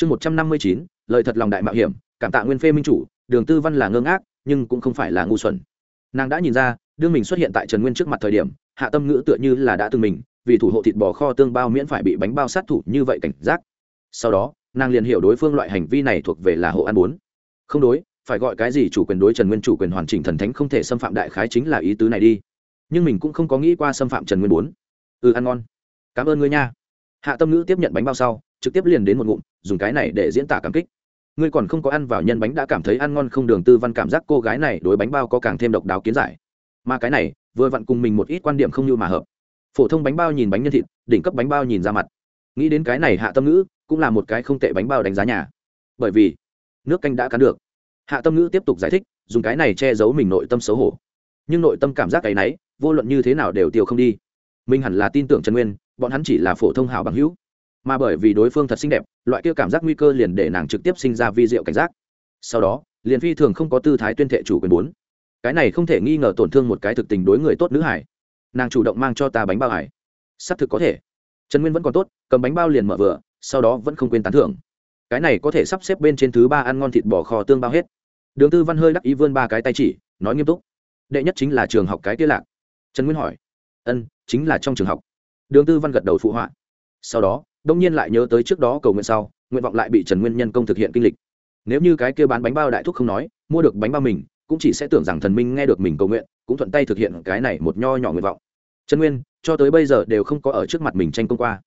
chương một trăm năm mươi chín, lời thật lòng đại mạo hiểm, cảm tạ nguyên phê minh chủ, đường tư văn là ngơ ngác, nhưng cũng không phải là ngu xuẩn. Nàng đã nhìn ra, đương mình xuất hiện tại trần nguyên trước mặt thời điểm, hạ tâm ngữ tựa như là đã từng mình, vì thủ hộ thịt bò kho tương bao miễn phải bị bánh bao sát thủ như vậy cảnh giác. Sau đó, nàng liền hiểu đối phương loại hành vi này thuộc về là hộ ăn bốn không đối, phải gọi cái gì chủ quyền đối trần nguyên chủ quyền hoàn chỉnh thần thánh không thể xâm phạm đại khái chính là ý tứ này đi. Nhưng mình cũng không có nghĩ qua xâm phạm trần nguyên bốn ừ ăn ngon. Cảm ơn ngươi nha. Hạ tâm ngữ tiếp nhận bánh bao sau, trực tiếp liền đến một ngụm dùng cái này để diễn tả cảm kích. Ngươi còn không có ăn vào nhân bánh đã cảm thấy ăn ngon không đường tư văn cảm giác cô gái này đối bánh bao có càng thêm độc đáo kiến giải. Mà cái này, vừa vặn cùng mình một ít quan điểm không như mà hợp. Phổ thông bánh bao nhìn bánh nhân thịt, đỉnh cấp bánh bao nhìn ra mặt. Nghĩ đến cái này hạ tâm ngữ, cũng là một cái không tệ bánh bao đánh giá nhà. Bởi vì, nước canh đã cắn được. Hạ tâm ngữ tiếp tục giải thích, dùng cái này che giấu mình nội tâm xấu hổ. Nhưng nội tâm cảm giác cái náy vô luận như thế nào đều tiêu không đi. Mình hẳn là tin tưởng trần nguyên, bọn hắn chỉ là phổ thông hảo bằng hữu mà bởi vì đối phương thật xinh đẹp, loại kia cảm giác nguy cơ liền để nàng trực tiếp sinh ra vi diệu cảnh giác. Sau đó, liền phi thường không có tư thái tuyên thệ chủ quyền bốn. Cái này không thể nghi ngờ tổn thương một cái thực tình đối người tốt nữ hải. Nàng chủ động mang cho ta bánh bao hải. Xác thực có thể. Trần nguyên vẫn còn tốt, cầm bánh bao liền mở vừa, sau đó vẫn không quên tán thưởng. Cái này có thể sắp xếp bên trên thứ ba ăn ngon thịt bò kho tương bao hết. Đường tư văn hơi đắc ý vươn ba cái tay chỉ, nói nghiêm túc. Đệ nhất chính là trường học cái kia lạc. Trần nguyên hỏi. Ân, chính là trong trường học. Đường tư văn gật đầu phụ họa. Sau đó đông nhiên lại nhớ tới trước đó cầu nguyện sau, nguyện vọng lại bị trần nguyên nhân công thực hiện kinh lịch. Nếu như cái kia bán bánh bao đại thúc không nói, mua được bánh bao mình, cũng chỉ sẽ tưởng rằng thần minh nghe được mình cầu nguyện, cũng thuận tay thực hiện cái này một nho nhỏ nguyện vọng. Trần nguyên, cho tới bây giờ đều không có ở trước mặt mình tranh công qua.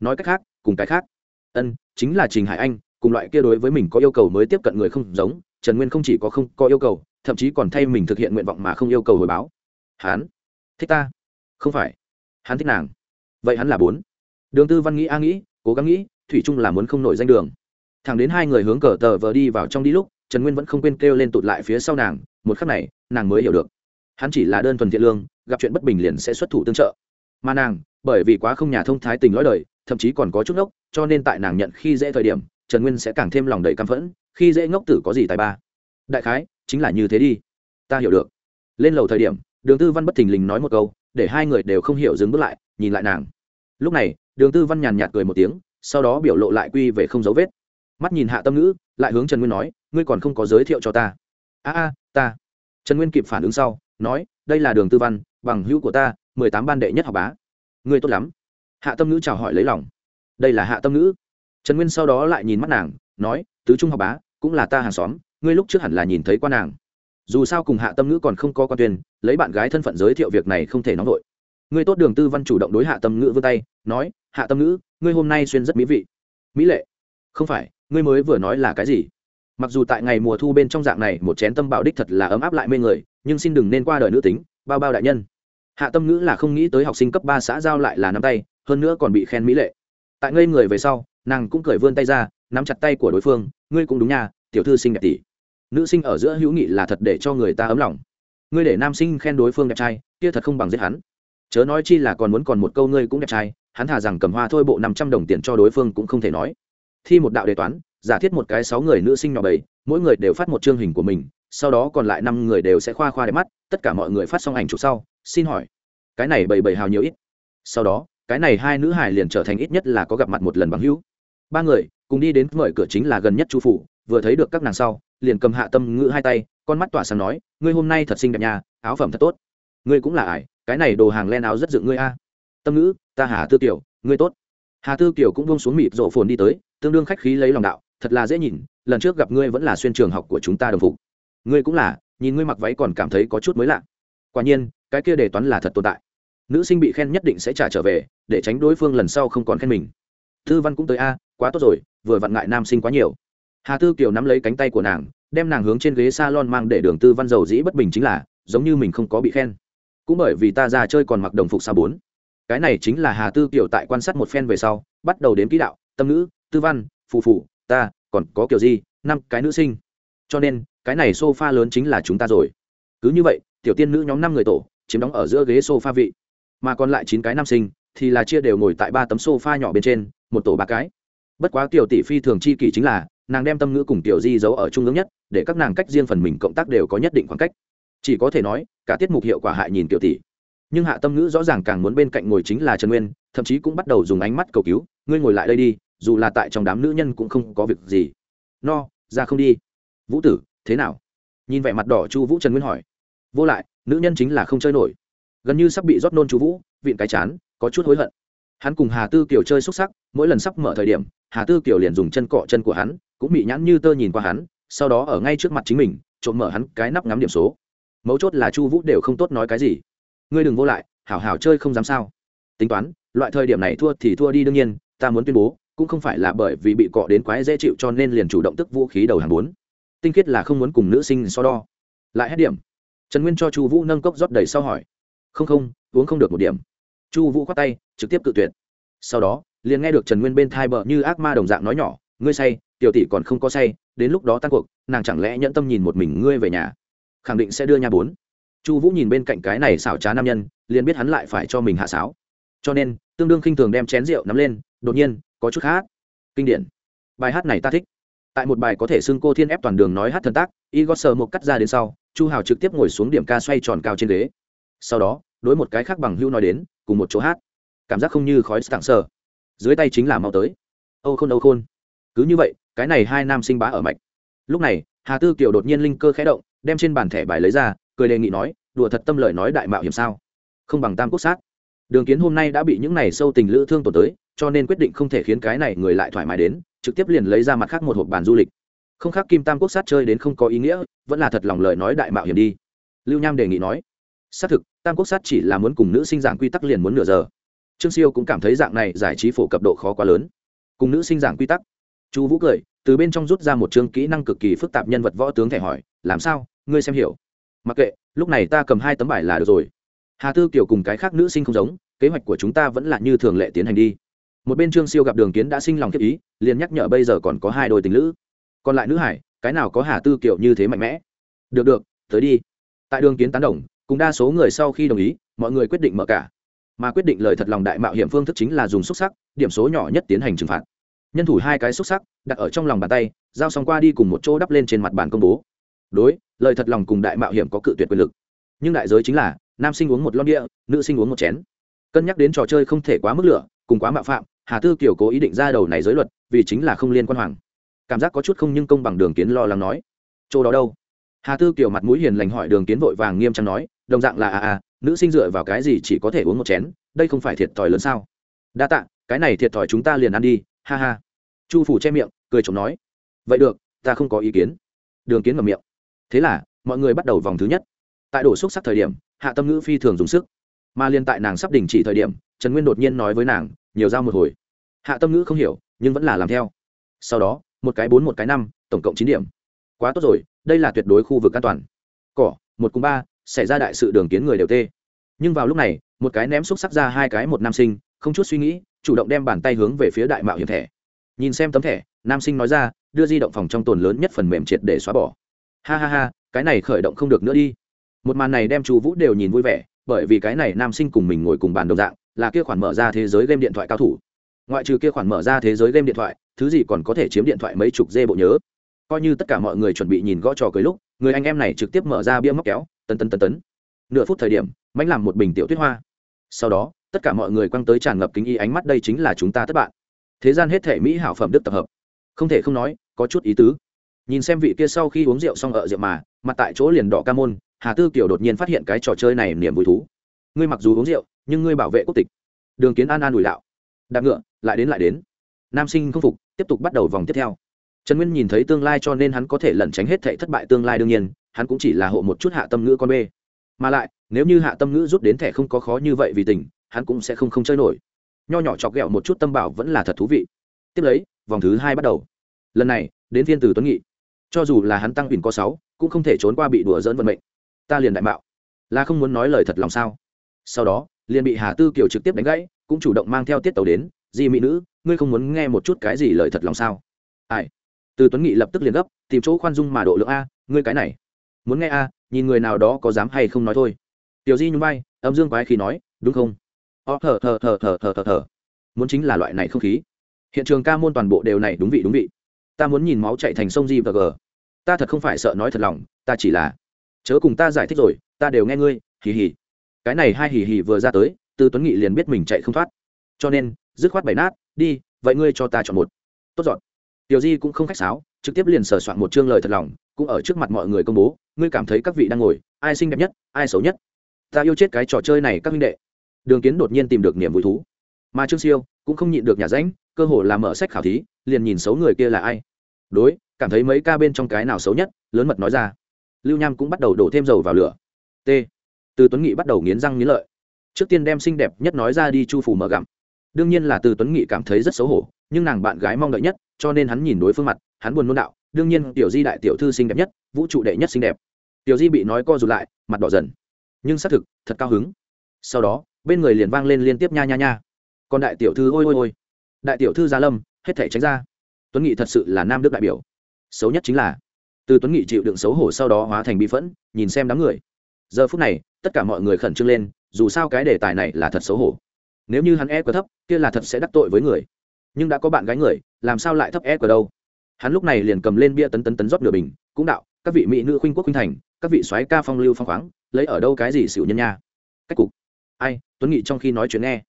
Nói cách khác, cùng cái khác. Ân, chính là trình hải anh, cùng loại kia đối với mình có yêu cầu mới tiếp cận người không giống, trần nguyên không chỉ có không có yêu cầu, thậm chí còn thay mình thực hiện nguyện vọng mà không yêu cầu hồi báo. Hắn, thích ta? Không phải. Hắn thích nàng. Vậy hắn là bốn đường tư văn nghĩ a nghĩ, cố gắng nghĩ, thủy trung là muốn không nổi danh đường. Thẳng đến hai người hướng cờ tờ vờ đi vào trong đi lúc, trần nguyên vẫn không quên kêu lên tụt lại phía sau nàng, một khắc này, nàng mới hiểu được. Hắn chỉ là đơn thuần thiện lương, gặp chuyện bất bình liền sẽ xuất thủ tương trợ. Mà nàng, bởi vì quá không nhà thông thái tình lõi đời, thậm chí còn có chút ngốc, cho nên tại nàng nhận khi dễ thời điểm, trần nguyên sẽ càng thêm lòng đầy căm phẫn, khi dễ ngốc tử có gì tài ba. Đại khái, chính là như thế đi. Ta hiểu được. Lên lầu thời điểm, đường tư văn bất thình lình nói một câu, để hai người đều không hiểu dừng bước lại, nhìn lại nàng. Lúc này đường tư văn nhàn nhạt cười một tiếng, sau đó biểu lộ lại quy về không dấu vết. Mắt nhìn hạ tâm ngữ, lại hướng trần nguyên nói, ngươi còn không có giới thiệu cho ta. A a, ta. Trần nguyên kịp phản ứng sau, nói, đây là đường tư văn, bằng hữu của ta, mười tám ban đệ nhất học bá. Ngươi tốt lắm. Hạ tâm ngữ chào hỏi lấy lòng. Đây là hạ tâm ngữ. Trần nguyên sau đó lại nhìn mắt nàng, nói, tứ trung học bá, cũng là ta hàng xóm, ngươi lúc trước hẳn là nhìn thấy qua nàng. Dù sao cùng hạ tâm ngữ còn không có quan tuyên, lấy bạn gái thân phận giới thiệu việc này không thể nóng vội ngươi tốt đường tư văn chủ động đối hạ tâm ngữ vươn tay, nói, hạ tâm ngữ, ngươi hôm nay xuyên rất mỹ vị. Mỹ lệ? Không phải, ngươi mới vừa nói là cái gì? Mặc dù tại ngày mùa thu bên trong dạng này, một chén tâm bảo đích thật là ấm áp lại mê người, nhưng xin đừng nên qua đời nữ tính, bao bao đại nhân. Hạ tâm ngữ là không nghĩ tới học sinh cấp ba xã giao lại là nắm tay, hơn nữa còn bị khen mỹ lệ. Tại ngây người về sau, nàng cũng cởi vươn tay ra, nắm chặt tay của đối phương, ngươi cũng đúng nha, tiểu thư sinh đẹp tỷ. Nữ sinh ở giữa hữu nghị là thật để cho người ta ấm lòng. Ngươi để nam sinh khen đối phương đẹp trai, kia thật không bằng giết hắn chớ nói chi là còn muốn còn một câu ngươi cũng đẹp trai, hắn thà rằng cầm hoa thôi bộ năm trăm đồng tiền cho đối phương cũng không thể nói. Thi một đạo đề toán, giả thiết một cái sáu người nữ sinh nhỏ bảy, mỗi người đều phát một chương hình của mình, sau đó còn lại năm người đều sẽ khoa khoa đẹp mắt, tất cả mọi người phát xong ảnh chụp sau, xin hỏi, cái này bảy bảy hào nhiều ít? Sau đó, cái này hai nữ hải liền trở thành ít nhất là có gặp mặt một lần bằng hữu. Ba người, cùng đi đến mở cửa chính là gần nhất chu phủ, vừa thấy được các nàng sau, liền cầm hạ tâm ngữ hai tay, con mắt tỏa sáng nói, ngươi hôm nay thật xinh đẹp nhà áo phẩm thật tốt. Ngươi cũng là ải cái này đồ hàng len áo rất dựng ngươi a. Tâm ngữ, ta hà tư tiểu ngươi tốt. Hà tư kiểu cũng bông xuống mịt rộ phồn đi tới, tương đương khách khí lấy lòng đạo, thật là dễ nhìn, lần trước gặp ngươi vẫn là xuyên trường học của chúng ta đồng phục. Ngươi cũng là, nhìn ngươi mặc váy còn cảm thấy có chút mới lạ. Quả nhiên, cái kia đề toán là thật tồn tại. Nữ sinh bị khen nhất định sẽ trả trở về, để tránh đối phương lần sau không còn khen mình. Thư văn cũng tới a, quá tốt rồi, vừa vặn ngại nam sinh quá nhiều. Hà tư kiều nắm lấy cánh tay của nàng, đem nàng hướng trên ghế s a lon mang để đường tư văn dầu dĩ bất bình chính là, giống như mình không có bị khen cũng bởi vì ta ra chơi còn mặc đồng phục xa bốn. Cái này chính là hà tư kiểu tại quan sát một phen về sau, bắt đầu đến kỹ đạo, tâm ngữ, tư văn, phù phụ ta, còn có kiểu gì, năm cái nữ sinh. Cho nên, cái này s o f a lớn chính là chúng ta rồi. Cứ như vậy, tiểu tiên nữ nhóm năm người tổ, chiếm đóng ở giữa ghế s o f a vị. Mà còn lại chín cái nam sinh, thì là chia đều ngồi tại ba tấm s o f a nhỏ bên trên, một tổ ba cái. Bất quá tiểu tỷ phi thường chi kỷ chính là, nàng đem tâm ngữ cùng tiểu di giấu ở trung ương nhất, để các nàng cách riêng phần mình cộng tác đều có nhất định khoảng cách chỉ có thể nói, cả tiết mục hiệu quả hại nhìn tiểu tỷ. Nhưng hạ tâm ngữ rõ ràng càng muốn bên cạnh ngồi chính là trần nguyên, thậm chí cũng bắt đầu dùng ánh mắt cầu cứu, ngươi ngồi lại đây đi, dù là tại trong đám nữ nhân cũng không có việc gì. No, ra không đi. Vũ tử, thế nào? Nhìn vẻ mặt đỏ chu vũ trần nguyên hỏi. Vô lại, nữ nhân chính là không chơi nổi. Gần như sắp bị rót nôn chu vũ, vịn cái chán, có chút hối hận. Hắn cùng hà tư kiều chơi xúc sắc, mỗi lần sắp mở thời điểm, hà tư kiều liền dùng chân cọ chân của hắn, cũng bị nhãn như tơ nhìn qua hắn, sau đó ở ngay trước mặt chính mình, trộm mở hắn cái nắp ngắm điểm số mấu chốt là chu vũ đều không tốt nói cái gì. Ngươi đừng vô lại, hảo hảo chơi không dám sao. Tính toán, loại thời điểm này thua thì thua đi đương nhiên, ta muốn tuyên bố, cũng không phải là bởi vì bị cọ đến quái dễ chịu cho nên liền chủ động tức vũ khí đầu hàng bốn. Tinh khiết là không muốn cùng nữ sinh so đo. Lại hết điểm. Trần nguyên cho chu vũ nâng cốc rót đầy sau hỏi. Không không, uống không được một điểm. Chu vũ khoát tay, trực tiếp cự tuyệt. Sau đó, liền nghe được trần nguyên bên thai bờ như ác ma đồng dạng nói nhỏ, ngươi say, tiểu tỷ còn không có say, đến lúc đó tan cuộc, nàng chẳng lẽ nhẫn tâm nhìn một mình ngươi về nhà? Khẳng định sẽ đưa nhà bốn. Chu vũ nhìn bên cạnh cái này xảo trá nam nhân, liền biết hắn lại phải cho mình hạ sáo. Cho nên, tương đương khinh thường đem chén rượu nắm lên, đột nhiên, có chút khác. Kinh điển. Bài hát này ta thích. Tại một bài có thể xưng cô thiên ép toàn đường nói hát thần tác Y gót sờ một cắt ra đến sau, chu hào trực tiếp ngồi xuống điểm ca xoay tròn cao trên ghế. Sau đó, đối một cái khác bằng hưu nói đến, cùng một chỗ hát. Cảm giác không như khói tặng sờ. Dưới tay chính là mau tới. Âu khôn âu khôn. Cứ như vậy, cái này hai nam sinh bá ở mạch. Lúc này, hà tư kiều đột nhiên linh cơ khẽ động đem trên bàn thẻ bài lấy ra, cười đề nghị nói, đùa thật tâm lời nói đại mạo hiểm sao? Không bằng tam quốc sát. Đường kiến hôm nay đã bị những này sâu tình lữ thương tổn tới, cho nên quyết định không thể khiến cái này người lại thoải mái đến, trực tiếp liền lấy ra mặt khác một hộp bàn du lịch. Không khác kim tam quốc sát chơi đến không có ý nghĩa, vẫn là thật lòng lời nói đại mạo hiểm đi. Lưu nham đề nghị nói, xác thực, tam quốc sát chỉ là muốn cùng nữ sinh giảng quy tắc liền muốn nửa giờ. Trương siêu cũng cảm thấy dạng này giải trí phổ cập độ khó quá lớn. Cùng nữ sinh giảng quy tắc. Chu vũ cười, từ bên trong rút ra một chương kỹ năng cực kỳ phức tạp nhân vật võ tướng thẻ hỏi, làm sao? Ngươi xem hiểu. Mặc kệ, lúc này ta cầm hai tấm bài là được rồi. Hà tư kiểu cùng cái khác nữ sinh không giống, kế hoạch của chúng ta vẫn là như thường lệ tiến hành đi. Một bên trương siêu gặp đường kiến đã sinh lòng thiết ý, liền nhắc nhở bây giờ còn có hai đôi tình lữ. Còn lại nữ hải, cái nào có hà tư kiểu như thế mạnh mẽ? Được được, tới đi. Tại đường kiến tán đồng, cùng đa số người sau khi đồng ý, mọi người quyết định mở cả. Mà quyết định lời thật lòng đại mạo hiểm phương thức chính là dùng xúc sắc, điểm số nhỏ nhất tiến hành trừng phạt. Nhân thủ hai cái xúc sắc, đặt ở trong lòng bàn tay, giao xong qua đi cùng một chỗ đắp lên trên mặt bàn công bố. Đối lời thật lòng cùng đại mạo hiểm có cự tuyệt quyền lực. Nhưng đại giới chính là, nam sinh uống một lon địa nữ sinh uống một chén. Cân nhắc đến trò chơi không thể quá mức lửa, cùng quá mạo phạm, hà tư kiểu cố ý định ra đầu này giới luật, vì chính là không liên quan hoàng. Cảm giác có chút không nhưng công bằng đường kiến lo lắng nói. Chỗ đó đâu? Hà tư kiểu mặt mũi hiền lành hỏi đường kiến vội vàng nghiêm trang nói, đồng dạng là à à nữ sinh dựa vào cái gì chỉ có thể uống một chén, đây không phải thiệt thòi lớn sao? Đa tạ, cái này thiệt thòi chúng ta liền ăn đi, ha ha. Chu phủ che miệng, cười chồng nói. Vậy được, ta không có ý kiến. Đường kiến ngậm miệng thế là, mọi người bắt đầu vòng thứ nhất. Tại đổ xúc sắc thời điểm, hạ tâm ngữ phi thường dùng sức. Mà liên tại nàng sắp đình chỉ thời điểm, trần nguyên đột nhiên nói với nàng, nhiều dao một hồi. Hạ tâm ngữ không hiểu, nhưng vẫn là làm theo. Sau đó, một cái bốn, một cái năm, tổng cộng chín điểm. Quá tốt rồi, đây là tuyệt đối khu vực an toàn. Cỏ, một cùng ba, xảy ra đại sự đường kiến người đều tê. Nhưng vào lúc này, một cái ném xúc sắc ra hai cái một nam sinh, không chút suy nghĩ, chủ động đem bàn tay hướng về phía đại mạo hiểm thẻ. Nhìn xem tấm thẻ, nam sinh nói ra, đưa di động phòng trong tồn lớn nhất phần mềm triệt để xóa bỏ ha ha ha, cái này khởi động không được nữa đi. Một màn này đem chu vũ đều nhìn vui vẻ, bởi vì cái này nam sinh cùng mình ngồi cùng bàn đồng dạng, là kia khoản mở ra thế giới game điện thoại cao thủ. Ngoại trừ kia khoản mở ra thế giới game điện thoại, thứ gì còn có thể chiếm điện thoại mấy chục dê bộ nhớ. Coi như tất cả mọi người chuẩn bị nhìn gõ trò cưới lúc, người anh em này trực tiếp mở ra bia móc kéo tân tân tân tấn. Nửa phút thời điểm mánh làm một bình tiểu tuyết hoa. Sau đó, tất cả mọi người quăng tới tràn ngập kính y ánh mắt đây chính là chúng ta thất bạn thế gian hết thể mỹ hảo phẩm đức tập hợp. Không thể không nói, có chút ý tứ nhìn xem vị kia sau khi uống rượu xong ở rượu mà, mặt tại chỗ liền đỏ ca môn, hà tư kiều đột nhiên phát hiện cái trò chơi này niềm vui thú. Ngươi mặc dù uống rượu, nhưng ngươi bảo vệ quốc tịch. Đường kiến an an ủi đạo. Đạp ngựa, lại đến lại đến. Nam sinh không phục, tiếp tục bắt đầu vòng tiếp theo. Trần nguyên nhìn thấy tương lai cho nên hắn có thể lẩn tránh hết thệ thất bại tương lai đương nhiên, hắn cũng chỉ là hộ một chút hạ tâm ngữ con bê. Mà lại, nếu như hạ tâm ngữ rút đến thẻ không có khó như vậy vì tình, hắn cũng sẽ không không chơi nổi. Nho nhỏ chọc ghẹo một chút tâm bảo vẫn là thật thú vị. Tiếp lấy, vòng thứ hai bắt đầu. Lần này, đến viên từ tuấn nghị cho dù là hắn tăng bình có sáu, cũng không thể trốn qua bị đùa dỡn vận mệnh. Ta liền đại mạo. Là không muốn nói lời thật lòng sao? Sau đó, liền bị hà tư kiều trực tiếp đánh gãy, cũng chủ động mang theo tiết tàu đến, di mỹ nữ, ngươi không muốn nghe một chút cái gì lời thật lòng sao? Ai? Từ tuấn nghị lập tức liền gấp, tìm chỗ khoan dung mà độ lượng a, ngươi cái này, muốn nghe a, nhìn người nào đó có dám hay không nói thôi. Tiểu di nhún vai, âm dương quái khi nói, đúng không? Ó thở thở thở thở thở thở thở. Muốn chính là loại này không khí. Hiện trường ca môn toàn bộ đều này đúng vị đúng vị ta muốn nhìn máu chạy thành sông gì và g. Ta thật không phải sợ nói thật lòng, ta chỉ là chớ cùng ta giải thích rồi, ta đều nghe ngươi, hì hì. Cái này hai hì hì vừa ra tới, tư tuấn nghị liền biết mình chạy không thoát. Cho nên, dứt khoát bày nát, đi, vậy ngươi cho ta chọn một. Tốt dọn tiểu di cũng không khách sáo, trực tiếp liền sửa soạn một chương lời thật lòng, cũng ở trước mặt mọi người công bố, ngươi cảm thấy các vị đang ngồi, ai xinh đẹp nhất, ai xấu nhất? Ta yêu chết cái trò chơi này các huynh đệ. Đường kiến đột nhiên tìm được niềm vui thú. Mà trương siêu cũng không nhịn được nhà ránh cơ hồ là mở sách khảo thí, liền nhìn xấu người kia là ai. Đối, cảm thấy mấy ca bên trong cái nào xấu nhất, lớn mật nói ra. Lưu nham cũng bắt đầu đổ thêm dầu vào lửa. T. Từ tuấn nghị bắt đầu nghiến răng nghiến lợi. Trước tiên đem xinh đẹp nhất nói ra đi chu phủ mở gặm. Đương nhiên là từ tuấn nghị cảm thấy rất xấu hổ, nhưng nàng bạn gái mong đợi nhất, cho nên hắn nhìn đối phương mặt, hắn buồn nôn đạo, đương nhiên, tiểu di đại tiểu thư xinh đẹp nhất, vũ trụ đệ nhất xinh đẹp. Tiểu di bị nói co rụt lại, mặt đỏ dần. Nhưng xác thực, thật cao hứng. Sau đó, bên người liền vang lên liên tiếp nha nha nha. Còn đại tiểu thư ôi ôi ôi đại tiểu thư gia lâm, hết thể tránh ra. Tuấn nghị thật sự là nam đức đại biểu. Xấu nhất chính là, từ tuấn nghị chịu đựng xấu hổ sau đó hóa thành bị phẫn, nhìn xem đám người. Giờ phút này, tất cả mọi người khẩn trương lên, dù sao cái đề tài này là thật xấu hổ. Nếu như hắn e quá thấp, kia là thật sẽ đắc tội với người. Nhưng đã có bạn gái người, làm sao lại thấp e quá đâu? Hắn lúc này liền cầm lên bia tấn tấn tấn rót nửa bình, cũng đạo, các vị mỹ nữ khuynh quốc khuynh thành, các vị soái ca phong lưu phong khoáng, lấy ở đâu cái gì xỉu nhân nha? Cách cục. Ai? Tuấn nghị trong khi nói chuyện nghe.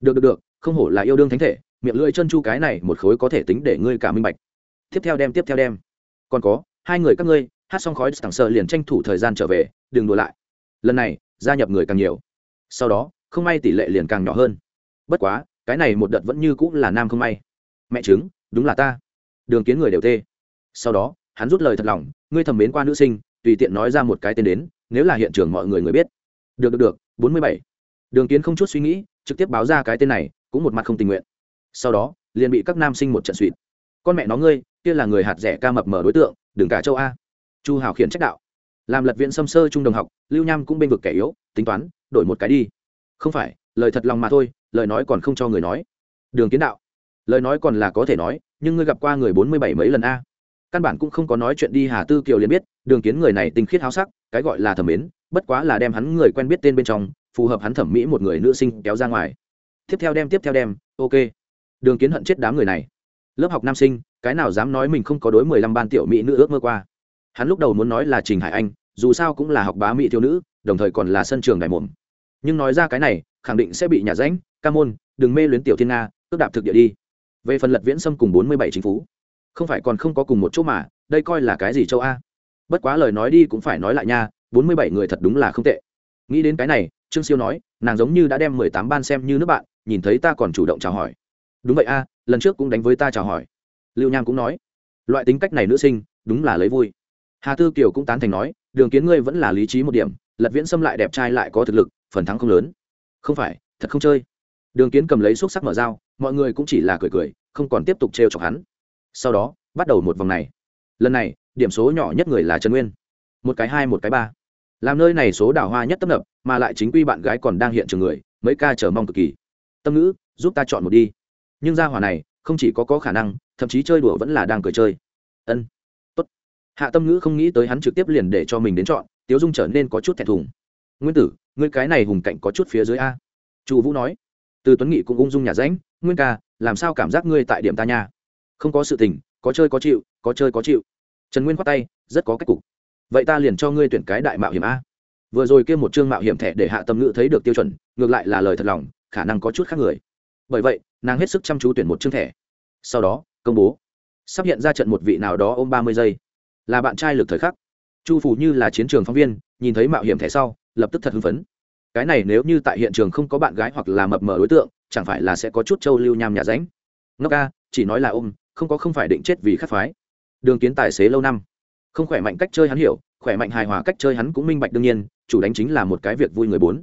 Được được được, không hổ là yêu đương thánh thể miệng lưỡi chân chu cái này một khối có thể tính để ngươi cả minh bạch. Tiếp theo đem, tiếp theo đem. Còn có, hai người các ngươi, hát xong khói thẳng sợ liền tranh thủ thời gian trở về, đừng đùa lại. Lần này, gia nhập người càng nhiều. Sau đó, không may tỷ lệ liền càng nhỏ hơn. Bất quá, cái này một đợt vẫn như cũng là nam không may. Mẹ chứng đúng là ta. Đường kiến người đều tê. Sau đó, hắn rút lời thật lòng, ngươi thầm mến qua nữ sinh, tùy tiện nói ra một cái tên đến, nếu là hiện trường mọi người người biết. Được được được, bốn mươi bảy. Đường kiến không chút suy nghĩ, trực tiếp báo ra cái tên này, cũng một mặt không tình nguyện sau đó, liền bị các nam sinh một trận suỵt con mẹ nó ngươi, kia là người hạt rẻ ca mập mở đối tượng, đừng cả châu a. Chu hào khiển trách đạo. Làm lật viện xâm sơ trung đồng học, lưu nham cũng bênh vực kẻ yếu, tính toán, đổi một cái đi. Không phải, lời thật lòng mà thôi, lời nói còn không cho người nói. Đường kiến đạo. Lời nói còn là có thể nói, nhưng ngươi gặp qua người bốn mươi bảy mấy lần a. Căn bản cũng không có nói chuyện đi hà tư kiều liền biết, đường kiến người này tinh khiết háo sắc, cái gọi là thẩm mến, bất quá là đem hắn người quen biết tên bên trong, phù hợp hắn thẩm mỹ một người nữ sinh kéo ra ngoài. Tiếp theo đem, tiếp theo đem, ok đường kiến hận chết đám người này. Lớp học nam sinh, cái nào dám nói mình không có đối mười lăm ban tiểu mỹ nữ ước mơ qua. Hắn lúc đầu muốn nói là trình hải anh, dù sao cũng là học bá mỹ thiếu nữ, đồng thời còn là sân trường đại mồm. Nhưng nói ra cái này, khẳng định sẽ bị nhà ránh ca môn, đừng mê luyến tiểu thiên nga, cướp đạp thực địa đi. Về phần lật viễn xâm cùng bốn mươi bảy chính phủ, không phải còn không có cùng một chỗ mà, đây coi là cái gì châu a? Bất quá lời nói đi cũng phải nói lại nha, bốn mươi bảy người thật đúng là không tệ. Nghĩ đến cái này, trương siêu nói, nàng giống như đã đem mười tám ban xem như nước bạn, nhìn thấy ta còn chủ động chào hỏi đúng vậy a, lần trước cũng đánh với ta chào hỏi. Lưu nham cũng nói. Loại tính cách này nữ sinh, đúng là lấy vui. Hà tư kiều cũng tán thành nói, đường kiến ngươi vẫn là lý trí một điểm, lật viễn xâm lại đẹp trai lại có thực lực, phần thắng không lớn. Không phải, thật không chơi. Đường kiến cầm lấy xúc sắc mở dao, mọi người cũng chỉ là cười cười, không còn tiếp tục trêu chọc hắn. Sau đó, bắt đầu một vòng này. Lần này, điểm số nhỏ nhất người là trần nguyên. Một cái hai, một cái ba. Làm nơi này số đào hoa nhất tấp nập, mà lại chính quy bạn gái còn đang hiện trường người, mấy ca chờ mong cực kỳ. Tâm ngữ, giúp ta chọn một đi nhưng gia hỏa này không chỉ có có khả năng, thậm chí chơi đùa vẫn là đang cười chơi. Ân, tốt. Hạ tâm ngữ không nghĩ tới hắn trực tiếp liền để cho mình đến chọn, tiếu dung trở nên có chút thẹn thùng. Nguyên tử, ngươi cái này hùng cạnh có chút phía dưới a. Chu vũ nói. Từ tuấn nghị cũng ung dung nhà ránh, nguyên ca, làm sao cảm giác ngươi tại điểm ta nha? Không có sự tình, có chơi có chịu, có chơi có chịu. Trần nguyên khoát tay, rất có cách cục. Vậy ta liền cho ngươi tuyển cái đại mạo hiểm a. Vừa rồi kia một chương mạo hiểm thẻ để hạ tâm ngữ thấy được tiêu chuẩn, ngược lại là lời thật lòng, khả năng có chút khác người. Bởi vậy nàng hết sức chăm chú tuyển một chương thẻ. Sau đó, công bố. Sắp hiện ra trận một vị nào đó ôm ba mươi giây. Là bạn trai lực thời khắc. Chu phủ như là chiến trường phóng viên, nhìn thấy mạo hiểm thẻ sau, lập tức thật hưng phấn. Cái này nếu như tại hiện trường không có bạn gái hoặc là mập mờ đối tượng, chẳng phải là sẽ có chút châu lưu nham nhà ránh. Ngốc ca, chỉ nói là ôm, không có không phải định chết vì khắc phái. Đường kiến tài xế lâu năm. Không khỏe mạnh cách chơi hắn hiểu, khỏe mạnh hài hòa cách chơi hắn cũng minh bạch đương nhiên, chủ đánh chính là một cái việc vui người bốn.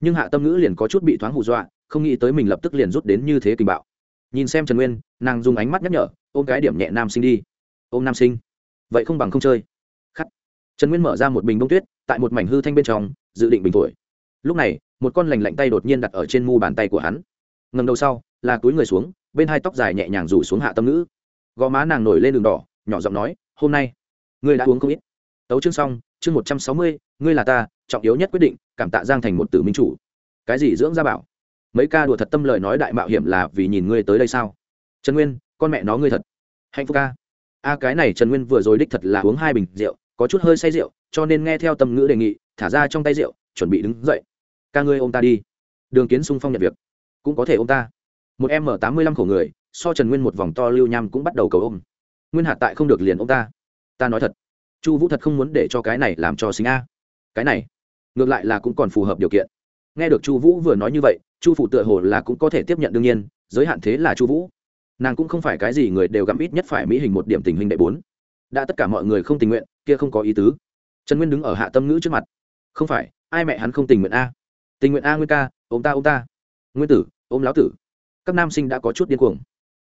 Nhưng hạ tâm ngữ liền có chút bị thoáng hù dọa không nghĩ tới mình lập tức liền rút đến như thế kinh bạo. Nhìn xem trần nguyên, nàng dùng ánh mắt nhắc nhở, ôm cái điểm nhẹ nam sinh đi. Ôm nam sinh. Vậy không bằng không chơi. Khắc. Trần nguyên mở ra một bình bông tuyết, tại một mảnh hư thanh bên trong, dự định bình thổi. Lúc này, một con lành lạnh tay đột nhiên đặt ở trên mu bàn tay của hắn. Ngầm đầu sau, là túi người xuống, bên hai tóc dài nhẹ nhàng rủ xuống hạ tâm ngữ. Gò má nàng nổi lên đường đỏ, nhỏ giọng nói, hôm nay, ngươi đã uống không ít. Tấu chương xong, chương một trăm sáu mươi, ngươi là ta, trọng yếu nhất quyết định, cảm tạ giang thành một tử minh chủ. Cái gì dưỡng gia bảo? Mấy ca đùa thật tâm lời nói đại mạo hiểm là vì nhìn ngươi tới đây sao? Trần nguyên, con mẹ nó ngươi thật. Hạnh phúc ca. A, cái này trần nguyên vừa rồi đích thật là uống hai bình rượu, có chút hơi say rượu, cho nên nghe theo tâm ngữ đề nghị, thả ra trong tay rượu, chuẩn bị đứng dậy. Ca ngươi ôm ta đi. Đường kiến sung phong nhận việc. Cũng có thể ôm ta. Một em m tám mươi lăm khổ người, so trần nguyên một vòng to lưu nham cũng bắt đầu cầu ôm. Nguyên hạt tại không được liền ô m ta. Ta nói thật. Chu vũ thật không muốn để cho cái này làm cho sinh a. Cái này, ngược lại là cũng còn phù hợp điều kiện. Nghe được chu vũ vừa nói như vậy chu phụ tựa hồ là cũng có thể tiếp nhận đương nhiên, giới hạn thế là chu vũ. Nàng cũng không phải cái gì người đều gặm ít nhất phải mỹ hình một điểm tình hình đệ bốn. Đã tất cả mọi người không tình nguyện, kia không có ý tứ. Trần nguyên đứng ở hạ tâm ngữ trước mặt. Không phải, ai mẹ hắn không tình nguyện a? Tình nguyện a nguyên ca ô m ta ô m ta. Nguyên tử, ôm lão tử. Các nam sinh đã có chút điên cuồng.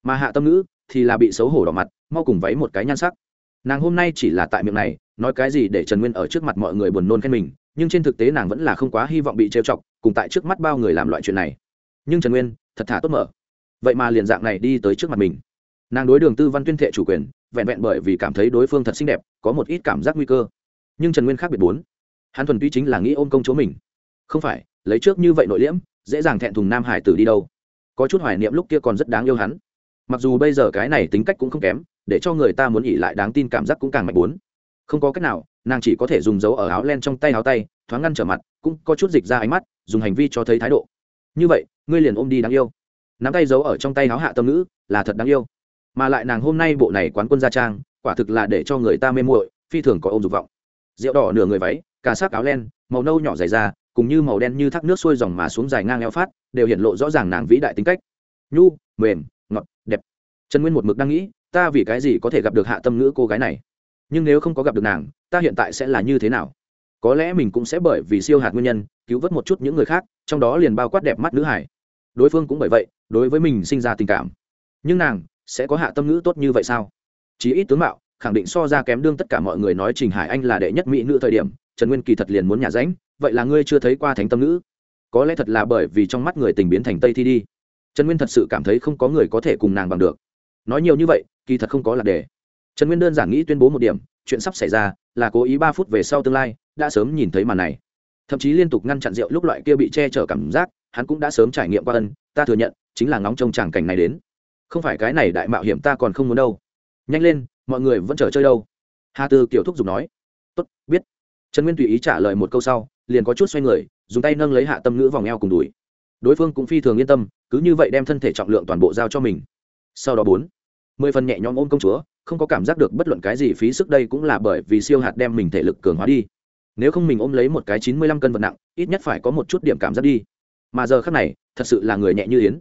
Mà hạ tâm ngữ thì là bị xấu hổ đỏ mặt, mau cùng váy một cái nhan sắc. Nàng hôm nay chỉ là tại miệng này, nói cái gì để trần nguyên ở trước mặt mọi người buồn nôn khen mình nhưng trên thực tế nàng vẫn là không quá hy vọng bị trêu chọc, cùng tại trước mắt bao người làm loại chuyện này. Nhưng trần nguyên, thật thà tốt mở. Vậy mà liền dạng này đi tới trước mặt mình. Nàng đối đường tư văn tuyên thệ chủ quyền, vẹn vẹn bởi vì cảm thấy đối phương thật xinh đẹp, có một ít cảm giác nguy cơ. Nhưng trần nguyên khác biệt bốn. Hắn thuần tuy chính là nghĩ ôm công chúa mình. Không phải, lấy trước như vậy nội liễm, dễ dàng thẹn thùng nam hải tử đi đâu. Có chút hoài niệm lúc kia còn rất đáng yêu hắn. Mặc dù bây giờ cái này tính cách cũng không kém, để cho người ta muốn ỉ lại đáng tin cảm giác cũng càng mạnh bốn không có cách nào, nàng chỉ có thể dùng dấu ở áo len trong tay, áo tay, thoáng ngăn trở mặt, cũng có chút dịch ra ánh mắt, dùng hành vi cho thấy thái độ. Như vậy, ngươi liền ôm đi đáng yêu. Nắm tay giấu ở trong tay áo hạ tâm nữ là thật đáng yêu. Mà lại nàng hôm nay bộ này quán quân gia trang, quả thực là để cho người ta mê muội, phi thường có ôm dục vọng. Rượu đỏ nửa người váy cả xác áo len, màu nâu nhỏ dày ra cùng như màu đen như thác nước xuôi dòng mà xuống dài ngang eo phát, đều hiện lộ rõ ràng nàng vĩ đại tính cách. Nhu, mềm, ngọt, đẹp. Trần nguyên một mực đang nghĩ, ta vì cái gì có thể gặp được hạ tâm ngữ cô gái này? Nhưng nếu không có gặp được nàng, ta hiện tại sẽ là như thế nào? Có lẽ mình cũng sẽ bởi vì siêu hạt nguyên nhân, cứu vớt một chút những người khác, trong đó liền bao quát đẹp mắt nữ hải. Đối phương cũng bởi vậy, đối với mình sinh ra tình cảm. Nhưng nàng, sẽ có hạ tâm ngữ tốt như vậy sao? Chí ít tướng mạo, khẳng định so ra kém đương tất cả mọi người nói trình hải anh là đệ nhất mỹ nữ thời điểm, trần nguyên kỳ thật liền muốn nhà ránh, vậy là ngươi chưa thấy qua thánh tâm ngữ. Có lẽ thật là bởi vì trong mắt người tình biến thành tây thi đi. Trần nguyên thật sự cảm thấy không có người có thể cùng nàng bằng được. Nói nhiều như vậy, kỳ thật không có lạc đề trần nguyên đơn giản nghĩ tuyên bố một điểm, chuyện sắp xảy ra là cố ý ba phút về sau tương lai, đã sớm nhìn thấy màn này. Thậm chí liên tục ngăn chặn rượu lúc loại kia bị che chở cảm giác, hắn cũng đã sớm trải nghiệm qua ân, ta thừa nhận, chính là ngóng trông tràng cảnh này đến. Không phải cái này đại mạo hiểm ta còn không muốn đâu. Nhanh lên, mọi người vẫn chờ chơi đâu. Hà tư kiểu thúc giục nói. Tốt, biết. Trần nguyên tùy ý trả lời một câu sau, liền có chút xoay người, dùng tay nâng lấy hạ tâm ngữ vòng eo cùng đùi. Đối phương cũng phi thường yên tâm, cứ như vậy đem thân thể trọng lượng toàn bộ giao cho mình. Sau đó bốn, mười phần nhẹ nhõm ôm công chúa không có cảm giác được bất luận cái gì phí sức đây cũng là bởi vì siêu hạt đem mình thể lực cường hóa đi. Nếu không mình ôm lấy một cái chín mươi lăm cân vật nặng, ít nhất phải có một chút điểm cảm giác đi. Mà giờ khác này, thật sự là người nhẹ như yến.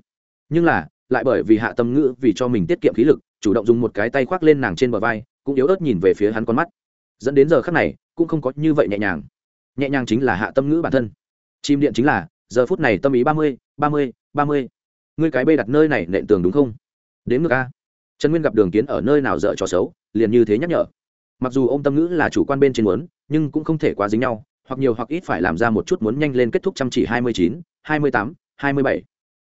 Nhưng là, lại bởi vì hạ tâm ngữ vì cho mình tiết kiệm khí lực, chủ động dùng một cái tay khoác lên nàng trên bờ vai, cũng yếu ớt nhìn về phía hắn con mắt. Dẫn đến giờ khác này, cũng không có như vậy nhẹ nhàng. Nhẹ nhàng chính là hạ tâm ngữ bản thân. Chim điện chính là, giờ phút này tâm ý ba mươi ba mươi ba mươi. Ngươi cái bê đặt nơi này nện tường đúng không? Đến ngược a trần nguyên gặp đường kiến ở nơi nào dở trò xấu, liền như thế nhắc nhở. Mặc dù ô m tâm ngữ là chủ quan bên trên muốn, nhưng cũng không thể quá dính nhau, hoặc nhiều hoặc ít phải làm ra một chút muốn nhanh lên kết thúc chăm chỉ hai mươi chín, hai mươi tám, hai mươi bảy.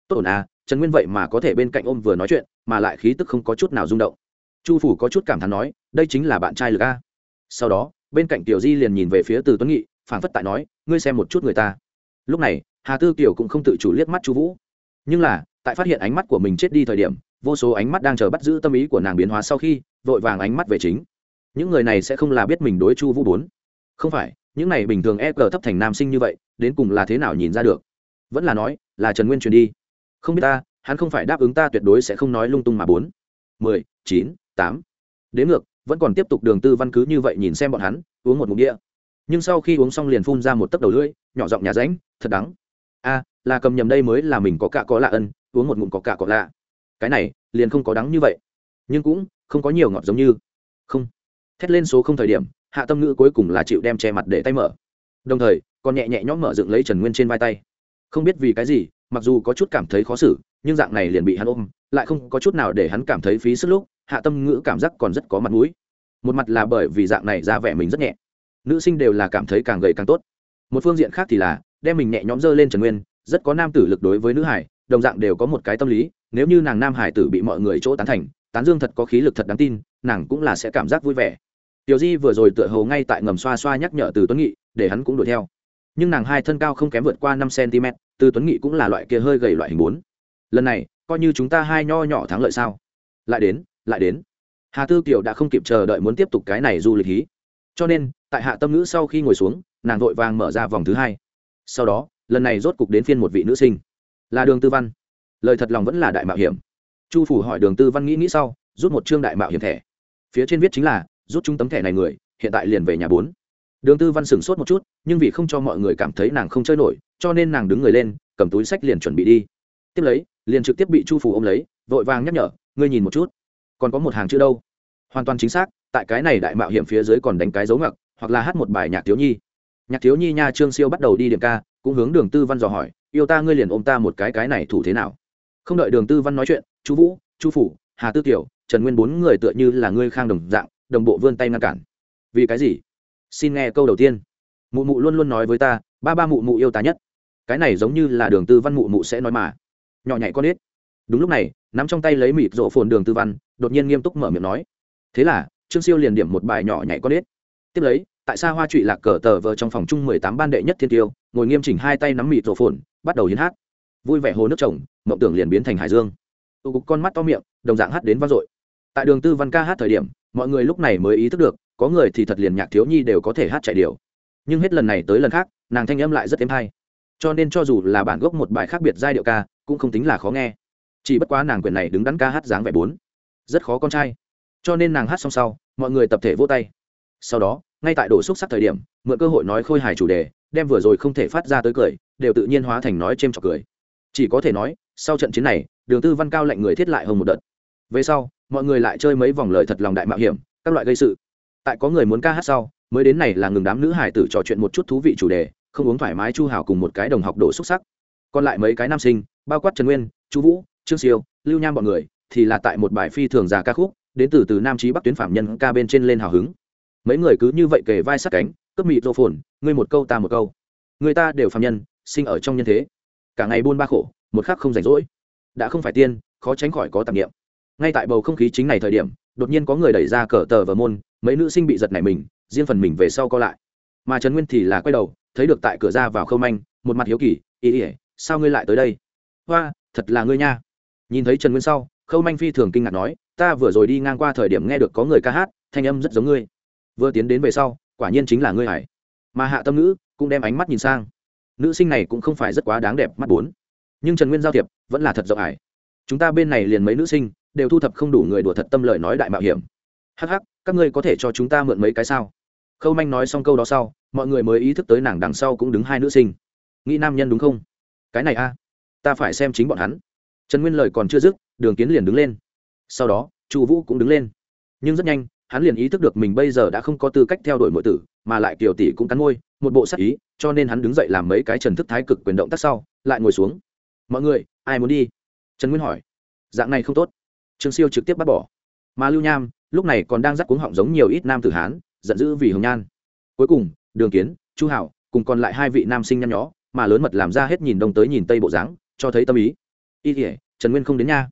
Tốt ổn à trần nguyên vậy mà có thể bên cạnh ôm vừa nói chuyện, mà lại khí tức không có chút nào rung động. Chu phủ có chút cảm thán nói, đây chính là bạn trai lực a. Sau đó, bên cạnh tiểu di liền nhìn về phía từ tuấn nghị, phản phất tại nói, ngươi xem một chút người ta. Lúc này, hà tư kiều cũng không tự chủ liếc mắt chu vũ. Nhưng là, tại phát hiện ánh mắt của mình chết đi thời điểm vô số ánh mắt đang chờ bắt giữ tâm ý của nàng biến hóa sau khi, vội vàng ánh mắt về chính. Những người này sẽ không là biết mình đối chu vũ bốn. Không phải, những này bình thường e cờ thấp thành nam sinh như vậy, đến cùng là thế nào nhìn ra được? Vẫn là nói, là trần nguyên truyền đi. Không biết ta, hắn không phải đáp ứng ta tuyệt đối sẽ không nói lung tung mà bốn. Mười, chín, tám. Đến ngược, vẫn còn tiếp tục đường tư văn cứ như vậy nhìn xem bọn hắn, uống một mục đĩa nhưng sau khi uống xong liền phun ra một tấc đầu lưỡi, nhỏ giọng nhà ránh, thật đắng. A, là cầm nhầm đây mới là mình có cạ có lạ ân, uống một ngụm có cạ có lạ cái này liền không có đắng như vậy. Nhưng cũng không có nhiều ngọt giống như. Không. Thét lên số không thời điểm, hạ tâm ngữ cuối cùng là chịu đem che mặt để tay mở. Đồng thời, còn nhẹ nhẹ nhõm mở dựng lấy trần nguyên trên vai tay. Không biết vì cái gì, mặc dù có chút cảm thấy khó xử, nhưng dạng này liền bị hắn ôm, lại không có chút nào để hắn cảm thấy phí sức lúc, hạ tâm ngữ cảm giác còn rất có mặt mũi. Một mặt là bởi vì dạng này ra vẻ mình rất nhẹ. Nữ sinh đều là cảm thấy càng gầy càng tốt. Một phương diện khác thì là, đem mình nhẹ nhõm dơ lên trần nguyên, rất có nam tử lực đối với nữ hải, đồng dạng đều có một cái tâm lý nếu như nàng nam hải tử bị mọi người chỗ tán thành, tán dương thật có khí lực thật đáng tin, nàng cũng là sẽ cảm giác vui vẻ. Tiểu di vừa rồi tựa hồ ngay tại ngầm xoa xoa nhắc nhở từ tuấn nghị, để hắn cũng đuổi theo. Nhưng nàng hai thân cao không kém vượt qua năm cm, từ tuấn nghị cũng là loại kia hơi gầy loại hình bốn. Lần này, coi như chúng ta hai nho nhỏ thắng lợi sao? Lại đến lại đến. Hà tư kiều đã không kịp chờ đợi muốn tiếp tục cái này du lịch hí. Cho nên, tại hạ tâm ngữ sau khi ngồi xuống, nàng vội vàng mở ra vòng thứ hai. Sau đó, lần này rốt cục đến phiên một vị nữ sinh. Là đường tư văn lời thật lòng vẫn là đại mạo hiểm. Chu phủ hỏi đường tư văn nghĩ nghĩ sau, rút một chương đại mạo hiểm thẻ. Phía trên viết chính là, rút chúng tấm thẻ này người, hiện tại liền về nhà bốn. Đường tư văn sửng sốt một chút, nhưng vì không cho mọi người cảm thấy nàng không chơi nổi, cho nên nàng đứng người lên, cầm túi sách liền chuẩn bị đi. Tiếp lấy, liền trực tiếp bị chu phủ ôm lấy, vội vàng nhắc nhở, ngươi nhìn một chút, còn có một hàng chữ đâu? Hoàn toàn chính xác, tại cái này đại mạo hiểm phía dưới còn đánh cái dấu ngặc hoặc là hát một bài nhạc thiếu nhi. Nhạc thiếu nhi nha trương siêu bắt đầu đi điểm ca, cũng hướng đường tư văn dò hỏi, yêu ta ngươi liền ôm ta một cái cái này thủ thế nào? Không đợi đường tư văn nói chuyện chú vũ, chu phủ, hà tư kiều, trần nguyên bốn người tựa như là ngươi khang đồng dạng, đồng bộ vươn tay ngăn cản. Vì cái gì? Xin nghe câu đầu tiên. Mụ mụ luôn luôn nói với ta, ba ba mụ mụ yêu ta nhất. Cái này giống như là đường tư văn mụ mụ sẽ nói mà. Nhỏ nhảy con ít đúng lúc này, nắm trong tay lấy mịt rộ phồn đường tư văn, đột nhiên nghiêm túc mở miệng nói. Thế là, trương siêu liền điểm một bài nhỏ nhảy con ít tiếp lấy, tại sao hoa trụy lạc cờ tờ vờ trong phòng chung mười tám ban đệ nhất thiên tiêu, ngồi nghiêm chỉnh hai tay nắm mịt rộ phồn, bắt đầu hiến hát vui vẻ hồ nước trồng, mộng tưởng liền biến thành hải dương. Tụ cục con mắt to miệng, đồng dạng hát đến vang dội. Tại đường tư văn ca hát thời điểm, mọi người lúc này mới ý thức được, có người thì thật liền nhạc thiếu nhi đều có thể hát chạy điều nhưng hết lần này tới lần khác, nàng thanh âm lại rất êm hay. Cho nên cho dù là bản gốc một bài khác biệt giai điệu ca, cũng không tính là khó nghe. Chỉ bất quá nàng quyền này đứng đắn ca hát dáng vẻ bốn. Rất khó con trai. Cho nên nàng hát xong sau, mọi người tập thể vô tay. Sau đó, ngay tại đổ xúc sắc thời điểm, mượn cơ hội nói khôi hài chủ đề, đem vừa rồi không thể phát ra tới cười, đều tự nhiên hóa thành nói c h trọc cười chỉ có thể nói, sau trận chiến này, đường tư văn cao lệnh người thiết lại hơn một đợt. Về sau, mọi người lại chơi mấy vòng lời thật lòng đại mạo hiểm, các loại gây sự. Tại có người muốn ca hát sau, mới đến này là ngừng đám nữ hải tử trò chuyện một chút thú vị chủ đề, không uống thoải mái chu hào cùng một cái đồng học đổ xúc sắc. Còn lại mấy cái nam sinh, bao quát trần nguyên chú vũ, trương siêu, lưu nham b ọ n người, thì là tại một bài phi thường già ca khúc, đến từ từ nam trí bắc tuyến phạm nhân ca bên trên lên hào hứng. Mấy người cứ như vậy kề vai sát cánh, cướp mịt rô phồn, ngươi một câu ta một câu. Người ta đều phạm nhân, sinh ở trong nhân thế cả ngày buôn ba khổ, một khắc không rảnh rỗi. Đã không phải tiên, khó tránh khỏi có tạp nghiệm ngay tại bầu không khí chính này thời điểm, đột nhiên có người đẩy ra cờ tờ và môn, mấy nữ sinh bị giật nảy mình, riêng phần mình về sau co lại. Mà trần nguyên thì là quay đầu, thấy được tại cửa ra vào khâu manh, một mặt hiếu kỳ, ý ỉa sao ngươi lại tới đây? Hoa, thật là ngươi nha. Nhìn thấy trần nguyên sau, khâu manh phi thường kinh ngạc nói, ta vừa rồi đi ngang qua thời điểm nghe được có người ca hát, thanh âm rất giống ngươi. Vừa tiến đến về sau, quả nhiên chính là ngươi hải mà hạ tâm nữ cũng đem ánh mắt nhìn sang nữ sinh này cũng không phải rất quá đáng đẹp mắt bốn. Nhưng trần nguyên giao thiệp vẫn là thật rộng ải. Chúng ta bên này liền mấy nữ sinh đều thu thập không đủ người đùa thật tâm lời nói đại mạo hiểm. Hắc hắc, các ngươi có thể cho chúng ta mượn mấy cái sao? Khâu manh nói xong câu đó sau, mọi người mới ý thức tới nàng đằng sau cũng đứng hai nữ sinh. Nghĩ nam nhân đúng không? Cái này a, ta phải xem chính bọn hắn. Trần nguyên lời còn chưa dứt, đường kiến liền đứng lên. Sau đó, chu vũ cũng đứng lên. Nhưng rất nhanh, hắn liền ý thức được mình bây giờ đã không có tư cách theo đuổi mọi tử mà lại kiều tỷ cũng cắn môi, một bộ sắc ý, cho nên hắn đứng dậy làm mấy cái trần thức thái cực quyền động tác sau, lại ngồi xuống. Mọi người, ai muốn đi? Trần nguyên hỏi. Dạng này không tốt. Trương siêu trực tiếp bắt bỏ. Mà lưu nham, lúc này còn đang dắt cuống họng giống nhiều ít nam tử hán, giận dữ vì hồng nhan. Cuối cùng, đường kiến, chu hảo cùng còn lại hai vị nam sinh nhăn nhó, mà lớn mật làm ra hết nhìn đông tới nhìn tây bộ dáng, cho thấy tâm ý. Y thể trần nguyên không đến nha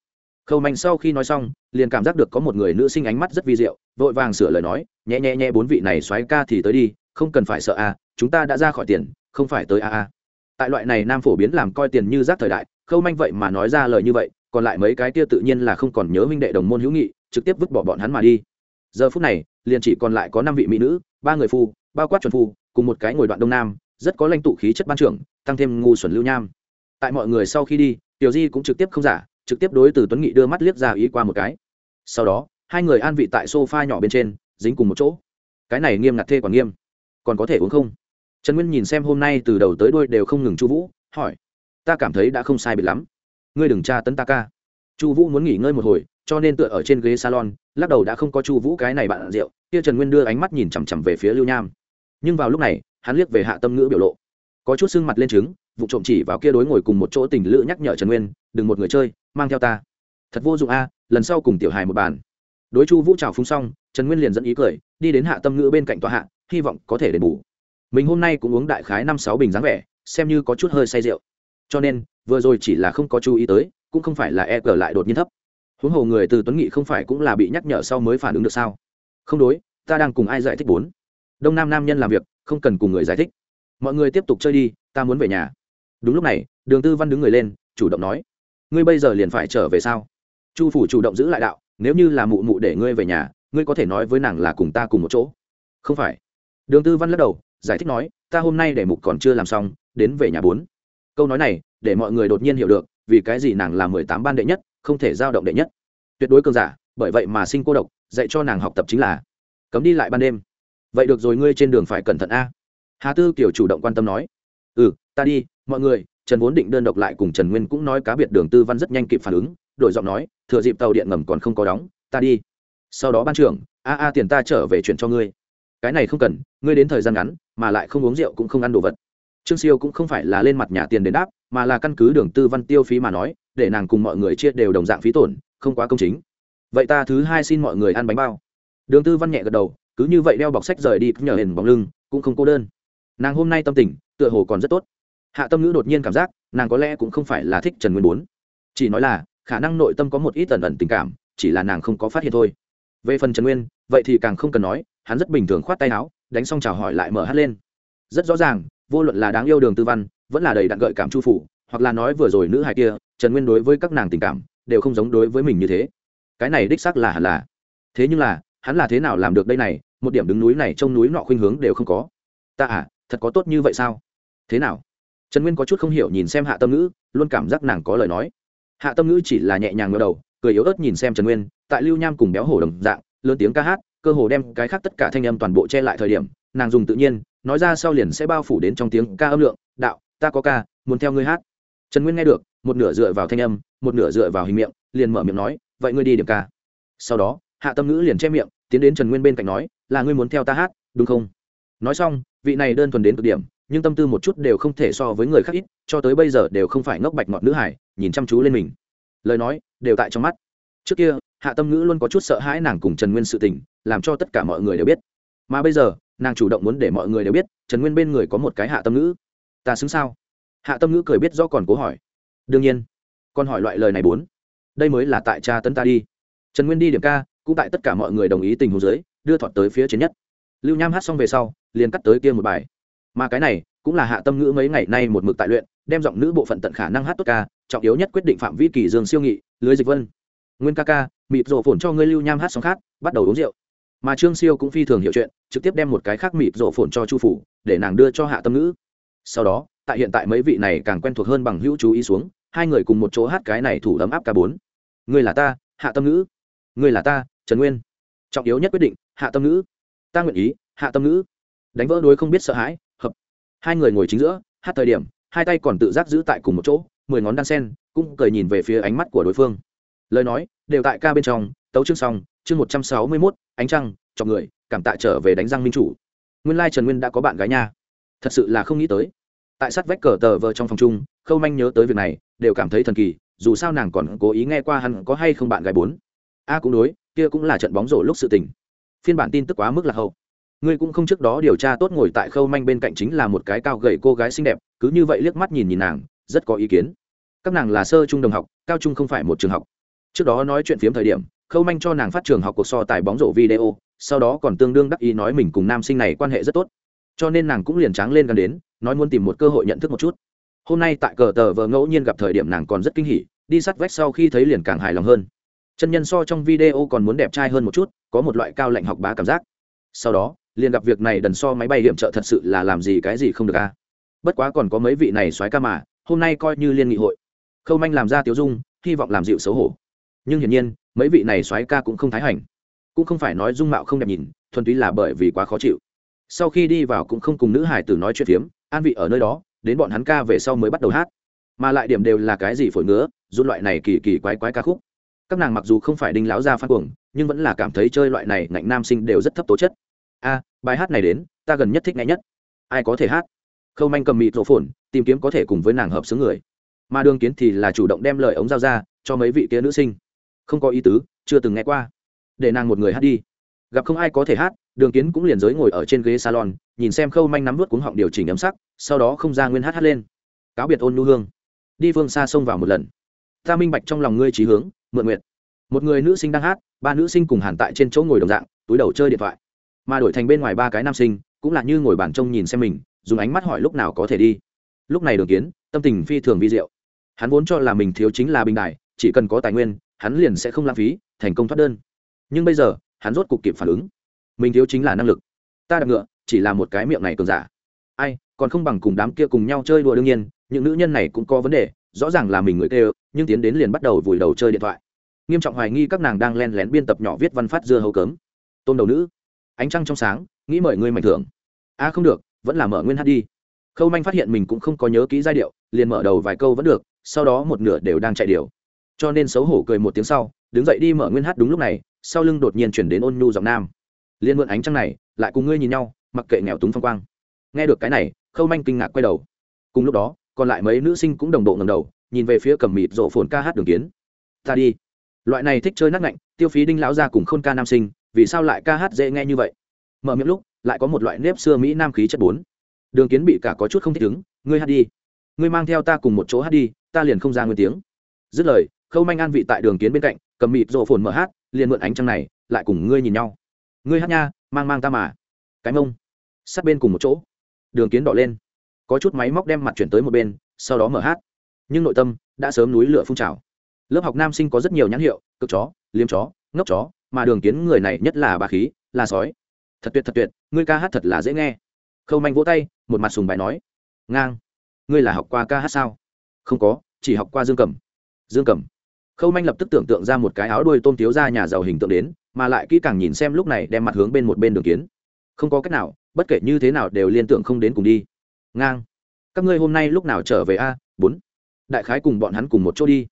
khâu mạnh sau khi nói xong, liền cảm giác được có một người nữ sinh ánh mắt rất vi diệu, vội vàng sửa lời nói, nhẹ nhẹ nhẹ, bốn vị này xoáy ca thì tới đi, không cần phải sợ a, chúng ta đã ra khỏi tiền, không phải tới a a. Tại loại này nam phổ biến làm coi tiền như rác thời đại, khâu manh vậy mà nói ra lời như vậy, còn lại mấy cái kia tự nhiên là không còn nhớ minh đệ đồng môn hữu nghị, trực tiếp vứt bỏ bọn hắn mà đi. Giờ phút này, liền chỉ còn lại có năm vị mỹ nữ, ba người phu, bao quát chuẩn phu, cùng một cái ngồi đoạn đông nam, rất có lãnh tụ khí chất ban trưởng, tăng thêm ngu xuẩn lưu nham. Tại mọi người sau khi đi, tiểu di cũng trực tiếp không giả trực tiếp đối từ tuấn nghị đưa mắt liếc ra ý qua một cái. Sau đó, hai người an vị tại sofa nhỏ bên trên, dính cùng một chỗ. Cái này nghiêm ngặt thê còn nghiêm. Còn có thể uống không? Trần nguyên nhìn xem hôm nay từ đầu tới đuôi đều không ngừng chu vũ, hỏi. Ta cảm thấy đã không sai biệt lắm. Ngươi đừng tra tấn ta ca. Chu vũ muốn nghỉ ngơi một hồi, cho nên tựa ở trên ghế salon, lắc đầu đã không có chu vũ cái này bạn rượu. Kia trần nguyên đưa ánh mắt nhìn chằm chằm về phía lưu nham. Nhưng vào lúc này, hắn liếc về hạ tâm ngữ biểu lộ. Có chút xương mặt lên trứng, vụ trộm chỉ vào kia đối ngồi cùng một chỗ tình lự nhắc nhở trần nguyên, đừng một người chơi mang theo ta. Thật vô dụng a, lần sau cùng tiểu hài một bàn. Đối chu vũ trào phúng xong, trần nguyên liền dẫn ý cười, đi đến hạ tâm ngữ bên cạnh tòa hạ, hy vọng có thể đền bù. Mình hôm nay cũng uống đại khái năm sáu bình dáng vẻ, xem như có chút hơi say rượu. Cho nên, vừa rồi chỉ là không có chú ý tới, cũng không phải là e cờ lại đột nhiên thấp. Huống hồ người từ tuấn nghị không phải cũng là bị nhắc nhở sau mới phản ứng được sao? Không đối, ta đang cùng ai giải thích bốn? Đông nam nam nhân làm việc, không cần cùng người giải thích. Mọi người tiếp tục chơi đi, ta muốn về nhà. Đúng lúc này, đường tư văn đứng người lên, chủ động nói ngươi bây giờ liền phải trở về sao? Chu phủ chủ động giữ lại đạo, nếu như là mụ mụ để ngươi về nhà, ngươi có thể nói với nàng là cùng ta cùng một chỗ. Không phải. Đường tư văn lắc đầu, giải thích nói, ta hôm nay để mục còn chưa làm xong, đến về nhà bốn. Câu nói này, để mọi người đột nhiên hiểu được, vì cái gì nàng là mười tám ban đệ nhất, không thể giao động đệ nhất. Tuyệt đối cường giả, bởi vậy mà sinh cô độc, dạy cho nàng học tập chính là cấm đi lại ban đêm. Vậy được rồi, ngươi trên đường phải cẩn thận a. Hà tư kiểu chủ động quan tâm nói ừ ta đi, mọi người trần vốn định đơn độc lại cùng trần nguyên cũng nói cá biệt đường tư văn rất nhanh kịp phản ứng, đổi giọng nói, thừa dịp tàu điện ngầm còn không có đóng, ta đi. Sau đó ban trưởng, a a tiền ta trở về chuyển cho ngươi. Cái này không cần, ngươi đến thời gian ngắn, mà lại không uống rượu cũng không ăn đồ vật. Trương siêu cũng không phải là lên mặt nhà tiền đền đáp, mà là căn cứ đường tư văn tiêu phí mà nói, để nàng cùng mọi người chia đều đồng dạng phí tổn, không quá công chính. Vậy ta thứ hai xin mọi người ăn bánh bao. Đường tư văn nhẹ gật đầu, cứ như vậy đeo bọc sách rời đi, nhờ hình bóng lưng, cũng không cô đơn. Nàng hôm nay tâm tình, tựa hồ còn rất tốt hạ tâm ngữ đột nhiên cảm giác, nàng có lẽ cũng không phải là thích trần nguyên bốn. Chỉ nói là, khả năng nội tâm có một ít tần ẩn tình cảm, chỉ là nàng không có phát hiện thôi. Về phần trần nguyên, vậy thì càng không cần nói, hắn rất bình thường khoát tay áo, đánh xong chào hỏi lại mở hát lên. Rất rõ ràng, vô luận là đáng yêu đường tư văn, vẫn là đầy đặn gợi cảm chu phủ, hoặc là nói vừa rồi nữ hài kia, trần nguyên đối với các nàng tình cảm, đều không giống đối với mình như thế. Cái này đích xác là hẳn là. Thế nhưng là, hắn là thế nào làm được đây này, một điểm đứng núi này trông núi nọ khuynh hướng đều không có. Ta à thật có tốt như vậy sao? Thế nào? Trần nguyên có chút không hiểu nhìn xem hạ tâm ngữ, luôn cảm giác nàng có lời nói. Hạ tâm ngữ chỉ là nhẹ nhàng ngờ đầu, cười yếu ớt nhìn xem trần nguyên, tại lưu nham cùng béo hổ đồng dạng, lớn tiếng ca hát, cơ hồ đem cái khác tất cả thanh âm toàn bộ che lại thời điểm, nàng dùng tự nhiên, nói ra sau liền sẽ bao phủ đến trong tiếng ca âm lượng, đạo, ta có ca, muốn theo ngươi hát. Trần nguyên nghe được, một nửa dựa vào thanh âm, một nửa dựa vào hình miệng, liền mở miệng nói, vậy ngươi đi điểm ca. Sau đó, hạ tâm ngữ liền che miệng, tiến đến trần nguyên bên cạnh nói, là ngươi muốn theo ta hát, đúng không? Nói xong, vị này đơn thuần đến cực điểm nhưng tâm tư một chút đều không thể so với người khác ít, cho tới bây giờ đều không phải ngốc bạch ngọt nữ hải, nhìn chăm chú lên mình. Lời nói, đều tại trong mắt. Trước kia, hạ tâm ngữ luôn có chút sợ hãi nàng cùng trần nguyên sự tình, làm cho tất cả mọi người đều biết. Mà bây giờ, nàng chủ động muốn để mọi người đều biết, trần nguyên bên người có một cái hạ tâm ngữ. Ta xứng sao? Hạ tâm ngữ cười biết do còn cố hỏi. Đương nhiên con hỏi loại lời này bốn. Đây mới là tại cha tấn ta đi. Trần nguyên đi điểm ca, cũng tại tất cả mọi người đồng ý tình hồ dưới, đưa thọt tới phía trên nhất. Lưu nham hát xong về sau, liền cắt tới kia một bài mà cái này cũng là hạ tâm ngữ mấy ngày nay một mực tại luyện, đem giọng nữ bộ phận tận khả năng hát tốt ca, trọng yếu nhất quyết định phạm vi kỳ dương siêu nghị, lưới dịch vân. Nguyên ca ca mịp rổ phồn cho ngươi lưu nham hát xong khát bắt đầu uống rượu. Mà trương siêu cũng phi thường hiểu chuyện, trực tiếp đem một cái khác mịp rổ phồn cho chu phủ, để nàng đưa cho hạ tâm ngữ. Sau đó, tại hiện tại mấy vị này càng quen thuộc hơn bằng hữu chú ý xuống, hai người cùng một chỗ hát cái này thủ ấm áp ca bốn. Người là ta, hạ tâm ngữ. Người là ta, trần nguyên. Trọng yếu nhất quyết định, hạ tâm ngữ. Ta nguyện ý, hạ tâm ngữ. Đánh vỡ đối không biết sợ hãi hai người ngồi chính giữa, hát thời điểm, hai tay còn tự giác giữ tại cùng một chỗ, mười ngón đan sen, cũng cười nhìn về phía ánh mắt của đối phương. Lời nói, đều tại ca bên trong, tấu chương xong, chương một trăm sáu mươi mốt, ánh trăng chọc người, cảm tạ trở về đánh răng minh chủ. Nguyên lai trần nguyên đã có bạn gái nha. Thật sự là không nghĩ tới. Tại sát vách cờ tờ vờ trong phòng chung, khâu manh nhớ tới việc này, đều cảm thấy thần kỳ, dù sao nàng còn cố ý nghe qua hắn có hay không bạn gái bốn. A à, cũng đối, kia cũng là trận bóng rổ lúc sự tình. Phiên bản tin tức quá mức là hậu ngươi cũng không trước đó điều tra tốt ngồi tại khâu manh bên cạnh chính là một cái cao gầy cô gái xinh đẹp, cứ như vậy liếc mắt nhìn nhìn nàng, rất có ý kiến. Các nàng là sơ trung đồng học, cao trung không phải một trường học. Trước đó nói chuyện phiếm thời điểm, khâu manh cho nàng phát trường học cuộc so tài bóng rổ video, sau đó còn tương đương đắc ý nói mình cùng nam sinh này quan hệ rất tốt. Cho nên nàng cũng liền tráng lên gần đến, nói muốn tìm một cơ hội nhận thức một chút. Hôm nay tại cờ tờ vờ ngẫu nhiên gặp thời điểm nàng còn rất kinh hỉ, đi sát vách sau khi thấy liền càng hài lòng hơn. Chân nhân so trong video còn muốn đẹp trai hơn một chút, có một loại cao lạnh học bá cảm giác. Sau đó liền gặp việc này đần so máy bay hiểm trợ thật sự là làm gì cái gì không được a. Bất quá còn có mấy vị này xoáy ca mà, hôm nay coi như liên nghị hội. Khâu manh làm ra tiếu dung, hy vọng làm dịu xấu hổ. Nhưng hiển nhiên, mấy vị này xoáy ca cũng không thái hành. Cũng không phải nói dung mạo không đẹp nhìn, thuần túy là bởi vì quá khó chịu. Sau khi đi vào cũng không cùng nữ hải tử nói chuyện phiếm, an vị ở nơi đó, đến bọn hắn ca về sau mới bắt đầu hát. Mà lại điểm đều là cái gì phổi ngứa, rút loại này kỳ kỳ quái quái ca khúc. Các nàng mặc dù không phải đinh lão gia phát cuồng, nhưng vẫn là cảm thấy chơi loại này ngạnh nam sinh đều rất thấp tố chất a, bài hát này đến, ta gần nhất thích nghe nhất. Ai có thể hát? Khâu manh cầm mịt rổ phồn tìm kiếm có thể cùng với nàng hợp xướng người. Mà đường kiến thì là chủ động đem lời ống giao ra, cho mấy vị kia nữ sinh. Không có ý tứ, chưa từng nghe qua. Để nàng một người hát đi. Gặp không ai có thể hát, đường kiến cũng liền giới ngồi ở trên ghế salon, nhìn xem khâu manh nắm vớt cuống họng điều chỉnh ấm sắc, sau đó không ra nguyên hát hát lên. Cáo biệt ôn nu hương. Đi phương xa xông vào một lần. Ta minh bạch trong lòng ngươi trí hướng, mượn nguyện. Một người nữ sinh đang hát, ba nữ sinh cùng hàn tại trên chỗ ngồi đồng dạng, túi đầu chơi điện thoại mà đổi thành bên ngoài ba cái nam sinh, cũng là như ngồi bàn trông nhìn xem mình, dùng ánh mắt hỏi lúc nào có thể đi. Lúc này đường kiến, tâm tình phi thường vi diệu. Hắn vốn cho là mình thiếu chính là bình đại, chỉ cần có tài nguyên, hắn liền sẽ không lãng phí, thành công thoát đơn. Nhưng bây giờ, hắn rốt cục kịp phản ứng. Mình thiếu chính là năng lực. Ta đạp ngựa, chỉ là một cái miệng này cường giả. Ai, còn không bằng cùng đám kia cùng nhau chơi đùa đương nhiên, những nữ nhân này cũng có vấn đề, rõ ràng là mình người kêu nhưng tiến đến liền bắt đầu vùi đầu chơi điện thoại. Nghiêm trọng hoài nghi các nàng đang len lén biên tập nhỏ viết văn phát dưa hấu cớm tôn đầu nữ ánh trăng trong sáng, nghĩ mời ngươi mạnh thưởng. A không được, vẫn là mở nguyên hát đi. Khâu manh phát hiện mình cũng không có nhớ kỹ giai điệu, liền mở đầu vài câu vẫn được, sau đó một nửa đều đang chạy điều cho nên xấu hổ cười một tiếng sau, đứng dậy đi mở nguyên hát đúng lúc này, sau lưng đột nhiên chuyển đến ôn nhu giọng nam. Liên mượn ánh trăng này, lại cùng ngươi nhìn nhau, mặc kệ nghèo túng phong quang. Nghe được cái này, khâu manh kinh ngạc quay đầu. Cùng lúc đó, còn lại mấy nữ sinh cũng đồng bộ ngầm đầu, nhìn về phía cầm mịt rộ phồn ca hát đường kiến. Ta đi. Loại này thích chơi nát ngạnh, tiêu phí đinh lão ra cùng khôn ca nam sinh vì sao lại ca hát dễ nghe như vậy? Mở miệng lúc, lại có một loại nếp xưa mỹ nam khí chất bốn. Đường kiến bị cả có chút không thích ứng, ngươi hát đi. Ngươi mang theo ta cùng một chỗ hát đi, ta liền không ra nguyên tiếng. Dứt lời, khâu manh an vị tại đường kiến bên cạnh, cầm mịt rộ phồn mở hát, liền mượn ánh trăng này, lại cùng ngươi nhìn nhau. Ngươi hát nha, mang mang ta mà. Cái mông. Sát bên cùng một chỗ. Đường kiến đỏ lên. Có chút máy móc đem mặt chuyển tới một bên, sau đó mở hát. Nhưng nội tâm đã sớm núi lửa phun trào. Lớp học nam sinh có rất nhiều nhãn hiệu, cực chó, liếm chó, ngốc chó mà đường kiến người này nhất là bà khí, là sói. Thật tuyệt thật tuyệt, ngươi ca hát thật là dễ nghe. Khâu manh vỗ tay, một mặt sùng bài nói. Ngang. Ngươi là học qua ca hát sao? Không có, chỉ học qua dương cầm dương cầm khâu manh lập tức tưởng tượng ra một cái áo đuôi tôm tiếu ra nhà giàu hình tượng đến, mà lại kỹ càng nhìn xem lúc này đem mặt hướng bên một bên đường kiến. Không có cách nào, bất kể như thế nào đều liên tưởng không đến cùng đi. Ngang. Các ngươi hôm nay lúc nào trở về a? Bốn. Đại khái cùng bọn hắn cùng một chỗ đi.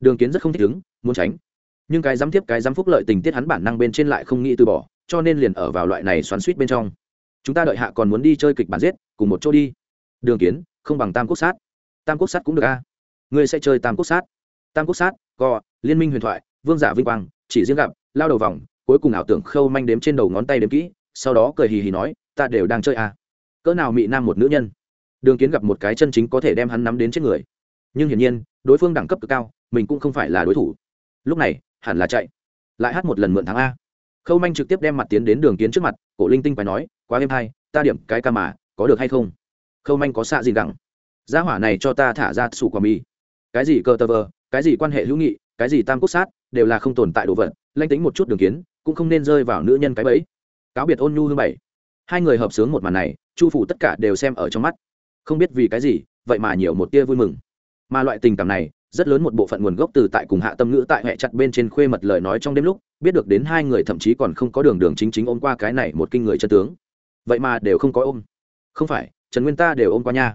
Đường kiến rất không thích ứng, muốn tránh nhưng cái giám tiếp cái giám phúc lợi tình tiết hắn bản năng bên trên lại không nghĩ từ bỏ, cho nên liền ở vào loại này xoắn suýt bên trong. Chúng ta đợi hạ còn muốn đi chơi kịch bản giết, cùng một chỗ đi. Đường kiến, không bằng tam quốc sát. Tam quốc sát cũng được a. Ngươi sẽ chơi tam quốc sát. Tam quốc sát gò liên minh huyền thoại, vương giả vinh quang, chỉ riêng gặp, lao đầu vòng, cuối cùng ảo tưởng khâu manh đếm trên đầu ngón tay đếm kỹ, sau đó cười hì hì nói, ta đều đang chơi a. Cỡ nào mị nam một nữ nhân. Đường kiến gặp một cái chân chính có thể đem hắn nắm đến chết người. Nhưng hiển nhiên, đối phương đẳng cấp cực cao, mình cũng không phải là đối thủ. Lúc này hẳn là chạy. Lại hát một lần mượn thắng a. Khâu manh trực tiếp đem mặt tiến đến đường kiến trước mặt, cổ linh tinh phải nói, quá êm hay, ta điểm cái ca mà, có được hay không? Khâu manh có xạ gì đặng? gia hỏa này cho ta thả ra sủ quả mì. Cái gì cơ tơ vơ, cái gì quan hệ hữu nghị, cái gì tam quốc sát, đều là không tồn tại đồ vật, lanh tính một chút đường kiến, cũng không nên rơi vào nữ nhân cái bẫy. Cáo biệt ôn nhu hương bảy. Hai người hợp sướng một màn này, chu phủ tất cả đều xem ở trong mắt. Không biết vì cái gì, vậy mà nhiều một tia vui mừng. Mà loại tình cảm này rất lớn một bộ phận nguồn gốc từ tại cùng hạ tâm ngữ tại hệ chặt bên trên khuê mật lời nói trong đêm lúc, biết được đến hai người thậm chí còn không có đường đường chính chính ôm qua cái này một kinh người chân tướng. Vậy mà đều không có ôm. Không phải, trần nguyên ta đều ôm qua nha.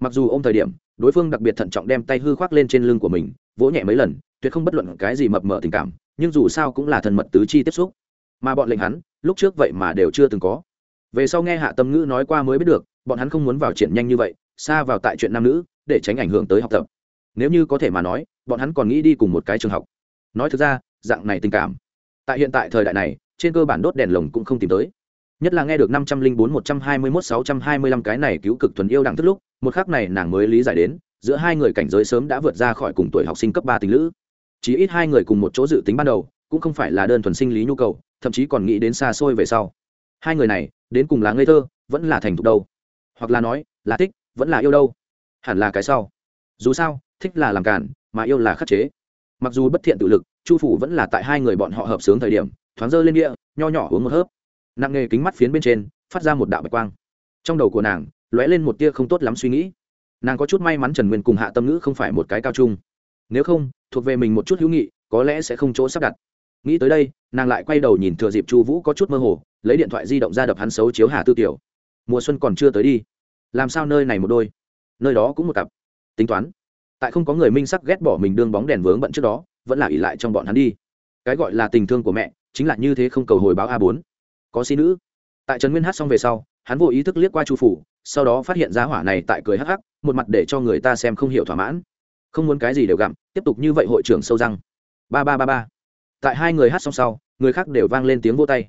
Mặc dù ôm thời điểm, đối phương đặc biệt thận trọng đem tay hư khoác lên trên lưng của mình, vỗ nhẹ mấy lần, tuyệt không bất luận cái gì mập mờ tình cảm, nhưng dù sao cũng là thần mật tứ chi tiếp xúc. Mà bọn lệnh hắn, lúc trước vậy mà đều chưa từng có. Về sau nghe hạ tâm ngữ nói qua mới biết được, bọn hắn không muốn vào triển nhanh như vậy, xa vào tại chuyện nam nữ, để tránh ảnh hưởng tới học tập nếu như có thể mà nói, bọn hắn còn nghĩ đi cùng một cái trường học. Nói thực ra, dạng này tình cảm, tại hiện tại thời đại này, trên cơ bản đốt đèn lồng cũng không tìm tới. Nhất là nghe được năm trăm linh bốn, một trăm hai mươi mốt, sáu trăm hai mươi lăm cái này cứu cực thuần yêu đẳng thức lúc, một khác này nàng mới lý giải đến, giữa hai người cảnh giới sớm đã vượt ra khỏi cùng tuổi học sinh cấp ba tình lữ. Chỉ ít hai người cùng một chỗ dự tính ban đầu, cũng không phải là đơn thuần sinh lý nhu cầu, thậm chí còn nghĩ đến xa xôi về sau. Hai người này, đến cùng là ngây thơ, vẫn là thành thục đâu? Hoặc là nói, là thích, vẫn là yêu đâu? Hẳn là cái sau. Dù sao thích là làm cản mà yêu là khắc chế. Mặc dù bất thiện tự lực, chu phủ vẫn là tại hai người bọn họ hợp sướng thời điểm, thoáng dơ lên địa nho nhỏ uống một hớp. Nặng nghề kính mắt phiến bên trên, phát ra một đạo bạch quang. Trong đầu của nàng, lóe lên một tia không tốt lắm suy nghĩ. Nàng có chút may mắn trần nguyên cùng hạ tâm ngữ không phải một cái cao trung. Nếu không, thuộc về mình một chút hữu nghị, có lẽ sẽ không chỗ sắp đặt. Nghĩ tới đây, nàng lại quay đầu nhìn thừa dịp chu vũ có chút mơ hồ, lấy điện thoại di động ra đập hắn xấu chiếu hà tư tiểu mùa xuân còn chưa tới đi. Làm sao nơi này một đôi? Nơi đó cũng một cặp. Tính toán tại không có người minh sắc ghét bỏ mình đương bóng đèn vướng bận trước đó, vẫn là ỉ lại trong bọn hắn đi. Cái gọi là tình thương của mẹ, chính là như thế không cầu hồi báo a bốn. Có xin nữ. Tại trần nguyên hát xong về sau, hắn vô ý thức liếc qua chu phủ, sau đó phát hiện ra hỏa này tại cười hắc hắc, một mặt để cho người ta xem không hiểu thỏa mãn. Không muốn cái gì đều gặm, tiếp tục như vậy hội trưởng sâu răng. Ba ba ba ba. Tại hai người hát xong sau, người khác đều vang lên tiếng vô tay.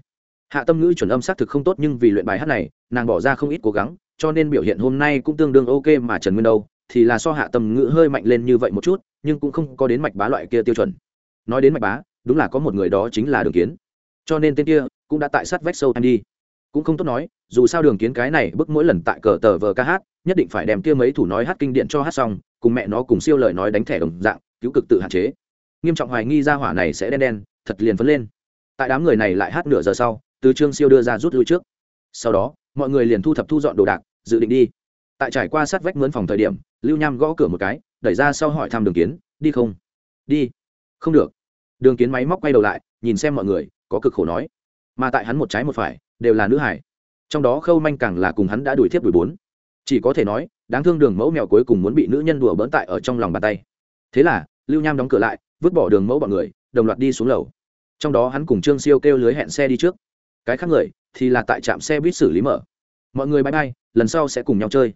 Hạ tâm ngữ chuẩn âm xác thực không tốt nhưng vì luyện bài hát này, nàng bỏ ra không ít cố gắng, cho nên biểu hiện hôm nay cũng tương đương ok mà trần nguyên đâu thì là so hạ tầm ngữ hơi mạnh lên như vậy một chút, nhưng cũng không có đến mạch bá loại kia tiêu chuẩn. Nói đến mạch bá, đúng là có một người đó chính là đường kiến. Cho nên tên kia cũng đã tại sát vách sâu em đi. Cũng không tốt nói, dù sao đường kiến cái này bức mỗi lần tại cờ tờ vờ ca hát, nhất định phải đem kia mấy thủ nói hát kinh điện cho hát xong, cùng mẹ nó cùng siêu lời nói đánh thẻ đồng dạng, cứu cực tự hạn chế. Nghiêm trọng hoài nghi ra hỏa này sẽ đen đen, thật liền phấn lên. Tại đám người này lại hát nửa giờ sau, từ trương siêu đưa ra rút lui trước. Sau đó, mọi người liền thu thập thu dọn đồ đạc, dự định đi tại trải qua sát vách mướn phòng thời điểm, lưu nham gõ cửa một cái, đẩy ra sau hỏi thăm đường kiến, đi không? Đi. Không được. Đường kiến máy móc quay đầu lại, nhìn xem mọi người, có cực khổ nói. Mà tại hắn một trái một phải, đều là nữ hải. Trong đó khâu manh càng là cùng hắn đã đuổi thiếp đuổi bốn. Chỉ có thể nói, đáng thương đường mẫu mèo cuối cùng muốn bị nữ nhân đùa bỡn tại ở trong lòng bàn tay. Thế là, lưu nham đóng cửa lại, vứt bỏ đường mẫu bọn người, đồng loạt đi xuống lầu. Trong đó hắn cùng trương siêu kêu lưới hẹn xe đi trước. Cái khác người thì là tại trạm xe buýt xử lý mở. Mọi người bãi bay lần sau sẽ cùng nhau chơi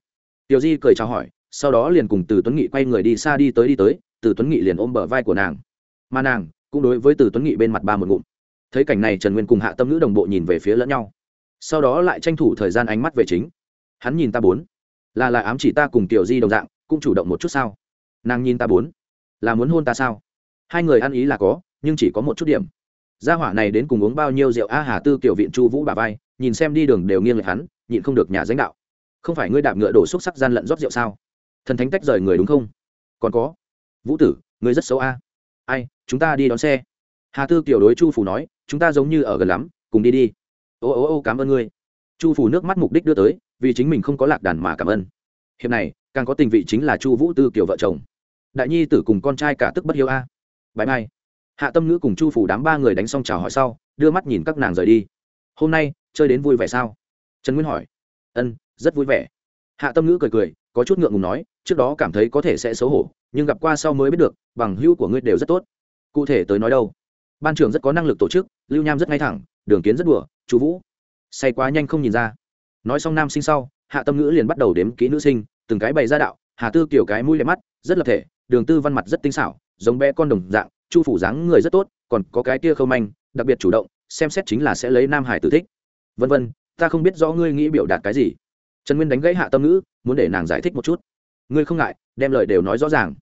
tiểu di cười chào hỏi, sau đó liền cùng từ tuấn nghị quay người đi xa đi tới đi tới, từ tuấn nghị liền ôm bờ vai của nàng. Mà nàng cũng đối với từ tuấn nghị bên mặt ba một ngụm. Thấy cảnh này trần nguyên cùng hạ tâm nữ đồng bộ nhìn về phía lẫn nhau. Sau đó lại tranh thủ thời gian ánh mắt về chính. Hắn nhìn ta bốn. Là là ám chỉ ta cùng tiểu di đồng dạng, cũng chủ động một chút sao? Nàng nhìn ta bốn. Là muốn hôn ta sao? Hai người ăn ý là có, nhưng chỉ có một chút điểm. Gia hỏa này đến cùng uống bao nhiêu rượu? A hà tư kiểu viện chu vũ bà vai, nhìn xem đi đường đều nghiêng lệch hắn, nhịn không được nhà danh đạo không phải ngươi đạp ngựa đổ xúc sắc gian lận rót rượu sao? Thần thánh tách rời người đúng không? Còn có. Vũ tử, ngươi rất xấu a. Ai, chúng ta đi đón xe. Hà tư kiểu đối chu phủ nói, chúng ta giống như ở gần lắm, cùng đi đi. Ô ô ô, cảm ơn ngươi. Chu phủ nước mắt mục đích đưa tới, vì chính mình không có lạc đàn mà cảm ơn. Hiệp này, càng có tình vị chính là chu vũ tư kiểu vợ chồng. Đại nhi tử cùng con trai cả tức bất hiếu a. Bãi mai hạ tâm ngữ cùng chu phủ đám ba người đánh xong chào hỏi sau, đưa mắt nhìn các nàng rời đi. Hôm nay, chơi đến vui vẻ sao? Trần nguyên hỏi. Ân rất vui vẻ. Hạ tâm ngữ cười cười, có chút ngượng ngùng nói, trước đó cảm thấy có thể sẽ xấu hổ, nhưng gặp qua sau mới biết được, bằng hữu của ngươi đều rất tốt. Cụ thể tới nói đâu? Ban trưởng rất có năng lực tổ chức, lưu nham rất ngay thẳng, đường kiến rất đùa chú vũ. Say quá nhanh không nhìn ra. Nói xong nam sinh sau, hạ tâm ngữ liền bắt đầu đếm kỹ nữ sinh, từng cái bày ra đạo, hà tư kiểu cái mũi lẹ mắt, rất lập thể, đường tư văn mặt rất tinh xảo, giống bé con đồng dạng, chu phủ dáng người rất tốt, còn có cái tia khâu manh, đặc biệt chủ động, xem xét chính là sẽ lấy nam hải tử thích. Vân vân, ta không biết rõ ngươi nghĩ biểu đạt cái gì trần nguyên đánh gãy hạ tâm ngữ, muốn để nàng giải thích một chút. Ngươi không ngại, đem lời đều nói rõ ràng.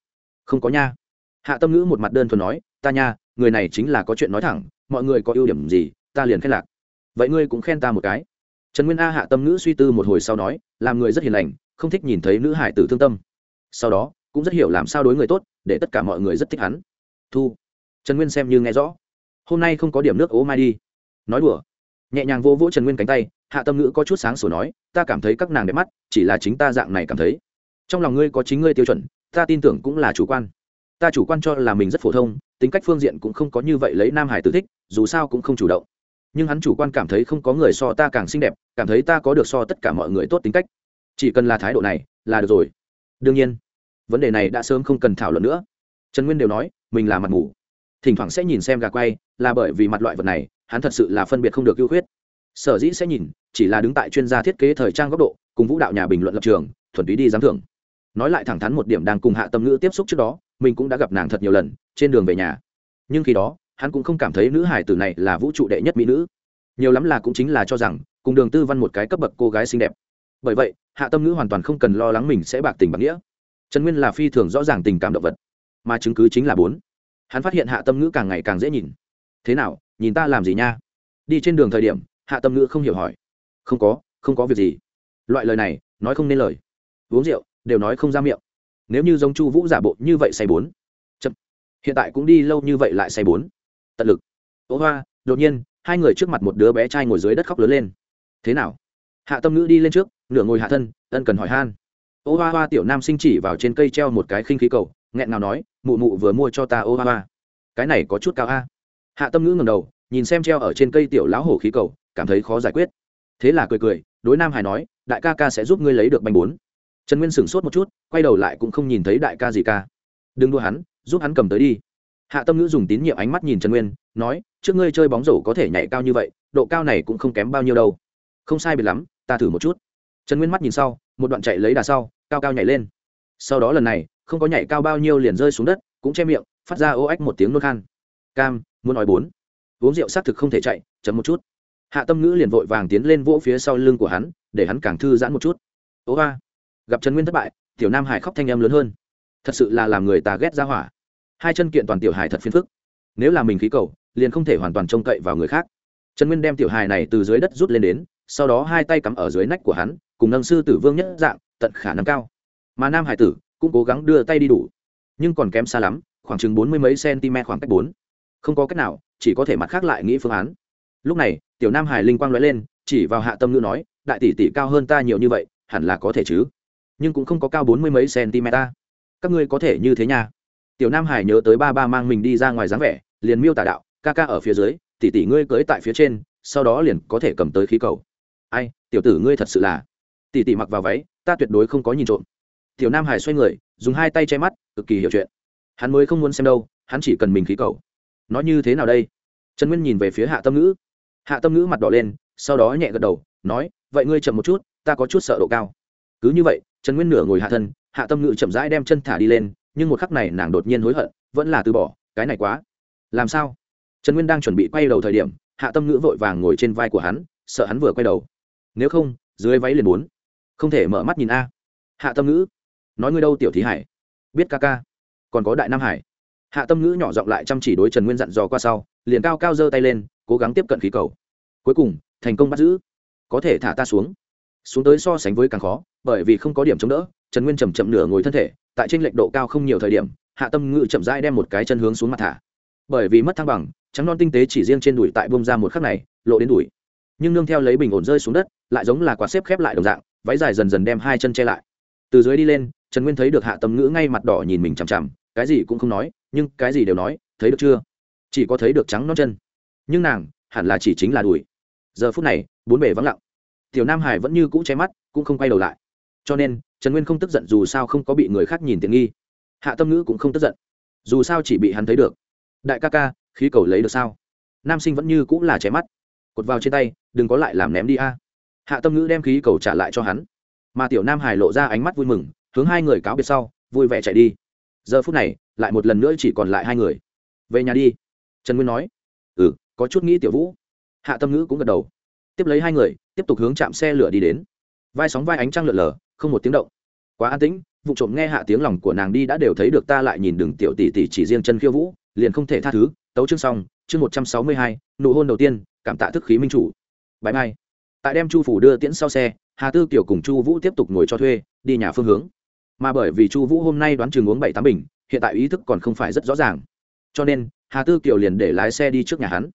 Không có nha. Hạ tâm ngữ một mặt đơn thuần nói, ta nha, người này chính là có chuyện nói thẳng, mọi người có ưu điểm gì, ta liền khen lạc. Vậy ngươi cũng khen ta một cái. Trần nguyên a hạ tâm ngữ suy tư một hồi sau nói, làm người rất hiền lành, không thích nhìn thấy nữ hải tử thương tâm. Sau đó, cũng rất hiểu làm sao đối người tốt, để tất cả mọi người rất thích hắn. Thu. Trần nguyên xem như nghe rõ. Hôm nay không có điểm nước ố mai đi. Nói đùa nhẹ nhàng vô vỗ trần nguyên cánh tay, hạ tâm ngữ có chút sáng sổ nói, ta cảm thấy các nàng đẹp mắt, chỉ là chính ta dạng này cảm thấy. Trong lòng ngươi có chính ngươi tiêu chuẩn, ta tin tưởng cũng là chủ quan. Ta chủ quan cho là mình rất phổ thông, tính cách phương diện cũng không có như vậy lấy nam hải tử thích, dù sao cũng không chủ động. Nhưng hắn chủ quan cảm thấy không có người so ta càng xinh đẹp, cảm thấy ta có được so tất cả mọi người tốt tính cách. Chỉ cần là thái độ này, là được rồi. Đương nhiên, vấn đề này đã sớm không cần thảo luận nữa. Trần nguyên đều nói, mình là mặt ngủ thỉnh thoảng sẽ nhìn xem gà quay, là bởi vì mặt loại vật này hắn thật sự là phân biệt không được ưu khuyết. Sở dĩ sẽ nhìn, chỉ là đứng tại chuyên gia thiết kế thời trang góc độ, cùng vũ đạo nhà bình luận lập trường, thuần túy đi giám thưởng. Nói lại thẳng thắn một điểm đang cùng hạ tâm ngữ tiếp xúc trước đó, mình cũng đã gặp nàng thật nhiều lần, trên đường về nhà. Nhưng khi đó, hắn cũng không cảm thấy nữ hải tử này là vũ trụ đệ nhất mỹ nữ. Nhiều lắm là cũng chính là cho rằng, cùng đường tư văn một cái cấp bậc cô gái xinh đẹp. Bởi vậy, hạ tâm ngữ hoàn toàn không cần lo lắng mình sẽ bạc tình bạc nghĩa. Trần nguyên là phi thường rõ ràng tình cảm động vật, mà chứng cứ chính là bốn. Hắn phát hiện hạ tâm ngữ càng ngày càng dễ nhìn. Thế nào nhìn ta làm gì nha? Đi trên đường thời điểm, hạ tâm ngữ không hiểu hỏi. Không có không có việc gì. Loại lời này, nói không nên lời. Uống rượu, đều nói không ra miệng. Nếu như giống chu vũ giả bộ như vậy say bốn. Chậm. Hiện tại cũng đi lâu như vậy lại say bốn. Tận lực. Ố hoa, đột nhiên, hai người trước mặt một đứa bé trai ngồi dưới đất khóc lớn lên. Thế nào? Hạ tâm ngữ đi lên trước, nửa ngồi hạ thân, ân cần hỏi han. Ô hoa hoa tiểu nam sinh chỉ vào trên cây treo một cái khinh khí cầu, nghẹn nào nói, mụ mụ vừa mua cho ta, ô hoa hoa. Cái này có chút cao a hạ tâm ngữ ngầm đầu, nhìn xem treo ở trên cây tiểu lão hổ khí cầu, cảm thấy khó giải quyết. Thế là cười cười, đối nam hải nói, đại ca ca sẽ giúp ngươi lấy được bánh bốn trần nguyên sửng sốt một chút, quay đầu lại cũng không nhìn thấy đại ca gì ca đừng đua hắn, giúp hắn cầm tới đi. Hạ tâm ngữ dùng tín nhiệm ánh mắt nhìn trần nguyên, nói, trước ngươi chơi bóng rổ có thể nhảy cao như vậy, độ cao này cũng không kém bao nhiêu đâu. Không sai biệt lắm, ta thử một chút. Trần nguyên mắt nhìn sau, một đoạn chạy lấy đà sau, cao cao nhảy lên. Sau đó lần này, không có nhảy cao bao nhiêu liền rơi xuống đất, cũng che miệng, phát ra ô ách một tiếng nôn khan cam, muốn nói bốn. Uống rượu xác thực không thể chạy, chấm một chút. Hạ tâm ngữ liền vội vàng tiến lên vỗ phía sau lưng của hắn, để hắn càng thư giãn một chút. Ố ba gặp trần nguyên thất bại, tiểu nam hải khóc thanh em lớn hơn. Thật sự là làm người ta ghét ra hỏa. Hai chân kiện toàn tiểu hải thật phiền phức. Nếu là mình khí cầu, liền không thể hoàn toàn trông cậy vào người khác. Trần nguyên đem tiểu hài này từ dưới đất rút lên đến, sau đó hai tay cắm ở dưới nách của hắn, cùng nâng sư tử vương nhất dạng, tận khả năng cao. Mà nam hải tử cũng cố gắng đưa tay đi đủ. Nhưng còn kém xa lắm, khoảng chừng bốn mươi mấy cm khoảng cách bốn không có cách nào, chỉ có thể mặt khác lại nghĩ phương án. Lúc này, tiểu nam hải linh quang nói lên, chỉ vào hạ tâm ngữ nói, đại tỷ tỷ cao hơn ta nhiều như vậy, hẳn là có thể chứ? Nhưng cũng không có cao bốn mươi mấy cm ta. Các ngươi có thể như thế nha. Tiểu nam hải nhớ tới ba ba mang mình đi ra ngoài dáng vẻ, liền miêu tả đạo, ca ca ở phía dưới, tỷ tỷ ngươi cưới tại phía trên, sau đó liền có thể cầm tới khí cầu. Ai, tiểu tử ngươi thật sự là. Tỷ tỷ mặc vào váy, ta tuyệt đối không có nhìn trộm. Tiểu nam hải xoay người, dùng hai tay che mắt, cực kỳ hiểu chuyện. Hắn mới không muốn xem đâu, hắn chỉ cần mình khí cầu nói như thế nào đây? Trần nguyên nhìn về phía hạ tâm ngữ. Hạ tâm ngữ mặt đỏ lên, sau đó nhẹ gật đầu, nói, vậy ngươi chậm một chút, ta có chút sợ độ cao. Cứ như vậy, trần nguyên nửa ngồi hạ thân, hạ tâm ngữ chậm rãi đem chân thả đi lên, nhưng một khắc này nàng đột nhiên hối hận, vẫn là từ bỏ, cái này quá. Làm sao? Trần nguyên đang chuẩn bị quay đầu thời điểm, hạ tâm ngữ vội vàng ngồi trên vai của hắn, sợ hắn vừa quay đầu. Nếu không, dưới váy liền bốn. Không thể mở mắt nhìn a. Hạ tâm ngữ, nói ngươi đâu, tiểu thí hải? Biết ca ca, còn có đại nam hải hạ tâm ngữ nhỏ giọng lại chăm chỉ đối trần nguyên dặn dò qua sau, liền cao cao giơ tay lên, cố gắng tiếp cận khí cầu. Cuối cùng, thành công bắt giữ. Có thể thả ta xuống. Xuống tới so sánh với càng khó, bởi vì không có điểm chống đỡ, trần nguyên chầm chậm nửa ngồi thân thể, tại trên lệnh độ cao không nhiều thời điểm, hạ tâm ngữ chậm rãi đem một cái chân hướng xuống mặt thả. Bởi vì mất thăng bằng, trắng non tinh tế chỉ riêng trên đùi tại bông ra một khắc này, lộ đến đùi. Nhưng nương theo lấy bình ổn rơi xuống đất, lại giống là quả xếp khép lại đồng dạng, váy dài dần dần đem hai chân che lại. Từ dưới đi lên, trần nguyên thấy được hạ tâm ngữ ngay mặt đỏ nhìn mình chằm chằm, cái gì cũng không nói nhưng cái gì đều nói, thấy được chưa? Chỉ có thấy được trắng non chân. Nhưng nàng, hẳn là chỉ chính là đùi. Giờ phút này, bốn bề vắng lặng. Tiểu nam hải vẫn như cũ che mắt, cũng không quay đầu lại. Cho nên, trần nguyên không tức giận dù sao không có bị người khác nhìn tiện nghi. Hạ tâm ngữ cũng không tức giận. Dù sao chỉ bị hắn thấy được. Đại ca ca, khí cầu lấy được sao? Nam sinh vẫn như cũng là che mắt. Cột vào trên tay, đừng có lại làm ném đi a. Hạ tâm ngữ đem khí cầu trả lại cho hắn. Mà tiểu nam hải lộ ra ánh mắt vui mừng, hướng hai người cáo biệt sau, vui vẻ chạy đi. Giờ phút này lại một lần nữa chỉ còn lại hai người. Về nhà đi. Trần nguyên nói. Ừ có chút nghĩ tiểu vũ. Hạ tâm ngữ cũng gật đầu. Tiếp lấy hai người, tiếp tục hướng chạm xe lửa đi đến. Vai sóng vai ánh trăng lượn lờ, không một tiếng động. Quá an tĩnh, vụ trộm nghe hạ tiếng lòng của nàng đi đã đều thấy được ta lại nhìn đường tiểu tỷ tỷ chỉ riêng chân khiêu vũ, liền không thể tha thứ. Tấu chương xong, chương một trăm sáu mươi hai, nụ hôn đầu tiên, cảm tạ thức khí minh chủ. Bãi mai tại đem chu phủ đưa tiễn sau xe, hà tư kiểu cùng chu vũ tiếp tục ngồi cho thuê, đi nhà phương hướng. Mà bởi vì chu vũ hôm nay đoán chừng uống bảy tám bình hiện tại ý thức còn không phải rất rõ ràng. Cho nên, hà tư kiều liền để lái xe đi trước nhà hắn.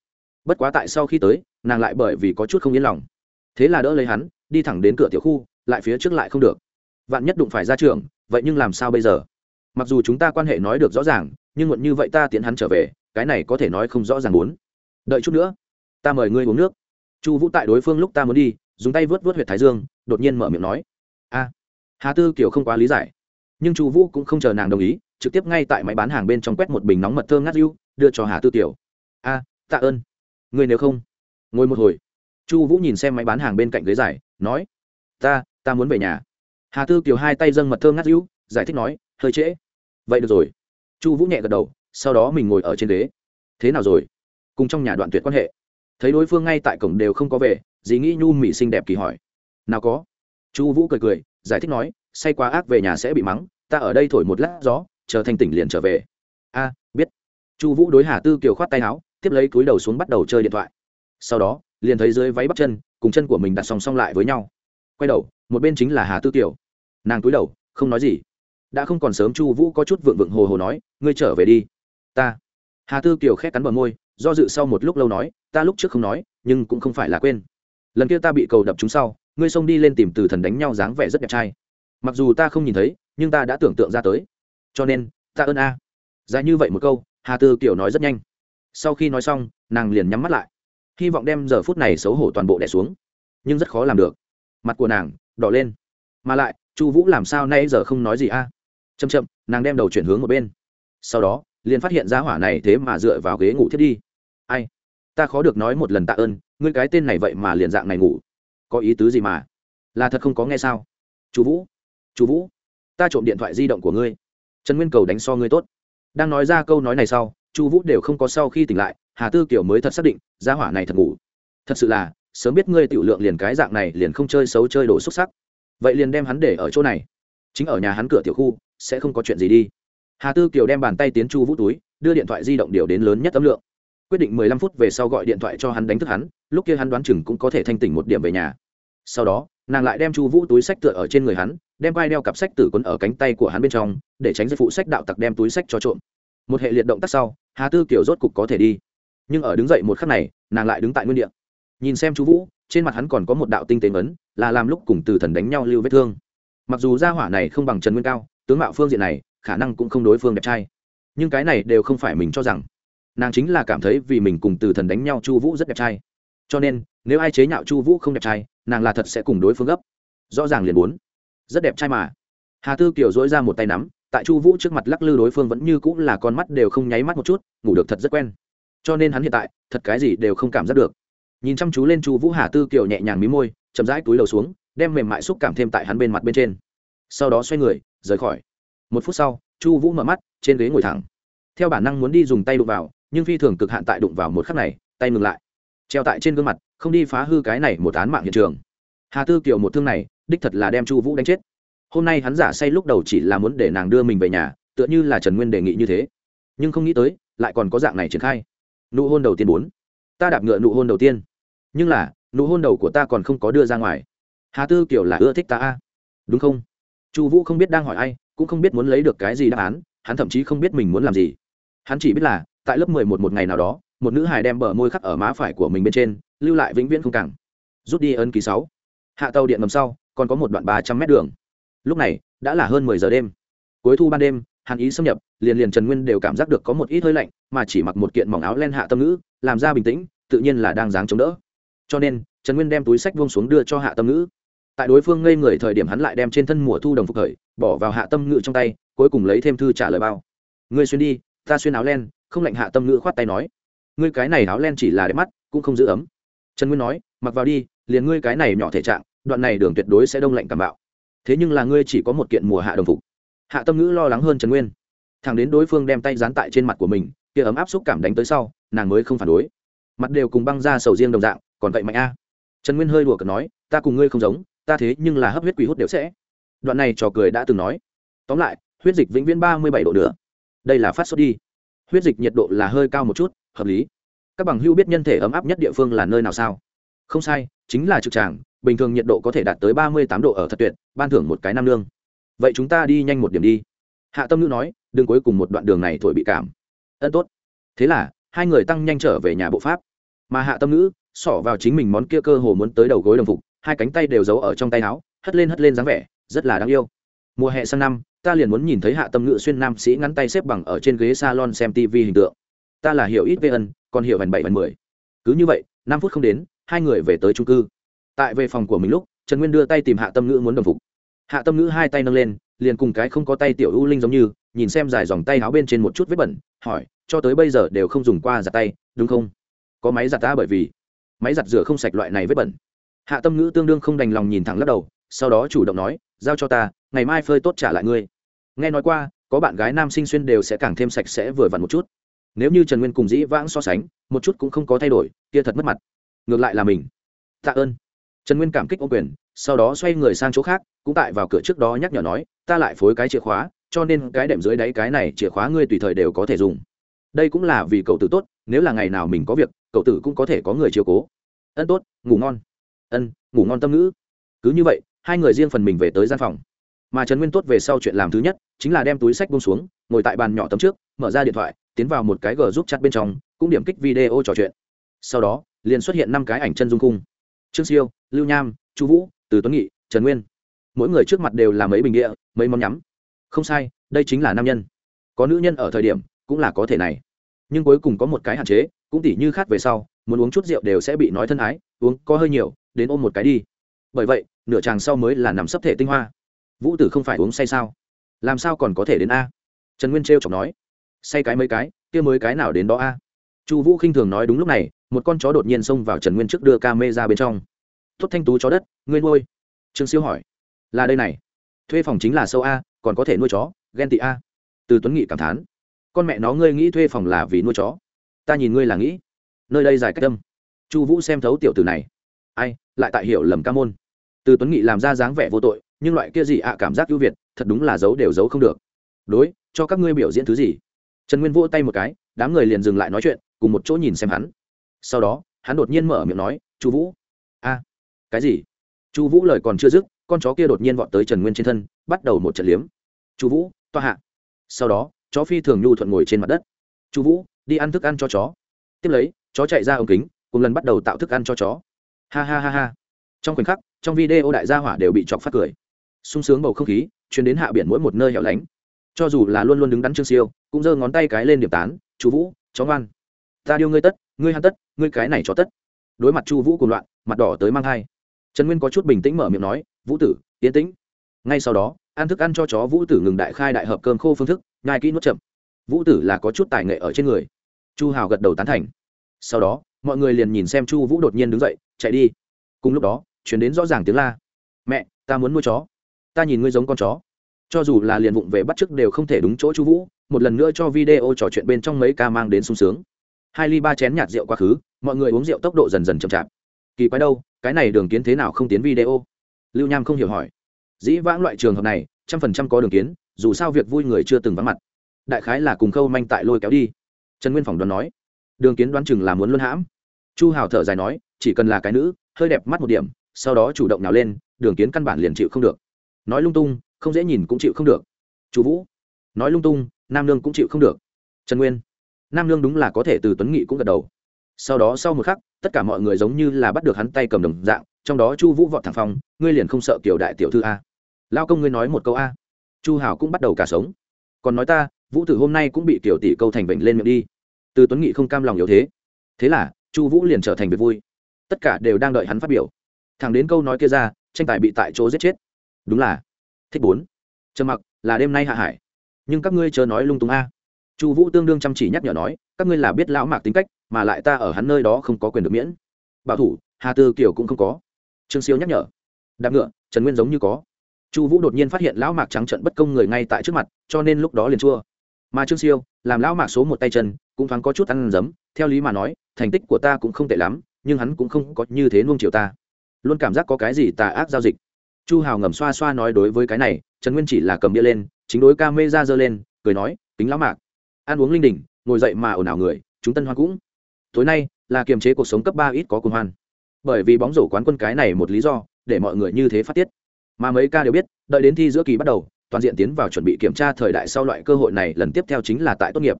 Bất quá tại sau khi tới, nàng lại bởi vì có chút không yên lòng. Thế là đỡ lấy hắn, đi thẳng đến cửa tiểu khu, lại phía trước lại không được. Vạn nhất đụng phải ra trường, vậy nhưng làm sao bây giờ? Mặc dù chúng ta quan hệ nói được rõ ràng, nhưng muộn như vậy ta tiến hắn trở về, cái này có thể nói không rõ ràng muốn. Đợi chút nữa, ta mời ngươi uống nước. Chu vũ tại đối phương lúc ta muốn đi, dùng tay vớt vớt huyệt thái dương, đột nhiên mở miệng nói. A, hà tư kiều không quá lý giải nhưng chu vũ cũng không chờ nàng đồng ý, trực tiếp ngay tại máy bán hàng bên trong quét một bình nóng mật thơm ngát riu đưa cho hà tư Tiểu. A, tạ ơn. Người nếu không, ngồi một hồi. Chu vũ nhìn xem máy bán hàng bên cạnh ghế dài, nói, ta ta muốn về nhà. Hà tư kiều hai tay dâng mật thơm ngát riu giải thích nói, hơi trễ. Vậy được rồi. Chu vũ nhẹ gật đầu, sau đó mình ngồi ở trên ghế. Thế nào rồi? Cùng trong nhà đoạn tuyệt quan hệ. Thấy đối phương ngay tại cổng đều không có về, dì nghĩ nhu mỹ xinh đẹp kỳ hỏi, nào có? Chu vũ cười cười, giải thích nói say quá ác về nhà sẽ bị mắng, ta ở đây thổi một lát gió, chờ thanh tỉnh liền trở về. A, biết. Chu vũ đối hà tư kiều khoát tay áo, tiếp lấy túi đầu xuống bắt đầu chơi điện thoại. Sau đó, liền thấy dưới váy bắp chân, cùng chân của mình đặt song song lại với nhau. Quay đầu, một bên chính là hà tư kiều. Nàng túi đầu, không nói gì. Đã không còn sớm chu vũ có chút vượng vượng hồ hồ nói, ngươi trở về đi. Ta. Hà tư kiều khét cắn bờ môi, do dự sau một lúc lâu nói, ta lúc trước không nói, nhưng cũng không phải là quên. Lần kia ta bị cầu đập chúng sau, ngươi xông đi lên tìm từ thần đánh nhau dáng vẻ rất đẹp trai mặc dù ta không nhìn thấy, nhưng ta đã tưởng tượng ra tới. Cho nên, ta ơn a. À. dài như vậy một câu, hà tư kiểu nói rất nhanh. Sau khi nói xong, nàng liền nhắm mắt lại. Hy vọng đem giờ phút này xấu hổ toàn bộ đẻ xuống. Nhưng rất khó làm được. Mặt của nàng đỏ lên. Mà lại, chu vũ làm sao nay giờ không nói gì a? À? chậm chậm, nàng đem đầu chuyển hướng một bên. Sau đó, liền phát hiện ra hỏa này thế mà dựa vào ghế ngủ thiết đi. Ai? Ta khó được nói một lần tạ ơn, ngươi cái tên này vậy mà liền dạng này ngủ. Có ý tứ gì mà? Là thật không có nghe sao? Chu vũ chú vũ, ta trộm điện thoại di động của ngươi. Trần nguyên cầu đánh so ngươi tốt. Đang nói ra câu nói này sau, chu vũ đều không có sau khi tỉnh lại, hà tư kiểu mới thật xác định, gia hỏa này thật ngủ. Thật sự là, sớm biết ngươi tiểu lượng liền cái dạng này liền không chơi xấu chơi đồ xúc sắc. Vậy liền đem hắn để ở chỗ này. Chính ở nhà hắn cửa tiểu khu, sẽ không có chuyện gì đi. Hà tư kiều đem bàn tay tiến chu vũ túi, đưa điện thoại di động điều đến lớn nhất tấm lượng. Quyết định mười lăm phút về sau gọi điện thoại cho hắn đánh thức hắn, lúc kia hắn đoán chừng cũng có thể thanh tỉnh một điểm về nhà. Sau đó, nàng lại đem chu vũ túi sách tựa ở trên người hắn đem vai đeo cặp sách tử quấn ở cánh tay của hắn bên trong, để tránh giấy phụ sách đạo tặc đem túi sách cho trộm. Một hệ liệt động tác sau, hà tư kiểu rốt cục có thể đi. Nhưng ở đứng dậy một khắc này, nàng lại đứng tại nguyên địa. Nhìn xem chu vũ, trên mặt hắn còn có một đạo tinh tế ấn là làm lúc cùng từ thần đánh nhau lưu vết thương. Mặc dù gia hỏa này không bằng trần nguyên cao, tướng mạo phương diện này, khả năng cũng không đối phương đẹp trai. Nhưng cái này đều không phải mình cho rằng. Nàng chính là cảm thấy vì mình cùng từ thần đánh nhau chu vũ rất đẹp trai. Cho nên, nếu ai chế nhạo chu vũ không đẹp trai, nàng là thật sẽ cùng đối phương gấp. Rõ ràng liền muốn rất đẹp trai mà. Hà tư kiều dỗi ra một tay nắm, tại chu vũ trước mặt lắc lư đối phương vẫn như cũng là con mắt đều không nháy mắt một chút, ngủ được thật rất quen. Cho nên hắn hiện tại, thật cái gì đều không cảm giác được. Nhìn chăm chú lên chu vũ, hà tư kiều nhẹ nhàng mí môi, chậm rãi túi đầu xuống, đem mềm mại xúc cảm thêm tại hắn bên mặt bên trên. Sau đó xoay người, rời khỏi. Một phút sau, chu vũ mở mắt, trên ghế ngồi thẳng. Theo bản năng muốn đi dùng tay đụng vào, nhưng phi thường cực hạn tại đụng vào một khắc này, tay ngừng lại. Treo tại trên gương mặt, không đi phá hư cái này một án mạng hiện trường. Hà tư kiều một thương này đích thật là đem chu vũ đánh chết. Hôm nay hắn giả say lúc đầu chỉ là muốn để nàng đưa mình về nhà, tựa như là trần nguyên đề nghị như thế. Nhưng không nghĩ tới, lại còn có dạng này triển khai. Nụ hôn đầu tiên bốn. Ta đạp ngựa nụ hôn đầu tiên. Nhưng là, nụ hôn đầu của ta còn không có đưa ra ngoài. Hà tư kiểu là ưa thích ta a. Đúng không? Chu vũ không biết đang hỏi ai, cũng không biết muốn lấy được cái gì đáp án, hắn thậm chí không biết mình muốn làm gì. Hắn chỉ biết là, tại lớp mười một một ngày nào đó, một nữ hài đem bờ môi khắc ở má phải của mình bên trên, lưu lại vĩnh viễn không cẳng. Rút đi ấn ký sáu. Hạ tàu điện ngầm sau còn có một đoạn ba trăm mét đường. Lúc này, đã là hơn mười giờ đêm. Cuối thu ban đêm, hàn ý xâm nhập, liền liền trần nguyên đều cảm giác được có một ít hơi lạnh, mà chỉ mặc một kiện mỏng áo len hạ tâm ngữ, làm ra bình tĩnh, tự nhiên là đang dáng chống đỡ. Cho nên, trần nguyên đem túi sách vông xuống đưa cho hạ tâm ngữ. Tại đối phương ngây người thời điểm hắn lại đem trên thân mùa thu đồng phục khởi, bỏ vào hạ tâm ngữ trong tay, cuối cùng lấy thêm thư trả lời bao. Ngươi xuyên đi, ta xuyên áo len, không lạnh hạ tâm ngữ khoát tay nói. Ngươi cái này áo len chỉ là đẹp mắt, cũng không giữ ấm. Trần nguyên nói, mặc vào đi, liền ngươi cái này nhỏ thể trạng đoạn này đường tuyệt đối sẽ đông lạnh cảm bạo. Thế nhưng là ngươi chỉ có một kiện mùa hạ đồng phục. Hạ tâm ngữ lo lắng hơn trần nguyên. Thằng đến đối phương đem tay dán tại trên mặt của mình, kia ấm áp xúc cảm đánh tới sau, nàng mới không phản đối. Mặt đều cùng băng ra sầu riêng đồng dạng, còn vậy mạnh a. Trần nguyên hơi đùa cợt nói, ta cùng ngươi không giống, ta thế nhưng là hấp huyết quỷ hút đều sẽ. Đoạn này trò cười đã từng nói. Tóm lại, huyết dịch vĩnh viễn ba mươi bảy độ nữa đây là phát sốt đi. Huyết dịch nhiệt độ là hơi cao một chút, hợp lý. Các bằng hưu biết nhân thể ấm áp nhất địa phương là nơi nào sao? Không sai, chính là trực tràng bình thường nhiệt độ có thể đạt tới ba mươi tám độ ở thật tuyệt, ban thưởng một cái nam lương. Vậy chúng ta đi nhanh một điểm đi. Hạ tâm nữ nói, đừng cuối cùng một đoạn đường này thổi bị cảm. Ân tốt. Thế là, hai người tăng nhanh trở về nhà bộ pháp. Mà hạ tâm nữ xỏ vào chính mình món kia cơ hồ muốn tới đầu gối đồng phục, hai cánh tay đều giấu ở trong tay áo, hất lên hất lên dáng vẻ, rất là đáng yêu. Mùa hè sang năm, ta liền muốn nhìn thấy hạ tâm ngữ xuyên nam sĩ ngắn tay xếp bằng ở trên ghế salon xem tv hình tượng. Ta là hiểu ít về ân, còn hiểu vần bảy vần mười. Cứ như vậy, năm phút không đến, hai người về tới trung cư tại về phòng của mình lúc, trần nguyên đưa tay tìm hạ tâm ngữ muốn đồng phục. Hạ tâm ngữ hai tay nâng lên, liền cùng cái không có tay tiểu ưu linh giống như, nhìn xem dài dòng tay áo bên trên một chút vết bẩn, hỏi, cho tới bây giờ đều không dùng qua giặt tay, đúng không? Có máy giặt ta bởi vì máy giặt rửa không sạch loại này vết bẩn. Hạ tâm ngữ tương đương không đành lòng nhìn thẳng lắc đầu, sau đó chủ động nói, giao cho ta, ngày mai phơi tốt trả lại ngươi. Nghe nói qua, có bạn gái nam sinh xuyên đều sẽ càng thêm sạch sẽ vừa vặn một chút. Nếu như trần nguyên cùng dĩ vãng so sánh, một chút cũng không có thay đổi, kia thật mất mặt. Ngược lại là mình. Tạ ơn trần nguyên cảm kích ô quyền, sau đó xoay người sang chỗ khác, cũng tại vào cửa trước đó nhắc nhở nói, ta lại phối cái chìa khóa, cho nên cái đệm dưới đáy cái này chìa khóa ngươi tùy thời đều có thể dùng. Đây cũng là vì cậu tử tốt, nếu là ngày nào mình có việc, cậu tử cũng có thể có người chiều cố. Ân tốt, ngủ ngon. Ân, ngủ ngon tâm ngữ. Cứ như vậy, hai người riêng phần mình về tới gian phòng. Mà trần nguyên tốt về sau chuyện làm thứ nhất, chính là đem túi sách bông xuống, ngồi tại bàn nhỏ tấm trước, mở ra điện thoại, tiến vào một cái g giúp chặt bên trong, cũng điểm kích video trò chuyện. Sau đó, liền xuất hiện năm cái ảnh chân dung cung trương siêu lưu nham, chu vũ, từ tuấn nghị, trần nguyên. Mỗi người trước mặt đều là mấy bình địa, mấy món nhắm. Không sai, đây chính là nam nhân. Có nữ nhân ở thời điểm, cũng là có thể này. Nhưng cuối cùng có một cái hạn chế, cũng tỉ như khát về sau, muốn uống chút rượu đều sẽ bị nói thân ái, uống có hơi nhiều, đến ôm một cái đi. Bởi vậy, nửa chàng sau mới là nằm sấp thể tinh hoa. Vũ tử không phải uống say sao? Làm sao còn có thể đến a? Trần nguyên t r chọc nói. Say cái mấy cái, kia mới cái nào đến đó a? Chu vũ khinh thường nói đúng lúc này, một con chó đột nhiên xông vào trần nguyên trước đưa ca mê ra bên trong tốt thanh tú chó đất, ngươi nuôi? Trương siêu hỏi. Là đây này. Thuê phòng chính là sâu a, còn có thể nuôi chó, ghen tị a. Từ tuấn nghị cảm thán. Con mẹ nó, ngươi nghĩ thuê phòng là vì nuôi chó? Ta nhìn ngươi là nghĩ. Nơi đây dài cách tâm chu vũ xem thấu tiểu từ này. Ai, lại tại hiểu lầm ca môn. Từ tuấn nghị làm ra dáng vẻ vô tội, nhưng loại kia gì ạ, cảm giác ưu việt, thật đúng là giấu đều giấu không được. Đối, cho các ngươi biểu diễn thứ gì? Trần nguyên vỗ tay một cái, đám người liền dừng lại nói chuyện, cùng một chỗ nhìn xem hắn. Sau đó, hắn đột nhiên mở miệng nói, chu vũ cái gì? Chu vũ lời còn chưa dứt, con chó kia đột nhiên vọt tới trần nguyên trên thân, bắt đầu một trận liếm. Chu vũ, toa hạ. Sau đó, chó phi thường nhu thuận ngồi trên mặt đất. Chu vũ, đi ăn thức ăn cho chó. Tiếp lấy, chó chạy ra ống kính, cùng lần bắt đầu tạo thức ăn cho chó. Ha ha ha ha. Trong khoảnh khắc, trong video đại gia hỏa đều bị chọc phát cười. Sung sướng bầu không khí chuyến đến hạ biển mỗi một nơi hẻo lánh. Cho dù là luôn luôn đứng đắn trương siêu, cũng giơ ngón tay cái lên điểm tán chú vũ, chó ngoan. Ta điêu ngươi tất, ngươi hắn tất, ngươi cái này cho tất. Đối mặt chu vũ cùng loạn, mặt đỏ tới mang hai trần nguyên có chút bình tĩnh mở miệng nói, vũ tử, yên tĩnh. Ngay sau đó, ăn thức ăn cho chó vũ tử ngừng đại khai đại hợp cơm khô phương thức, nhai kỹ nuốt chậm. Vũ tử là có chút tài nghệ ở trên người. Chu hào gật đầu tán thành. Sau đó, mọi người liền nhìn xem chu vũ đột nhiên đứng dậy, chạy đi. Cùng lúc đó chuyển đến rõ ràng tiếng la. Mẹ, ta muốn nuôi chó. Ta nhìn ngươi giống con chó. Cho dù là liền vụng về bắt chước đều không thể đúng chỗ chu vũ. Một lần nữa cho video trò chuyện bên trong mấy ca mang đến sung sướng. Hai ly ba chén nhạt rượu quá khứ, mọi người uống rượu tốc độ dần dần chậm chạp kỳ quái đâu, cái này đường kiến thế nào không tiến video? Lưu nham không hiểu hỏi. Dĩ vãng loại trường hợp này, trăm phần trăm có đường kiến, dù sao việc vui người chưa từng vắng mặt. Đại khái là cùng khâu manh tại lôi kéo đi. Trần nguyên phỏng đoán nói. Đường kiến đoán chừng là muốn luân hãm. Chu hào thở dài nói, chỉ cần là cái nữ, hơi đẹp mắt một điểm, sau đó chủ động nào lên, đường kiến căn bản liền chịu không được. Nói lung tung, không dễ nhìn cũng chịu không được. Chú vũ. Nói lung tung, nam nương cũng chịu không được. Trần nguyên. Nam nương đúng là có thể từ tuấn nghị cũng gật đầu sau đó sau một khắc, tất cả mọi người giống như là bắt được hắn tay cầm đồng dạng, trong đó chu vũ vọt thẳng phong, ngươi liền không sợ kiểu đại tiểu thư a? Lao công ngươi nói một câu a. Chu hảo cũng bắt đầu cả sống. Còn nói ta, vũ tử hôm nay cũng bị tiểu tỷ câu thành bệnh lên miệng đi. Từ tuấn nghị không cam lòng yếu thế. Thế là, chu vũ liền trở thành việc vui. Tất cả đều đang đợi hắn phát biểu. Thẳng đến câu nói kia ra, tranh tài bị tại chỗ giết chết. Đúng là, thích bốn. Trầm mặc, là đêm nay hạ hải. Nhưng các ngươi chờ nói lung tung a. Chu vũ tương đương chăm chỉ nhắc nhở nói, các ngươi là biết lão mạc tính cách mà lại ta ở hắn nơi đó không có quyền được miễn. Bảo thủ, hà tư kiều cũng không có. Trương siêu nhắc nhở. Đạp ngựa, trần nguyên giống như có. Chu vũ đột nhiên phát hiện lão mạc trắng trận bất công người ngay tại trước mặt, cho nên lúc đó liền chua. Mà trương siêu, làm lão mạc số một tay chân, cũng thoáng có chút ăn giấm theo lý mà nói, thành tích của ta cũng không tệ lắm, nhưng hắn cũng không có như thế nuông chiều ta. Luôn cảm giác có cái gì tà ác giao dịch. Chu hào ngầm xoa xoa nói đối với cái này, trần nguyên chỉ là cầm bia lên, chính đối ca mê ra giơ lên, cười nói tính lão mạc, ăn uống linh đình, ngồi dậy mà ồn ào người, chúng tân hoa cũng tối nay, là kiềm chế cuộc sống cấp ba ít có cùng hoan. Bởi vì bóng rổ quán quân cái này một lý do, để mọi người như thế phát tiết. Mà mấy ca đều biết, đợi đến thi giữa kỳ bắt đầu, toàn diện tiến vào chuẩn bị kiểm tra thời đại sau loại cơ hội này lần tiếp theo chính là tại tốt nghiệp.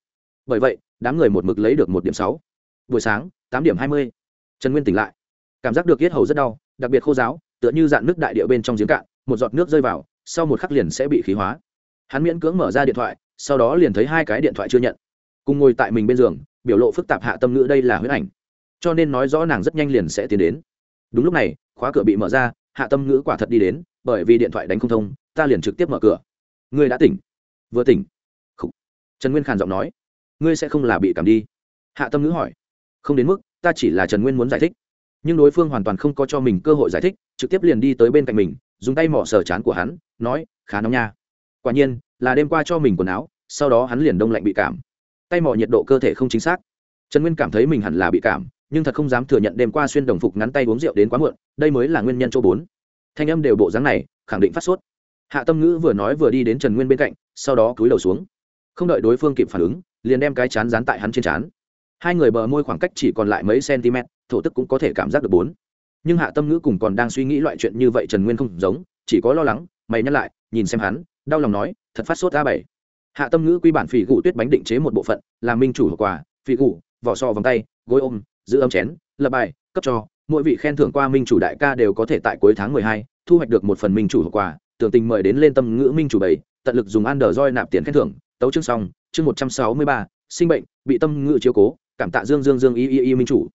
Bởi vậy, đám người một mực lấy được một điểm sáu. Buổi sáng, tám điểm hai mươi. Trần nguyên tỉnh lại. Cảm giác được yết hầu rất đau, đặc biệt khô giáo tựa như dạn nước đại địa bên trong giếng cạn, một giọt nước rơi vào, sau một khắc liền sẽ bị khí hóa. Hắn miễn cưỡng mở ra điện thoại, sau đó liền thấy hai cái điện thoại chưa nhận. Cùng ngồi tại mình bên giường biểu lộ phức tạp hạ tâm ngữ đây là huyết ảnh. Cho nên nói rõ nàng rất nhanh liền sẽ tiến đến. Đúng lúc này, khóa cửa bị mở ra, hạ tâm ngữ quả thật đi đến, bởi vì điện thoại đánh không thông, ta liền trực tiếp mở cửa. Ngươi đã tỉnh. Vừa tỉnh. Khủ. trần nguyên khàn giọng nói. Ngươi sẽ không là bị cảm đi. Hạ tâm ngữ hỏi. Không đến mức, ta chỉ là trần nguyên muốn giải thích. Nhưng đối phương hoàn toàn không có cho mình cơ hội giải thích, trực tiếp liền đi tới bên cạnh mình, dùng tay mỏ sờ chán của hắn, nói, khá nóng nha. Quả nhiên, là đêm qua cho mình quần áo, sau đó hắn liền đông lạnh bị cảm tay mò nhiệt độ cơ thể không chính xác. Trần nguyên cảm thấy mình hẳn là bị cảm, nhưng thật không dám thừa nhận đêm qua xuyên đồng phục ngắn tay uống rượu đến quá muộn, đây mới là nguyên nhân chỗ bốn. Thanh âm đều bộ dáng này, khẳng định phát sốt. Hạ tâm ngữ vừa nói vừa đi đến trần nguyên bên cạnh, sau đó cúi đầu xuống. Không đợi đối phương kịp phản ứng, liền đem cái chán dán tại hắn trên chán. Hai người bờ môi khoảng cách chỉ còn lại mấy cm, thổ tức cũng có thể cảm giác được bốn. Nhưng hạ tâm ngữ cùng còn đang suy nghĩ loại chuyện như vậy trần nguyên không giống, chỉ có lo lắng, mày nhắc lại, nhìn xem hắn, đau lòng nói, thật phát sốt a bảy hạ tâm ngữ quy bản phỉ gụ tuyết bánh định chế một bộ phận làm minh chủ hậu quả, phỉ gụ vỏ sò vòng tay, gối ôm, giữ âm chén, lập bài, cấp cho, mỗi vị khen thưởng qua minh chủ đại ca đều có thể tại cuối tháng mười hai, thu hoạch được một phần minh chủ hậu quả, tưởng tình mời đến lên tâm ngữ minh chủ bảy, tận lực dùng ăn đờ roi nạp tiền khen thưởng, tấu chương xong, chương một trăm sáu mươi ba, sinh bệnh, bị tâm ngữ chiếu cố, cảm tạ dương dương dương y y y minh chủ.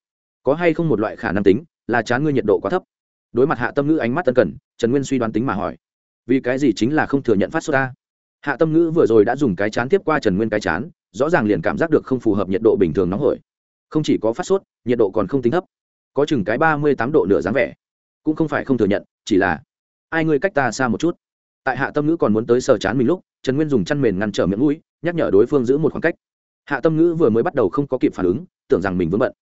Có hay không một loại khả năng tính, là chán ngươi nhiệt độ quá thấp? Đối mặt hạ tâm ngữ ánh mắt tân cần, trần nguyên suy đoán tính mà hỏi. Vì cái gì chính là không thừa nhận phát sốt ta? Hạ tâm ngữ vừa rồi đã dùng cái chán tiếp qua trần nguyên cái chán, rõ ràng liền cảm giác được không phù hợp nhiệt độ bình thường nóng hổi. Không chỉ có phát sốt, nhiệt độ còn không tính thấp. Có chừng cái ba mươi tám độ nửa dáng vẻ. Cũng không phải không thừa nhận, chỉ là, ai ngươi cách ta xa một chút? Tại hạ tâm ngữ còn muốn tới sờ chán mình lúc, trần nguyên dùng chăn mền ngăn trở miệng mũi, nhắc nhở đối phương giữ một khoảng cách. Hạ tâm ngữ vừa mới bắt đầu không có kịp phản ứng, tưởng rằng mình vướng bận.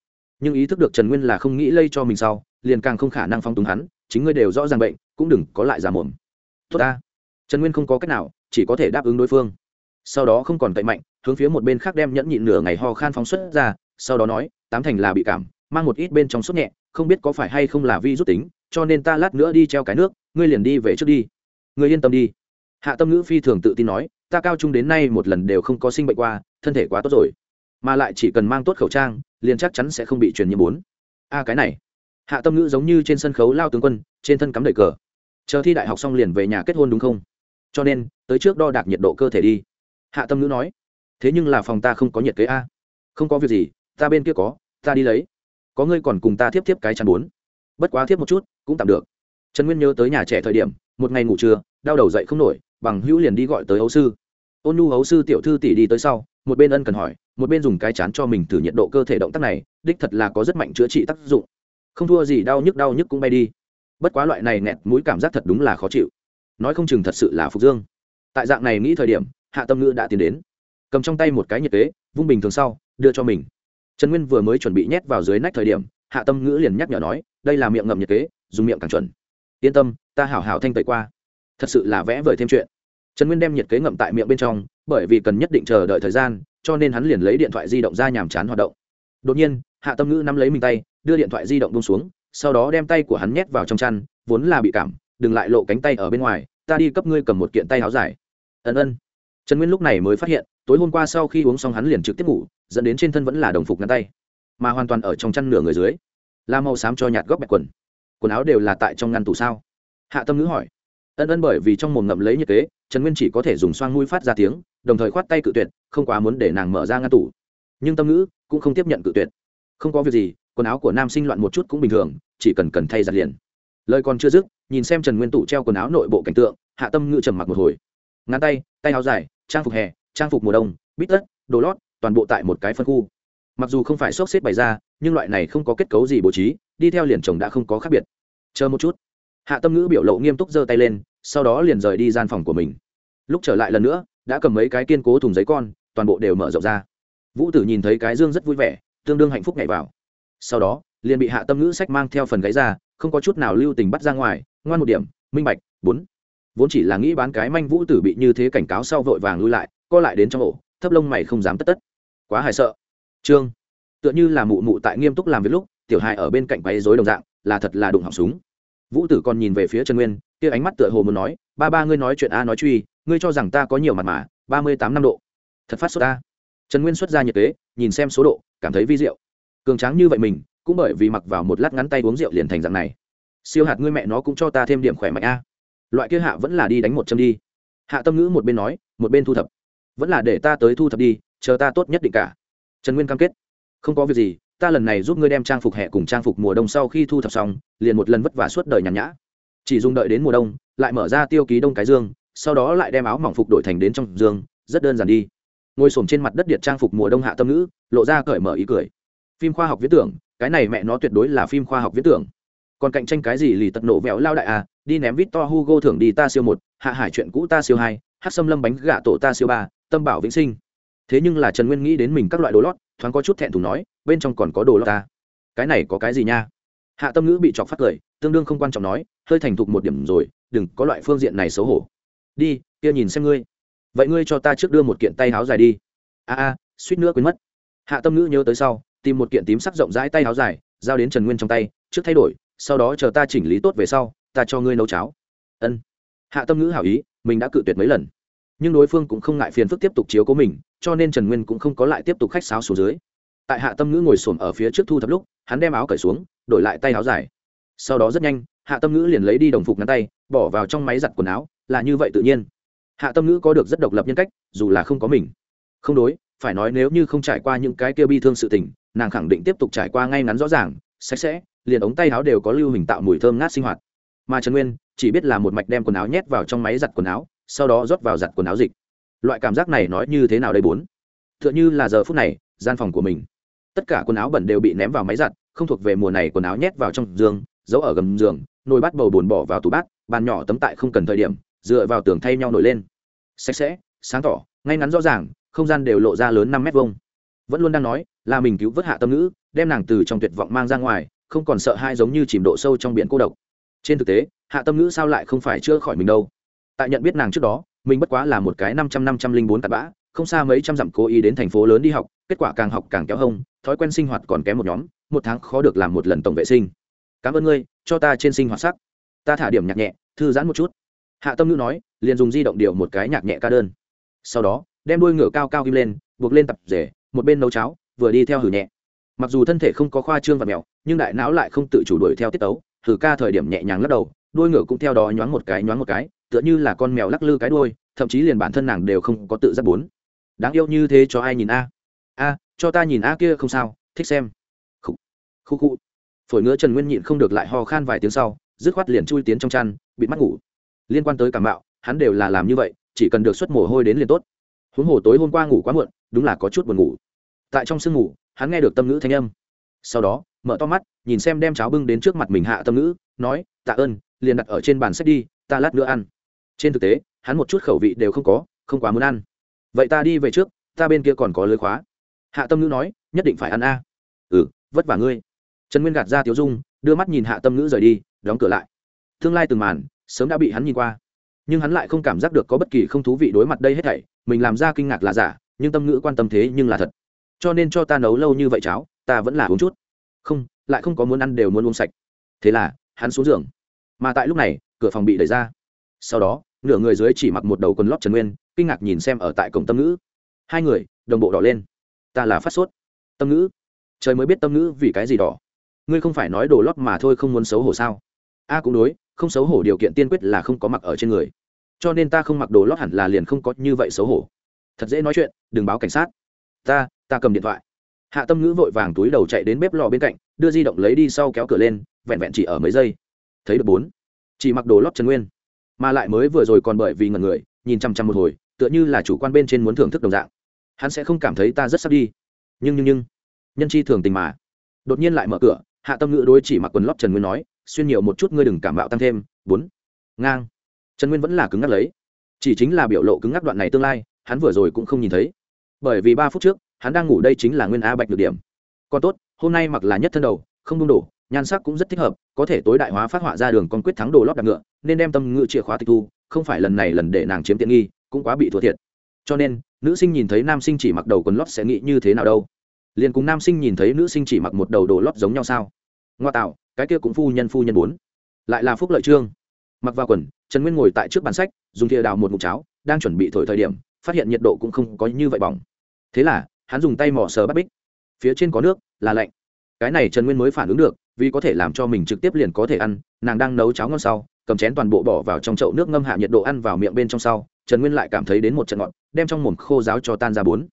Nhưng ý thức được trần nguyên là không nghĩ lây cho mình sau, liền càng không khả năng phong túng hắn, chính ngươi đều rõ ràng bệnh, cũng đừng có lại giả mồm. Tốt ta. Trần nguyên không có cách nào chỉ có thể đáp ứng đối phương. Sau đó không còn cậy mạnh, hướng phía một bên khác đem nhẫn nhịn nửa ngày ho khan phóng xuất ra, sau đó nói, tám thành là bị cảm, mang một ít bên trong sốt nhẹ, không biết có phải hay không là vi rút tính, cho nên ta lát nữa đi treo cái nước, ngươi liền đi về trước đi. Ngươi yên tâm đi. Hạ tâm ngữ phi thường tự tin nói, ta cao trung đến nay một lần đều không có sinh bệnh qua, thân thể quá tốt rồi. Mà lại chỉ cần mang tốt khẩu trang, liền chắc chắn sẽ không bị truyền nhiễm bốn. A, cái này. Hạ tâm ngữ giống như trên sân khấu lao tướng quân, trên thân cắm đầy cờ. Chờ thi đại học xong liền về nhà kết hôn đúng không? Cho nên, tới trước đo đạc nhiệt độ cơ thể đi. Hạ tâm ngữ nói. Thế nhưng là phòng ta không có nhiệt kế a. Không có việc gì, ta bên kia có, ta đi lấy. Có ngươi còn cùng ta tiếp tiếp cái chăn bốn. Bất quá tiếp một chút, cũng tạm được. Trần nguyên nhớ tới nhà trẻ thời điểm, một ngày ngủ trưa, đau đầu dậy không nổi, bằng hữu liền đi gọi tới ấu sư. Ôn nu ấu sư tiểu thư tỷ đi tới sau, một bên ân cần hỏi, một bên dùng cái chán cho mình thử nhiệt độ cơ thể động tác này, đích thật là có rất mạnh chữa trị tác dụng. Không thua gì đau nhức đau nhức cũng bay đi. Bất quá loại này nẹt mũi cảm giác thật đúng là khó chịu nói không chừng thật sự là phục dương. Tại dạng này nghĩ thời điểm, hạ tâm ngữ đã tiến đến. Cầm trong tay một cái nhiệt kế, vung bình thường sau, đưa cho mình. Trần nguyên vừa mới chuẩn bị nhét vào dưới nách thời điểm, hạ tâm ngữ liền nhắc nhở nói, đây là miệng ngậm nhiệt kế, dùng miệng càng chuẩn. Yên tâm, ta hảo hảo thanh tẩy qua. Thật sự là vẽ vời thêm chuyện. Trần nguyên đem nhiệt kế ngậm tại miệng bên trong, bởi vì cần nhất định chờ đợi thời gian, cho nên hắn liền lấy điện thoại di động ra nhàm chán hoạt động. Đột nhiên, hạ tâm ngữ nắm lấy mình tay, đưa điện thoại di động bông xuống, sau đó đem tay của hắn nhét vào trong chăn, vốn là bị cảm đừng lại lộ cánh tay ở bên ngoài, ta đi cấp ngươi cầm một kiện tay áo dài. Ân ân. Trần nguyên lúc này mới phát hiện, tối hôm qua sau khi uống xong hắn liền trực tiếp ngủ, dẫn đến trên thân vẫn là đồng phục ngăn tay, mà hoàn toàn ở trong chăn nửa người dưới, là màu xám cho nhạt góc bạch quần. Quần áo đều là tại trong ngăn tủ sao? Hạ tâm ngữ hỏi. Ân ân, bởi vì trong mồm ngậm lấy nhiệt kế, trần nguyên chỉ có thể dùng xoang mũi phát ra tiếng, đồng thời khoát tay cự tuyệt, không quá muốn để nàng mở ra ngăn tủ. Nhưng tâm ngữ cũng không tiếp nhận cự tuyệt. Không có việc gì, quần áo của nam sinh loạn một chút cũng bình thường, chỉ cần cần thay giặt liền. Lời còn chưa dứt nhìn xem trần nguyên Tụ treo quần áo nội bộ cảnh tượng, hạ tâm ngữ trầm mặc một hồi. Ngắn tay tay áo dài, trang phục hè, trang phục mùa đông, bít tất, đồ lót, toàn bộ tại một cái phân khu. Mặc dù không phải xốc xếp bày ra, nhưng loại này không có kết cấu gì bố trí, đi theo liền chồng đã không có khác biệt. Chờ một chút. Hạ tâm ngữ biểu lộ nghiêm túc giơ tay lên, sau đó liền rời đi gian phòng của mình. Lúc trở lại lần nữa, đã cầm mấy cái kiên cố thùng giấy con, toàn bộ đều mở rộng ra. Vũ tử nhìn thấy cái dương rất vui vẻ, tương đương hạnh phúc nhảy vào. Sau đó, liền bị hạ tâm ngữ sách mang theo phần gáy ra, không có chút nào lưu tình bắt ra ngoài ngoan một điểm, minh bạch, bốn. Vốn chỉ là nghĩ bán cái manh vũ tử bị như thế cảnh cáo sau vội vàng lui lại, co lại đến trong ổ, thấp lông mày không dám tất tất. Quá hài sợ. Trương, tựa như là mụ mụ tại nghiêm túc làm việc lúc, tiểu hài ở bên cạnh quấy rối đồng dạng, là thật là đụng hỏng súng. Vũ tử còn nhìn về phía trần nguyên, kia ánh mắt tựa hồ muốn nói, ba ba ngươi nói chuyện a nói truy, ngươi cho rằng ta có nhiều mặt mà, ba mươi tám năm độ. Thật phát xuất ta. Trần nguyên xuất ra nhiệt kế, nhìn xem số độ, cảm thấy vi diệu. Cường tráng như vậy mình, cũng bởi vì mặc vào một lát ngắn tay uống rượu liền thành dạng này siêu hạt ngươi mẹ nó cũng cho ta thêm điểm khỏe mạnh a. Loại kia hạ vẫn là đi đánh một châm đi. Hạ tâm ngữ một bên nói, một bên thu thập. Vẫn là để ta tới thu thập đi, chờ ta tốt nhất định cả. Trần nguyên cam kết. Không có việc gì, ta lần này giúp ngươi đem trang phục hè cùng trang phục mùa đông sau khi thu thập xong, liền một lần vất vả suốt đời nhàn nhã. Chỉ dùng đợi đến mùa đông, lại mở ra tiêu ký đông cái dương, sau đó lại đem áo mỏng phục đổi thành đến trong dương, rất đơn giản đi. Ngồi s trên mặt đất điện trang phục mùa đông hạ tâm ngữ, lộ ra cởi mở ý cười. Phim khoa học viễn tưởng, cái này mẹ nó tuyệt đối là phim khoa học viễn tưởng còn cạnh tranh cái gì lì tật nổ vẹo lao đại à đi ném vít to hugo thưởng đi ta siêu một, hạ hải chuyện cũ ta siêu hai, hát xâm lâm bánh gà tổ ta siêu ba, tâm bảo vĩnh sinh. Thế nhưng là trần nguyên nghĩ đến mình các loại đồ lót, thoáng có chút thẹn thùng nói, bên trong còn có đồ lót ta. Cái này có cái gì nha? Hạ tâm ngữ bị chọc phát cười, tương đương không quan trọng nói, hơi thành thục một điểm rồi, đừng có loại phương diện này xấu hổ. Đi, kia nhìn xem ngươi. Vậy ngươi cho ta trước đưa một kiện tay áo dài đi. A a, suýt nữa quên mất. Hạ tâm ngữ nhớ tới sau, tìm một kiện tím sắc rộng rãi tay áo dài, giao đến trần nguyên trong tay, trước thay đổi sau đó chờ ta chỉnh lý tốt về sau, ta cho ngươi nấu cháo. Ân. Hạ tâm ngữ hảo ý, mình đã cự tuyệt mấy lần. Nhưng đối phương cũng không ngại phiền phức tiếp tục chiếu cố mình, cho nên trần nguyên cũng không có lại tiếp tục khách sáo xuống dưới. Tại hạ tâm ngữ ngồi xổm ở phía trước thu thập lúc, hắn đem áo cởi xuống, đổi lại tay áo dài. Sau đó rất nhanh, hạ tâm ngữ liền lấy đi đồng phục ngắn tay, bỏ vào trong máy giặt quần áo, là như vậy tự nhiên. Hạ tâm ngữ có được rất độc lập nhân cách, dù là không có mình. Không đối, phải nói nếu như không trải qua những cái kia bi thương sự tình, nàng khẳng định tiếp tục trải qua ngay ngắn rõ ràng, sạch sẽ liền ống tay áo đều có lưu hình tạo mùi thơm ngát sinh hoạt. Mà trần nguyên chỉ biết là một mạch đem quần áo nhét vào trong máy giặt quần áo, sau đó rót vào giặt quần áo dịch. Loại cảm giác này nói như thế nào đây bốn? T h ư ợ n h ư là giờ phút này, gian phòng của mình. Tất cả quần áo bẩn đều bị ném vào máy giặt, không thuộc về mùa này quần áo nhét vào trong giường, giấu ở gầm giường, nồi bát bầu bồn bỏ vào tủ bát, bàn nhỏ tấm tại không cần thời điểm, dựa vào tường thay nhau nổi lên. Sạch sẽ, sáng tỏ, ngay ngắn rõ ràng, không gian đều lộ ra lớn năm mét vuông. Vẫn luôn đang nói là mình cứu vớt hạ tâm ngữ, đem nàng từ trong tuyệt vọng mang ra ngoài không còn sợ hai giống như chìm độ sâu trong biển cô độc. Trên thực tế, hạ tâm ngữ sao lại không phải chữa khỏi mình đâu. Tại nhận biết nàng trước đó, mình bất quá là một cái năm trăm năm trăm linh bốn tạt bã, không xa mấy trăm dặm cố ý đến thành phố lớn đi học, kết quả càng học càng kéo hông, thói quen sinh hoạt còn kém một nhóm, một tháng khó được làm một lần tổng vệ sinh. Cảm ơn ngươi, cho ta trên sinh hoạt sắc. Ta thả điểm nhạc nhẹ, thư giãn một chút. Hạ tâm ngữ nói, liền dùng di động điều một cái nhạc nhẹ ca đơn. Sau đó, đem đuôi ngựa cao cao kim lên, buộc lên tập rể, một bên nấu cháo, vừa đi theo hử nhẹ. Mặc dù thân thể không có khoa trương và mèo nhưng đại não lại không tự chủ đuổi theo tiết tấu, thử ca thời điểm nhẹ nhàng lắc đầu đuôi ngựa cũng theo đó nhoáng một cái, nhoáng một cái, tựa như là con mèo lắc lư cái đuôi, thậm chí liền bản thân nàng đều không có tự giác bốn. Đáng yêu như thế cho ai nhìn a? A, cho ta nhìn a kia không sao, thích xem. Khu khu khu phổi ngựa trần nguyên nhịn không được lại ho khan vài tiếng sau, dứt khoát liền chui tiến trong chăn bị mắt ngủ. Liên quan tới cảm mạo, hắn đều là làm như vậy, chỉ cần được xuất mồ hôi đến liền tốt. Huống hồ tối hôm qua ngủ quá muộn, đúng là có chút buồn ngủ. Tại trong sương ngủ, hắn nghe được tâm ngữ thanh âm. Sau đó mở to mắt, nhìn xem đem cháo bưng đến trước mặt mình hạ tâm ngữ, nói, tạ ơn, liền đặt ở trên bàn sách đi, ta lát nữa ăn. Trên thực tế, hắn một chút khẩu vị đều không có, không quá muốn ăn. Vậy ta đi về trước, ta bên kia còn có lưới khóa. Hạ tâm ngữ nói, nhất định phải ăn a. Ừ vất vả ngươi. Trần nguyên gạt ra tiếu dung, đưa mắt nhìn hạ tâm ngữ rời đi, đóng cửa lại. Tương lai từng màn, sớm đã bị hắn nhìn qua. Nhưng hắn lại không cảm giác được có bất kỳ không thú vị đối mặt đây hết thảy, mình làm ra kinh ngạc là giả, nhưng tâm ngữ quan tâm thế nhưng là thật. Cho nên cho ta nấu lâu như vậy cháo, ta vẫn là uống chút không, lại không có muốn ăn đều muốn uống sạch. Thế là, hắn xuống giường. Mà tại lúc này, cửa phòng bị đẩy ra. Sau đó, nửa người dưới chỉ mặc một đầu quần lót trần nguyên, kinh ngạc nhìn xem ở tại cổng tâm ngữ. Hai người, đồng bộ đỏ lên. Ta là phát sốt. Tâm ngữ? Trời mới biết tâm ngữ vì cái gì đỏ. Ngươi không phải nói đồ lót mà thôi không muốn xấu hổ sao? A cũng đối, không xấu hổ điều kiện tiên quyết là không có mặc ở trên người. Cho nên ta không mặc đồ lót hẳn là liền không có như vậy xấu hổ. Thật dễ nói chuyện, đừng báo cảnh sát. Ta ta cầm điện thoại hạ tâm ngữ vội vàng túi đầu chạy đến bếp lò bên cạnh, đưa di động lấy đi sau kéo cửa lên, vẹn vẹn chỉ ở mấy giây. Thấy được bốn. Chỉ mặc đồ lót trần nguyên. Mà lại mới vừa rồi còn bởi vì ngần người, nhìn chăm chăm một hồi, tựa như là chủ quan bên trên muốn thưởng thức đồng dạng. Hắn sẽ không cảm thấy ta rất sắp đi. Nhưng nhưng nhưng. Nhân chi thường tình mà. Đột nhiên lại mở cửa, hạ tâm ngữ đối chỉ mặc quần lót trần nguyên nói, xuyên nhiều một chút ngươi đừng cảm bạo tăng thêm. Bốn. Ngang. Trần nguyên vẫn là cứng ngắc lấy. Chỉ chính là biểu lộ cứng ngắc đoạn này tương lai, hắn vừa rồi cũng không nhìn thấy. Bởi vì ba phút trước hắn đang ngủ đây chính là nguyên a bạch được điểm. Còn tốt, hôm nay mặc là nhất thân đầu, không đông đổ, nhan sắc cũng rất thích hợp, có thể tối đại hóa phát họa ra đường con quyết thắng đồ lót đạp ngựa, nên đem tâm ngự chìa khóa tịch thu, không phải lần này lần để nàng chiếm tiện nghi, cũng quá bị thua thiệt. Cho nên, nữ sinh nhìn thấy nam sinh chỉ mặc đầu quần lót sẽ nghĩ như thế nào đâu? Liền cùng nam sinh nhìn thấy nữ sinh chỉ mặc một đầu đồ lót giống nhau sao? Ngoa tạo, cái kia cũng phu nhân phu nhân bốn. Lại là phúc lợi trương. Mặc vào quần, trần nguyên ngồi tại trước bàn sách, dùng thìa đào một mục cháo, đang chuẩn bị thổi thời điểm, phát hiện nhiệt độ cũng không có như vậy bỏng. Thế là hắn dùng tay mỏ sờ bắt bích. Phía trên có nước, là lạnh. Cái này trần nguyên mới phản ứng được, vì có thể làm cho mình trực tiếp liền có thể ăn, nàng đang nấu cháo ngon sau, cầm chén toàn bộ bỏ vào trong chậu nước ngâm hạ nhiệt độ ăn vào miệng bên trong sau, trần nguyên lại cảm thấy đến một trận ngọt, đem trong mồm khô giáo cho tan ra bốn.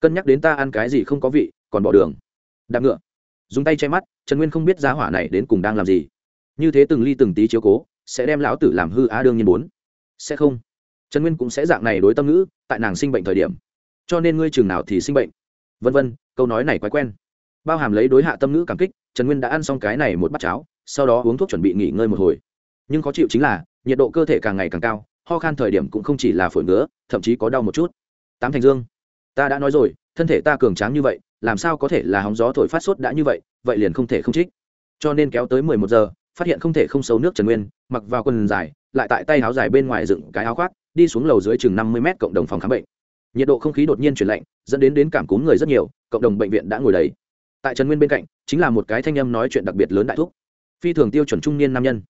Cân nhắc đến ta ăn cái gì không có vị, còn bỏ đường. Đạp ngựa. Dùng tay che mắt, trần nguyên không biết giá hỏa này đến cùng đang làm gì. Như thế từng ly từng tí chiếu cố, sẽ đem lão tử làm hư á đương nhiên bốn. Sẽ không. Trần nguyên cũng sẽ dạng này đối tâm ngữ, tại nàng sinh bệnh thời điểm. Cho nên ngươi chừng nào thì sinh bệnh vân vân, câu nói này quái quen. Bao hàm lấy đối hạ tâm ngữ cảm kích, trần nguyên đã ăn xong cái này một bát cháo, sau đó uống thuốc chuẩn bị nghỉ ngơi một hồi. Nhưng khó chịu chính là, nhiệt độ cơ thể càng ngày càng cao, ho khan thời điểm cũng không chỉ là phổi ngứa, thậm chí có đau một chút. Tám thành dương. Ta đã nói rồi, thân thể ta cường tráng như vậy, làm sao có thể là hóng gió thổi phát sốt đã như vậy vậy liền không thể không trích. Cho nên kéo tới mười một giờ, phát hiện không thể không xấu nước trần nguyên, mặc vào quần dài, lại tại tay áo dài bên ngoài dựng cái áo khoác, đi xuống lầu dưới chừng năm mươi mét cộng đồng phòng khám bệnh nhiệt độ không khí đột nhiên chuyển lạnh, dẫn đến đến cảm cúm người rất nhiều, cộng đồng bệnh viện đã ngồi đấy tại trần nguyên bên cạnh, chính là một cái thanh âm nói chuyện đặc biệt lớn đại thúc. Phi thường tiêu chuẩn trung niên nam nhân.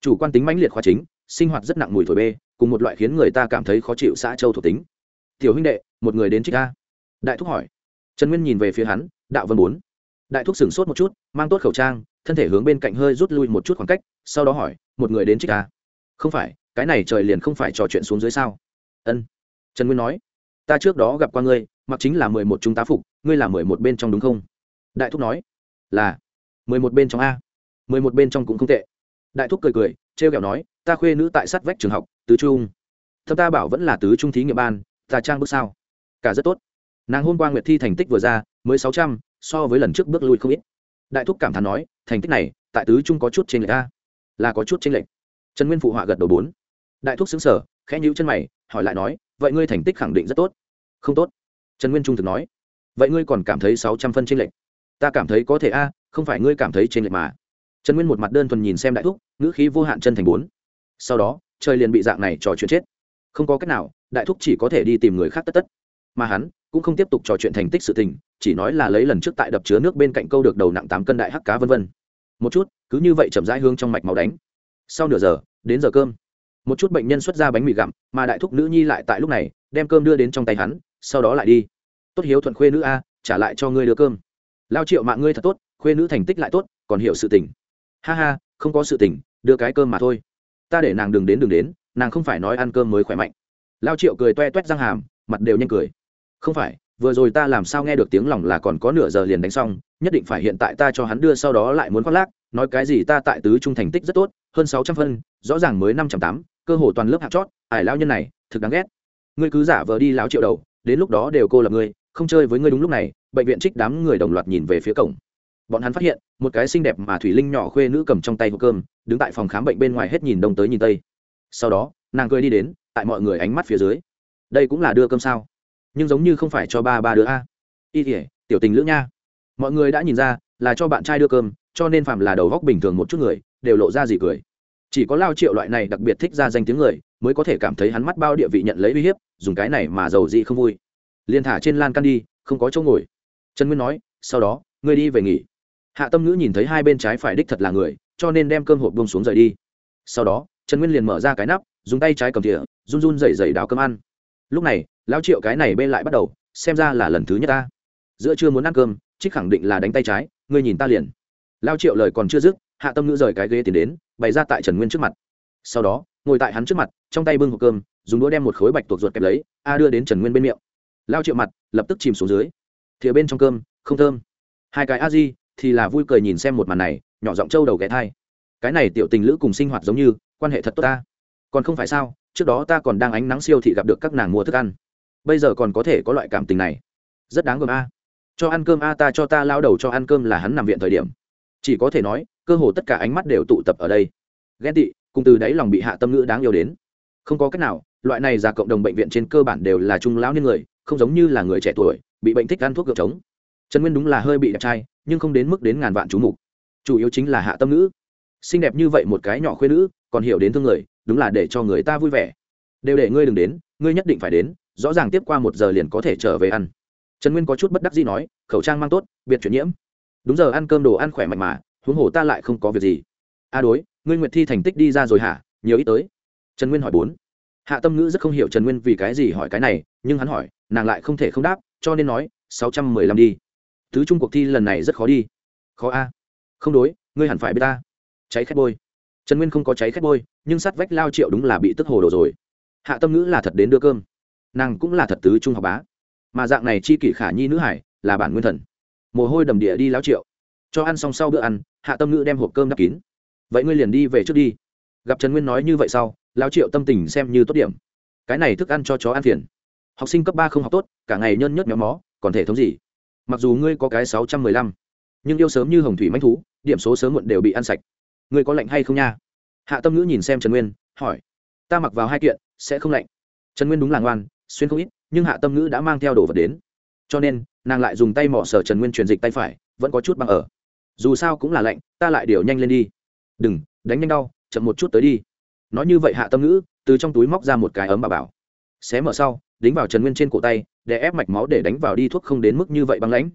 Chủ quan tính mãnh liệt khoa chính, sinh hoạt rất nặng mùi thổi bê, cùng một loại khiến người ta cảm thấy khó chịu xã châu thuộc tính. Tiểu huynh đệ, một người đến trích a? Đại thúc hỏi. Trần nguyên nhìn về phía hắn, đạo vân bốn. Đại thúc sửng sốt một chút, mang tốt khẩu trang, thân thể hướng bên cạnh hơi rút lui một chút khoảng cách, sau đó hỏi, một người đến trích a? Không phải, cái này trời liền không phải trò chuyện xuống dưới sao? Ân. Trần nguyên nói ta trước đó gặp qua ngươi, mặc chính là mười một chúng tá phục, ngươi là mười một bên trong đúng không? Đại thúc nói, là, mười một bên trong a. Mười một bên trong cũng không tệ. Đại thúc cười cười t r e o kẹo nói, ta khuê nữ tại sát vách trường học, tứ trung. Thâm ta bảo vẫn là tứ trung thí nghiệm ban, ta trang bước sao? Cả rất tốt. Nàng hôm qua nguyệt thi thành tích vừa ra, mới sáu trăm, so với lần trước bước lui không ít. Đại thúc cảm thán nói, thành tích này, tại tứ trung có chút trên lệch a. Là có chút trên lệch. Trần nguyên phụ họa gật đầu bốn. Đại thúc xứng sở khẽ nhíu chân mày, hỏi lại nói vậy ngươi thành tích khẳng định rất tốt. Không tốt. Trần nguyên trung thực nói. Vậy ngươi còn cảm thấy sáu trăm phân trên lệch? Ta cảm thấy có thể a, không phải ngươi cảm thấy trên lệch mà. Trần nguyên một mặt đơn thuần nhìn xem đại thúc, ngữ khí vô hạn chân thành bốn. Sau đó, trời liền bị dạng này trò chuyện chết. Không có cách nào, đại thúc chỉ có thể đi tìm người khác tất tất. Mà hắn cũng không tiếp tục trò chuyện thành tích sự tình, chỉ nói là lấy lần trước tại đập chứa nước bên cạnh câu được đầu nặng tám cân đại hắc cá vân vân. Một chút, cứ như vậy chậm rãi hương trong mạch máu đánh. Sau nửa giờ, đến giờ cơm một chút bệnh nhân xuất ra bánh mì gặm, mà đại thúc nữ nhi lại tại lúc này, đem cơm đưa đến trong tay hắn, sau đó lại đi. Tốt hiếu thuận khuê nữ a, trả lại cho ngươi đưa cơm. Lao triệu mạng ngươi thật tốt, khuê nữ thành tích lại tốt, còn hiểu sự tình. Ha ha, không có sự tình, đưa cái cơm mà thôi. Ta để nàng đừng đến đừng đến, nàng không phải nói ăn cơm mới khỏe mạnh. Lao triệu cười toe toét răng hàm, mặt đều nhanh cười. Không phải, vừa rồi ta làm sao nghe được tiếng lòng là còn có nửa giờ liền đánh xong, nhất định phải hiện tại ta cho hắn đưa sau đó lại muốn khoác lác, nói cái gì ta tại tứ trung thành tích rất tốt, hơn sáu trăm phân, rõ ràng mới năm trăm tám cơ hồ toàn lớp hạt chót, ải lao nhân này, thực đáng ghét. Ngươi cứ giả vờ đi láo triệu đầu, đến lúc đó đều cô lập ngươi, không chơi với ngươi đúng lúc này, bệnh viện trích đám người đồng loạt nhìn về phía cổng. Bọn hắn phát hiện, một cái xinh đẹp mà thủy linh nhỏ khuê nữ cầm trong tay hộp cơm, đứng tại phòng khám bệnh bên ngoài hết nhìn đông tới nhìn tây. Sau đó, nàng cười đi đến, tại mọi người ánh mắt phía dưới. Đây cũng là đưa cơm sao? Nhưng giống như không phải cho ba ba đứa a. Y tỉa tiểu tình lữ nha. Mọi người đã nhìn ra là cho bạn trai đưa cơm, cho nên phạm là đầu góc bình thường một chút người, đều lộ ra gì cười chỉ có lao triệu loại này đặc biệt thích ra danh tiếng người, mới có thể cảm thấy hắn mắt bao địa vị nhận lấy uy hiếp, dùng cái này mà giàu gì không vui. Liền thả trên lan can đi, không có chỗ ngồi. Trần nguyên nói, sau đó, ngươi đi về nghỉ. Hạ tâm ngữ nhìn thấy hai bên trái phải đích thật là người, cho nên đem cơm hộp bông xuống rời đi. Sau đó, trần nguyên liền mở ra cái nắp, dùng tay trái cầm thìa, run run dậy dậy đào cơm ăn. Lúc này, lao triệu cái này bên lại bắt đầu, xem ra là lần thứ nhất ta. Giữa chưa muốn ăn cơm, trích khẳng định là đánh tay trái, ngươi nhìn ta liền. Lao triệu lời còn chưa dứt, hạ tâm ngữ rời cái ghế tiến đến bày ra tại trần nguyên trước mặt. Sau đó, ngồi tại hắn trước mặt, trong tay bưng hộp cơm, dùng đũa đem một khối bạch tuộc ruột kẹp lấy, a đưa đến trần nguyên bên miệng. Lao triệu mặt, lập tức chìm xuống dưới. Thìa bên trong cơm, không thơm. Hai cái a di, thì là vui cười nhìn xem một màn này, nhỏ giọng trâu đầu ghé thai. Cái này tiểu tình lữ cùng sinh hoạt giống như, quan hệ thật tốt ta. Còn không phải sao, trước đó ta còn đang ánh nắng siêu thị gặp được các nàng mua thức ăn. Bây giờ còn có thể có loại cảm tình này. Rất đáng gờm a. Cho ăn cơm a ta cho ta, lao đầu cho ăn cơm là hắn nằm viện thời điểm. Chỉ có thể nói cơ hồ tất cả ánh mắt đều tụ tập ở đây. Ghen tị, cùng từ đáy lòng bị hạ tâm ngữ đáng yêu đến. Không có cách nào, loại này ra cộng đồng bệnh viện trên cơ bản đều là trung lão niên người, không giống như là người trẻ tuổi, bị bệnh thích ăn thuốc gợp trống. Trần nguyên đúng là hơi bị đẹp trai, nhưng không đến mức đến ngàn vạn chú mục. Chủ yếu chính là hạ tâm ngữ. Xinh đẹp như vậy một cái nhỏ khuyên nữ, còn hiểu đến thương người, đúng là để cho người ta vui vẻ. Đều để ngươi đừng đến, ngươi nhất định phải đến, rõ ràng tiếp qua một giờ liền có thể trở về ăn. Trần nguyên có chút bất đắc gì nói, khẩu trang mang tốt, biệt chuyển nhiễm. Đúng giờ ăn cơm đồ ăn khỏe mạnh mà huống hồ ta lại không có việc gì. A đối, ngươi nguyệt thi thành tích đi ra rồi hả? Nhiều ít tới. Trần nguyên hỏi bốn. Hạ tâm ngữ rất không hiểu trần nguyên vì cái gì hỏi cái này, nhưng hắn hỏi, nàng lại không thể không đáp, cho nên nói, sáu trăm mười lăm đi. Tứ trung cuộc thi lần này rất khó đi. Khó a. Không đối, ngươi hẳn phải biết ta. Cháy khét bôi. Trần nguyên không có cháy khét bôi, nhưng sát vách lao triệu đúng là bị tức hồ đồ rồi. Hạ tâm ngữ là thật đến đưa cơm. Nàng cũng là thật tứ trung học bá. Mà dạng này chi kỷ khả nhi nữ hải, là bản nguyên thần. Mồ hôi đầm địa đi lao triệu. Cho ăn xong sau bữa ăn hạ tâm ngữ đem hộp cơm đắp kín. Vậy ngươi liền đi về trước đi. Gặp trần nguyên nói như vậy sau lao triệu tâm tình xem như tốt điểm. Cái này thức ăn cho chó ăn phiền. Học sinh cấp ba không học tốt, cả ngày nhơn nhớt méo mó, còn thể thống gì? Mặc dù ngươi có cái sáu trăm mười lăm, nhưng yêu sớm như hồng thủy manh thú, điểm số sớm muộn đều bị ăn sạch. Ngươi có lạnh hay không nha? Hạ tâm ngữ nhìn xem trần nguyên, hỏi. Ta mặc vào hai kiện, sẽ không lạnh. Trần nguyên đúng là ngoan, xuyên không ít, nhưng hạ tâm ngữ đã mang theo đồ vật đến. Cho nên, nàng lại dùng tay mỏ sở trần nguyên truyền dịch tay phải, vẫn có chút băng ở dù sao cũng là lạnh, ta lại điều nhanh lên đi. Đừng, đánh nhanh đau, chậm một chút tới đi. Nói như vậy hạ tâm ngữ, từ trong túi móc ra một cái ấm bà bảo. Xé mở sau, đính vào trần nguyên trên cổ tay, để ép mạch máu để đánh vào đi thuốc không đến mức như vậy băng lãnh.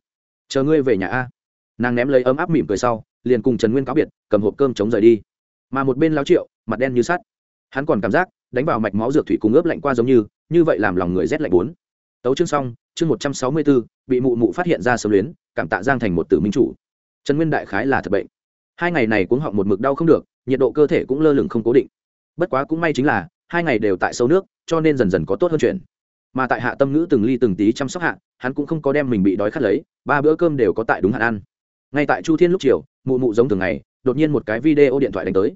Chờ ngươi về nhà a. Nàng ném lấy ấm áp mỉm cười sau, liền cùng trần nguyên cáo biệt, cầm hộp cơm chống rời đi. Mà một bên lao triệu, mặt đen như sắt. Hắn còn cảm giác, đánh vào mạch máu dược thủy cùng ướp lạnh qua giống như như vậy làm lòng người rét lạnh bốn. Tấu chương xong, chương một trăm sáu mươi bốn bị mụ mụ phát hiện ra sớm luyến, cảm tạ giang thành một tử minh chủ trần nguyên đại khái là thật bệnh. Hai ngày này cuống họng một mực đau không được nhiệt độ cơ thể cũng lơ lửng không cố định. Bất quá cũng may chính là hai ngày đều tại sâu nước cho nên dần dần có tốt hơn chuyện. Mà tại hạ tâm ngữ từng ly từng tí chăm sóc hạ hắn cũng không có đem mình bị đói khát lấy ba bữa cơm đều có tại đúng hạn ăn. Ngay tại chu thiên lúc chiều mụ mụ giống thường ngày đột nhiên một cái video điện thoại đánh tới.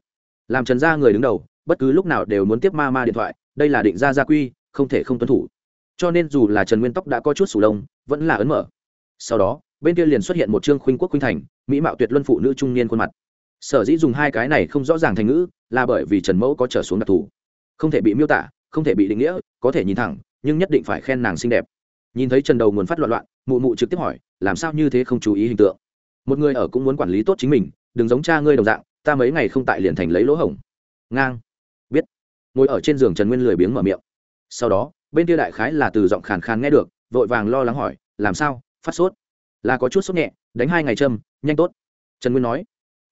Làm trần gia người đứng đầu bất cứ lúc nào đều muốn tiếp ma ma điện thoại đây là định ra gia quy không thể không tuân thủ. Cho nên dù là trần nguyên tóc đã có chút sủ đông, vẫn là ấn mở. Sau đó bên kia liền xuất hiện một trương khuynh quốc khuynh thành, mỹ mạo tuyệt luân phụ nữ trung niên khuôn mặt. Sở dĩ dùng hai cái này không rõ ràng thành ngữ, là bởi vì trần mẫu có trở xuống đặc thù. Không thể bị miêu tả, không thể bị định nghĩa, có thể nhìn thẳng, nhưng nhất định phải khen nàng xinh đẹp. Nhìn thấy trần đầu nguồn phát loạn loạn, mụ mụ trực tiếp hỏi, làm sao như thế không chú ý hình tượng? Một người ở cũng muốn quản lý tốt chính mình, đừng giống cha ngươi đồng dạng, ta mấy ngày không tại liền thành lấy lỗ hổng. Ngang. Biết. Ngồi ở trên giường trần nguyên lười biếng mở miệng. Sau đó, bên kia đại khái là từ giọng khàn khàn nghe được, vội vàng lo lắng hỏi, làm sao? Phát sốt? Là có chút sốt nhẹ, đánh hai ngày châm, nhanh tốt. Trần nguyên nói,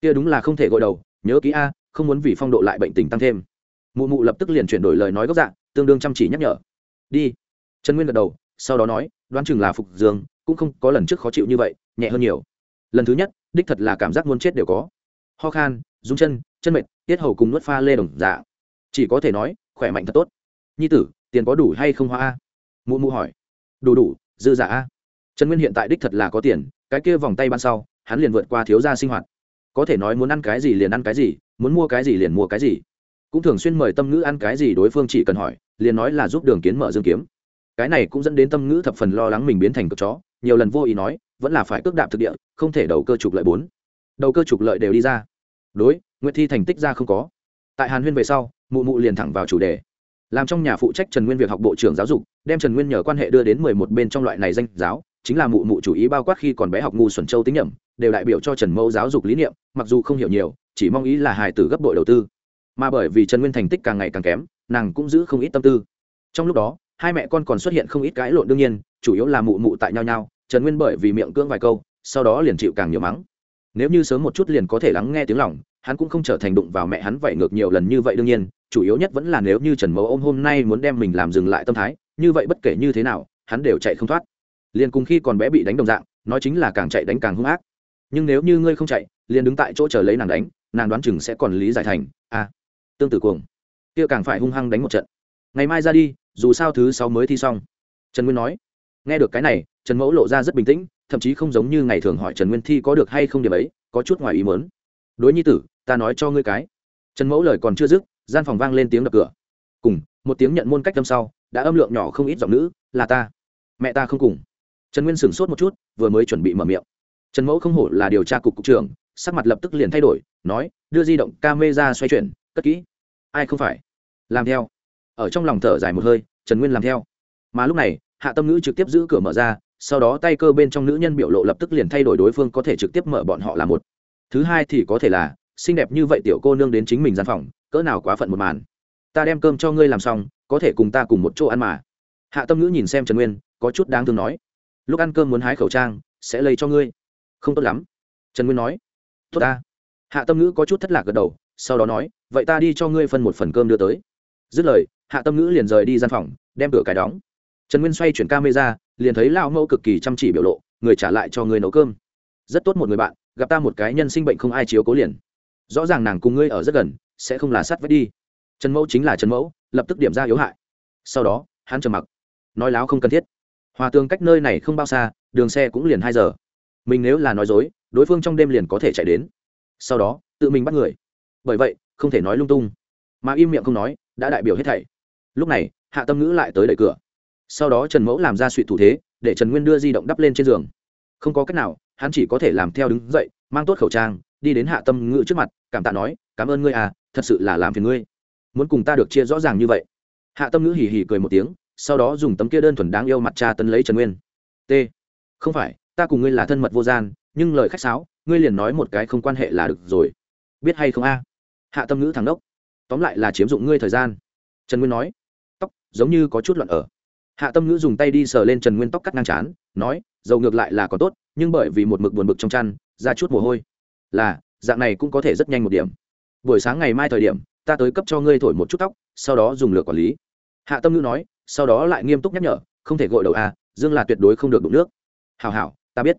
kia đúng là không thể gội đầu, nhớ ký a, không muốn vì phong độ lại bệnh tình tăng thêm. Mụ mụ lập tức liền chuyển đổi lời nói gốc dạng tương đương chăm chỉ nhắc nhở. Đi. Trần nguyên gật đầu, sau đó nói, đoán chừng là phục dương, cũng không có lần trước khó chịu như vậy, nhẹ hơn nhiều. Lần thứ nhất, đích thật là cảm giác muốn chết đều có. Ho khan, rung chân chân mệt, tiết hầu cùng nuốt pha lê đồng dạ chỉ có thể nói, khỏe mạnh thật tốt. Nhi tử, tiền có đủ hay không hoa a? Mụ mụ hỏi. Đủ đủ, dư giả a trần nguyên hiện tại đích thật là có tiền, cái kia vòng tay ban sau, hắn liền vượt qua thiếu gia sinh hoạt. Có thể nói muốn ăn cái gì liền ăn cái gì, muốn mua cái gì liền mua cái gì. Cũng thường xuyên mời tâm ngữ ăn cái gì đối phương chỉ cần hỏi, liền nói là giúp đường kiến mở dương kiếm. Cái này cũng dẫn đến tâm ngữ thập phần lo lắng mình biến thành cực chó, nhiều lần vô ý nói, vẫn là phải cước đạp thực địa, không thể đầu cơ trục lợi bốn. Đầu cơ trục lợi đều đi ra. Đối nguyễn thi thành tích ra không có. Tại hàn huyên về sau, mụ mụ liền thẳng vào chủ đề. Làm trong nhà phụ trách trần nguyên việc học bộ trưởng giáo dục, đem trần nguyên nhờ quan hệ đưa đến mười một bên trong loại này danh giáo chính là mụ mụ chủ ý bao quát khi còn bé học ngu xuẩn châu tính nhẩm, đều đại biểu cho trần mẫu giáo dục lý niệm, mặc dù không hiểu nhiều, chỉ mong ý là hài tử gấp bội đầu tư. Mà bởi vì trần nguyên thành tích càng ngày càng kém, nàng cũng giữ không ít tâm tư. Trong lúc đó, hai mẹ con còn xuất hiện không ít cãi lộn đương nhiên, chủ yếu là mụ mụ tại nhau nhau, trần nguyên bởi vì miệng cưỡng vài câu, sau đó liền chịu càng nhiều mắng. Nếu như sớm một chút liền có thể lắng nghe tiếng lòng, hắn cũng không trở thành đụng vào mẹ hắn vậy ngược nhiều lần như vậy đương nhiên, chủ yếu nhất vẫn là nếu như trần mẫu ôm hôm nay muốn đem mình làm dừng lại tâm thái, như vậy bất kể như thế nào, hắn đều chạy không thoát liền cùng khi còn bé bị đánh đồng dạng nói chính là càng chạy đánh càng hung ác. Nhưng nếu như ngươi không chạy liền đứng tại chỗ chờ lấy nàng đánh nàng đoán chừng sẽ còn lý giải thành a à, tương tự cuồng. Kia càng phải hung hăng đánh một trận. Ngày mai ra đi dù sao thứ sáu mới thi xong. Trần nguyên nói. Nghe được cái này trần mẫu lộ ra rất bình tĩnh thậm chí không giống như ngày thường hỏi trần nguyên thi có được hay không điểm ấy có chút ngoài ý mớn đối nhi tử ta nói cho ngươi cái. Trần mẫu lời còn chưa dứt gian phòng vang lên tiếng đập cửa. Cùng một tiếng nhận môn cách tâm sau đã âm lượng nhỏ không ít giọng nữ là ta. Mẹ ta không cùng trần nguyên sửng sốt một chút, vừa mới chuẩn bị mở miệng. Trần mẫu không hổ là điều tra cục cục trưởng, sắc mặt lập tức liền thay đổi, nói, đưa di động ca mê ra xoay chuyển, cất kỹ. Ai không phải? Làm theo. Ở trong lòng thở dài một hơi, trần nguyên làm theo. Mà lúc này, hạ tâm ngữ trực tiếp giữ cửa mở ra, sau đó tay cơ bên trong nữ nhân biểu lộ lập tức liền thay đổi đối phương có thể trực tiếp mở bọn họ là một. Thứ hai thì có thể là, xinh đẹp như vậy tiểu cô nương đến chính mình gian phòng, cỡ nào quá phận một màn. Ta đem cơm cho ngươi làm xong, có thể cùng ta cùng một chỗ ăn mà. Hạ tâm ngữ nhìn xem trần nguyên, có chút đáng thương nói lúc ăn cơm muốn hái khẩu trang, sẽ lây cho ngươi. Không tốt lắm. Trần nguyên nói. Tốt ta. Hạ tâm ngữ có chút thất lạc gật đầu, sau đó nói, vậy ta đi cho ngươi phân một phần cơm đưa tới. Dứt lời, hạ tâm ngữ liền rời đi gian phòng, đem cửa cái đóng. Trần nguyên xoay chuyển camera, liền thấy lao mẫu cực kỳ chăm chỉ biểu lộ, người trả lại cho người nấu cơm. Rất tốt một người bạn, gặp ta một cái nhân sinh bệnh không ai chiếu cố liền. Rõ ràng nàng cùng ngươi ở rất gần, sẽ không là sát vết đi. Trần mẫu chính là trần mẫu, lập tức điểm ra yếu hại. Sau đó, hắn trầm mặc, nói láo không cần thiết hòa tường cách nơi này không bao xa, đường xe cũng liền hai giờ. Mình nếu là nói dối, đối phương trong đêm liền có thể chạy đến. Sau đó, tự mình bắt người. Bởi vậy, không thể nói lung tung. Mà im miệng không nói, đã đại biểu hết thảy. Lúc này, hạ tâm ngữ lại tới đẩy cửa. Sau đó trần mẫu làm ra suy thủ thế, để trần nguyên đưa di động đắp lên trên giường. Không có cách nào, hắn chỉ có thể làm theo đứng dậy, mang tốt khẩu trang, đi đến hạ tâm ngữ trước mặt, cảm tạ nói, cảm ơn ngươi à thật sự là làm phiền ngươi. Muốn cùng ta được chia rõ ràng như vậy. Hạ tâm ngữ hì hì cười một tiếng sau đó dùng tấm kia đơn thuần đáng yêu mặt cha tấn lấy trần nguyên. T. Không phải, ta cùng ngươi là thân mật vô gian, nhưng lời khách sáo, ngươi liền nói một cái không quan hệ là được rồi. Biết hay không a? Hạ tâm ngữ thắng đốc tóm lại là chiếm dụng ngươi thời gian. Trần nguyên nói. Tóc, giống như có chút loạn ở. Hạ tâm ngữ dùng tay đi sờ lên trần nguyên tóc cắt ngang chán nói, dầu ngược lại là có tốt, nhưng bởi vì một mực buồn bực trong chăn, ra chút mồ hôi. Là, dạng này cũng có thể rất nhanh một điểm. Buổi sáng ngày mai thời điểm, ta tới cấp cho ngươi thổi một chút tóc, sau đó dùng lược quản lý hạ tâm ngữ nói, sau đó lại nghiêm túc nhắc nhở, không thể gội đầu a dương là tuyệt đối không được đụng nước. Hào hào ta biết.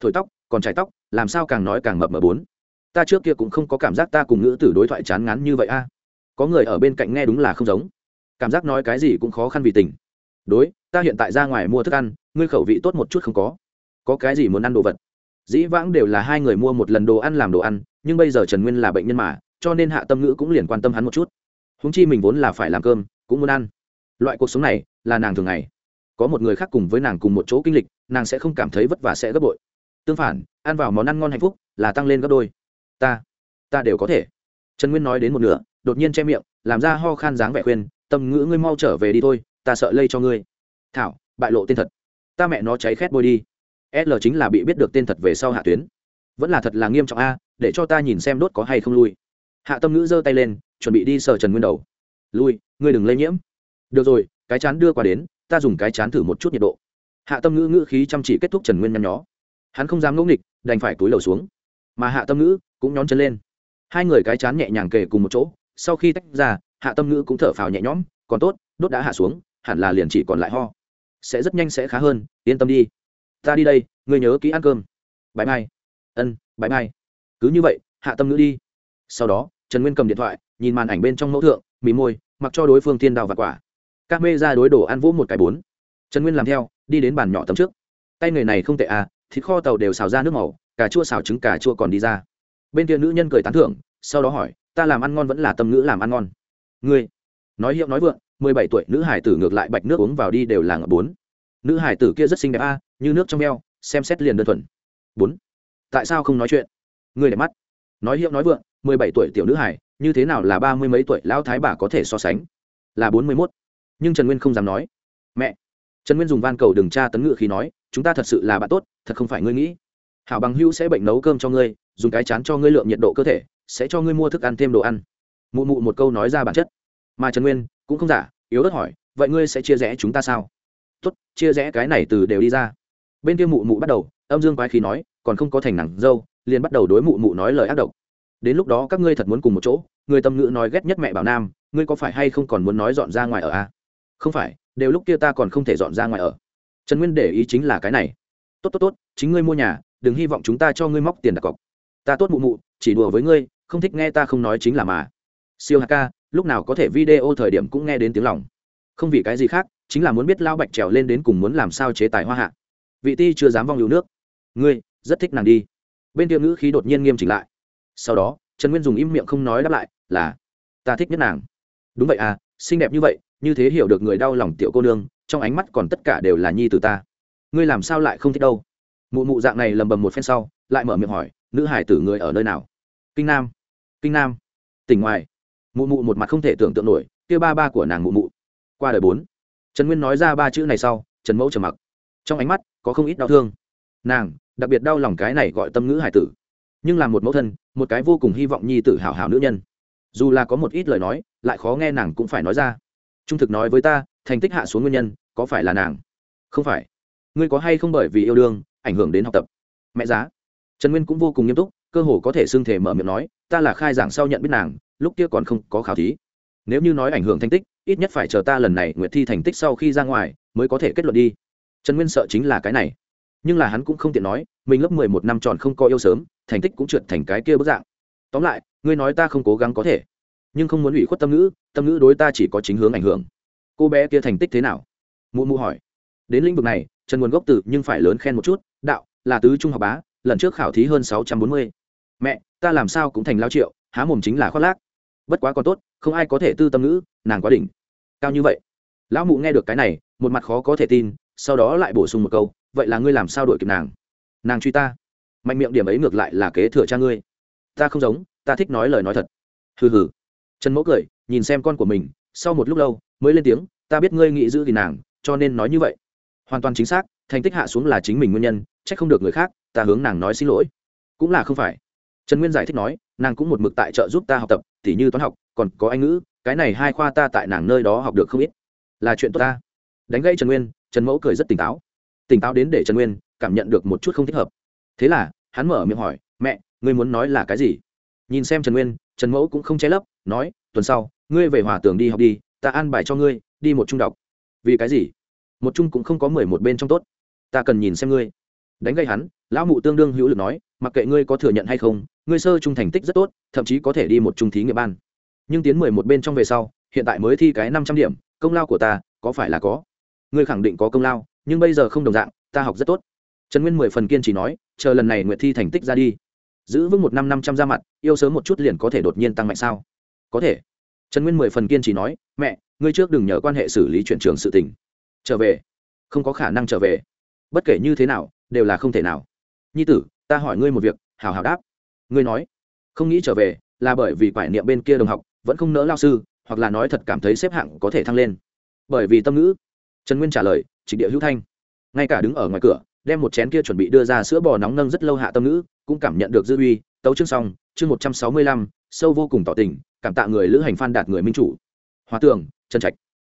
Thổi tóc, còn chải tóc, làm sao càng nói càng mập mờ bốn. Ta trước kia cũng không có cảm giác ta cùng ngữ tử đối thoại chán ngán như vậy a có người ở bên cạnh nghe đúng là không giống. Cảm giác nói cái gì cũng khó khăn vì tình. Đối, ta hiện tại ra ngoài mua thức ăn, ngươi khẩu vị tốt một chút không có. Có cái gì muốn ăn đồ vật? Dĩ vãng đều là hai người mua một lần đồ ăn làm đồ ăn, nhưng bây giờ trần nguyên là bệnh nhân mà, cho nên hạ tâm ngữ cũng liền quan tâm hắn một chút. Húng chi mình vốn là phải làm cơm, cũng muốn ăn loại cuộc sống này là nàng thường ngày. Có một người khác cùng với nàng cùng một chỗ kinh lịch, nàng sẽ không cảm thấy vất vả sẽ gấp bội. Tương phản, ăn vào món ăn ngon hạnh phúc là tăng lên gấp đôi. Ta ta đều có thể. Trần nguyên nói đến một nửa, đột nhiên che miệng, làm ra ho khan dáng vẻ khuyên, tâm ngữ ngươi mau trở về đi thôi, ta sợ lây cho ngươi. Thảo, bại lộ tên thật. Ta mẹ nó cháy khét bôi đi. L chính là bị biết được tên thật về sau hạ tuyến. Vẫn là thật là nghiêm trọng a, để cho ta nhìn xem đốt có hay không lui. Hạ tâm ngữ giơ tay lên, chuẩn bị đi sờ trần nguyên đầu. Lui, ngươi đừng lây nhiễm được rồi, cái chán đưa qua đến, ta dùng cái chán thử một chút nhiệt độ. Hạ tâm ngữ ngữ khí chăm chỉ kết thúc trần nguyên nhăn nhó. Hắn không dám ngẫu nghịch, đành phải túi lầu xuống. Mà hạ tâm ngữ cũng nhón chân lên. Hai người cái chán nhẹ nhàng kề cùng một chỗ, sau khi tách ra, hạ tâm ngữ cũng thở phào nhẹ nhõm, còn tốt, đốt đã hạ xuống, hẳn là liền chỉ còn lại ho. Sẽ rất nhanh sẽ khá hơn, yên tâm đi. Ta đi đây, ngươi nhớ kỹ ăn cơm. Bãi mai. Ân bãi mai. Cứ như vậy, hạ tâm ngữ đi. Sau đó, trần nguyên cầm điện thoại, nhìn màn ảnh bên trong mẫu thượng mì môi, mặc cho đối phương tiên đào và quả các mê ra đối đồ ăn vỗ một cái bốn. Trần nguyên làm theo, đi đến bàn nhỏ tấm trước. Tay người này không tệ à thịt kho tàu đều xào ra nước màu, cà chua xào trứng, cà chua còn đi ra. Bên kia nữ nhân cười tán thưởng, sau đó hỏi, ta làm ăn ngon vẫn là tâm ngữ làm ăn ngon? Ngươi. Nói hiệu nói vượng, mười bảy tuổi nữ hải tử ngược lại bạch nước uống vào đi đều là ngập bốn. Nữ hải tử kia rất xinh đẹp a như nước trong eo, xem xét liền đơn thuần. Bốn. Tại sao không nói chuyện? Ngươi đẹp mắt. Nói hiệu nói vượng, mười bảy tuổi tiểu nữ hải, như thế nào là ba mươi mấy tuổi, lão thái bà có thể so sánh? Là bốn mươi mốt nhưng trần nguyên không dám nói. Mẹ, trần nguyên dùng van cầu đừng tra tấn ngự khi nói, chúng ta thật sự là bạn tốt, thật không phải ngươi nghĩ. Hảo bằng hữu sẽ bệnh nấu cơm cho ngươi, dùng cái chán cho ngươi lượng nhiệt độ cơ thể, sẽ cho ngươi mua thức ăn thêm đồ ăn. Mụ mụ một câu nói ra bản chất. Mà trần nguyên cũng không giả, yếu ớt hỏi, vậy ngươi sẽ chia rẽ chúng ta sao? Tốt, chia rẽ cái này từ đều đi ra. Bên kia mụ mụ bắt đầu, âm dương quái khí nói, còn không có thành nặng dâu, liền bắt đầu đối mụ mụ nói lời ác độc. Đến lúc đó các ngươi thật muốn cùng một chỗ, người tâm ngữ nói ghét nhất mẹ bảo nam, ngươi có phải hay không còn muốn nói dọn ra ngoài ở a à? Không phải, đều lúc kia ta còn không thể dọn ra ngoài ở. Trần nguyên để ý chính là cái này. Tốt tốt tốt, chính ngươi mua nhà, đừng hy vọng chúng ta cho ngươi móc tiền đặt cọc. Ta tốt mụ mụ, chỉ đùa với ngươi, không thích nghe ta không nói chính là mà. Siêu Hạ ca, lúc nào có thể video thời điểm cũng nghe đến tiếng lòng. Không vì cái gì khác, chính là muốn biết lao bạch trèo lên đến cùng muốn làm sao chế tài hoa hạ. Vị ti chưa dám vong lưu nước. Ngươi, rất thích nàng đi. Bên tiêu ngữ khí đột nhiên nghiêm chỉnh lại. Sau đó, trần nguyên dùng im miệng không nói đáp lại, là, ta thích nhất nàng. Đúng vậy à xinh đẹp như vậy như thế hiểu được người đau lòng tiểu cô nương, trong ánh mắt còn tất cả đều là nhi từ ta. Ngươi làm sao lại không thích đâu? Mụ mụ dạng này lầm bầm một phen sau, lại mở miệng hỏi, nữ hải tử người ở nơi nào? Kinh nam kinh nam, tỉnh ngoài. Mụ mụ một mặt không thể tưởng tượng nổi, kia ba ba của nàng mụ mụ. Qua đời bốn. Trần nguyên nói ra ba chữ này sau, trần mẫu trầm mặc. Trong ánh mắt, có không ít đau thương. Nàng, đặc biệt đau lòng cái này gọi tâm ngữ hải tử. Nhưng là một mẫu thân, một cái vô cùng hy vọng nhi tử hảo hảo nữ nhân. Dù là có một ít lời nói, lại khó nghe nàng cũng phải nói ra trung thực nói với ta, thành tích hạ xuống nguyên nhân, có phải là nàng? Không phải. Ngươi có hay không bởi vì yêu đương, ảnh hưởng đến học tập? Mẹ giá. Trần nguyên cũng vô cùng nghiêm túc, cơ hồ có thể xưng thể mở miệng nói, ta là khai giảng sau nhận biết nàng, lúc kia còn không có khảo thí. Nếu như nói ảnh hưởng thành tích, ít nhất phải chờ ta lần này nguyện thi thành tích sau khi ra ngoài, mới có thể kết luận đi. Trần nguyên sợ chính là cái này. Nhưng là hắn cũng không tiện nói, mình lớp mười một năm tròn không có yêu sớm, thành tích cũng trượt thành cái kia bức dạng. Tóm lại, ngươi nói ta không cố gắng có thể nhưng không muốn ủy khuất tâm ngữ tâm ngữ đối ta chỉ có chính hướng ảnh hưởng. Cô bé kia thành tích thế nào? Mụ mụ hỏi. Đến lĩnh vực này, trần nguồn gốc từ nhưng phải lớn khen một chút, đạo, là tứ trung học bá, lần trước khảo thí hơn sáu trăm bốn mươi. Mẹ, ta làm sao cũng thành lao triệu, há mồm chính là khoác lác. Bất quá còn tốt, không ai có thể tư tâm ngữ, nàng quá đỉnh. Cao như vậy. Lão mụ nghe được cái này, một mặt khó có thể tin, sau đó lại bổ sung một câu, vậy là ngươi làm sao đổi kịp nàng? Nàng truy ta. Mạnh miệng điểm ấy ngược lại là kế thừa cha ngươi. Ta không giống, ta thích nói lời nói thật. Hừ hừ trần mẫu cười, nhìn xem con của mình, sau một lúc lâu, mới lên tiếng, ta biết ngươi nghĩ giữ thì nàng, cho nên nói như vậy. Hoàn toàn chính xác, thành tích hạ xuống là chính mình nguyên nhân c h ắ c không được người khác, ta hướng nàng nói xin lỗi. Cũng là không phải. Trần nguyên giải thích nói, nàng cũng một mực tại trợ giúp ta học tập t h như toán học, còn có anh ngữ, cái này hai khoa ta tại nàng nơi đó học được không ít. Là chuyện tốt ta. Đánh gây trần nguyên, trần mẫu cười rất tỉnh táo. Tỉnh táo đến để trần nguyên cảm nhận được một chút không thích hợp. Thế là, hắn mở miệng hỏi, mẹ, ngươi muốn nói là cái gì? Nhìn xem trần nguyên trần mẫu cũng không che lấp, nói, tuần sau, ngươi về hòa tường đi học đi, ta an bài cho ngươi, đi một trung đọc. Vì cái gì? Một trung cũng không có mười một bên trong tốt. Ta cần nhìn xem ngươi. Đánh gây hắn, lão mụ tương đương hữu lực nói, mặc kệ ngươi có thừa nhận hay không, ngươi sơ trung thành tích rất tốt, thậm chí có thể đi một trung thí nghiệm ban. Nhưng tiến mười một bên trong về sau, hiện tại mới thi cái năm trăm điểm, công lao của ta, có phải là có? Ngươi khẳng định có công lao, nhưng bây giờ không đồng dạng, ta học rất tốt. Trần nguyên mười phần kiên trì nói, chờ lần này nguyện thi thành tích ra đi giữ vững một năm năm trăm ra mặt, yêu sớm một chút liền có thể đột nhiên tăng mạnh sao? Có thể. Trần nguyên mười phần kiên trì nói, mẹ, ngươi trước đừng nhờ quan hệ xử lý chuyện trường sự tình. Trở về. Không có khả năng trở về. Bất kể như thế nào, đều là không thể nào. Nhi tử, ta hỏi ngươi một việc, hào hào đáp. Ngươi nói, không nghĩ trở về là bởi vì quải niệm bên kia đồng học vẫn không nỡ lao sư, hoặc là nói thật cảm thấy xếp hạng có thể thăng lên. Bởi vì tâm ngữ. Trần nguyên trả lời, trịnh địa hữu thanh. Ngay cả đứng ở ngoài cửa đem một chén kia chuẩn bị đưa ra sữa bò nóng nâng rất lâu hạ tâm ngữ, cũng cảm nhận được dư uy, tấu chương xong, chương một trăm sáu mươi lăm, sâu vô cùng tỏ tình, cảm tạ người lữ hành phan đạt người minh chủ. Hóa tường, trần trạch.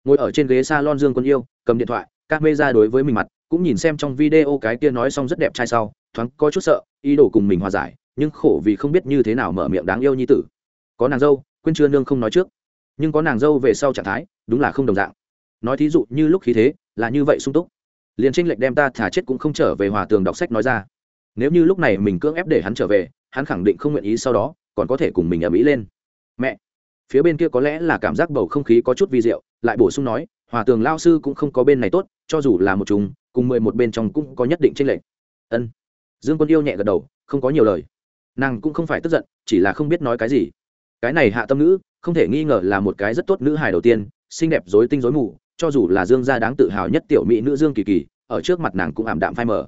Ngồi ở trên ghế s a lon dương quân yêu, cầm điện thoại, các mê ra đối với mình mặt, cũng nhìn xem trong video cái kia nói xong rất đẹp trai sau, thoáng có chút sợ, ý đồ cùng mình hòa giải, nhưng khổ vì không biết như thế nào mở miệng đáng yêu như tử. Có nàng dâu, quên chưa nương không nói trước. Nhưng có nàng dâu về sau trạng thái, đúng là không đồng dạng. Nói thí dụ như lúc khí thế, là như vậy sung túc liền tranh lệch đem ta thả chết cũng không trở về hòa tường đọc sách nói ra. Nếu như lúc này mình cưỡng ép để hắn trở về, hắn khẳng định không nguyện ý sau đó, còn có thể cùng mình ở mỹ lên. Mẹ! Phía bên kia có lẽ là cảm giác bầu không khí có chút vi diệu, lại bổ sung nói, hòa tường lao sư cũng không có bên này tốt, cho dù là một chúng, cùng mười một bên trong cũng có nhất định tranh lệch. Ân. Dương quân yêu nhẹ gật đầu, không có nhiều lời. Nàng cũng không phải tức giận, chỉ là không biết nói cái gì. Cái này hạ tâm nữ không thể nghi ngờ là một cái rất tốt nữ hài đầu tiên, xinh đẹp dối tinh dối mù cho dù là dương gia đáng tự hào nhất tiểu mỹ nữ dương kỳ kỳ, ở trước mặt nàng cũng ảm đạm phai mờ.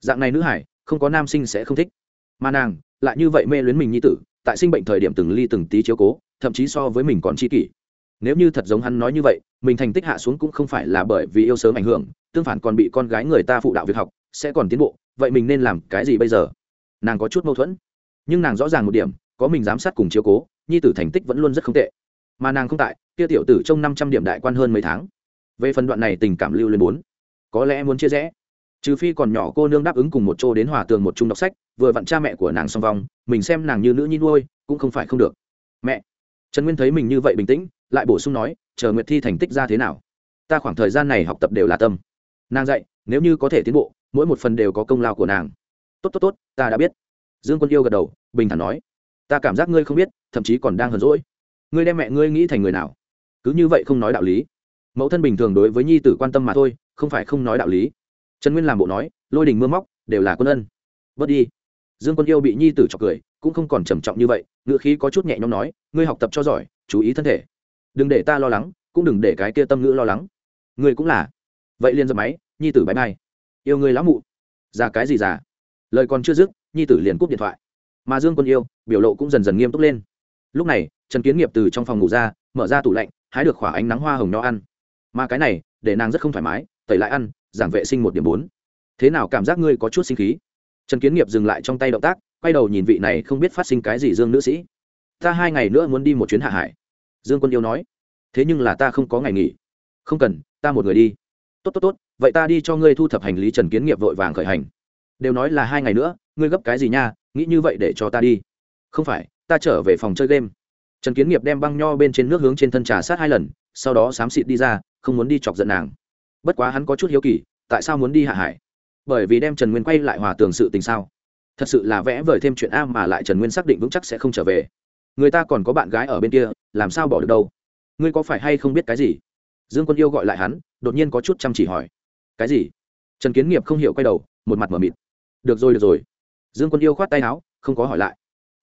Dạng này nữ hải, không có nam sinh sẽ không thích. Mà nàng, lại như vậy mê luyến mình như tử, tại sinh bệnh thời điểm từng ly từng tí chiếu cố, thậm chí so với mình còn chi kỷ. Nếu như thật giống hắn nói như vậy, mình thành tích hạ xuống cũng không phải là bởi vì yêu sớm ảnh hưởng, tương phản còn bị con gái người ta phụ đạo việc học, sẽ còn tiến bộ, vậy mình nên làm cái gì bây giờ? Nàng có chút mâu thuẫn. Nhưng nàng rõ ràng một điểm, có mình giám sát cùng chiếu cố, nhi tử thành tích vẫn luôn rất không tệ. Mà nàng không tại, kia tiểu tử trong năm trăm điểm đại quan hơn mấy tháng về phần đoạn này tình cảm lưu lên bốn, có lẽ muốn chia rẽ. Trừ phi còn nhỏ cô nương đáp ứng cùng một chỗ đến hòa tường một chung đọc sách, vừa vặn cha mẹ của nàng song vong, mình xem nàng như nữ nhi nuôi, cũng không phải không được. Mẹ, trần nguyên thấy mình như vậy bình tĩnh, lại bổ sung nói, chờ nguyệt thi thành tích ra thế nào? Ta khoảng thời gian này học tập đều là tâm. Nàng dạy, nếu như có thể tiến bộ, mỗi một phần đều có công lao của nàng. Tốt tốt tốt, ta đã biết. Dương quân yêu gật đầu, bình thản nói, ta cảm giác ngươi không biết, thậm chí còn đang hờn rỗi ngươi đem mẹ ngươi nghĩ thành người nào? Cứ như vậy không nói đạo lý mẫu thân bình thường đối với nhi tử quan tâm mà thôi, không phải không nói đạo lý. Trần nguyên làm bộ nói, lôi đình mưa móc, đều là quân ân. Bớt đi. Dương quân yêu bị nhi tử chọc cười, cũng không còn trầm trọng như vậy ngựa khí có chút nhẹ nhõm nói, ngươi học tập cho giỏi, chú ý thân thể. Đừng để ta lo lắng, cũng đừng để cái kia tâm ngữ lo lắng. Ngươi cũng là. Vậy liền dập máy, nhi tử bãi mai yêu ngươi lão mụ. Già cái gì già? Lời còn chưa dứt, nhi tử liền cúp điện thoại. Mà dương quân yêu, biểu lộ cũng dần dần nghiêm túc lên. Lúc này, trần kiến nghiệp từ trong phòng ngủ ra, mở ra tủ lạnh, hái được khỏa ánh nắng hoa hồng nho ăn mà cái này, để nàng rất không thoải mái, tẩy lại ăn giảng vệ sinh một điểm bốn. Thế nào cảm giác ngươi có chút sinh khí? Trần kiến nghiệp dừng lại trong tay động tác, quay đầu nhìn vị này không biết phát sinh cái gì dương nữ sĩ. Ta hai ngày nữa muốn đi một chuyến hạ hải. Dương quân yêu nói. Thế nhưng là ta không có ngày nghỉ. Không cần, ta một người đi. Tốt tốt tốt, vậy ta đi cho ngươi thu thập hành lý trần kiến nghiệp vội vàng khởi hành. Đều nói là hai ngày nữa, ngươi gấp cái gì nha, nghĩ như vậy để cho ta đi. Không phải, ta trở về phòng chơi game trần kiến nghiệp đem băng nho bên trên nước hướng trên thân trà sát hai lần, sau đó xám xịt đi ra, không muốn đi chọc giận nàng. Bất quá hắn có chút hiếu kỳ, tại sao muốn đi hạ hải? Bởi vì đem trần nguyên quay lại hòa tường sự tình sao? Thật sự là vẽ vời thêm chuyện a mà lại trần nguyên xác định vững chắc sẽ không trở về. Người ta còn có bạn gái ở bên kia, làm sao bỏ được đâu? Ngươi có phải hay không biết cái gì? Dương quân yêu gọi lại hắn, đột nhiên có chút chăm chỉ hỏi. Cái gì? Trần kiến nghiệp không hiểu quay đầu, một mặt m ở mịt. Được rồi được rồi. Dương quân yêu khoát tay áo, không có hỏi lại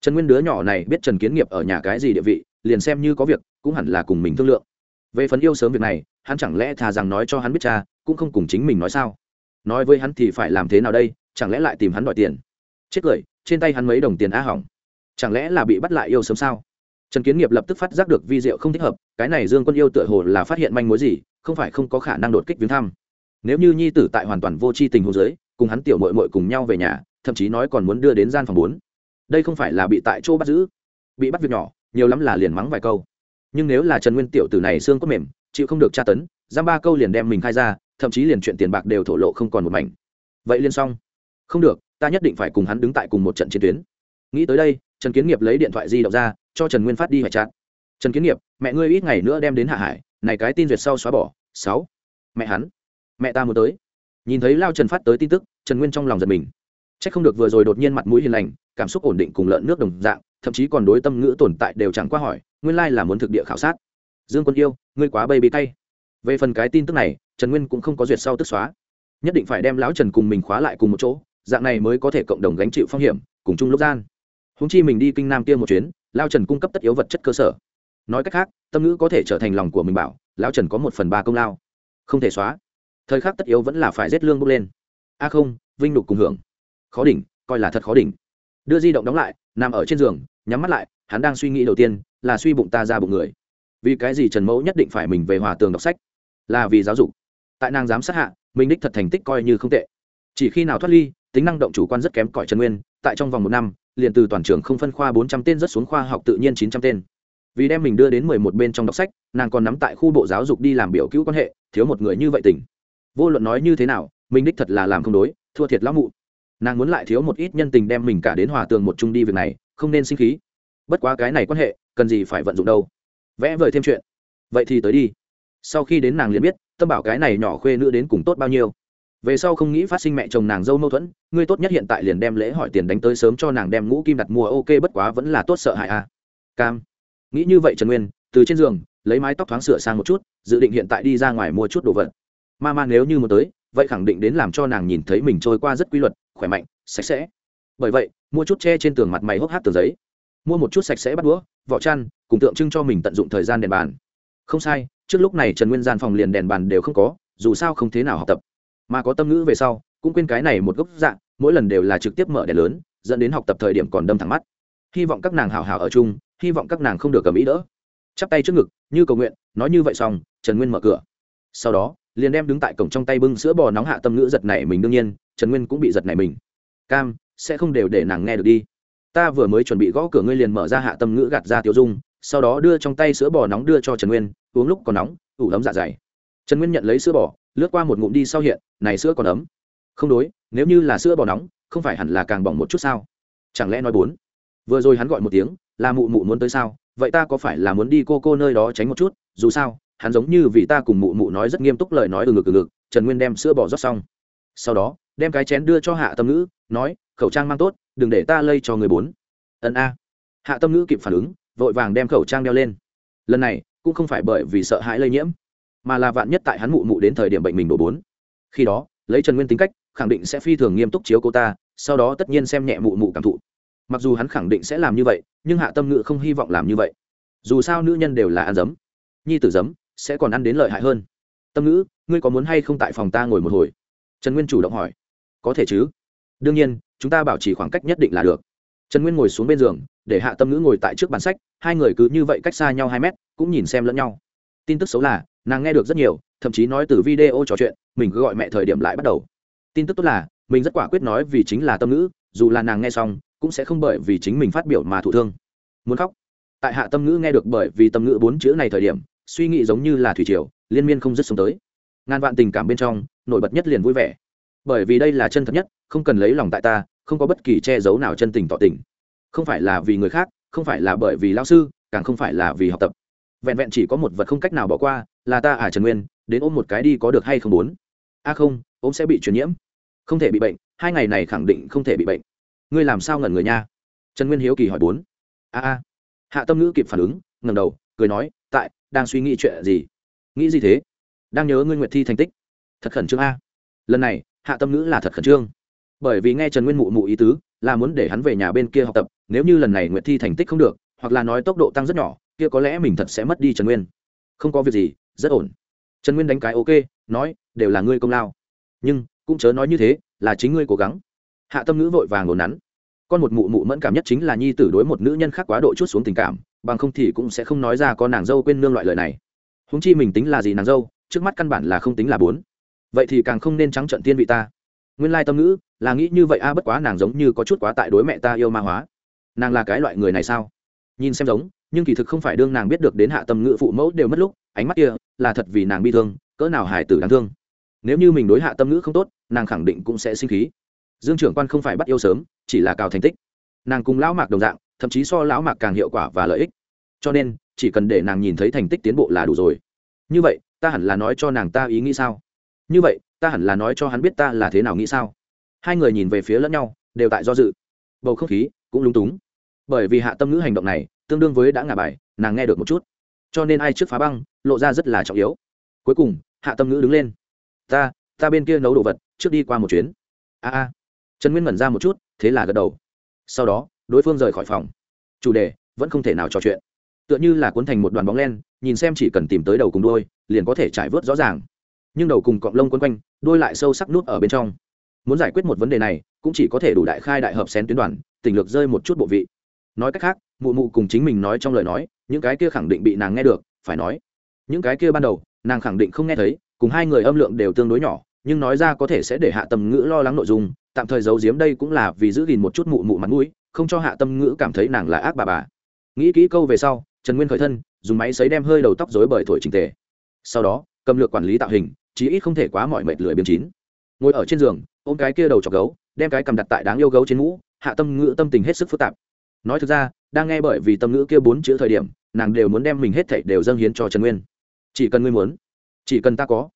trần nguyên đứa nhỏ này biết trần kiến nghiệp ở nhà cái gì địa vị, liền xem như có việc, cũng hẳn là cùng mình thương lượng. Về phần yêu sớm việc này, hắn chẳng lẽ thà rằng nói cho hắn biết cha, cũng không cùng chính mình nói sao? Nói với hắn thì phải làm thế nào đây, chẳng lẽ lại tìm hắn đòi tiền? Chết cười, trên tay hắn mấy đồng tiền a hỏng. Chẳng lẽ là bị bắt lại yêu sớm sao? Trần kiến nghiệp lập tức phát giác được vi diệu không thích hợp, cái này dương quân yêu tựa hồ là phát hiện manh mối gì, không phải không có khả năng đột kích viếng thăm. Nếu như nhi tử tại hoàn toàn vô tri tình hồ dưới cùng hắn tiểu mội mội cùng nhau về nhà, thậm chí nói còn muốn đưa đến gian phòng bốn đây không phải là bị tại chỗ bắt giữ, bị bắt việc nhỏ, nhiều lắm là liền mắng vài câu. Nhưng nếu là trần nguyên tiểu tử này xương có mềm, chịu không được tra tấn, giam ba câu liền đem mình khai ra, thậm chí liền chuyện tiền bạc đều thổ lộ không còn một mảnh. Vậy liên xong. Không được, ta nhất định phải cùng hắn đứng tại cùng một trận chiến tuyến. Nghĩ tới đây, trần kiến nghiệp lấy điện thoại di động ra, cho trần nguyên phát đi hoại chặn trần kiến nghiệp, mẹ ngươi ít ngày nữa đem đến hạ hải, này cái tin duyệt sau xóa bỏ. Sáu. Mẹ hắn. Mẹ ta muốn tới. Nhìn thấy lao trần phát tới tin tức, trần nguyên trong lòng giật mình c h ắ c không được vừa rồi đột nhiên mặt mũi hiền lành, cảm xúc ổn định cùng lợn nước đồng dạng, thậm chí còn đối tâm ngữ tồn tại đều chẳng qua hỏi, nguyên lai là muốn thực địa khảo sát. Dương quân yêu, ngươi quá bê bị tay về phần cái tin tức này, trần nguyên cũng không có duyệt sau tức xóa. Nhất định phải đem lão trần cùng mình khóa lại cùng một chỗ, dạng này mới có thể cộng đồng gánh chịu phong hiểm, cùng chung lúc gian. Húng chi mình đi kinh nam kia một chuyến lao trần cung cấp tất yếu vật chất cơ sở. Nói cách khác, tâm ngữ có thể trở thành lòng của mình bảo, lão trần có một phần ba công lao. Không thể xóa. Thời khắc tất yếu vẫn là phải rét lương bốc lên. A không, vinh nhục cùng hưởng khó đỉnh, coi là thật khó đỉnh. Đưa di động đóng lại, nằm ở trên giường, nhắm mắt lại, hắn đang suy nghĩ đầu tiên, là suy bụng ta ra bụng người. Vì cái gì trần mẫu nhất định phải mình về hòa tường đọc sách? Là vì giáo dục. Tại nàng giám sát hạ, mình đích thật thành tích coi như không tệ. Chỉ khi nào thoát ly, tính năng động chủ quan rất kém cỏi trần nguyên, tại trong vòng một năm, liền từ toàn trường không phân khoa bốn trăm tên rất xuống khoa học tự nhiên chín trăm tên. Vì đem mình đưa đến mười một bên trong đọc sách, nàng còn nắm tại khu bộ giáo dục đi làm biểu cứu quan hệ, thiếu một người như vậy tỉnh. Vô luận nói như thế nào, mình đích thật là làm không đối, thua thiệt lão mụ nàng muốn lại thiếu một ít nhân tình đem mình cả đến hòa tường một chung đi việc này, không nên sinh khí. Bất quá cái này quan hệ, cần gì phải vận dụng đâu. Vẽ vời thêm chuyện. Vậy thì tới đi. Sau khi đến nàng liền biết, tâm bảo cái này nhỏ khuê nữ đến cùng tốt bao nhiêu. Về sau không nghĩ phát sinh mẹ chồng nàng dâu mâu thuẫn ngươi tốt nhất hiện tại liền đem lễ hỏi tiền đánh tới sớm cho nàng đem ngũ kim đặt mua, ok, bất quá vẫn là tốt sợ hại a à. cam. Nghĩ như vậy trần nguyên, từ trên giường, lấy mái tóc thoáng sửa sang một chút, dự định hiện tại đi ra ngoài mua chút đồ vật. Ma ma nếu như một tới, vậy khẳng định đến làm cho nàng nhìn thấy mình trôi qua rất quy luật khỏe mạnh, sạch sẽ. Bởi vậy, mua chút tre trên tường mặt mày hốc hát tờ giấy. Mua một chút sạch sẽ bắt đũa, vỏ chăn, cùng tượng trưng cho mình tận dụng thời gian đèn bàn. Không sai, trước lúc này trần nguyên gian phòng liền đèn bàn đều không có, dù sao không thế nào học tập. Mà có tâm ngữ về sau, cũng quên cái này một gốc dạng, mỗi lần đều là trực tiếp mở đèn lớn, dẫn đến học tập thời điểm còn đâm thẳng mắt. Hy vọng các nàng hào hào ở chung, hy vọng các nàng không được cầm ý đỡ. Chắp tay trước ngực, như cầu nguyện, nói như vậy xong, trần nguyên mở cửa. Sau đó liền đem đứng tại cổng trong tay bưng sữa bò nóng hạ tâm ngữ giật này mình đương nhiên, trần nguyên cũng bị giật này mình. Cam, sẽ không đều để nàng nghe được đi. Ta vừa mới chuẩn bị gõ cửa ngươi liền mở ra hạ tâm ngữ gạt ra tiêu dung, sau đó đưa trong tay sữa bò nóng đưa cho trần nguyên, uống lúc còn nóng, ủ ấm dạ dày. Trần nguyên nhận lấy sữa bò, lướt qua một ngụm đi sau hiện, này sữa còn ấm. Không đối, nếu như là sữa bò nóng, không phải hẳn là càng bỏng một chút sao? Chẳng lẽ nói bốn? Vừa rồi hắn gọi một tiếng, là mụ mụ muốn tới sao? Vậy ta có phải là muốn đi cô cô nơi đó tránh một chút? Dù sao hắn giống như vì ta cùng mụ mụ nói rất nghiêm túc lời nói ừ ngực ừ ngực, trần nguyên đem sữa bỏ rót xong. Sau đó, đem cái chén đưa cho hạ tâm ngữ, nói, khẩu trang mang tốt, đừng để ta lây cho người bốn. Ân a. Hạ tâm ngữ kịp phản ứng, vội vàng đem khẩu trang đeo lên. Lần này, cũng không phải bởi vì sợ hãi lây nhiễm, mà là vạn nhất tại hắn mụ mụ đến thời điểm bệnh mình đổ bốn. Khi đó, lấy trần nguyên tính cách, khẳng định sẽ phi thường nghiêm túc chiếu cô ta, sau đó tất nhiên xem nhẹ mụ mụ cảm thụ. Mặc dù hắn khẳng định sẽ làm như vậy, nhưng hạ tâm ngữ không hy vọng làm như vậy. Dù sao nữ nhân đều là ăn dấm. Nhi tử dấm sẽ còn ăn đến lợi hại hơn. Tâm ngữ, ngươi có muốn hay không tại phòng ta ngồi một hồi? Trần nguyên chủ động hỏi. Có thể chứ. Đương nhiên, chúng ta bảo trì khoảng cách nhất định là được. Trần nguyên ngồi xuống bên giường, để hạ tâm ngữ ngồi tại trước bàn sách, hai người cứ như vậy cách xa nhau hai mét, cũng nhìn xem lẫn nhau. Tin tức xấu là, nàng nghe được rất nhiều, thậm chí nói từ video trò chuyện, mình cứ gọi mẹ thời điểm lại bắt đầu. Tin tức tốt là, mình rất quả quyết nói vì chính là tâm ngữ, dù là nàng nghe xong, cũng sẽ không bởi vì chính mình phát biểu mà thụ thương. Muốn khóc. Tại hạ tâm ngữ nghe được bởi vì tâm ngữ bốn chữ này thời điểm suy nghĩ giống như là thủy triều, liên miên không dứt xuống tới. Ngàn vạn tình cảm bên trong, nổi bật nhất liền vui vẻ. Bởi vì đây là chân thật nhất, không cần lấy lòng tại ta, không có bất kỳ che giấu nào chân tình tỏ tình. Không phải là vì người khác, không phải là bởi vì lao sư, càng không phải là vì học tập. Vẹn vẹn chỉ có một vật không cách nào bỏ qua, là ta à trần nguyên, đến ôm một cái đi có được hay không muốn? A không, ôm sẽ bị truyền nhiễm. Không thể bị bệnh, hai ngày này khẳng định không thể bị bệnh. Ngươi làm sao ngẩn người nha? Trần nguyên hiếu kỳ hỏi bốn. A a. Hạ tâm ngữ kịp phản ứng ngầm đầu, cười nói, tại đang suy nghĩ chuyện gì? Nghĩ gì thế? Đang nhớ ngươi nguyệt thi thành tích. Thật khẩn trương a. Lần này, hạ tâm ngữ là thật khẩn trương. Bởi vì nghe trần nguyên mụ mụ ý tứ, là muốn để hắn về nhà bên kia học tập, nếu như lần này nguyệt thi thành tích không được, hoặc là nói tốc độ tăng rất nhỏ, kia có lẽ mình thật sẽ mất đi trần nguyên. Không có việc gì, rất ổn. Trần nguyên đánh cái ok, nói, đều là ngươi công lao. Nhưng, cũng chớ nói như thế, là chính ngươi cố gắng. Hạ tâm ngữ vội vàng ngồn nắn. Con một mụ mụ mẫn cảm nhất chính là nhi tử đối một nữ nhân khác quá độ chút xuống tình cảm bằng không thì cũng sẽ không nói ra con nàng dâu quên nương loại lời này. Húng chi mình tính là gì nàng dâu, trước mắt căn bản là không tính là bốn. Vậy thì càng không nên trắng trận tiên vị ta. Nguyên lai tâm ngữ, là nghĩ như vậy a, bất quá nàng giống như có chút quá tại đối mẹ ta yêu ma hóa. Nàng là cái loại người này sao? Nhìn xem giống, nhưng kỳ thực không phải đương nàng biết được đến hạ tâm ngữ phụ mẫu đều mất lúc, ánh mắt kia là thật vì nàng bi thương, cỡ nào hải tử đáng thương. Nếu như mình đối hạ tâm ngữ không tốt, nàng khẳng định cũng sẽ sinh khí. Dương trưởng quan không phải bắt yêu sớm, chỉ là cào thành tích. Nàng cùng lão mạc đồng dạng thậm chí so lão mạc càng hiệu quả và lợi ích. Cho nên, chỉ cần để nàng nhìn thấy thành tích tiến bộ là đủ rồi. Như vậy, ta hẳn là nói cho nàng ta ý nghĩ sao? Như vậy, ta hẳn là nói cho hắn biết ta là thế nào nghĩ sao? Hai người nhìn về phía lẫn nhau, đều tại do dự. Bầu không khí cũng lúng túng. Bởi vì hạ tâm ngữ hành động này, tương đương với đã ngả bài, nàng nghe được một chút. Cho nên ai trước phá băng, lộ ra rất là trọng yếu. Cuối cùng, hạ tâm ngữ đứng lên. Ta ta bên kia nấu đồ vật, trước đi qua một chuyến. A a. Trần nguyên mẩn ra một chút, thế là gật đầu. Sau đó đối phương rời khỏi phòng. Chủ đề, vẫn không thể nào trò chuyện. Tựa như là cuốn thành một đoàn bóng len, nhìn xem chỉ cần tìm tới đầu cùng đôi liền có thể trải vớt rõ ràng. Nhưng đầu cùng cọng lông quấn quanh đôi lại sâu sắc nút ở bên trong. Muốn giải quyết một vấn đề này, cũng chỉ có thể đủ đại khai đại hợp xén tuyến đoàn, tình lược rơi một chút bộ vị. Nói cách khác, mụ mụ cùng chính mình nói trong lời nói, những cái kia khẳng định bị nàng nghe được, phải nói. Những cái kia ban đầu, nàng khẳng định không nghe thấy, cùng hai người âm lượng đều tương đối nhỏ, nhưng nói ra có thể sẽ để hạ tầm ngữ lo lắng nội dung, tạm thời giấu giếm đây cũng là vì giữ gìn một chút mụ mụ mặt mũi không cho hạ tâm ngữ cảm thấy nàng là ác bà bà. Nghĩ kỹ câu về sau, trần nguyên khởi thân, dùng máy xấy đem hơi đầu tóc dối bởi thổi trình tề. Sau đó, cầm lược quản lý tạo hình, chí ít không thể quá mọi mệt lười biếng chín. Ngồi ở trên giường, ôm cái kia đầu chọc gấu, đem cái cầm đặt tại đáng yêu gấu trên mũ, hạ tâm ngữ tâm tình hết sức phức tạp. Nói thực ra, đang nghe bởi vì tâm ngữ kia bốn chữ thời điểm, nàng đều muốn đem mình hết thảy đều dâng hiến cho trần nguyên. Chỉ cần ngươi muốn, chỉ cần ta có.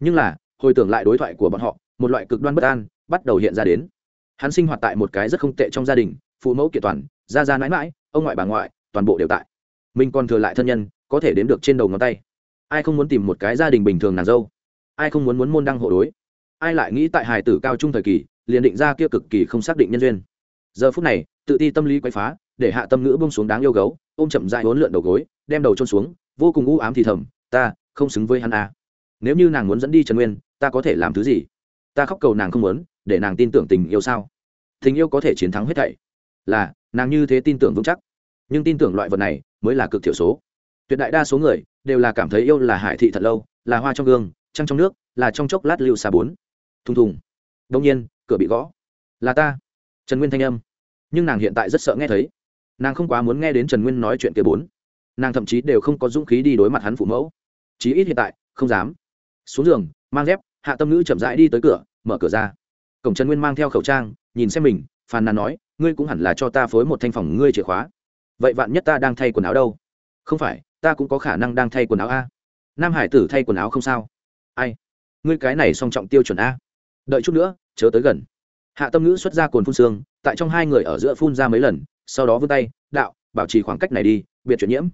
Nhưng là, hồi tưởng lại đối thoại của bọn họ, một loại cực đoan bất an bắt đầu hiện ra đến. Hắn sinh hoạt tại một cái rất không tệ trong gia đình phụ mẫu kiện toàn gia gia mãi mãi, ông ngoại bà ngoại, toàn bộ đều tại. Mình còn thừa lại thân nhân, có thể đến được trên đầu ngón tay. Ai không muốn tìm một cái gia đình bình thường nàng dâu? Ai không muốn muốn môn đăng hộ đối? Ai lại nghĩ tại hài tử cao trung thời kỳ, liền định ra kia cực kỳ không xác định nhân duyên. Giờ phút này, tự ti tâm lý quay phá, để hạ tâm ngữ bông xuống đáng yêu gấu, ôm chậm dại hốn lượn đầu gối, đem đầu trôn xuống, vô cùng u ám thì thầm, ta, không xứng với hắn à. nếu như nàng muốn dẫn đi trần nguyên, ta có thể làm thứ gì? Ta khóc cầu nàng không muốn, để nàng tin tưởng tình yêu sao? Tình yêu có thể chiến thắng hết thảy là, nàng như thế tin tưởng vững chắc. Nhưng tin tưởng loại vật này mới là cực thiểu số. Tuyệt đại đa số người đều là cảm thấy yêu là hải thị thật lâu, là hoa trong gương, trăng trong nước, là trong chốc lát lưu xa bốn. Thùng thùng. Đông nhiên, cửa bị gõ. Là ta. Trần nguyên thanh âm. Nhưng nàng hiện tại rất sợ nghe thấy. Nàng không quá muốn nghe đến trần nguyên nói chuyện kia bốn. Nàng thậm chí đều không có dũng khí đi đối mặt hắn phụ mẫu. Chí ít hiện tại, không dám. Xuống giường, mang dép, hạ tâm nữ chậm rãi đi tới cửa, mở cửa ra. Cổng trần nguyên mang theo khẩu trang, nhìn xem mình, phàn nàn nói ngươi cũng hẳn là cho ta phối một thanh phòng ngươi chìa khóa. Vậy vạn nhất ta đang thay quần áo đâu? Không phải, ta cũng có khả năng đang thay quần áo a. Nam hải tử thay quần áo không sao. Ai? Ngươi cái này song trọng tiêu chuẩn a. Đợi chút nữa, chớ tới gần. Hạ tâm ngữ xuất ra cồn phun xương, tại trong hai người ở giữa phun ra mấy lần, sau đó vươn tay, đạo, bảo trì khoảng cách này đi, biệt chuyển nhiễm.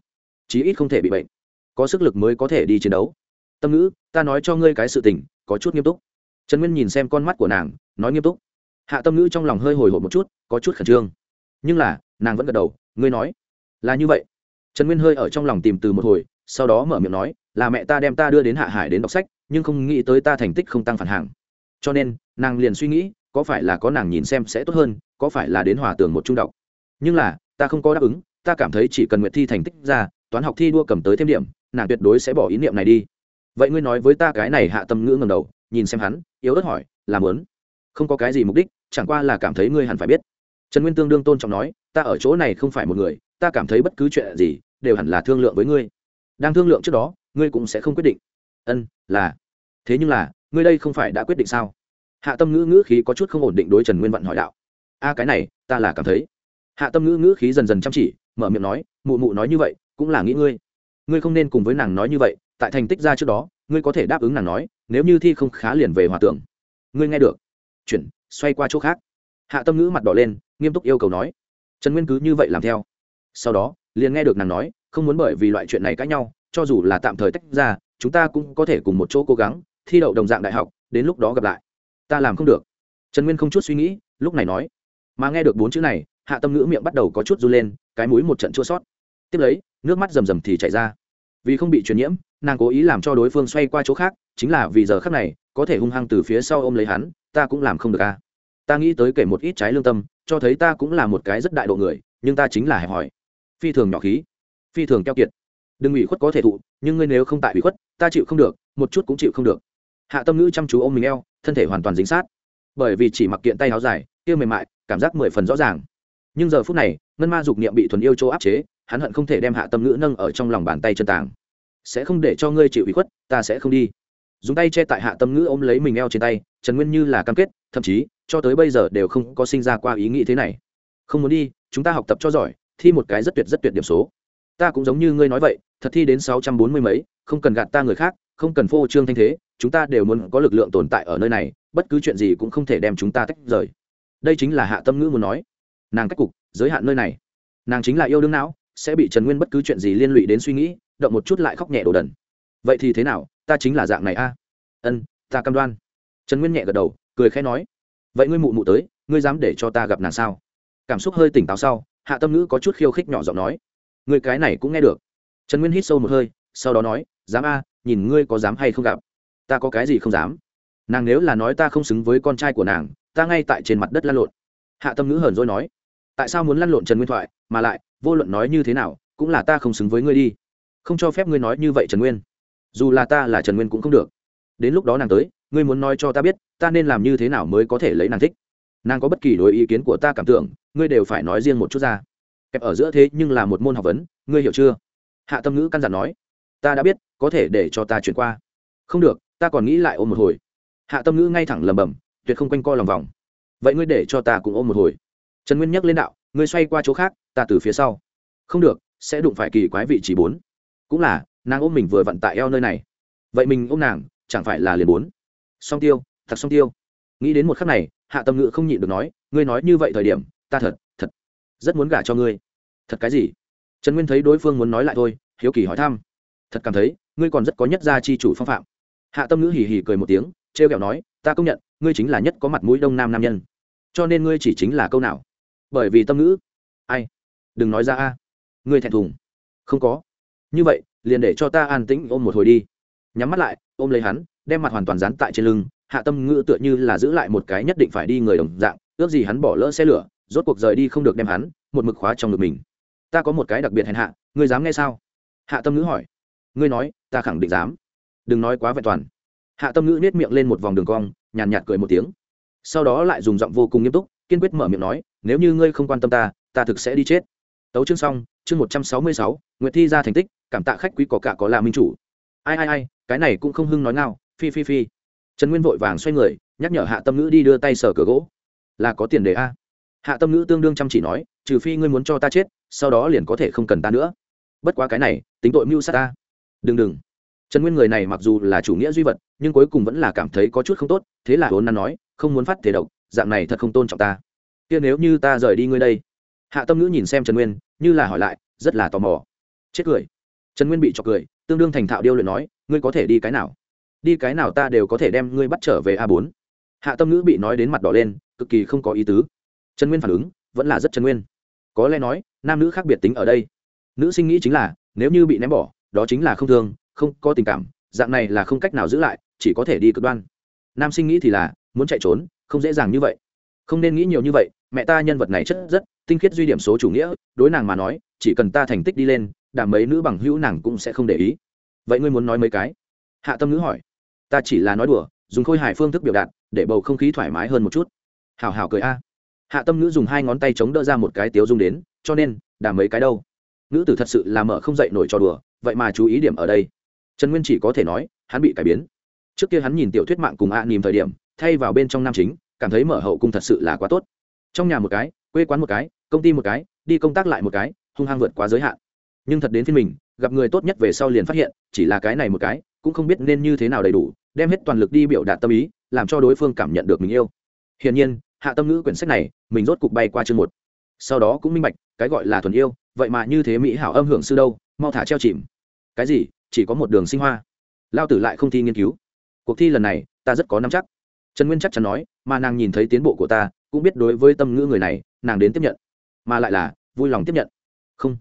Chí ít không thể bị bệnh. Có sức lực mới có thể đi chiến đấu. Tâm ngữ, ta nói cho ngươi cái sự tình, có chút nghiêm túc. Trần nguyên nhìn xem con mắt của nàng, nói nghiêm túc hạ tâm ngữ trong lòng hơi hồi hộp một chút, có chút khẩn trương. Nhưng là, nàng vẫn gật đầu, ngươi nói, là như vậy. Trần nguyên hơi ở trong lòng tìm từ một hồi, sau đó mở miệng nói, là mẹ ta đem ta đưa đến hạ hải đến đọc sách, nhưng không nghĩ tới ta thành tích không tăng phản hàng. Cho nên, nàng liền suy nghĩ, có phải là có nàng nhìn xem sẽ tốt hơn, có phải là đến hòa tường một trung đọc. Nhưng là, ta không có đáp ứng, ta cảm thấy chỉ cần nguyện thi thành tích ra, toán học thi đua cầm tới thêm điểm, nàng tuyệt đối sẽ bỏ ý niệm này đi. Vậy ngươi nói với ta cái này hạ tâm ngữ ngầm đầu, nhìn xem hắn, yếu ớt hỏi, làm lớn không có cái gì mục đích, chẳng qua là cảm thấy ngươi hẳn phải biết. Trần nguyên tương đương tôn trọng nói, ta ở chỗ này không phải một người, ta cảm thấy bất cứ chuyện gì đều hẳn là thương lượng với ngươi. Đang thương lượng trước đó, ngươi cũng sẽ không quyết định. Ân, là. Thế nhưng là, ngươi đây không phải đã quyết định sao? Hạ tâm ngữ ngữ khí có chút không ổn định đối trần nguyên vận hỏi đạo. A, cái này, ta là cảm thấy. Hạ tâm ngữ ngữ khí dần dần chăm chỉ, mở miệng nói, mụ mụ nói như vậy, cũng là nghĩ ngươi. Ngươi không nên cùng với nàng nói như vậy, tại thành tích ra trước đó, ngươi có thể đáp ứng nàng nói, nếu như thi không khá liền về hòa tưởng. Ngươi nghe được chuyển, xoay qua chỗ khác. Hạ tâm ngữ mặt đỏ lên, nghiêm túc yêu cầu nói, trần nguyên cứ như vậy làm theo. Sau đó, liền nghe được nàng nói, không muốn bởi vì loại chuyện này cãi nhau, cho dù là tạm thời tách ra, chúng ta cũng có thể cùng một chỗ cố gắng, thi đậu đồng dạng đại học, đến lúc đó gặp lại. Ta làm không được. Trần nguyên không chút suy nghĩ, lúc này nói. Mà nghe được bốn chữ này, hạ tâm ngữ miệng bắt đầu có chút r u lên, cái mũi một trận chua sót. Tiếp lấy, nước mắt rầm rầm thì chảy ra. Vì không bị truyền nhiễm, nàng cố ý làm cho đối phương xoay qua chỗ khác, chính là vì giờ khác này có thể hung hăng từ phía sau ôm lấy hắn, ta cũng làm không được a ta nghĩ tới kể một ít trái lương tâm, cho thấy ta cũng là một cái rất đại độ người, nhưng ta chính là hẹp hòi. Phi thường nhỏ khí, phi thường keo kiệt. Đừng ủy khuất có thể thụ, nhưng ngươi nếu không tại ủy khuất, ta chịu không được, một chút cũng chịu không được. Hạ tâm ngữ chăm chú ôm mình eo, thân thể hoàn toàn dính sát. Bởi vì chỉ mặc kiện tay áo dài, kia mềm mại, cảm giác mười phần rõ ràng. Nhưng giờ phút này, ngân ma dục niệm bị thuần yêu chỗ áp chế, hắn hận không thể đem hạ tâm ngữ nâng ở trong lòng bàn tay chân tàng. Sẽ không để cho ngươi chịu ủy khuất, ta sẽ không đi dùng tay che tại hạ tâm ngữ ôm lấy mình eo trên tay, trần nguyên như là cam kết, thậm chí, cho tới bây giờ đều không có sinh ra qua ý nghĩ thế này. Không muốn đi, chúng ta học tập cho giỏi, thi một cái rất tuyệt rất tuyệt điểm số. Ta cũng giống như ngươi nói vậy, thật thi đến sáu trăm bốn mươi mấy, không cần gạt ta người khác, không cần phô trương thanh thế, chúng ta đều muốn có lực lượng tồn tại ở nơi này, bất cứ chuyện gì cũng không thể đem chúng ta tách rời. Đây chính là hạ tâm ngữ muốn nói. Nàng cách cục, giới hạn nơi này. Nàng chính là yêu đương não, sẽ bị trần nguyên bất cứ chuyện gì liên lụy đến suy nghĩ, động một chút lại khóc nhẹ đồ đần. Vậy thì thế nào? Ta chính là dạng này a. Ân, ta cam đoan. Trần nguyên nhẹ gật đầu, cười khẽ nói, vậy ngươi mụ mụ tới, ngươi dám để cho ta gặp nàng sao? Cảm xúc hơi tỉnh táo sau, hạ tâm ngữ có chút khiêu khích nhỏ giọng nói người cái này cũng nghe được. Trần nguyên hít sâu một hơi, sau đó nói, dám a, nhìn ngươi có dám hay không gặp? Ta có cái gì không dám? Nàng nếu là nói ta không xứng với con trai của nàng, ta ngay tại trên mặt đất lăn lộn. Hạ tâm ngữ hờn dỗi nói, tại sao muốn lăn lộn trần nguyên thoại, mà lại, vô luận nói như thế nào, cũng là ta không xứng với ngươi đi. Không cho phép ngươi nói như vậy trần nguyên dù là ta là trần nguyên cũng không được đến lúc đó nàng tới ngươi muốn nói cho ta biết ta nên làm như thế nào mới có thể lấy nàng thích nàng có bất kỳ đối ý kiến của ta cảm tưởng ngươi đều phải nói riêng một chút ra kẹp ở giữa thế nhưng là một môn học vấn ngươi hiểu chưa hạ tâm ngữ căn dặn nói ta đã biết có thể để cho ta chuyển qua không được ta còn nghĩ lại ôm một hồi hạ tâm ngữ ngay thẳng lầm bầm tuyệt không quanh co lòng vòng vậy ngươi để cho ta cùng ôm một hồi trần nguyên nhắc lên đạo ngươi xoay qua chỗ khác ta từ phía sau không được sẽ đụng phải kỳ quái vị trí bốn cũng là nàng ôm mình vừa vặn tại eo nơi này. Vậy mình ôm nàng, chẳng phải là liền bốn? Song tiêu, thật song tiêu. Nghĩ đến một khắc này, hạ tâm ngự không nhịn được nói, ngươi nói như vậy thời điểm, ta thật thật rất muốn gả cho ngươi. Thật cái gì? Trần nguyên thấy đối phương muốn nói lại thôi, hiếu kỳ hỏi thăm. Thật cảm thấy, ngươi còn rất có nhất gia chi chủ phong phạm. Hạ tâm ngữ hì hì cười một tiếng t r e o kẹo nói, ta công nhận, ngươi chính là nhất có mặt mũi đông nam nam nhân. Cho nên ngươi chỉ chính là câu nào? Bởi vì tâm ngữ ai? Đừng nói ra a. Ngươi thẹn thùng. Không có. Như vậy liền để cho ta an tĩnh ôm một hồi đi. Nhắm mắt lại, ôm lấy hắn, đem mặt hoàn toàn dán tại trên lưng, hạ tâm ngữ tựa như là giữ lại một cái nhất định phải đi người đồng dạng, ước gì hắn bỏ lỡ xe lửa, rốt cuộc rời đi không được đem hắn, một mực khóa trong ngực mình. Ta có một cái đặc biệt hèn hạ, ngươi dám nghe sao? Hạ tâm ngữ hỏi. Ngươi nói, ta khẳng định dám. Đừng nói quá vẹn toàn. Hạ tâm ngữ nết miệng lên một vòng đường cong, nhàn nhạt cười một tiếng. Sau đó lại dùng giọng vô cùng nghiêm túc, kiên quyết mở miệng nói, nếu như ngươi không quan tâm ta ta thực sẽ đi chết tấu chương xong, chương một trăm sáu mươi sáu, nguyệt thi ra thành tích, cảm tạ khách quý có cả có là minh chủ. Ai ai ai, cái này cũng không hưng nói ngao, phi phi phi. Trần nguyên vội vàng xoay người, nhắc nhở hạ tâm ngữ đi đưa tay sở cửa gỗ. Là có tiền đề a. Hạ tâm ngữ tương đương chăm chỉ nói, trừ phi ngươi muốn cho ta chết, sau đó liền có thể không cần ta nữa. Bất quá cái này, tính tội mưu sát ta. Đừng đừng. Trần nguyên người này mặc dù là chủ nghĩa duy vật, nhưng cuối cùng vẫn là cảm thấy có chút không tốt, thế là vốn năn nói, không muốn phát thể độc, dạng này thật không tôn trọng ta. Kia nếu như ta rời đi ngươi đây hạ tâm ngữ nhìn xem trần nguyên, như là hỏi lại, rất là tò mò. Chết cười. Trần nguyên bị c cười, tương đương thành thạo điêu luyện nói, ngươi có thể đi cái nào? Đi cái nào ta đều có thể đem ngươi bắt trở về a bốn. Hạ tâm ngữ bị nói đến mặt đỏ lên, cực kỳ không có ý tứ. Trần nguyên phản ứng, vẫn là rất trần nguyên. Có lẽ nói, nam nữ khác biệt tính ở đây. Nữ sinh nghĩ chính là, nếu như bị ném bỏ, đó chính là không thương, không có tình cảm, dạng này là không cách nào giữ lại, chỉ có thể đi cực đoan. Nam sinh nghĩ thì là, muốn chạy trốn, không dễ dàng như vậy. Không nên nghĩ nhiều như vậy, mẹ ta nhân vật này chất rất tinh khiết duy điểm số chủ nghĩa, đối nàng mà nói, chỉ cần ta thành tích đi lên đảm mấy nữ bằng hữu nàng cũng sẽ không để ý. Vậy ngươi muốn nói mấy cái? Hạ tâm ngữ hỏi. Ta chỉ là nói đùa, dùng khôi hài phương thức biểu đạt, để bầu không khí thoải mái hơn một chút. Hào hào cười a. Hạ tâm ngữ dùng hai ngón tay chống đỡ ra một cái tiếu dung đến, cho nên đảm mấy cái đâu? Nữ tử thật sự là mở không dậy nổi cho đùa, vậy mà chú ý điểm ở đây. Trần nguyên chỉ có thể nói, hắn bị cải biến. Trước kia hắn nhìn tiểu thuyết mạng cùng ạ à nìm thời điểm, thay vào bên trong nam chính, cảm thấy mở hậu cung thật sự là quá tốt. Trong nhà một cái quê quán một cái, công ty một cái, đi công tác lại một cái, hung hăng vượt quá giới hạn. Nhưng thật đến phiên mình, gặp người tốt nhất về sau liền phát hiện, chỉ là cái này một cái, cũng không biết nên như thế nào đầy đủ, đem hết toàn lực đi biểu đạt tâm ý, làm cho đối phương cảm nhận được mình yêu. Hiển nhiên, hạ tâm ngữ quyển sách này, mình rốt cục bay qua chương một. Sau đó cũng minh bạch, cái gọi là thuần yêu, vậy mà như thế mỹ hảo âm hưởng sư đâu, mau thả treo chìm. Cái gì, chỉ có một đường sinh hoa? Lao tử lại không thi nghiên cứu. Cuộc thi lần này, ta rất có nắm chắc. Trần nguyên chắc chắn nói, mà nàng nhìn thấy tiến bộ của ta, cũng biết đối với tâm ngữ người này nàng đến tiếp nhận, mà lại là vui lòng tiếp nhận. Không.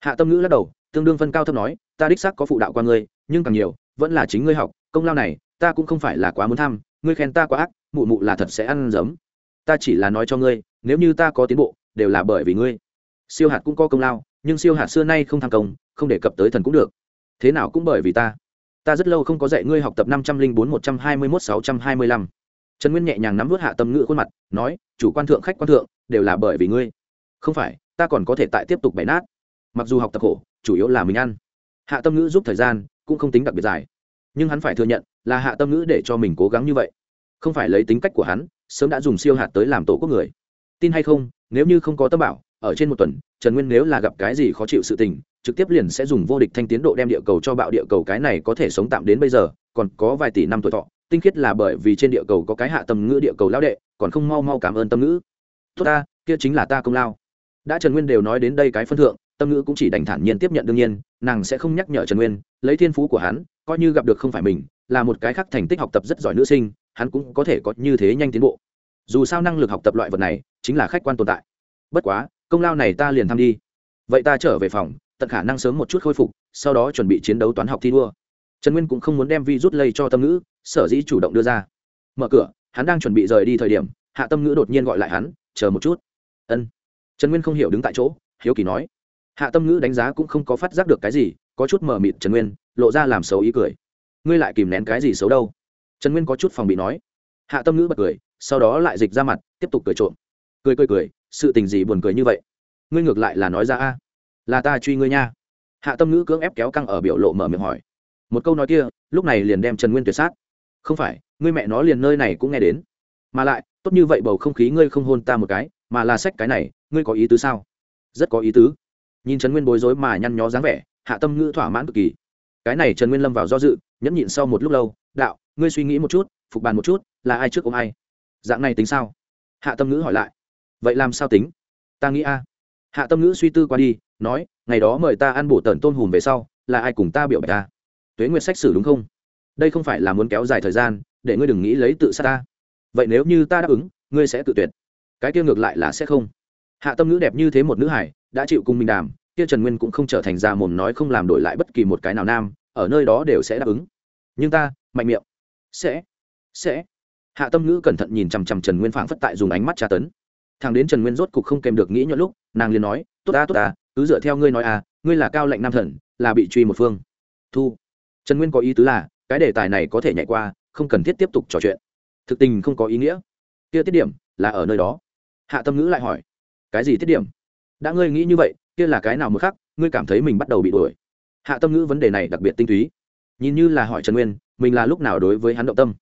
Hạ tâm ngữ lắc đầu, tương đương phân cao thấp nói, ta đích xác có phụ đạo qua ngươi, nhưng càng nhiều, vẫn là chính ngươi học, công lao này, ta cũng không phải là quá muốn tham, ngươi khen ta quá ác, mụ mụ là thật sẽ ăn giấm. Ta chỉ là nói cho ngươi, nếu như ta có tiến bộ, đều là bởi vì ngươi. Siêu hạt cũng có công lao, nhưng siêu hạt xưa nay không tham công, không đề cập tới thần cũng được. Thế nào cũng bởi vì ta. Ta rất lâu không có dạy ngươi học tập năm trăm linh bốn, một trăm hai mươi mốt, sáu trăm hai mươi lăm. Trần nguyên nhẹ nhàng nắm vớt hạ tâm ngữ khuôn mặt, nói, chủ quan thượng, khách quan thượng đều là bởi vì ngươi. Không phải, ta còn có thể tại tiếp tục bày nát. Mặc dù học tập khổ, chủ yếu là mình ăn. Hạ tâm ngữ giúp thời gian cũng không tính đặc biệt dài. Nhưng hắn phải thừa nhận là hạ tâm ngữ để cho mình cố gắng như vậy. Không phải lấy tính cách của hắn, sớm đã dùng siêu hạt tới làm tổ quốc người. Tin hay không, nếu như không có tâm bảo, ở trên một tuần, trần nguyên nếu là gặp cái gì khó chịu sự tình, trực tiếp liền sẽ dùng vô địch thanh tiến độ đem địa cầu cho bạo địa cầu cái này có thể sống tạm đến bây giờ, còn có vài tỷ năm tuổi thọ, tinh khiết là bởi vì trên địa cầu có cái hạ tâm ngữ địa cầu lao đệ, còn không mau mau cảm ơn tâm ngữ tốt ta, kia chính là ta công lao. Đã trần nguyên đều nói đến đây cái phân thượng, tâm ngữ cũng chỉ đành thản nhiên tiếp nhận đương nhiên, nàng sẽ không nhắc nhở trần nguyên, lấy thiên phú của hắn, coi như gặp được không phải mình, là một cái khác thành tích học tập rất giỏi nữ sinh, hắn cũng có thể có như thế nhanh tiến bộ. Dù sao năng lực học tập loại vật này, chính là khách quan tồn tại. Bất quá, công lao này ta liền thăm đi. Vậy ta trở về phòng, tận khả năng sớm một chút khôi phục, sau đó chuẩn bị chiến đấu toán học thi đua. Trần nguyên cũng không muốn đem vi rút lây cho tâm ngữ, sở dĩ chủ động đưa ra. Mở cửa, hắn đang chuẩn bị rời đi thời điểm hạ tâm ngữ đột nhiên gọi lại hắn, chờ một chút. Ân. Trần nguyên không hiểu đứng tại chỗ, hiếu kỳ nói. Hạ tâm ngữ đánh giá cũng không có phát giác được cái gì, có chút mờ mịt trần nguyên, lộ ra làm xấu ý cười. Ngươi lại kìm nén cái gì xấu đâu? Trần nguyên có chút phòng bị nói. Hạ tâm ngữ bật cười, sau đó lại dịch ra mặt, tiếp tục cười trộm. Cười cười cười, sự tình gì buồn cười như vậy? Ngươi ngược lại là nói ra a. Là ta truy ngươi nha. Hạ tâm ngữ cưỡng ép kéo căng ở biểu lộ mở miệng hỏi. Một câu nói kia, lúc này liền đem trần nguyên tuyệt sát. Không phải, ngươi mẹ nó liền nơi này cũng nghe đến mà lại, tốt như vậy bầu không khí ngươi không hôn ta một cái, mà là sách cái này, ngươi có ý tứ sao? Rất có ý tứ. Nhìn trần nguyên bối rối mà nhăn nhó dáng vẻ, hạ tâm ngữ thỏa mãn cực kỳ. Cái này trần nguyên lâm vào do dự, nhẫn nhịn sau một lúc lâu, đạo, ngươi suy nghĩ một chút, phục bàn một chút, là ai trước ôm ai? Dạng này tính sao? Hạ tâm ngữ hỏi lại. Vậy làm sao tính? Ta nghĩ a. Hạ tâm ngữ suy tư qua đi, nói, ngày đó mời ta ăn bổ tần tôn hùm về sau, là ai cùng ta biểu bạch ta? Tuế nguyệt sách xử đúng không? Đây không phải là muốn kéo dài thời gian, để ngươi đừng nghĩ lấy tự sát ta vậy nếu như ta đáp ứng, ngươi sẽ tự tuyệt. Cái kia ngược lại là sẽ không. Hạ tâm ngữ đẹp như thế một nữ hải, đã chịu cùng mình đàm, kia trần nguyên cũng không trở thành ra mồm nói không làm đổi lại bất kỳ một cái nào nam, ở nơi đó đều sẽ đáp ứng. Nhưng ta, mạnh miệng. Sẽ sẽ. Hạ tâm ngữ cẩn thận nhìn chằm chằm trần nguyên phảng phất tại dùng ánh mắt tra tấn. Thằng đến trần nguyên rốt cục không kèm được nghĩ nhỡ lúc, nàng liền nói, tốt ta tốt ta, cứ dựa theo ngươi nói à ngươi là cao lệnh nam thần, là bị truy một phương. Thu. Trần nguyên có ý tứ là, cái đề tài này có thể nhảy qua, không cần thiết tiếp tục trò chuyện thực tình không có ý nghĩa. Kia tiết điểm là ở nơi đó. Hạ tâm ngữ lại hỏi, cái gì tiết điểm? Đã ngươi nghĩ như vậy, kia là cái nào một khác. ngươi cảm thấy mình bắt đầu bị đuổi? Hạ tâm ngữ vấn đề này đặc biệt tinh túy. Nhìn như là hỏi trần nguyên, mình là lúc nào đối với hắn động tâm?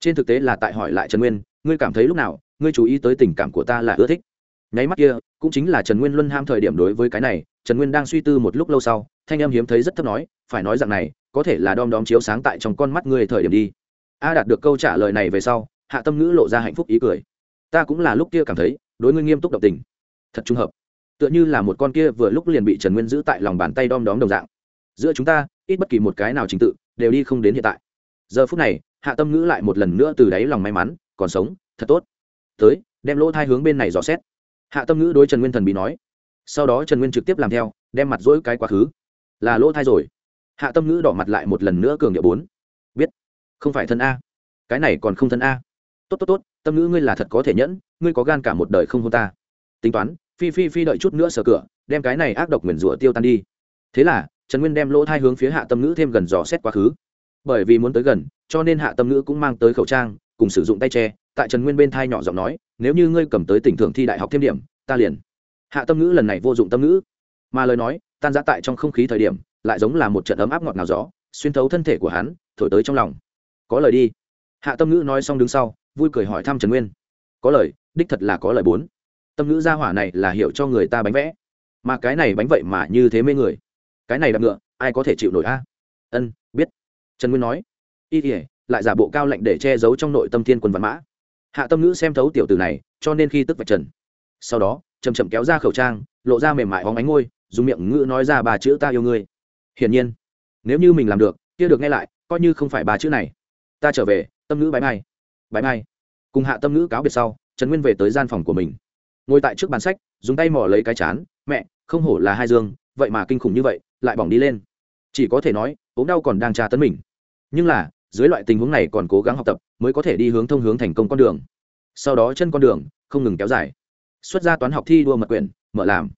Trên thực tế là tại hỏi lại trần nguyên, ngươi cảm thấy lúc nào, ngươi chú ý tới tình cảm của ta là ưa thích? Nháy mắt kia, cũng chính là trần nguyên luân ham thời điểm đối với cái này, trần nguyên đang suy tư một lúc lâu sau, thanh em hiếm thấy rất thấp nói, phải nói rằng này, có thể là đom đóm chiếu sáng tại trong con mắt ngươi thời điểm đi a đạt được câu trả lời này về sau, hạ tâm ngữ lộ ra hạnh phúc ý cười. Ta cũng là lúc kia cảm thấy, đối ngươi nghiêm túc động tình. Thật trùng hợp. Tựa như là một con kia vừa lúc liền bị trần nguyên giữ tại lòng bàn tay đom đóm đồng dạng. Giữa chúng ta, ít bất kỳ một cái nào trình tự, đều đi không đến hiện tại. Giờ phút này, hạ tâm ngữ lại một lần nữa từ đáy lòng may mắn, còn sống, thật tốt. Tới, đem lỗ thai hướng bên này dò xét. Hạ tâm ngữ đối trần nguyên thần bị nói. Sau đó trần nguyên trực tiếp làm theo, đem mặt dỗi cái quá khứ. Là lỗ thai rồi. Hạ tâm ngữ đỏ mặt lại một lần nữa cường điệu bốn không phải thân a. Cái này còn không thân a. Tốt tốt tốt, tâm ngữ ngươi là thật có thể nhẫn, ngươi có gan cả một đời không hôn ta. Tính toán, phi phi phi đợi chút nữa sờ cửa, đem cái này ác độc nguyền rủa tiêu tan đi. Thế là, trần nguyên đem lỗ thai hướng phía hạ tâm ngữ thêm gần dò xét quá khứ. Bởi vì muốn tới gần, cho nên hạ tâm ngữ cũng mang tới khẩu trang, cùng sử dụng tay tre, tại trần nguyên bên thai nhỏ giọng nói, nếu như ngươi cầm tới tỉnh thưởng thi đại học thêm điểm, ta liền. Hạ tâm ngữ lần này vô dụng tâm ngữ. Mà lời nói, tan giã tại trong không khí thời điểm, lại giống là một trận ấm áp ngọt nào gió, xuyên thấu thân thể của hắn, thổi tới trong lòng có lời đi. Hạ tâm ngữ nói xong đứng sau, vui cười hỏi thăm trần nguyên. Có lời, đích thật là có lời bốn. Tâm ngữ gia hỏa này là hiểu cho người ta bánh vẽ. Mà cái này bánh vậy mà như thế mê người. Cái này đạp ngựa, ai có thể chịu nổi a? Ân, biết. Trần nguyên nói. Y thể lại giả bộ cao lệnh để che giấu trong nội tâm thiên quân văn mã. Hạ tâm ngữ xem thấu tiểu từ này, cho nên khi tức vạch trần. Sau đó chầm chậm kéo ra khẩu trang, lộ ra mềm mại hóng ánh ngôi, dùng miệng ngữ nói ra ba chữ ta yêu ngươi hiển nhiên, nếu như mình làm được, kia được nghe lại, coi như không phải ba chữ này ta trở về, tâm ngữ bãi mai. Bãi mai. Cùng hạ tâm ngữ cáo biệt sau, trần nguyên về tới gian phòng của mình. Ngồi tại trước bàn sách, dùng tay mỏ lấy cái chán, mẹ, không hổ là hai dương, vậy mà kinh khủng như vậy, lại bỏng đi lên. Chỉ có thể nói, ốm đau còn đang tra tấn mình. Nhưng là, dưới loại tình huống này còn cố gắng học tập, mới có thể đi hướng thông hướng thành công con đường. Sau đó chân con đường, không ngừng kéo dài. Xuất ra toán học thi đua mật quyển, mở làm.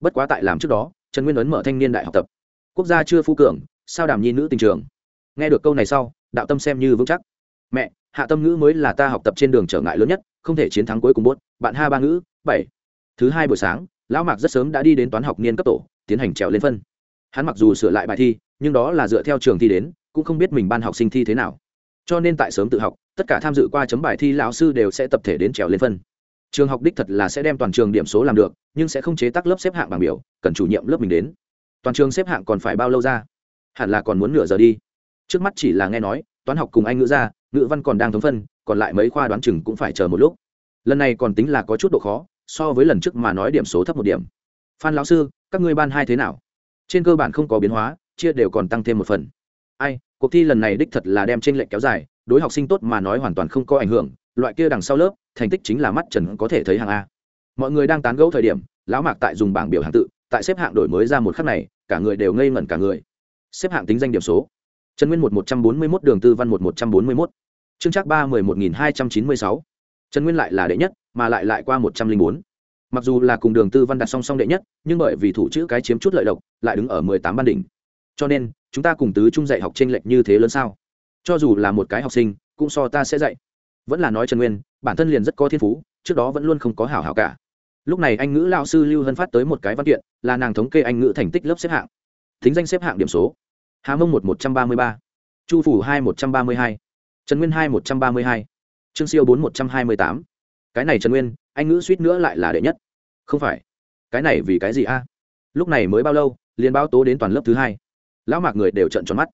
Bất quá tại làm trước đó, trần nguyên ấn mở thanh niên đại học tập. Quốc gia chưa phú cường, sao đàm nhi nữ tình trường? Nghe được câu này sau đạo tâm xem như vững chắc. Mẹ, hạ tâm ngữ mới là ta học tập trên đường trở ngại lớn nhất, không thể chiến thắng cuối cùng bốt bạn ha ba ngữ, bảy. Thứ hai buổi sáng, lão mạc rất sớm đã đi đến toán học niên cấp tổ, tiến hành trèo lên phân. Hắn mặc dù sửa lại bài thi, nhưng đó là dựa theo trường thi đến, cũng không biết mình ban học sinh thi thế nào. Cho nên tại sớm tự học, tất cả tham dự qua chấm bài thi lão sư đều sẽ tập thể đến trèo lên phân. Trường học đích thật là sẽ đem toàn trường điểm số làm được, nhưng sẽ không chế tác lớp xếp hạng bảng biểu, cần chủ nhiệm lớp mình đến. Toàn trường xếp hạng còn phải bao lâu ra? Hẳn là còn muốn nửa giờ đi trước mắt chỉ là nghe nói, toán học cùng anh ngữ ra, ngữ văn còn đang thống phân, còn lại mấy khoa đoán chừng cũng phải chờ một lúc. Lần này còn tính là có chút độ khó, so với lần trước mà nói điểm số thấp một điểm. Phan lão sư, các ngươi ban hai thế nào? Trên cơ bản không có biến hóa, chia đều còn tăng thêm một phần. Ai, cuộc thi lần này đích thật là đem trên lệnh kéo dài, đối học sinh tốt mà nói hoàn toàn không có ảnh hưởng, loại kia đằng sau lớp, thành tích chính là mắt trần có thể thấy hàng a. Mọi người đang tán gẫu thời điểm, lão mạc tại dùng bảng biểu hạng tự, tại xếp hạng đổi mới ra một khắc này, cả người đều ngây ngẩn cả người. Xếp hạng tính danh điểm số trần nguyên một một trăm bốn mươi mốt, đường tư văn một một trăm bốn mươi mốt. Chương chắc ba mười một nghìn hai trăm chín mươi sáu. Trần nguyên lại là đệ nhất, mà lại lại qua một trăm linh bốn. Mặc dù là cùng đường tư văn đặt song song đệ nhất, nhưng bởi vì thủ chữ cái chiếm chút lợi độc, lại đứng ở mười tám ban đỉnh. Cho nên, chúng ta cùng tứ trung dạy học t r ê n lệch như thế lớn sao? Cho dù là một cái học sinh, cũng so ta sẽ dạy. Vẫn là nói trần nguyên, bản thân liền rất có thiên phú, trước đó vẫn luôn không có hảo hảo cả. Lúc này anh ngữ lao sư lưu hân phát tới một cái văn kiện, là nàng thống kê anh ngữ thành tích lớp xếp hạng. Thính danh xếp hạng điểm số hà mông một một trăm ba mươi ba. Chu phủ hai một trăm ba mươi hai. Trần nguyên hai một trăm ba mươi hai. Trương siêu bốn một trăm hai mươi tám. Cái này trần nguyên, anh ngữ suýt nữa lại là đệ nhất. Không phải. Cái này vì cái gì a? Lúc này mới bao lâu, liền báo tố đến toàn lớp thứ hai. Lão mạc người đều trận tròn mắt.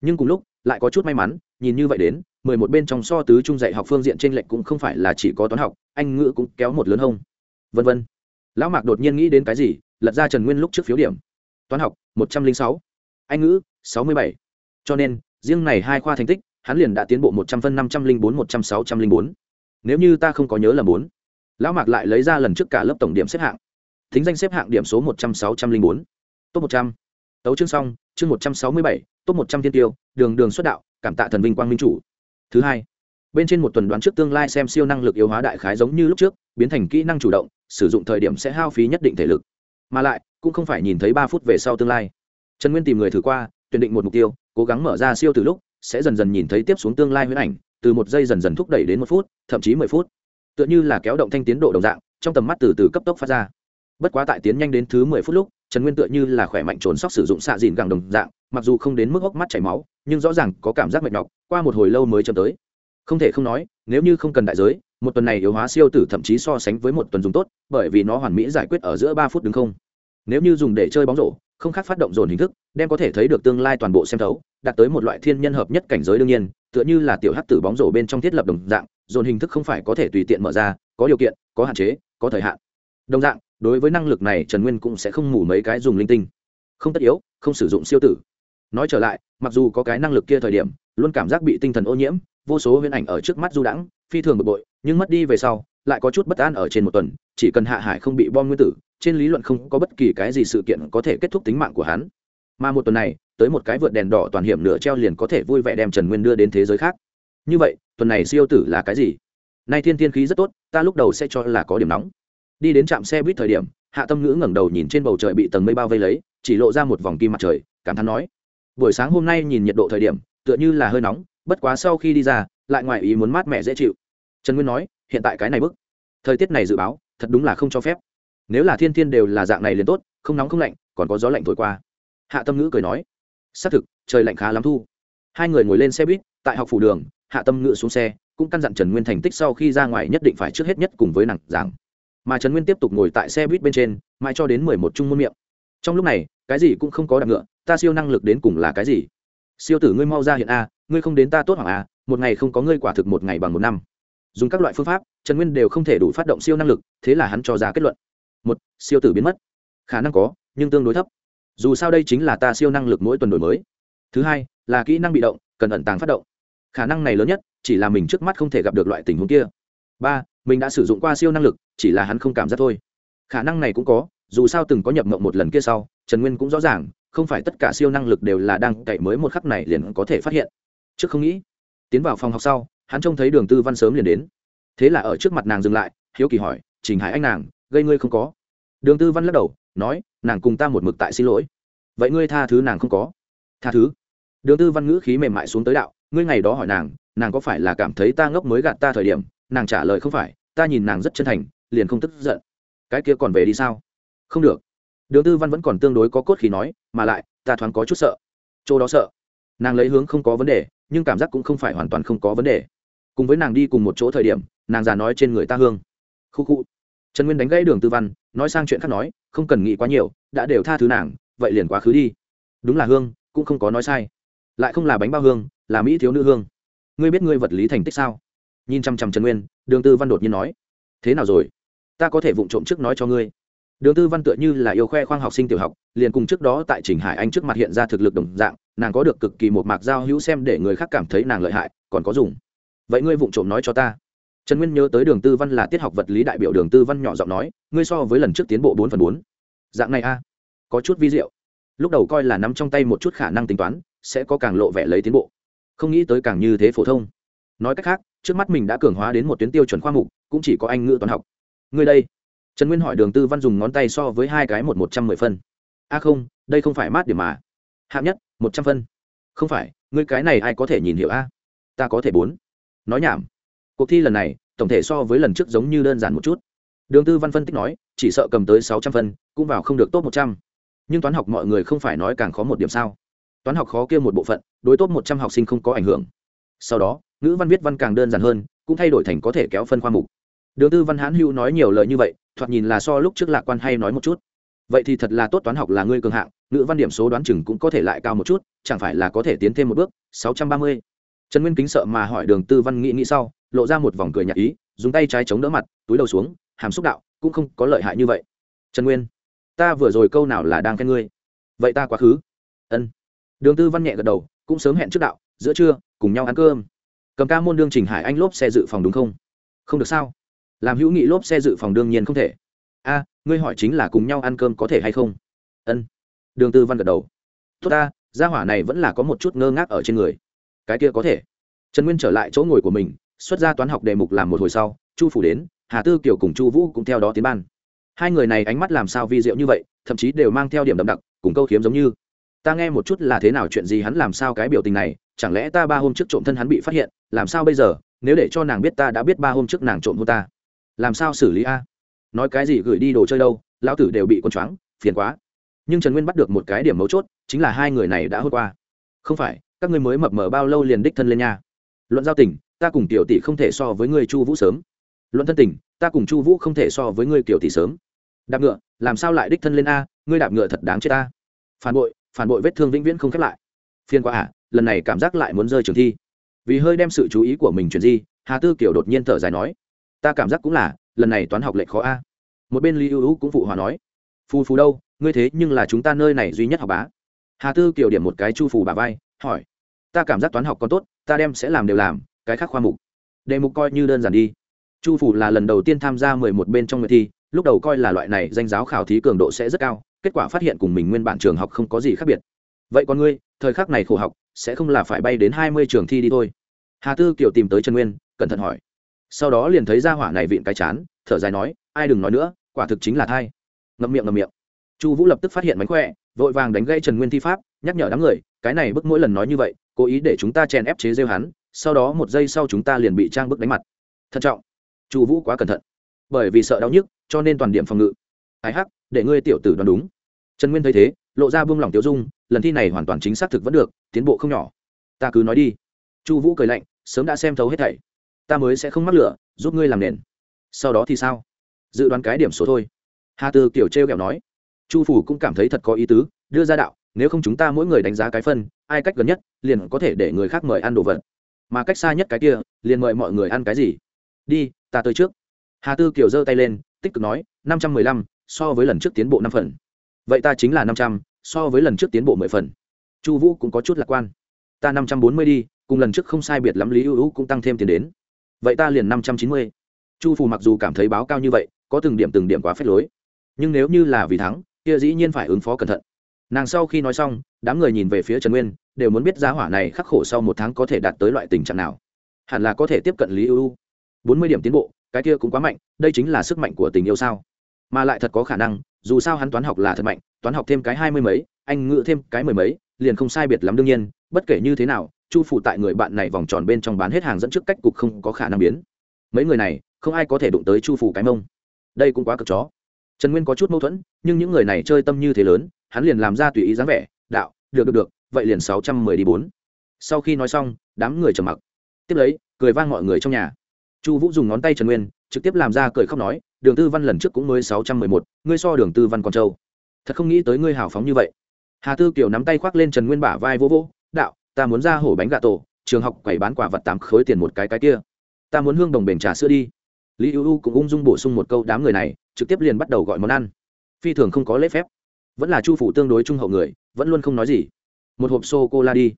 Nhưng cùng lúc, lại có chút may mắn, nhìn như vậy đến, mười một bên trong so tứ trung dạy học phương diện t r ê n lệch cũng không phải là chỉ có toán học, anh ngữ cũng kéo một lớn hông. Vân vân. Lão mạc đột nhiên nghĩ đến cái gì, lật ra trần nguyên lúc trước phiếu điểm. Toán học, một trăm linh sáu. Anh ngữ sáu mươi bảy. Cho nên, riêng này hai khoa thành tích, hắn liền đã tiến bộ một trăm phân năm trăm linh bốn, một trăm sáu trăm linh bốn. Nếu như ta không có nhớ là bốn, lão mạc lại lấy ra lần trước cả lớp tổng điểm xếp hạng. Thính danh xếp hạng điểm số một trăm sáu trăm linh bốn. Top một trăm. Tấu chương xong, chương một trăm sáu mươi bảy, top một trăm thiên tiêu, đường đường xuất đạo, cảm tạ thần vinh quang minh chủ. Thứ hai, bên trên một tuần đoán trước tương lai xem siêu năng lực yếu hóa đại khái giống như lúc trước, biến thành kỹ năng chủ động, sử dụng thời điểm sẽ hao phí nhất định thể lực. Mà lại, cũng không phải nhìn thấy ba phút về sau tương lai. Trần nguyên tìm người thử qua tuyển định một mục tiêu, cố gắng mở ra siêu từ lúc, sẽ dần dần nhìn thấy tiếp xuống tương lai huyễn ảnh, từ một giây dần dần thúc đẩy đến một phút, thậm chí mười phút. Tựa như là kéo động thanh tiến độ đồng dạng, trong tầm mắt từ từ cấp tốc phát ra. Bất quá tại tiến nhanh đến thứ mười phút lúc, trần nguyên tựa như là khỏe mạnh trốn sóc sử dụng xạ dìn gẳng đồng dạng, mặc dù không đến mức hốc mắt chảy máu, nhưng rõ ràng có cảm giác mệt nhọc, qua một hồi lâu mới chấm tới. Không thể không nói, nếu như không cần đại giới, một tuần này yếu hóa siêu tử thậm chí so sánh với một tuần dùng tốt, bởi vì nó hoàn mỹ giải quyết ở giữa ba phút đứng không. Nếu như dùng để chơi bóng rổ không khác phát động dồn hình thức, đem có thể thấy được tương lai toàn bộ xem thấu, đạt tới một loại thiên nhân hợp nhất cảnh giới đương nhiên, tựa như là tiểu hắc tử bóng rổ bên trong thiết lập đồng dạng, dồn hình thức không phải có thể tùy tiện mở ra, có điều kiện, có hạn chế, có thời hạn. Đồng dạng, đối với năng lực này, trần nguyên cũng sẽ không ngủ mấy cái dùng linh tinh. Không tất yếu, không sử dụng siêu tử. Nói trở lại, mặc dù có cái năng lực kia thời điểm, luôn cảm giác bị tinh thần ô nhiễm, vô số huyễn ảnh ở trước mắt du đãng, phi thường bực bội, nhưng mất đi về sau lại có chút bất an ở trên một tuần, chỉ cần hạ hải không bị bom nguyên tử, trên lý luận không có bất kỳ cái gì sự kiện có thể kết thúc tính mạng của hắn. Mà một tuần này, tới một cái vượt đèn đỏ toàn hiểm nửa treo liền có thể vui vẻ đem trần nguyên đưa đến thế giới khác. Như vậy, tuần này siêu tử là cái gì? Nay thiên thiên khí rất tốt, ta lúc đầu sẽ cho là có điểm nóng. Đi đến trạm xe buýt thời điểm, hạ tâm ngữ ngẩng đầu nhìn trên bầu trời bị tầng mây bao vây lấy, chỉ lộ ra một vòng kim mặt trời, cảm thán nói, buổi sáng hôm nay nhìn nhiệt độ thời điểm, tựa như là hơi nóng, bất quá sau khi đi ra, lại ngoài ý muốn mát mẻ dễ chịu. Trần nguyên nói hiện tại cái này bức. Thời tiết này dự báo, thật đúng là không cho phép. Nếu là thiên thiên đều là dạng này liền tốt, không nóng không lạnh, còn có gió lạnh thổi qua. Hạ tâm ngữ cười nói, xác thực, trời lạnh khá lắm thu. Hai người ngồi lên xe buýt, tại học phủ đường, hạ tâm ngữ xuống xe, cũng căn dặn trần nguyên thành tích sau khi ra ngoài nhất định phải trước hết nhất cùng với nặng giảng. Mà trần nguyên tiếp tục ngồi tại xe buýt bên trên, mãi cho đến mười một chung môn miệng. Trong lúc này, cái gì cũng không có đặc ngựa, ta siêu năng lực đến cùng là cái gì? Siêu tử ngươi mau ra hiện a, ngươi không đến ta tốt hoặc a, một ngày không có ngươi quả thực một ngày bằng một năm dùng các loại phương pháp, trần nguyên đều không thể đủ phát động siêu năng lực, thế là hắn cho ra kết luận. Một, siêu tử biến mất. Khả năng có, nhưng tương đối thấp. Dù sao đây chính là ta siêu năng lực mỗi tuần đổi mới. Thứ hai, là kỹ năng bị động, cần ẩn tàng phát động. Khả năng này lớn nhất, chỉ là mình trước mắt không thể gặp được loại tình huống kia. Ba, mình đã sử dụng qua siêu năng lực, chỉ là hắn không cảm giác thôi. Khả năng này cũng có, dù sao từng có nhập mộng một lần kia sau, trần nguyên cũng rõ ràng, không phải tất cả siêu năng lực đều là đang cậy mới một khắc này liền có thể phát hiện. Trước không nghĩ, tiến vào phòng học sau hắn trông thấy đường tư văn sớm liền đến. Thế là ở trước mặt nàng dừng lại, hiếu kỳ hỏi, trình hải anh nàng, gây ngươi không có? Đường tư văn lắc đầu, nói, nàng cùng ta một mực tại xin lỗi. Vậy ngươi tha thứ nàng không có? Tha thứ? Đường tư văn ngữ khí mềm mại xuống tới đạo, ngươi ngày đó hỏi nàng nàng có phải là cảm thấy ta ngốc mới gạt ta thời điểm, nàng trả lời không phải, ta nhìn nàng rất chân thành, liền không tức giận. Cái kia còn về đi sao? Không được. Đường tư văn vẫn còn tương đối có cốt khí nói, mà lại, ta thoáng có chút sợ. Chỗ đó sợ. Nàng lấy hướng không có vấn đề, nhưng cảm giác cũng không phải hoàn toàn không có vấn đề cùng với nàng đi cùng một chỗ thời điểm, nàng già nói trên người ta hương. Khu khu. Trần nguyên đánh gãy đường tư văn, nói sang chuyện khác nói, không cần nghĩ quá nhiều, đã đều tha thứ nàng, vậy liền quá khứ đi. Đúng là hương, cũng không có nói sai. Lại không là bánh bao hương, là mỹ thiếu nữ hương. Ngươi biết ngươi vật lý thành tích sao? Nhìn chăm chăm trần nguyên, đường tư văn đột nhiên nói. Thế nào rồi? Ta có thể vụng trộm trước nói cho ngươi. Đường tư văn tựa như là yêu khoe khoang học sinh tiểu học, liền cùng trước đó tại trình hải anh trước mặt hiện ra thực lực đồng dạng, nàng có được cực kỳ một mạc giao hữu xem để người khác cảm thấy nàng lợi hại, còn có dùng vậy ngươi vụng trộm nói cho ta. Trần nguyên nhớ tới đường tư văn là tiết học vật lý đại biểu đường tư văn nhỏ giọng nói, ngươi so với lần trước tiến bộ bốn phần bốn. Dạng này a, có chút vi diệu. Lúc đầu coi là nắm trong tay một chút khả năng tính toán, sẽ có càng lộ vẻ lấy tiến bộ. Không nghĩ tới càng như thế phổ thông. Nói cách khác, trước mắt mình đã cường hóa đến một tuyến tiêu chuẩn khoa mục, cũng chỉ có anh ngữ toán học. Ngươi đây. Trần nguyên hỏi đường tư văn dùng ngón tay so với hai cái một một trăm mười phân. A à không, đây không phải mát điểm mà. Hạng nhất, một trăm phân. Không phải, ngươi cái này ai có thể nhìn hiểu a? Ta có thể bốn nói nhảm. Cuộc thi lần này, tổng thể so với lần trước giống như đơn giản một chút. Đường tư văn phân tích nói, chỉ sợ cầm tới sáu trăm phân, cũng vào không được tốt một trăm. Nhưng toán học mọi người không phải nói càng khó một điểm sao? Toán học khó kia một bộ phận, đối tốt một trăm học sinh không có ảnh hưởng. Sau đó, ngữ văn viết văn càng đơn giản hơn, cũng thay đổi thành có thể kéo phân khoa mục. Đường tư văn hãn hữu nói nhiều lời như vậy, thoạt nhìn là so lúc trước lạc quan hay nói một chút. Vậy thì thật là tốt toán học là ngươi cường hạng, ngữ văn điểm số đoán chừng cũng có thể lại cao một chút, chẳng phải là có thể tiến thêm một bước, sáu trăm ba mươi trần nguyên kính sợ mà hỏi đường tư văn nghĩ nghĩ sau, lộ ra một vòng cười nhạt ý, dùng tay trái chống đỡ mặt, túi đầu xuống, hàm xúc đạo, cũng không có lợi hại như vậy. Trần nguyên, ta vừa rồi câu nào là đang khen ngươi? Vậy ta quá khứ. Ân. Đường tư văn nhẹ gật đầu, cũng sớm hẹn trước đạo, giữa trưa, cùng nhau ăn cơm. Cầm ca môn đương trình hải anh lốp xe dự phòng đúng không? Không được sao? Làm hữu nghị lốp xe dự phòng đương nhiên không thể. A, ngươi hỏi chính là cùng nhau ăn cơm có thể hay không? Ân. Đường tư văn gật đầu. Tốt ta, gia hỏa này vẫn là có một chút ngơ ngác ở trên người cái kia có thể. Trần nguyên trở lại chỗ ngồi của mình, xuất ra toán học đề mục làm một hồi sau, chu phủ đến, hà tư kiều cùng chu vũ cũng theo đó tiến ban. Hai người này ánh mắt làm sao vi diệu như vậy, thậm chí đều mang theo điểm đậm đặc, cùng câu khiếm giống như. Ta nghe một chút là thế nào chuyện gì hắn làm sao cái biểu tình này, chẳng lẽ ta ba hôm trước trộm thân hắn bị phát hiện, làm sao bây giờ, nếu để cho nàng biết ta đã biết ba hôm trước nàng trộm hôn ta, làm sao xử lý a? Nói cái gì gửi đi đồ chơi đâu, lão tử đều bị con choáng, phiền quá. Nhưng trần nguyên bắt được một cái điểm mấu chốt, chính là hai người này đã hôn qua. Không phải các ngươi mới mập mờ bao lâu liền đích thân lên nha. Luận giao tình, ta cùng tiểu tỷ không thể so với ngươi chu vũ sớm. Luận thân tình, ta cùng chu vũ không thể so với ngươi tiểu tỷ sớm. Đạp ngựa, làm sao lại đích thân lên a, ngươi đạp ngựa thật đáng chết ta phản bội phản bội vết thương vĩnh viễn không khép lại. Phiên quá à lần này cảm giác lại muốn rơi trường thi. Vì hơi đem sự chú ý của mình chuyển di, hà tư kiểu đột nhiên thở dài nói, ta cảm giác cũng là, lần này toán học lệch khó a. Một bên lý ưu ưu cũng phụ hòa nói, phù phù đâu, ngươi thế nhưng là chúng ta nơi này duy nhất học bá. Hà tư kiểu điểm một cái chu phù bà vai hỏi, ta cảm giác toán học còn tốt, ta đem sẽ làm đều làm, cái khác khoa mục. Đề mục coi như đơn giản đi. Chu phủ là lần đầu tiên tham gia mười một bên trong người thi, lúc đầu coi là loại này danh giáo khảo thí cường độ sẽ rất cao, kết quả phát hiện cùng mình nguyên bản trường học không có gì khác biệt. Vậy còn ngươi, thời khắc này khổ học, sẽ không là phải bay đến hai mươi trường thi đi thôi? Hà tư kiều tìm tới trần nguyên, cẩn thận hỏi. Sau đó liền thấy ra hỏa này vịn cái chán, thở dài nói, ai đừng nói nữa, quả thực chính là thai. Ngậm miệng ngậm miệng. Chu vũ lập tức phát hiện mánh khỏe, vội vàng đánh gây trần nguyên thi pháp, nhắc nhở đám người cái này bức mỗi lần nói như vậy, cố ý để chúng ta chèn ép chế rêu hắn, sau đó một giây sau chúng ta liền bị trang bức đánh mặt. Thận trọng. Chu vũ quá cẩn thận. Bởi vì sợ đau nhức, cho nên toàn điểm phòng ngự. Ai hắc, để ngươi tiểu tử đoán đúng. Trần nguyên thấy thế, lộ ra buông lỏng tiêu dung, lần thi này hoàn toàn chính xác thực vẫn được, tiến bộ không nhỏ. Ta cứ nói đi. Chu vũ cười lạnh, sớm đã xem thấu hết thảy. Ta mới sẽ không mắc lửa, giúp ngươi làm nền. Sau đó thì sao? Dự đoán cái điểm số thôi. Hà tư kiểu t r e o kẹo nói. Chu phủ cũng cảm thấy thật có ý tứ, đưa ra đạo nếu không chúng ta mỗi người đánh giá cái phân, ai cách gần nhất, liền có thể để người khác mời ăn đồ vật. Mà cách xa nhất cái kia, liền mời mọi người ăn cái gì? Đi, ta tới trước. Hà tư kiều giơ tay lên, tích cực nói, năm trăm mười lăm, so với lần trước tiến bộ năm phần. Vậy ta chính là năm trăm, so với lần trước tiến bộ mười phần. Chu vũ cũng có chút lạc quan. Ta năm trăm bốn mươi đi, cùng lần trước không sai biệt lắm lý ưu ưu cũng tăng thêm tiền đến. Vậy ta liền năm trăm chín mươi. Chu phù mặc dù cảm thấy báo cao như vậy, có từng điểm từng điểm quá phép lối. Nhưng nếu như là vì thắng, kia dĩ nhiên phải ứng phó cẩn thận nàng sau khi nói xong, đám người nhìn về phía trần nguyên, đều muốn biết giá hỏa này khắc khổ sau một tháng có thể đạt tới loại tình trạng nào. Hẳn là có thể tiếp cận lý ưu bốn mươi điểm tiến bộ, cái kia cũng quá mạnh, đây chính là sức mạnh của tình yêu sao? Mà lại thật có khả năng, dù sao hắn toán học là thật mạnh, toán học thêm cái hai mươi mấy, anh ngự thêm cái mười mấy, liền không sai biệt lắm đương nhiên, bất kể như thế nào, chu phụ tại người bạn này vòng tròn bên trong bán hết hàng dẫn trước cách cục không có khả năng biến. Mấy người này, không ai có thể đụng tới chu phủ cái mông. Đây cũng quá cực chó. Trần nguyên có chút mâu thuẫn, nhưng những người này chơi tâm như thế lớn hắn liền làm ra tùy ý dáng vẻ, đạo, được được được, vậy liền sáu trăm mười đi bốn. Sau khi nói xong, đám người trầm mặc. Tiếp lấy, cười vang mọi người trong nhà. Chu vũ dùng ngón tay trần nguyên, trực tiếp làm ra cười khóc nói, đường tư văn lần trước cũng mới sáu trăm mười một, ngươi so đường tư văn con trâu. Thật không nghĩ tới ngươi hào phóng như vậy. Hà tư kiều nắm tay khoác lên trần nguyên bả vai vô vô đạo, ta muốn ra hổ bánh gà tổ, trường học quầy bán quả vật tám khối tiền một cái cái kia. Ta muốn hương đồng bền trà sữa đi. Lý ưu u cũng ung dung bổ sung một câu đám người này, trực tiếp liền bắt đầu gọi món ăn. Phi thường không có lễ phép vẫn là chu phủ tương đối trung hậu người, vẫn luôn không nói gì. Một hộp sô cô la đi.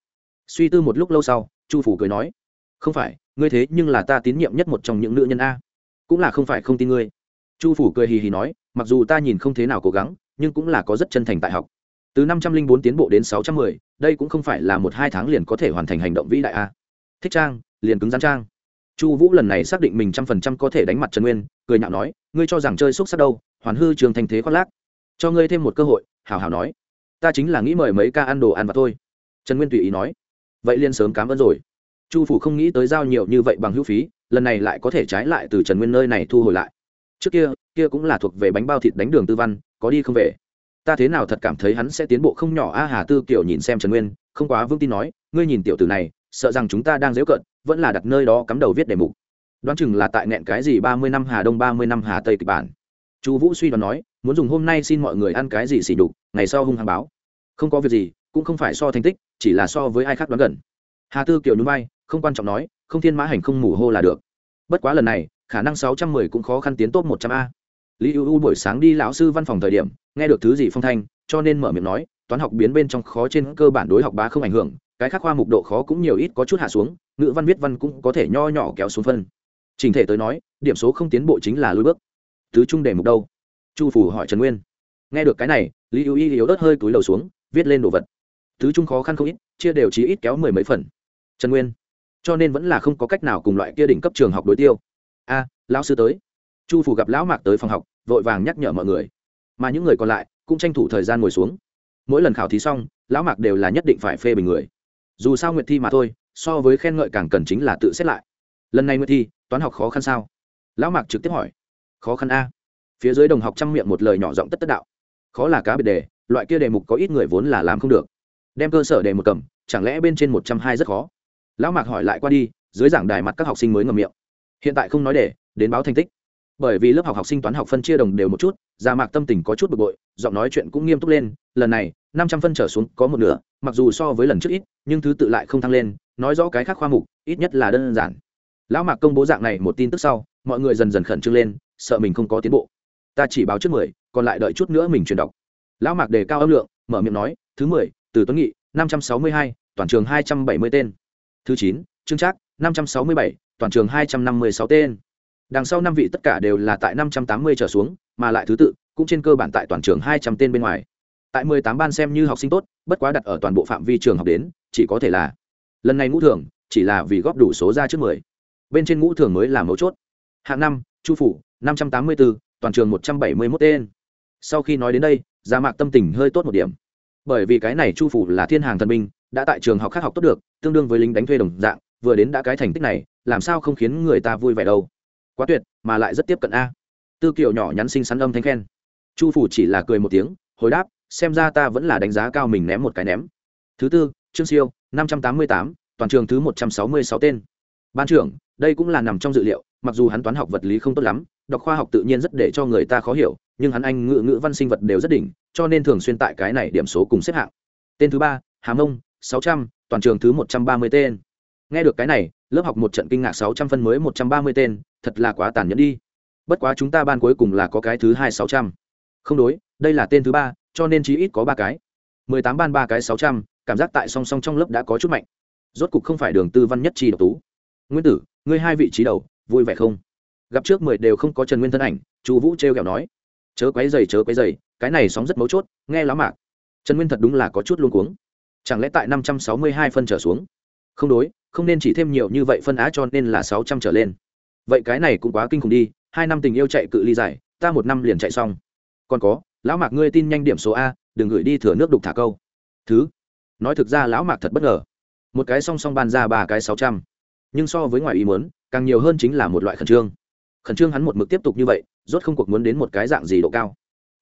Suy tư một lúc lâu sau, chu phủ cười nói, không phải, ngươi thế nhưng là ta tín nhiệm nhất một trong những nữ nhân a. Cũng là không phải không tin ngươi. Chu phủ cười hì hì nói, mặc dù ta nhìn không thế nào cố gắng, nhưng cũng là có rất chân thành tại học. Từ năm trăm linh bốn tiến bộ đến sáu trăm mười, đây cũng không phải là một hai tháng liền có thể hoàn thành hành động vĩ đại a. Thích trang, liền cứng rắn trang. Chu vũ lần này xác định mình trăm phần trăm có thể đánh mặt trần nguyên, cười nhạo nói, ngươi cho rằng chơi xúc sắc đâu, hoàn hư trường thành thế khoác lác. Cho ngươi thêm một cơ hội hào hào nói, ta chính là nghĩ mời mấy ca ăn đồ ăn và thôi. Trần nguyên tùy ý nói, vậy liên sớm cám ơn rồi. Chu phủ không nghĩ tới giao nhiều như vậy bằng hữu phí, lần này lại có thể trái lại từ trần nguyên nơi này thu hồi lại. Trước kia kia cũng là thuộc về bánh bao thịt đánh đường tư văn, có đi không về. Ta thế nào thật cảm thấy hắn sẽ tiến bộ không nhỏ a, hà tư kiểu nhìn xem trần nguyên, không quá vững tin nói, ngươi nhìn tiểu tử này, sợ rằng chúng ta đang dễ cận vẫn là đặt nơi đó cắm đầu viết đề mục. Đoán chừng là tại nẹn cái gì ba mươi năm hà đông, ba mươi năm hà tây kịch bản chú vũ suy đoán nói, muốn dùng hôm nay xin mọi người ăn cái gì xỉ đục ngày sau hung hăng báo. Không có việc gì, cũng không phải so thành tích, chỉ là so với ai khác đoán gần. Hà tư kiểu núi bay không quan trọng nói, không thiên mã hành không mù hô là được. Bất quá lần này, khả năng sáu trăm mười cũng khó khăn tiến tốt một trăm a. Lý ưu u buổi sáng đi lão sư văn phòng thời điểm, nghe được thứ gì phong thanh, cho nên mở miệng nói, toán học biến bên trong khó trên cơ bản đối học bá không ảnh hưởng, cái khác khoa mục độ khó cũng nhiều ít có chút hạ xuống, ngữ văn viết văn cũng có thể nho nhỏ kéo xuống phân. Trình thể tới nói, điểm số không tiến bộ chính là lối bước tứ trung đề mục đâu? Chu phủ hỏi trần nguyên. Nghe được cái này, lý ưu y yếu ớt hơi túi đầu xuống, viết lên đồ vật. Tứ trung khó khăn không ít, chia đều chí ít kéo mười mấy phần. Trần nguyên. Cho nên vẫn là không có cách nào cùng loại kia đỉnh cấp trường học đối tiêu. A, lão sư tới. Chu phủ gặp lão mạc tới phòng học, vội vàng nhắc nhở mọi người. Mà những người còn lại cũng tranh thủ thời gian ngồi xuống. Mỗi lần khảo thí xong, lão mạc đều là nhất định phải phê bình người. Dù sao nguyện thi mà thôi, so với khen ngợi càng cần chính là tự xét lại. Lần này nguyện thi, toán học khó khăn sao? Lão mạc trực tiếp hỏi khó khăn a. Phía dưới đồng học chăm miệng một lời nhỏ giọng tất tất đạo. Khó là cá biệt đề, loại kia đề mục có ít người vốn là làm không được. Đem cơ sở đề một cầm, chẳng lẽ bên trên một trăm hai rất khó? Lão mạc hỏi lại qua đi, dưới giảng đài mặt các học sinh mới ngầm miệng. Hiện tại không nói để đến báo thành tích. Bởi vì lớp học học sinh toán học phân chia đồng đều một chút già mạc tâm tình có chút bực bội, giọng nói chuyện cũng nghiêm túc lên, lần này, năm trăm phân trở xuống có một nửa, mặc dù so với lần trước ít, nhưng thứ tự lại không thăng lên, nói rõ cái khác khoa mục, ít nhất là đơn giản. Lão mạc công bố dạng này một tin tức sau, mọi người dần dần khẩn trương lên sợ mình không có tiến bộ. Ta chỉ báo trước mười, còn lại đợi chút nữa mình truyền đọc. Lão mạc đề cao âm lượng, mở miệng nói, thứ mười, từ tuấn nghị, năm trăm sáu mươi hai, toàn trường hai trăm bảy mươi tên. Thứ chín, trương trác, năm trăm sáu mươi bảy, toàn trường hai trăm năm mươi sáu tên. Đằng sau năm vị tất cả đều là tại năm trăm tám mươi trở xuống, mà lại thứ tự, cũng trên cơ bản tại toàn trường hai trăm tên bên ngoài. Tại mười tám ban xem như học sinh tốt, bất quá đặt ở toàn bộ phạm vi trường học đến, chỉ có thể là lần này ngũ thường chỉ là vì góp đủ số ra trước mười. Bên trên ngũ thường mới là mấu chốt. Hạng năm, chu phủ năm trăm tám mươi bốn toàn trường một trăm bảy mươi mốt tên. Sau khi nói đến đây, gia mạc tâm tình hơi tốt một điểm. Bởi vì cái này chu phủ là thiên hàng thần binh, đã tại trường học khác học tốt được, tương đương với lính đánh thuê đồng dạng, vừa đến đã cái thành tích này, làm sao không khiến người ta vui vẻ đâu. Quá tuyệt, mà lại rất tiếp cận a. Tư kiều nhỏ nhắn xinh xắn âm thanh khen. Chu phủ chỉ là cười một tiếng, hồi đáp, xem ra ta vẫn là đánh giá cao mình ném một cái ném. Thứ tư, trương siêu, năm trăm tám mươi tám, toàn trường thứ một trăm sáu mươi sáu tên. Ban trưởng, đây cũng là nằm trong dự liệu mặc dù hắn toán học vật lý không tốt lắm, đọc khoa học tự nhiên rất để cho người ta khó hiểu, nhưng hắn anh ngữ ngữ văn sinh vật đều rất đỉnh, cho nên thường xuyên tại cái này điểm số cùng xếp hạng. Tên thứ ba, hà mông, sáu trăm, toàn trường thứ một trăm ba mươi tên. Nghe được cái này, lớp học một trận kinh ngạc sáu trăm phân mới một trăm ba mươi tên, thật là quá tàn nhẫn đi. Bất quá chúng ta ban cuối cùng là có cái thứ hai sáu trăm. Không đối, đây là tên thứ ba, cho nên chí ít có ba cái. mười tám ban ba cái sáu trăm, cảm giác tại song song trong lớp đã có chút mạnh. Rốt cục không phải đường tư văn nhất chi độc tú. Nguyên tử, ngươi hai vị trí đầu vui vẻ không? Gặp trước mười đều không có trần nguyên thân ảnh, chu vũ t r e o kẹo nói. Chớ quấy dày chớ quấy dày cái này sóng rất mấu chốt, nghe lá mạc. Trần nguyên thật đúng là có chút luôn cuống. Chẳng lẽ tại năm trăm sáu mươi hai phân trở xuống? Không đối, không nên chỉ thêm nhiều như vậy phân á cho nên là sáu trăm trở lên. Vậy cái này cũng quá kinh khủng đi, hai năm tình yêu chạy cự ly dài, ta một năm liền chạy xong. Còn có, lão mạc ngươi tin nhanh điểm số a, đừng gửi đi thừa nước đục thả câu. Thứ, nói thực ra lão mạc thật bất ngờ. Một cái song song ban ra ba cái sáu trăm nhưng so với ngoài ý muốn, càng nhiều hơn chính là một loại khẩn trương. Khẩn trương hắn một mực tiếp tục như vậy, rốt không cuộc muốn đến một cái dạng gì độ cao.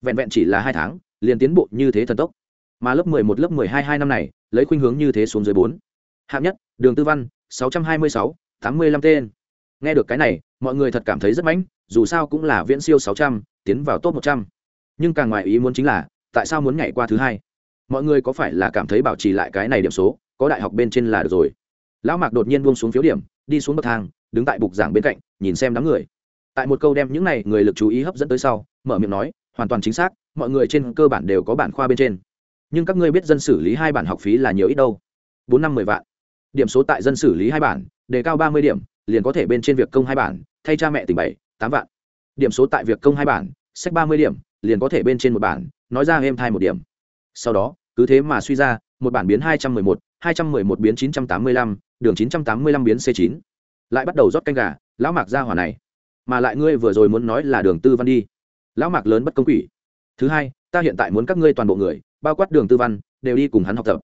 Vẹn vẹn chỉ là hai tháng, liền tiến bộ như thế thần tốc. Mà lớp mười một, lớp mười hai hai năm này, lấy khuynh hướng như thế xuống dưới bốn. Hạng nhất, đường tư văn, sáu trăm hai mươi sáu, tám mươi lăm tên. Nghe được cái này, mọi người thật cảm thấy rất mãnh, dù sao cũng là viễn siêu sáu trăm, tiến vào top một trăm. Nhưng càng ngoài ý muốn chính là, tại sao muốn nhảy qua thứ hai? Mọi người có phải là cảm thấy bảo trì lại cái này điểm số, có đại học bên trên là được rồi? Lão mạc đột nhiên buông xuống phiếu điểm, đi xuống bậc thang, đứng tại bục giảng bên cạnh, nhìn xem đám người. Tại một câu đem những này người lực chú ý hấp dẫn tới sau, mở miệng nói, hoàn toàn chính xác, mọi người trên cơ bản đều có bản khoa bên trên. Nhưng các ngươi biết dân xử lý hai bản học phí là nhiều ít đâu? Bốn năm mười vạn. Điểm số tại dân xử lý hai bản, đề cao ba mươi điểm, liền có thể bên trên việc công hai bản, thay cha mẹ tỉnh bảy, tám vạn. Điểm số tại việc công hai bản sách ba mươi điểm, liền có thể bên trên một bản, nói ra êm thai một điểm. Sau đó, cứ thế mà suy ra một bản biến hai trăm mười một, hai trăm mười một biến chín trăm tám mươi lăm, đường chín trăm tám mươi lăm biến c chín. Lại bắt đầu rót canh gà, lão mạc ra hỏa này. Mà lại ngươi vừa rồi muốn nói là đường tư văn đi. Lão mạc lớn bất công quỷ. Thứ hai, ta hiện tại muốn các ngươi toàn bộ người, bao quát đường tư văn, đều đi cùng hắn học tập.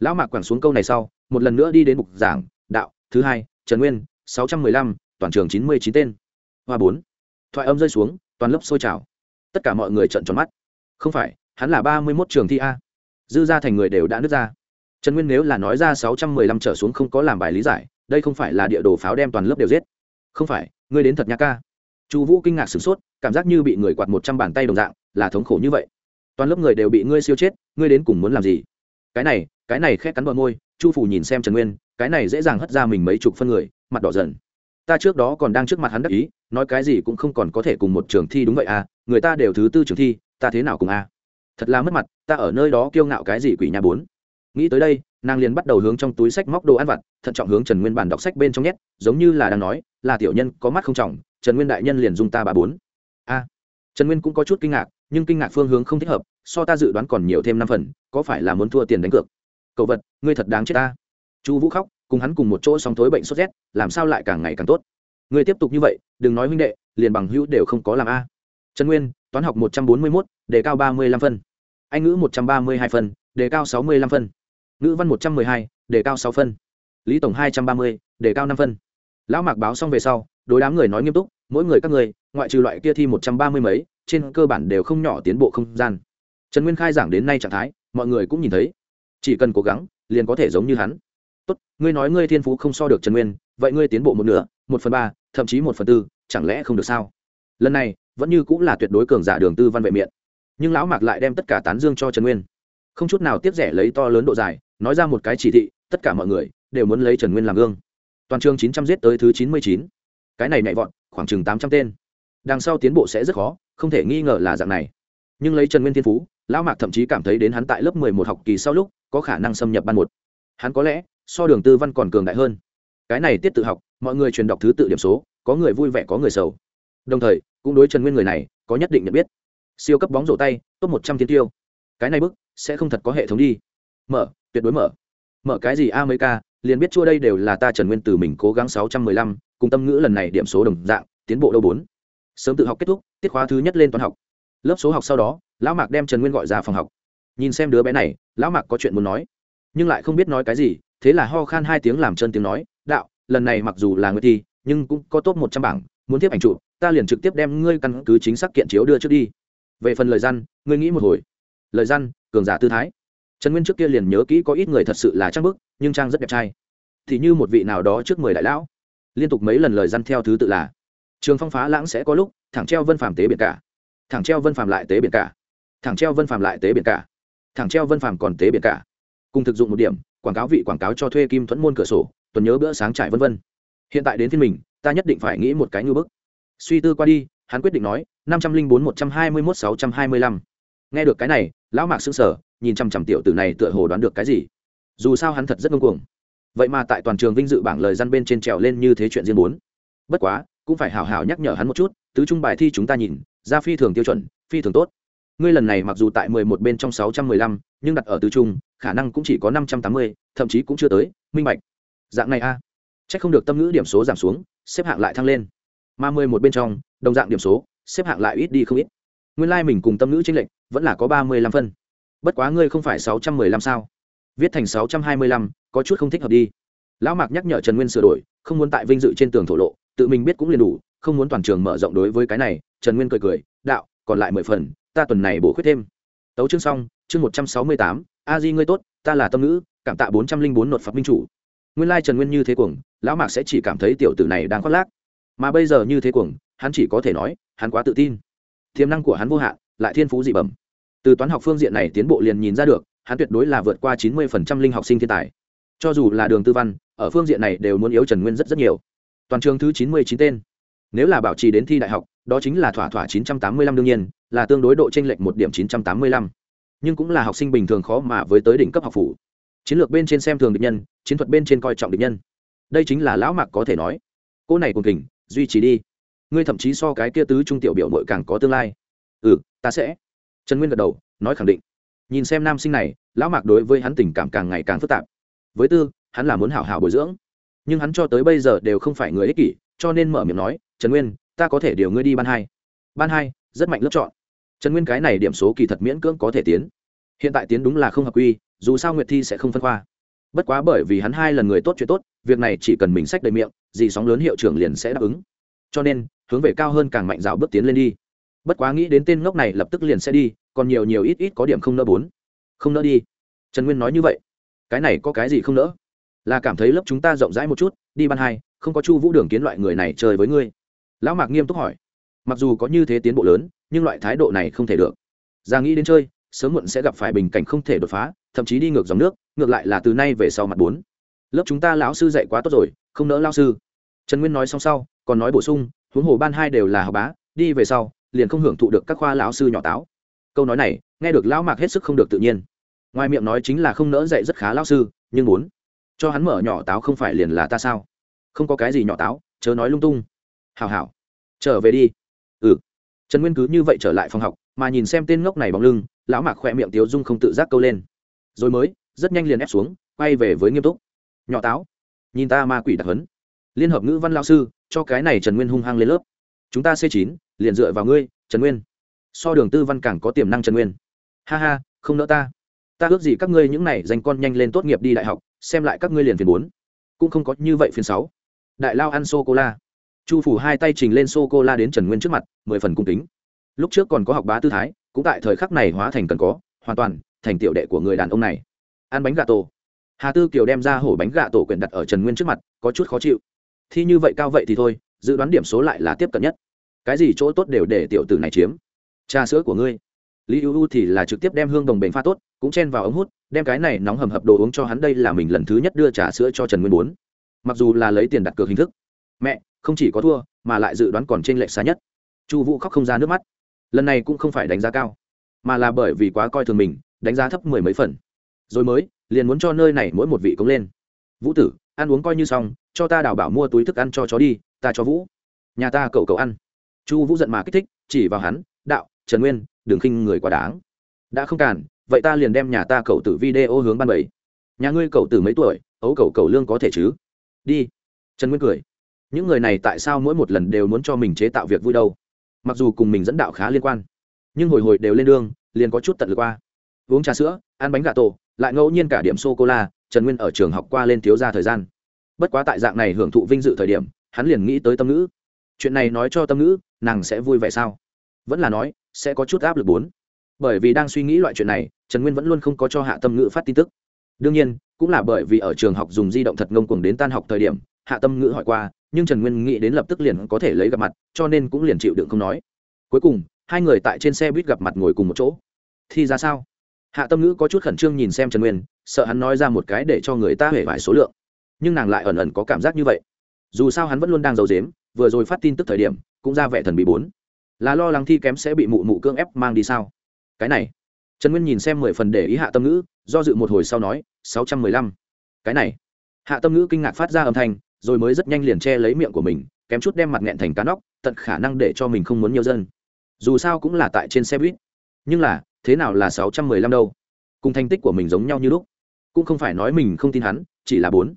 Lão mạc quẳng xuống câu này sau, một lần nữa đi đến mục giảng, đạo, thứ hai, trần nguyên, sáu trăm mười lăm, toàn trường chín mươi chín tên. Hoa bốn. Thoại âm rơi xuống, toàn lớp sôi trào. Tất cả mọi người trợn tròn mắt. Không phải, hắn là ba mươi mốt trường thi a dư ra thành người đều đã nứt ra. Trần nguyên nếu là nói ra sáu trăm mười lăm trở xuống không có làm bài lý giải, đây không phải là địa đồ pháo đem toàn lớp đều giết. Không phải, ngươi đến thật nha ca. Chu vũ kinh ngạc sửng sốt, cảm giác như bị người quạt một trăm bàn tay đồng dạng, là thống khổ như vậy. Toàn lớp người đều bị ngươi siêu chết, ngươi đến cùng muốn làm gì? Cái này cái này khét cắn bờ môi, chu phủ nhìn xem trần nguyên, cái này dễ dàng hất ra mình mấy chục phân người, mặt đỏ dần. Ta trước đó còn đang trước mặt hắn đắc ý, nói cái gì cũng không còn có thể cùng một trường thi đúng vậy à người ta đều thứ tư trường thi, ta thế nào cùng à? Thật là mất mặt, ta ở nơi đó kiêu ngạo cái gì quỷ nhà bốn. Nghĩ tới đây, nàng liền bắt đầu hướng trong túi sách móc đồ ăn vặt, thận trọng hướng trần nguyên bản đọc sách bên trong nhét, giống như là đang nói, là tiểu nhân có mắt không trọng, trần nguyên đại nhân liền dùng ta bà bốn. A. Trần nguyên cũng có chút kinh ngạc, nhưng kinh ngạc phương hướng không thích hợp, so ta dự đoán còn nhiều thêm năm phần, có phải là muốn thua tiền đánh cược? Cậu vật, ngươi thật đáng chết ta. Chu vũ khóc, cùng hắn cùng một chỗ sóng thối bệnh sốt rét, làm sao lại càng ngày càng tốt? Ngươi tiếp tục như vậy, đừng nói huynh đệ, liền bằng hữu đều không có làm a. Trần nguyên, toán học một trăm bốn mươi mốt, đề cao ba mươi lăm phân anh ngữ một trăm ba mươi hai phân, đề cao sáu mươi lăm phân. Ngữ văn một trăm mười hai, đề cao sáu phân. Lý tổng hai trăm ba mươi, đề cao năm phân. Lão mạc báo xong về sau, đối đám người nói nghiêm túc, mỗi người các người, ngoại trừ loại kia thi một trăm ba mươi mấy, trên cơ bản đều không nhỏ tiến bộ không gian. Trần nguyên khai giảng đến nay trạng thái, mọi người cũng nhìn thấy. Chỉ cần cố gắng, liền có thể giống như hắn. Tốt, ngươi nói ngươi thiên phú không so được trần nguyên, vậy ngươi tiến bộ một nửa, một phần ba, thậm chí một phần tư, chẳng lẽ không được sao? Lần này, vẫn như cũng là tuyệt đối cường giả đường tư văn vệ miệng nhưng lão mạc lại đem tất cả tán dương cho trần nguyên không chút nào tiếp rẻ lấy to lớn độ dài nói ra một cái chỉ thị tất cả mọi người đều muốn lấy trần nguyên làm gương toàn trường chín trăm giết tới thứ chín mươi chín cái này nhẹ vọt, khoảng chừng tám trăm tên đằng sau tiến bộ sẽ rất khó, không thể nghi ngờ là dạng này. nhưng lấy trần nguyên thiên phú, lão mạc thậm chí cảm thấy đến hắn tại lớp mười một học kỳ sau lúc có khả năng xâm nhập ban một. hắn có lẽ so đường tư văn còn cường đại hơn. cái này tiết tự học, mọi người truyền đọc thứ tự điểm số, có người vui vẻ có người sầu. đồng thời, cũng đối trần nguyên người này có nhất định nhận biết siêu cấp bóng rổ tay, top một trăm tiến tiêu. Cái này bức sẽ không thật có hệ thống đi. Mở, tuyệt đối mở. Mở cái gì a mấy ca liền biết chua đây đều là ta trần nguyên từ mình cố gắng sáu trăm mười lăm, cùng tâm ngữ lần này điểm số đồng dạng, tiến bộ đâu bốn. Sớm tự học kết thúc, tiết khóa thứ nhất lên toán học. Lớp số học sau đó, lão mạc đem trần nguyên gọi ra phòng học. Nhìn xem đứa bé này, lão mạc có chuyện muốn nói. Nhưng lại không biết nói cái gì, thế là ho khan hai tiếng làm chân tiếng nói, đạo, lần này mặc dù là người thi, nhưng cũng có top một trăm bảng, muốn tiếp ảnh chụp, ta liền trực tiếp đem ngươi căn cứ chính xác kiện chiếu đưa trước đi về phần lời răn, ngươi nghĩ một hồi. Lời răn, cường giả tư thái. Trần nguyên trước kia liền nhớ kỹ có ít người thật sự là trang bức, nhưng trang rất đẹp trai. Thì như một vị nào đó trước mười đại lão. Liên tục mấy lần lời răn theo thứ tự là, trường phong phá lãng sẽ có lúc, thẳng treo vân phàm tế biển cả. Thẳng treo vân phàm lại tế biển cả. Thẳng treo vân phàm lại tế biển cả. Thẳng treo vân phàm còn tế biển cả. Cùng thực dụng một điểm, quảng cáo vị quảng cáo cho thuê kim thuẫn môn cửa sổ, tuần nhớ bữa sáng trải vân vân. Hiện tại đến phiên mình, ta nhất định phải nghĩ một cái ngư bức. Suy tư qua đi, hắn quyết định nói năm trăm linh bốn một trăm hai mươi mốt sáu trăm hai mươi lăm. Nghe được cái này, lão mạc xưng sở nhìn chằm chằm tiểu tử này tựa hồ đoán được cái gì. Dù sao hắn thật rất ngông cuồng. Vậy mà tại toàn trường vinh dự bảng lời gian bên trên trèo lên như thế chuyện riêng bốn. Bất quá, cũng phải hào hào nhắc nhở hắn một chút, tứ trung bài thi chúng ta nhìn, ra phi thường tiêu chuẩn, phi thường tốt. Ngươi lần này mặc dù tại mười một bên trong sáu trăm mười lăm, nhưng đặt ở tứ trung, khả năng cũng chỉ có năm trăm tám mươi, thậm chí cũng chưa tới, minh bạch. Dạng này a. À. c h ắ c không được tâm ngữ điểm số giảm xuống, xếp hạng lại thăng lên. Mà mười một bên trong, đồng dạng điểm số xếp hạng lại ít đi không ít. Nguyên lai、like、mình cùng tâm nữ tranh lệch, vẫn là có ba mươi lăm phân. Bất quá ngươi không phải sáu trăm mười lăm sao? Viết thành sáu trăm hai mươi lăm, có chút không thích hợp đi. Lão mạc nhắc nhở trần nguyên sửa đổi, không muốn tại vinh dự trên tường thổ lộ, tự mình biết cũng liền đủ, không muốn toàn trường mở rộng đối với cái này, trần nguyên cười cười, đạo, còn lại mười phần, ta tuần này bổ khuyết thêm. Tấu chương xong, chương một trăm sáu mươi tám, a di ngươi tốt, ta là tâm ngữ, cảm tạ bốn trăm linh bốn nột phạt minh chủ. Nguyên lai trần nguyên như thế cuồng, lão mạc sẽ chỉ cảm thấy tiểu tử này đang khoác lác. Mà bây giờ như thế cuồng, hắn chỉ có thể nói hắn quá tự tin. Tiềm năng của hắn vô hạn, lại thiên phú dị bẩm. Từ toán học phương diện này tiến bộ liền nhìn ra được, hắn tuyệt đối là vượt qua chín mươi linh học sinh thiên tài. Cho dù là đường tư văn, ở phương diện này đều muốn yếu trần nguyên rất rất nhiều. Toàn trường thứ chín mươi chín tên. Nếu là bảo trì đến thi đại học, đó chính là thỏa thỏa chín trăm tám mươi lăm đương nhiên, là tương đối độ t r ê n lệch một điểm chín trăm tám mươi lăm. Nhưng cũng là học sinh bình thường khó mà với tới đỉnh cấp học phủ. Chiến lược bên trên xem thường địch nhân, chiến thuật bên trên coi trọng địch nhân. Đây chính là lão mạc có thể nói. Cô này cùng kình, duy trì đi ngươi thậm chí so cái kia tứ trung tiểu biểu mội càng có tương lai. Ừ ta sẽ. Trần nguyên gật đầu, nói khẳng định. Nhìn xem nam sinh này, lão mạc đối với hắn tình cảm càng ngày càng phức tạp. Với tư, hắn là muốn hảo hảo bồi dưỡng. Nhưng hắn cho tới bây giờ đều không phải người ích kỷ, cho nên mở miệng nói, trần nguyên, ta có thể điều ngươi đi ban hai. Ban hai, rất mạnh lớp chọn. Trần nguyên cái này điểm số kỳ thật miễn cưỡng có thể tiến. Hiện tại tiến đúng là không hợp quy, dù sao nguyệt thi sẽ không phân khoa. Bất quá bởi vì hắn hai lần người tốt chuyện tốt, việc này chỉ cần mình sách đầy miệng gì sóng lớn hiệu trưởng liền sẽ đáp ứng. Cho nên hướng về cao hơn càng mạnh rào bước tiến lên đi. Bất quá nghĩ đến tên ngốc này lập tức liền sẽ đi, còn nhiều nhiều ít ít có điểm không nỡ bốn. Không nỡ đi. Trần nguyên nói như vậy. Cái này có cái gì không nỡ? Là cảm thấy lớp chúng ta rộng rãi một chút, đi ban hai, không có chu vũ đường kiến loại người này chơi với ngươi. Lão mạc nghiêm túc hỏi. Mặc dù có như thế tiến bộ lớn, nhưng loại thái độ này không thể được. Ra nghĩ đến chơi, sớm muộn sẽ gặp phải bình cảnh không thể đột phá, thậm chí đi ngược dòng nước, ngược lại là từ nay về sau mặt bốn. Lớp chúng ta lão sư dạy quá tốt rồi, không nỡ lao sư. Trần nguyên nói xong sau, còn nói bổ sung huống hồ ban hai đều là học bá, đi về sau, liền không hưởng thụ được các khoa lão sư nhỏ táo. Câu nói này, nghe được lão mạc hết sức không được tự nhiên. Ngoài miệng nói chính là không nỡ dạy rất khá lão sư, nhưng muốn cho hắn mở nhỏ táo không phải liền là ta sao? Không có cái gì nhỏ táo, chớ nói lung tung. Hào hào trở về đi. Ừ. Trần nguyên cứ như vậy trở lại phòng học, mà nhìn xem tên ngốc này bóng lưng, lão mạc khỏe miệng tiếu dung không tự giác câu lên. Rồi mới, rất nhanh liền ép xuống, quay về với nghiêm túc. Nhỏ táo, nhìn ta ma quỷ đặc hấn liên hợp ngữ văn lao sư cho cái này trần nguyên hung hăng lên lớp. Chúng ta c chín, liền dựa vào ngươi, trần nguyên. So đường tư văn càng có tiềm năng trần nguyên. Ha ha, không nỡ ta. Ta ước gì các ngươi những này dành con nhanh lên tốt nghiệp đi đại học, xem lại các ngươi liền phiền bốn. Cũng không có như vậy phiền sáu. Đại lao ăn sô cô la chu phủ hai tay trình lên sô cô la đến trần nguyên trước mặt, mười phần cung kính. Lúc trước còn có học bá tư thái, cũng tại thời khắc này hóa thành cần có, hoàn toàn thành tiểu đệ của người đàn ông này. Ăn bánh gà tổ. Hà tư kiều đem ra hổ bánh gà tổ quyển đặt ở trần nguyên trước mặt, có chút khó chịu thi như vậy cao vậy thì thôi, dự đoán điểm số lại là tiếp cận nhất. Cái gì chỗ tốt đều để tiểu tử này chiếm. Trà sữa của ngươi. Lý ưu thì là trực tiếp đem hương đồng bệnh pha tốt, cũng chen vào ống hút, đem cái này nóng hầm hập đồ uống cho hắn đây là mình lần thứ nhất đưa trà sữa cho trần nguyên bốn. Mặc dù là lấy tiền đặt cược hình thức, mẹ, không chỉ có thua, mà lại dự đoán còn trên lệch xa nhất. Chu vũ khóc không ra nước mắt. Lần này cũng không phải đánh giá cao, mà là bởi vì quá coi thường mình, đánh giá thấp mười mấy phần. Rồi mới, liền muốn cho nơi này mỗi một vị cống lên. Vũ tử, ăn uống coi như xong cho ta đào bảo mua túi thức ăn cho chó đi, ta cho vũ. Nhà ta cậu cậu ăn. Chu vũ giận mà kích thích, chỉ vào hắn, đạo, trần nguyên, đừng khinh người quá đáng. Đã không cản, vậy ta liền đem nhà ta cậu tử video hướng ban bảy nhà ngươi cậu tử mấy tuổi, ấu cậu cậu lương có thể chứ? Đi. Trần nguyên cười. Những người này tại sao mỗi một lần đều muốn cho mình chế tạo việc vui đâu? Mặc dù cùng mình dẫn đạo khá liên quan, nhưng hồi hồi đều lên đường, liền có chút tận lực qua. Uống trà sữa, ăn bánh gà tổ, lại ngẫu nhiên cả điểm sô cô la, trần nguyên ở trường học qua lên thiếu ra thời gian bất quá tại dạng này hưởng thụ vinh dự thời điểm, hắn liền nghĩ tới tâm ngữ. Chuyện này nói cho tâm ngữ, nàng sẽ vui vẻ sao? Vẫn là nói, sẽ có chút áp lực bốn. Bởi vì đang suy nghĩ loại chuyện này, trần nguyên vẫn luôn không có cho hạ tâm ngữ phát tin tức. Đương nhiên, cũng là bởi vì ở trường học dùng di động thật ngông cuồng đến tan học thời điểm, hạ tâm ngữ hỏi qua, nhưng trần nguyên nghĩ đến lập tức liền có thể lấy gặp mặt, cho nên cũng liền chịu đựng không nói. Cuối cùng, hai người tại trên xe buýt gặp mặt ngồi cùng một chỗ. Thì ra sao? Hạ tâm ngữ có chút khẩn trương nhìn xem trần nguyên, sợ hắn nói ra một cái để cho người ta hể vải số lượng nhưng nàng lại ẩn ẩn có cảm giác như vậy. Dù sao hắn vẫn luôn đang giấu dếm vừa rồi phát tin tức thời điểm, cũng ra vẻ thần bị bốn. Là lo lắng thi kém sẽ bị mụ mụ cưỡng ép mang đi sao? Cái này, trần nguyên nhìn xem mười phần để ý hạ tâm ngữ, do dự một hồi sau nói, sáu trăm mười lăm. Cái này, hạ tâm ngữ kinh ngạc phát ra âm thanh, rồi mới rất nhanh liền che lấy miệng của mình, kém chút đem mặt nghẹn thành cá nóc, tận khả năng để cho mình không muốn nhiều dân. Dù sao cũng là tại trên xe buýt. Nhưng là, thế nào là sáu trăm mười lăm đâu? Cùng thành tích của mình giống nhau như lúc. Cũng không phải nói mình không tin hắn, chỉ là bốn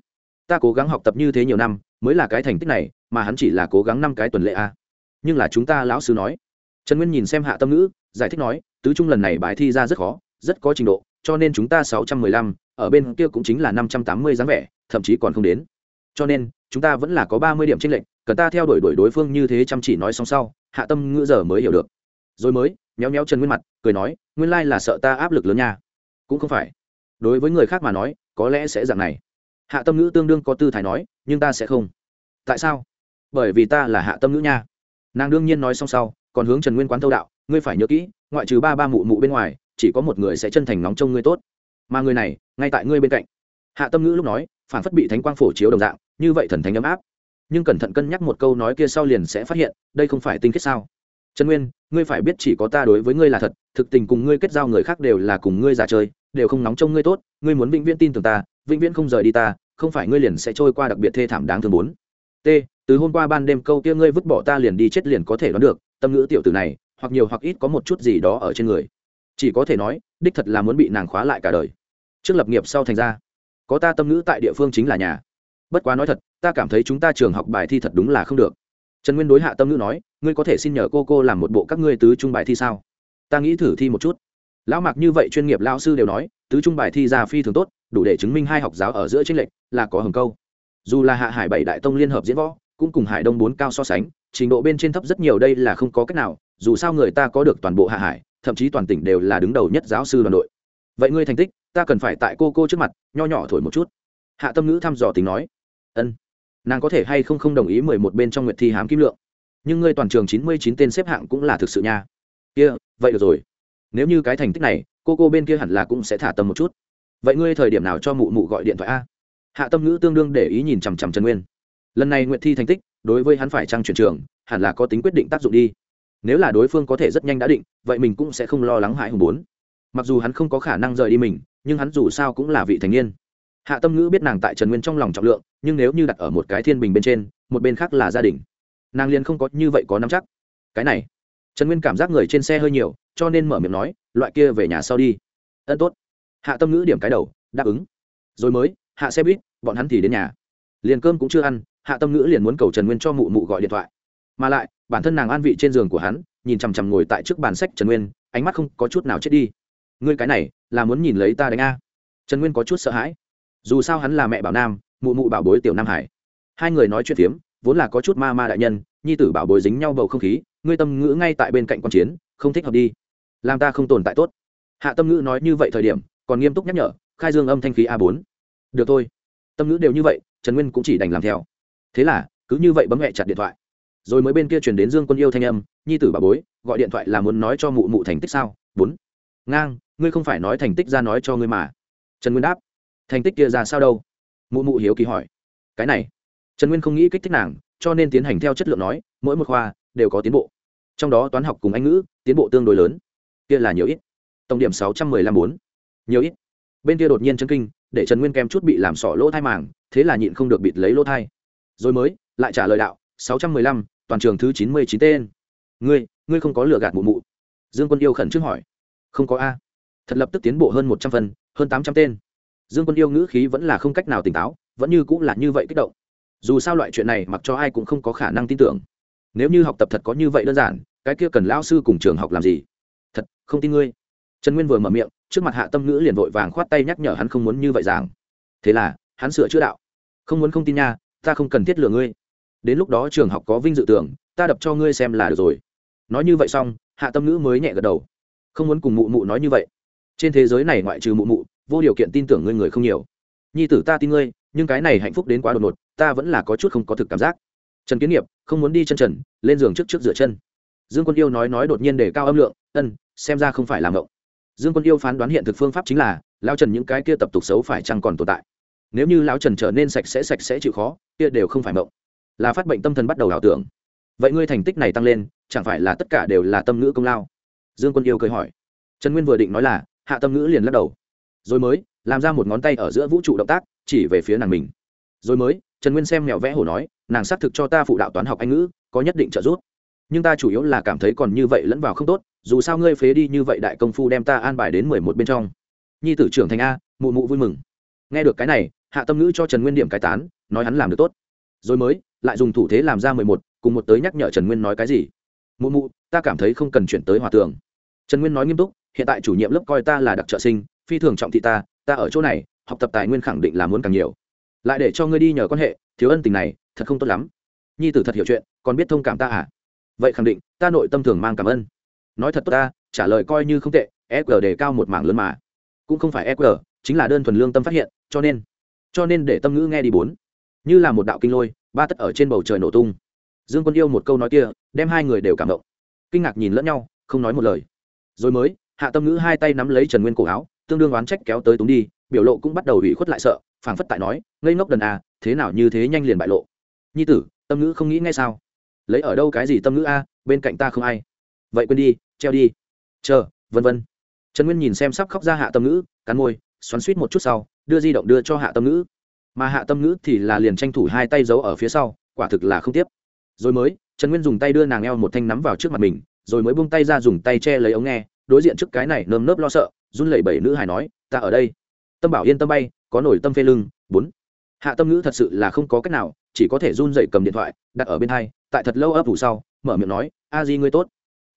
ta cố gắng học tập như thế nhiều năm, mới là cái thành tích này, mà hắn chỉ là cố gắng năm cái tuần lễ a nhưng là chúng ta lão sư nói. Trần nguyên nhìn xem hạ tâm ngữ, giải thích nói, tứ trung lần này bài thi ra rất khó, rất có trình độ, cho nên chúng ta sáu trăm mười lăm, ở bên kia cũng chính là năm trăm tám mươi dáng vẻ, thậm chí còn không đến. Cho nên, chúng ta vẫn là có ba mươi điểm tranh lệch, cần ta theo đuổi đuổi đối phương như thế chăm chỉ nói xong sau, hạ tâm ngữ giờ mới hiểu được. Rồi mới, méo méo Trần nguyên mặt, cười nói, nguyên lai là sợ ta áp lực lớn nha. Cũng không phải. Đối với người khác mà nói, có lẽ sẽ dạng này hạ tâm ngữ tương đương có tư thái nói, nhưng ta sẽ không. Tại sao? Bởi vì ta là hạ tâm ngữ nha. Nàng đương nhiên nói xong sau, còn hướng trần nguyên quán thâu đạo, ngươi phải nhớ kỹ, ngoại trừ ba ba mụ mụ bên ngoài, chỉ có một người sẽ chân thành nóng trông ngươi tốt. Mà người này, ngay tại ngươi bên cạnh. Hạ tâm ngữ lúc nói phản phất bị thánh quang phổ chiếu đồng dạng, như vậy thần thánh ấm áp. Nhưng cẩn thận cân nhắc một câu nói kia sau liền sẽ phát hiện, đây không phải tinh kết sao? Trần nguyên, ngươi phải biết chỉ có ta đối với ngươi là thật, thực tình cùng ngươi kết giao người khác đều là cùng ngươi giả chơi, đều không nóng trông ngươi tốt, ngươi muốn vĩnh viễn tin tưởng ta vĩnh viễn không rời đi ta, không phải ngươi liền sẽ trôi qua đặc biệt thê thảm đáng thương bốn. T, từ hôm qua ban đêm câu kia ngươi vứt bỏ ta liền đi chết liền có thể đoán được, tâm ngữ tiểu tử này, hoặc nhiều hoặc ít có một chút gì đó ở trên người. Chỉ có thể nói, đích thật là muốn bị nàng khóa lại cả đời. Trước lập nghiệp sau thành ra, có ta tâm ngữ tại địa phương chính là nhà. Bất quá nói thật, ta cảm thấy chúng ta trường học bài thi thật đúng là không được. Trần nguyên đối hạ tâm ngữ nói, ngươi có thể xin nhờ cô cô làm một bộ các ngươi tứ trung bài thi sao? Ta nghĩ thử thi một chút. Lão mạc như vậy chuyên nghiệp lao sư đều nói, tứ trung bài thi ra phi thường tốt đủ để chứng minh hai học giáo ở giữa tranh lệch là có hầm câu. Dù là hạ hải bảy đại tông liên hợp diễn võ cũng cùng hải đông bốn cao so sánh trình độ bên trên thấp rất nhiều đây là không có cách nào dù sao người ta có được toàn bộ hạ hải thậm chí toàn tỉnh đều là đứng đầu nhất giáo sư đoàn đội. Vậy ngươi thành tích ta cần phải tại cô cô trước mặt nho nhỏ thổi một chút. Hạ tâm ngữ thăm dò tính nói. Ân. Nàng có thể hay không không đồng ý mười một bên trong nguyệt thi hám kim lượng. Nhưng ngươi toàn trường chín mươi chín tên xếp hạng cũng là thực sự nha. Kia、yeah, vậy được rồi. Nếu như cái thành tích này cô cô bên kia hẳn là cũng sẽ thả tâm một chút vậy ngươi thời điểm nào cho mụ mụ gọi điện thoại a? Hạ tâm ngữ tương đương để ý nhìn chằm chằm trần nguyên. Lần này nguyện thi thành tích, đối với hắn phải trăng chuyển trường, hẳn là có tính quyết định tác dụng đi. Nếu là đối phương có thể rất nhanh đã định, vậy mình cũng sẽ không lo lắng hại hùng bốn. Mặc dù hắn không có khả năng rời đi mình, nhưng hắn dù sao cũng là vị thành niên. Hạ tâm ngữ biết nàng tại trần nguyên trong lòng trọng lượng, nhưng nếu như đặt ở một cái thiên bình bên trên, một bên khác là gia đình. Nàng liền không có như vậy có nắm chắc. Cái này, trần nguyên cảm giác người trên xe hơi nhiều, cho nên mở miệng nói, loại kia về nhà sau đi. Ân, tốt hạ tâm ngữ điểm cái đầu, đáp ứng. Rồi mới, hạ xe buýt, bọn hắn thì đến nhà. Liền cơm cũng chưa ăn, hạ tâm ngữ liền muốn cầu trần nguyên cho mụ mụ gọi điện thoại. Mà lại, bản thân nàng an vị trên giường của hắn, nhìn chằm chằm ngồi tại trước bàn sách trần nguyên, ánh mắt không có chút nào chết đi. Ngươi cái này, là muốn nhìn lấy ta đánh a. Trần nguyên có chút sợ hãi. Dù sao hắn là mẹ bảo nam, mụ mụ bảo bối tiểu nam hải. Hai người nói chuyện phiếm, vốn là có chút ma ma đại nhân, nhi tử bảo bối dính nhau bầu không khí, ngươi tâm ngữ ngay tại bên cạnh q chiến, không thích hợp đi. Làm ta không tồn tại tốt. Hạ tâm ngữ nói như vậy thời điểm còn nghiêm túc nhắc nhở, khai dương âm thanh khí a bốn. Được thôi. Tâm ngữ đều như vậy, trần nguyên cũng chỉ đành làm theo. Thế là, cứ như vậy bấm mẹ chặt điện thoại. Rồi mới bên kia chuyển đến dương quân yêu thanh âm, nhi tử bà bối, gọi điện thoại là muốn nói cho mụ mụ thành tích sao? Bốn. Ngang, ngươi không phải nói thành tích ra nói cho ngươi mà. Trần nguyên đáp. Thành tích kia ra sao đâu? Mụ mụ hiếu kỳ hỏi. Cái này. Trần nguyên không nghĩ kích thích nàng, cho nên tiến hành theo chất lượng nói, mỗi một khoa đều có tiến bộ. Trong đó toán học cùng anh ngữ, tiến bộ tương đối lớn. Kia là nhiều ít. Tổng điểm sáu trăm mười lăm bốn nhiều ít. Bên kia đột nhiên chân kinh, để trần nguyên kem chút bị làm sỏ lỗ thai màng, thế là nhịn không được bịt lấy lỗ thai. Rồi mới, lại trả lời đạo, sáu trăm mười lăm, toàn trường thứ chín mươi chín tên. Ngươi ngươi không có lừa gạt mụ mụ. Dương quân yêu khẩn trước hỏi. Không có a. Thật lập tức tiến bộ hơn một trăm phần, hơn tám trăm tên. Dương quân yêu ngữ khí vẫn là không cách nào tỉnh táo, vẫn như cũng là như vậy kích động. Dù sao loại chuyện này mặc cho ai cũng không có khả năng tin tưởng. Nếu như học tập thật có như vậy đơn giản, cái kia cần Lão sư cùng trường học làm gì? Thật, không tin ngươi. Trần nguyên vừa mở miệng trước mặt hạ tâm ngữ liền vội vàng khoát tay nhắc nhở hắn không muốn như vậy giảng. Thế là, hắn sửa chữa đạo. Không muốn không tin nha, ta không cần thiết lừa ngươi. Đến lúc đó trường học có vinh dự tưởng, ta đập cho ngươi xem là được rồi. Nói như vậy xong, hạ tâm ngữ mới nhẹ gật đầu. Không muốn cùng mụ mụ nói như vậy. Trên thế giới này ngoại trừ mụ mụ, vô điều kiện tin tưởng ngươi người không nhiều. Nhi tử ta tin ngươi, nhưng cái này hạnh phúc đến quá đột ngột, ta vẫn là có chút không có thực cảm giác. Trần kiến nghiệp, không muốn đi chân trần, lên giường trước trước rửa chân. Dương quân yêu nói nói đột nhiên để cao âm lượng, ân, xem ra không phải làm ngộng dương quân yêu phán đoán hiện thực phương pháp chính là lao trần những cái kia tập tục xấu phải chăng còn tồn tại? Nếu như lão trần trở nên sạch sẽ sạch sẽ chịu khó, kia đều không phải mộng. Là phát bệnh tâm thần bắt đầu ảo tưởng. Vậy ngươi thành tích này tăng lên, chẳng phải là tất cả đều là tâm ngữ công lao? Dương quân yêu cười hỏi. Trần nguyên vừa định nói là, hạ tâm ngữ liền lắc đầu. Rồi mới, làm ra một ngón tay ở giữa vũ trụ động tác, chỉ về phía nàng mình. Rồi mới, trần nguyên xem mèo vẽ hổ nói, nàng xác thực cho ta phụ đạo toán học anh ngữ, có nhất định trợ giúp. Nhưng ta chủ yếu là cảm thấy còn như vậy lẫn vào không tốt dù sao ngươi phế đi như vậy đại công phu đem ta an bài đến mười một bên trong. Nhi tử trưởng thành a, mụ mụ vui mừng. Nghe được cái này, hạ tâm ngữ cho trần nguyên điểm cái tán, nói hắn làm được tốt. Rồi mới, lại dùng thủ thế làm ra mười một, cùng một tới nhắc nhở trần nguyên nói cái gì. Mụ mụ, ta cảm thấy không cần chuyển tới hòa tường. Trần nguyên nói nghiêm túc, hiện tại chủ nhiệm lớp coi ta là đặc trợ sinh, phi thường trọng thị ta ta ở chỗ này, học tập tài nguyên khẳng định là muốn càng nhiều. Lại để cho ngươi đi nhờ quan hệ, thiếu ân tình này, thật không tốt lắm. Nhi tử thật hiểu chuyện, còn biết thông cảm ta à? Vậy khẳng định, ta nội tâm thường mang cảm ơn nói thật tốt ta, trả lời coi như không tệ eq đề cao một mảng lớn mà. Cũng không phải eq chính là đơn thuần lương tâm phát hiện, cho nên cho nên để tâm ngữ nghe đi bốn. Như là một đạo kinh lôi, ba tất ở trên bầu trời nổ tung. Dương quân yêu một câu nói kia, đem hai người đều cảm động. Kinh ngạc nhìn lẫn nhau, không nói một lời. Rồi mới, hạ tâm ngữ hai tay nắm lấy trần nguyên cổ áo, tương đương oán trách kéo tới túng đi, biểu lộ cũng bắt đầu ủy khuất lại sợ, phảng phất tại nói, ngây ngốc đần à thế nào như thế nhanh liền bại lộ. Nhi tử, tâm ngữ không nghĩ ngay sao? Lấy ở đâu cái gì tâm ngữ a, bên cạnh ta không ai vậy quên đi, treo đi. Chờ, vân vân. Trần nguyên nhìn xem sắp khóc ra hạ tâm ngữ, cắn môi, xoắn suýt một chút sau, đưa di động đưa cho hạ tâm ngữ. Mà hạ tâm ngữ thì là liền tranh thủ hai tay giấu ở phía sau, quả thực là không tiếp. Rồi mới, trần nguyên dùng tay đưa nàng eo một thanh nắm vào trước mặt mình, rồi mới buông tay ra dùng tay che lấy ống nghe, đối diện trước cái này nơm nớp lo sợ, run lẩy bẩy nữ hải nói, ta ở đây. Tâm bảo yên tâm bay, có nổi tâm phê lưng, bốn. Hạ tâm ngữ thật sự là không có cách nào, chỉ có thể run dậy cầm điện thoại, đặt ở bên hai, tại thật lâu ấp ủ sau, mở miệng nói, a di ngươi tốt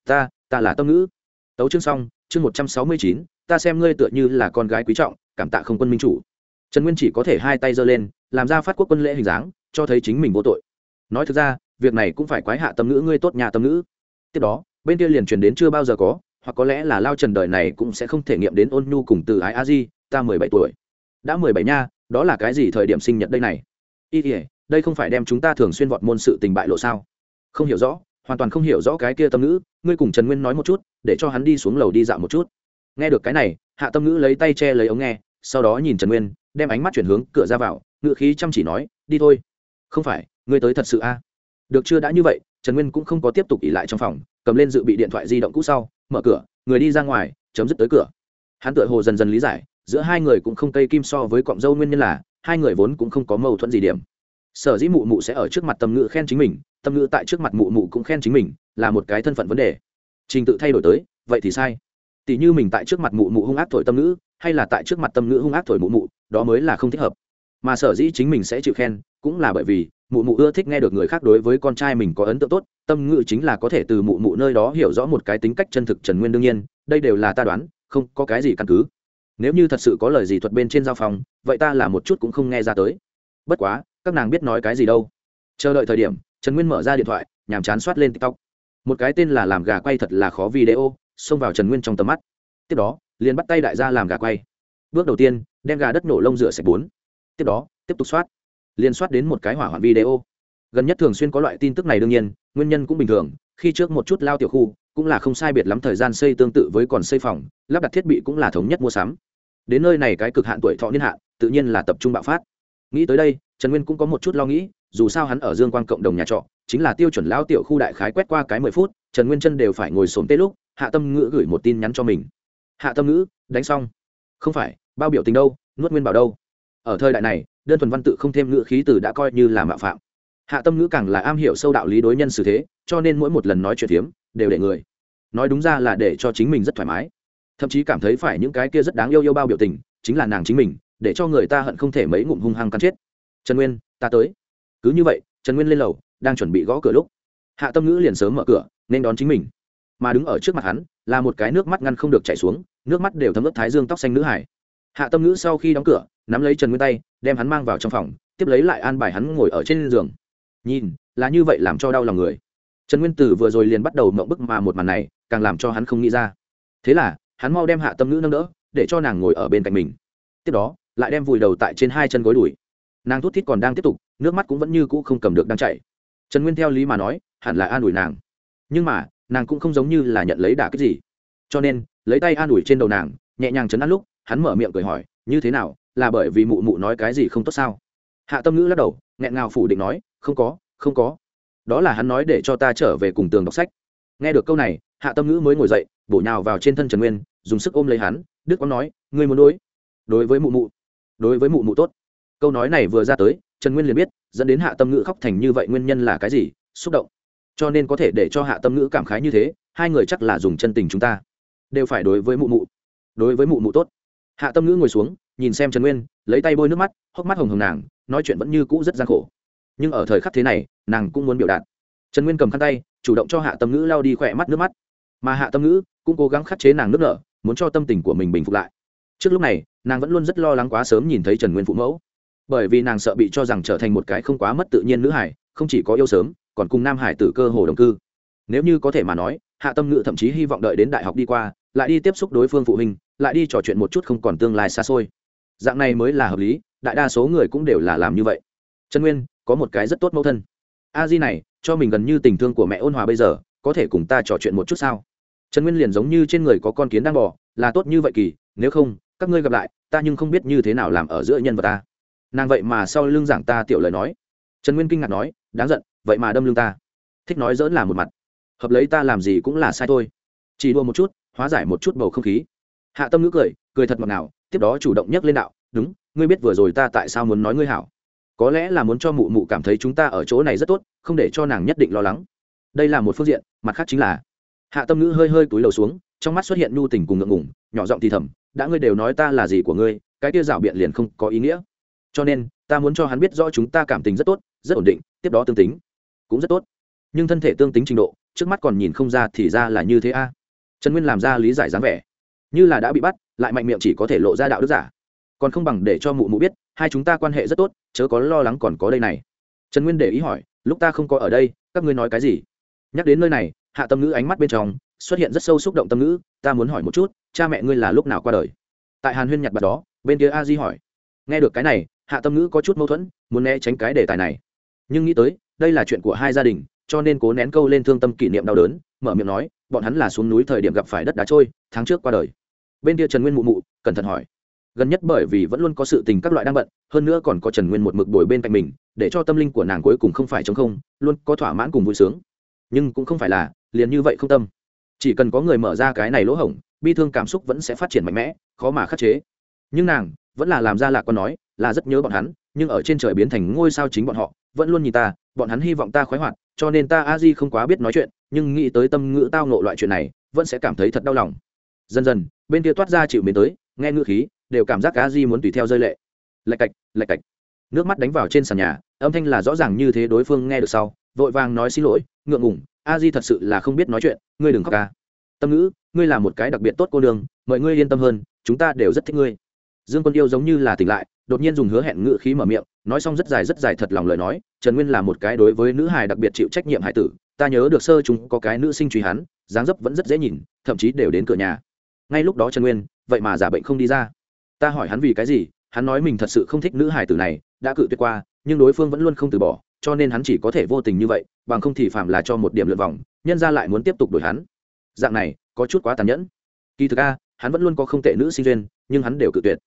ta ta là tâm ngữ. Tấu chương xong, chương một trăm sáu mươi chín, ta xem ngươi tựa như là con gái quý trọng, cảm tạ không quân minh chủ. Trần nguyên chỉ có thể hai tay giơ lên, làm ra phát quốc quân lễ hình dáng, cho thấy chính mình vô tội. Nói thực ra, việc này cũng phải quái hạ tâm ngữ ngươi tốt nhà tâm ngữ. Tiếp đó, bên kia liền truyền đến chưa bao giờ có, hoặc có lẽ là lao trần đời này cũng sẽ không thể nghiệm đến ôn nhu cùng từ ái a di, ta mười bảy tuổi. Đã mười bảy nha, đó là cái gì thời điểm sinh nhật đây này? Y ỉa đây không phải đem chúng ta thường xuyên vọt môn sự tình bại lộ sao? Không hiểu rõ hoàn toàn không hiểu rõ cái kia tâm ngữ, ngươi cùng trần nguyên nói một chút, để cho hắn đi xuống lầu đi dạo một chút. Nghe được cái này, hạ tâm ngữ lấy tay che lấy ống nghe, sau đó nhìn trần nguyên, đem ánh mắt chuyển hướng cửa ra vào ngự khí chăm chỉ nói, đi thôi. Không phải, ngươi tới thật sự a? Được chưa, đã như vậy. Trần nguyên cũng không có tiếp tục ỉ lại trong phòng, cầm lên dự bị điện thoại di động cũ sau, mở cửa, người đi ra ngoài, chấm dứt tới cửa. Hắn tựa hồ dần dần lý giải, giữa hai người cũng không cây kim so với cọng dâu nguyên nhân là, hai người vốn cũng không có mâu thuẫn gì điểm sở dĩ mụ mụ sẽ ở trước mặt tâm ngữ khen chính mình, tâm ngữ tại trước mặt mụ mụ cũng khen chính mình, là một cái thân phận vấn đề. Trình tự thay đổi tới, vậy thì sai. Tỷ như mình tại trước mặt mụ mụ hung ác thổi tâm ngữ, hay là tại trước mặt tâm ngữ hung ác thổi mụ mụ, đó mới là không thích hợp. Mà sở dĩ chính mình sẽ chịu khen, cũng là bởi vì mụ mụ ưa thích nghe được người khác đối với con trai mình có ấn tượng tốt, tâm ngữ chính là có thể từ mụ mụ nơi đó hiểu rõ một cái tính cách chân thực trần nguyên đương nhiên, đây đều là ta đoán, không có cái gì căn cứ. Nếu như thật sự có lời gì thuật bên trên giao phòng, vậy ta là một chút cũng không nghe ra tới. Bất quá các nàng biết nói cái gì đâu. Chờ đợi thời điểm, trần nguyên mở ra điện thoại, nhàm chán soát lên tiktok. Một cái tên là làm gà quay thật là khó video, xông vào trần nguyên trong tầm mắt. Tiếp đó, liền bắt tay đại gia làm gà quay. Bước đầu tiên, đem gà đất nổ lông rửa sạch bốn. Tiếp đó, tiếp tục soát. Liền soát đến một cái hỏa hoạn video. Gần nhất thường xuyên có loại tin tức này đương nhiên, nguyên nhân cũng bình thường, khi trước một chút lao tiểu khu, cũng là không sai biệt lắm thời gian xây tương tự với còn xây phòng, lắp đặt thiết bị cũng là thống nhất mua sắm. Đến nơi này cái cực hạn tuổi thọ niên hạn, tự nhiên là tập trung bạo phát nghĩ tới đây, trần nguyên cũng có một chút lo nghĩ, dù sao hắn ở dương quan cộng đồng nhà trọ, chính là tiêu chuẩn lao tiểu khu đại khái quét qua cái mười phút, trần nguyên chân đều phải ngồi sồn tết lúc, hạ tâm ngữ gửi một tin nhắn cho mình. Hạ tâm ngữ, đánh xong. Không phải, bao biểu tình đâu, nuốt nguyên bảo đâu. Ở thời đại này, đơn thuần văn tự không thêm ngữ khí từ đã coi như là mạo phạm. Hạ tâm ngữ càng là am hiểu sâu đạo lý đối nhân xử thế, cho nên mỗi một lần nói chuyện phiếm, đều để người nói đúng ra là để cho chính mình rất thoải mái. Thậm chí cảm thấy phải những cái kia rất đáng yêu yêu bao biểu tình, chính là nàng chính mình để cho người ta hận không thể mấy ngụm hung hăng cắn chết. Trần nguyên, ta tới. Cứ như vậy, trần nguyên lên lầu, đang chuẩn bị gõ cửa lúc, hạ tâm ngữ liền sớm mở cửa, nên đón chính mình. Mà đứng ở trước mặt hắn, là một cái nước mắt ngăn không được chảy xuống, nước mắt đều thấm ướt thái dương tóc xanh nữ hải. Hạ tâm ngữ sau khi đóng cửa, nắm lấy trần nguyên tay, đem hắn mang vào trong phòng, tiếp lấy lại an bài hắn ngồi ở trên giường. Nhìn, là như vậy làm cho đau lòng người. Trần nguyên tử vừa rồi liền bắt đầu mộng bức mà một màn này, càng làm cho hắn không nghĩ ra. Thế là, hắn mau đem hạ tâm ngữ nâng đỡ, để cho nàng ngồi ở bên cạnh mình. Tiếp đó lại đem vùi đầu tại trên hai chân gối đùi. Nàng thút thít còn đang tiếp tục, nước mắt cũng vẫn như cũ không cầm được đang chạy trần nguyên theo lý mà nói, hẳn là an ủi nàng. Nhưng mà, nàng cũng không giống như là nhận lấy đả kích gì. Cho nên, lấy tay an ủi trên đầu nàng, nhẹ nhàng chấn an lúc, hắn mở miệng cười hỏi, như thế nào, là bởi vì mụ mụ nói cái gì không tốt sao? Hạ tâm ngữ lắc đầu, nghẹn ngào phủ định nói, không có không có. Đó là hắn nói để cho ta trở về cùng tường đọc sách. Nghe được câu này, hạ tâm ngữ mới ngồi dậy, bổ nhào vào trên thân trần nguyên, dùng sức ôm lấy hắn, đức quang nói, ngươi muốn đối đối với mụ mụ đối với mụ mụ tốt. Câu nói này vừa ra tới, trần nguyên liền biết, dẫn đến hạ tâm ngữ khóc thành như vậy nguyên nhân là cái gì, xúc động. Cho nên có thể để cho hạ tâm ngữ cảm khái như thế, hai người chắc là dùng chân tình chúng ta. Đều phải đối với mụ mụ. Đối với mụ mụ tốt. Hạ tâm ngữ ngồi xuống, nhìn xem trần nguyên, lấy tay bôi nước mắt, hốc mắt hồng hồng nàng, nói chuyện vẫn như cũ rất gian khổ. Nhưng ở thời khắc thế này, nàng cũng muốn biểu đạt. Trần nguyên cầm khăn tay, chủ động cho hạ tâm ngữ lao đi khỏe mắt nước mắt. Mà hạ tâm ngữ cũng cố gắng khắc chế nàng nước nở muốn cho tâm tình của mình bình phục lại trước lúc này, nàng vẫn luôn rất lo lắng quá sớm nhìn thấy trần nguyên phụ mẫu. Bởi vì nàng sợ bị cho rằng trở thành một cái không quá mất tự nhiên nữ hải không chỉ có yêu sớm, còn cùng nam hải tử cơ hồ đồng cư. Nếu như có thể mà nói, hạ tâm ngữ thậm chí hy vọng đợi đến đại học đi qua, lại đi tiếp xúc đối phương phụ huynh, lại đi trò chuyện một chút không còn tương lai xa xôi. Dạng này mới là hợp lý, đại đa số người cũng đều là làm như vậy. Trần nguyên, có một cái rất tốt mẫu thân. A di này, cho mình gần như tình thương của mẹ ôn hòa bây giờ, có thể cùng ta trò chuyện một chút sao? Trần nguyên liền giống như trên người có con kiến đang bỏ là tốt như vậy kỳ, nếu không các ngươi gặp lại, ta nhưng không biết như thế nào làm ở giữa nhân và ta. Nàng vậy mà sau lưng giảng ta tiểu lời nói. Trần nguyên kinh ngạc nói, đáng giận, vậy mà đâm lưng ta. Thích nói dỡn là một mặt. Hợp lấy ta làm gì cũng là sai thôi. Chỉ đua một chút, hóa giải một chút bầu không khí. Hạ tâm ngữ cười cười thật ngọt ngào, tiếp đó chủ động nhắc lên đạo, đúng, ngươi biết vừa rồi ta tại sao muốn nói ngươi hảo. Có lẽ là muốn cho mụ mụ cảm thấy chúng ta ở chỗ này rất tốt, không để cho nàng nhất định lo lắng. Đây là một phương diện, mặt khác chính là. Hạ tâm ngữ hơi hơi túi lầu xuống, trong mắt xuất hiện nhu tình cùng ngượng ngủng nhỏ giọng thì thầm đã ngươi đều nói ta là gì của ngươi, cái kia rảo biện liền không có ý nghĩa. Cho nên, ta muốn cho hắn biết rõ chúng ta cảm tình rất tốt, rất ổn định, tiếp đó tương tính, cũng rất tốt. Nhưng thân thể tương tính trình độ, trước mắt còn nhìn không ra thì ra là như thế a. Trần nguyên làm ra lý giải dáng vẻ. Như là đã bị bắt, lại mạnh miệng chỉ có thể lộ ra đạo đức giả. Còn không bằng để cho mụ mụ biết, hai chúng ta quan hệ rất tốt, chớ có lo lắng còn có đây này. Trần nguyên để ý hỏi, lúc ta không có ở đây, các ngươi nói cái gì? Nhắc đến nơi này, hạ tâm ngữ ánh mắt bên trong xuất hiện rất sâu xúc động tâm ngữ, ta muốn hỏi một chút, cha mẹ ngươi là lúc nào qua đời? Tại hàn huyên nhặt bật đó, bên kia a di hỏi. Nghe được cái này, hạ tâm ngữ có chút mâu thuẫn, muốn né tránh cái đề tài này. Nhưng nghĩ tới, đây là chuyện của hai gia đình, cho nên cố nén câu lên thương tâm kỷ niệm đau đớn, mở miệng nói, bọn hắn là xuống núi thời điểm gặp phải đất đá trôi, tháng trước qua đời. Bên kia trần nguyên mụ mụ, cẩn thận hỏi. Gần nhất bởi vì vẫn luôn có sự tình các loại đang bận, hơn nữa còn có trần nguyên một mực bồi bên cạnh mình, để cho tâm linh của nàng cuối cùng không phải chống không, luôn có thỏa mãn cùng vui sướng. Nhưng cũng không phải là, liền như vậy không tâm chỉ cần có người mở ra cái này lỗ hổng, bi thương cảm xúc vẫn sẽ phát triển mạnh mẽ, khó mà khắc chế. Nhưng nàng vẫn là làm ra lạc con nói, là rất nhớ bọn hắn, nhưng ở trên trời biến thành ngôi sao chính bọn họ, vẫn luôn nhìn ta, bọn hắn hy vọng ta khoái hoạt, cho nên ta a di không quá biết nói chuyện, nhưng nghĩ tới tâm ngữ tao nộ loại chuyện này, vẫn sẽ cảm thấy thật đau lòng. Dần dần, bên kia toát ra chịu mến tới, nghe ngữ khí, đều cảm giác a di muốn tùy theo rơi lệ. Lạch cạch lạch cạch. Nước mắt đánh vào trên sàn nhà, âm thanh là rõ ràng như thế đối phương nghe được sau, vội vàng nói xin lỗi, ngượng ngủng a di thật sự là không biết nói chuyện, ngươi đừng khóc ca. Tâm ngữ, ngươi là một cái đặc biệt tốt cô đường mọi ngươi yên tâm hơn, chúng ta đều rất thích ngươi. Dương quân yêu giống như là tỉnh lại, đột nhiên dùng hứa hẹn ngự khí mở miệng, nói xong rất dài rất dài thật lòng lời nói, trần nguyên là một cái đối với nữ hài đặc biệt chịu trách nhiệm hải tử, ta nhớ được sơ chúng có cái nữ sinh truy hắn, dáng dấp vẫn rất dễ nhìn, thậm chí đều đến cửa nhà. Ngay lúc đó trần nguyên, vậy mà giả bệnh không đi ra. Ta hỏi hắn vì cái gì, hắn nói mình thật sự không thích nữ hài tử này, đã cự tuyệt qua, nhưng đối phương vẫn luôn không từ bỏ cho nên hắn chỉ có thể vô tình như vậy, bằng không thì phạm là cho một điểm lượt vòng, nhân ra lại muốn tiếp tục đổi hắn. Dạng này, có chút quá tàn nhẫn. Kỳ thực a, hắn vẫn luôn có không tệ nữ sinh duyên, nhưng hắn đều cự tuyệt.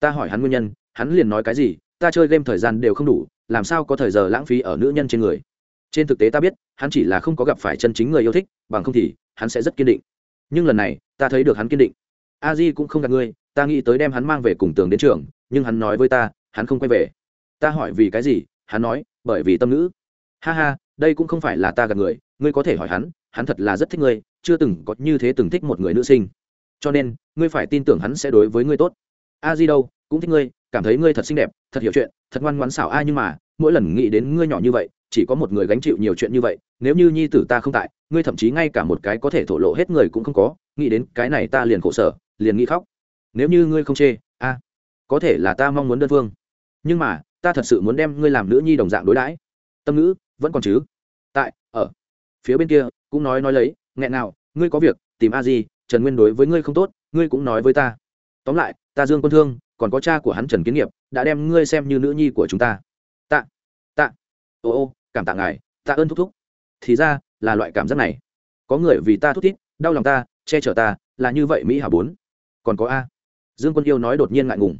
Ta hỏi hắn nguyên nhân, hắn liền nói cái gì, ta chơi game thời gian đều không đủ, làm sao có thời giờ lãng phí ở nữ nhân trên người? Trên thực tế ta biết, hắn chỉ là không có gặp phải chân chính người yêu thích, bằng không thì hắn sẽ rất kiên định. Nhưng lần này, ta thấy được hắn kiên định. A di cũng không gặp ngươi, ta nghĩ tới đem hắn mang về cùng tường đến trường, nhưng hắn nói với ta, hắn không quay về. Ta hỏi vì cái gì, hắn nói bởi vì tâm ngữ. Ha ha, đây cũng không phải là ta gặp người, ngươi có thể hỏi hắn hắn thật là rất thích ngươi, chưa từng có như thế từng thích một người nữ sinh. Cho nên, ngươi phải tin tưởng hắn sẽ đối với ngươi tốt. A di đâu, cũng thích ngươi, cảm thấy ngươi thật xinh đẹp, thật hiểu chuyện, thật ngoan ngoãn xảo a nhưng mà, mỗi lần nghĩ đến ngươi nhỏ như vậy, chỉ có một người gánh chịu nhiều chuyện như vậy, nếu như nhi tử ta không tại, ngươi thậm chí ngay cả một cái có thể thổ lộ hết người cũng không có, nghĩ đến cái này ta liền khổ sở, liền nghĩ khóc. Nếu như ngươi không chê, a, có thể là ta mong muốn đơn phương. Nhưng mà ta thật sự muốn đem ngươi làm nữ nhi đồng dạng đối đãi. Tâm ngữ, vẫn còn chứ? Tại, ở. Phía bên kia, cũng nói nói lấy, nghẹn nào, ngươi có việc, tìm a di, trần nguyên đối với ngươi không tốt, ngươi cũng nói với ta. Tóm lại, ta dương quân thương, còn có cha của hắn trần kiến nghiệp, đã đem ngươi xem như nữ nhi của chúng ta. Tạ tạ. Ô ô, cảm tạ ngài, tạ ơn thúc thúc. Thì ra, là loại cảm giác này. Có người vì ta thúc thít, đau lòng ta, che chở ta, là như vậy mỹ hảo bốn. Còn có a. Dương quân yêu nói đột nhiên ngại ngùng.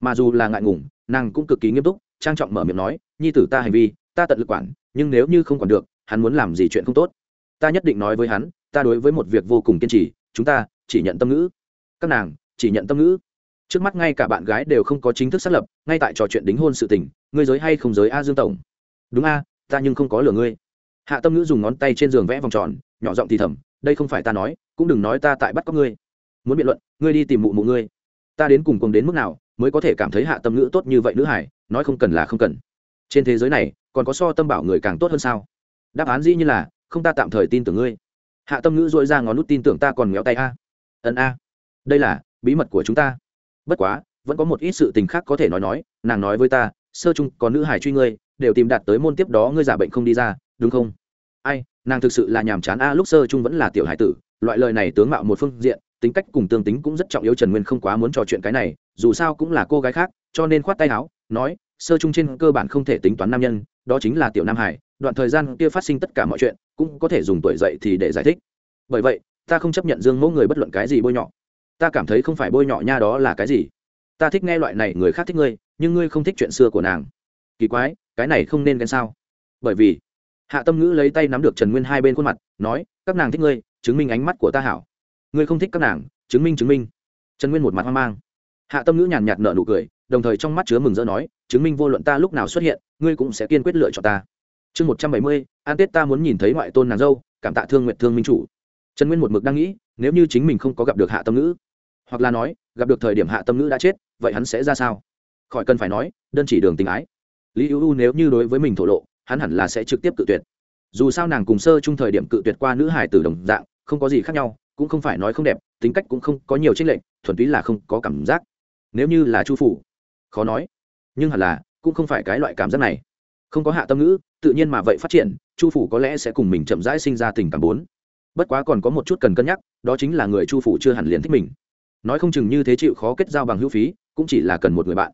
Mà dù là ngại ngùng nàng cũng cực kỳ nghiêm túc, trang trọng mở miệng nói, nhi tử ta hành vi, ta tận lực quản, nhưng nếu như không quản được, hắn muốn làm gì chuyện không tốt. Ta nhất định nói với hắn, ta đối với một việc vô cùng kiên trì, chúng ta chỉ nhận tâm ngữ. Các nàng, chỉ nhận tâm ngữ. Trước mắt ngay cả bạn gái đều không có chính thức xác lập, ngay tại trò chuyện đính hôn sự tình, ngươi giới hay không giới a dương tổng? Đúng a, ta nhưng không có lừa ngươi. Hạ tâm ngữ dùng ngón tay trên giường vẽ vòng tròn, nhỏ giọng thì thầm, đây không phải ta nói, cũng đừng nói ta tại bắt cóc ngươi. Muốn biện luận, ngươi đi tìm mụ mụ ngươi. Ta đến cùng cùng đến mức nào mới có thể cảm thấy hạ tâm ngữ tốt như vậy nữ hải, nói không cần là không cần. Trên thế giới này, còn có so tâm bảo người càng tốt hơn sao? Đáp án dĩ như là, không ta tạm thời tin tưởng ngươi. Hạ tâm ngữ dội ra ngón nút tin tưởng ta còn méo tay a. Ẩn a. Đây là, bí mật của chúng ta. Bất quá, vẫn có một ít sự tình khác có thể nói nói, nàng nói với ta, sơ chung có nữ hải truy ngươi, đều tìm đạt tới môn tiếp đó ngươi giả bệnh không đi ra, đúng không? Ai, nàng thực sự là nhàm chán a, lúc sơ chung vẫn là tiểu hải tử, loại lời này tướng mạo một phương diện, tính cách cùng tương tính cũng rất trọng yếu trần nguyên không quá muốn trò chuyện cái này dù sao cũng là cô gái khác, cho nên khoát tay áo, nói, sơ chung trên cơ bản không thể tính toán nam nhân, đó chính là tiểu nam hải, đoạn thời gian kia phát sinh tất cả mọi chuyện, cũng có thể dùng tuổi dậy thì để giải thích. Bởi vậy, ta không chấp nhận dương mẫu người bất luận cái gì bôi nhọ. Ta cảm thấy không phải bôi nhọ nha đó là cái gì. Ta thích nghe loại này người khác thích ngươi, nhưng ngươi không thích chuyện xưa của nàng. Kỳ quái, cái này không nên ghen sao? Bởi vì. Hạ tâm ngữ lấy tay nắm được trần nguyên hai bên khuôn mặt, nói, các nàng thích ngươi, chứng minh ánh mắt của ta hảo. Ngươi không thích các nàng, chứng minh chứng minh. Trần nguyên một mặt hoang mang hạ tâm ngữ nhàn nhạt nở nụ cười, đồng thời trong mắt chứa mừng rỡ nói, chứng minh vô luận ta lúc nào xuất hiện, ngươi cũng sẽ kiên quyết lựa chọn ta. Chương một trăm bảy mươi, an tết ta muốn nhìn thấy ngoại tôn nàng dâu, cảm tạ thương nguyện thương minh chủ. Trần nguyên một mực đang nghĩ, nếu như chính mình không có gặp được hạ tâm ngữ, hoặc là nói, gặp được thời điểm hạ tâm ngữ đã chết, vậy hắn sẽ ra sao? Khỏi cần phải nói, đơn chỉ đường tình ái. Lý ưu nếu như đối với mình thổ lộ, hắn hẳn là sẽ trực tiếp cự tuyệt. Dù sao nàng cùng sơ chung thời điểm cự tuyệt qua nữ hải tử đồng dạng, không có gì khác nhau, cũng không phải nói không đẹp, tính cách cũng không có nhiều tranh lệch, thuần túy là không có cảm giác nếu như là chu phủ, khó nói. Nhưng hẳn là, cũng không phải cái loại cảm giác này. Không có hạ tâm ngữ, tự nhiên mà vậy phát triển, chu phủ có lẽ sẽ cùng mình chậm rãi sinh ra tình cảm bốn. Bất quá còn có một chút cần cân nhắc, đó chính là người chu phủ chưa hẳn liền thích mình. Nói không chừng như thế chịu khó kết giao bằng hữu phí, cũng chỉ là cần một người bạn.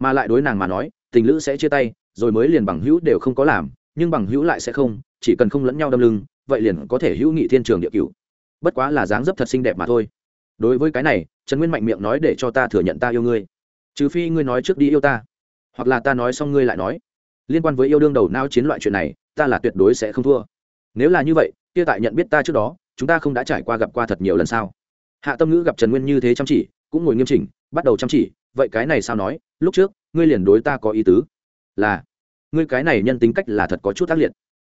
Mà lại đối nàng mà nói, tình lữ sẽ chia tay, rồi mới liền bằng hữu đều không có làm, nhưng bằng hữu lại sẽ không, chỉ cần không lẫn nhau đâm lưng, vậy liền có thể hữu nghị thiên trường địa cửu. Bất quá là dáng dấp thật xinh đẹp mà thôi. Đối với cái này trần nguyên mạnh miệng nói để cho ta thừa nhận ta yêu ngươi. Trừ phi ngươi nói trước đi yêu ta, hoặc là ta nói xong ngươi lại nói. Liên quan với yêu đương đầu nao chiến loại chuyện này, ta là tuyệt đối sẽ không thua. Nếu là như vậy, kia tại nhận biết ta trước đó, chúng ta không đã trải qua gặp qua thật nhiều lần sao? Hạ tâm ngữ gặp trần nguyên như thế chăm chỉ, cũng ngồi nghiêm chỉnh, bắt đầu chăm chỉ, vậy cái này sao nói? Lúc trước, ngươi liền đối ta có ý tứ. Là, ngươi cái này nhân tính cách là thật có chút tác liệt.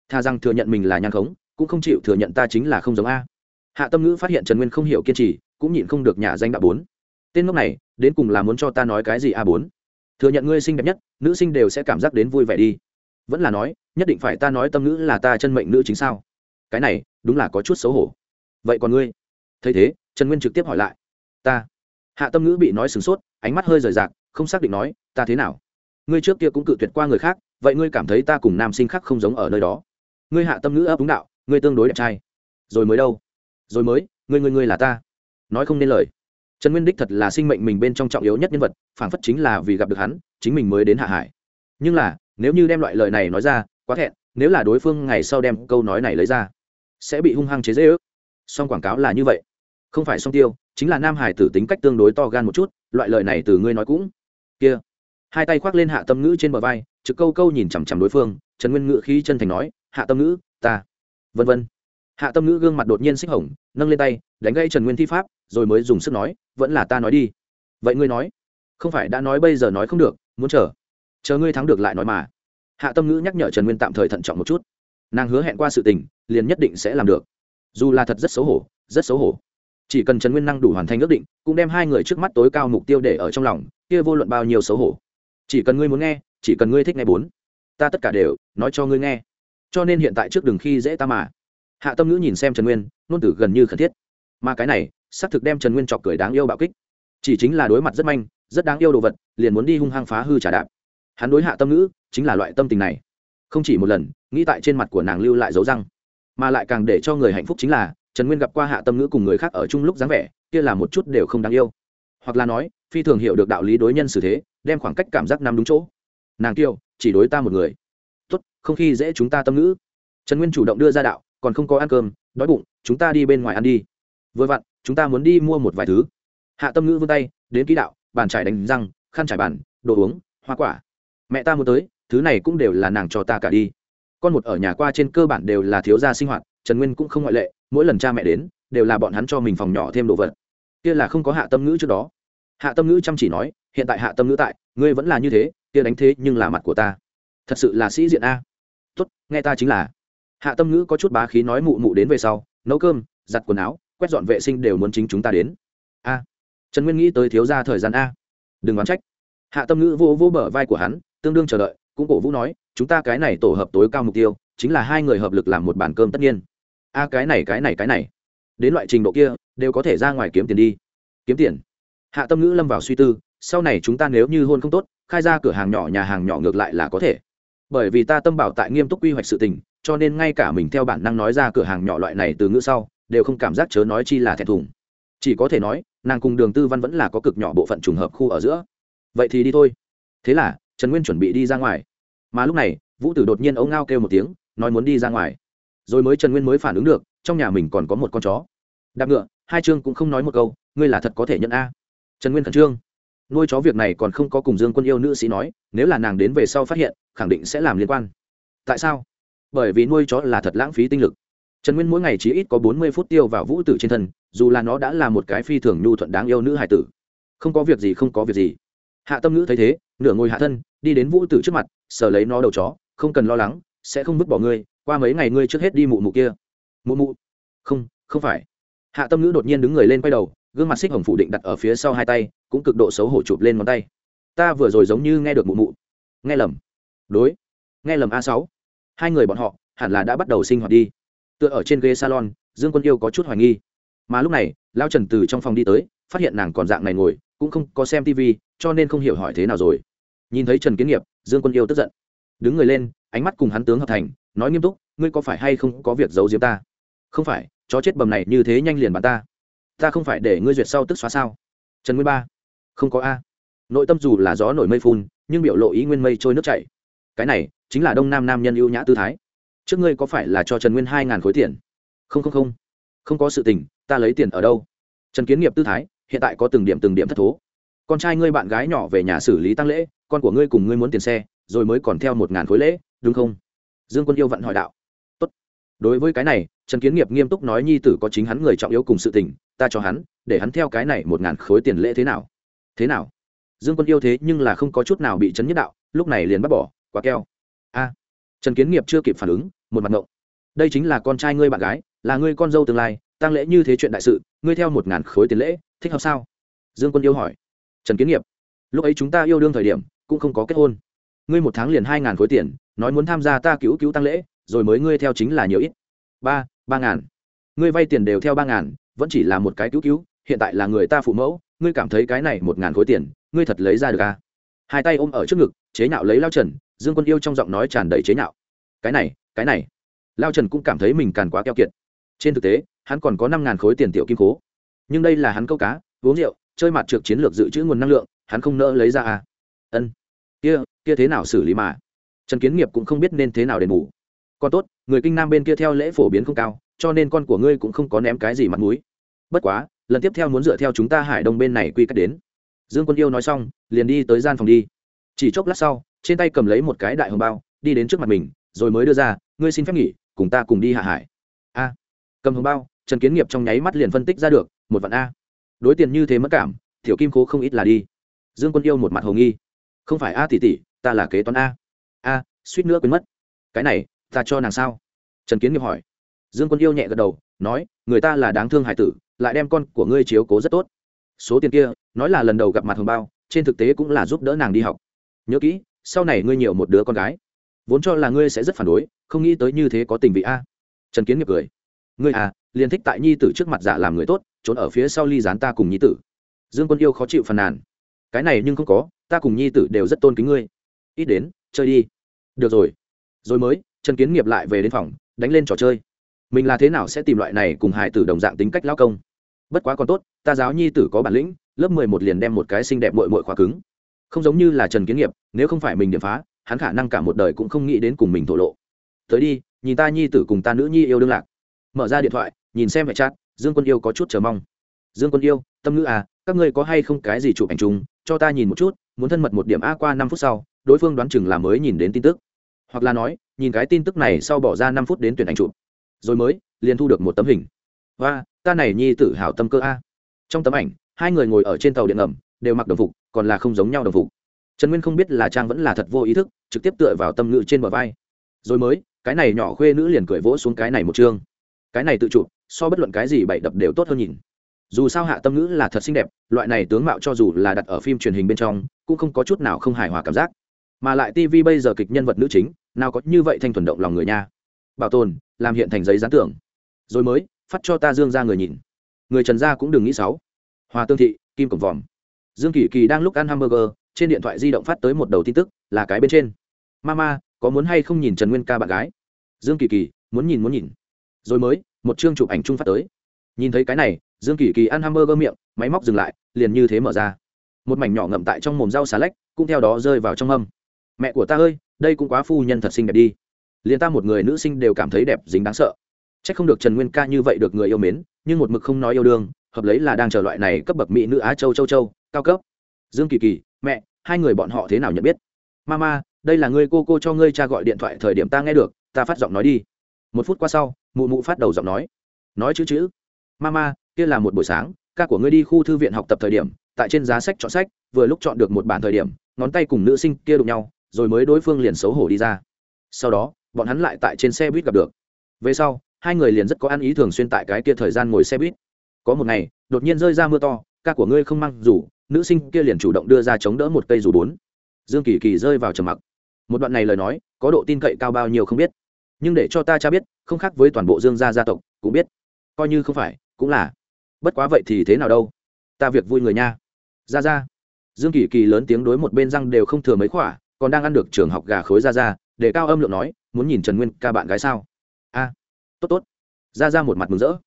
Tha rằng thừa nhận mình là nhan khống, cũng không chịu thừa nhận ta chính là không giống a. Hạ tâm ngữ phát hiện trần nguyên không hiểu kiên trì cũng nhịn không được nhà danh đạo bốn. Tên ngốc này, đến cùng là muốn cho ta nói cái gì a bốn? Thừa nhận ngươi xinh đẹp nhất, nữ sinh đều sẽ cảm giác đến vui vẻ đi. Vẫn là nói, nhất định phải ta nói tâm ngữ là ta chân mệnh nữ chính sao? Cái này, đúng là có chút xấu hổ. Vậy còn ngươi? Thấy thế, trần nguyên trực tiếp hỏi lại. Ta. Hạ tâm ngữ bị nói sửng sốt, ánh mắt hơi rời rạc, không xác định nói, ta thế nào? Ngươi trước kia cũng cự tuyệt qua người khác, vậy ngươi cảm thấy ta cùng nam sinh khác không giống ở nơi đó? Ngươi hạ tâm ngữ ấp đúng đạo, ngươi tương đối đẹp trai. Rồi mới đâu? Rồi mới, ngươi ngươi ngươi là ta nói không nên lời. Trần nguyên đích thật là sinh mệnh mình bên trong trọng yếu nhất nhân vật, phảng phất chính là vì gặp được hắn, chính mình mới đến hạ hải. Nhưng là, nếu như đem loại lời này nói ra, quá thẹn, nếu là đối phương ngày sau đem câu nói này lấy ra, sẽ bị hung hăng chế dễ ước song quảng cáo là như vậy. Không phải song tiêu, chính là nam hải tử tính cách tương đối to gan một chút, loại lời này từ ngươi nói cũng. Kia. Hai tay khoác lên hạ tâm ngữ trên bờ vai, trực câu câu nhìn chằm chằm đối phương, trần nguyên ngữ khí chân thành nói, hạ tâm ngữ, ta. Vân vân hạ tâm ngữ gương mặt đột nhiên xích hồng, nâng lên tay, đánh gây trần nguyên thi pháp, rồi mới dùng sức nói, vẫn là ta nói đi. Vậy ngươi nói. Không phải, đã nói bây giờ nói không được, muốn chờ. Chờ ngươi thắng được lại nói mà. Hạ tâm ngữ nhắc nhở trần nguyên tạm thời thận trọng một chút. Nàng hứa hẹn qua sự tình, liền nhất định sẽ làm được. Dù là thật rất xấu hổ, rất xấu hổ. Chỉ cần trần nguyên năng đủ hoàn thành ước định, cũng đem hai người trước mắt tối cao mục tiêu để ở trong lòng, kia vô luận bao nhiêu xấu hổ. Chỉ cần ngươi muốn nghe, chỉ cần ngươi thích nghe bốn, ta tất cả đều nói cho ngươi nghe. Cho nên hiện tại trước đường khi dễ ta mà hạ tâm ngữ nhìn xem trần nguyên, nôn tử gần như khẩn thiết. Mà cái này, xác thực đem trần nguyên chọc cười đáng yêu bạo kích. Chỉ chính là đối mặt rất manh, rất đáng yêu đồ vật, liền muốn đi hung hăng phá hư trả đạp. Hắn đối hạ tâm ngữ, chính là loại tâm tình này. Không chỉ một lần, nghĩ tại trên mặt của nàng lưu lại dấu răng. Mà lại càng để cho người hạnh phúc chính là, trần nguyên gặp qua hạ tâm ngữ cùng người khác ở chung lúc dáng vẻ, kia là một chút đều không đáng yêu. Hoặc là nói, phi thường hiểu được đạo lý đối nhân xử thế, đem khoảng cách cảm giác nằm đúng chỗ. Nàng kiêu chỉ đối ta một người. Tốt, không khi dễ chúng ta tâm ngữ. Trần nguyên chủ động đưa ra đạo còn không có ăn cơm, đói bụng, chúng ta đi bên ngoài ăn đi. Vừa vặn, chúng ta muốn đi mua một vài thứ. Hạ tâm ngữ vươn tay, đến ký đạo, bàn trải đánh răng, khăn trải bàn, đồ uống, hoa quả. Mẹ ta muốn tới, thứ này cũng đều là nàng cho ta cả đi. Con một ở nhà qua trên cơ bản đều là thiếu gia sinh hoạt, trần nguyên cũng không ngoại lệ, mỗi lần cha mẹ đến, đều là bọn hắn cho mình phòng nhỏ thêm đồ vật. Kia là không có hạ tâm ngữ trước đó. Hạ tâm ngữ chăm chỉ nói, hiện tại hạ tâm ngữ tại, ngươi vẫn là như thế, kia đánh thế nhưng là mặt của ta. Thật sự là sĩ diện a. Tốt, nghe ta chính là hạ tâm ngữ có chút bá khí nói mụ mụ đến về sau, nấu cơm, giặt quần áo, quét dọn vệ sinh đều muốn chính chúng ta đến. A, trần nguyên nghĩ tới thiếu ra thời gian a. Đừng đoán trách. Hạ tâm ngữ vô vô bờ vai của hắn, tương đương chờ đợi, cũng cổ vũ nói, chúng ta cái này tổ hợp tối cao mục tiêu, chính là hai người hợp lực làm một bàn cơm tất nhiên. A, cái này cái này cái này. Đến loại trình độ kia, đều có thể ra ngoài kiếm tiền đi. Kiếm tiền. Hạ tâm ngữ lâm vào suy tư, sau này chúng ta nếu như hôn không tốt, khai ra cửa hàng nhỏ, nhà hàng nhỏ ngược lại là có thể. Bởi vì ta tâm bảo tại nghiêm túc quy hoạch sự tình cho nên ngay cả mình theo bản năng nói ra cửa hàng nhỏ loại này từ ngữ sau, đều không cảm giác chớ nói chi là thẹn thùng. Chỉ có thể nói, nàng cùng đường tư văn vẫn là có cực nhỏ bộ phận trùng hợp khu ở giữa. Vậy thì đi thôi. Thế là, trần nguyên chuẩn bị đi ra ngoài. Mà lúc này, vũ tử đột nhiên ấu ngao kêu một tiếng, nói muốn đi ra ngoài. Rồi mới trần nguyên mới phản ứng được, trong nhà mình còn có một con chó. Đạp ngựa, hai chương cũng không nói một câu, ngươi là thật có thể nhận a. Trần nguyên khẩn trương. Nuôi chó việc này còn không có cùng dương quân yêu nữ sĩ nói, nếu là nàng đến về sau phát hiện, khẳng định sẽ làm liên quan. Tại sao? Bởi vì nuôi chó là thật lãng phí tinh lực. Trần nguyên mỗi ngày chỉ ít có bốn mươi phút tiêu vào vũ tử trên thân, dù là nó đã là một cái phi thường nhu thuận đáng yêu nữ hải tử. Không có việc gì, không có việc gì. Hạ tâm nữ thấy thế, nửa ngồi hạ thân, đi đến vũ tử trước mặt, sờ lấy nó đầu chó, không cần lo lắng, sẽ không vứt bỏ ngươi, qua mấy ngày ngươi trước hết đi mụ mụ kia. Mụ mụ? Không không phải. Hạ tâm nữ đột nhiên đứng người lên quay đầu, gương mặt xích hồng phủ định đặt ở phía sau hai tay, cũng cực độ xấu hổ chụp lên ngón tay. Ta vừa rồi giống như nghe được mụ mụ. Nghe lầm. Đối. Nghe lầm a sáu hai người bọn họ hẳn là đã bắt đầu sinh hoạt đi. Tựa ở trên ghế salon, dương quân yêu có chút hoài nghi. Mà lúc này, lao trần từ trong phòng đi tới, phát hiện nàng còn dạng này ngồi, cũng không có xem tv cho nên không hiểu hỏi thế nào rồi. Nhìn thấy trần kiến nghiệp, dương quân yêu tức giận. Đứng người lên, ánh mắt cùng hắn tướng hợp thành, nói nghiêm túc, ngươi có phải hay không có việc giấu diếm ta? Không phải, chó chết bầm này như thế nhanh liền bàn ta. Ta không phải để ngươi duyệt sau tức xóa sao? Trần nguyên ba. Không có a. Nội tâm dù là gió nổi mây phun, nhưng biểu lộ ý nguyên mây trôi nước chảy cái này chính là đông nam nam nhân ưu nhã tư thái. Trước ngươi có phải là cho trần nguyên hai ngàn khối tiền? Không không không. Không có sự tình, ta lấy tiền ở đâu? Trần kiến nghiệp tư thái, hiện tại có từng điểm từng điểm thất thố. Con trai ngươi bạn gái nhỏ về nhà xử lý tăng lễ, con của ngươi cùng ngươi muốn tiền xe, rồi mới còn theo một ngàn khối lễ, đúng không? Dương quân yêu vận hỏi đạo. Tốt. đối với cái này, trần kiến nghiệp nghiêm túc nói nhi tử có chính hắn người trọng yếu cùng sự tình, ta cho hắn, để hắn theo cái này một ngàn khối tiền lễ thế nào? Thế nào? Dương quân yêu thế nhưng là không có chút nào bị chấn nhất đạo, lúc này liền bắt bỏ quá keo. A, trần kiến nghiệp chưa kịp phản ứng, một mặt ngộng. Đây chính là con trai ngươi bạn gái, là ngươi con dâu tương lai tăng lễ như thế chuyện đại sự, ngươi theo một ngàn khối tiền lễ, thích hợp sao? Dương quân yêu hỏi. Trần kiến nghiệp, lúc ấy chúng ta yêu đương thời điểm, cũng không có kết hôn. Ngươi một tháng liền hai ngàn khối tiền, nói muốn tham gia ta cứu cứu tăng lễ, rồi mới ngươi theo chính là nhiều ít. Ba ba ngàn. Ngươi vay tiền đều theo ba ngàn, vẫn chỉ là một cái cứu cứu, hiện tại là người ta phụ mẫu, ngươi cảm thấy cái này một ngàn khối tiền, ngươi thật lấy ra được à? hai tay ôm ở trước ngực, chế nhạo lấy lao trần dương quân yêu trong giọng nói tràn đầy chế nhạo. Cái này cái này. Lao trần cũng cảm thấy mình càn quá keo kiệt. Trên thực tế, hắn còn có năm ngàn khối tiền tiểu kim cố. Nhưng đây là hắn câu cá, uống rượu, chơi mặt trượt chiến lược dự trữ nguồn năng lượng, hắn không nỡ lấy ra à. Ân. Kia kia thế nào xử lý mà? Trần kiến nghiệp cũng không biết nên thế nào đền bù. Còn tốt, người kinh nam bên kia theo lễ phổ biến không cao, cho nên con của ngươi cũng không có ném cái gì mặt mũi. Bất quá, lần tiếp theo muốn dựa theo chúng ta hải đông bên này quy cách đến. Dương quân yêu nói xong, liền đi tới gian phòng đi. Chỉ chốc lát sau trên tay cầm lấy một cái đại hồng bao, đi đến trước mặt mình, rồi mới đưa ra, ngươi xin phép nghỉ, cùng ta cùng đi hạ hải. A. Cầm hồng bao, trần kiến nghiệp trong nháy mắt liền phân tích ra được, một vạn a. Đối tiền như thế mất cảm thiểu kim cố không ít là đi. Dương quân yêu một mặt hồ nghi. Không phải a tỷ tỷ, ta là kế toán a. A, suýt nữa quên mất. Cái này, ta cho nàng sao? Trần kiến nghiệp hỏi. Dương quân yêu nhẹ gật đầu, nói, người ta là đáng thương hải tử, lại đem con của ngươi chiếu cố rất tốt. Số tiền kia, nói là lần đầu gặp mặt hồng bao, trên thực tế cũng là giúp đỡ nàng đi học. Nhớ kỹ sau này ngươi nhiều một đứa con gái. Vốn cho là ngươi sẽ rất phản đối, không nghĩ tới như thế có tình vị a. Trần kiến nghiệp cười. Ngươi à liền thích tại nhi tử trước mặt giả làm người tốt, trốn ở phía sau ly dán ta cùng nhi tử. Dương quân yêu khó chịu phàn nàn. Cái này nhưng không có, ta cùng nhi tử đều rất tôn kính ngươi. Ít đến, chơi đi. Được rồi. Rồi mới, trần kiến nghiệp lại về đến phòng, đánh lên trò chơi. Mình là thế nào sẽ tìm loại này cùng hải tử đồng dạng tính cách lao công? Bất quá còn tốt, ta giáo nhi tử có bản lĩnh, lớp mười một liền đem một cái xinh đẹp mội mội khóa cứng không giống như là trần kiến nghiệp, nếu không phải mình điểm phá, hắn khả năng cả một đời cũng không nghĩ đến cùng mình thổ lộ. Tới đi, nhìn ta nhi tử cùng ta nữ nhi yêu đương lạc. Mở ra điện thoại, nhìn xem vệ chat, dương quân yêu có chút chờ mong. Dương quân yêu, tâm ngữ à các ngươi có hay không cái gì chụp ảnh chung, cho ta nhìn một chút, muốn thân mật một điểm a qua năm phút sau, đối phương đoán chừng là mới nhìn đến tin tức. Hoặc là nói, nhìn cái tin tức này sau bỏ ra năm phút đến tuyển ảnh chụp. Rồi mới, liền thu được một tấm hình. Và ta này nhi Tử hào tâm cơ a. Trong tấm ảnh, hai người ngồi ở trên tàu điện ngầm đều mặc đồng phục, còn là không giống nhau đồng phục. Trần nguyên không biết là trang vẫn là thật vô ý thức, trực tiếp tựa vào tâm ngữ trên bờ vai. Rồi mới, cái này nhỏ khuê nữ liền cười vỗ xuống cái này một chương. Cái này tự chụp, so bất luận cái gì bậy đập đều tốt hơn nhìn. Dù sao hạ tâm ngữ là thật xinh đẹp, loại này tướng mạo cho dù là đặt ở phim truyền hình bên trong, cũng không có chút nào không hài hòa cảm giác. Mà lại tv bây giờ kịch nhân vật nữ chính, nào có như vậy thanh thuần động lòng người nha. Bảo tồn, làm hiện thành giấy gián tưởng rồi mới, phát cho ta dương ra người nhìn. Người trần gia cũng đừng nghĩ sáu hòa tương thị, kim cổng vòm dương kỳ kỳ đang lúc ăn hamburger, trên điện thoại di động phát tới một đầu tin tức, là cái bên trên. Mama, có muốn hay không nhìn trần nguyên ca bạn gái? Dương kỳ kỳ, muốn nhìn muốn nhìn. Rồi mới, một chương chụp ảnh chung phát tới. Nhìn thấy cái này, dương kỳ kỳ ăn hamburger miệng, máy móc dừng lại, liền như thế mở ra. Một mảnh nhỏ ngậm tại trong mồm rau xà lách, cũng theo đó rơi vào trong âm mẹ của ta ơi, đây cũng quá phu nhân thật xinh đẹp đi. Liền ta một người nữ sinh đều cảm thấy đẹp, dính đáng sợ. C h ắ c không được trần nguyên ca như vậy được người yêu mến, nhưng một mực không nói yêu đương, hợp lấy là đang chờ loại này cấp bậc mỹ nữ á châu châu châu cao cấp. Dương kỳ kỳ, mẹ, hai người bọn họ thế nào nhận biết? Mama, đây là ngươi cô cô cho ngươi cha gọi điện thoại thời điểm ta nghe được, ta phát giọng nói đi. Một phút qua sau, mụ mụ phát đầu giọng nói. Nói chữ chữ. Mama, kia là một buổi sáng, ca của ngươi đi khu thư viện học tập thời điểm, tại trên giá sách chọn sách, vừa lúc chọn được một bản thời điểm, ngón tay cùng nữ sinh kia đụng nhau, rồi mới đối phương liền xấu hổ đi ra. Sau đó, bọn hắn lại tại trên xe buýt gặp được. Về sau, hai người liền rất có ăn ý thường xuyên tại cái kia thời gian ngồi xe buýt. Có một ngày, đột nhiên rơi ra mưa to, ca của ngươi không mang rủ nữ sinh kia liền chủ động đưa ra chống đỡ một cây rủ bốn. Dương kỳ kỳ rơi vào trầm mặc. Một đoạn này lời nói, có độ tin cậy cao bao nhiêu không biết. Nhưng để cho ta cha biết, không khác với toàn bộ dương gia gia tộc, cũng biết. Coi như không phải, cũng là. Bất quá vậy thì thế nào đâu? Ta việc vui người nha. Ra ra dương kỳ kỳ lớn tiếng đối một bên răng đều không thừa mấy khỏa, còn đang ăn được trường học gà khối ra ra để cao âm lượng nói, muốn nhìn trần nguyên, ca bạn gái sao? A, tốt tốt. Ra ra một mặt mừng rỡ.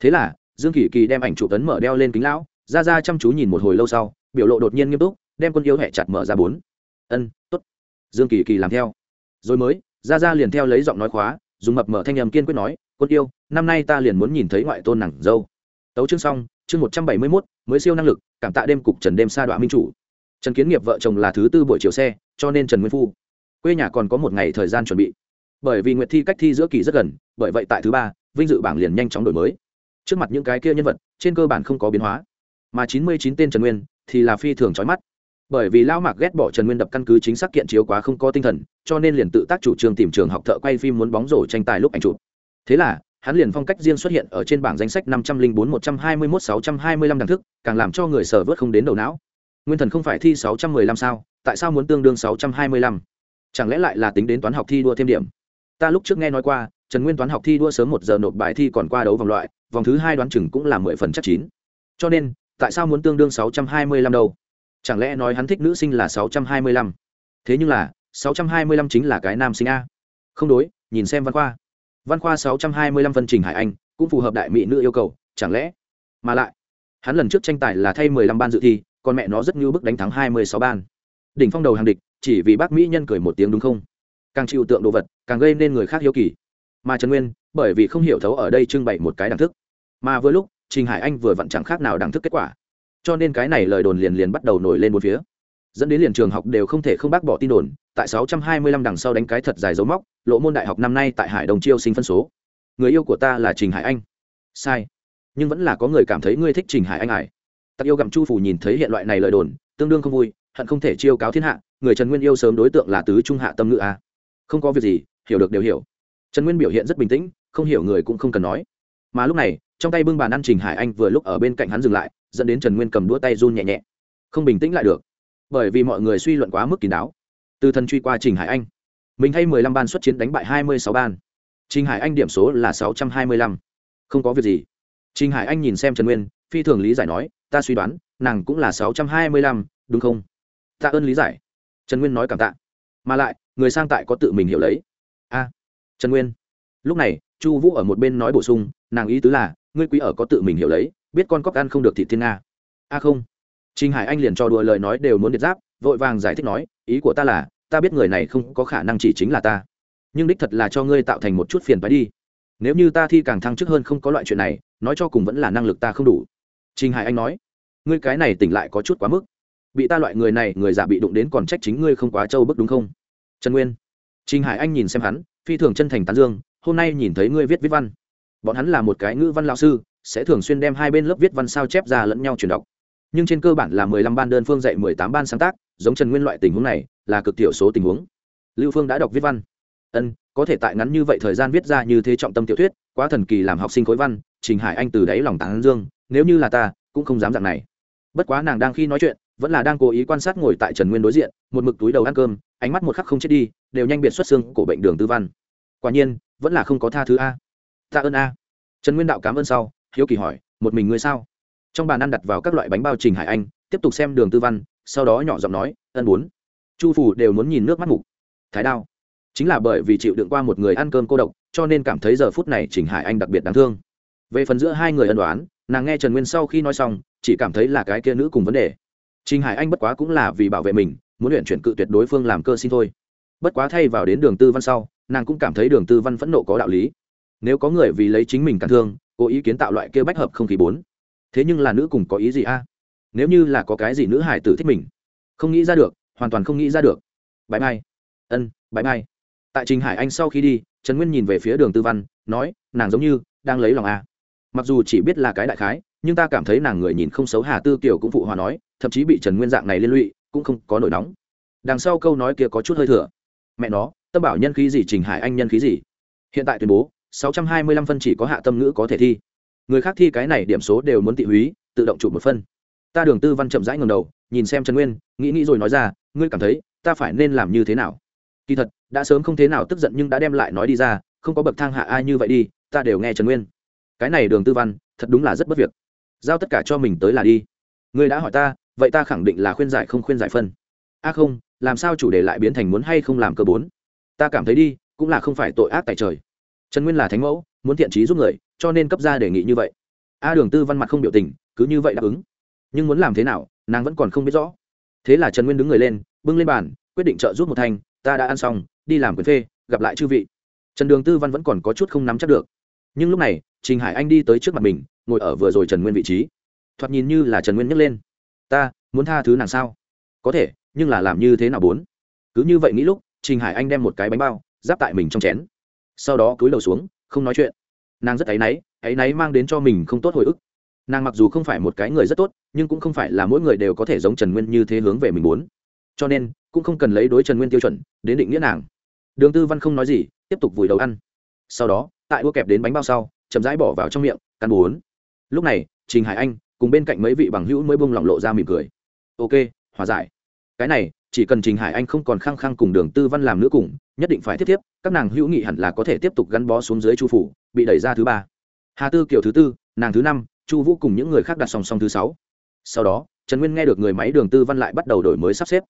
Thế là, dương kỳ kỳ đem ảnh chụp tấn mở đeo lên kính lão ra ra chăm chú nhìn một hồi lâu sau, biểu lộ đột nhiên nghiêm túc, đem quân yêu hẹ chặt mở ra bốn. Ân t ố t dương kỳ kỳ làm theo. Rồi mới, ra ra liền theo lấy giọng nói khóa, dùng mập mở thanh nhầm kiên quyết nói, quân yêu, năm nay ta liền muốn nhìn thấy ngoại tôn nàng dâu. Tấu chương xong, chương một trăm bảy mươi mốt, mới siêu năng lực, cảm tạ đêm cục trần đêm sa đoạn minh chủ. Trần kiến nghiệp vợ chồng là thứ tư buổi chiều xe, cho nên trần nguyên phu. Quê nhà còn có một ngày thời gian chuẩn bị. Bởi vì nguyệt thi cách thi giữa kỳ rất gần, bởi vậy tại thứ ba, vinh dự bảng liền nhanh chóng đổi mới. Trước mặt những cái kia nhân vật, trên cơ bản không có biến hóa mà chín mươi chín tên trần nguyên thì là phi thường trói mắt. Bởi vì lão mạc ghét bỏ trần nguyên đập căn cứ chính xác kiện chiếu quá không có tinh thần, cho nên liền tự tác chủ trương tìm trường học thợ quay phim muốn bóng rổ tranh tài lúc ảnh chụp. Thế là, hắn liền phong cách riêng xuất hiện ở trên bảng danh sách năm trăm linh bốn, một trăm hai mươi mốt, sáu trăm hai mươi lăm đẳng thức, càng làm cho người sở vớt không đến đầu não. Nguyên thần không phải thi sáu trăm mười lăm sao? Tại sao muốn tương đương sáu trăm hai mươi lăm? Chẳng lẽ lại là tính đến toán học thi đua thêm điểm? Ta lúc trước nghe nói qua, trần nguyên toán học thi đua sớm một giờ nộp bài thi còn qua đấu vòng loại, vòng thứ hai đoán chừng cũng là mười phần chắc chín. Cho nên tại sao muốn tương đương sáu trăm hai mươi lăm đâu? Chẳng lẽ nói hắn thích nữ sinh là sáu trăm hai mươi lăm? Thế nhưng là, sáu trăm hai mươi lăm chính là cái nam sinh a. Không đối, nhìn xem văn khoa. Văn khoa sáu trăm hai mươi lăm phân trình hải anh, cũng phù hợp đại mỹ nữ yêu cầu, chẳng lẽ? Mà lại, hắn lần trước tranh tài là thay mười lăm ban dự thi, còn mẹ nó rất như bức đánh thắng hai mươi sáu ban. Đỉnh phong đầu hàng địch, chỉ vì bác mỹ nhân cười một tiếng đúng không? Càng chịu tượng đồ vật, càng gây nên người khác hiếu kỳ. Mà trần nguyên, bởi vì không hiểu thấu ở đây trưng bày một cái đẳng thức. Mà vừa lúc trình hải anh vừa vặn chẳng khác nào đẳng thức kết quả. Cho nên cái này lời đồn liền liền bắt đầu nổi lên một phía. Dẫn đến liền trường học đều không thể không bác bỏ tin đồn, tại 625 đằng sau đánh cái thật dài dấu móc, lộ môn đại học năm nay tại hải đồng chiêu sinh phân số. Người yêu của ta là trình hải anh. Sai. Nhưng vẫn là có người cảm thấy ngươi thích trình hải anh ải. Tặc yêu gặm chu phủ nhìn thấy hiện loại này lời đồn, tương đương không vui, hận không thể chiêu cáo thiên hạ, người trần nguyên yêu sớm đối tượng là tứ trung hạ tâm ngữ a. Không có việc gì, hiểu được đều hiểu. Trần nguyên biểu hiện rất bình tĩnh, không hiểu người cũng không cần nói. Mà lúc này trong tay bưng bàn ăn trình hải anh vừa lúc ở bên cạnh hắn dừng lại, dẫn đến trần nguyên cầm đũa tay run nhẹ nhẹ. Không bình tĩnh lại được, bởi vì mọi người suy luận quá mức kín đáo. Từ thần truy qua trình hải anh, mình hay mười lăm ban xuất chiến đánh bại hai mươi sáu ban. Trình hải anh điểm số là sáu trăm hai mươi lăm. Không có việc gì. Trình hải anh nhìn xem trần nguyên, phi thường lý giải nói, ta suy đoán, nàng cũng là sáu trăm hai mươi lăm, đúng không? Tạ ơn lý giải. Trần nguyên nói cảm tạ. Mà lại, người sang tại có tự mình hiểu lấy. A, trần nguyên. Lúc này, chu vũ ở một bên nói bổ sung, nàng ý tứ là ngươi quý ở có tự mình hiểu lấy biết con cóc ăn không được thị thiên nga a không Trình Hải Anh liền cho đùa lời nói đều muốn điệt giáp, vội vàng giải thích nói, ý của ta là, ta biết người này không có khả năng chỉ chính là ta, nhưng đích thật là cho ngươi tạo thành một chút phiền phái đi. Nếu như ta thi càng thăng chức hơn không có loại chuyện này, nói cho cùng vẫn là năng lực ta không đủ. Trình Hải Anh nói, ngươi cái này tỉnh lại có chút quá mức. Bị ta loại người này, người giả bị đụng đến còn trách chính ngươi không quá trâu bức đúng không? Trần Nguyên. Trình Hải Anh nhìn xem hắn, phi thường chân thành tán dương, hôm nay nhìn thấy ngươi viết viết văn. Bọn hắn là một cái ngữ văn lao sư, sẽ thường xuyên đem hai bên lớp viết văn sao chép ra lẫn nhau truyền đọc. Nhưng trên cơ bản là mười lăm ban đơn phương dạy mười tám ban sáng tác giống trần nguyên loại tình huống này là cực thiểu số tình huống. Lưu phương đã đọc viết văn. Ân có thể tại ngắn như vậy thời gian viết ra như thế trọng tâm tiểu thuyết quá thần kỳ làm học sinh khối văn trình hải anh từ đáy lòng tán dương nếu như là ta cũng không dám dạng này. Bất quá nàng đang khi nói chuyện vẫn là đang cố ý quan sát ngồi tại trần nguyên đối diện một mực túi đầu ăn cơm ánh mắt một khắc không chết đi đều nhanh biệt xuất xương của bệnh đường tư văn. Quả nhiên vẫn là không có tha thứ a tạ ơn a. Trần nguyên đạo cảm ơn sau, hiếu kỳ hỏi, một mình ngươi sao? Trong bàn ăn đặt vào các loại bánh bao trình hải anh, tiếp tục xem đường tư văn, sau đó nhỏ giọng nói, ân bốn. Chu phủ đều muốn nhìn nước mắt mục. Thái đao. Chính là bởi vì chịu đựng qua một người ăn cơm cô độc, cho nên cảm thấy giờ phút này trình hải anh đặc biệt đáng thương. Về phần giữa hai người ân đoán nàng nghe trần nguyên sau khi nói xong, chỉ cảm thấy là cái kia nữ cùng vấn đề. Trình hải anh bất quá cũng là vì bảo vệ mình, muốn luyện chuyển cự tuyệt đối phương làm cơ xin thôi. Bất quá thay vào đến đường tư văn sau, nàng cũng cảm thấy đường tư văn phẫn nộ có đạo lý nếu có người vì lấy chính mình cản thương, cố ý kiến tạo loại kia bách hợp không khí bốn. Thế nhưng là nữ cùng có ý gì a? Nếu như là có cái gì nữ hải tử thích mình, không nghĩ ra được, hoàn toàn không nghĩ ra được. Bãi mai ân bãi mai tại trình hải anh sau khi đi, trần nguyên nhìn về phía đường tư văn, nói, nàng giống như đang lấy lòng a. Mặc dù chỉ biết là cái đại khái, nhưng ta cảm thấy nàng người nhìn không xấu hà tư kiều cũng phụ hòa nói, thậm chí bị trần nguyên dạng này liên lụy, cũng không có nổi nóng. Đằng sau câu nói kia có chút hơi thừa. Mẹ nó, tâm bảo nhân khí gì, trình hải anh nhân khí gì? Hiện tại tuyên bố sáu trăm hai mươi lăm phân chỉ có hạ tâm ngữ có thể thi. Người khác thi cái này điểm số đều muốn tị húy, tự động chụp một phân. Ta đường tư văn chậm rãi ngầm đầu, nhìn xem trần nguyên, nghĩ nghĩ rồi nói ra, ngươi cảm thấy, ta phải nên làm như thế nào? Kỳ thật, đã sớm không thế nào tức giận nhưng đã đem lại nói đi ra, không có bậc thang hạ ai như vậy đi, ta đều nghe trần nguyên. Cái này đường tư văn, thật đúng là rất bất việc. Giao tất cả cho mình tới là đi. Ngươi đã hỏi ta, vậy ta khẳng định là khuyên giải không khuyên giải phân. A không, làm sao chủ đề lại biến thành muốn hay không làm cơ bốn? Ta cảm thấy đi, cũng là không phải tội ác tại trời trần nguyên là thánh mẫu, muốn thiện trí giúp người, cho nên cấp ra đề nghị như vậy. A đường tư văn mặt không biểu tình, cứ như vậy đáp ứng. Nhưng muốn làm thế nào, nàng vẫn còn không biết rõ. Thế là trần nguyên đứng người lên, bưng lên bàn, quyết định trợ giúp một thanh, ta đã ăn xong, đi làm quyền phê, gặp lại chư vị. Trần đường tư văn vẫn còn có chút không nắm chắc được. Nhưng lúc này, trình hải anh đi tới trước mặt mình, ngồi ở vừa rồi trần nguyên vị trí. Thoạt nhìn như là trần nguyên nhấc lên. Ta, muốn tha thứ nàng sao? Có thể, nhưng là làm như thế nào bốn? Cứ như vậy nghĩ lúc, trình hải anh đem một cái bánh bao, giáp tại mình trong chén sau đó cúi đầu xuống, không nói chuyện. Nàng rất áy náy áy náy mang đến cho mình không tốt hồi ức. Nàng mặc dù không phải một cái người rất tốt, nhưng cũng không phải là mỗi người đều có thể giống trần nguyên như thế hướng về mình muốn. Cho nên, cũng không cần lấy đối trần nguyên tiêu chuẩn, đến định nghĩa nàng. Đường tư văn không nói gì, tiếp tục vùi đầu ăn. Sau đó, tại đua kẹp đến bánh bao sau, chậm rãi bỏ vào trong miệng căn bốn lúc này, trình hải anh cùng bên cạnh mấy vị bằng hữu mới bông lỏng lộ ra mỉm cười. Ok, hòa giải. Cái này chỉ cần trình hải anh không còn khăng khăng cùng đường tư văn làm nữa cùng, nhất định phải tiếp tiếp, các nàng hữu nghị hẳn là có thể tiếp tục gắn bó xuống dưới chu phủ, bị đẩy ra thứ ba. Hà tư kiểu thứ tư, nàng thứ năm, chu vũ cùng những người khác đặt song song thứ sáu. Sau đó, trần nguyên nghe được người máy đường tư văn lại bắt đầu đổi mới sắp xếp.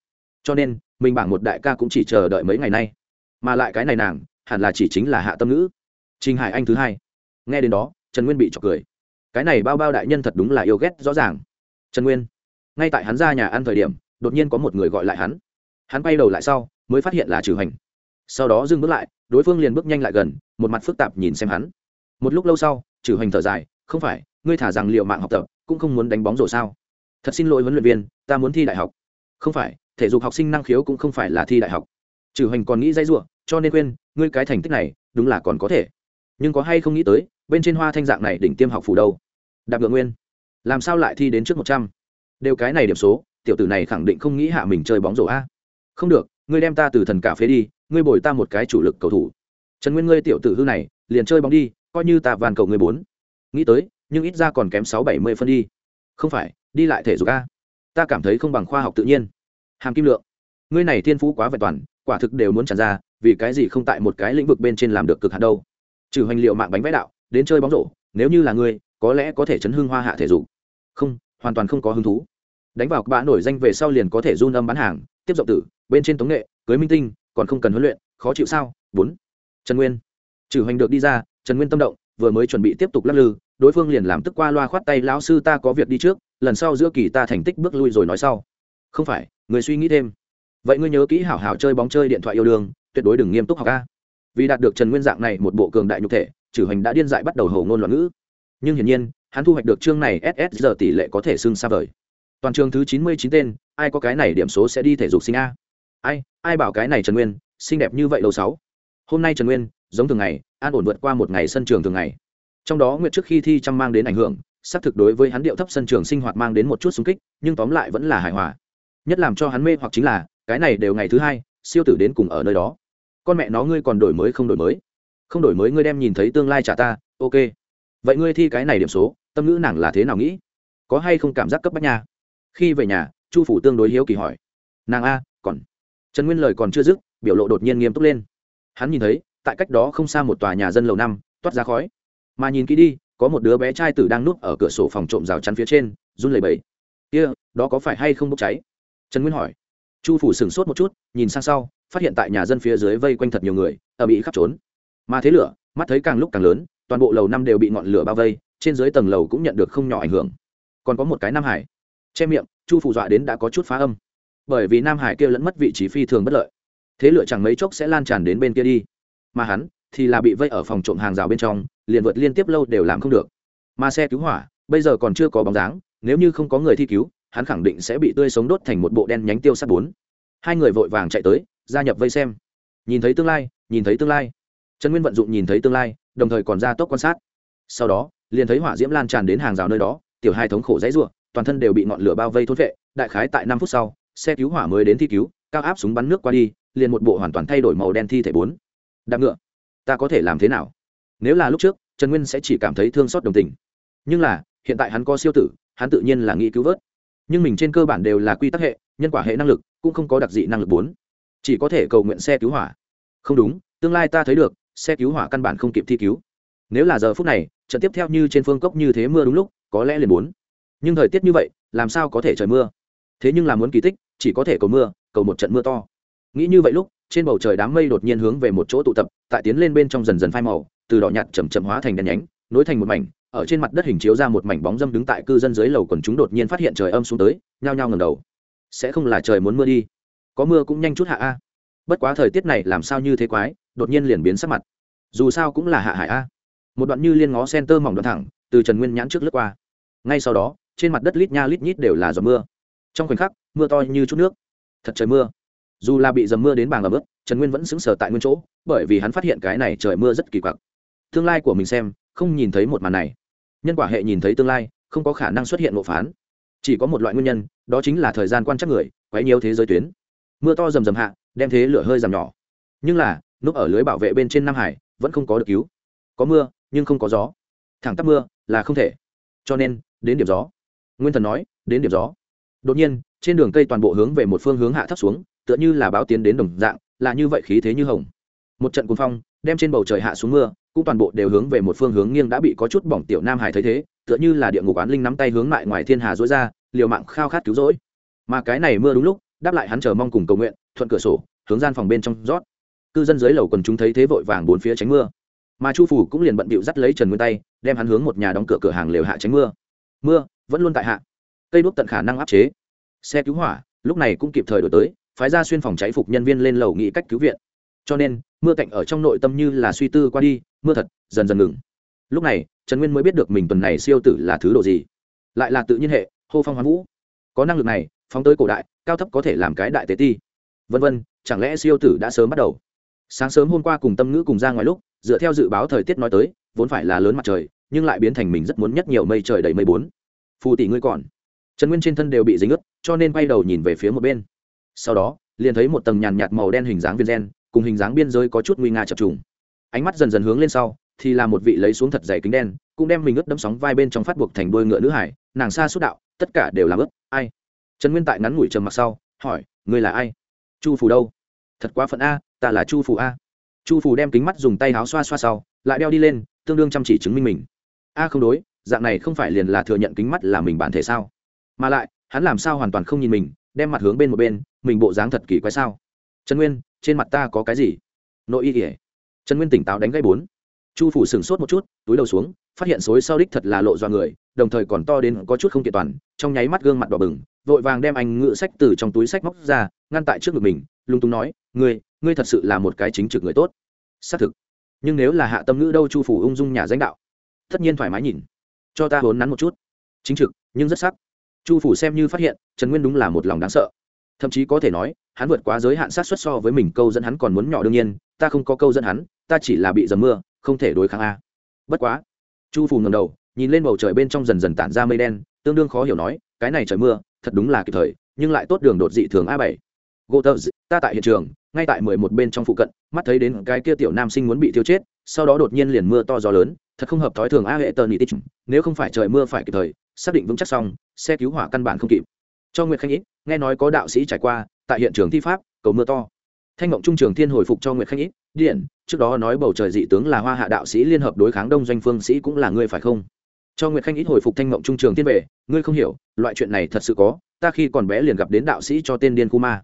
Cho nên, mình bảng một đại ca cũng chỉ chờ đợi mấy ngày nay. Mà lại cái này nàng, hẳn là chỉ chính là hạ tâm ngữ. Trình hải anh thứ hai. Nghe đến đó, trần nguyên bị trọc cười. Cái này bao bao đại nhân thật đúng là yêu ghét rõ ràng. Trần nguyên, ngay tại hắn ra nhà ăn thời điểm đột nhiên có một người gọi lại hắn. Hắn bay đầu lại sau, mới phát hiện là trừ hành. Sau đó dừng bước lại, đối phương liền bước nhanh lại gần, một mặt phức tạp nhìn xem hắn. Một lúc lâu sau trừ hành thở dài, không phải, ngươi thả rằng liệu mạng học tập, cũng không muốn đánh bóng rổ sao? Thật xin lỗi huấn luyện viên, ta muốn thi đại học. Không phải, thể dục học sinh năng khiếu cũng không phải là thi đại học. Trừ hành còn nghĩ dây ruộng cho nên quên, ngươi cái thành tích này, đúng là còn có thể. Nhưng có hay không nghĩ tới, bên trên hoa thanh dạng này đỉnh tiêm học phủ đâu? Đạp ngựa nguyên. Làm sao lại thi đến trước một trăm? Đều cái này điểm số tiểu tử này khẳng định không nghĩ hạ mình chơi bóng rổ a. Không được, ngươi đem ta từ thần cả phế đi, ngươi bồi ta một cái chủ lực cầu thủ. Trần nguyên ngươi tiểu tử hư này, liền chơi bóng đi, coi như ta van cầu ngươi bốn. Nghĩ tới, nhưng ít ra còn kém sáu bảy mươi phân đi. Không phải, đi lại thể dục a. Ta cảm thấy không bằng khoa học tự nhiên. Hàm kim lượng, ngươi này thiên phú quá vẹn toàn, quả thực đều muốn tràn ra, vì cái gì không tại một cái lĩnh vực bên trên làm được cực hạn đâu. Trừ hành liệu mạng bánh vẽ đạo, đến chơi bóng rổ, nếu như là ngươi, có lẽ có thể chấn hưng hoa hạ thể dục. Không, hoàn toàn không có hứng thú đánh vào bạ nổi danh về sau liền có thể run âm bán hàng, tiếp rộng tử, bên trên tống nghệ, cưới minh tinh, còn không cần huấn luyện, khó chịu sao? Bốn. Trần nguyên. Trừ hành được đi ra, trần nguyên tâm động, vừa mới chuẩn bị tiếp tục lắc lư, đối phương liền làm tức qua loa khoát tay, lão sư ta có việc đi trước, lần sau giữa kỳ ta thành tích bước lui rồi nói sau. Không phải, người suy nghĩ thêm. Vậy ngươi nhớ kỹ hảo hảo chơi bóng chơi điện thoại yêu đương, tuyệt đối đừng nghiêm túc học ca vì đạt được trần nguyên dạng này một bộ cường đại nhục thể trừ hành đã điên dại bắt đầu hầu ngôn loạn ngữ. Nhưng hiển nhiên, hắn thu hoạch được chương này ss giờ tỷ lệ có thể xưng xa vời toàn trường thứ chín mươi chín tên, ai có cái này điểm số sẽ đi thể dục sinh a. Ai ai bảo cái này trần nguyên, xinh đẹp như vậy lâu sáu. Hôm nay trần nguyên, giống thường ngày, an ổn vượt qua một ngày sân trường thường ngày. Trong đó nguyệt trước khi thi chăm mang đến ảnh hưởng, xác thực đối với hắn điệu thấp sân trường sinh hoạt mang đến một chút xung kích, nhưng tóm lại vẫn là hài hòa. Nhất làm cho hắn mê hoặc chính là, cái này đều ngày thứ hai, siêu tử đến cùng ở nơi đó. Con mẹ nó ngươi còn đổi mới không đổi mới. Không đổi mới ngươi đem nhìn thấy tương lai trả ta, ok. Vậy ngươi thi cái này điểm số, tâm ngữ nàng là thế nào nghĩ? Có hay không cảm giác cấp bách nha? Khi về nhà chu phủ tương đối hiếu kỳ hỏi nàng a còn trần nguyên lời còn chưa dứt biểu lộ đột nhiên nghiêm túc lên. Hắn nhìn thấy tại cách đó không xa một tòa nhà dân lầu năm toát ra khói. Mà nhìn kỹ đi có một đứa bé trai tử đang núp ở cửa sổ phòng trộm rào chắn phía trên run lẩy bẩy. Kia、yeah, đó có phải hay không bốc cháy? Trần nguyên hỏi. Chu phủ sửng sốt một chút nhìn sang sau phát hiện tại nhà dân phía dưới vây quanh thật nhiều người ở bị khắp trốn. Mà thế lửa mắt thấy càng lúc càng lớn toàn bộ lầu năm đều bị ngọn lửa bao vây trên dưới tầng lầu cũng nhận được không nhỏ ảnh hưởng. Còn có một cái nam hải che miệng chu phủ dọa đến đã có chút phá âm bởi vì nam hải kia lẫn mất vị trí phi thường bất lợi thế lửa chẳng mấy chốc sẽ lan tràn đến bên kia đi mà hắn thì là bị vây ở phòng trộm hàng rào bên trong liền vượt liên tiếp lâu đều làm không được mà xe cứu hỏa bây giờ còn chưa có bóng dáng nếu như không có người thi cứu hắn khẳng định sẽ bị tươi sống đốt thành một bộ đen nhánh tiêu sắt bốn hai người vội vàng chạy tới gia nhập vây xem nhìn thấy tương lai nhìn thấy tương lai trần nguyên vận dụng nhìn thấy tương lai đồng thời còn ra tốc quan sát sau đó liền thấy hỏa diễm lan tràn đến hàng rào nơi đó tiểu hai thống khổ dãy ruộng toàn thân đều bị ngọn lửa bao vây thốt vệ, đại khái tại năm phút sau, xe cứu hỏa mới đến thi cứu, cao áp súng bắn nước qua đi, liền một bộ hoàn toàn thay đổi màu đen thi thể bốn. Đạp ngựa, ta có thể làm thế nào? Nếu là lúc trước, trần nguyên sẽ chỉ cảm thấy thương xót đồng tình. Nhưng là, hiện tại hắn có siêu tử, hắn tự nhiên là nghĩ cứu vớt. Nhưng mình trên cơ bản đều là quy tắc hệ, nhân quả hệ năng lực, cũng không có đặc dị năng lực bốn. Chỉ có thể cầu nguyện xe cứu hỏa. Không đúng, tương lai ta thấy được, xe cứu hỏa căn bản không kịp thi cứu. Nếu là giờ phút này, trận tiếp theo như trên phương cốc như thế mưa đúng lúc, có lẽ liền bốn nhưng thời tiết như vậy, làm sao có thể trời mưa? Thế nhưng là muốn kỳ tích, chỉ có thể cầu mưa, cầu một trận mưa to. Nghĩ như vậy lúc, trên bầu trời đám mây đột nhiên hướng về một chỗ tụ tập, tại tiến lên bên trong dần dần phai màu, từ đỏ nhạt chầm chậm hóa thành đèn nhánh, nối thành một mảnh, ở trên mặt đất hình chiếu ra một mảnh bóng dâm đứng tại cư dân dưới lầu quần chúng đột nhiên phát hiện trời âm xuống tới, nhao nhao ngầm đầu. Sẽ không là trời muốn mưa đi. Có mưa cũng nhanh chút hạ a. Bất quá thời tiết này làm sao như thế quái, đột nhiên liền biến sắc mặt. Dù sao cũng là hạ hải a. Một đoạn như liên ngó sen tơ mỏng đoạn thẳng, từ trần nguyên nhãn trước lướt qua. Ngay sau đó trên mặt đất lít nha lít nhít đều là giọt mưa. Trong khoảnh khắc, mưa to như chút nước. Thật trời mưa. Dù là bị dầm mưa đến bàng ở bước trần nguyên vẫn sững sờ tại nguyên chỗ, bởi vì hắn phát hiện cái này trời mưa rất kỳ quặc. Tương lai của mình xem, không nhìn thấy một màn này. Nhân quả hệ nhìn thấy tương lai, không có khả năng xuất hiện ngộ phán. Chỉ có một loại nguyên nhân, đó chính là thời gian quan trắc người, quấy nhiều thế giới tuyến. Mưa to rầm rầm hạ, đem thế lửa hơi giảm nhỏ. Nhưng là, núp ở lưới bảo vệ bên trên nam hải, vẫn không có được cứu. Có mưa, nhưng không có gió. Thẳng tắp mưa là không thể. Cho nên, đến điểm gió nguyên thần nói, đến điểm gió. Đột nhiên, trên đường cây toàn bộ hướng về một phương hướng hạ thấp xuống, tựa như là báo tiến đến đồng dạng, là như vậy khí thế như hồng. Một trận cuồng phong, đem trên bầu trời hạ xuống mưa, cũng toàn bộ đều hướng về một phương hướng nghiêng đã bị có chút bỏng tiểu nam hải thấy thế, tựa như là địa ngục án linh nắm tay hướng lại ngoài thiên hà dối ra, liều mạng khao khát cứu rỗi. Mà cái này mưa đúng lúc, đáp lại hắn chờ mong cùng cầu nguyện, thuận cửa sổ, hướng gian phòng bên trong rót. Cư dân dưới lầu quần chúng thấy thế vội vàng bốn phía tránh mưa. Mà chu phủ cũng liền bận bịu dắt lấy trần nguyên tay, đem hắn hướng một nhà đóng cửa cửa hàng lều hạ tránh mưa. Mưa vẫn luôn tại hạ. Cây đuốc tận khả năng áp chế. Xe cứu hỏa, lúc này cũng kịp thời đổi tới, phái ra xuyên phòng cháy phục nhân viên lên lầu nghĩ cách cứu viện. Cho nên, mưa cạnh ở trong nội tâm như là suy tư qua đi, mưa thật, dần dần ngừng. Lúc này, trần nguyên mới biết được mình tuần này siêu tử là thứ độ gì. Lại là tự nhiên hệ, hô phong hoán vũ. Có năng lực này, phóng tới cổ đại, cao thấp có thể làm cái đại tế ti. Vân vân, chẳng lẽ siêu tử đã sớm bắt đầu? Sáng sớm hôm qua cùng tâm ngữ cùng ra ngoài lúc, dựa theo dự báo thời tiết nói tới, vốn phải là lớn mặt trời, nhưng lại biến thành mình rất muốn nhất nhiều mây trời đầy mây bốn phù tỷ ngươi còn. Trần nguyên trên thân đều bị dính ướt, cho nên quay đầu nhìn về phía một bên. Sau đó, liền thấy một tầng nhàn nhạt màu đen hình dáng viên gen, cùng hình dáng biên giới có chút nguy nga chập trùng. Ánh mắt dần dần hướng lên sau, thì là một vị lấy xuống thật dày kính đen, cũng đem mình ướt đấm sóng vai bên trong phát buộc thành đuôi ngựa nữ hải, nàng xa suốt đạo, tất cả đều làm ướt, ai? Trần nguyên tại ngắn ngủi trầm mặc sau, hỏi, ngươi là ai? Chu phù đâu? Thật quá phận a, ta là chu phù a. Chu phù đem kính mắt dùng tay áo xoa xoa sau, lại đeo đi lên, tương đương chăm chỉ chứng minh mình. A, không đối dạng này không phải liền là thừa nhận kính mắt là mình bản thể sao? Mà lại, hắn làm sao hoàn toàn không nhìn mình, đem mặt hướng bên một bên, mình bộ dáng thật kỳ quái sao? Trần nguyên, trên mặt ta có cái gì? Nội y kỉa trần nguyên tỉnh táo đánh gây bốn. Chu phủ sửng sốt một chút, túi đầu xuống, phát hiện xối sau đích thật là lộ do người, đồng thời còn to đến có chút không kiện toàn, trong nháy mắt gương mặt đỏ bừng, vội vàng đem anh ngự sách từ trong túi sách móc ra, ngăn tại trước ngực mình lung tung nói, ngươi ngươi thật sự là một cái chính trực người tốt. Xác thực. Nhưng nếu là hạ tâm ngữ đâu chu phủ ung dung nhà danh đạo, tất nhiên thoải mái nhìn cho ta hốn nắn một chút. Chính trực nhưng rất sắc. Chu phủ xem như phát hiện trần nguyên đúng là một lòng đáng sợ. Thậm chí có thể nói hắn vượt quá giới hạn sát xuất so với mình câu dẫn hắn còn muốn nhỏ đương nhiên ta không có câu dẫn hắn ta chỉ là bị dầm mưa không thể đối kháng a. Bất quá chu phủ ngầm đầu nhìn lên bầu trời bên trong dần dần tản ra mây đen tương đương khó hiểu nói cái này trời mưa thật đúng là kịp thời nhưng lại tốt đường đột dị thường a bảy. Gô Tơ, ta tại hiện trường, ngay tại mười một bên trong phụ cận, mắt thấy đến cái kia tiểu nam sinh muốn bị tiêu chết, sau đó đột nhiên liền mưa to gió lớn, thật không hợp thói thường a hệ tờ nỉ tích. Nếu không phải trời mưa phải kịp thời, xác định vững chắc xong, xe cứu hỏa căn bản không kịp. Cho Nguyệt Khanh ít, nghe nói có đạo sĩ trải qua, tại hiện trường thi pháp, cầu mưa to. Thanh Ngộng Trung Trường Thiên hồi phục cho Nguyệt Khanh ít, điện, trước đó nói bầu trời dị tướng là Hoa Hạ đạo sĩ liên hợp đối kháng Đông doanh phương sĩ cũng là ngươi phải không? Cho Nguyệt Khanh ít hồi phục Thanh Ngộng Trung Trường Thiên về, ngươi không hiểu, loại chuyện này thật sự có, ta khi còn bé liền gặp đến đạo sĩ cho tên điên kuma ma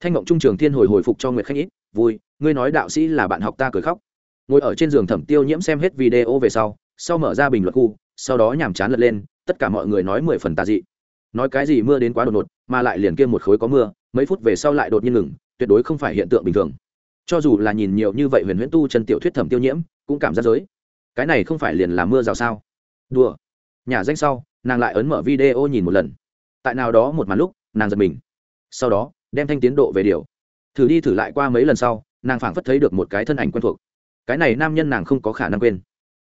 thanh ngộng trung trường thiên hồi hồi phục cho nguyệt khanh ít vui ngươi nói đạo sĩ là bạn học ta cười khóc ngồi ở trên giường thẩm tiêu nhiễm xem hết video về sau sau mở ra bình luận khu, sau đó nhàm chán lật lên, tất cả mọi người nói mười phần tà dị. Nói cái gì mưa đến quá đột ngột, mà lại liền kia một khối có mưa, mấy phút về sau lại đột nhiên ngừng, tuyệt đối không phải hiện tượng bình thường. Cho dù là nhìn nhiều như vậy huyền huyễn tu chân tiểu thuyết thẩm tiêu nhiễm, cũng cảm giác giới. Cái này không phải liền là mưa rào sao? Đùa. Nhà danh sau, nàng lại ấn mở video nhìn một lần. Tại nào đó một màn lúc, nàng giật mình. Sau đó, đem thanh tiến độ về điều. Thử đi thử lại qua mấy lần sau, nàng phảng phất thấy được một cái thân ảnh quen thuộc cái này nam nhân nàng không có khả năng quên.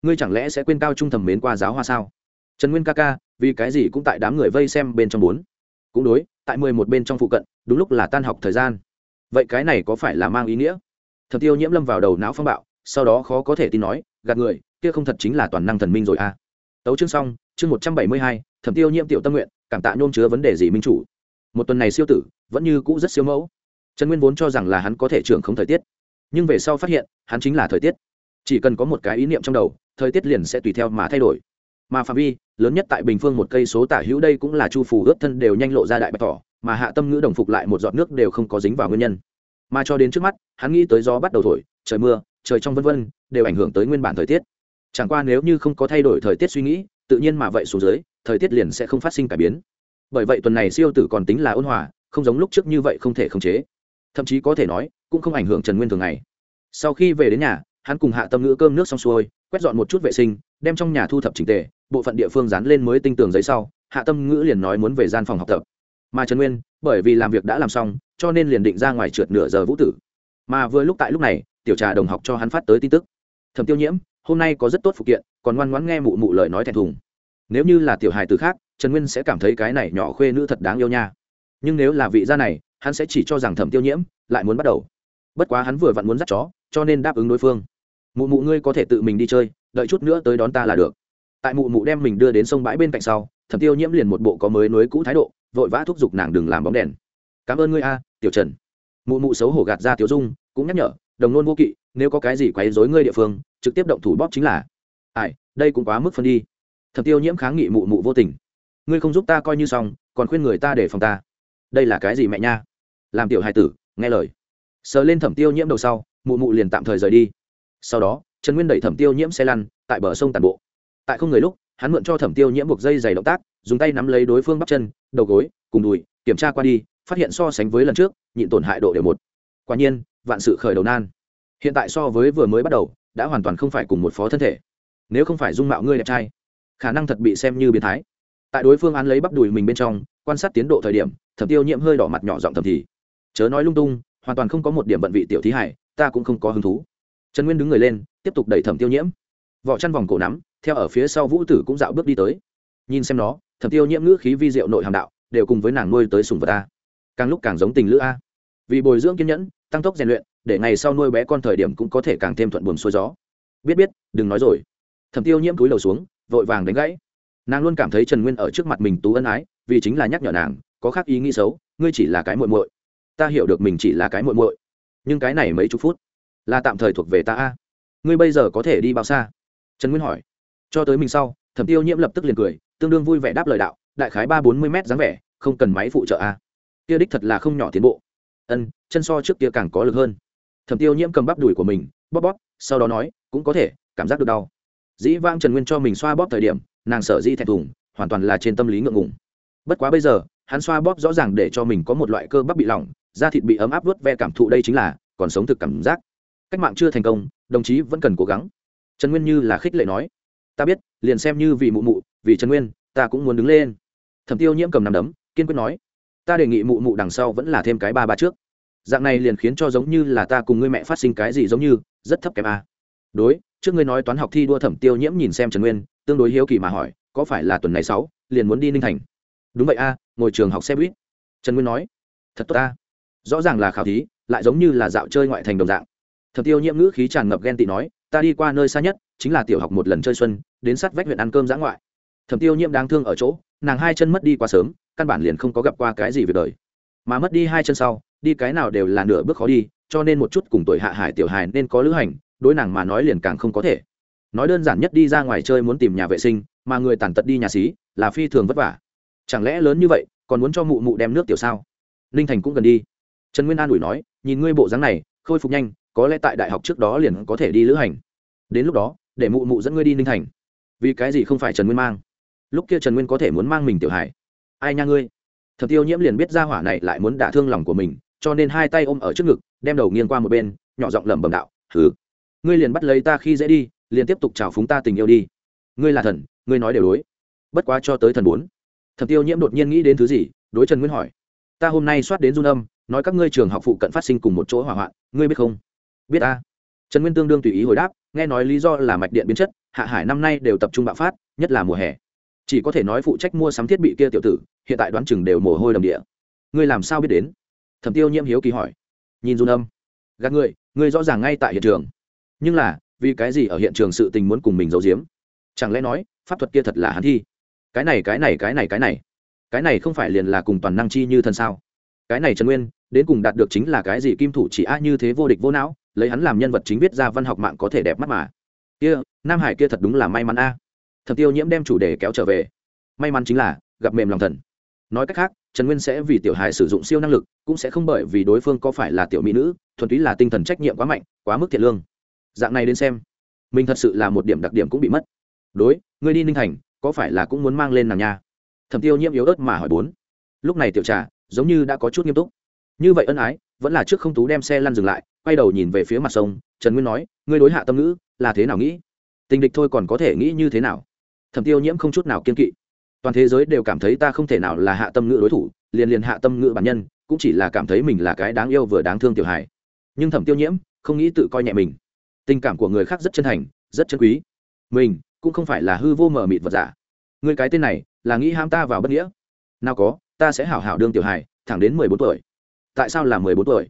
Ngươi chẳng lẽ sẽ quên cao trung thầm mến qua giáo hoa sao? Trần nguyên ca ca, vì cái gì cũng tại đám người vây xem bên trong bốn. Cũng đối, tại mười một bên trong phụ cận, đúng lúc là tan học thời gian. Vậy cái này có phải là mang ý nghĩa? Thẩm tiêu nhiễm lâm vào đầu não phong bạo, sau đó khó có thể tin nói, gạt người, kia không thật chính là toàn năng thần minh rồi à. Tấu chương xong, chương một trăm bảy mươi hai, thẩm tiêu nhiễm tiểu tâm nguyện, cảm tạ nhôm chứa vấn đề gì minh chủ. Một tuần này siêu tử, vẫn như cũ rất siêu mẫu. Trần nguyên vốn cho rằng là hắn có thể trưởng không thời tiết nhưng về sau phát hiện, hắn chính là thời tiết. Chỉ cần có một cái ý niệm trong đầu, thời tiết liền sẽ tùy theo mà thay đổi. Mà phạm vi, lớn nhất tại bình phương một cây số tả hữu đây cũng là chu phù ướt thân đều nhanh lộ ra đại bạch tỏ mà hạ tâm ngữ đồng phục lại một giọt nước đều không có dính vào nguyên nhân. Mà cho đến trước mắt, hắn nghĩ tới gió bắt đầu thổi, trời mưa, trời trong vân vân, đều ảnh hưởng tới nguyên bản thời tiết. Chẳng qua nếu như không có thay đổi thời tiết suy nghĩ, tự nhiên mà vậy xuống dưới, thời tiết liền sẽ không phát sinh cải biến. Bởi vậy tuần này siêu tử còn tính là ôn hòa, không giống lúc trước như vậy không thể khống chế thậm chí có thể nói, cũng không ảnh hưởng trần nguyên thường ngày. Sau khi về đến nhà, hắn cùng hạ tâm ngữ cơm nước xong xuôi, quét dọn một chút vệ sinh, đem trong nhà thu thập trình tề, bộ phận địa phương dán lên mới tinh tường giấy sau, hạ tâm ngữ liền nói muốn về gian phòng học tập. Mà trần nguyên, bởi vì làm việc đã làm xong, cho nên liền định ra ngoài trượt nửa giờ vũ tử. Mà vừa lúc tại lúc này, tiểu trà đồng học cho hắn phát tới tin tức. Thẩm tiêu nhiễm, hôm nay có rất tốt phụ kiện, còn ngoan ngoãn nghe mụ mụ lời nói thẹn thùng. Nếu như là tiểu hài từ khác, trần nguyên sẽ cảm thấy cái này nhỏ khuê nữ thật đáng yêu nha. Nhưng nếu là vị gia này hắn sẽ chỉ cho rằng thẩm tiêu nhiễm lại muốn bắt đầu. Bất quá hắn vừa vặn muốn dắt chó, cho nên đáp ứng đối phương. Mụ mụ ngươi có thể tự mình đi chơi, đợi chút nữa tới đón ta là được. Tại mụ mụ đem mình đưa đến sông bãi bên cạnh sau, thẩm tiêu nhiễm liền một bộ có mới nối cũ thái độ, vội vã thúc giục nàng đừng làm bóng đèn. Cảm ơn ngươi a, tiểu trần. Mụ mụ xấu hổ gạt ra tiểu dung, cũng nhắc nhở, đồng nôn vô kỵ, nếu có cái gì quấy dối ngươi địa phương, trực tiếp động thủ bóp chính là. Ai, đây cũng quá mức phân đi. Thẩm tiêu nhiễm kháng nghị mụ mụ vô tình. Ngươi không giúp ta coi như xong, còn khuyên người ta để phòng ta. Đây là cái gì mẹ nha? Làm tiểu hài tử, nghe lời. Sờ lên thẩm tiêu nhiễm đầu sau, mụ mụ liền tạm thời rời đi. Sau đó, trần nguyên đẩy thẩm tiêu nhiễm xe lăn tại bờ sông tàn bộ. Tại không người lúc, hắn mượn cho thẩm tiêu nhiễm buộc dây dày động tác, dùng tay nắm lấy đối phương bắp chân, đầu gối, cùng đùi, kiểm tra qua đi, phát hiện so sánh với lần trước, nhịn tổn hại độ đều một. Quả nhiên, vạn sự khởi đầu nan. Hiện tại so với vừa mới bắt đầu, đã hoàn toàn không phải cùng một phó thân thể. Nếu không phải dung mạo ngươi đẹp trai, khả năng thật bị xem như biến thái. Tại đối phương án lấy bắp đùi mình bên trong, quan sát tiến độ thời điểm, thẩm tiêu nhiễm hơi đỏ mặt nhỏ giọng thầm thì chớ nói lung tung, hoàn toàn không có một điểm bận vị tiểu thí hải ta cũng không có hứng thú. Trần nguyên đứng người lên, tiếp tục đẩy thẩm tiêu nhiễm. Vỏ chăn vòng cổ nắm, theo ở phía sau vũ tử cũng dạo bước đi tới. Nhìn xem nó, thẩm tiêu nhiễm ngữ khí vi diệu nội hàm đạo, đều cùng với nàng nuôi tới sùng vật ta càng lúc càng giống tình lữ a. Vì bồi dưỡng kiên nhẫn, tăng tốc rèn luyện, để ngày sau nuôi bé con thời điểm cũng có thể càng thêm thuận buồm xuôi gió. Biết biết, đừng nói rồi. Thẩm tiêu nhiễm cúi đầu xuống, vội vàng đánh gãy. Nàng luôn cảm thấy trần nguyên ở trước mặt mình tú ân ái, vì chính là nhắc nhở nàng, có khác ý nghĩ xấu, ngươi chỉ là cái muội muội ta hiểu được mình chỉ là cái muội muội, nhưng cái này mấy chục phút là tạm thời thuộc về ta a. Ngươi bây giờ có thể đi bao xa? Trần nguyên hỏi. Cho tới mình sau, thẩm tiêu nhiễm lập tức liền cười, tương đương vui vẻ đáp lời đạo, đại khái ba bốn mươi m dáng vẻ, không cần máy phụ trợ a. Kia đích thật là không nhỏ tiến bộ. Ân, chân so trước kia càng có lực hơn. Thẩm tiêu nhiễm cầm bắp đùi của mình, bóp bóp, sau đó nói, cũng có thể, cảm giác được đau. Dĩ vang trần nguyên cho mình xoa bóp thời điểm, nàng sở di thẹn thùng, hoàn toàn là trên tâm lý ngượng ngùng. Bất quá bây giờ, hắn xoa bóp rõ ràng để cho mình có một loại cơ bắp bị lỏng da thịt bị ấm áp vớt ve cảm thụ đây chính là, còn sống thực cảm giác. Cách mạng chưa thành công, đồng chí vẫn cần cố gắng. Trần nguyên như là khích lệ nói, ta biết, liền xem như vì mụ mụ, vì trần nguyên, ta cũng muốn đứng lên. Thẩm tiêu nhiễm cầm nằm đấm, kiên quyết nói, ta đề nghị mụ mụ đằng sau vẫn là thêm cái ba ba trước. Dạng này liền khiến cho giống như là ta cùng ngươi mẹ phát sinh cái gì giống như, rất thấp kém a. Đối, trước ngươi nói toán học thi đua thẩm tiêu nhiễm nhìn xem trần nguyên, tương đối hiếu kỳ mà hỏi, có phải là tuần này sáu, liền muốn đi ninh thành? Đúng vậy a, ngồi trường học xe buýt. Trần nguyên nói, thật tốt ta rõ ràng là khảo thí, lại giống như là dạo chơi ngoại thành đồng dạng. Thẩm tiêu nhiễm ngữ khí tràn ngập ghen tị nói, ta đi qua nơi xa nhất, chính là tiểu học một lần chơi xuân, đến sát vách huyện ăn cơm giã ngoại. Thẩm tiêu nhiễm đáng thương ở chỗ, nàng hai chân mất đi quá sớm, căn bản liền không có gặp qua cái gì việc đời. Mà mất đi hai chân sau, đi cái nào đều là nửa bước khó đi, cho nên một chút cùng tuổi hạ hải tiểu hài nên có lữ hành, đối nàng mà nói liền càng không có thể. Nói đơn giản nhất đi ra ngoài chơi muốn tìm nhà vệ sinh, mà người tàn tật đi nhà xí, là phi thường vất vả. Chẳng lẽ lớn như vậy, còn muốn cho mụ mụ đem nước tiểu sao? Ninh thành cũng gần đi trần nguyên an ủi nói, nhìn ngươi bộ dáng này, khôi phục nhanh, có lẽ tại đại học trước đó liền có thể đi lữ hành. Đến lúc đó, để mụ mụ dẫn ngươi đi ninh thành. Vì cái gì không phải trần nguyên mang? Lúc kia trần nguyên có thể muốn mang mình tiểu hải ai nha ngươi? Thập tiêu nhiễm liền biết ra hỏa này lại muốn đả thương lòng của mình, cho nên hai tay ôm ở trước ngực, đem đầu nghiêng qua một bên, nhỏ giọng lẩm bẩm đạo thứ ngươi liền bắt lấy ta khi dễ đi, liền tiếp tục chào phúng ta tình yêu đi. Ngươi là thần, ngươi nói đều đối. Bất quá cho tới thần bốn. Thập tiêu nhiễm đột nhiên nghĩ đến thứ gì, đối trần nguyên hỏi, ta hôm nay soát đến run âm nói các ngươi trường học phụ cận phát sinh cùng một chỗ hỏa hoạn, ngươi biết không? Biết ta trần nguyên tương đương tùy ý hồi đáp, nghe nói lý do là mạch điện biến chất, hạ hải năm nay đều tập trung bạo phát, nhất là mùa hè. Chỉ có thể nói phụ trách mua sắm thiết bị kia tiểu tử, hiện tại đoán chừng đều mồ hôi đầm địa. Ngươi làm sao biết đến? Thẩm tiêu nhiễm hiếu kỳ hỏi. Nhìn run âm. Gạt ngươi ngươi rõ ràng ngay tại hiện trường. Nhưng là, vì cái gì ở hiện trường sự tình muốn cùng mình giấu giếm? Chẳng lẽ nói, pháp thuật kia thật là hắn thi? Cái này cái này cái này cái này. Cái này không phải liền là cùng toàn năng chi như thân sao? Cái này trần nguyên, đến cùng đạt được chính là cái gì kim thủ chỉ a như thế vô địch vô não, lấy hắn làm nhân vật chính viết ra văn học mạng có thể đẹp mắt mà. Kia, nam hải kia thật đúng là may mắn a. Thẩm tiêu nhiễm đem chủ đề kéo trở về. May mắn chính là, gặp mềm lòng thần. Nói cách khác, trần nguyên sẽ vì tiểu hài sử dụng siêu năng lực, cũng sẽ không bởi vì đối phương có phải là tiểu mỹ nữ, thuần túy là tinh thần trách nhiệm quá mạnh, quá mức thiện lương. Dạng này đến xem, mình thật sự là một điểm đặc điểm cũng bị mất. Đối, ngươi đi ninh thành, có phải là cũng muốn mang lên nàng nha? Thẩm tiêu nhiễm yếu ớt mà hỏi bốn. Lúc này tiểu trà giống như đã có chút nghiêm túc. Như vậy ân ái, vẫn là trước không tú đem xe lăn dừng lại, quay đầu nhìn về phía mặt sông, trần nguyên nói, ngươi đối hạ tâm ngữ, là thế nào nghĩ? Tình địch thôi còn có thể nghĩ như thế nào? Thẩm tiêu nhiễm không chút nào kiên kỵ. Toàn thế giới đều cảm thấy ta không thể nào là hạ tâm ngữ đối thủ, liền liền hạ tâm ngữ bản nhân, cũng chỉ là cảm thấy mình là cái đáng yêu vừa đáng thương tiểu hài. Nhưng thẩm tiêu nhiễm không nghĩ tự coi nhẹ mình. Tình cảm của người khác rất chân thành, rất chân quý. Mình cũng không phải là hư vô mờ mịt vật giả. Ngươi cái tên này, là nghĩ ham ta vào bất nghĩa? Nào có ta sẽ hảo hảo đương tiểu hài, thẳng đến mười bốn tuổi. Tại sao là mười bốn tuổi?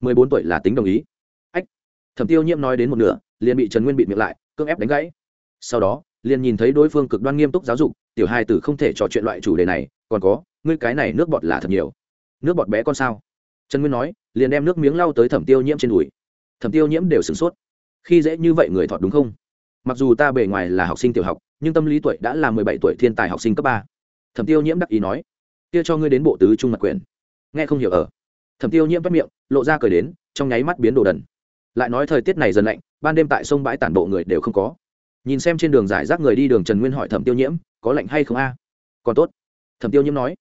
Mười bốn tuổi là tính đồng ý. Ách, thẩm tiêu nhiễm nói đến một nửa, liền bị trần nguyên bị miệng lại, cưỡng ép đánh gãy. Sau đó, liền nhìn thấy đối phương cực đoan nghiêm túc giáo dục, tiểu hài tử không thể trò chuyện loại chủ đề này, còn có, ngươi cái này nước bọt là thật nhiều. Nước bọt bé con sao? Trần nguyên nói, liền đem nước miếng lau tới thẩm tiêu nhiễm trên đùi. Thẩm tiêu nhiễm đều sửng sốt. Khi dễ như vậy người thọt đúng không? Mặc dù ta bề ngoài là học sinh tiểu học, nhưng tâm lý tuổi đã là mười bảy tuổi thiên tài học sinh cấp ba. Thẩm tiêu nhiễm đắc ý nói kia cho ngươi đến bộ tứ trung mặt quyền nghe không hiểu ở. Thẩm tiêu nhiễm bắt miệng, lộ ra cười đến, trong nháy mắt biến đồ đần. Lại nói thời tiết này dần lạnh, ban đêm tại sông bãi tản bộ người đều không có. Nhìn xem trên đường giải rác người đi đường trần nguyên hỏi thẩm tiêu nhiễm, có lạnh hay không a? Còn tốt. Thẩm tiêu nhiễm nói.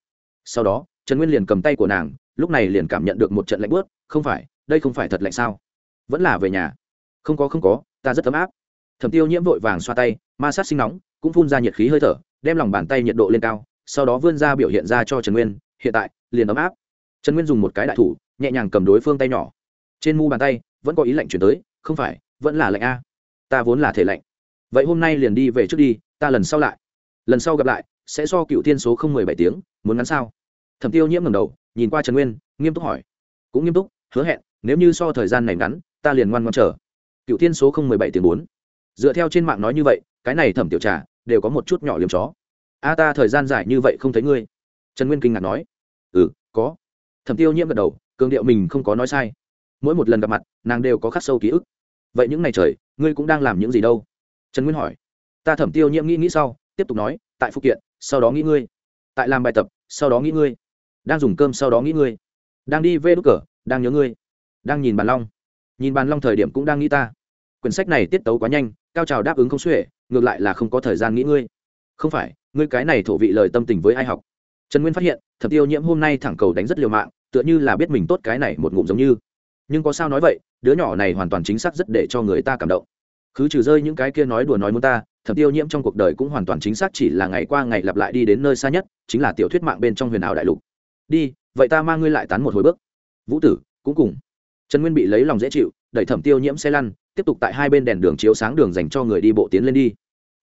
Sau đó, trần nguyên liền cầm tay của nàng, lúc này liền cảm nhận được một trận lạnh bớt không phải, đây không phải thật lạnh sao? Vẫn là về nhà. Không có không có, ta rất ấm áp. Thẩm tiêu nhiễm vội vàng xoa tay, ma sát sinh nóng, cũng phun ra nhiệt khí hơi thở, đem lòng bàn tay nhiệt độ lên cao sau đó vươn ra biểu hiện ra cho trần nguyên, hiện tại, liền ấm áp. Trần nguyên dùng một cái đại thủ, nhẹ nhàng cầm đối phương tay nhỏ. Trên mu bàn tay, vẫn có ý lạnh chuyển tới, không phải, vẫn là lạnh a. Ta vốn là thể lạnh. Vậy hôm nay liền đi về trước đi, ta lần sau lại. Lần sau gặp lại, sẽ so cựu thiên số không mười bảy tiếng, muốn ngắn sao? Thẩm tiêu nhiễm ngầm đầu, nhìn qua trần nguyên, nghiêm túc hỏi. Cũng nghiêm túc, hứa hẹn, nếu như so thời gian này ngắn, ta liền ngoan ngoan chờ. Cựu thiên số không mười bảy tiếng bốn. Dựa theo trên mạng nói như vậy, cái này thẩm tiểu trà, đều có một chút nhỏ liếm chó a ta thời gian dài như vậy không thấy ngươi. Trần nguyên kinh ngạc nói. Ừ có. Thẩm tiêu nhiễm gật đầu, cường điệu mình không có nói sai. Mỗi một lần gặp mặt, nàng đều có khắc sâu ký ức. Vậy những ngày trời, ngươi cũng đang làm những gì đâu? Trần nguyên hỏi. Ta thẩm tiêu nhiễm nghĩ nghĩ sau, tiếp tục nói, tại phụ kiện, sau đó nghĩ ngươi. Tại làm bài tập, sau đó nghĩ ngươi. Đang dùng cơm, sau đó nghĩ ngươi. Đang đi vê đốt cờ, đang nhớ ngươi. Đang nhìn bàn long. Nhìn bàn long thời điểm cũng đang nghĩ ta. Quyển sách này tiết tấu quá nhanh, cao trào đáp ứng không xuể, ngược lại là không có thời gian nghĩ ngươi. Không phải ngươi cái này thổ vị lời tâm tình với ai học? Trần nguyên phát hiện thẩm tiêu nhiễm hôm nay thẳng cầu đánh rất liều mạng, tựa như là biết mình tốt cái này một ngụm giống như. Nhưng có sao nói vậy, đứa nhỏ này hoàn toàn chính xác rất để cho người ta cảm động. Cứ trừ rơi những cái kia nói đùa nói muốn ta thẩm tiêu nhiễm trong cuộc đời cũng hoàn toàn chính xác chỉ là ngày qua ngày lặp lại đi đến nơi xa nhất, chính là tiểu thuyết mạng bên trong huyền ảo đại lục. Đi, vậy ta mang ngươi lại tán một hồi bước. Vũ tử, cũng cùng. Trần nguyên bị lấy lòng dễ chịu, đẩy thẩm tiêu nhiễm xe lăn, tiếp tục tại hai bên đèn đường chiếu sáng đường dành cho người đi bộ tiến lên đi.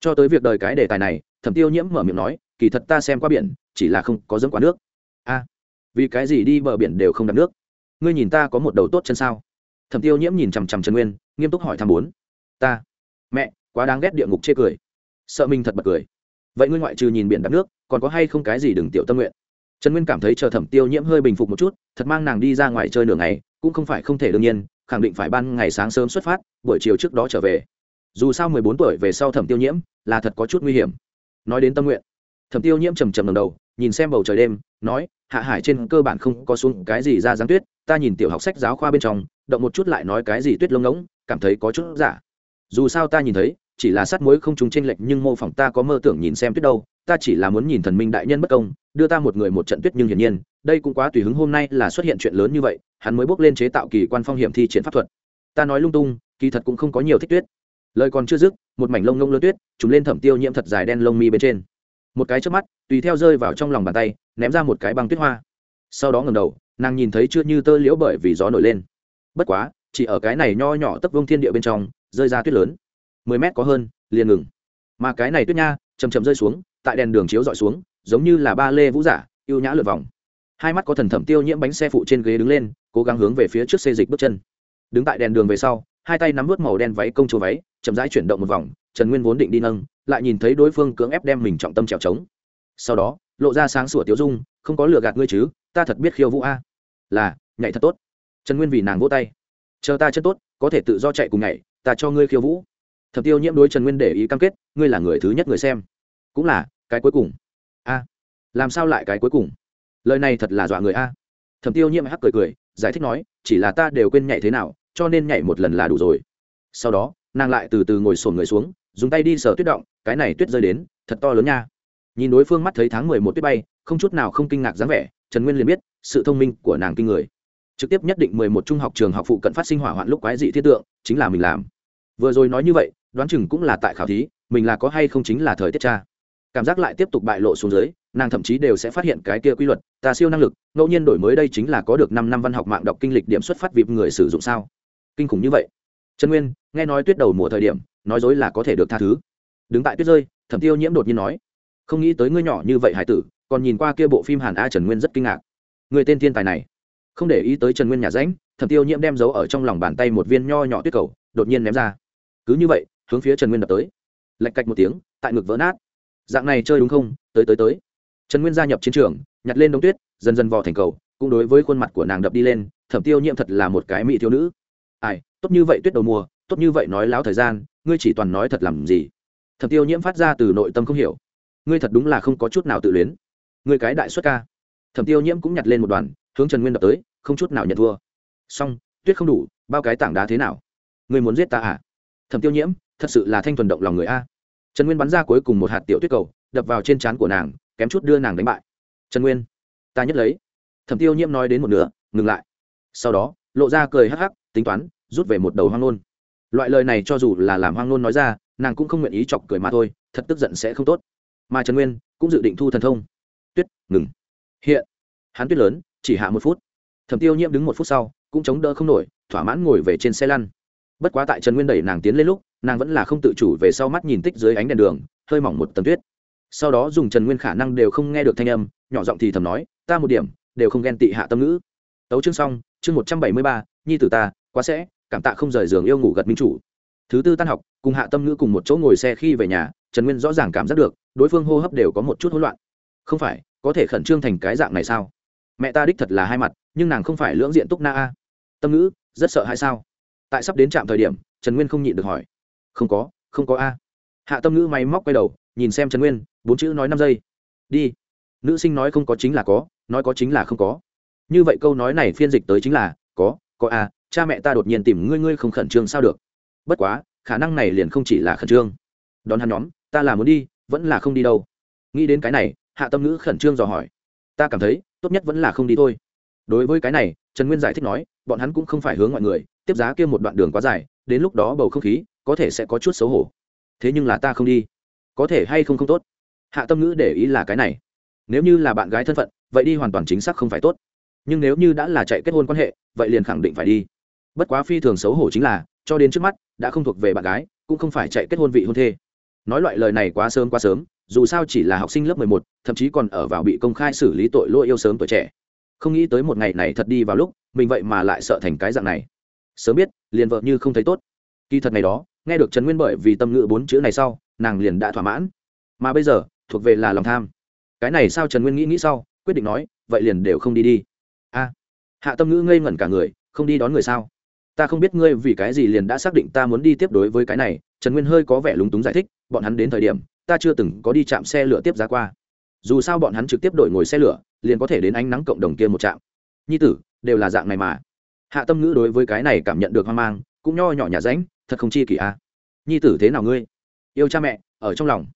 Cho tới việc đời cái đề tài này thẩm tiêu nhiễm mở miệng nói, kỳ thật ta xem qua biển, chỉ là không có dẫm quá nước. A, vì cái gì đi bờ biển đều không đặt nước? Ngươi nhìn ta có một đầu tốt chân sao? Thẩm tiêu nhiễm nhìn chằm chằm trần nguyên, nghiêm túc hỏi thăm bốn. Ta, mẹ, quá đáng ghét địa ngục chê cười. Sợ mình thật bật cười. Vậy ngươi ngoại trừ nhìn biển đặt nước, còn có hay không cái gì đừng tiểu tâm nguyện? Trần nguyên cảm thấy chờ thẩm tiêu nhiễm hơi bình phục một chút, thật mang nàng đi ra ngoài chơi nửa ngày, cũng không phải không thể đương nhiên, khẳng định phải ban ngày sáng sớm xuất phát, buổi chiều trước đó trở về. Dù sao mười bốn tuổi về sau thẩm tiêu nhiễm là thật có chút nguy hiểm nói đến tâm nguyện. Thẩm tiêu nhiễm trầm trầm lần đầu, nhìn xem bầu trời đêm, nói, hạ hải trên cơ bản không có xuống cái gì ra giáng tuyết, ta nhìn tiểu học sách giáo khoa bên trong, động một chút lại nói cái gì tuyết lông ngỗng, cảm thấy có chút giả. Dù sao ta nhìn thấy, chỉ là sát muối không trúng tranh lệch nhưng mô phỏng ta có mơ tưởng nhìn xem tuyết đâu, ta chỉ là muốn nhìn thần minh đại nhân bất công, đưa ta một người một trận tuyết nhưng hiển nhiên, đây cũng quá tùy hứng hôm nay là xuất hiện chuyện lớn như vậy, hắn mới bước lên chế tạo kỳ quan phong hiểm thi triển pháp thuật. Ta nói lung tung, kỳ thật cũng không có nhiều thích tuyết lời còn chưa dứt, một mảnh lông lông lơ tuyết chúng lên thẩm tiêu nhiễm thật dài đen lông mi bên trên. Một cái trước mắt, tùy theo rơi vào trong lòng bàn tay, ném ra một cái băng tuyết hoa. Sau đó ngầm đầu, nàng nhìn thấy chưa như tơ liễu bởi vì gió nổi lên. Bất quá, chỉ ở cái này nho nhỏ tấp vông thiên địa bên trong, rơi ra tuyết lớn. Mười mét có hơn, liền ngừng. Mà cái này tuyết nha chầm chầm rơi xuống, tại đèn đường chiếu dọi xuống, giống như là ba lê vũ giả ưu nhã lượt vòng. Hai mắt có thần thẩm tiêu nhiễm bánh xe phụ trên ghế đứng lên, cố gắng hướng về phía trước xê dịch bước chân. Đứng tại đèn đường về sau, hai tay nắm vớt màu đen váy công chúa váy chậm rãi chuyển động một vòng, trần nguyên vốn định đi nâng, lại nhìn thấy đối phương cưỡng ép đem mình trọng tâm trèo trống. Sau đó, lộ ra sáng sủa tiếu dung, không có lừa gạt ngươi chứ, ta thật biết khiêu vũ a. Là, nhảy thật tốt. Trần nguyên vì nàng vỗ tay. Chờ ta chân tốt, có thể tự do chạy cùng nhảy, ta cho ngươi khiêu vũ. Thập tiêu nhiễm đối trần nguyên để ý cam kết, ngươi là người thứ nhất người xem. Cũng là, cái cuối cùng. A, làm sao lại cái cuối cùng? Lời này thật là dọa người a. Thẩm tiêu nhiễm hắc cười cười, giải thích nói, chỉ là ta đều quên nhảy thế nào, cho nên nhảy một lần là đủ rồi. Sau đó nàng lại từ từ ngồi sổn người xuống, dùng tay đi sờ tuyết động, cái này tuyết rơi đến, thật to lớn nha. Nhìn đối phương mắt thấy tháng mười một tuyết bay, không chút nào không kinh ngạc dáng vẻ, trần nguyên liền biết, sự thông minh của nàng kinh người. Trực tiếp nhất định mười một trung học trường học phụ cận phát sinh hỏa hoạn lúc quái dị thiết tượng, chính là mình làm. Vừa rồi nói như vậy, đoán chừng cũng là tại khảo thí, mình là có hay không chính là thời tiết cha cảm giác lại tiếp tục bại lộ xuống dưới, nàng thậm chí đều sẽ phát hiện cái kia quy luật, ta siêu năng lực, ngẫu nhiên đổi mới đây chính là có được năm năm văn học mạng đọc kinh lịch điểm xuất phát vịp người sử dụng sao? Kinh khủng như vậy trần nguyên, nghe nói tuyết đầu mùa thời điểm, nói dối là có thể được tha thứ. Đứng tại tuyết rơi, thẩm tiêu nhiễm đột nhiên nói, không nghĩ tới ngươi nhỏ như vậy hải tử, còn nhìn qua kia bộ phim hàn a trần nguyên rất kinh ngạc. Người tên thiên tài này. Không để ý tới trần nguyên nhà ránh, thẩm tiêu nhiễm đem giấu ở trong lòng bàn tay một viên nho nhỏ tuyết cầu, đột nhiên ném ra. Cứ như vậy, hướng phía trần nguyên đập tới. Lạch cạch một tiếng, tại ngực vỡ nát. Dạng này chơi đúng không? Tới tới tới. Trần nguyên gia nhập chiến trường, nhặt lên đống tuyết, dần dần vò thành cầu, cũng đối với khuôn mặt của nàng đập đi lên, thẩm tiêu nhiễm thật là một cái mỹ thiếu nữ ai, tốt như vậy tuyết đầu mùa, tốt như vậy nói láo thời gian, ngươi chỉ toàn nói thật làm gì? Thẩm tiêu nhiễm phát ra từ nội tâm không hiểu. Ngươi thật đúng là không có chút nào tự luyến. Ngươi cái đại xuất ca. Thẩm tiêu nhiễm cũng nhặt lên một đoàn, hướng trần nguyên đập tới, không chút nào nhận thua. Xong, tuyết không đủ, bao cái tảng đá thế nào? Ngươi muốn giết ta à? Thẩm tiêu nhiễm, thật sự là thanh thuần động lòng người a. Trần nguyên bắn ra cuối cùng một hạt tiểu tuyết cầu, đập vào trên trán của nàng, kém chút đưa nàng đánh bại. Trần nguyên, ta nhất lấy. Thẩm tiêu nhiễm nói đến một nửa, ngừng lại. Sau đó, lộ ra cười hắc hắc tính toán, rút về một đầu hoang nôn. Loại lời này cho dù là làm hoang nôn nói ra, nàng cũng không nguyện ý chọc cười mà thôi, thật tức giận sẽ không tốt. Mà trần nguyên cũng dự định thu thần thông. Tuyết, ngừng. Hiện. Hắn tuyết lớn, chỉ hạ một phút. Thẩm tiêu nhiễm đứng một phút sau, cũng chống đỡ không nổi, thỏa mãn ngồi về trên xe lăn. Bất quá tại trần nguyên đẩy nàng tiến lên lúc, nàng vẫn là không tự chủ về sau mắt nhìn tích dưới ánh đèn đường, hơi mỏng một tầm tuyết. Sau đó dùng trần nguyên khả năng đều không nghe được thanh âm, nhỏ giọng thì thầm nói, ta một điểm, đều không ghen tị hạ tâm ngữ. Tấu chương xong, chương một trăm bảy mươi ba, nhi tử ta quá sẽ, cảm tạ không rời giường yêu ngủ gật minh chủ. Thứ tư tan học, cùng hạ tâm ngữ cùng một chỗ ngồi xe khi về nhà, trần nguyên rõ ràng cảm giác được, đối phương hô hấp đều có một chút hỗn loạn. Không phải, có thể khẩn trương thành cái dạng này sao? Mẹ ta đích thật là hai mặt, nhưng nàng không phải lưỡng diện túc na a. Tâm ngữ, rất sợ hay sao? Tại sắp đến trạm thời điểm, trần nguyên không nhịn được hỏi. Không có không có a. Hạ tâm ngữ máy móc quay đầu, nhìn xem trần nguyên, bốn chữ nói năm giây. Đi. Nữ sinh nói không có chính là có, nói có chính là không có. Như vậy câu nói này phiên dịch tới chính là, có có a cha mẹ ta đột nhiên tìm ngươi ngươi không khẩn trương sao được? Bất quá, khả năng này liền không chỉ là khẩn trương. Đón hắn nhóm, ta là muốn đi, vẫn là không đi đâu. Nghĩ đến cái này, hạ tâm ngữ khẩn trương dò hỏi. Ta cảm thấy, tốt nhất vẫn là không đi thôi. Đối với cái này, trần nguyên giải thích nói, bọn hắn cũng không phải hướng mọi người, tiếp giá kia một đoạn đường quá dài, đến lúc đó bầu không khí, có thể sẽ có chút xấu hổ. Thế nhưng là ta không đi. Có thể hay không không tốt? Hạ tâm ngữ để ý là cái này. Nếu như là bạn gái thân phận, vậy đi hoàn toàn chính xác không phải tốt. Nhưng nếu như đã là chạy kết hôn quan hệ, vậy liền khẳng định phải đi bất quá phi thường xấu hổ chính là, cho đến trước mắt, đã không thuộc về bạn gái, cũng không phải chạy kết hôn vị hôn thê. Nói loại lời này quá sớm quá sớm, dù sao chỉ là học sinh lớp mười một, thậm chí còn ở vào bị công khai xử lý tội lỗi yêu sớm tuổi trẻ. Không nghĩ tới một ngày này thật đi vào lúc, mình vậy mà lại sợ thành cái dạng này. Sớm biết, liền vợ như không thấy tốt. Kỳ thật ngày đó, nghe được trần nguyên bởi vì tâm ngữ bốn chữ này sau, nàng liền đã thỏa mãn. Mà bây giờ, thuộc về là lòng tham. Cái này sao trần nguyên nghĩ nghĩ sau, quyết định nói, vậy liền đều không đi đi. A, hạ tâm ngữ ngây ngẩn cả người, không đi đón người sao? Ta không biết ngươi vì cái gì liền đã xác định ta muốn đi tiếp đối với cái này, trần nguyên hơi có vẻ lúng túng giải thích, bọn hắn đến thời điểm, ta chưa từng có đi chạm xe lửa tiếp ra qua. Dù sao bọn hắn trực tiếp đổi ngồi xe lửa, liền có thể đến ánh nắng cộng đồng kia một trạm. Nhi tử, đều là dạng này mà. Hạ tâm ngữ đối với cái này cảm nhận được hoang mang, cũng nho nhỏ nhà ránh, thật không chi kỷ a. Nhi tử thế nào ngươi? Yêu cha mẹ, ở trong lòng.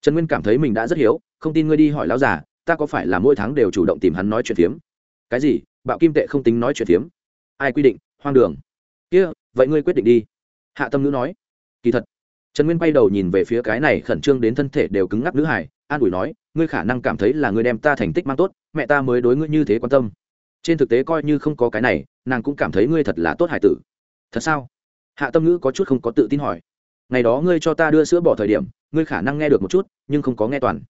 Trần nguyên cảm thấy mình đã rất hiếu, không tin ngươi đi hỏi lão già, ta có phải là mỗi tháng đều chủ động tìm hắn nói chuyện phiếm? Cái gì? Bạo kim tệ không tính nói chuyện phiếm. Ai quy định? Hoang đường kia, vậy ngươi quyết định đi. Hạ tâm Nữ nói. Kỳ thật, trần nguyên quay đầu nhìn về phía cái này khẩn trương đến thân thể đều cứng ngắc nữ hải an ủi nói, ngươi khả năng cảm thấy là ngươi đem ta thành tích mang tốt, mẹ ta mới đối ngươi như thế quan tâm. Trên thực tế coi như không có cái này, nàng cũng cảm thấy ngươi thật là tốt hải tử. Thật sao? Hạ tâm ngữ có chút không có tự tin hỏi. Ngày đó ngươi cho ta đưa sữa bỏ thời điểm, ngươi khả năng nghe được một chút, nhưng không có nghe toàn.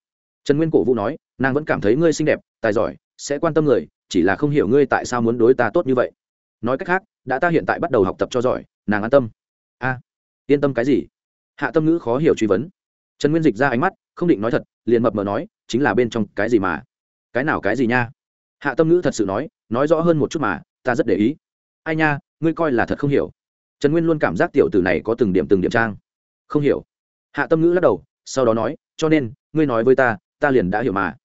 Trần nguyên cổ vũ nói, nàng vẫn cảm thấy ngươi xinh đẹp, tài giỏi, sẽ quan tâm người, chỉ là không hiểu ngươi tại sao muốn đối ta tốt như vậy. Nói cách khác đã ta hiện tại bắt đầu học tập cho giỏi, nàng an tâm. A, yên tâm cái gì? Hạ tâm ngữ khó hiểu truy vấn. Trần nguyên dịch ra ánh mắt, không định nói thật, liền mập mờ nói, chính là bên trong cái gì mà? Cái nào cái gì nha? Hạ tâm ngữ thật sự nói nói rõ hơn một chút mà, ta rất để ý. Ai nha, ngươi coi là thật không hiểu. Trần nguyên luôn cảm giác tiểu tử này có từng điểm từng điểm trang. Không hiểu. Hạ tâm ngữ lắc đầu, sau đó nói, cho nên, ngươi nói với ta ta liền đã hiểu mà.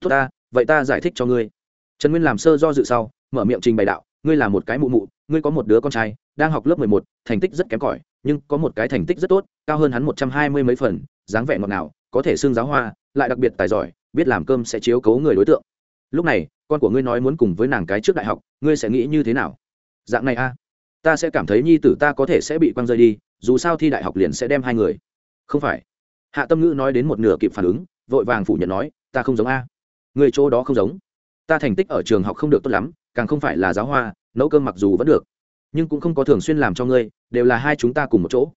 Tốt ta, vậy ta giải thích cho ngươi. Trần nguyên làm sơ do dự sau, mở miệng trình bày đạo, ngươi là một cái mụ mụ ngươi có một đứa con trai, đang học lớp mười một, thành tích rất kém cỏi, nhưng có một cái thành tích rất tốt, cao hơn hắn một trăm hai mươi mấy phần, dáng vẻ ngọt ngào, có thể xương giáo hoa, lại đặc biệt tài giỏi, biết làm cơm sẽ chiếu cố người đối tượng. Lúc này, con của ngươi nói muốn cùng với nàng cái trước đại học, ngươi sẽ nghĩ như thế nào? Dạng này a, ta sẽ cảm thấy nhi tử ta có thể sẽ bị quăng rơi đi, dù sao thi đại học liền sẽ đem hai người. Không phải. Hạ tâm ngữ nói đến một nửa kịp phản ứng, vội vàng phủ nhận nói, ta không giống a. Người chỗ đó không giống. Ta thành tích ở trường học không được tốt lắm càng không phải là giáo hoa, nấu cơm mặc dù vẫn được, nhưng cũng không có thường xuyên làm cho ngươi, đều là hai chúng ta cùng một chỗ.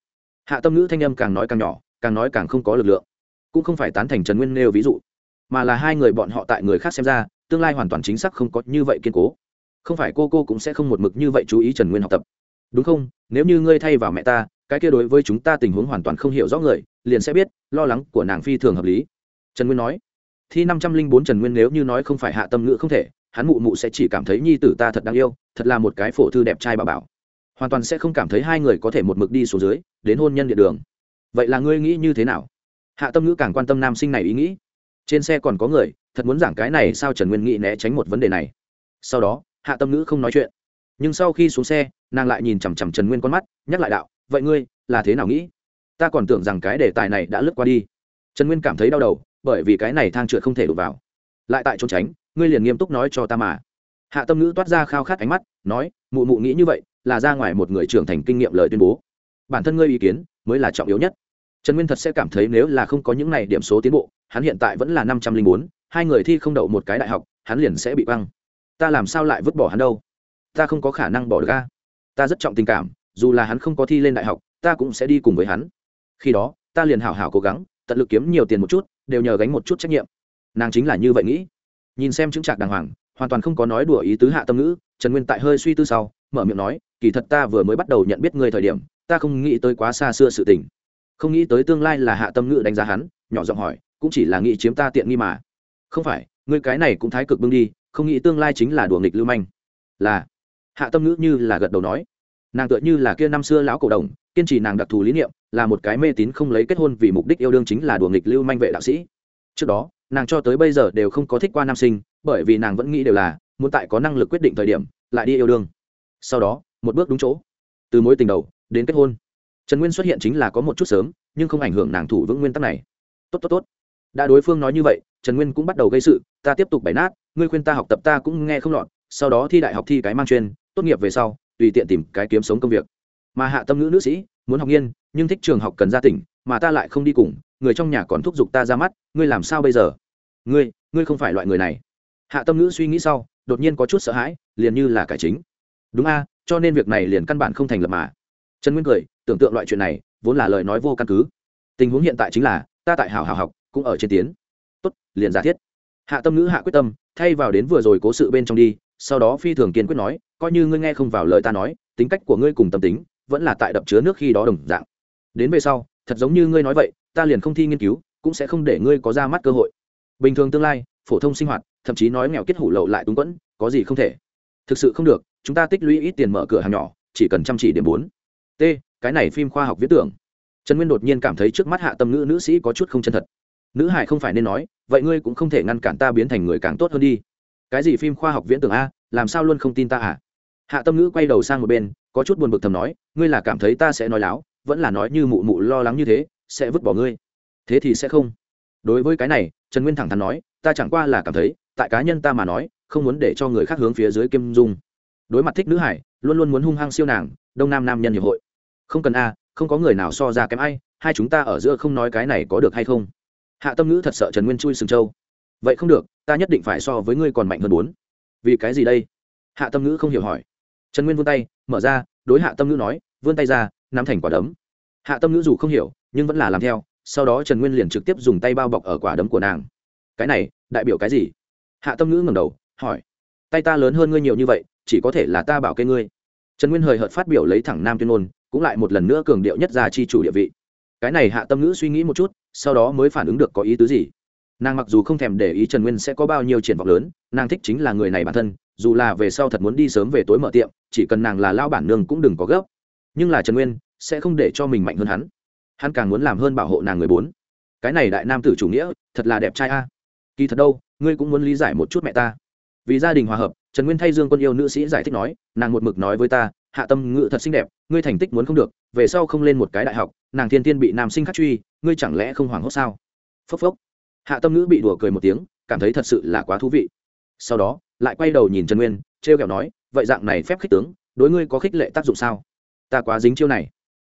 Hạ tâm ngữ thanh âm càng nói càng nhỏ, càng nói càng không có lực lượng, cũng không phải tán thành trần nguyên nêu ví dụ, mà là hai người bọn họ tại người khác xem ra, tương lai hoàn toàn chính xác không có như vậy kiên cố. Không phải cô cô cũng sẽ không một mực như vậy chú ý trần nguyên học tập. Đúng không? Nếu như ngươi thay vào mẹ ta, cái kia đối với chúng ta tình huống hoàn toàn không hiểu rõ người, liền sẽ biết, lo lắng của nàng phi thường hợp lý. Trần nguyên nói. Thi năm trăm linh bốn trần nguyên nếu như nói không phải hạ tâm ngữ không thể hắn mụ mụ sẽ chỉ cảm thấy nhi tử ta thật đáng yêu, thật là một cái phổ thư đẹp trai bà bảo. Hoàn toàn sẽ không cảm thấy hai người có thể một mực đi xuống dưới, đến hôn nhân địa đường. Vậy là ngươi nghĩ như thế nào? Hạ tâm ngữ càng quan tâm nam sinh này ý nghĩ. Trên xe còn có người, thật muốn giảng cái này sao trần nguyên nghĩ né tránh một vấn đề này. Sau đó, hạ tâm ngữ không nói chuyện. Nhưng sau khi xuống xe, nàng lại nhìn chằm chằm trần nguyên con mắt, nhắc lại đạo, vậy ngươi, là thế nào nghĩ? Ta còn tưởng rằng cái đề tài này đã lướt qua đi. Trần nguyên cảm thấy đau đầu, bởi vì cái này thang trượt không thể đụt vào. Lại tại trốn tránh ngươi liền nghiêm túc nói cho ta mà. Hạ tâm ngữ toát ra khao khát ánh mắt, nói, mụ mụ nghĩ như vậy, là ra ngoài một người trưởng thành kinh nghiệm lời tuyên bố. Bản thân ngươi ý kiến, mới là trọng yếu nhất. Trần nguyên thật sẽ cảm thấy nếu là không có những này điểm số tiến bộ, hắn hiện tại vẫn là năm trăm linh bốn, hai người thi không đậu một cái đại học, hắn liền sẽ bị băng ta làm sao lại vứt bỏ hắn đâu? Ta không có khả năng bỏ được ga ta rất trọng tình cảm, dù là hắn không có thi lên đại học, ta cũng sẽ đi cùng với hắn. Khi đó, ta liền hảo hảo cố gắng, tận lực kiếm nhiều tiền một chút, đều nhờ gánh một chút trách nhiệm. Nàng chính là như vậy nghĩ nhìn xem chứng trạc đàng hoàng, hoàn toàn không có nói đùa ý tứ hạ tâm ngữ, trần nguyên tại hơi suy tư sau, mở miệng nói, kỳ thật ta vừa mới bắt đầu nhận biết người thời điểm, ta không nghĩ tới quá xa xưa sự tình. Không nghĩ tới tương lai là hạ tâm ngữ đánh giá hắn, nhỏ giọng hỏi, cũng chỉ là nghĩ chiếm ta tiện nghi mà. Không phải, ngươi cái này cũng thái cực bưng đi, không nghĩ tương lai chính là đùa nghịch lưu manh. Là, hạ tâm ngữ như là gật đầu nói. Nàng tựa như là kia năm xưa lão cổ đồng, kiên trì nàng đặc thù lý niệm, là một cái mê tín không lấy kết hôn vì mục đích yêu đương chính là đùa nghịch lưu manh vệ đạo sĩ. Trước đó nàng cho tới bây giờ đều không có thích qua nam sinh, bởi vì nàng vẫn nghĩ đều là, muốn tại có năng lực quyết định thời điểm, lại đi yêu đương. Sau đó, một bước đúng chỗ. Từ mối tình đầu, đến kết hôn. Trần nguyên xuất hiện chính là có một chút sớm, nhưng không ảnh hưởng nàng thủ vững nguyên tắc này. Tốt tốt tốt. Đã đối phương nói như vậy, trần nguyên cũng bắt đầu gây sự, ta tiếp tục bày nát, ngươi khuyên ta học tập ta cũng nghe không lọt, sau đó thi đại học thi cái mang chuyên, tốt nghiệp về sau, tùy tiện tìm cái kiếm sống công việc. Mà hạ tâm nữ nữ sĩ, muốn học nghiên, nhưng thích trường học cần ra tỉnh, mà ta lại không đi cùng người trong nhà còn thúc giục ta ra mắt, ngươi làm sao bây giờ? Ngươi ngươi không phải loại người này. Hạ tâm nữ suy nghĩ sau, đột nhiên có chút sợ hãi, liền như là cải chính. Đúng a, cho nên việc này liền căn bản không thành lập mà. Trần nguyên cười, tưởng tượng loại chuyện này, vốn là lời nói vô căn cứ. Tình huống hiện tại chính là, ta tại hảo hảo học, cũng ở trên tiến. Tốt, liền giả thiết. Hạ tâm ngữ hạ quyết tâm, thay vào đến vừa rồi cố sự bên trong đi, sau đó phi thường kiên quyết nói, coi như ngươi nghe không vào lời ta nói, tính cách của ngươi cùng tâm tính, vẫn là tại đập chứa nước khi đó đồng dạng. Đến về sau, thật giống như ngươi nói vậy ta liền không thi nghiên cứu, cũng sẽ không để ngươi có ra mắt cơ hội. Bình thường tương lai, phổ thông sinh hoạt, thậm chí nói nghèo kết hủ lậu lại túng quẫn, có gì không thể. Thực sự không được, chúng ta tích lũy ít tiền mở cửa hàng nhỏ, chỉ cần chăm chỉ điểm bốn. T, cái này phim khoa học viễn tưởng. Trần nguyên đột nhiên cảm thấy trước mắt hạ tâm ngữ nữ sĩ có chút không chân thật. Nữ hải không phải nên nói, vậy ngươi cũng không thể ngăn cản ta biến thành người càng tốt hơn đi. Cái gì phim khoa học viễn tưởng a, làm sao luôn không tin ta à? Hạ tâm ngữ quay đầu sang một bên, có chút buồn bực thầm nói, ngươi là cảm thấy ta sẽ nói láo, vẫn là nói như mụ mụ lo lắng như thế sẽ vứt bỏ ngươi. Thế thì sẽ không. Đối với cái này, trần nguyên thẳng thắn nói, ta chẳng qua là cảm thấy, tại cá nhân ta mà nói, không muốn để cho người khác hướng phía dưới kim dung. Đối mặt thích nữ hải, luôn luôn muốn hung hăng siêu nàng, đông nam nam nhân hiệp hội. Không cần a, không có người nào so ra kém ai, hai chúng ta ở giữa không nói cái này có được hay không? Hạ tâm ngữ thật sợ trần nguyên chui sừng châu vậy không được, ta nhất định phải so với ngươi còn mạnh hơn bốn. Vì cái gì đây? Hạ tâm ngữ không hiểu hỏi. Trần nguyên vươn tay, mở ra, đối hạ tâm ngữ nói, vươn tay ra, nắm thành quả đấm. Hạ tâm ngữ dù không hiểu nhưng vẫn là làm theo, sau đó trần nguyên liền trực tiếp dùng tay bao bọc ở quả đấm của nàng. Cái này, đại biểu cái gì? Hạ tâm ngữ ngẩng đầu, hỏi. Tay ta lớn hơn ngươi nhiều như vậy, chỉ có thể là ta bảo kê ngươi. Trần nguyên hời hợt phát biểu lấy thẳng nam tuyên ngôn, cũng lại một lần nữa cường điệu nhất ra chi chủ địa vị. Cái này hạ tâm ngữ suy nghĩ một chút, sau đó mới phản ứng được có ý tứ gì. Nàng mặc dù không thèm để ý trần nguyên sẽ có bao nhiêu triển vọng lớn, nàng thích chính là người này bản thân, dù là về sau thật muốn đi sớm về tối mở tiệm, chỉ cần nàng là lao bản nương cũng đừng có gấp. Nhưng là trần nguyên sẽ không để cho mình mạnh hơn hắn hắn càng muốn làm hơn bảo hộ nàng người bốn. Cái này đại nam tử chủ nghĩa, thật là đẹp trai a. Kỳ thật đâu, ngươi cũng muốn lý giải một chút mẹ ta. Vì gia đình hòa hợp, trần nguyên thay dương quân yêu nữ sĩ giải thích nói, nàng một mực nói với ta, hạ tâm ngự thật xinh đẹp, ngươi thành tích muốn không được, về sau không lên một cái đại học, nàng thiên tiên bị nam sinh khắc truy, ngươi chẳng lẽ không hoảng hốt sao? Phốc phốc. Hạ tâm ngữ bị đùa cười một tiếng, cảm thấy thật sự là quá thú vị. Sau đó, lại quay đầu nhìn trần nguyên t r e o kẹo nói, vậy dạng này phép khích tướng, đối ngươi có khích lệ tác dụng sao? Ta quá dính chiêu này.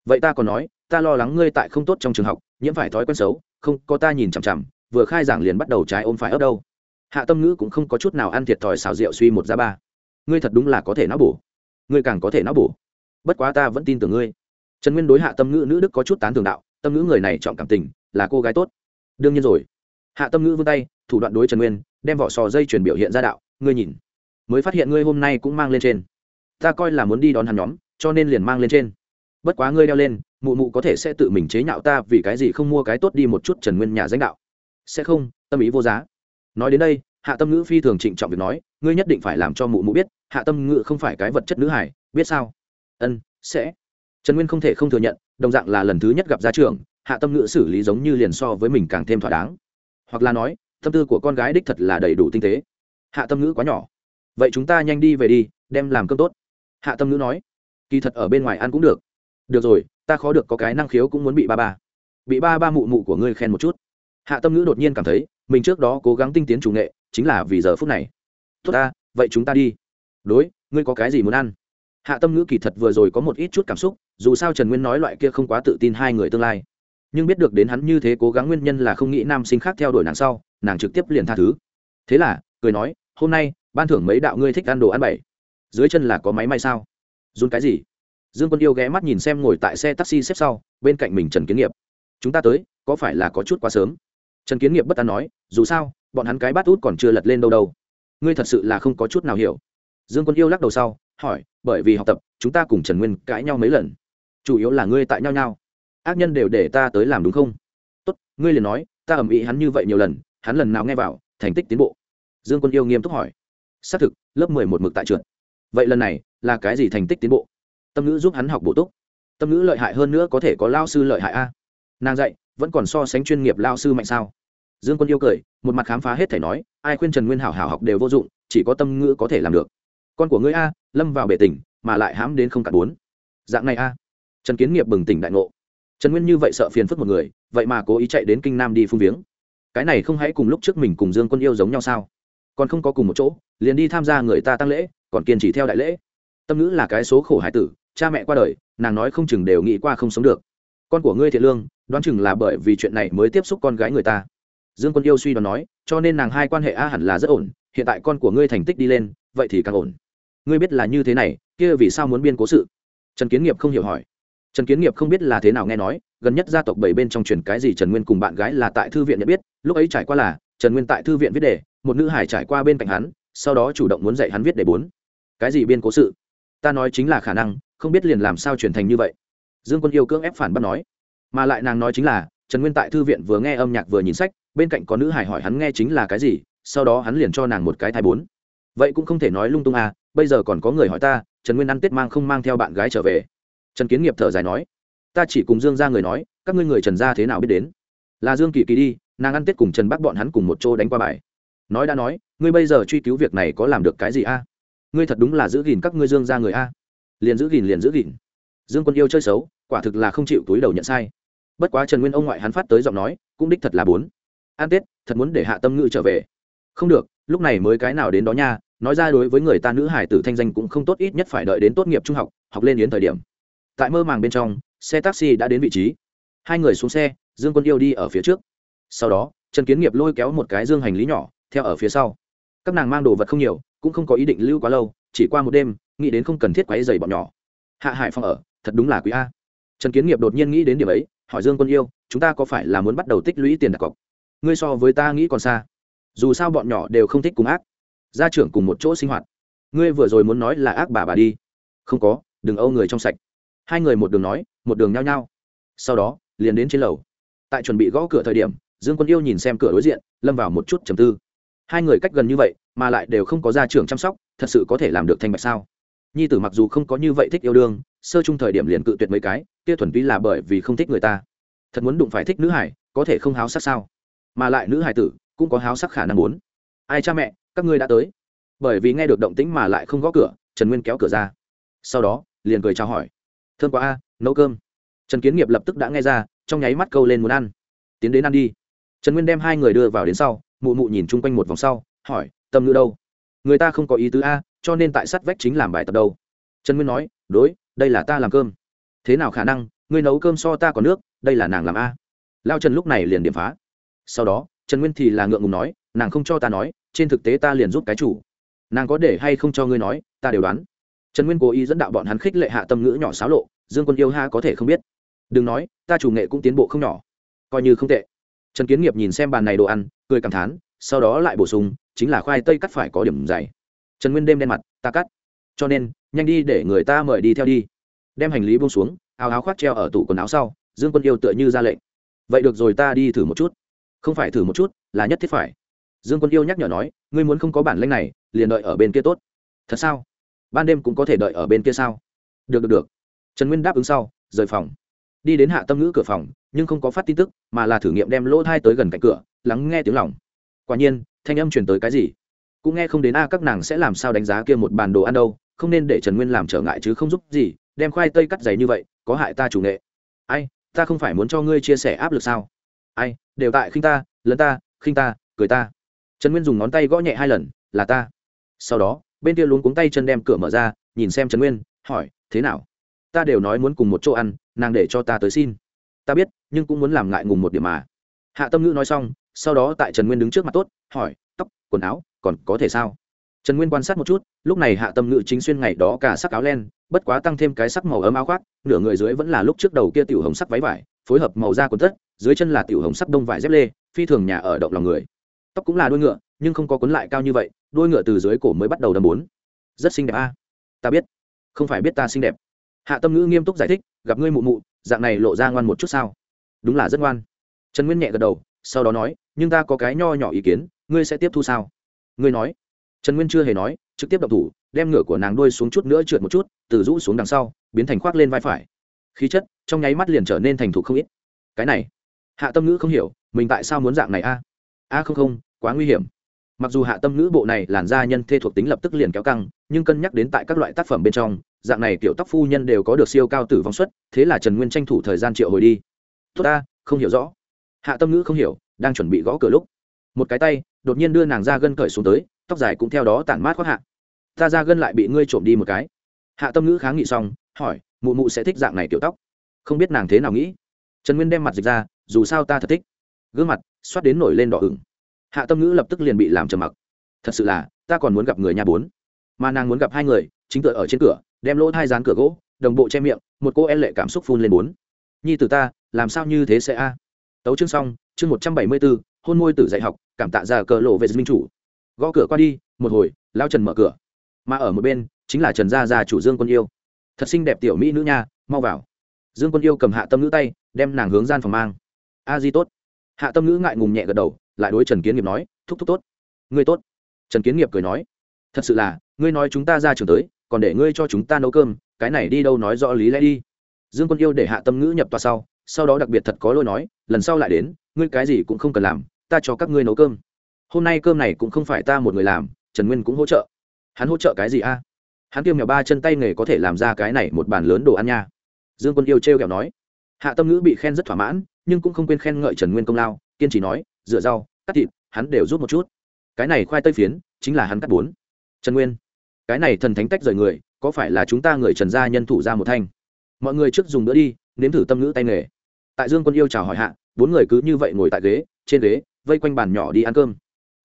Vậy ta còn nói ta lo lắng ngươi tại không tốt trong trường học, nhiễm phải thói quen xấu, không, có ta nhìn chằm chằm, vừa khai giảng liền bắt đầu trái ôm phải ấp đâu. Hạ tâm ngữ cũng không có chút nào ăn thiệt thòi xào rượu suy một ra ba. Ngươi thật đúng là có thể não bổ. Ngươi càng có thể não bổ. Bất quá ta vẫn tin tưởng ngươi. Trần nguyên đối hạ tâm ngữ nữ đức có chút tán thường đạo, tâm ngữ người này chọn cảm tình, là cô gái tốt. Đương nhiên rồi. Hạ tâm ngữ vươn tay, thủ đoạn đối trần nguyên, đem vỏ sò dây chuyển biểu hiện ra đạo, ngươi nhìn. Mới phát hiện ngươi hôm nay cũng mang lên trên. Ta coi là muốn đi đón hắn nhóm, cho nên liền mang lên trên bất quá ngươi đeo lên, mụ mụ có thể sẽ tự mình chế nhạo ta vì cái gì không mua cái tốt đi một chút trần nguyên nhà danh đạo. Sẽ không, tâm ý vô giá. Nói đến đây, hạ tâm ngữ phi thường trịnh trọng việc nói, ngươi nhất định phải làm cho mụ mụ biết, hạ tâm ngữ không phải cái vật chất nữ hải biết sao? Ân, sẽ. Trần nguyên không thể không thừa nhận, đồng dạng là lần thứ nhất gặp gia trưởng, hạ tâm ngữ xử lý giống như liền so với mình càng thêm thỏa đáng. Hoặc là nói, tâm tư của con gái đích thật là đầy đủ tinh tế. Hạ tâm ngữ quá nhỏ. Vậy chúng ta nhanh đi về đi, đem làm cơm tốt. Hạ tâm ngữ nói, kỳ thật ở bên ngoài ăn cũng được được rồi, ta khó được có cái năng khiếu cũng muốn bị ba ba. Bị ba ba mụ mụ của ngươi khen một chút. Hạ tâm ngữ đột nhiên cảm thấy, mình trước đó cố gắng tinh tiến chủ nghệ, chính là vì giờ phút này. Tốt ta, vậy chúng ta đi. Đối, ngươi có cái gì muốn ăn? Hạ tâm ngữ kỳ thật vừa rồi có một ít chút cảm xúc, dù sao trần nguyên nói loại kia không quá tự tin hai người tương lai. Nhưng biết được đến hắn như thế cố gắng nguyên nhân là không nghĩ nam sinh khác theo đuổi nàng sau, nàng trực tiếp liền tha thứ. Thế là, cười nói, hôm nay, ban thưởng mấy đạo ngươi thích ăn đồ ăn bảy. Dưới chân là có máy may sao? Run cái gì? Dương quân yêu ghé mắt nhìn xem ngồi tại xe taxi xếp sau, bên cạnh mình trần kiến nghiệp. Chúng ta tới, có phải là có chút quá sớm? Trần kiến nghiệp bất tán nói, dù sao, bọn hắn cái bát út còn chưa lật lên đâu đâu. Ngươi thật sự là không có chút nào hiểu. Dương quân yêu lắc đầu sau, hỏi, bởi vì học tập, chúng ta cùng trần nguyên cãi nhau mấy lần. Chủ yếu là ngươi tại nhau nhau. Ác nhân đều để ta tới làm đúng không? Tốt, ngươi liền nói, ta ầm ĩ hắn như vậy nhiều lần, hắn lần nào nghe vào, thành tích tiến bộ. Dương quân yêu nghiêm túc hỏi. Xác thực, lớp mười một mực tại trường vậy lần này, là cái gì thành tích tiến bộ? Tâm ngữ giúp hắn học bổ túc. Tâm ngữ lợi hại hơn nữa có thể có lao sư lợi hại a. Nàng dạy, vẫn còn so sánh chuyên nghiệp lao sư mạnh sao? Dương quân yêu cười, một mặt khám phá hết thể nói, ai khuyên trần nguyên hảo hảo học đều vô dụng, chỉ có tâm ngữ có thể làm được. Con của ngươi a, lâm vào bể tỉnh, mà lại hãm đến không cả bốn. Dạng này a. Trần kiến nghiệp bừng tỉnh đại ngộ. Trần nguyên như vậy sợ phiền phức một người, vậy mà cố ý chạy đến kinh nam đi phung viếng. Cái này không hãy cùng lúc trước mình cùng dương quân yêu giống nhau sao? Còn không có cùng một chỗ, liền đi tham gia người ta tăng lễ, còn kiên trì theo đại lễ. Tâm ngữ là cái số khổ hải tử cha mẹ qua đời, nàng nói không chừng đều nghĩ qua không sống được. Con của ngươi thiện lương, đoán chừng là bởi vì chuyện này mới tiếp xúc con gái người ta. Dương quân yêu suy đoán nói, cho nên nàng hai quan hệ a hẳn là rất ổn, hiện tại con của ngươi thành tích đi lên, vậy thì càng ổn. Ngươi biết là như thế này, kia vì sao muốn biên cố sự? Trần kiến nghiệp không hiểu hỏi. Trần kiến nghiệp không biết là thế nào nghe nói, gần nhất gia tộc bảy bên trong truyền cái gì trần nguyên cùng bạn gái là tại thư viện nhận biết, lúc ấy trải qua là, trần nguyên tại thư viện viết đề, một nữ hải trải qua bên cạnh hắn, sau đó chủ động muốn dạy hắn viết đề bốn. Cái gì biên cố sự? Ta nói chính là khả năng không biết liền làm sao chuyển thành như vậy. Dương quân yêu cưỡng ép phản bác nói, mà lại nàng nói chính là, trần nguyên tại thư viện vừa nghe âm nhạc vừa nhìn sách, bên cạnh có nữ hải hỏi hắn nghe chính là cái gì, sau đó hắn liền cho nàng một cái thai bốn. Vậy cũng không thể nói lung tung à bây giờ còn có người hỏi ta, trần nguyên ăn tết mang không mang theo bạn gái trở về. Trần kiến nghiệp thở dài nói, ta chỉ cùng dương ra người nói, các ngươi người trần gia thế nào biết đến? Là dương kỳ kỳ đi, nàng ăn tết cùng trần bắc bọn hắn cùng một chỗ đánh qua bài. Nói đã nói, ngươi bây giờ truy cứu việc này có làm được cái gì a ngươi thật đúng là giữ gìn các ngươi dương ra người a liền giữ gìn liền giữ gìn. Dương quân yêu chơi xấu, quả thực là không chịu túi đầu nhận sai. Bất quá trần nguyên ông ngoại hắn phát tới giọng nói, cũng đích thật là bốn. An tết, thật muốn để hạ tâm ngự trở về. Không được, lúc này mới cái nào đến đó nha, nói ra đối với người ta nữ hải tử thanh danh cũng không tốt ít nhất phải đợi đến tốt nghiệp trung học học lên đến thời điểm. Tại mơ màng bên trong, xe taxi đã đến vị trí. Hai người xuống xe, dương quân yêu đi ở phía trước. Sau đó, trần kiến nghiệp lôi kéo một cái dương hành lý nhỏ, theo ở phía sau. Các nàng mang đồ vật không nhiều, cũng không có ý định lưu quá lâu, chỉ qua một đêm nghĩ đến không cần thiết quấy dày bọn nhỏ. Hạ hải phong ở, thật đúng là quý a. Trần kiến nghiệp đột nhiên nghĩ đến điểm ấy, hỏi dương quân yêu, chúng ta có phải là muốn bắt đầu tích lũy tiền đặt cọc? Ngươi so với ta nghĩ còn xa. Dù sao bọn nhỏ đều không thích cùng ác. Gia trưởng cùng một chỗ sinh hoạt. Ngươi vừa rồi muốn nói là ác bà bà đi. Không có, đừng âu người trong sạch. Hai người một đường nói, một đường nhao nhao. Sau đó, liền đến trên lầu. Tại chuẩn bị gõ cửa thời điểm, dương quân yêu nhìn xem cửa đối diện, lâm vào một chút trầm tư. Hai người cách gần như vậy, mà lại đều không có gia trưởng chăm sóc, thật sự có thể làm được thanh bạch sao? Nhi tử mặc dù không có như vậy thích yêu đương, sơ chung thời điểm liền cự tuyệt mấy cái, kia thuần túy là bởi vì không thích người ta. Thật muốn đụng phải thích nữ hải, có thể không háo sắc sao? Mà lại nữ hải tử, cũng có háo sắc khả năng muốn. Ai cha mẹ, các ngươi đã tới. Bởi vì nghe được động tĩnh mà lại không gõ cửa, trần nguyên kéo cửa ra. Sau đó, liền cười chào hỏi. Thương quá a, nấu cơm. Trần kiến nghiệp lập tức đã nghe ra, trong nháy mắt câu lên muốn ăn. Tiến đến ăn đi. Trần nguyên đem hai người đưa vào đến sau, mụ mụ nhìn chung quanh một vòng sau, hỏi, tâm ngữ đâu? Người ta không có ý tứ a cho nên tại sắt vách chính làm bài tập đâu. Trần nguyên nói, đối, đây là ta làm cơm. Thế nào khả năng? Ngươi nấu cơm so ta có nước, đây là nàng làm a. Lao trần lúc này liền điểm phá. Sau đó, trần nguyên thì là ngượng ngùng nói, nàng không cho ta nói, trên thực tế ta liền giúp cái chủ. Nàng có để hay không cho ngươi nói, ta đều đoán. Trần nguyên cố ý dẫn đạo bọn hắn khích lệ hạ tâm ngữ nhỏ xáo lộ, dương quân yêu ha có thể không biết. Đừng nói, ta chủ nghệ cũng tiến bộ không nhỏ. Coi như không tệ. Trần kiến nghiệp nhìn xem bàn này đồ ăn, cười cảm thán, sau đó lại bổ sung, chính là khoai tây cắt phải có điểm dày trần nguyên đêm đen mặt, ta cắt. Cho nên, nhanh đi để người ta mời đi theo đi. Đem hành lý bông xuống, áo áo khoác treo ở tủ quần áo sau, dương quân yêu tựa như ra lệnh. Vậy được rồi, ta đi thử một chút. Không phải thử một chút, là nhất thiết phải. Dương quân yêu nhắc nhở nói, ngươi muốn không có bản lanh này, liền đợi ở bên kia tốt. Thật sao? Ban đêm cũng có thể đợi ở bên kia sao? Được được được. Trần nguyên đáp ứng sau, rời phòng. Đi đến hạ tâm ngữ cửa phòng, nhưng không có phát tin tức, mà là thử nghiệm đem lỗ thai tới gần cạnh cửa, lắng nghe tiếng lòng. Quả nhiên, thanh âm chuyển tới cái gì? Cũng nghe không đến a các nàng sẽ làm sao đánh giá kia một bàn đồ ăn đâu, không nên để trần nguyên làm trở ngại chứ không giúp gì, đem khoai tây cắt giày như vậy, có hại ta chủ nghệ. Ai, ta không phải muốn cho ngươi chia sẻ áp lực sao? Ai, đều tại khinh ta, lấn ta, khinh ta, cười ta. Trần nguyên dùng ngón tay gõ nhẹ hai lần, là ta. Sau đó, bên kia luống cuống tay chân đem cửa mở ra, nhìn xem trần nguyên, hỏi, thế nào? Ta đều nói muốn cùng một chỗ ăn, nàng để cho ta tới xin. Ta biết, nhưng cũng muốn làm ngại ngùng một điểm mà. Hạ tâm ngữ nói xong, sau đó tại trần nguyên đứng trước mặt tốt, hỏi tóc, quần áo, còn có thể sao? Trần nguyên quan sát một chút, lúc này hạ tâm ngự chính xuyên ngày đó cả sắc áo len, bất quá tăng thêm cái sắc màu ấm áo khoác, nửa người dưới vẫn là lúc trước đầu kia tiểu hồng sắc váy vải, phối hợp màu da quần tất, dưới chân là tiểu hồng sắc đông vải dép lê, phi thường nhà ở động lòng người. Tóc cũng là đuôi ngựa, nhưng không có cuốn lại cao như vậy, đuôi ngựa từ dưới cổ mới bắt đầu đâm bốn. Rất xinh đẹp a. Ta biết. Không phải biết ta xinh đẹp. Hạ tâm ngữ nghiêm túc giải thích, gặp ngươi mụ mụ, dạng này lộ ra ngoan một chút sao? Đúng là rất ngoan. Trần nguyên nhẹ gật đầu, sau đó nói, nhưng ta có cái nho nhỏ ý kiến ngươi sẽ tiếp thu sao? Ngươi nói. Trần nguyên chưa hề nói, trực tiếp đập thủ, đem ngựa của nàng đuôi xuống chút nữa trượt một chút, từ rũ xuống đằng sau, biến thành khoác lên vai phải. Khí chất, trong nháy mắt liền trở nên thành thục không ít. Cái này, hạ tâm ngữ không hiểu, mình tại sao muốn dạng này a? À? A không không, quá nguy hiểm. Mặc dù hạ tâm ngữ bộ này làn da nhân thê thuộc tính lập tức liền kéo căng, nhưng cân nhắc đến tại các loại tác phẩm bên trong, dạng này kiểu tóc phu nhân đều có được siêu cao tử vong suất, thế là trần nguyên tranh thủ thời gian triệu hồi đi. Tốt ta, không hiểu rõ. Hạ tâm ngữ không hiểu, đang chuẩn bị gõ cửa lúc, một cái tay đột nhiên đưa nàng ra gân cởi xuống tới, tóc dài cũng theo đó tản mát khoác hạ. Ta ra gân lại bị ngươi trộm đi một cái. Hạ tâm ngữ kháng nghị xong, hỏi, mụ mụ sẽ thích dạng này kiểu tóc? Không biết nàng thế nào nghĩ. Trần nguyên đem mặt dịch ra, dù sao ta thật thích. Gương mặt, xoát đến nổi lên đỏ ửng. Hạ tâm ngữ lập tức liền bị làm trầm mặc. Thật sự là, ta còn muốn gặp người nhà bốn. Mà nàng muốn gặp hai người, chính tựa ở trên cửa, đem lỗ hai dán cửa gỗ, đồng bộ che miệng, một cô e lệ cảm xúc phun lên bốn. Nhi từ ta, làm sao như thế sẽ a? Tấu chương xong, chương một trăm bảy mươi bốn hôn môi tử dạy học, cảm tạ ra cờ lộ về minh chủ. Gõ cửa qua đi, một hồi lao trần mở cửa. Mà ở một bên, chính là trần gia gia chủ dương quân yêu. Thật xinh đẹp tiểu mỹ nữ nha, mau vào. Dương quân yêu cầm hạ tâm nữ tay, đem nàng hướng gian phòng mang. A di tốt. Hạ tâm nữ ngại ngùng nhẹ gật đầu, lại đối trần kiến nghiệp nói, thúc thúc tốt. Ngươi tốt. Trần kiến nghiệp cười nói, thật sự là, ngươi nói chúng ta ra trường tới, còn để ngươi cho chúng ta nấu cơm, cái này đi đâu nói rõ lý lẽ đi. Dương quân yêu để hạ tâm ngữ nhập tòa sau sau đó đặc biệt thật có lôi nói, lần sau lại đến, ngươi cái gì cũng không cần làm ta cho các ngươi nấu cơm. Hôm nay cơm này cũng không phải ta một người làm, trần nguyên cũng hỗ trợ. Hắn hỗ trợ cái gì a? Hắn kiêm nhỏ ba chân tay nghề có thể làm ra cái này một bàn lớn đồ ăn nha. Dương quân yêu t r e o kẹo nói. Hạ tâm ngữ bị khen rất thỏa mãn, nhưng cũng không quên khen ngợi trần nguyên công lao, kiên trì nói, rửa rau, cắt thịt, hắn đều rút một chút. Cái này khoai tây phiến, chính là hắn cắt bốn. Trần nguyên, cái này thần thánh tách rời người, có phải là chúng ta người trần gia nhân thủ ra một thanh? Mọi người trước dùng bữa đi, nếm thử tâm ngữ tay nghề. Tại dương quân yêu chào hỏi hạ, bốn người cứ như vậy ngồi tại ghế, trên ghế vây quanh bàn nhỏ đi ăn cơm.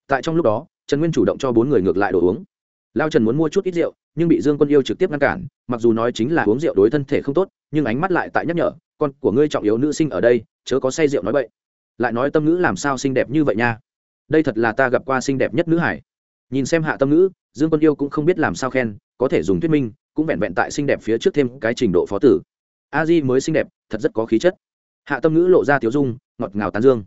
Tại trong lúc đó, trần nguyên chủ động cho bốn người ngược lại đồ uống. Lao trần muốn mua chút ít rượu, nhưng bị dương quân yêu trực tiếp ngăn cản, mặc dù nói chính là uống rượu đối thân thể không tốt, nhưng ánh mắt lại tại nhắc nhở, con của ngươi trọng yếu nữ sinh ở đây, chớ có say rượu nói vậy lại nói tâm ngữ làm sao xinh đẹp như vậy nha? Đây thật là ta gặp qua xinh đẹp nhất nữ hải. Nhìn xem hạ tâm ngữ, dương quân yêu cũng không biết làm sao khen, có thể dùng thuyết minh, cũng vẹn vẹn tại xinh đẹp phía trước thêm cái trình độ phó tử. A di mới xinh đẹp, thật rất có khí chất. Hạ tâm ngữ lộ ra tiếu dung, ngọt ngào tán dương.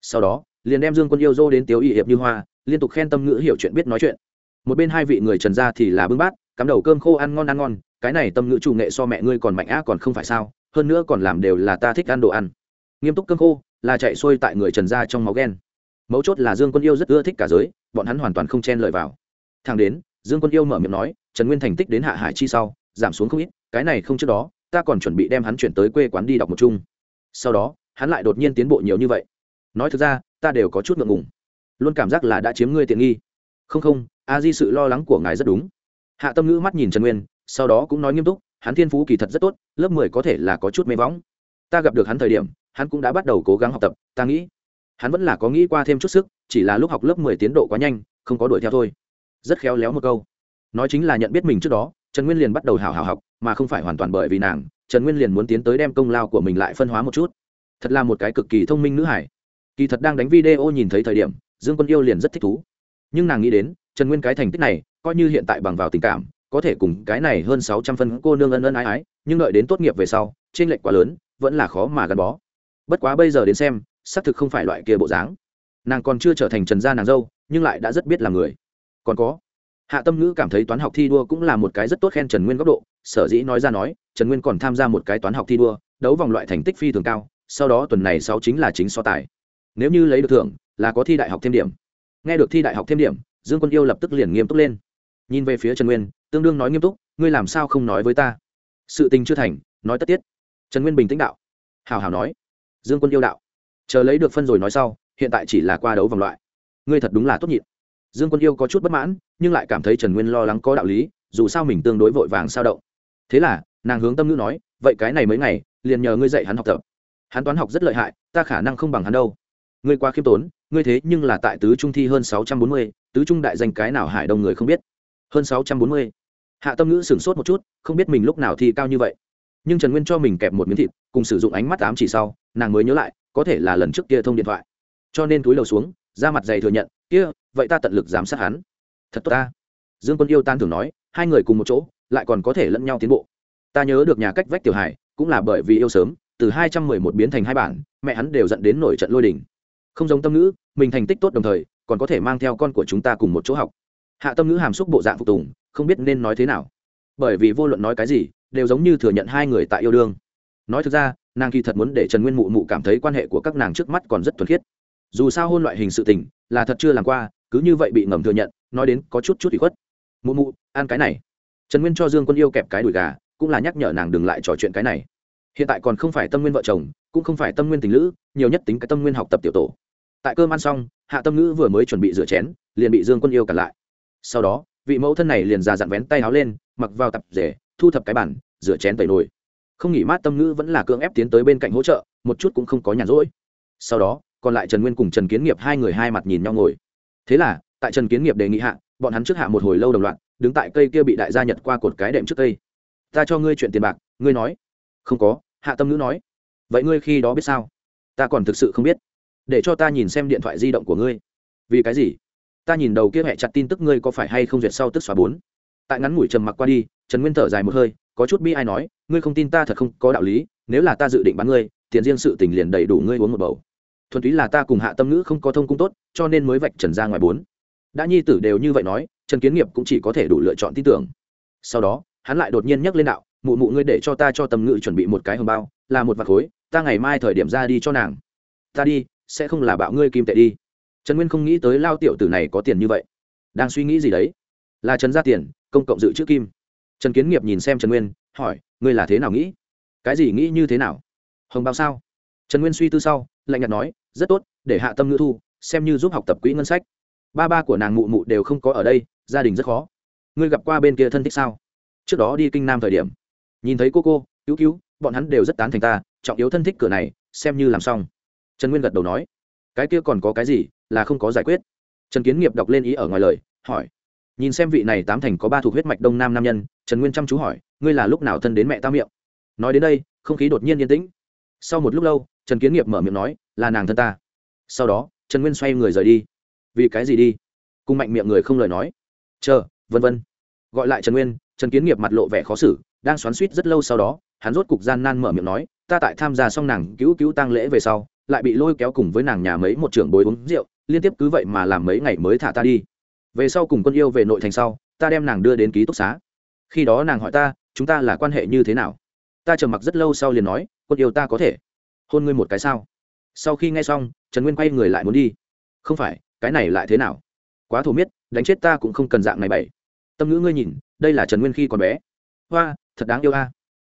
Sau đó liền đem dương quân yêu dô đến tiếu y hiệp như hoa, liên tục khen tâm ngữ hiểu chuyện biết nói chuyện. Một bên hai vị người trần gia thì là bưng bát, cắm đầu cơm khô ăn ngon ăn ngon, cái này tâm ngữ chủ nghệ so mẹ ngươi còn mạnh á còn không phải sao, hơn nữa còn làm đều là ta thích ăn đồ ăn. Nghiêm túc cơm khô, là chạy xuôi tại người trần gia trong máu ghen. Mấu chốt là dương quân yêu rất ưa thích cả giới, bọn hắn hoàn toàn không chen lợi vào. Thang đến, dương quân yêu mở miệng nói, trần nguyên thành tích đến hạ hải chi sau, giảm xuống không ít, cái này không trước đó, ta còn chuẩn bị đem hắn chuyển tới quê quán đi đọc một chung. Sau đó, hắn lại đột nhiên tiến bộ nhiều như vậy. Nói thực ra ta đều có chút ngượng ngùng. Luôn cảm giác là đã chiếm ngươi tiện nghi. Không không, a di sự lo lắng của ngài rất đúng. Hạ tâm ngữ mắt nhìn trần nguyên, sau đó cũng nói nghiêm túc, hắn thiên phú kỳ thật rất tốt, lớp mười có thể là có chút mê võng. Ta gặp được hắn thời điểm, hắn cũng đã bắt đầu cố gắng học tập, ta nghĩ, hắn vẫn là có nghĩ qua thêm chút sức, chỉ là lúc học lớp mười tiến độ quá nhanh, không có đuổi theo thôi. Rất khéo léo một câu. Nói chính là nhận biết mình trước đó, trần nguyên liền bắt đầu hào hào học, mà không phải hoàn toàn bởi vì nàng, trần nguyên liền muốn tiến tới đem công lao của mình lại phân hóa một chút. Thật là một cái cực kỳ thông minh nữ hải kỳ thật đang đánh video nhìn thấy thời điểm, dương quân yêu liền rất thích thú. Nhưng nàng nghĩ đến, trần nguyên cái thành tích này, coi như hiện tại bằng vào tình cảm, có thể cùng cái này hơn sáu trăm phân cô nương ân ân ái ái, nhưng đợi đến tốt nghiệp về sau trên lệch quá lớn, vẫn là khó mà gắn bó. Bất quá bây giờ đến xem, xác thực không phải loại kia bộ dáng. Nàng còn chưa trở thành trần gia nàng dâu, nhưng lại đã rất biết là người. Còn có, hạ tâm ngữ cảm thấy toán học thi đua cũng là một cái rất tốt khen trần nguyên góc độ, sở dĩ nói ra nói, trần nguyên còn tham gia một cái toán học thi đua, đấu vòng loại thành tích phi thường cao, sau đó tuần này sáu chính là chính so tài nếu như lấy được thưởng, là có thi đại học thêm điểm. Nghe được thi đại học thêm điểm, dương quân yêu lập tức liền nghiêm túc lên. Nhìn về phía trần nguyên, tương đương nói nghiêm túc, ngươi làm sao không nói với ta? Sự tình chưa thành, nói tất tiết. Trần nguyên bình tĩnh đạo. Hào hào nói. Dương quân yêu đạo. Chờ lấy được phân rồi nói sau, hiện tại chỉ là qua đấu vòng loại. Ngươi thật đúng là tốt nhịn. Dương quân yêu có chút bất mãn, nhưng lại cảm thấy trần nguyên lo lắng có đạo lý, dù sao mình tương đối vội vàng sao động. Thế là, nàng hướng tâm ngữ nói, vậy cái này mấy ngày, liền nhờ ngươi dạy hắn học tập. Hắn toán học rất lợi hại, ta khả năng không bằng hắn đâu ngươi quá khiêm tốn, ngươi thế nhưng là tại tứ trung thi hơn sáu trăm bốn mươi, tứ trung đại danh cái nào hải đông người không biết? Hơn sáu trăm bốn mươi. Hạ tâm ngữ sửng sốt một chút, không biết mình lúc nào thi cao như vậy. Nhưng trần nguyên cho mình kẹp một miếng thịt, cùng sử dụng ánh mắt ám chỉ sau, nàng mới nhớ lại, có thể là lần trước kia thông điện thoại. Cho nên túi lầu xuống, ra mặt dày thừa nhận, kia, vậy ta tận lực giám sát hắn. Thật tốt ta. Dương quân yêu tan thường nói, hai người cùng một chỗ, lại còn có thể lẫn nhau tiến bộ. Ta nhớ được nhà cách vách tiểu hải, cũng là bởi vì yêu sớm, từ hai trăm mười một biến thành hai bản, mẹ hắn đều dẫn đến nổi trận lôi đình không giống tâm ngữ, mình thành tích tốt đồng thời, còn có thể mang theo con của chúng ta cùng một chỗ học. Hạ tâm ngữ hàm xúc bộ dạng phục tùng, không biết nên nói thế nào. Bởi vì vô luận nói cái gì, đều giống như thừa nhận hai người tại yêu đương. Nói thực ra, nàng kỳ thật muốn để trần nguyên mụ mụ cảm thấy quan hệ của các nàng trước mắt còn rất thuần khiết. Dù sao hôn loại hình sự tình, là thật chưa làm qua, cứ như vậy bị ngầm thừa nhận, nói đến có chút chút bị khuất. Mụ mụ, ăn cái này. Trần nguyên cho dương quân yêu kẹp cái đùi gà, cũng là nhắc nhở nàng đừng lại trò chuyện cái này. Hiện tại còn không phải tâm nguyên vợ chồng cũng không phải tâm nguyên tình lữ, nhiều nhất tính cái tâm nguyên học tập tiểu tổ. Tại cơm ăn xong, hạ tâm ngữ vừa mới chuẩn bị rửa chén, liền bị dương quân yêu cản lại. Sau đó, vị mẫu thân này liền già dặn vén tay áo lên, mặc vào tập rể, thu thập cái bản rửa chén tẩy nồi. Không nghỉ mát tâm ngữ vẫn là cưỡng ép tiến tới bên cạnh hỗ trợ, một chút cũng không có nhàn rỗi. Sau đó, còn lại trần nguyên cùng trần kiến nghiệp hai người hai mặt nhìn nhau ngồi. Thế là, tại trần kiến nghiệp đề nghị hạ, bọn hắn trước hạ một hồi lâu đồng loạt, đứng tại cây kia bị đại gia nhật qua cột cái đệm trước cây. Ta cho ngươi chuyện tiền bạc, ngươi nói. Không có, hạ tâm ngữ nói vậy ngươi khi đó biết sao? Ta còn thực sự không biết. Để cho ta nhìn xem điện thoại di động của ngươi. Vì cái gì? Ta nhìn đầu kia hẹ chặt tin tức ngươi có phải hay không duyệt sau tức xóa bốn. Tại ngắn ngủi trầm mặc qua đi, trần nguyên thở dài một hơi, có chút bi ai nói, ngươi không tin ta thật không có đạo lý, nếu là ta dự định bán ngươi, tiền riêng sự tình liền đầy đủ ngươi uống một bầu. Thuần túy là ta cùng hạ tâm ngữ không có thông cung tốt, cho nên mới vạch trần ra ngoài bốn. Đã nhi tử đều như vậy nói, trần kiến nghiệp cũng chỉ có thể đủ lựa chọn tin tưởng. Sau đó, hắn lại đột nhiên nhắc lên đạo, mụ mụ ngươi để cho ta cho tâm ngữ chuẩn bị một cái hồng bao, là một vạt khối ta ngày mai thời điểm ra đi cho nàng. Ta đi, sẽ không là bạo ngươi kim tệ đi. Trần nguyên không nghĩ tới lao tiểu tử này có tiền như vậy. Đang suy nghĩ gì đấy? Là trần ra tiền, công cộng dự trữ kim. Trần kiến nghiệp nhìn xem trần nguyên, hỏi, ngươi là thế nào nghĩ? Cái gì nghĩ như thế nào? Hồng bao sao? Trần nguyên suy tư sau, lạnh nhạt nói, rất tốt, để hạ tâm ngữ thu, xem như giúp học tập quỹ ngân sách. Ba ba của nàng mụ mụ đều không có ở đây, gia đình rất khó. Ngươi gặp qua bên kia thân thích sao? Trước đó đi kinh nam thời điểm. Nhìn thấy cô cô, cứu cứu, bọn hắn đều rất tán thành ta trọng yếu thân thích cửa này, xem như làm xong. Trần nguyên gật đầu nói. Cái kia còn có cái gì là không có giải quyết? Trần kiến nghiệp đọc lên ý ở ngoài lời, hỏi. Nhìn xem vị này tám thành có ba thuộc huyết mạch đông nam nam nhân, trần nguyên chăm chú hỏi, ngươi là lúc nào thân đến mẹ ta miệng? Nói đến đây, không khí đột nhiên yên tĩnh. Sau một lúc lâu, trần kiến nghiệp mở miệng nói, là nàng thân ta. Sau đó, trần nguyên xoay người rời đi. Vì cái gì đi? Cùng mạnh miệng người không lời nói. Chờ, vân vân. Gọi lại trần nguyên, trần kiến nghiệp mặt lộ vẻ khó xử, đang xoắn suýt rất lâu sau đó, hắn rốt cục gian nan mở miệng nói ta tại tham gia xong nàng cứu cứu tăng lễ về sau, lại bị lôi kéo cùng với nàng nhà mấy một trưởng bối uống rượu, liên tiếp cứ vậy mà làm mấy ngày mới thả ta đi. Về sau cùng quân yêu về nội thành sau, ta đem nàng đưa đến ký túc xá. Khi đó nàng hỏi ta, chúng ta là quan hệ như thế nào? Ta chờ mặc rất lâu sau liền nói, quân yêu ta có thể hôn ngươi một cái sao? Sau khi nghe xong, trần nguyên quay người lại muốn đi. Không phải, cái này lại thế nào? Quá thổ miết, đánh chết ta cũng không cần dạng này bảy tâm ngữ ngươi nhìn, đây là trần nguyên khi còn bé. Hoa, thật đáng yêu a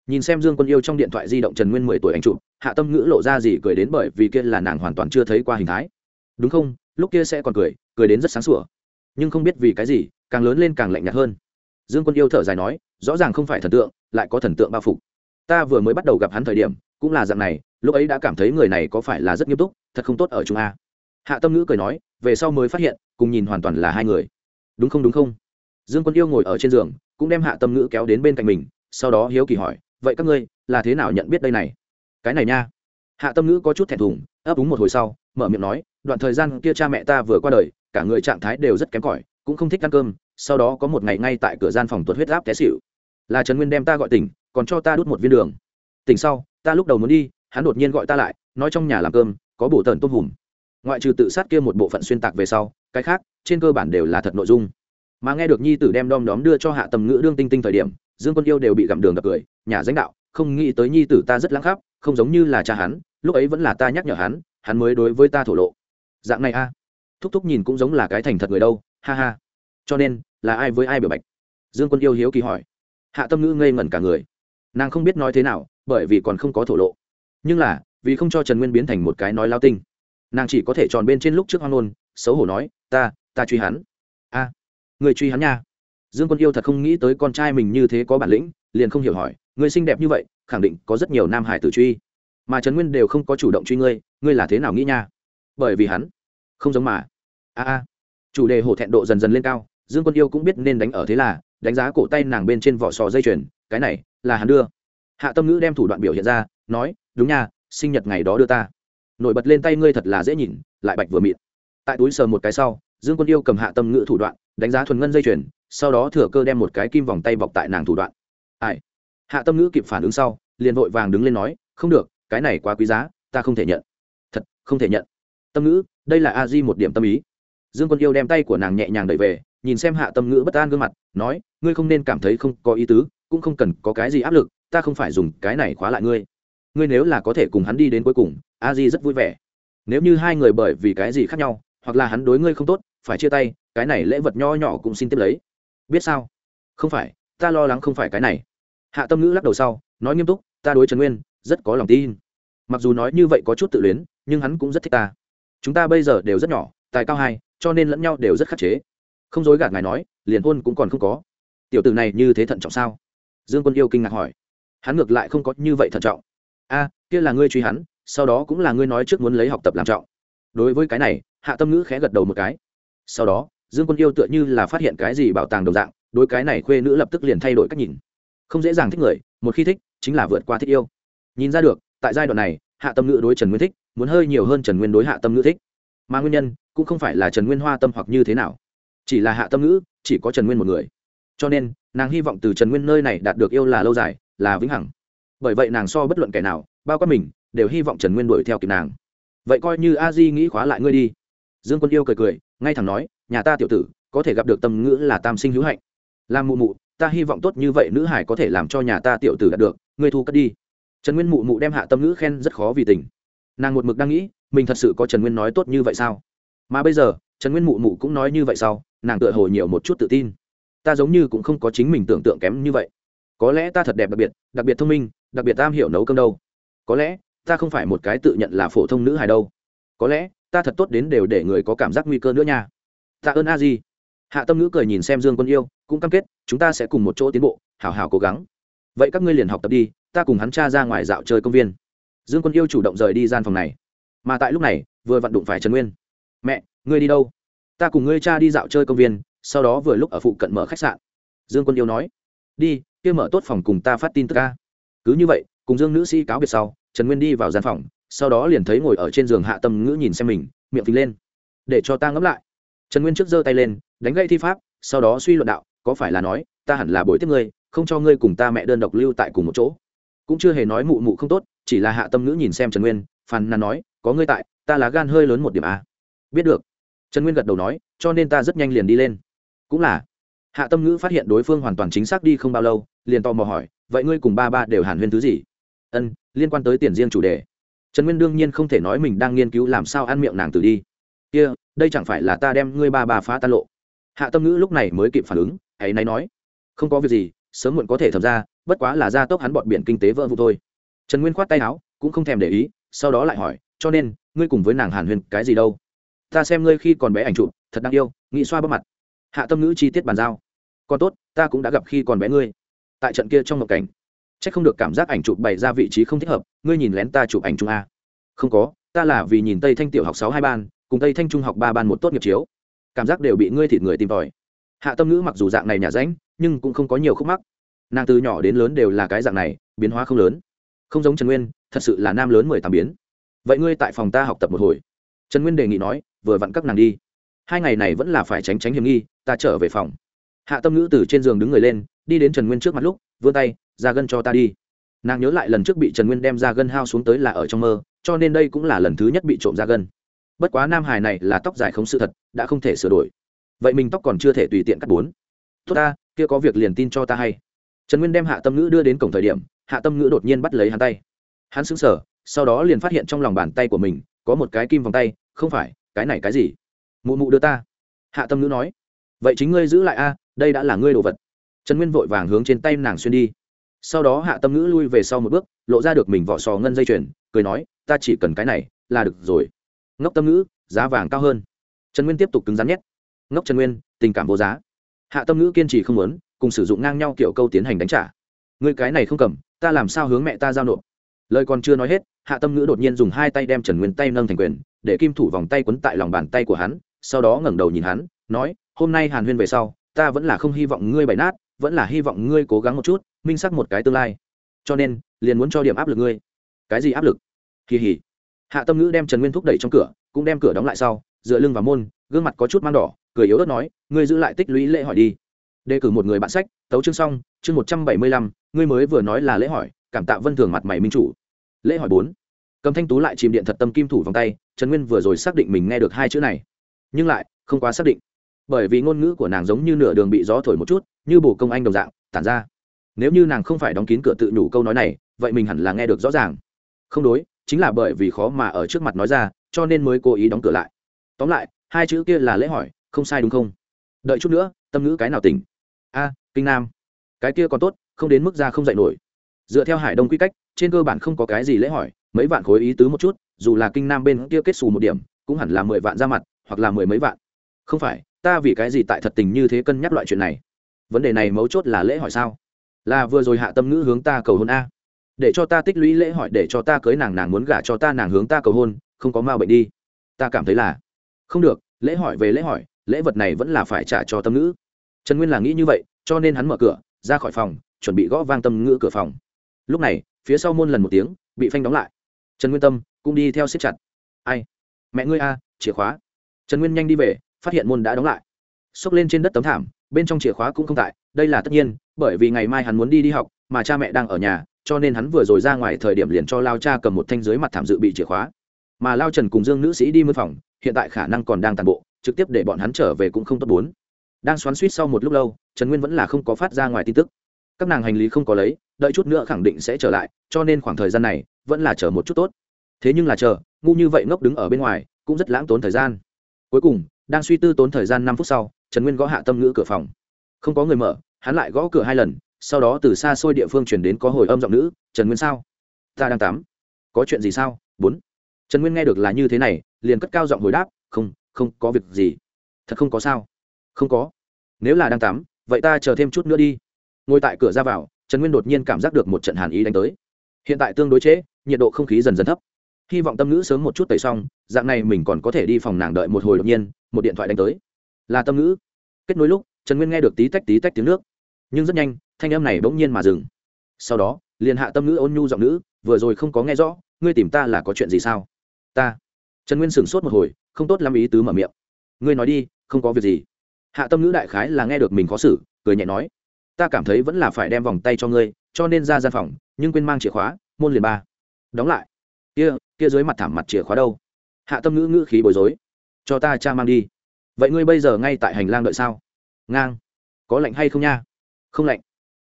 nhìn xem dương quân yêu trong điện thoại di động trần nguyên mười tuổi anh chụp, hạ tâm ngữ lộ ra gì cười đến bởi vì kia là nàng hoàn toàn chưa thấy qua hình thái. Đúng không? Lúc kia sẽ còn cười cười đến rất sáng sủa. Nhưng không biết vì cái gì, càng lớn lên càng lạnh nhạt hơn. Dương quân yêu thở dài nói, rõ ràng không phải thần tượng, lại có thần tượng bao phục ta vừa mới bắt đầu gặp hắn thời điểm, cũng là dạng này, lúc ấy đã cảm thấy người này có phải là rất nghiêm túc, thật không tốt ở chúng a. Hạ tâm ngữ cười nói, về sau mới phát hiện, cùng nhìn hoàn toàn là hai người. Đúng không đúng không? Dương quân yêu ngồi ở trên giường, cũng đem hạ tâm ngữ kéo đến bên cạnh mình, sau đó hiếu kỳ hỏi vậy các ngươi là thế nào nhận biết đây này? Cái này nha. Hạ tâm ngữ có chút thẹn thùng, ấp úng một hồi sau, mở miệng nói, đoạn thời gian kia cha mẹ ta vừa qua đời, cả người trạng thái đều rất kém cỏi, cũng không thích ăn cơm, sau đó có một ngày ngay tại cửa gian phòng tuột huyết áp té xịu là trần nguyên đem ta gọi tỉnh, còn cho ta đút một viên đường. Tỉnh sau, ta lúc đầu muốn đi, hắn đột nhiên gọi ta lại, nói trong nhà làm cơm, có bổ tần tôm hùm. Ngoại trừ tự sát kia một bộ phận xuyên tạc về sau, cái khác, trên cơ bản đều là thật nội dung. Mà nghe được nhi tử đem đom đóm đưa cho hạ tầm ngữ đương tinh tinh thời điểm dương quân yêu đều bị gặm đường đập cười, nhà danh đạo, không nghĩ tới nhi tử ta rất lãng khắp, không giống như là cha hắn, lúc ấy vẫn là ta nhắc nhở hắn hắn mới đối với ta thổ lộ. Dạng này a. Thúc thúc nhìn cũng giống là cái thành thật người đâu, ha ha. Cho nên, là ai với ai biểu bạch? Dương quân yêu hiếu kỳ hỏi. Hạ tâm ngữ ngây ngẩn cả người. Nàng không biết nói thế nào, bởi vì còn không có thổ lộ. Nhưng là, vì không cho trần nguyên biến thành một cái nói lao tinh, nàng chỉ có thể tròn bên trên lúc trước hoang nôn xấu hổ nói, ta ta truy hắn. A, người truy hắn nha dương quân yêu thật không nghĩ tới con trai mình như thế có bản lĩnh, liền không hiểu hỏi người xinh đẹp như vậy, khẳng định có rất nhiều nam hải tử truy. Mà Trấn nguyên đều không có chủ động truy ngươi ngươi là thế nào nghĩ nha? Bởi vì hắn không giống mà. A a. Chủ đề hổ thẹn độ dần dần lên cao, dương quân yêu cũng biết nên đánh ở thế là, đánh giá cổ tay nàng bên trên vỏ sò dây chuyền, cái này là hắn đưa. Hạ tâm ngữ đem thủ đoạn biểu hiện ra, nói, đúng nha, sinh nhật ngày đó đưa ta. Nổi bật lên tay ngươi thật là dễ nhìn, lại bạch vừa mịn. Tại túi sờ một cái sau, dương quân yêu cầm hạ tâm ngữ thủ đoạn, đánh giá thuần ngân dây chuyền sau đó thừa cơ đem một cái kim vòng tay bọc tại nàng thủ đoạn. Ai? Hạ tâm ngữ kịp phản ứng sau, liền vội vàng đứng lên nói, không được, cái này quá quý giá, ta không thể nhận. Thật, không thể nhận. Tâm ngữ, đây là a di một điểm tâm ý. Dương quân yêu đem tay của nàng nhẹ nhàng đẩy về, nhìn xem hạ tâm ngữ bất an gương mặt, nói, ngươi không nên cảm thấy không có ý tứ, cũng không cần có cái gì áp lực, ta không phải dùng cái này khóa lại ngươi. Ngươi nếu là có thể cùng hắn đi đến cuối cùng, a di rất vui vẻ. Nếu như hai người bởi vì cái gì khác nhau, hoặc là hắn đối ngươi không tốt, phải chia tay, cái này lễ vật nho nhỏ cũng xin tiếp lấy biết sao? Không phải, ta lo lắng không phải cái này. Hạ tâm ngữ lắc đầu sau, nói nghiêm túc, ta đối trần nguyên rất có lòng tin. Mặc dù nói như vậy có chút tự luyến, nhưng hắn cũng rất thích ta. Chúng ta bây giờ đều rất nhỏ, tài cao hai, cho nên lẫn nhau đều rất khắc chế. Không dối gạt ngài nói, liền hôn cũng còn không có. Tiểu tử này như thế thận trọng sao? Dương quân yêu kinh ngạc hỏi. Hắn ngược lại không có như vậy thận trọng. A, kia là ngươi truy hắn, sau đó cũng là ngươi nói trước muốn lấy học tập làm trọng. Đối với cái này, hạ tâm ngữ khẽ gật đầu một cái. Sau đó dương quân yêu tựa như là phát hiện cái gì bảo tàng đồng dạng, đối cái này khuê nữ lập tức liền thay đổi cách nhìn. Không dễ dàng thích người, một khi thích, chính là vượt qua thích yêu. Nhìn ra được, tại giai đoạn này, hạ tâm ngữ đối trần nguyên thích, muốn hơi nhiều hơn trần nguyên đối hạ tâm ngữ thích. Mà nguyên nhân, cũng không phải là trần nguyên hoa tâm hoặc như thế nào. Chỉ là hạ tâm ngữ, chỉ có trần nguyên một người. Cho nên, nàng hy vọng từ trần nguyên nơi này đạt được yêu là lâu dài, là vĩnh hằng. Bởi vậy nàng so bất luận kẻ nào, bao quát mình, đều hy vọng trần nguyên đuổi theo kịp nàng. Vậy coi như a di nghĩ khóa lại ngươi đi. Dương quân yêu cười cười, ngay thẳng nói nhà ta tiểu tử, có thể gặp được tâm ngữ là tam sinh hữu hạnh. Làm mụ mụ, ta hy vọng tốt như vậy nữ hải có thể làm cho nhà ta tiểu tử đạt được, ngươi thu cất đi. Trần nguyên mụ mụ đem hạ tâm ngữ khen rất khó vì tình. Nàng một mực đang nghĩ, mình thật sự có trần nguyên nói tốt như vậy sao? Mà bây giờ, trần nguyên mụ mụ cũng nói như vậy sao nàng tựa hồ nhiều một chút tự tin. Ta giống như cũng không có chính mình tưởng tượng kém như vậy. Có lẽ ta thật đẹp đặc biệt đặc biệt thông minh, đặc biệt tam hiểu nấu cơm đâu. Có lẽ, ta không phải một cái tự nhận là phổ thông nữ hài đâu. Có lẽ, ta thật tốt đến đều để người có cảm giác nguy cơ nữa nha tạ ơn a di hạ tâm ngữ cười nhìn xem dương quân yêu, cũng cam kết, chúng ta sẽ cùng một chỗ tiến bộ hào hào cố gắng. Vậy các ngươi liền học tập đi, ta cùng hắn cha ra ngoài dạo chơi công viên. Dương quân yêu chủ động rời đi gian phòng này. Mà tại lúc này, vừa vặn đụng phải trần nguyên. Mẹ, ngươi đi đâu? Ta cùng ngươi cha đi dạo chơi công viên, sau đó vừa lúc ở phụ cận mở khách sạn. Dương quân yêu nói. Đi, kia mở tốt phòng cùng ta phát tin tức ca cứ như vậy, cùng dương nữ sĩ cáo biệt sau, trần nguyên đi vào gian phòng, sau đó liền thấy ngồi ở trên giường hạ tâm ngữ nhìn xem mình, miệng phình lên. Để cho ta ngẫm lại trần nguyên trước giơ tay lên đánh gây thi pháp sau đó suy luận đạo có phải là nói ta hẳn là bồi tiếp ngươi không cho ngươi cùng ta mẹ đơn độc lưu tại cùng một chỗ. Cũng chưa hề nói mụ mụ không tốt chỉ là hạ tâm ngữ nhìn xem trần nguyên phàn nàn nói có ngươi tại ta là gan hơi lớn một điểm à. biết được. Trần nguyên gật đầu nói cho nên ta rất nhanh liền đi lên. Cũng là. Hạ tâm ngữ phát hiện đối phương hoàn toàn chính xác đi không bao lâu liền tò mò hỏi vậy ngươi cùng ba ba đều hàn huyên thứ gì? Ân liên quan tới tiền riêng chủ đề. Trần nguyên đương nhiên không thể nói mình đang nghiên cứu làm sao ăn miệng nàng từ đi. Kia、yeah, đây chẳng phải là ta đem ngươi ba bà phá tan lộ. Hạ tâm ngữ lúc này mới kịp phản ứng, hãy náy nói. Không có việc gì, sớm muộn có thể thầm ra, bất quá là gia tốc hắn bọn biển kinh tế vỡ vụ thôi. Trần nguyên khoát tay áo, cũng không thèm để ý, sau đó lại hỏi, cho nên, ngươi cùng với nàng hàn huyền cái gì đâu? Ta xem ngươi khi còn bé ảnh chụp, thật đáng yêu nghĩ xoa bắp mặt. Hạ tâm ngữ chi tiết bàn giao. Còn tốt, ta cũng đã gặp khi còn bé ngươi. Tại trận kia trong một cảnh c h ắ c không được cảm giác ảnh chụp bày ra vị trí không thích hợp, ngươi nhìn lén ta chụp ảnh chung a. Không có, ta là vì nhìn tây thanh tiểu học sáu hai ban cùng tây thanh trung học ba ban một tốt nghiệp chiếu. Cảm giác đều bị ngươi thịt người tìm tòi. Hạ tâm ngữ mặc dù dạng này nhà ránh, nhưng cũng không có nhiều khúc mắc. Nàng từ nhỏ đến lớn đều là cái dạng này, biến hóa không lớn. Không giống trần nguyên, thật sự là nam lớn mười tám biến. Vậy ngươi tại phòng ta học tập một hồi. Trần nguyên đề nghị nói, vừa vặn các nàng đi. Hai ngày này vẫn là phải tránh tránh hiểm nghi, ta trở về phòng. Hạ tâm ngữ từ trên giường đứng người lên, đi đến trần nguyên trước mặt lúc, vươn tay, ra gân cho ta đi. Nàng nhớ lại lần trước bị trần nguyên đem ra gân hao xuống tới là ở trong mơ, cho nên đây cũng là lần thứ nhất bị trộm ra gân bất quá nam hải này là tóc dài không sự thật, đã không thể sửa đổi. Vậy mình tóc còn chưa thể tùy tiện cắt bốn. Tốt ta, kia có việc liền tin cho ta hay. Trần nguyên đem hạ tâm ngữ đưa đến cổng thời điểm, hạ tâm ngữ đột nhiên bắt lấy hắn tay. Hắn xứng sở sau đó liền phát hiện trong lòng bàn tay của mình có một cái kim vòng tay, không phải, cái này cái gì? Mụ mụ đưa ta. Hạ tâm ngữ nói. Vậy chính ngươi giữ lại a, đây đã là ngươi đồ vật. Trần nguyên vội vàng hướng trên tay nàng xuyên đi. Sau đó hạ tâm ngữ lui về sau một bước, lộ ra được mình vỏ sò ngân dây chuyền, cười nói, ta chỉ cần cái này là được rồi ngốc tâm ngữ, giá vàng cao hơn. Trần nguyên tiếp tục cứng rắn nhét. Ngốc trần nguyên, tình cảm vô giá. Hạ tâm ngữ kiên trì không muốn, cùng sử dụng ngang nhau kiểu câu tiến hành đánh trả. Người cái này không cầm, ta làm sao hướng mẹ ta giao nộp? Lời còn chưa nói hết, hạ tâm ngữ đột nhiên dùng hai tay đem trần nguyên tay nâng thành quyền, để kim thủ vòng tay quấn tại lòng bàn tay của hắn, sau đó ngẩng đầu nhìn hắn, nói, hôm nay hàn huyên về sau, ta vẫn là không hy vọng ngươi bày nát, vẫn là hy vọng ngươi cố gắng một chút, minh sắc một cái tương lai. Cho nên, liền muốn cho điểm áp lực ngươi. Cái gì áp lực? Kỳ hỉ hạ tâm ngữ đem trần nguyên thúc đẩy trong cửa, cũng đem cửa đóng lại sau, dựa lưng vào môn, gương mặt có chút mang đỏ, cười yếu ớt nói, ngươi giữ lại tích lũy lễ hỏi đi. Đề cử một người bạn sách, tấu chương xong, chương một trăm bảy mươi lăm, ngươi mới vừa nói là lễ hỏi, cảm tạ vân thường mặt mày minh chủ. Lễ hỏi bốn. Cầm thanh tú lại chìm điện thật tâm kim thủ vòng tay, trần nguyên vừa rồi xác định mình nghe được hai chữ này. Nhưng lại, không quá xác định. Bởi vì ngôn ngữ của nàng giống như nửa đường bị gió thổi một chút, như bồ công anh đồng dạng, tản ra. Nếu như nàng không phải đóng kín cửa tự nhủ câu nói này, vậy mình hẳn là nghe được rõ ràng. Không đối chính là bởi vì khó mà ở trước mặt nói ra, cho nên mới cố ý đóng cửa lại. Tóm lại, hai chữ kia là lễ hỏi, không sai đúng không? Đợi chút nữa, tâm ngữ cái nào tỉnh? A, kinh nam. Cái kia còn tốt, không đến mức ra không dạy nổi. Dựa theo hải đông quy cách, trên cơ bản không có cái gì lễ hỏi, mấy vạn khối ý tứ một chút, dù là kinh nam bên kia kết xù một điểm, cũng hẳn là mười vạn ra mặt, hoặc là mười mấy vạn. Không phải, ta vì cái gì tại thật tình như thế cân nhắc loại chuyện này? Vấn đề này mấu chốt là lễ hỏi sao? Là vừa rồi hạ tâm ngữ hướng ta cầu hôn a để cho ta tích lũy lễ hỏi, để cho ta cưới nàng nàng muốn gả cho ta, nàng hướng ta cầu hôn, không có ma bệnh đi. Ta cảm thấy là, không được, lễ hỏi về lễ hỏi, lễ vật này vẫn là phải trả cho tâm ngữ. Trần nguyên là nghĩ như vậy, cho nên hắn mở cửa, ra khỏi phòng, chuẩn bị gõ vang tâm ngữ cửa phòng. Lúc này, phía sau môn lần một tiếng, bị phanh đóng lại. Trần nguyên tâm, cũng đi theo siết chặt. Ai? Mẹ ngươi a, chìa khóa. Trần nguyên nhanh đi về, phát hiện môn đã đóng lại. Xốc lên trên đất tấm thảm, bên trong chìa khóa cũng không tại, đây là tất nhiên, bởi vì ngày mai hắn muốn đi đi học, mà cha mẹ đang ở nhà cho nên hắn vừa rồi ra ngoài thời điểm liền cho lao cha cầm một thanh dưới mặt thảm dự bị chìa khóa. Mà lao trần cùng dương nữ sĩ đi mân phòng, hiện tại khả năng còn đang tàn bộ, trực tiếp để bọn hắn trở về cũng không tốt bốn. Đang xoắn suýt sau một lúc lâu, trần nguyên vẫn là không có phát ra ngoài tin tức. Các nàng hành lý không có lấy, đợi chút nữa khẳng định sẽ trở lại, cho nên khoảng thời gian này, vẫn là chờ một chút tốt. Thế nhưng là chờ, ngu như vậy ngốc đứng ở bên ngoài, cũng rất lãng tốn thời gian. Cuối cùng, đang suy tư tốn thời gian năm phút sau, trần nguyên gõ hạ tâm ngữ cửa phòng. Không có người mở, hắn lại gõ cửa hai lần sau đó từ xa xôi địa phương chuyển đến có hồi âm giọng nữ, trần nguyên sao? Ta đang tắm. Có chuyện gì sao? Bốn. Trần nguyên nghe được là như thế này, liền cất cao giọng hồi đáp, không không có việc gì. Thật không có sao? Không có. Nếu là đang tắm, vậy ta chờ thêm chút nữa đi. Ngồi tại cửa ra vào, trần nguyên đột nhiên cảm giác được một trận hàn ý đánh tới. Hiện tại tương đối trễ, nhiệt độ không khí dần dần thấp. Hy vọng tâm ngữ sớm một chút tẩy xong, dạng này mình còn có thể đi phòng nàng đợi một hồi đột nhiên, một điện thoại đánh tới. Là tâm ngữ kết nối lúc, trần nguyên nghe được tí tách tí tách tiếng nước nhưng rất nhanh, thanh âm này bỗng nhiên mà dừng. Sau đó, liền hạ tâm ngữ ôn nhu giọng nữ, vừa rồi không có nghe rõ, ngươi tìm ta là có chuyện gì sao? Ta. Trần nguyên sửng sốt một hồi, không tốt lắm ý tứ mở miệng. Ngươi nói đi, không có việc gì. Hạ tâm ngữ đại khái là nghe được mình khó xử, cười nhẹ nói. Ta cảm thấy vẫn là phải đem vòng tay cho ngươi, cho nên ra gian phòng, nhưng quên mang chìa khóa, môn liền ba. Đóng lại. Kia kia dưới mặt thảm mặt chìa khóa đâu? Hạ tâm ngữ ngữ khí bối rối. Cho ta cha mang đi. Vậy ngươi bây giờ ngay tại hành lang đợi sao? Ngang. Có lạnh hay không nha? Không lạnh.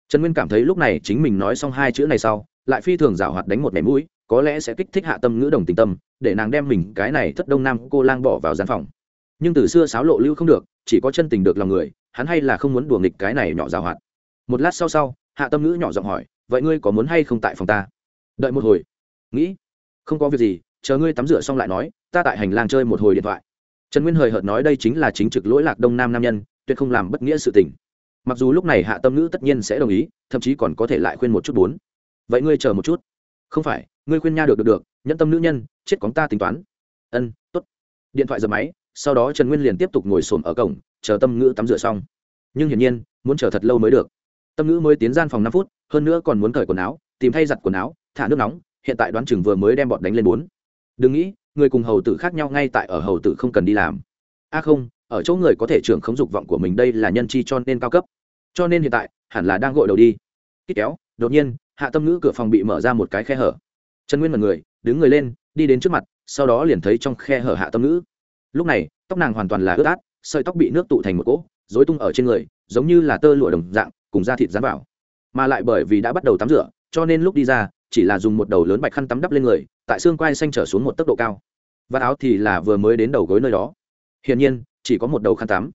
Trần nguyên cảm thấy lúc này chính mình nói xong hai chữ này sau, lại phi thường rào hoạt đánh một mẻ mũi, có lẽ sẽ kích thích hạ tâm ngữ đồng tình tâm, để nàng đem mình cái này thất đông nam cô lang bỏ vào gian phòng. Nhưng từ xưa sáo lộ lưu không được, chỉ có chân tình được lòng người, hắn hay là không muốn đùa nghịch cái này nhỏ rào hoạt. Một lát sau sau, hạ tâm ngữ nhỏ giọng hỏi, vậy ngươi có muốn hay không tại phòng ta? Đợi một hồi. Nghĩ. Không có việc gì, chờ ngươi tắm rửa xong lại nói, ta tại hành lang chơi một hồi điện thoại. Trần nguyên hời hợt nói đây chính là chính trực lỗi lạc đông nam nam nhân, tuyệt không làm bất nghĩa sự tình mặc dù lúc này hạ tâm ngữ tất nhiên sẽ đồng ý, thậm chí còn có thể lại khuyên một chút bốn. Vậy ngươi chờ một chút. Không phải, ngươi khuyên nha được được được, nhẫn tâm nữ nhân, chết cóng ta tính toán. Ân t ố t điện thoại dập máy, sau đó trần nguyên liền tiếp tục ngồi xổm ở cổng, chờ tâm ngữ tắm rửa xong. Nhưng hiển nhiên, muốn chờ thật lâu mới được. Tâm ngữ mới tiến gian phòng năm phút, hơn nữa còn muốn cởi quần áo, tìm thay giặt quần áo, thả nước nóng, hiện tại đoán chừng vừa mới đem bọn đánh lên bốn. Đừng nghĩ, người cùng hầu tử khác nhau ngay tại ở hầu tử không cần đi làm. A không, ở chỗ người có thể trưởng khống dục vọng của mình đây là nhân chi cho nên cao cấp cho nên hiện tại, hẳn là đang gội đầu đi. Kích kéo, đột nhiên, hạ tâm ngữ cửa phòng bị mở ra một cái khe hở. Trần nguyên mật người, đứng người lên, đi đến trước mặt, sau đó liền thấy trong khe hở hạ tâm ngữ. Lúc này, tóc nàng hoàn toàn là ướt át, sợi tóc bị nước tụ thành một cỗ dối tung ở trên người, giống như là tơ lụa đồng dạng, cùng da thịt dán vào. Mà lại bởi vì đã bắt đầu tắm rửa, cho nên lúc đi ra, chỉ là dùng một đầu lớn bạch khăn tắm đắp lên người, tại xương quai xanh trở xuống một tốc độ cao. Và áo thì là vừa mới đến đầu gối nơi đó. Hiển nhiên, chỉ có một đầu khăn tắm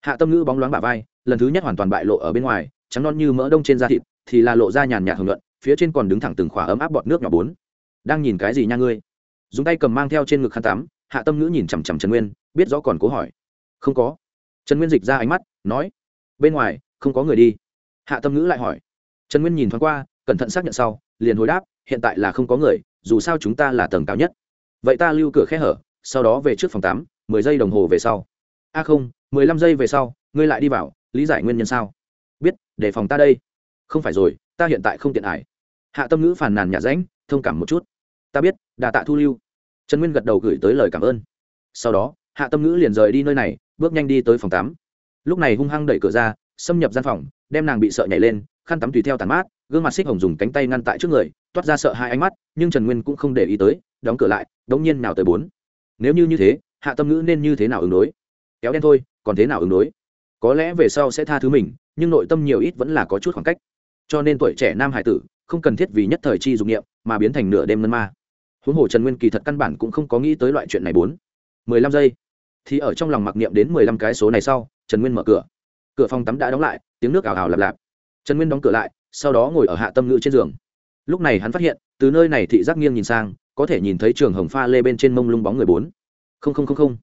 hạ tâm ngữ bóng loáng bả vai, lần thứ nhất hoàn toàn bại lộ ở bên ngoài, trắng non như mỡ đông trên da thịt, thì là lộ ra nhàn nhạt hưởng luận phía trên còn đứng thẳng từng khỏa ấm áp bọt nước nhỏ bốn. Đang nhìn cái gì nha ngươi? Dùng tay cầm mang theo trên ngực khăn tắm, hạ tâm ngữ nhìn chằm chằm trần nguyên, biết rõ còn cố hỏi. Không có. Trần nguyên dịch ra ánh mắt, nói. Bên ngoài, không có người đi. Hạ tâm ngữ lại hỏi. Trần nguyên nhìn thoáng qua, cẩn thận xác nhận sau, liền hồi đáp, hiện tại là không có người, dù sao chúng ta là tầng cao nhất. Vậy ta lưu cửa khe hở, sau đó về trước phòng tám mười giây đồng hồ về sau a không, mười lăm giây về sau, ngươi lại đi vào, lý giải nguyên nhân sao? Biết, để phòng ta đây. Không phải rồi, ta hiện tại không tiện ải. Hạ tâm ngữ phàn nàn nhà ránh thông cảm một chút. Ta biết, đà tạ thu lưu. Trần nguyên gật đầu gửi tới lời cảm ơn. Sau đó, hạ tâm ngữ liền rời đi nơi này, bước nhanh đi tới phòng tắm. Lúc này hung hăng đẩy cửa ra, xâm nhập gian phòng, đem nàng bị sợ nhảy lên, khăn tắm tùy theo tàn mát, gương mặt xích hồng dùng cánh tay ngăn tại trước người, toát ra sợ hai ánh mắt, nhưng trần nguyên cũng không để ý tới, đóng cửa lại, đống nhiên nào tới bốn. Nếu như như thế, hạ tâm ngữ nên như thế nào ứng đối? Kéo đen thôi, còn thế nào ứng đối? Có lẽ về sau sẽ tha thứ mình, nhưng nội tâm nhiều ít vẫn là có chút khoảng cách. Cho nên tuổi trẻ nam hải tử, không cần thiết vì nhất thời chi dụng nghiệm mà biến thành nửa đêm ngân ma. Huống hồ trần nguyên kỳ thật căn bản cũng không có nghĩ tới loại chuyện này bốn. Mười lăm giây. Thì ở trong lòng mặc niệm đến mười lăm cái số này sau, trần nguyên mở cửa. Cửa phòng tắm đã đóng lại, tiếng nước ảo ảo lạp lạp trần nguyên đóng cửa lại, sau đó ngồi ở hạ tâm ngữ trên giường. Lúc này hắn phát hiện, từ nơi này thị giác nghiêng nhìn sang, có thể nhìn thấy trường hồng pha lê bên trên mông lung bóng người bốn. Không không không không.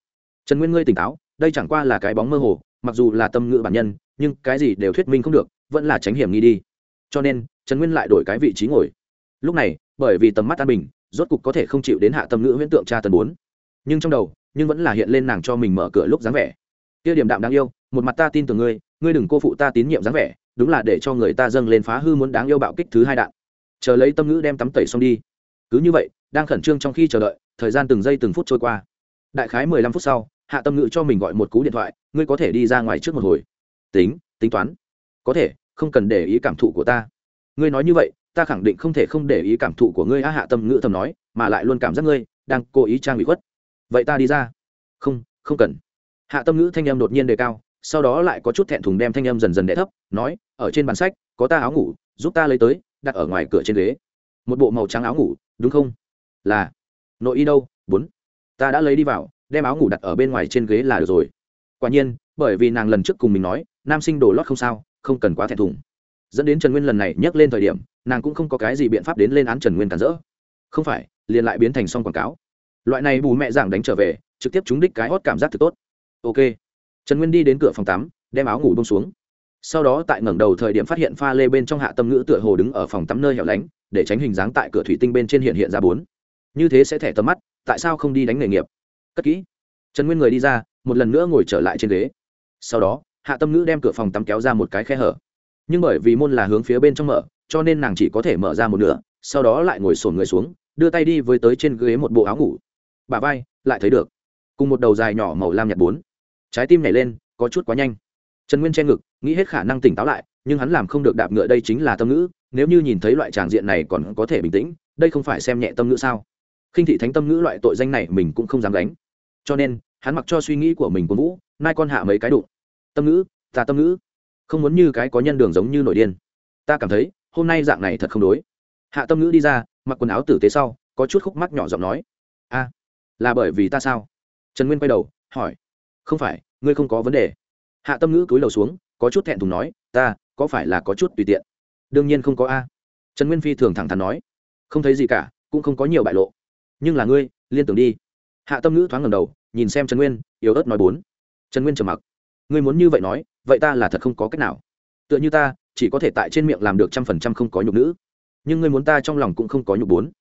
Trần nguyên ngươi tỉnh táo đây chẳng qua là cái bóng mơ hồ, mặc dù là tâm ngữ bản nhân, nhưng cái gì đều thuyết minh không được, vẫn là tránh hiểm nghi đi. Cho nên, trần nguyên lại đổi cái vị trí ngồi. Lúc này, bởi vì tầm mắt an bình, rốt cục có thể không chịu đến hạ tâm ngữ huyễn tượng tra tần bốn. Nhưng trong đầu, nhưng vẫn là hiện lên nàng cho mình mở cửa lúc dáng vẻ. Kia điểm đạm đáng yêu, một mặt ta tin tưởng ngươi ngươi đừng cô phụ ta tín nhiệm dáng vẻ, đúng là để cho người ta dâng lên phá hư muốn đáng yêu bạo kích thứ hai đạn. Chờ lấy tâm ngữ đem tắm tẩy xong đi. Cứ như vậy, đang khẩn trương trong khi chờ đợi, thời gian từng giây từng phút trôi qua. Đại khái mười lăm phút sau hạ tâm ngữ cho mình gọi một cú điện thoại, ngươi có thể đi ra ngoài trước một hồi. Tính tính toán. Có thể, không cần để ý cảm thụ của ta. Ngươi nói như vậy, ta khẳng định không thể không để ý cảm thụ của ngươi á hạ tâm ngữ thầm nói, mà lại luôn cảm giác ngươi đang cố ý trang bị khuất. Vậy ta đi ra. Không không cần. Hạ tâm ngữ thanh em đột nhiên đề cao, sau đó lại có chút thẹn thùng đem thanh em dần dần đẻ thấp, nói, ở trên bàn sách, có ta áo ngủ, giúp ta lấy tới, đặt ở ngoài cửa trên ghế. Một bộ màu trắng áo ngủ, đúng không? Là. Nội y đâu? Bốn. Ta đã lấy đi vào đem áo ngủ đặt ở bên ngoài trên ghế là được rồi. Quả nhiên, bởi vì nàng lần trước cùng mình nói, nam sinh đồ lót không sao, không cần quá thẹn thùng. Dẫn đến trần nguyên lần này nhắc lên thời điểm, nàng cũng không có cái gì biện pháp đến lên án trần nguyên cản rỡ. Không phải, liền lại biến thành xong quảng cáo. Loại này bù mẹ giảng đánh trở về, trực tiếp trúng đích cái hót cảm giác thật tốt. Ok. Trần nguyên đi đến cửa phòng tắm, đem áo ngủ bông xuống. Sau đó tại ngẩng đầu thời điểm phát hiện pha lê bên trong hạ tâm ngữ tựa hồ đứng ở phòng tắm nơi hẻo lánh, để tránh hình dáng tại cửa thủy tinh bên trên hiện hiện ra bốn. Như thế sẽ thẻ tầm mắt, tại sao không đi đánh nghề nghiệp? Cất kỹ. Trần nguyên người đi ra, một lần nữa ngồi trở lại trên ghế. Sau đó, hạ tâm ngữ đem cửa phòng tắm kéo ra một cái khe hở. Nhưng bởi vì môn là hướng phía bên trong mở, cho nên nàng chỉ có thể mở ra một nửa, sau đó lại ngồi sổn người xuống, đưa tay đi với tới trên ghế một bộ áo ngủ. Bà vai, lại thấy được. Cùng một đầu dài nhỏ màu lam nhạt bốn. Trái tim nhảy lên, có chút quá nhanh. Trần nguyên che ngực, nghĩ hết khả năng tỉnh táo lại, nhưng hắn làm không được đạp ngựa đây chính là tâm ngữ, nếu như nhìn thấy loại tràng diện này còn có thể bình tĩnh, đây không phải xem nhẹ tâm ngữ sao? Khinh thị thánh tâm ngữ loại tội danh này mình cũng không dám đánh cho nên, hắn mặc cho suy nghĩ của mình của vũ nai con hạ mấy cái đụng. Tâm ngữ, ta tâm ngữ. Không muốn như cái có nhân đường giống như nổi điên. Ta cảm thấy, hôm nay dạng này thật không đối. Hạ tâm ngữ đi ra, mặc quần áo tử tế sau, có chút khúc mắt nhỏ giọng nói. A, là bởi vì ta sao? Trần nguyên quay đầu, hỏi. Không phải, ngươi không có vấn đề. Hạ tâm ngữ cúi đầu xuống, có chút thẹn thùng nói, ta, có phải là có chút tùy tiện? Đương nhiên không có a. Trần nguyên phi thường thẳng thắn nói. Không thấy gì cả, cũng không có nhiều bại lộ. Nhưng là ngươi, liên tưởng đi hạ tâm ngữ thoáng ngầm đầu, nhìn xem trần nguyên, yếu ớt nói bốn. Trần nguyên trầm mặc. Ngươi muốn như vậy nói, vậy ta là thật không có cách nào. Tựa như ta, chỉ có thể tại trên miệng làm được trăm phần trăm không có nhục nữ. Nhưng ngươi muốn ta trong lòng cũng không có nhục bốn.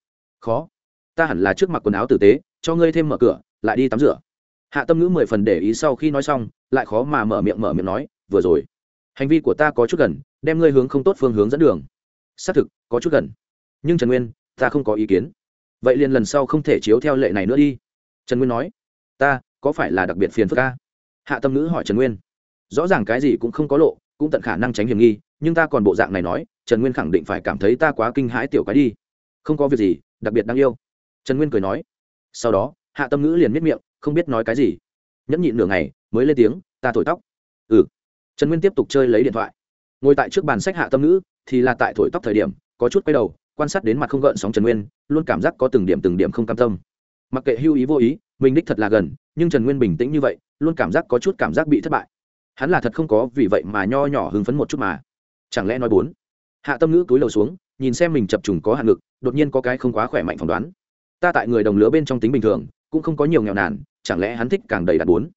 Khó. Ta hẳn là trước mặc quần áo tử tế, cho ngươi thêm mở cửa, lại đi tắm rửa. Hạ tâm ngữ mười phần để ý sau khi nói xong, lại khó mà mở miệng mở miệng nói, vừa rồi. Hành vi của ta có chút gần, đem ngươi hướng không tốt phương hướng dẫn đường. Xác thực, có chút gần. Nhưng trần nguyên, ta không có ý kiến. Vậy liền lần sau không thể chiếu theo lệ này nữa đi trần nguyên nói, ta, có phải là đặc biệt phiền phức ca? Hạ tâm ngữ hỏi trần nguyên, rõ ràng cái gì cũng không có lộ, cũng tận khả năng tránh hiểm nghi, nhưng ta còn bộ dạng này nói, trần nguyên khẳng định phải cảm thấy ta quá kinh hãi tiểu cái đi. Không có việc gì, đặc biệt đáng yêu. Trần nguyên cười nói. Sau đó, hạ tâm ngữ liền miết miệng, không biết nói cái gì. Nhẫn nhịn nửa ngày, mới lên tiếng, ta thổi tóc. Ừ. Trần nguyên tiếp tục chơi lấy điện thoại. Ngồi tại trước bàn sách hạ tâm ngữ, thì là tại thổi tóc thời điểm, có chút quay đầu, quan sát đến mặt không gợn sóng trần nguyên, luôn cảm giác có từng điểm từng điểm không cam tâm mặc kệ hưu ý vô ý, mình đích thật là gần, nhưng trần nguyên bình tĩnh như vậy, luôn cảm giác có chút cảm giác bị thất bại. Hắn là thật không có vì vậy mà nho nhỏ hứng phấn một chút mà. Chẳng lẽ nói bốn? Hạ tâm ngữ túi lầu xuống, nhìn xem mình chập trùng có hạn ngực, đột nhiên có cái không quá khỏe mạnh phỏng đoán. Ta tại người đồng lứa bên trong tính bình thường, cũng không có nhiều nghèo nàn, chẳng lẽ hắn thích càng đầy đặn bốn?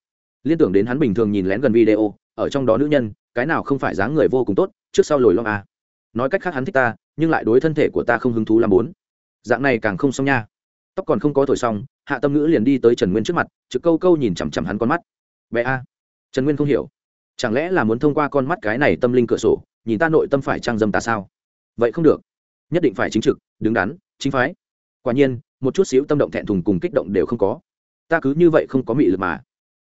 Liên tưởng đến hắn bình thường nhìn lén gần video, ở trong đó nữ nhân, cái nào không phải dáng người vô cùng tốt, trước sau lồi lo à. nói cách khác hắn thích ta, nhưng lại đối thân thể của ta không hứng thú làm bốn. Dạng này càng không xong nha tóc còn không có thổi xong, hạ tâm ngữ liền đi tới trần nguyên trước mặt, trực câu câu nhìn chằm chằm hắn con mắt. Bé a. Trần nguyên không hiểu. Chẳng lẽ là muốn thông qua con mắt cái này tâm linh cửa sổ, nhìn ta nội tâm phải trang dâm ta sao? Vậy không được. Nhất định phải chính trực, đứng đắn, chính phái. Quả nhiên, một chút xíu tâm động thẹn thùng cùng kích động đều không có. Ta cứ như vậy không có mị lực mà.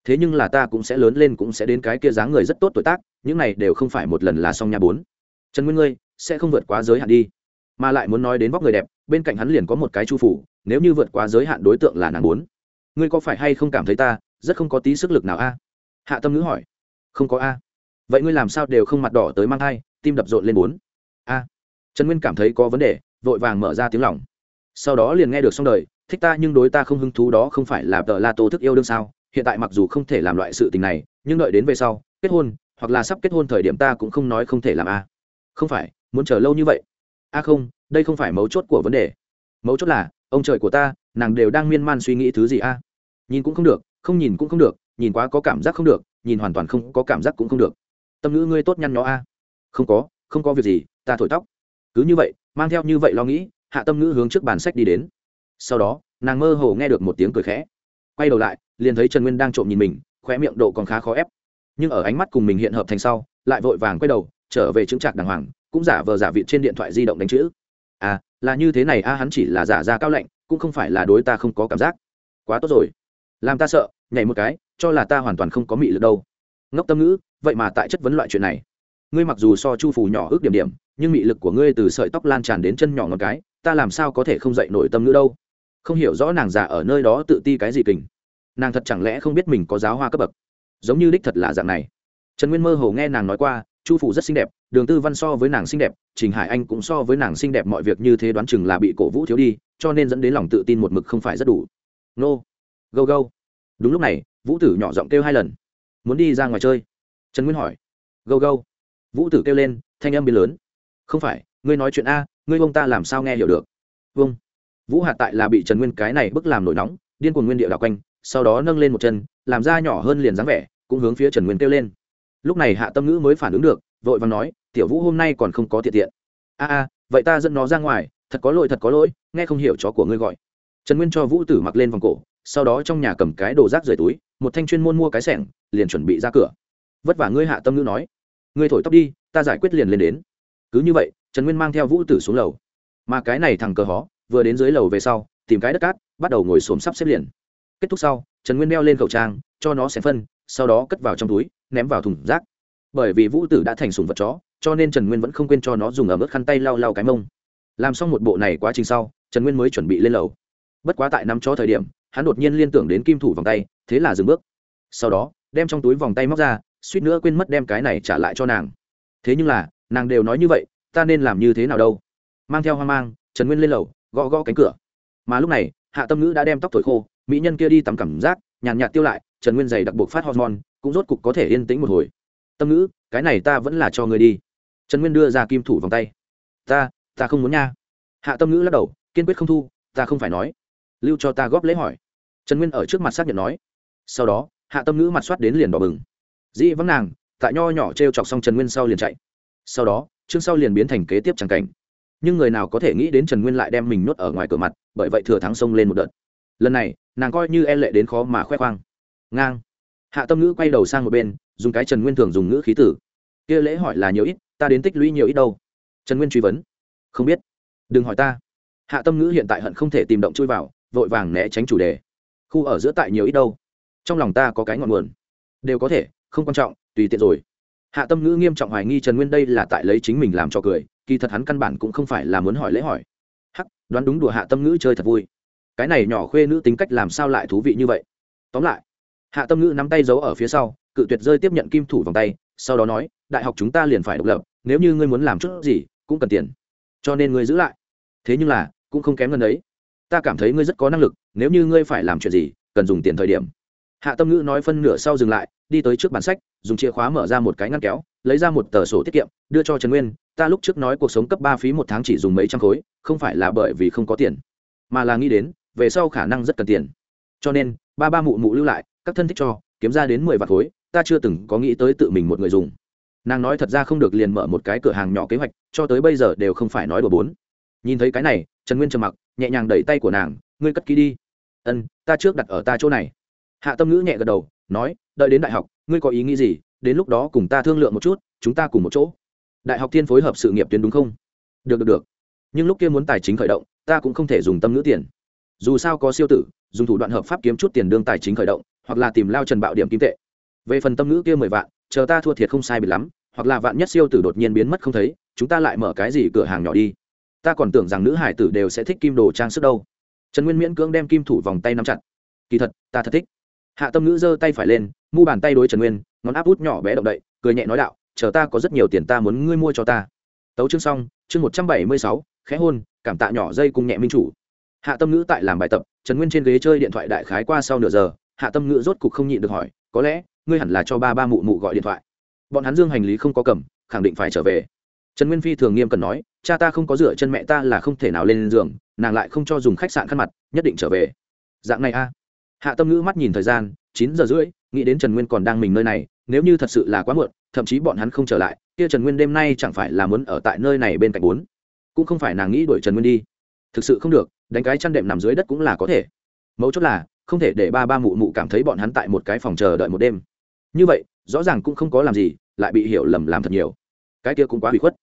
Thế nhưng là ta cũng sẽ lớn lên cũng sẽ đến cái kia dáng người rất tốt tuổi tác, những này đều không phải một lần là xong nhà bốn. Trần nguyên ngươi, sẽ không vượt quá giới hạn đi mà lại muốn nói đến vóc người đẹp, bên cạnh hắn liền có một cái chu phủ, nếu như vượt quá giới hạn đối tượng là nàng bốn. Ngươi có phải hay không cảm thấy ta, rất không có tí sức lực nào a? Hạ tâm ngữ hỏi. Không có a. Vậy ngươi làm sao đều không mặt đỏ tới mang thai, tim đập rộn lên bốn. A. Trần nguyên cảm thấy có vấn đề, vội vàng mở ra tiếng lòng. Sau đó liền nghe được xong đời, thích ta nhưng đối ta không hứng thú đó không phải là tờ la tô thức yêu đương sao, hiện tại mặc dù không thể làm loại sự tình này, nhưng đợi đến về sau, kết hôn, hoặc là sắp kết hôn thời điểm ta cũng không nói không thể làm a. Không phải, muốn chờ lâu như vậy a không, đây không phải mấu chốt của vấn đề. Mấu chốt là, ông trời của ta, nàng đều đang miên man suy nghĩ thứ gì a? Nhìn cũng không được, không nhìn cũng không được, nhìn quá có cảm giác không được, nhìn hoàn toàn không có cảm giác cũng không được. Tâm ngữ ngươi tốt nhăn nhó a? Không có không có việc gì, ta thổi tóc. Cứ như vậy, mang theo như vậy lo nghĩ, hạ tâm ngữ hướng trước bàn sách đi đến. Sau đó, nàng mơ hồ nghe được một tiếng cười khẽ. Quay đầu lại, liền thấy trần nguyên đang trộm nhìn mình, khóe miệng độ còn khá khó ép. Nhưng ở ánh mắt cùng mình hiện hợp thành sau, lại vội vàng quay đầu, trở về chứng trạc đàng hoàng cũng giả vờ giả vịt trên điện thoại di động đánh chữ. À là như thế này, a, hắn chỉ là giả ra cao lạnh, cũng không phải là đối ta không có cảm giác. Quá tốt rồi. Làm ta sợ, nhảy một cái, cho là ta hoàn toàn không có mị lực đâu. Ngốc tâm ngữ, vậy mà tại chất vấn loại chuyện này. Ngươi mặc dù so chu phù nhỏ ước điểm điểm, nhưng mị lực của ngươi từ sợi tóc lan tràn đến chân nhỏ ngọt cái, ta làm sao có thể không dậy nổi tâm ngữ đâu? Không hiểu rõ nàng già ở nơi đó tự ti cái gì kình. Nàng thật chẳng lẽ không biết mình có giáo hoa cấp bậc? Giống như đích thật là dạng này. Trần nguyên mơ hồ nghe nàng nói qua chu phủ rất xinh đẹp, đường tư văn so với nàng xinh đẹp, trình hải anh cũng so với nàng xinh đẹp mọi việc như thế đoán chừng là bị cổ vũ thiếu đi, cho nên dẫn đến lòng tự tin một mực không phải rất đủ. Nô, gâu gâu. Đúng lúc này, vũ tử nhỏ giọng kêu hai lần. Muốn đi ra ngoài chơi? Trần nguyên hỏi. Gâu gâu. Vũ tử kêu lên, thanh âm biến lớn. Không phải, ngươi nói chuyện a, ngươi ông ta làm sao nghe hiểu được? Vâng. Vũ hạt tại là bị trần nguyên cái này bức làm nổi nóng, điên cuồng nguyên địa đảo quanh, sau đó nâng lên một chân, làm ra nhỏ hơn liền dáng vẻ, cũng hướng phía trần nguyên kêu lên lúc này hạ tâm ngữ mới phản ứng được, vội và nói, tiểu vũ hôm nay còn không có tiện tiện. A a, vậy ta dẫn nó ra ngoài, thật có lỗi, thật có lỗi, nghe không hiểu chó của ngươi gọi. Trần nguyên cho vũ tử mặc lên vòng cổ, sau đó trong nhà cầm cái đồ rác rời túi, một thanh chuyên môn mua cái sẻng, liền chuẩn bị ra cửa. Vất vả ngươi, hạ tâm ngữ nói. Ngươi thổi tóc đi, ta giải quyết liền lên đến. Cứ như vậy, trần nguyên mang theo vũ tử xuống lầu. Mà cái này thằng cờ hó, vừa đến dưới lầu về sau, tìm cái đất cát, bắt đầu ngồi xổm sắp xếp liền. Kết thúc sau, trần nguyên đeo lên khẩu trang, cho nó xén phân sau đó cất vào trong túi, ném vào thùng rác. Bởi vì vũ tử đã thành sùng vật chó, cho nên trần nguyên vẫn không quên cho nó dùng ở mức khăn tay lau lau cái mông. Làm xong một bộ này quá trình sau, trần nguyên mới chuẩn bị lên lầu. Bất quá tại năm cho thời điểm, hắn đột nhiên liên tưởng đến kim thủ vòng tay, thế là dừng bước. Sau đó, đem trong túi vòng tay móc ra, suýt nữa quên mất đem cái này trả lại cho nàng. Thế nhưng là, nàng đều nói như vậy, ta nên làm như thế nào đâu? Mang theo hoang mang, trần nguyên lên lầu, gõ gõ cánh cửa. Mà lúc này, hạ tâm ngữ đã đem tóc thổi khô, mỹ nhân kia đi tắm cảm giác, nhàn nhạt tiêu lại trần nguyên dày đặc buộc phát hormone, cũng rốt cục có thể yên tĩnh một hồi. Tâm ngữ, cái này ta vẫn là cho người đi. Trần nguyên đưa ra kim thủ vòng tay. Ta ta không muốn nha. Hạ tâm ngữ lắc đầu, kiên quyết không thu, ta không phải nói. Lưu cho ta góp lễ hỏi. Trần nguyên ở trước mặt xác nhận nói. Sau đó, hạ tâm ngữ mặt soát đến liền đỏ bừng. Dĩ vắng nàng, tại nho nhỏ t r e o chọc xong trần nguyên sau liền chạy. Sau đó, chương sau liền biến thành kế tiếp tràng cảnh. Nhưng người nào có thể nghĩ đến trần nguyên lại đem mình nuốt ở ngoài cửa mặt, bởi vậy thừa thắng sông lên một đợt. Lần này, nàng coi như e lệ đến khó mà khoe khoang ngang. Hạ tâm ngữ quay đầu sang một bên, dùng cái trần nguyên thường dùng ngữ khí tử. Kia lễ hỏi là nhiều ít, ta đến tích lũy nhiều ít đâu. Trần nguyên truy vấn. Không biết. Đừng hỏi ta. Hạ tâm ngữ hiện tại hận không thể tìm động chui vào, vội vàng né tránh chủ đề. Khu ở giữa tại nhiều ít đâu. Trong lòng ta có cái ngọn nguồn. Đều có thể, không quan trọng, tùy tiện rồi. Hạ tâm ngữ nghiêm trọng hoài nghi trần nguyên đây là tại lấy chính mình làm cho cười, kỳ thật hắn căn bản cũng không phải là muốn hỏi lễ hỏi. Hắc, đoán đúng đùa hạ tâm ngữ chơi thật vui. Cái này nhỏ khuê nữ tính cách làm sao lại thú vị như vậy? Tóm lại hạ tâm ngữ nắm tay giấu ở phía sau, cự tuyệt rơi tiếp nhận kim thủ vòng tay, sau đó nói, đại học chúng ta liền phải độc lập, nếu như ngươi muốn làm chút gì, cũng cần tiền. Cho nên ngươi giữ lại. Thế nhưng là, cũng không kém ngân ấy. Ta cảm thấy ngươi rất có năng lực, nếu như ngươi phải làm chuyện gì, cần dùng tiền thời điểm. Hạ tâm ngữ nói phân nửa sau dừng lại, đi tới trước bản sách, dùng chìa khóa mở ra một cái ngăn kéo, lấy ra một tờ sổ tiết kiệm, đưa cho trần nguyên, ta lúc trước nói cuộc sống cấp ba phí một tháng chỉ dùng mấy trăm khối, không phải là bởi vì không có tiền, mà là nghĩ đến, về sau khả năng rất cần tiền. Cho nên ba ba mụ mụ lưu lại, các thân thích cho, kiếm ra đến mười vạt khối, ta chưa từng có nghĩ tới tự mình một người dùng. Nàng nói thật ra không được liền mở một cái cửa hàng nhỏ kế hoạch, cho tới bây giờ đều không phải nói đùa bốn. Nhìn thấy cái này, trần nguyên trầm mặc, nhẹ nhàng đẩy tay của nàng, ngươi cất ký đi. Ân, ta trước đặt ở ta chỗ này. Hạ tâm ngữ nhẹ gật đầu, nói, đợi đến đại học, ngươi có ý nghĩ gì, đến lúc đó cùng ta thương lượng một chút, chúng ta cùng một chỗ. Đại học Thiên phối hợp sự nghiệp tuyến đúng không? Được được được. Nhưng lúc kia muốn tài chính khởi động, ta cũng không thể dùng tâm ngữ tiền. Dù sao có siêu tử dùng thủ đoạn hợp pháp kiếm chút tiền đương tài chính khởi động, hoặc là tìm lao trần bạo điểm kim tệ. Về phần tâm ngữ kia mười vạn, chờ ta thua thiệt không sai bị lắm, hoặc là vạn nhất siêu tử đột nhiên biến mất không thấy, chúng ta lại mở cái gì cửa hàng nhỏ đi. Ta còn tưởng rằng nữ hải tử đều sẽ thích kim đồ trang sức đâu. Trần nguyên miễn cưỡng đem kim thủ vòng tay nắm chặt. Kỳ thật, ta thật thích. Hạ tâm ngữ giơ tay phải lên, mu bàn tay đối trần nguyên, ngón áp út nhỏ bé động đậy, cười nhẹ nói đạo, chờ ta có rất nhiều tiền ta muốn ngươi mua cho ta. Tấu chương xong, chương một trăm bảy mươi sáu, khẽ hôn, cảm tạ nhỏ dây cùng nhẹ minh chủ hạ tâm ngữ tại làm bài tập, trần nguyên trên ghế chơi điện thoại đại khái qua sau nửa giờ, hạ tâm ngữ rốt cục không nhịn được hỏi, có lẽ ngươi hẳn là cho ba ba mụ mụ gọi điện thoại? Bọn hắn dương hành lý không có cầm, khẳng định phải trở về. Trần nguyên phi thường nghiêm cần nói, cha ta không có rửa chân mẹ ta là không thể nào lên giường, nàng lại không cho dùng khách sạn khăn mặt, nhất định trở về. Dạng này a. Hạ tâm ngữ mắt nhìn thời gian, chín giờ rưỡi, nghĩ đến trần nguyên còn đang mình nơi này, nếu như thật sự là quá muộn, thậm chí bọn hắn không trở lại, kia trần nguyên đêm nay chẳng phải là muốn ở tại nơi này bên cạnh bốn. Cũng không phải nàng nghĩ đuổi trần nguyên đi. Thực sự không được đánh cái chăn đệm nằm dưới đất cũng là có thể. Mấu chốt là, không thể để ba ba mụ mụ cảm thấy bọn hắn tại một cái phòng chờ đợi một đêm. Như vậy, rõ ràng cũng không có làm gì, lại bị hiểu lầm làm thật nhiều. Cái kia cũng quá bị khuất.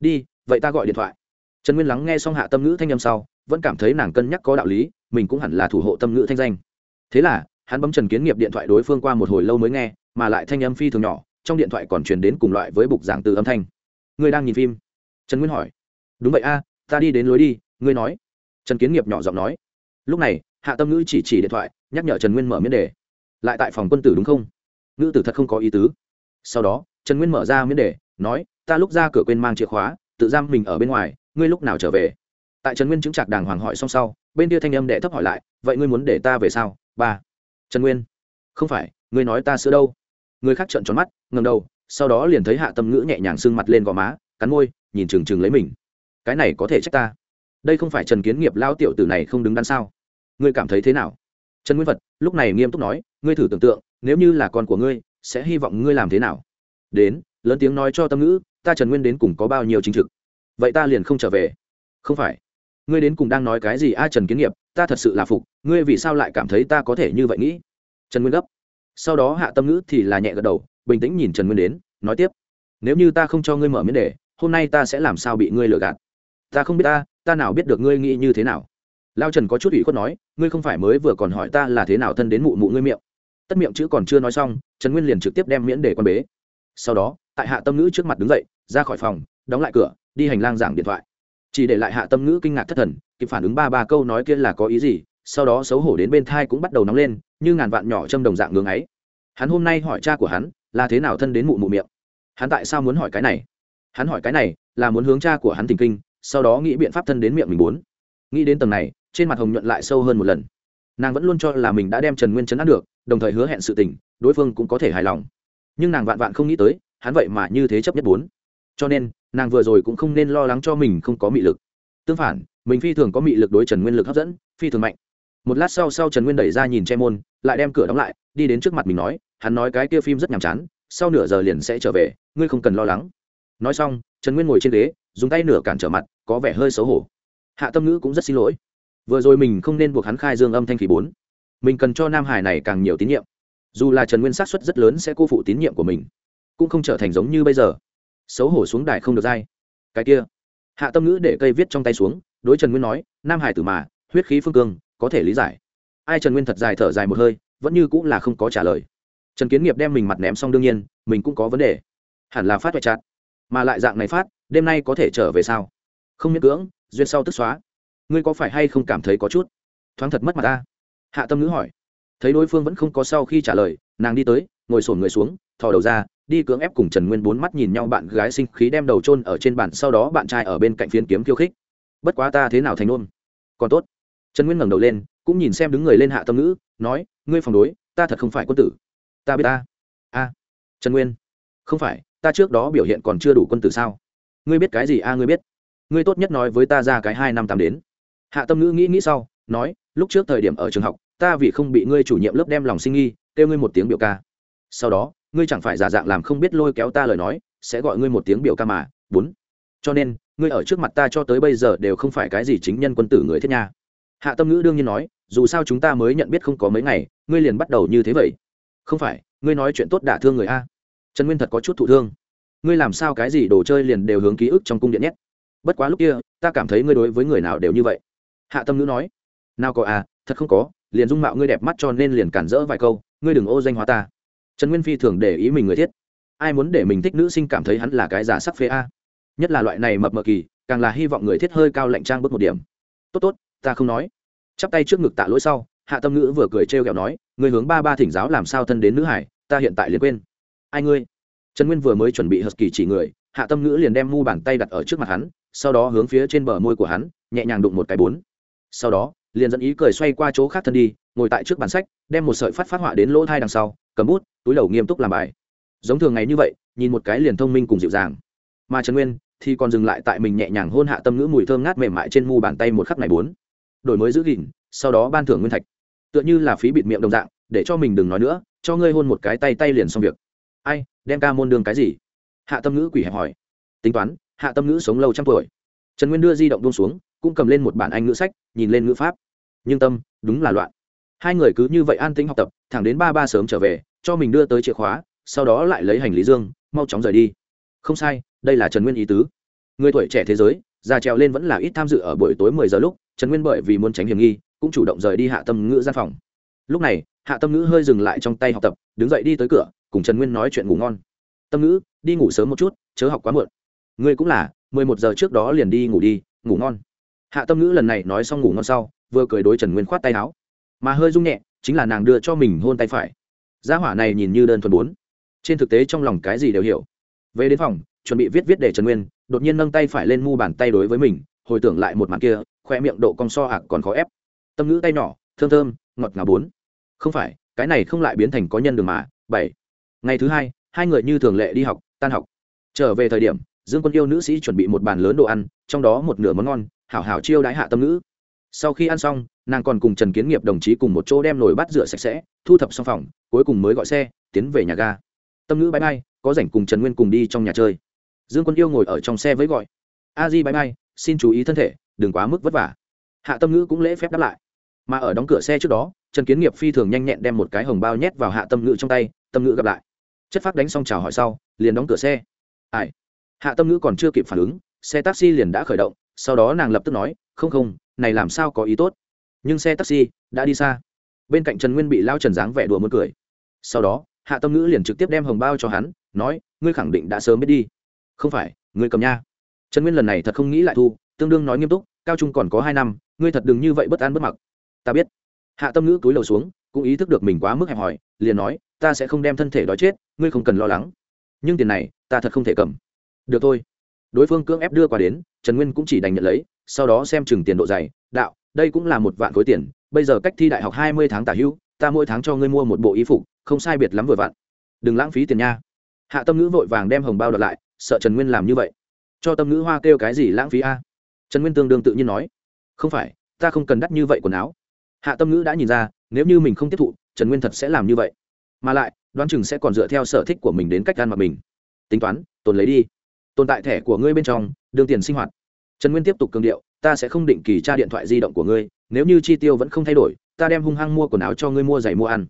Đi, vậy ta gọi điện thoại. Trần nguyên lắng nghe xong hạ tâm ngữ thanh â m sau, vẫn cảm thấy nàng cân nhắc có đạo lý, mình cũng hẳn là thủ hộ tâm ngữ thanh danh. Thế là, hắn bấm trần kiến nghiệp điện thoại đối phương qua một hồi lâu mới nghe, mà lại thanh âm phi thường nhỏ, trong điện thoại còn truyền đến cùng loại với bục giảng từ âm thanh. Ngươi đang nhìn phim? Trần nguyên hỏi. Đúng vậy a, ta đi đến lối đi, ngươi nói trần kiến nghiệp nhỏ giọng nói. Lúc này, hạ tâm ngữ chỉ chỉ điện thoại, nhắc nhở trần nguyên mở miễn đề. Lại tại phòng quân tử đúng không? Ngữ tử thật không có ý tứ. Sau đó, trần nguyên mở ra miễn đề, nói, ta lúc ra cửa quên mang chìa khóa, tự giam mình ở bên ngoài, ngươi lúc nào trở về? Tại trần nguyên chứng trạc đàng hoàng hỏi xong sau, bên kia thanh âm đệ thấp hỏi lại, vậy ngươi muốn để ta về sao? Ba. Trần nguyên. Không phải, ngươi nói ta sữa đâu? Người khác trợn tròn mắt ngầm đầu, sau đó liền thấy hạ tâm ngữ nhẹ nhàng sưng mặt lên gò má, cắn môi, nhìn trừng trừng lấy mình. Cái này có thể trách ta đây không phải trần kiến nghiệp lao tiểu tử này không đứng đắn sao? Ngươi cảm thấy thế nào? Trần nguyên vật lúc này nghiêm túc nói, ngươi thử tưởng tượng, nếu như là con của ngươi, sẽ hy vọng ngươi làm thế nào? Đến, lớn tiếng nói cho tâm ngữ, ta trần nguyên đến cùng có bao nhiêu chính trực? Vậy ta liền không trở về. Không phải. Ngươi đến cùng đang nói cái gì a trần kiến nghiệp, ta thật sự là phục, ngươi vì sao lại cảm thấy ta có thể như vậy nghĩ? Trần nguyên gấp. Sau đó hạ tâm ngữ thì là nhẹ gật đầu, bình tĩnh nhìn trần nguyên đến, nói tiếp. Nếu như ta không cho ngươi mở miễn đề, hôm nay ta sẽ làm sao bị ngươi lừa gạt? Ta không biết ta ta nào biết được ngươi nghĩ như thế nào? Lao trần có chút ủy khuất nói, ngươi không phải mới vừa còn hỏi ta là thế nào thân đến mụ mụ ngươi miệng. Tất miệng chữ còn chưa nói xong, trần nguyên liền trực tiếp đem miễn để quan bế. Sau đó, tại hạ tâm ngữ trước mặt đứng dậy, ra khỏi phòng, đóng lại cửa, đi hành lang giảng điện thoại. Chỉ để lại hạ tâm ngữ kinh ngạc thất thần, kịp phản ứng ba ba câu nói kia là có ý gì, sau đó xấu hổ đến bên thai cũng bắt đầu nóng lên, như ngàn vạn nhỏ châm đồng dạng ngưng ấy. Hắn hôm nay hỏi cha của hắn, là thế nào thân đến mụ mụ miệng? Hắn tại sao muốn hỏi cái này? Hắn hỏi cái này, là muốn hướng cha của hắn tình kinh sau đó nghĩ biện pháp thân đến miệng mình muốn nghĩ đến tầng này, trên mặt hồng nhuận lại sâu hơn một lần. Nàng vẫn luôn cho là mình đã đem trần nguyên chấn áp được, đồng thời hứa hẹn sự tình, đối phương cũng có thể hài lòng. Nhưng nàng vạn vạn không nghĩ tới, hắn vậy mà như thế chấp nhất bốn. Cho nên, nàng vừa rồi cũng không nên lo lắng cho mình không có mị lực. Tương phản, mình phi thường có mị lực đối trần nguyên lực hấp dẫn, phi thường mạnh. Một lát sau sau trần nguyên đẩy ra nhìn che môn, lại đem cửa đóng lại, đi đến trước mặt mình nói, hắn nói cái kia phim rất nhàm chán, sau nửa giờ liền sẽ trở về, ngươi không cần lo lắng. Nói xong, trần nguyên ngồi trên ghế dùng tay nửa cản trở mặt, có vẻ hơi xấu hổ. Hạ tâm ngữ cũng rất xin lỗi. Vừa rồi mình không nên buộc hắn khai dương âm thanh khí bốn. Mình cần cho nam hải này càng nhiều tín nhiệm. Dù là trần nguyên sát xuất rất lớn sẽ cô phụ tín nhiệm của mình, cũng không trở thành giống như bây giờ. Xấu hổ xuống đài không được dai. Cái kia. Hạ tâm ngữ để cây viết trong tay xuống, đối trần nguyên nói, nam hải tử mà, huyết khí phương cương, có thể lý giải. Ai trần nguyên thật dài thở dài một hơi, vẫn như cũng là không có trả lời. Trần kiến nghiệp đem mình mặt ném xong đương nhiên, mình cũng có vấn đề. Hẳn là phát hoại chặt, mà lại dạng này phát đêm nay có thể trở về sao? Không miễn cưỡng, duyên sau tức xóa. Ngươi có phải hay không cảm thấy có chút? Thoáng thật mất mặt ta. Hạ tâm ngữ hỏi. Thấy đối phương vẫn không có sau khi trả lời, nàng đi tới, ngồi sổn người xuống, thò đầu ra, đi cưỡng ép cùng trần nguyên bốn mắt nhìn nhau bạn gái sinh khí đem đầu trôn ở trên bàn, sau đó bạn trai ở bên cạnh phiến kiếm khiêu khích. Bất quá ta thế nào thành nôn còn tốt. Trần nguyên ngẩng đầu lên, cũng nhìn xem đứng người lên hạ tâm ngữ, nói, ngươi phòng đối, ta thật không phải quân tử. Ta biết ta. A, trần nguyên. Không phải, ta trước đó biểu hiện còn chưa đủ quân tử sao? Ngươi biết cái gì a à, ngươi biết. Ngươi tốt nhất nói với ta ra cái hai năm tám đến. Hạ tâm ngữ nghĩ nghĩ sau, nói, lúc trước thời điểm ở trường học, ta vì không bị ngươi chủ nhiệm lớp đem lòng sinh nghi, kêu ngươi một tiếng biểu ca. Sau đó, ngươi chẳng phải giả dạng làm không biết lôi kéo ta lời nói, sẽ gọi ngươi một tiếng biểu ca mà, bốn. Cho nên, ngươi ở trước mặt ta cho tới bây giờ đều không phải cái gì chính nhân quân tử người thiết nha. Hạ tâm ngữ đương nhiên nói, dù sao chúng ta mới nhận biết không có mấy ngày, ngươi liền bắt đầu như thế vậy. Không phải, ngươi nói chuyện tốt đả thương người a. Trần nguyên thật có chút thụ thương ngươi làm sao cái gì đồ chơi liền đều hướng ký ức trong cung điện nhét? Bất quá lúc kia, ta cảm thấy ngươi đối với người nào đều như vậy. Hạ tâm ngữ nói, nào có à thật không có, liền dung mạo ngươi đẹp mắt cho nên liền cản rỡ vài câu, ngươi đừng ô danh hóa ta. Trần nguyên phi thường để ý mình người thiết. Ai muốn để mình thích nữ sinh cảm thấy hắn là cái giả sắc phê a? Nhất là loại này mập mờ kỳ, càng là hy vọng người thiết hơi cao lạnh trang bước một điểm. Tốt tốt, ta không nói. Chắp tay trước ngực tạ lỗi sau, hạ tâm ngữ vừa cười trêu ghẹo nói người hướng ba ba thỉnh giáo làm sao thân đến nữ hải, ta hiện tại liền quên. Ai ngươi? Trần nguyên vừa mới chuẩn bị hờ kỳ chỉ người, hạ tâm ngữ liền đem mu bàn tay đặt ở trước mặt hắn, sau đó hướng phía trên bờ môi của hắn, nhẹ nhàng đụng một cái bốn. Sau đó, liền dẫn ý cười xoay qua chỗ khác thân đi, ngồi tại trước bàn sách, đem một sợi phát phát họa đến lỗ thai đằng sau, cầm bút, túi đầu nghiêm túc làm bài. Giống thường ngày như vậy, nhìn một cái liền thông minh cùng dịu dàng. Mà trần nguyên thì còn dừng lại tại mình nhẹ nhàng hôn hạ tâm ngữ mùi thơm ngát mềm mại trên mu bàn tay một khắc này bốn. Đổi mới giữ gìn, sau đó ban thưởng nguyên thạch. Tựa như là phí bịt miệng đồng dạng, để cho mình đừng nói nữa, cho ngươi hôn một cái tay tay liền xong việc ai, đem ca môn đường cái gì? Hạ tâm ngữ quỷ hẹp hỏi. Tính toán, hạ tâm ngữ sống lâu trăm tuổi. Trần nguyên đưa di động buông xuống, cũng cầm lên một bản anh ngữ sách, nhìn lên ngữ pháp. Nhưng tâm, đúng là loạn. Hai người cứ như vậy an tĩnh học tập, thẳng đến ba ba sớm trở về, cho mình đưa tới chìa khóa, sau đó lại lấy hành lý dương, mau chóng rời đi. Không sai, đây là trần nguyên ý tứ. Người tuổi trẻ thế giới, già trèo lên vẫn là ít tham dự ở buổi tối mười giờ lúc, trần nguyên bởi vì muốn tránh hiểm nghi, cũng chủ động rời đi hạ tâm ngữ gian phòng. Lúc này, hạ tâm ngữ hơi dừng lại trong tay học tập, đứng dậy đi tới cửa cùng trần nguyên nói chuyện ngủ ngon. Tâm ngữ, đi ngủ sớm một chút, chớ học quá muộn. Ngươi cũng là, mười một giờ trước đó liền đi ngủ đi, ngủ ngon. Hạ tâm ngữ lần này nói xong ngủ ngon sau, vừa cười đối trần nguyên khoát tay áo. Mà hơi rung nhẹ, chính là nàng đưa cho mình hôn tay phải. Gia hỏa này nhìn như đơn thuần bốn. Trên thực tế trong lòng cái gì đều hiểu. Về đến phòng, chuẩn bị viết viết để trần nguyên, đột nhiên nâng tay phải lên mu bàn tay đối với mình, hồi tưởng lại một màn kia, khoe miệng độ cong so ạc còn khó ép. Tâm ngữ tay nhỏ, thơm thơm, ngọt ngào bốn. Không phải, cái này không lại biến thành có nhân đường mà, bảy ngày thứ hai hai người như thường lệ đi học, tan học. Trở về thời điểm, dương quân yêu nữ sĩ chuẩn bị một bàn lớn đồ ăn, trong đó một nửa món ngon, hảo hảo chiêu đãi hạ tâm nữ. sau khi ăn xong, nàng còn cùng trần kiến nghiệp đồng chí cùng một chỗ đem nồi bát rửa sạch sẽ, thu thập xong phòng, cuối cùng mới gọi xe, tiến về nhà ga. Tâm nữ bãi bay có rảnh cùng trần nguyên cùng đi trong nhà chơi. Dương quân yêu ngồi ở trong xe với gọi. A di bãi bay xin chú ý thân thể, đừng quá mức vất vả. Hạ tâm ngữ cũng lễ phép đáp lại. Mà ở đóng cửa xe trước đó, trần kiến nghiệp phi thường nhanh nhẹn đem một cái hồng bao nhét vào hạ tâm ngữ trong tay, tâm ngữ gặp lại chất phát đánh xong chào hỏi sau, liền đóng cửa xe. Ai? Hạ tâm ngữ còn chưa kịp phản ứng, xe taxi liền đã khởi động, sau đó nàng lập tức nói, không không, này làm sao có ý tốt? Nhưng xe taxi đã đi xa. Bên cạnh trần nguyên bị lao trần dáng vẻ đùa muốn cười. Sau đó, hạ tâm ngữ liền trực tiếp đem hồng bao cho hắn, nói, ngươi khẳng định đã sớm biết đi. Không phải, ngươi cầm nha. Trần nguyên lần này thật không nghĩ lại thu, tương đương nói nghiêm túc, cao trung còn có hai năm, ngươi thật đừng như vậy bất an bất mặc. Ta biết. Hạ tâm ngữ túi lầu xuống cũng ý thức được mình quá mức hẹp hòi, liền nói, ta sẽ không đem thân thể đói chết, ngươi không cần lo lắng. Nhưng tiền này, ta thật không thể cầm. Được thôi. Đối phương cưỡng ép đưa qua đến, trần nguyên cũng chỉ đành nhận lấy, sau đó xem chừng tiền độ dày, đạo, đây cũng là một vạn khối tiền, bây giờ cách thi đại học hai mươi tháng tả hữu ta mỗi tháng cho ngươi mua một bộ y phục, không sai biệt lắm vừa vặn. Đừng lãng phí tiền nha. Hạ tâm ngữ vội vàng đem hồng bao đợt lại, sợ trần nguyên làm như vậy. Cho tâm ngữ hoa kêu cái gì lãng phí a? Trần nguyên tương đương tự nhiên nói. Không phải, ta không cần đắt như vậy quần áo hạ tâm ngữ đã nhìn ra, nếu như mình không tiếp thụ, trần nguyên thật sẽ làm như vậy. Mà lại, đoán chừng sẽ còn dựa theo sở thích của mình đến cách ăn mặc mình. Tính toán, tồn lấy đi. Tồn tại thẻ của ngươi bên trong, đương tiền sinh hoạt. Trần nguyên tiếp tục cường điệu, ta sẽ không định kỳ tra điện thoại di động của ngươi, nếu như chi tiêu vẫn không thay đổi, ta đem hung hăng mua quần áo cho ngươi mua giày mua ăn.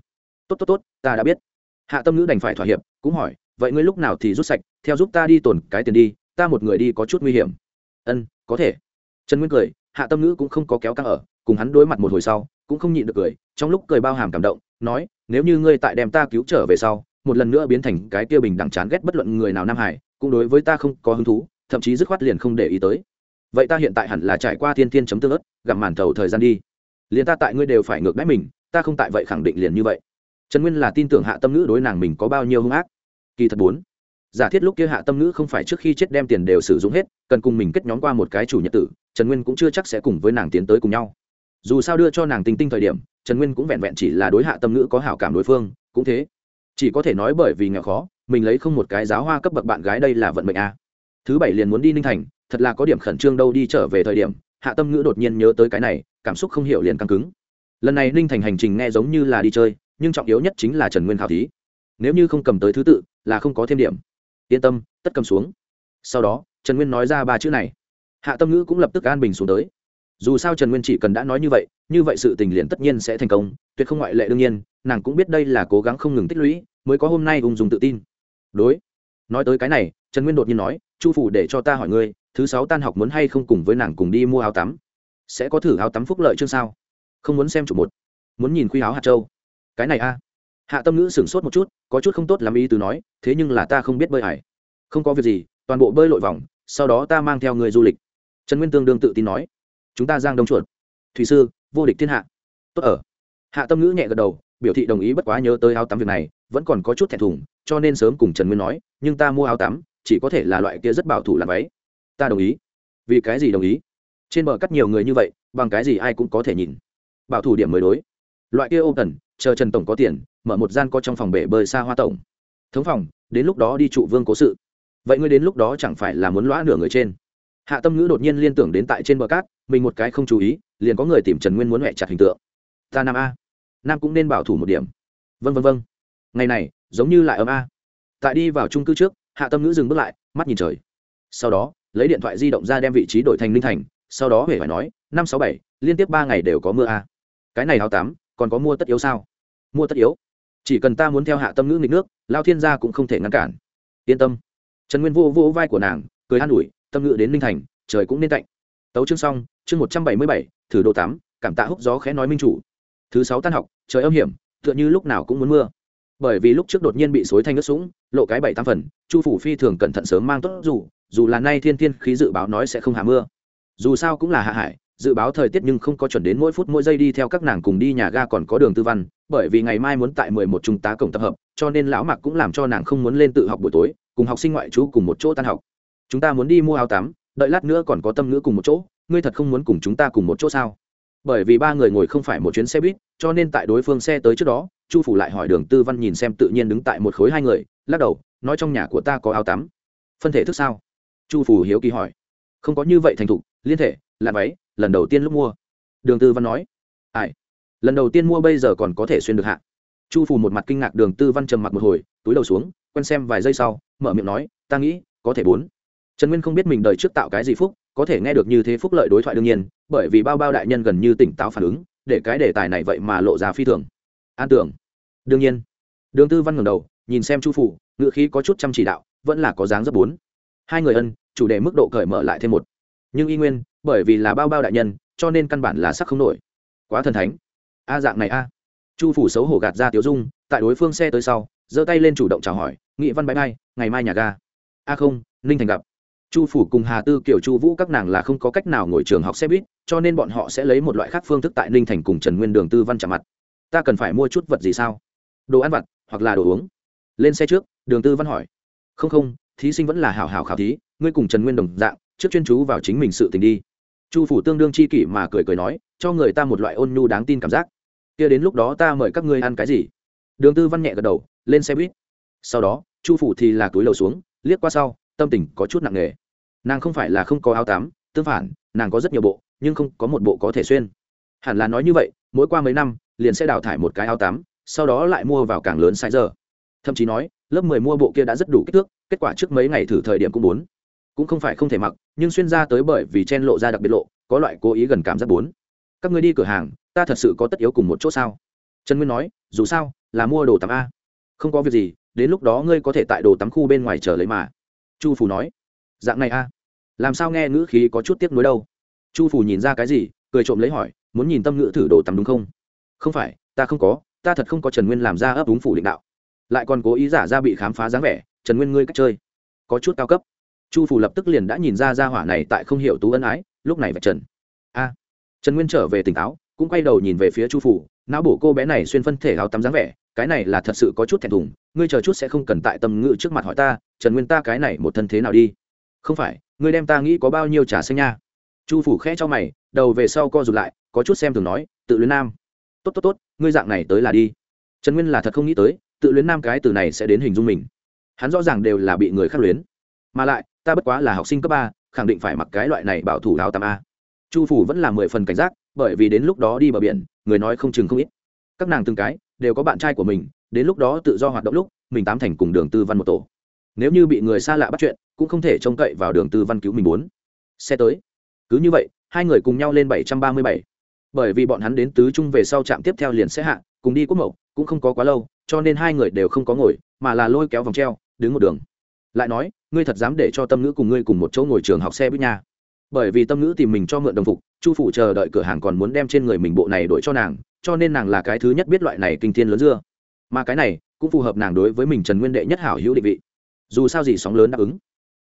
Tốt tốt tốt, ta đã biết. Hạ tâm ngữ đành phải thỏa hiệp, cũng hỏi, vậy ngươi lúc nào thì rút sạch, theo giúp ta đi tồn cái tiền đi, ta một người đi có chút nguy hiểm. Ân, có thể. Trần nguyên cười, hạ tâm ngữ cũng không có kéo căng ở, cùng hắn đối mặt một hồi sau cũng không nhịn được cười, trong lúc cười bao hàm cảm động, nói, nếu như ngươi tại đem ta cứu trở về sau, một lần nữa biến thành cái tiêu bình đẳng chán ghét bất luận người nào nam hải, cũng đối với ta không có hứng thú, thậm chí dứt khoát liền không để ý tới. Vậy ta hiện tại hẳn là trải qua thiên thiên chấm tương ớt, gặm màn thầu thời gian đi. Liền ta tại ngươi đều phải ngược đáy mình, ta không tại vậy khẳng định liền như vậy. Trần nguyên là tin tưởng hạ tâm ngữ đối nàng mình có bao nhiêu hung ác. Kỳ thật bốn, giả thiết lúc kia hạ tâm ngữ không phải trước khi chết đem tiền đều sử dụng hết, cần cùng mình kết nhóm qua một cái chủ nhật tử, trần nguyên cũng chưa chắc sẽ cùng với nàng tiến tới cùng nhau dù sao đưa cho nàng tinh tinh thời điểm, trần nguyên cũng vẹn vẹn chỉ là đối hạ tâm ngữ có hảo cảm đối phương, cũng thế. Chỉ có thể nói bởi vì nghèo khó, mình lấy không một cái giáo hoa cấp bậc bạn gái đây là vận mệnh a. Thứ bảy liền muốn đi ninh thành, thật là có điểm khẩn trương đâu đi trở về thời điểm, hạ tâm ngữ đột nhiên nhớ tới cái này, cảm xúc không hiểu liền căng cứng. Lần này ninh thành hành trình nghe giống như là đi chơi, nhưng trọng yếu nhất chính là trần nguyên khảo thí. Nếu như không cầm tới thứ tự, là không có thêm điểm. Yên tâm, tất cầm xuống. Sau đó, trần nguyên nói ra ba chữ này. Hạ tâm ngữ cũng lập tức an bình xuống tới dù sao trần nguyên chỉ cần đã nói như vậy như vậy sự tình liền tất nhiên sẽ thành công tuyệt không ngoại lệ đương nhiên nàng cũng biết đây là cố gắng không ngừng tích lũy mới có hôm nay ung dùng tự tin đối nói tới cái này trần nguyên đột nhiên nói chu phủ để cho ta hỏi ngươi thứ sáu tan học muốn hay không cùng với nàng cùng đi mua áo tắm sẽ có thử áo tắm phúc lợi chương sao không muốn xem chủ một muốn nhìn khuy áo hạt châu cái này a hạ tâm ngữ sửng sốt một chút có chút không tốt làm ý từ nói thế nhưng là ta không biết bơi hải không có việc gì toàn bộ bơi lội vòng sau đó ta mang theo người du lịch trần nguyên tương đương tự tin nói chúng ta giang đông chuột. Thủy sư, vô địch thiên hạ. Tốt ở. Hạ tâm ngữ nhẹ gật đầu, biểu thị đồng ý bất quá nhớ tới áo tắm việc này, vẫn còn có chút thẹn thùng, cho nên sớm cùng trần nguyên nói, nhưng ta mua áo tắm, chỉ có thể là loại kia rất bảo thủ làm váy. Ta đồng ý. Vì cái gì đồng ý? Trên bờ cắt nhiều người như vậy, bằng cái gì ai cũng có thể nhìn. Bảo thủ điểm mới đối. Loại kia ô tần chờ trần tổng có tiền, mở một gian có trong phòng bể bơi xa hoa tổng. Thống phòng, đến lúc đó đi trụ vương cố sự. Vậy ngươi đến lúc đó chẳng phải là muốn lõa nửa người trên hạ tâm ngữ đột nhiên liên tưởng đến tại trên bờ cát, mình một cái không chú ý, liền có người tìm trần nguyên muốn huệ chặt hình tượng. Ta nam a. Nam cũng nên bảo thủ một điểm. Vân vân vân ngày này, giống như lại ấm a. Tại đi vào trung cư trước, hạ tâm ngữ dừng bước lại, mắt nhìn trời. Sau đó, lấy điện thoại di động ra đem vị trí đổi thành linh thành, sau đó huệ phải nói, năm sáu bảy, liên tiếp ba ngày đều có mưa a. Cái này áo tám còn có mua tất yếu sao? Mua tất yếu. Chỉ cần ta muốn theo hạ tâm ngữ nghịch nước, lao thiên gia cũng không thể ngăn cản. Yên tâm. Trần nguyên vô vô vai của nàng, cười an ủi tâm ngự đến linh thành, trời cũng nên cạnh tấu chương xong, chương một trăm bảy mươi bảy, thử độ tám, cảm tạ húc gió khẽ nói minh chủ. Thứ sáu tan học, trời âm hiểm, tựa như lúc nào cũng muốn mưa. Bởi vì lúc trước đột nhiên bị xối thanh nước sũng, lộ cái bảy tam phần, chu phủ phi thường cẩn thận sớm mang tốt dù dù là nay thiên thiên khí dự báo nói sẽ không hạ mưa. Dù sao cũng là hạ hải, dự báo thời tiết nhưng không có chuẩn đến mỗi phút mỗi giây đi theo các nàng cùng đi nhà ga còn có đường tư văn, bởi vì ngày mai muốn tại mười một trung tá cổng tập hợp, cho nên lão mạc cũng làm cho nàng không muốn lên tự học buổi tối, cùng học sinh ngoại trú cùng một chỗ tan học chúng ta muốn đi mua áo tắm, đợi lát nữa còn có tâm ngữ cùng một chỗ, ngươi thật không muốn cùng chúng ta cùng một chỗ sao? Bởi vì ba người ngồi không phải một chuyến xe buýt, cho nên tại đối phương xe tới trước đó, chu phủ lại hỏi đường tư văn nhìn xem tự nhiên đứng tại một khối hai người, lắc đầu, nói trong nhà của ta có áo tắm. Phân thể thức sao? Chu phủ hiếu kỳ hỏi. Không có như vậy thành thục, liên thể lạ váy, lần đầu tiên lúc mua. Đường tư văn nói. Ai? Lần đầu tiên mua bây giờ còn có thể xuyên được hạ. Chu phủ một mặt kinh ngạc, đường tư văn trầm mặt một hồi, túi đầu xuống, quen xem vài giây sau, mở miệng nói, ta nghĩ, có thể bốn trần nguyên không biết mình đời trước tạo cái gì phúc, có thể nghe được như thế phúc lợi đối thoại đương nhiên, bởi vì bao bao đại nhân gần như tỉnh táo phản ứng, để cái đề tài này vậy mà lộ ra phi thường. An tưởng. Đương nhiên. Đường tư văn ngẩng đầu, nhìn xem chu phủ ngựa khí có chút chăm chỉ đạo, vẫn là có dáng rất bốn. Hai người ân, chủ đề mức độ cởi mở lại thêm một. Nhưng y nguyên, bởi vì là bao bao đại nhân, cho nên căn bản là sắc không nổi. Quá thần thánh. A dạng này a. Chu phủ xấu hổ gạt ra tiểu dung, tại đối phương xe tới sau, giơ tay lên chủ động chào hỏi, nghị văn bãi bay ngày mai nhà ga. A không, ninh thành gặp chu phủ cùng hà tư kiểu chu vũ các nàng là không có cách nào ngồi trường học xe buýt, cho nên bọn họ sẽ lấy một loại khác phương thức tại ninh thành cùng trần nguyên đường tư văn chạm mặt. Ta cần phải mua chút vật gì sao? Đồ ăn vặt, hoặc là đồ uống. Lên xe trước, đường tư văn hỏi. Không không, thí sinh vẫn là hảo hảo khảo thí, ngươi cùng trần nguyên đồng dạng, trước chuyên chú vào chính mình sự tình đi. Chu phủ tương đương chi kỷ mà cười cười nói, cho người ta một loại ôn nhu đáng tin cảm giác. Kia đến lúc đó ta mời các ngươi ăn cái gì? Đường tư văn nhẹ gật đầu, lên xe buýt. Sau đó, chu phủ thì là túi lầu xuống, liếc qua sau tâm tình có chút nặng nề. Nàng không phải là không có áo tắm, tương phản, nàng có rất nhiều bộ, nhưng không có một bộ có thể xuyên. Hẳn là nói như vậy, mỗi qua mấy năm, liền sẽ đào thải một cái áo tắm, sau đó lại mua vào càng lớn sai giờ thậm chí nói, lớp mười mua bộ kia đã rất đủ kích thước, kết quả trước mấy ngày thử thời điểm cũng bốn. Cũng không phải không thể mặc, nhưng xuyên ra tới bởi vì chen lộ ra đặc biệt lộ, có loại cố ý gần cảm giác bốn. Các người đi cửa hàng, ta thật sự có tất yếu cùng một chỗ sao? Trần nguyên nói, dù sao, là mua đồ tắm a. Không có việc gì, đến lúc đó ngươi có thể tại đồ tắm khu bên ngoài chờ lấy mà chu phủ nói, dạng này a, làm sao nghe ngữ khí có chút tiếc nuối đâu? Chu phủ nhìn ra cái gì, cười trộm lấy hỏi, muốn nhìn tâm ngữ thử đồ tắm đúng không? Không phải, ta không có, ta thật không có trần nguyên làm ra ấp đúng phủ định đạo. Lại còn cố ý giả ra bị khám phá dáng vẻ, trần nguyên ngươi cách chơi, có chút cao cấp. Chu phủ lập tức liền đã nhìn ra ra hỏa này tại không hiểu tú ân ái, lúc này vạch trần. A. Trần nguyên trở về tỉnh táo, cũng quay đầu nhìn về phía chu phủ não bổ cô bé này xuyên phân thể áo tắm dáng vẻ, cái này là thật sự có chút thẹn thùng, ngươi chờ chút sẽ không cần tại tâm ngữ trước mặt hỏi ta trần nguyên ta cái này một thân thế nào đi? Không phải, ngươi đem ta nghĩ có bao nhiêu trà xanh nha. Chu phủ khẽ cho mày, đầu về sau co rụt lại, có chút xem thường nói, tự luyến nam. Tốt tốt tốt, ngươi dạng này tới là đi. Trần nguyên là thật không nghĩ tới, tự luyến nam cái từ này sẽ đến hình dung mình. Hắn rõ ràng đều là bị người khác luyến. Mà lại, ta bất quá là học sinh cấp ba, khẳng định phải mặc cái loại này bảo thủ áo tạm a. Chu phủ vẫn là mười phần cảnh giác, bởi vì đến lúc đó đi bờ biển, người nói không chừng không ít. Các nàng từng cái, đều có bạn trai của mình, đến lúc đó tự do hoạt động lúc, mình tám thành cùng đường tư văn một tổ nếu như bị người xa lạ bắt chuyện, cũng không thể trông cậy vào đường tư văn cứu mình muốn. Xe tới. Cứ như vậy, hai người cùng nhau lên bảy trăm ba mươi bảy. Bởi vì bọn hắn đến tứ trung về sau trạm tiếp theo liền sẽ hạ, cùng đi quốc mậu, cũng không có quá lâu, cho nên hai người đều không có ngồi, mà là lôi kéo vòng treo, đứng một đường. Lại nói, ngươi thật dám để cho tâm ngữ cùng ngươi cùng một chỗ ngồi trường học xe buýt nha. Bởi vì tâm ngữ tìm mình cho mượn đồng phục, chu phủ chờ đợi cửa hàng còn muốn đem trên người mình bộ này đổi cho nàng, cho nên nàng là cái thứ nhất biết loại này kinh thiên lớn dưa. Mà cái này, cũng phù hợp nàng đối với mình trần nguyên đệ nhất hảo hữu định vị dù sao gì sóng lớn đáp ứng.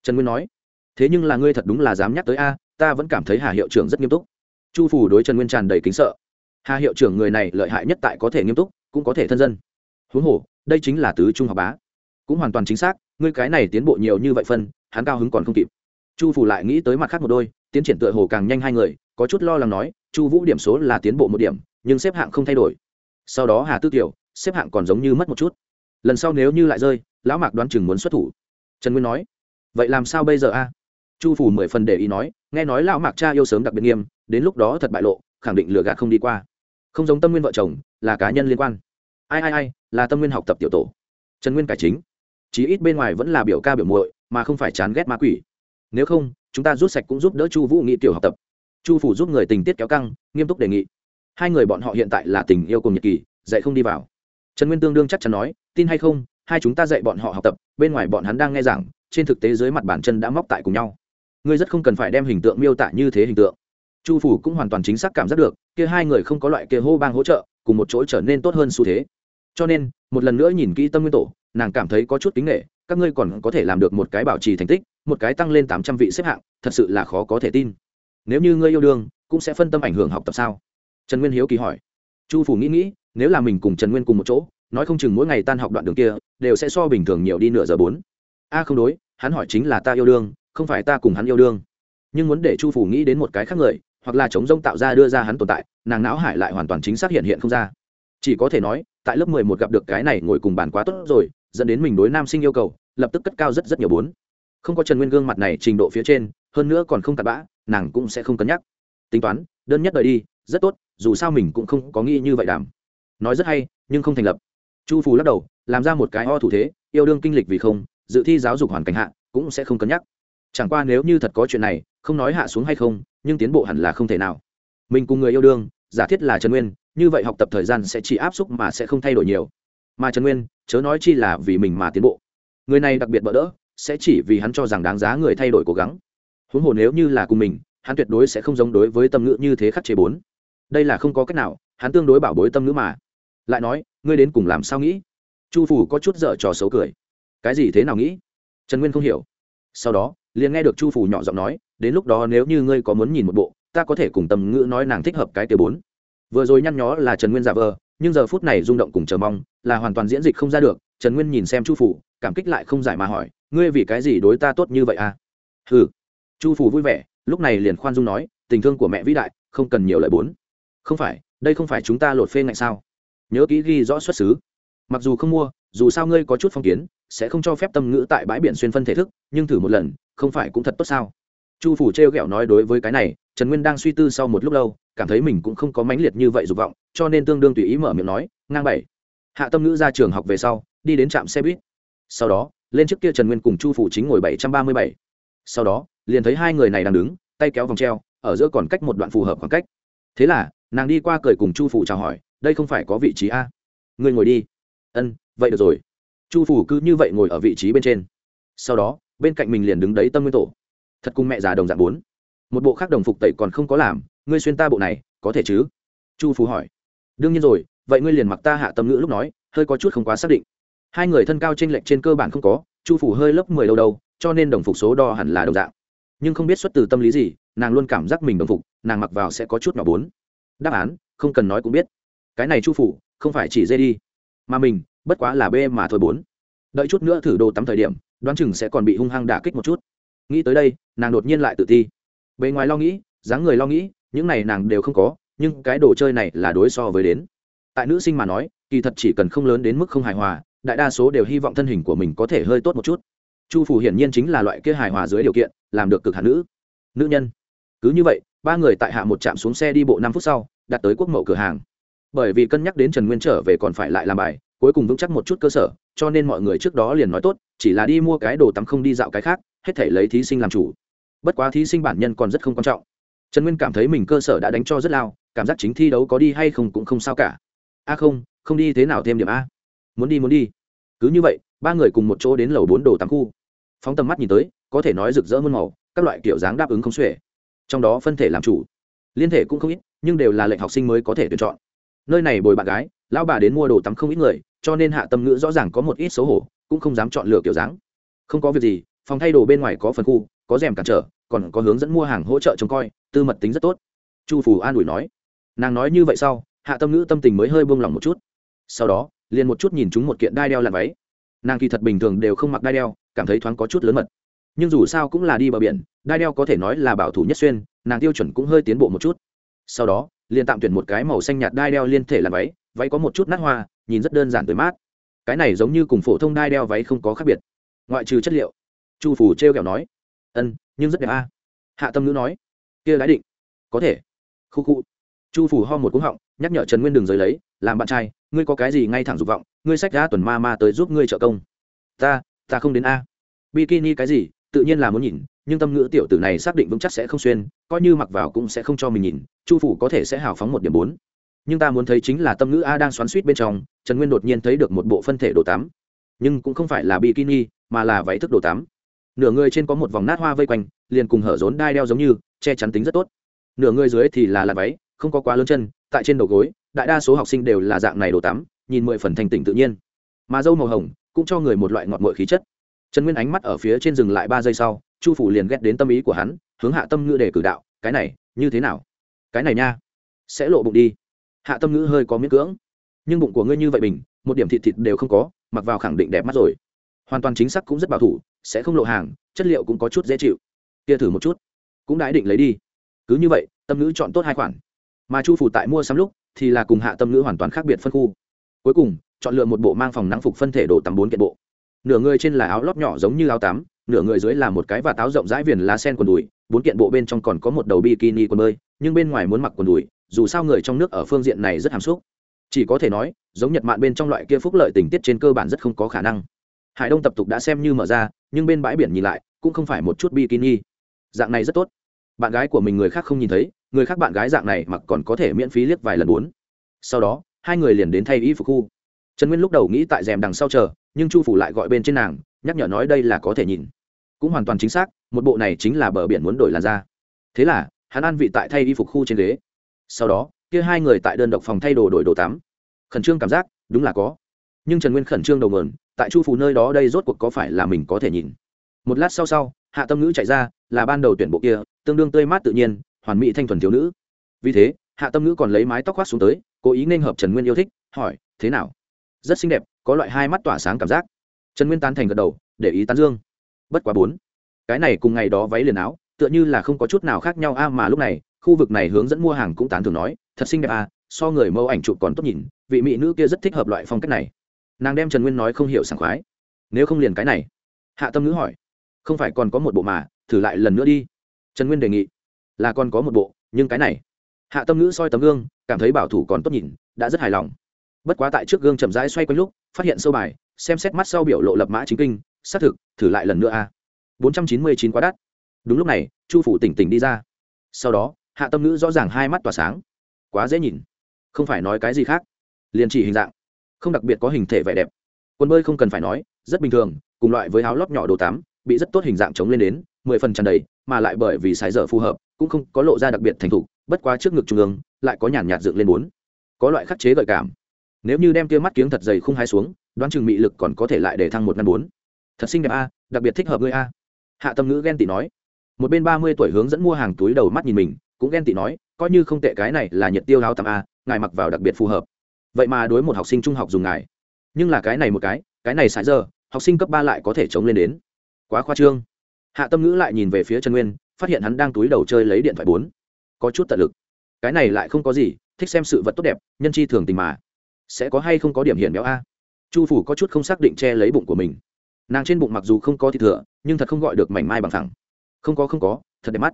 Trần nguyên nói, thế nhưng là ngươi thật đúng là dám nhắc tới a, ta vẫn cảm thấy hà hiệu trưởng rất nghiêm túc. Chu phủ đối trần nguyên tràn đầy kính sợ. Hà hiệu trưởng người này lợi hại nhất tại có thể nghiêm túc, cũng có thể thân dân. Huống hồ, đây chính là tứ trung học bá. Cũng hoàn toàn chính xác, ngươi cái này tiến bộ nhiều như vậy phân, hắn cao hứng còn không kịp. Chu phủ lại nghĩ tới mặt khác một đôi, tiến triển tựa hồ càng nhanh hai người, có chút lo lắng nói, chu vũ điểm số là tiến bộ một điểm, nhưng xếp hạng không thay đổi. Sau đó hà tư tiểu, xếp hạng còn giống như mất một chút. Lần sau nếu như lại rơi lão mạc đoán chừng muốn xuất thủ. Trần nguyên nói, vậy làm sao bây giờ a? Chu phủ mười phần để ý nói, nghe nói lão mạc cha yêu sớm đặc biệt nghiêm, đến lúc đó thật bại lộ, khẳng định lừa gạt không đi qua. Không giống tâm nguyên vợ chồng, là cá nhân liên quan. Ai ai ai, là tâm nguyên học tập tiểu tổ. Trần nguyên cải chính, chí ít bên ngoài vẫn là biểu ca biểu muội, mà không phải chán ghét ma quỷ. Nếu không, chúng ta rút sạch cũng giúp đỡ chu vũ nghị tiểu học tập. Chu phủ giúp người tình tiết kéo căng, nghiêm túc đề nghị. Hai người bọn họ hiện tại là tình yêu cùng nhật kỳ dạy không đi vào. Trần nguyên tương đương chắc chắn nói, tin hay không hai chúng ta dạy bọn họ học tập, bên ngoài bọn hắn đang nghe giảng, trên thực tế dưới mặt bản chân đã móc tại cùng nhau. Ngươi rất không cần phải đem hình tượng miêu tả như thế hình tượng. Chu phủ cũng hoàn toàn chính xác cảm giác được, kia hai người không có loại kia hô bang hỗ trợ, cùng một chỗ trở nên tốt hơn xu thế. Cho nên, một lần nữa nhìn kỹ tâm nguyên tổ, nàng cảm thấy có chút kính nghệ các ngươi còn có thể làm được một cái bảo trì thành tích, một cái tăng lên tám trăm vị xếp hạng, thật sự là khó có thể tin. Nếu như ngươi yêu đương, cũng sẽ phân tâm ảnh hưởng học tập sao? Trần nguyên hiếu kỳ hỏi. Chu phủ nghĩ nghĩ, nếu là mình cùng trần nguyên cùng một chỗ nói không chừng mỗi ngày tan học đoạn đường kia, đều sẽ so bình thường nhiều đi nửa giờ bốn. A, không đối, hắn hỏi chính là ta yêu đương, không phải ta cùng hắn yêu đương. Nhưng muốn để chu phủ nghĩ đến một cái khác người, hoặc là chống rông tạo ra đưa ra hắn tồn tại, nàng não hải lại hoàn toàn chính xác hiện hiện không ra. Chỉ có thể nói, tại lớp mười một gặp được cái này ngồi cùng bàn quá tốt rồi, dẫn đến mình đối nam sinh yêu cầu, lập tức cất cao rất rất nhiều bốn. Không có trần nguyên gương mặt này trình độ phía trên, hơn nữa còn không tạt bã, nàng cũng sẽ không cân nhắc. Tính toán, đơn nhất đời đi, rất tốt, dù sao mình cũng không có nghĩ như vậy đàm. Nói rất hay, nhưng không thành lập chu phù lắc đầu, làm ra một cái o thủ thế, yêu đương kinh lịch vì không, dự thi giáo dục hoàn cảnh hạ, cũng sẽ không cân nhắc. Chẳng qua nếu như thật có chuyện này, không nói hạ xuống hay không, nhưng tiến bộ hẳn là không thể nào. Mình cùng người yêu đương, giả thiết là trần nguyên, như vậy học tập thời gian sẽ chỉ áp xúc mà sẽ không thay đổi nhiều. Mà trần nguyên, chớ nói chi là vì mình mà tiến bộ. Người này đặc biệt bỡ đỡ, sẽ chỉ vì hắn cho rằng đáng giá người thay đổi cố gắng. Huống hồ nếu như là cùng mình, hắn tuyệt đối sẽ không giống đối với tâm ngữ như thế khắc chế bốn. Đây là không có cách nào, hắn tương đối bảo bối tâm ngữ mà lại nói, ngươi đến cùng làm sao nghĩ? Chu phủ có chút dở trò xấu cười. Cái gì thế nào nghĩ? Trần nguyên không hiểu. Sau đó, liền nghe được chu phủ nhỏ giọng nói, đến lúc đó nếu như ngươi có muốn nhìn một bộ, ta có thể cùng tầm ngữ nói nàng thích hợp cái tiêu bốn. Vừa rồi nhăn nhó là trần nguyên giả vờ, nhưng giờ phút này rung động cùng chờ mong là hoàn toàn diễn dịch không ra được. Trần nguyên nhìn xem chu phủ cảm kích lại không giải mà hỏi, ngươi vì cái gì đối ta tốt như vậy à? Ừ chu phủ vui vẻ, lúc này liền khoan dung nói, tình thương của mẹ vĩ đại, không cần nhiều lời bốn. Không phải, đây không phải chúng ta lột phê ngại sao? Nhớ kỹ ghi rõ xuất xứ. Mặc dù không mua, dù sao ngươi có chút phong kiến, sẽ không cho phép tâm ngữ tại bãi biển xuyên phân thể thức, nhưng thử một lần, không phải cũng thật tốt sao? Chu phủ t r e o g ẹ o nói đối với cái này, trần nguyên đang suy tư sau một lúc lâu, cảm thấy mình cũng không có mãnh liệt như vậy dục vọng, cho nên tương đương tùy ý mở miệng nói, ngang bảy. Hạ tâm ngữ ra trường học về sau, đi đến trạm xe buýt. Sau đó, lên trước kia trần nguyên cùng chu phủ chính ngồi bảy trăm ba mươi bảy. Sau đó, liền thấy hai người này đang đứng, tay kéo vòng treo, ở giữa còn cách một đoạn phù hợp khoảng cách. Thế là, nàng đi qua cười cùng chu phủ chào hỏi đây không phải có vị trí a? Người ngồi đi. Ân, vậy được rồi. Chu phủ cứ như vậy ngồi ở vị trí bên trên. Sau đó, bên cạnh mình liền đứng đấy tâm nguyên tổ. Thật cùng mẹ già đồng dạng bốn. Một bộ khác đồng phục tẩy còn không có làm, ngươi xuyên ta bộ này, có thể chứ? Chu phủ hỏi. Đương nhiên rồi, vậy ngươi liền mặc ta hạ tâm ngữ lúc nói, hơi có chút không quá xác định. Hai người thân cao t r ê n lệch trên cơ bản không có, chu phủ hơi lớp mười đâu đâu, cho nên đồng phục số đo hẳn là đồng dạng. Nhưng không biết xuất từ tâm lý gì, nàng luôn cảm giác mình đồng phục, nàng mặc vào sẽ có chút nhỏ bốn. Đáp án, không cần nói cũng biết cái này chu phủ, không phải chỉ dê đi. Mà mình, bất quá là b mà thôi bốn. Đợi chút nữa thử đồ tắm thời điểm, đoán chừng sẽ còn bị hung hăng đả kích một chút. Nghĩ tới đây, nàng đột nhiên lại tự ti. Bề ngoài lo nghĩ, dáng người lo nghĩ, những này nàng đều không có, nhưng cái đồ chơi này là đối so với đến. Tại nữ sinh mà nói, kỳ thật chỉ cần không lớn đến mức không hài hòa, đại đa số đều hy vọng thân hình của mình có thể hơi tốt một chút. Chu phủ hiển nhiên chính là loại kia hài hòa dưới điều kiện, làm được cực hạ nữ. Nữ nhân. Cứ như vậy, ba người tại hạ một trạm xuống xe đi bộ năm phút sau, đặt tới quốc mậu cửa hàng bởi vì cân nhắc đến trần nguyên trở về còn phải lại làm bài, cuối cùng vững chắc một chút cơ sở, cho nên mọi người trước đó liền nói tốt, chỉ là đi mua cái đồ tắm không đi dạo cái khác, hết thể lấy thí sinh làm chủ. Bất quá thí sinh bản nhân còn rất không quan trọng. Trần nguyên cảm thấy mình cơ sở đã đánh cho rất lao, cảm giác chính thi đấu có đi hay không cũng không sao cả. A không không đi thế nào thêm điểm a? Muốn đi muốn đi. Cứ như vậy, ba người cùng một chỗ đến lầu bốn đồ tắm khu. Phóng tầm mắt nhìn tới, có thể nói rực rỡ muôn màu, các loại kiểu dáng đáp ứng không xuể. Trong đó phân thể làm chủ. Liên thể cũng không ít, nhưng đều là lệnh học sinh mới có thể tuyển chọn nơi này bồi bạn gái, lão bà đến mua đồ tắm không ít người, cho nên hạ tâm ngữ rõ ràng có một ít xấu hổ, cũng không dám chọn lựa kiểu dáng. Không có việc gì, phòng thay đồ bên ngoài có phần khu, có rèm cản trở, còn có hướng dẫn mua hàng hỗ trợ trông coi, tư mật tính rất tốt. Chu Phù an ủi nói. Nàng nói như vậy sau, hạ tâm ngữ tâm tình mới hơi buông lỏng một chút. Sau đó, liền một chút nhìn chúng một kiện đai đeo làm váy. Nàng kỳ thật bình thường đều không mặc đai đeo, cảm thấy thoáng có chút lớn mật. Nhưng dù sao cũng là đi bờ biển, đai đeo có thể nói là bảo thủ nhất xuyên, nàng tiêu chuẩn cũng hơi tiến bộ một chút. Sau đó liền tạm tuyển một cái màu xanh nhạt đai đeo liên thể làm váy váy có một chút nát hoa, nhìn rất đơn giản tới mát. Cái này giống như cùng phổ thông đai đeo váy không có khác biệt. Ngoại trừ chất liệu. Chu phủ t r e o kẹo nói. Ân, nhưng rất đẹp a. Hạ tâm ngữ nói. Kia lái định. Có thể. Khu khu. Chu phủ ho một cúng họng, nhắc nhở trần nguyên đường rời lấy. Làm bạn trai, ngươi có cái gì ngay thẳng dục vọng, ngươi sách ra tuần ma ma tới giúp ngươi trợ công. Ta ta không đến a. Bikini cái gì, tự nhiên là muốn nhìn, nhưng tâm ngữ tiểu tử này xác định vững chắc sẽ không xuyên, coi như mặc vào cũng sẽ không cho mình nhìn chu phủ có thể sẽ hào phóng một điểm bốn. Nhưng ta muốn thấy chính là tâm ngữ a đang xoắn suýt bên trong, trần nguyên đột nhiên thấy được một bộ phân thể đồ tắm. Nhưng cũng không phải là bikini, mà là váy thức đồ tắm. Nửa người trên có một vòng nát hoa vây quanh, liền cùng hở rốn đai đeo giống như, che chắn tính rất tốt. Nửa người dưới thì là là váy, không có quá lớn chân, tại trên đầu gối, đại đa số học sinh đều là dạng này đồ tắm, nhìn mười phần thành tỉnh tự nhiên. Mà dâu màu hồng cũng cho người một loại ngọt mội khí chất. Trần nguyên ánh mắt ở phía trên dừng lại ba giây sau, chu phủ liền ghét đến tâm ý của hắn, hướng hạ tâm ngữ để cử đạo, cái này, như thế nào? Cái này nha, sẽ lộ bụng đi. Hạ tâm ngữ hơi có miễn cưỡng. Nhưng bụng của ngươi như vậy bình, một điểm thịt thịt đều không có, mặc vào khẳng định đẹp mắt rồi. Hoàn toàn chính xác cũng rất bảo thủ, sẽ không lộ hàng, chất liệu cũng có chút dễ chịu. Kia thử một chút. Cũng đã định lấy đi. Cứ như vậy, tâm ngữ chọn tốt hai khoản. Mà chu phủ tại mua sắm lúc, thì là cùng hạ tâm ngữ hoàn toàn khác biệt phân khu. Cuối cùng, chọn lựa một bộ mang phòng nắng phục phân thể đồ tắm bốn kiện bộ. Nửa người trên là áo lót nhỏ giống như áo tắm, nửa người dưới là một cái và táo rộng rãi viền lá sen quần đùi, bốn kiện bộ bên trong còn có một đầu bikini quần bơi nhưng bên ngoài muốn mặc quần đùi, dù sao người trong nước ở phương diện này rất hàm xúc. Chỉ có thể nói, giống nhật mạn bên trong loại kia phúc lợi tình tiết trên cơ bản rất không có khả năng. Hải đông tập tục đã xem như mở ra, nhưng bên bãi biển nhìn lại, cũng không phải một chút bikini. Dạng này rất tốt. Bạn gái của mình người khác không nhìn thấy, người khác bạn gái dạng này mặc còn có thể miễn phí liếc vài lần bốn. Sau đó, hai người liền đến thay y phục khu. Trần nguyên lúc đầu nghĩ tại rèm đằng sau chờ, nhưng chu phủ lại gọi bên trên nàng, nhắc nhở nói đây là có thể nhìn. Cũng hoàn toàn chính xác, một bộ này chính là bờ biển muốn đổi làn da. Thế là hắn an vị tại thay y phục khu trên ghế. Sau đó, kia hai người tại đơn độc phòng thay đồ đổi đồ tắm. Khẩn trương cảm giác, đúng là có. Nhưng trần nguyên khẩn trương đầu mờn tại chu phủ nơi đó đây rốt cuộc có phải là mình có thể nhìn? Một lát sau sau, hạ tâm ngữ chạy ra, là ban đầu tuyển bộ kia, tương đương tươi mát tự nhiên, hoàn mỹ thanh thuần thiếu nữ. Vì thế, hạ tâm ngữ còn lấy mái tóc khoác xuống tới, cố ý nên hợp trần nguyên yêu thích, hỏi, thế nào? Rất xinh đẹp, có loại hai mắt tỏa sáng cảm giác. Trần nguyên tán thành gật đầu, để ý tán dương. Bất quá bốn. Cái này cùng ngày đó váy liền áo tựa như là không có chút nào khác nhau, a, mà lúc này, khu vực này hướng dẫn mua hàng cũng tán thường nói, thật xinh đẹp, a, so người mẫu ảnh chụp còn tốt nhìn, vị mỹ nữ kia rất thích hợp loại phong cách này. Nàng đem trần nguyên nói không hiểu sảng khoái. Nếu không liền cái này. Hạ tâm ngữ hỏi. Không phải còn có một bộ mà, thử lại lần nữa đi. Trần nguyên đề nghị. Là còn có một bộ, nhưng cái này. Hạ tâm ngữ soi tấm gương, cảm thấy bảo thủ còn tốt nhìn, đã rất hài lòng. Bất quá tại trước gương chậm rãi xoay quanh lúc, phát hiện sâu bài, xem xét mắt sau biểu lộ lập mã chính kinh, xác thực, thử lại lần nữa, a. Bốn trăm chín mươi chín quá đắt đúng lúc này, chu phủ tỉnh tỉnh đi ra. Sau đó, hạ tâm ngữ rõ ràng hai mắt tỏa sáng. Quá dễ nhìn. Không phải nói cái gì khác. Liền chỉ hình dạng. Không đặc biệt có hình thể vẻ đẹp. Quần bơi không cần phải nói, rất bình thường, cùng loại với áo lót nhỏ đồ tắm, bị rất tốt hình dạng chống lên đến, mười phần tràn đầy, mà lại bởi vì sái dở phù hợp, cũng không có lộ ra đặc biệt thành thục, bất quá trước ngực trung ương, lại có nhàn nhạt dựng lên bốn. Có loại khắc chế gợi cảm. Nếu như đem kia mắt kiếng thật dày không hai xuống, đoán chừng mị lực còn có thể lại để thăng một ngăn bốn. Thật xinh đẹp a, đặc biệt thích hợp ngươi a. Hạ tâm ngữ ghen tị nói một bên ba mươi tuổi hướng dẫn mua hàng túi đầu mắt nhìn mình, cũng ghen tị nói, coi như không tệ cái này là nhiệt tiêu áo tắm a, ngài mặc vào đặc biệt phù hợp. Vậy mà đối một học sinh trung học dùng ngài. Nhưng là cái này một cái cái này sai giờ, học sinh cấp ba lại có thể chống lên đến. Quá khoa trương. Hạ tâm ngữ lại nhìn về phía trần nguyên, phát hiện hắn đang túi đầu chơi lấy điện thoại bốn. Có chút tận lực. Cái này lại không có gì, thích xem sự vật tốt đẹp, nhân chi thường tình mà. Sẽ có hay không có điểm hiển béo a? Chu phủ có chút không xác định che lấy bụng của mình. Nàng trên bụng mặc dù không có thịt thừa, nhưng thật không gọi được mảnh mai bằng thẳng không có không có, thật đẹp mắt.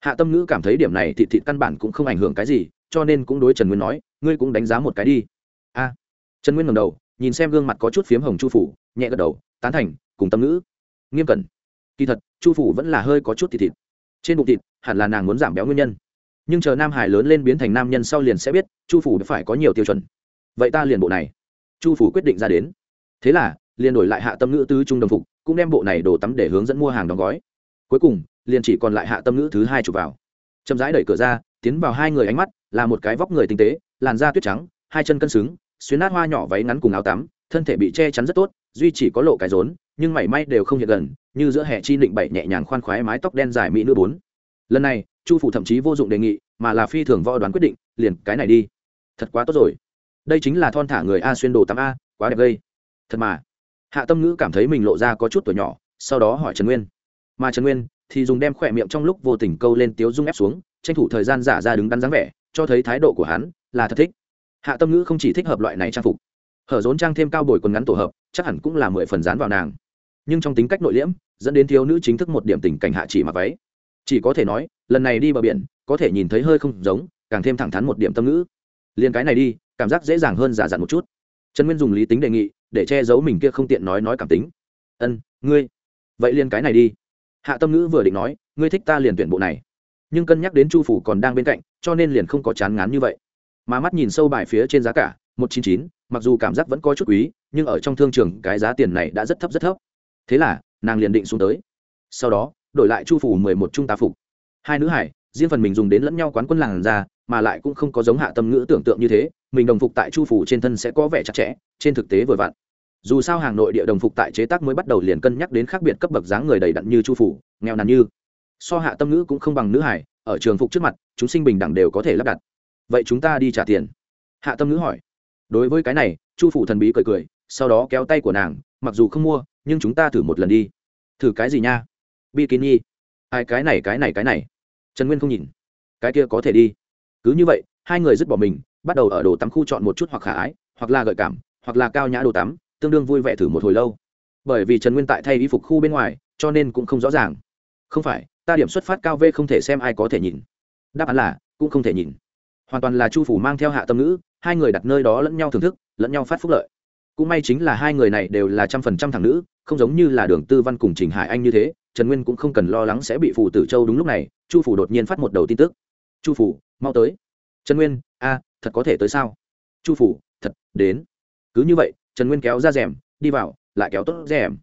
Hạ tâm ngữ cảm thấy điểm này thị thị căn bản cũng không ảnh hưởng cái gì, cho nên cũng đối trần nguyên nói, ngươi cũng đánh giá một cái đi. A. Trần nguyên ngầm đầu, nhìn xem gương mặt có chút phiếm hồng chu phủ, nhẹ gật đầu, tán thành, cùng tâm ngữ. Nghiêm cẩn. Kỳ thật, chu phủ vẫn là hơi có chút thịt thịt. Trên bụng thịt, hẳn là nàng muốn giảm béo nguyên nhân. Nhưng chờ nam hải lớn lên biến thành nam nhân sau liền sẽ biết, chu phủ phải có nhiều tiêu chuẩn. Vậy ta liền bộ này. Chu phủ quyết định ra đến. Thế là, liền đổi lại hạ tâm ngữ tứ trung đồng phục, cũng đem bộ này đồ tắm để hướng dẫn mua hàng đóng gói cuối cùng, liền chỉ còn lại hạ tâm ngữ thứ hai chụp vào. Chậm rãi đẩy cửa ra, tiến vào hai người ánh mắt, là một cái vóc người tinh tế, làn da tuyết trắng, hai chân cân xứng, xuyến nát hoa nhỏ váy ngắn cùng áo tắm, thân thể bị che chắn rất tốt, duy chỉ có lộ cái rốn, nhưng mảy may đều không hiện gần, như giữa hệ chi định bảy nhẹ nhàng khoan khoái mái tóc đen dài mỹ nữ bốn. Lần này, chu phủ thậm chí vô dụng đề nghị, mà là phi thường võ đoán quyết định, liền cái này đi. Thật quá tốt rồi. Đây chính là thon thả người a xuyên đồ tắm a, quá đẹp gây. Thật mà. Hạ tâm ngữ cảm thấy mình lộ ra có chút tuổi nhỏ, sau đó hỏi trần nguyên mà trần nguyên thì dùng đem khỏe miệng trong lúc vô tình câu lên tiếu dung ép xuống, tranh thủ thời gian giả ra đứng đắn dáng vẻ, cho thấy thái độ của hắn là thật thích. Hạ tâm ngữ không chỉ thích hợp loại này trang phục, hở rốn trang thêm cao bồi quần ngắn tổ hợp, chắc hẳn cũng là mười phần dán vào nàng. Nhưng trong tính cách nội liễm, dẫn đến thiếu nữ chính thức một điểm tình cảnh hạ chỉ mặc váy. Chỉ có thể nói, lần này đi bờ biển, có thể nhìn thấy hơi không giống, càng thêm thẳng thắn một điểm tâm ngữ. Liền cái này đi, cảm giác dễ dàng hơn giả dặn một chút. Trần nguyên dùng lý tính đề nghị, để che giấu mình kia không tiện nói nói cảm tính. Ân, ngươi. Vậy liền cái này đi hạ tâm ngữ vừa định nói, ngươi thích ta liền tuyển bộ này. Nhưng cân nhắc đến chu phủ còn đang bên cạnh, cho nên liền không có chán ngán như vậy. Mà mắt nhìn sâu bài phía trên giá cả, một chín chín, mặc dù cảm giác vẫn có chút quý, nhưng ở trong thương trường cái giá tiền này đã rất thấp rất thấp. Thế là, nàng liền định xuống tới. Sau đó, đổi lại chu phủ mười một trung tá phục. Hai nữ hải, riêng phần mình dùng đến lẫn nhau quán quân làng ra, mà lại cũng không có giống hạ tâm ngữ tưởng tượng như thế, mình đồng phục tại chu phủ trên thân sẽ có vẻ chặt chẽ, trên thực tế vừa vặn dù sao hàng nội địa đồng phục tại chế tác mới bắt đầu liền cân nhắc đến khác biệt cấp bậc dáng người đầy đặn như chu phủ, nghèo nàn như. So hạ tâm ngữ cũng không bằng nữ hải ở trường phục trước mặt, chúng sinh bình đẳng đều có thể lắp đặt. Vậy chúng ta đi trả tiền? Hạ tâm ngữ hỏi. Đối với cái này, chu phủ thần bí cười cười, sau đó kéo tay của nàng, mặc dù không mua, nhưng chúng ta thử một lần đi. Thử cái gì nha? Bikini. Ai, cái này cái này cái này. Trần nguyên không nhìn. Cái kia có thể đi. Cứ như vậy, hai người dứt bỏ mình, bắt đầu ở đồ tắm khu chọn một chút hoặc khả ái, hoặc là gợi cảm, hoặc là cao nhã đồ tắm tương đương vui vẻ thử một hồi lâu. Bởi vì trần nguyên tại thay y phục khu bên ngoài, cho nên cũng không rõ ràng. Không phải, ta điểm xuất phát cao v không thể xem ai có thể nhìn. Đáp án là, cũng không thể nhìn. Hoàn toàn là chu phủ mang theo hạ tâm ngữ, hai người đặt nơi đó lẫn nhau thưởng thức, lẫn nhau phát phúc lợi. Cũng may chính là hai người này đều là trăm phần trăm thằng nữ, không giống như là đường tư văn cùng trình hải anh như thế, trần nguyên cũng không cần lo lắng sẽ bị phù tử châu đúng lúc này, chu phủ đột nhiên phát một đầu tin tức. Chu phủ, mau tới. Trần nguyên, a, thật có thể tới sao? Chu phủ, thật, đến. Cứ như vậy trần nguyên kéo ra rèm, đi vào, lại kéo tốt rèm.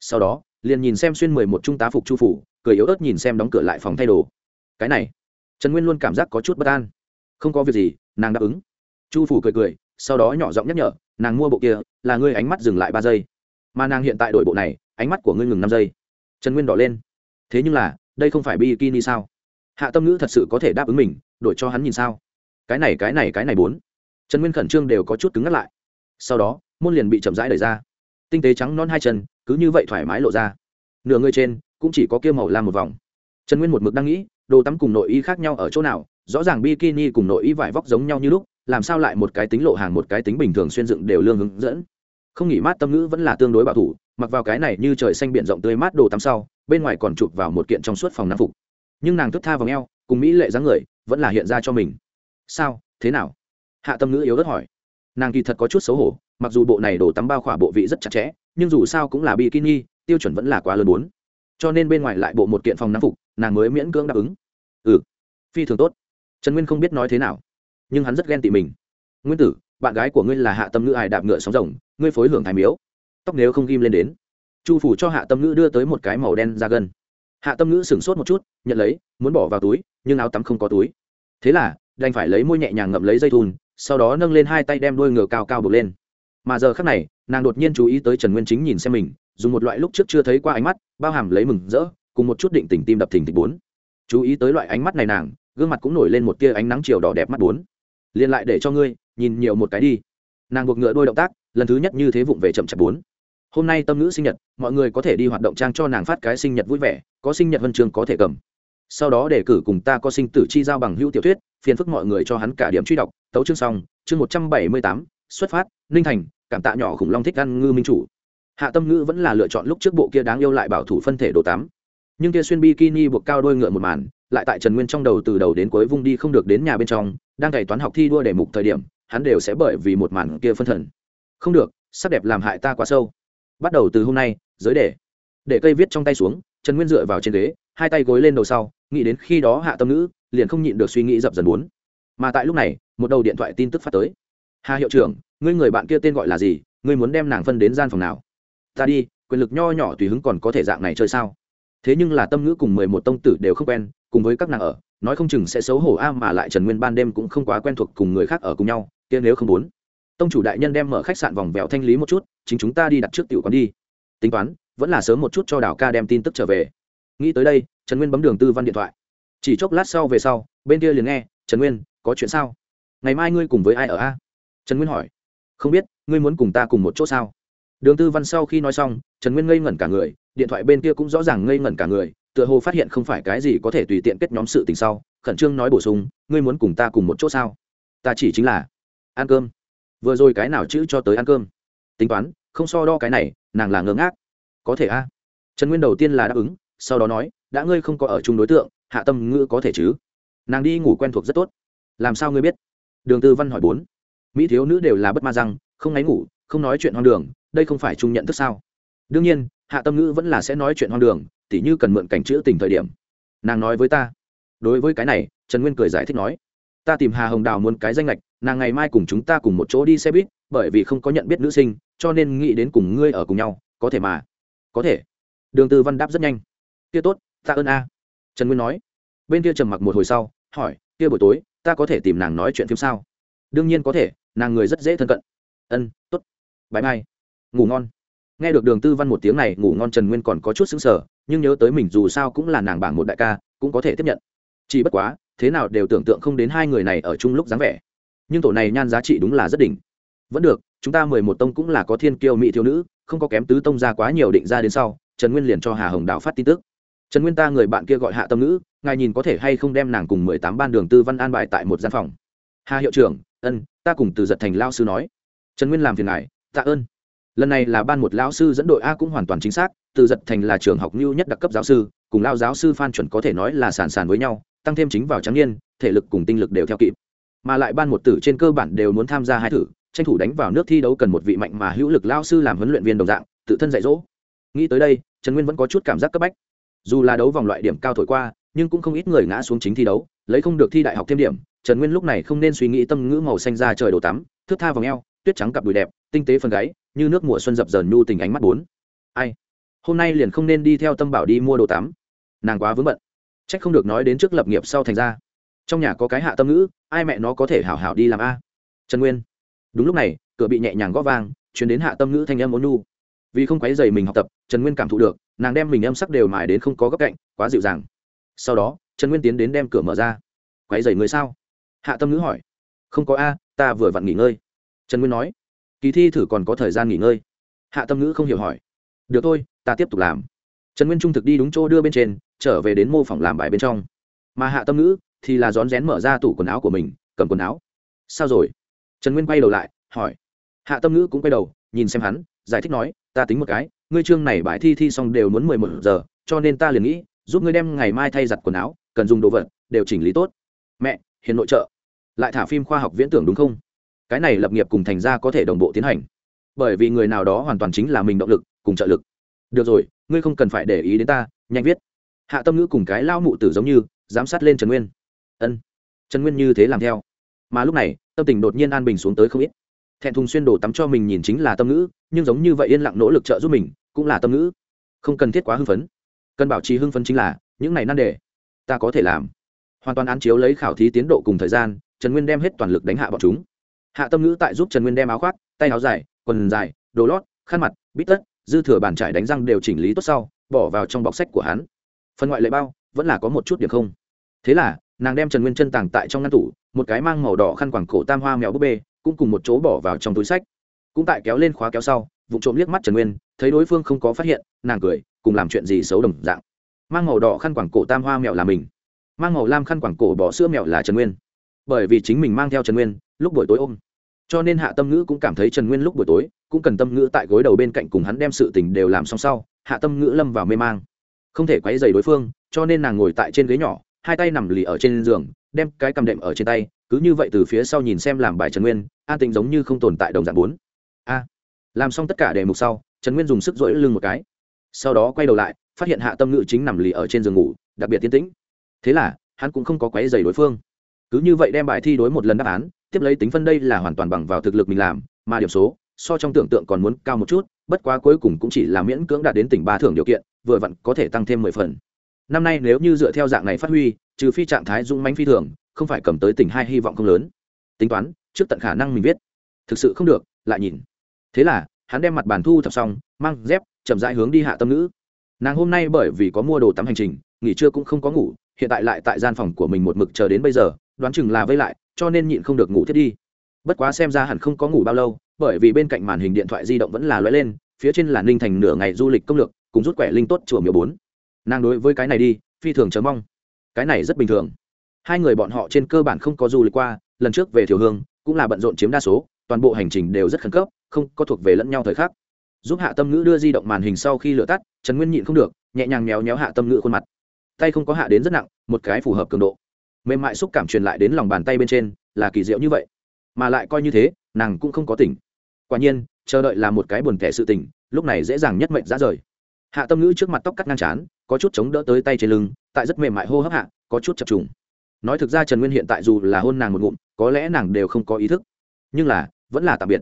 Sau đó, liền nhìn xem xuyên mười một trung tá phục chu phủ, cười yếu ớt nhìn xem đóng cửa lại phòng thay đồ. Cái này, trần nguyên luôn cảm giác có chút bất an. Không có việc gì, nàng đáp ứng. Chu phủ cười cười, sau đó nhỏ giọng nhắc nhở, nàng mua bộ kia, là ngươi ánh mắt dừng lại ba giây. Mà nàng hiện tại đổi bộ này, ánh mắt của ngươi ngừng năm giây. Trần nguyên đỏ lên. Thế nhưng là, đây không phải bikini sao? Hạ tâm ngữ thật sự có thể đáp ứng mình, đổi cho hắn nhìn sao? Cái này cái này cái này bốn. Trần nguyên khẩn trương đều có chút cứng ngắt lại. Sau đó môn liền bị chậm rãi đẩy ra. Tinh tế trắng non hai chân, cứ như vậy thoải mái lộ ra. Nửa người trên, cũng chỉ có kia màu làm một vòng. Trần nguyên một mực đang nghĩ, đồ tắm cùng nội y khác nhau ở chỗ nào, rõ ràng bikini cùng nội y vải vóc giống nhau như lúc, làm sao lại một cái tính lộ hàng một cái tính bình thường xuyên dựng đều lương hướng dẫn. Không nghỉ mát tâm ngữ vẫn là tương đối bảo thủ, mặc vào cái này như trời xanh biển rộng tươi mát đồ tắm sau, bên ngoài còn chụp vào một kiện trong suốt phòng nam phục. Nhưng nàng thức tha vào ngheo cùng mỹ lệ dáng người, vẫn là hiện ra cho mình. Sao? Thế nào? Hạ tâm ngữ yếu ớt hỏi. Nàng kỳ thật có chút xấu hổ mặc dù bộ này đồ tắm bao khỏa bộ vị rất chặt chẽ, nhưng dù sao cũng là bikini, tiêu chuẩn vẫn là quá lớn bốn cho nên bên ngoài lại bộ một kiện phòng nam phục, nàng mới miễn cưỡng đáp ứng. Ừ phi thường tốt. Trần nguyên không biết nói thế nào, nhưng hắn rất ghen tị mình. Nguyên tử, bạn gái của ngươi là hạ tâm ngữ ai đạp ngựa sóng rồng, ngươi phối hưởng thái miếu. Tóc nếu không ghim lên đến. Chu phủ cho hạ tâm ngữ đưa tới một cái màu đen ra gần hạ tâm ngữ sửng sốt một chút, nhận lấy, muốn bỏ vào túi, nhưng áo tắm không có túi. Thế là, đành phải lấy môi nhẹ nhàng ngậm lấy dây thun, sau đó nâng lên hai tay đem đuôi ngựa cao cao bực lên mà giờ khác này, nàng đột nhiên chú ý tới trần nguyên chính nhìn xem mình, dùng một loại lúc trước chưa thấy qua ánh mắt, bao hàm lấy mừng rỡ, cùng một chút định tình tim đập thình thịch bốn. Chú ý tới loại ánh mắt này nàng, gương mặt cũng nổi lên một tia ánh nắng chiều đỏ đẹp mắt bốn. Liền lại để cho ngươi, nhìn nhiều một cái đi. Nàng buộc ngựa đôi động tác, lần thứ nhất như thế vụng về chậm chạp bốn. Hôm nay tâm ngữ sinh nhật, mọi người có thể đi hoạt động trang cho nàng phát cái sinh nhật vui vẻ, có sinh nhật huân chương có thể cầm. Sau đó để cử cùng ta có sinh tử chi giao bằng hữu tiểu thuyết, phiền phức mọi người cho hắn cả điểm truy đọc, tấu chương xong, chương một trăm bảy mươi tám, xuất phát, ninh thành cảm tạ nhỏ khủng long thích ăn ngư minh chủ. Hạ tâm ngữ vẫn là lựa chọn lúc trước bộ kia đáng yêu lại bảo thủ phân thể đồ tám nhưng kia xuyên bikini buộc cao đôi ngựa một màn, lại tại trần nguyên trong đầu từ đầu đến cuối vung đi không được đến nhà bên trong, đang cày toán học thi đua để mục thời điểm, hắn đều sẽ bởi vì một màn kia phân thần. Không được, sắc đẹp làm hại ta quá sâu. Bắt đầu từ hôm nay, giới để. Để cây viết trong tay xuống, trần nguyên dựa vào trên ghế, hai tay gối lên đầu sau, nghĩ đến khi đó hạ tâm ngữ liền không nhịn được suy nghĩ dập dần bốn mà tại lúc này, một đầu điện thoại tin tức phát tới. Hà hiệu trưởng ngươi người bạn kia tên gọi là gì, ngươi muốn đem nàng phân đến gian phòng nào? Ta đi, quyền lực nho nhỏ tùy hứng còn có thể dạng này chơi sao? Thế nhưng là tâm ngữ cùng mười một tông tử đều không quen, cùng với các nàng ở, nói không chừng sẽ xấu hổ a mà lại trần nguyên ban đêm cũng không quá quen thuộc cùng người khác ở cùng nhau, kia nếu không muốn. Tông chủ đại nhân đem mở khách sạn vòng vèo thanh lý một chút, chính chúng ta đi đặt trước tiểu quán đi. Tính toán, vẫn là sớm một chút cho đào ca đem tin tức trở về. Nghĩ tới đây, trần nguyên bấm đường tư văn điện thoại. Chỉ chốc lát sau về sau, bên kia liền nghe, trần nguyên, có chuyện sao? Ngày mai ngươi cùng với ai ở a? Trần nguyên hỏi không biết, ngươi muốn cùng ta cùng một chỗ sao? Đường tư văn sau khi nói xong, trần nguyên ngây ngẩn cả người, điện thoại bên kia cũng rõ ràng ngây ngẩn cả người, tựa hồ phát hiện không phải cái gì có thể tùy tiện kết nhóm sự tình sau, khẩn trương nói bổ sung, ngươi muốn cùng ta cùng một chỗ sao? Ta chỉ chính là ăn cơm. Vừa rồi cái nào chữ cho tới ăn cơm? Tính toán, không so đo cái này, nàng là ngớ ngác. Có thể a. Trần nguyên đầu tiên là đáp ứng, sau đó nói, đã ngươi không có ở chung đối tượng, hạ tâm ngữ có thể chứ? Nàng đi ngủ quen thuộc rất tốt. Làm sao ngươi biết? Đường tư văn hỏi bốn mỹ thiếu nữ đều là bất ma răng, không ngáy ngủ, không nói chuyện hoang đường, đây không phải chung nhận thức sao? Đương nhiên, hạ tâm ngữ vẫn là sẽ nói chuyện hoang đường, tỉ như cần mượn cảnh chữ tình thời điểm. Nàng nói với ta. Đối với cái này, trần nguyên cười giải thích nói. Ta tìm hà hồng đào muốn cái danh lệch, nàng ngày mai cùng chúng ta cùng một chỗ đi xe buýt, bởi vì không có nhận biết nữ sinh, cho nên nghĩ đến cùng ngươi ở cùng nhau, có thể mà? Có thể. Đường tư văn đáp rất nhanh. Kia tốt ta ơn a. Trần nguyên nói. Bên kia trầm mặc một hồi sau, hỏi, kia buổi tối, ta có thể tìm nàng nói chuyện phim sao? Đương nhiên có thể, nàng người rất dễ thân cận. Ân t ố t bãi mai. Ngủ ngon. Nghe được đường tư văn một tiếng này, ngủ ngon trần nguyên còn có chút xứng sở nhưng nhớ tới mình dù sao cũng là nàng bảng một đại ca, cũng có thể tiếp nhận. Chỉ bất quá, thế nào đều tưởng tượng không đến hai người này ở chung lúc dáng vẻ. Nhưng tổ này nhan giá trị đúng là rất đỉnh. Vẫn được, chúng ta mười một tông cũng là có thiên kiêu mỹ thiếu nữ, không có kém tứ tông ra quá nhiều định ra đến sau, trần nguyên liền cho hà hồng đào phát tin tức. Trần nguyên ta người bạn kia gọi hạ tâm nữ ngài nhìn có thể hay không đem nàng cùng mười tám ban đường tư văn an bài tại một gian phòng. Hà hiệu trưởng ân, ta cùng từ giật thành lao sư nói. Trần nguyên làm phiền ngài, tạ ơn. Lần này là ban một lão sư dẫn đội a cũng hoàn toàn chính xác, từ giật thành là trường học lưu nhất đặc cấp giáo sư, cùng lao giáo sư phan chuẩn có thể nói là sàn sàn với nhau, tăng thêm chính vào trắng niên, thể lực cùng tinh lực đều theo kịp. Mà lại ban một tử trên cơ bản đều muốn tham gia hai thử, tranh thủ đánh vào nước thi đấu cần một vị mạnh mà hữu lực lao sư làm huấn luyện viên đồng dạng, tự thân dạy dỗ. Nghĩ tới đây, trần nguyên vẫn có chút cảm giác cấp bách. Dù là đấu vòng loại điểm cao thổi qua, nhưng cũng không ít người ngã xuống chính thi đấu, lấy không được thi đại học thêm điểm trần nguyên lúc này không nên suy nghĩ tâm ngữ màu xanh ra trời đổ tắm thước tha vào ngheo tuyết trắng cặp đùi đẹp, tinh tế phần gáy, như nước mùa xuân dập dờn nhu tình ánh mắt bốn. Ai? Hôm nay liền không nên đi theo tâm bảo đi mua đồ tắm. Nàng quá vướng bận. C h ắ c không được nói đến trước lập nghiệp sau thành ra. Trong nhà có cái hạ tâm ngữ, ai mẹ nó có thể hảo hảo đi làm a? Trần nguyên. Đúng lúc này, cửa bị nhẹ nhàng g ó vang, chuyển đến hạ tâm ngữ thanh âm ôn nu vì không quáy dày mình học tập, trần nguyên cảm thụ được, nàng đem mình âm sắc đều mài đến không có góc cạnh, quá dịu dàng. Sau đó, trần nguyên tiến đến đem cửa mở ra. Quáy dày người sao? Hạ tâm ngữ hỏi, không có a, ta vừa vặn nghỉ ngơi. Trần nguyên nói, kỳ thi thử còn có thời gian nghỉ ngơi. Hạ tâm ngữ không hiểu hỏi, được thôi, ta tiếp tục làm. Trần nguyên trung thực đi đúng chỗ đưa bên trên, trở về đến mô phỏng làm bài bên trong. Mà hạ tâm ngữ thì là rón rén mở ra tủ quần áo của mình, cầm quần áo. Sao rồi? Trần nguyên quay đầu lại, hỏi. Hạ tâm ngữ cũng quay đầu, nhìn xem hắn, giải thích nói, ta tính một cái, ngươi chương này bài thi thi xong đều muốn mười một giờ, cho nên ta liền nghĩ, giúp ngươi đem ngày mai thay giặt quần áo, cần dùng đồ vật, đều chỉnh lý tốt. Mẹ hiện nội trợ. Lại thả phim khoa học viễn tưởng đúng không? Cái này lập nghiệp cùng thành ra có thể đồng bộ tiến hành. Bởi vì người nào đó hoàn toàn chính là mình động lực, cùng trợ lực. Được rồi, ngươi không cần phải để ý đến ta, nhanh viết. Hạ tâm ngữ cùng cái lao mụ tử giống như, giám sát lên trần nguyên. Ân. Trần nguyên như thế làm theo. Mà lúc này, tâm tình đột nhiên an bình xuống tới không ít. Thẹn thùng xuyên đổ tắm cho mình nhìn chính là tâm ngữ, nhưng giống như vậy yên lặng nỗ lực trợ giúp mình, cũng là tâm ngữ. Không cần thiết quá hưng phấn. Cần bảo trì hưng phấn chính là, những này nan đề, ta có thể làm hoàn toàn án chiếu lấy khảo thí tiến độ cùng thời gian, trần nguyên đem hết toàn lực đánh hạ bọn chúng. Hạ tâm ngữ tại giúp trần nguyên đem áo khoác, tay áo dài, quần dài, đồ lót, khăn mặt, bít tất, dư thừa bàn trải đánh răng đều chỉnh lý tốt sau, bỏ vào trong bọc sách của hắn. Phần ngoại lệ bao, vẫn là có một chút điểm không. Thế là, nàng đem trần nguyên chân tàng tại trong ngăn tủ, một cái mang màu đỏ khăn quảng cổ tam hoa mèo búp bê, cũng cùng một chỗ bỏ vào trong túi sách. Cũng tại kéo lên khóa kéo sau, vụ trộm liếc mắt trần nguyên, thấy đối phương không có phát hiện, nàng cười, cùng làm chuyện gì xấu đồng dạng. Mang màu đỏ khăn quảng cổ tam hoa mèo là mình mang màu lam khăn quảng cổ bỏ sữa mèo là trần nguyên bởi vì chính mình mang theo trần nguyên lúc buổi tối ôm cho nên hạ tâm ngữ cũng cảm thấy trần nguyên lúc buổi tối cũng cần tâm ngữ tại gối đầu bên cạnh cùng hắn đem sự tình đều làm xong sau hạ tâm ngữ lâm vào mê mang không thể quấy dày đối phương cho nên nàng ngồi tại trên ghế nhỏ hai tay nằm lì ở trên giường đem cái cầm đệm ở trên tay cứ như vậy từ phía sau nhìn xem làm bài trần nguyên an tình giống như không tồn tại đồng dạng bốn a làm xong tất cả đề mục sau trần nguyên dùng sức rỗi lưng một cái sau đó quay đầu lại phát hiện hạ tâm ngữ chính nằm lì ở trên giường ngủ đặc biệt tiến tĩnh thế là, hắn cũng không có quấy dày đối phương. Cứ như vậy đem bài thi đối một lần đáp án, tiếp lấy tính phân đây là hoàn toàn bằng vào thực lực mình làm, mà điểm số, so trong tưởng tượng còn muốn cao một chút, bất quá cuối cùng cũng chỉ là miễn cưỡng đạt đến tỉnh ba thưởng điều kiện, vừa vặn có thể tăng thêm mười phần. Năm nay nếu như dựa theo dạng này phát huy, trừ phi trạng thái dung mánh phi thường, không phải cầm tới tỉnh hai hy vọng không lớn. Tính toán, trước tận khả năng mình viết. Thực sự không được, lại nhìn. Thế là, hắn đem mặt bàn thu thập xong, mang dép, chậm rãi hướng đi hạ tâm ngữ. Nàng hôm nay bởi vì có mua đồ tắm hành trình, nghỉ trưa cũng không có ngủ hiện tại lại tại gian phòng của mình một mực chờ đến bây giờ, đoán chừng là vây lại, cho nên nhịn không được ngủ thiết đi. Bất quá xem ra hẳn không có ngủ bao lâu, bởi vì bên cạnh màn hình điện thoại di động vẫn là lóe lên, phía trên là ninh thành nửa ngày du lịch công lược, cùng rút quẻ linh tốt chùa miều bốn. Nàng đối với cái này đi, phi thường chờ mong. Cái này rất bình thường. Hai người bọn họ trên cơ bản không có du lịch qua, lần trước về thiểu hương, cũng là bận rộn chiếm đa số, toàn bộ hành trình đều rất khẩn cấp, không có thuộc về lẫn nhau thời khắc. Giúp hạ tâm ngữ đưa di động màn hình sau khi lửa tắt, trần nguyên nhịn không được, nhẹ nhàng méo méo hạ tâm ngữ khuôn mặt tay không có hạ đến rất nặng, một cái phù hợp cường độ. Mềm mại xúc cảm truyền lại đến lòng bàn tay bên trên, là kỳ diệu như vậy. Mà lại coi như thế, nàng cũng không có tỉnh. Quả nhiên, chờ đợi là một cái buồn tẻ sự tỉnh lúc này dễ dàng nhất mệnh ra rời. Hạ tâm ngữ trước mặt tóc cắt ngang chán, có chút chống đỡ tới tay trên lưng, tại rất mềm mại hô hấp hạ, có chút chập trùng. Nói thực ra trần nguyên hiện tại dù là hôn nàng một ngụm, có lẽ nàng đều không có ý thức. Nhưng là, vẫn là tạm biệt.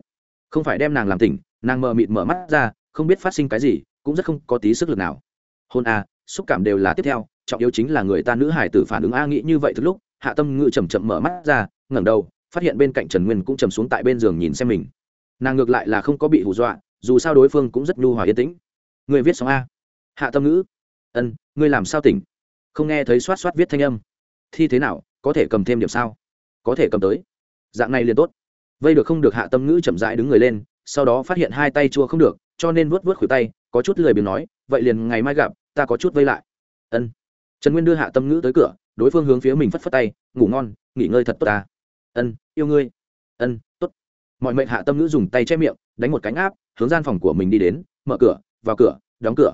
Không phải đem nàng làm tỉnh, nàng mờ mịt mở mắt ra, không biết phát sinh cái gì, cũng rất không có tí sức lực nào. Hôn a xúc cảm đều là tiếp theo trọng yếu chính là người ta nữ hải tử phản ứng a nghĩ như vậy từ lúc, hạ tâm ngự chầm chậm mở mắt ra, ngẩng đầu, phát hiện bên cạnh trần nguyên cũng chầm xuống tại bên giường nhìn xem mình. Nàng ngược lại là không có bị hù dọa, dù sao đối phương cũng rất nhu hòa yên tĩnh. Người viết xong a. Hạ tâm ngữ ân, ngươi làm sao tỉnh? Không nghe thấy xoát xoát viết thanh âm. Thi thế nào, có thể cầm thêm điểm sao? Có thể cầm tới. Dạng này liền tốt. Vây được không được, hạ tâm ngữ chậm rãi đứng người lên, sau đó phát hiện hai tay chua không được, cho nên vuốt vuốt khuỷu tay, có chút lười biếng nói, vậy liền ngày mai gặp, ta có chút vây lại. Ân trần nguyên đưa hạ tâm ngữ tới cửa đối phương hướng phía mình phất phất tay ngủ ngon nghỉ ngơi thật tốt ta ân yêu ngươi ân tốt mọi mệnh hạ tâm ngữ dùng tay che miệng đánh một cánh áp hướng gian phòng của mình đi đến mở cửa vào cửa đóng cửa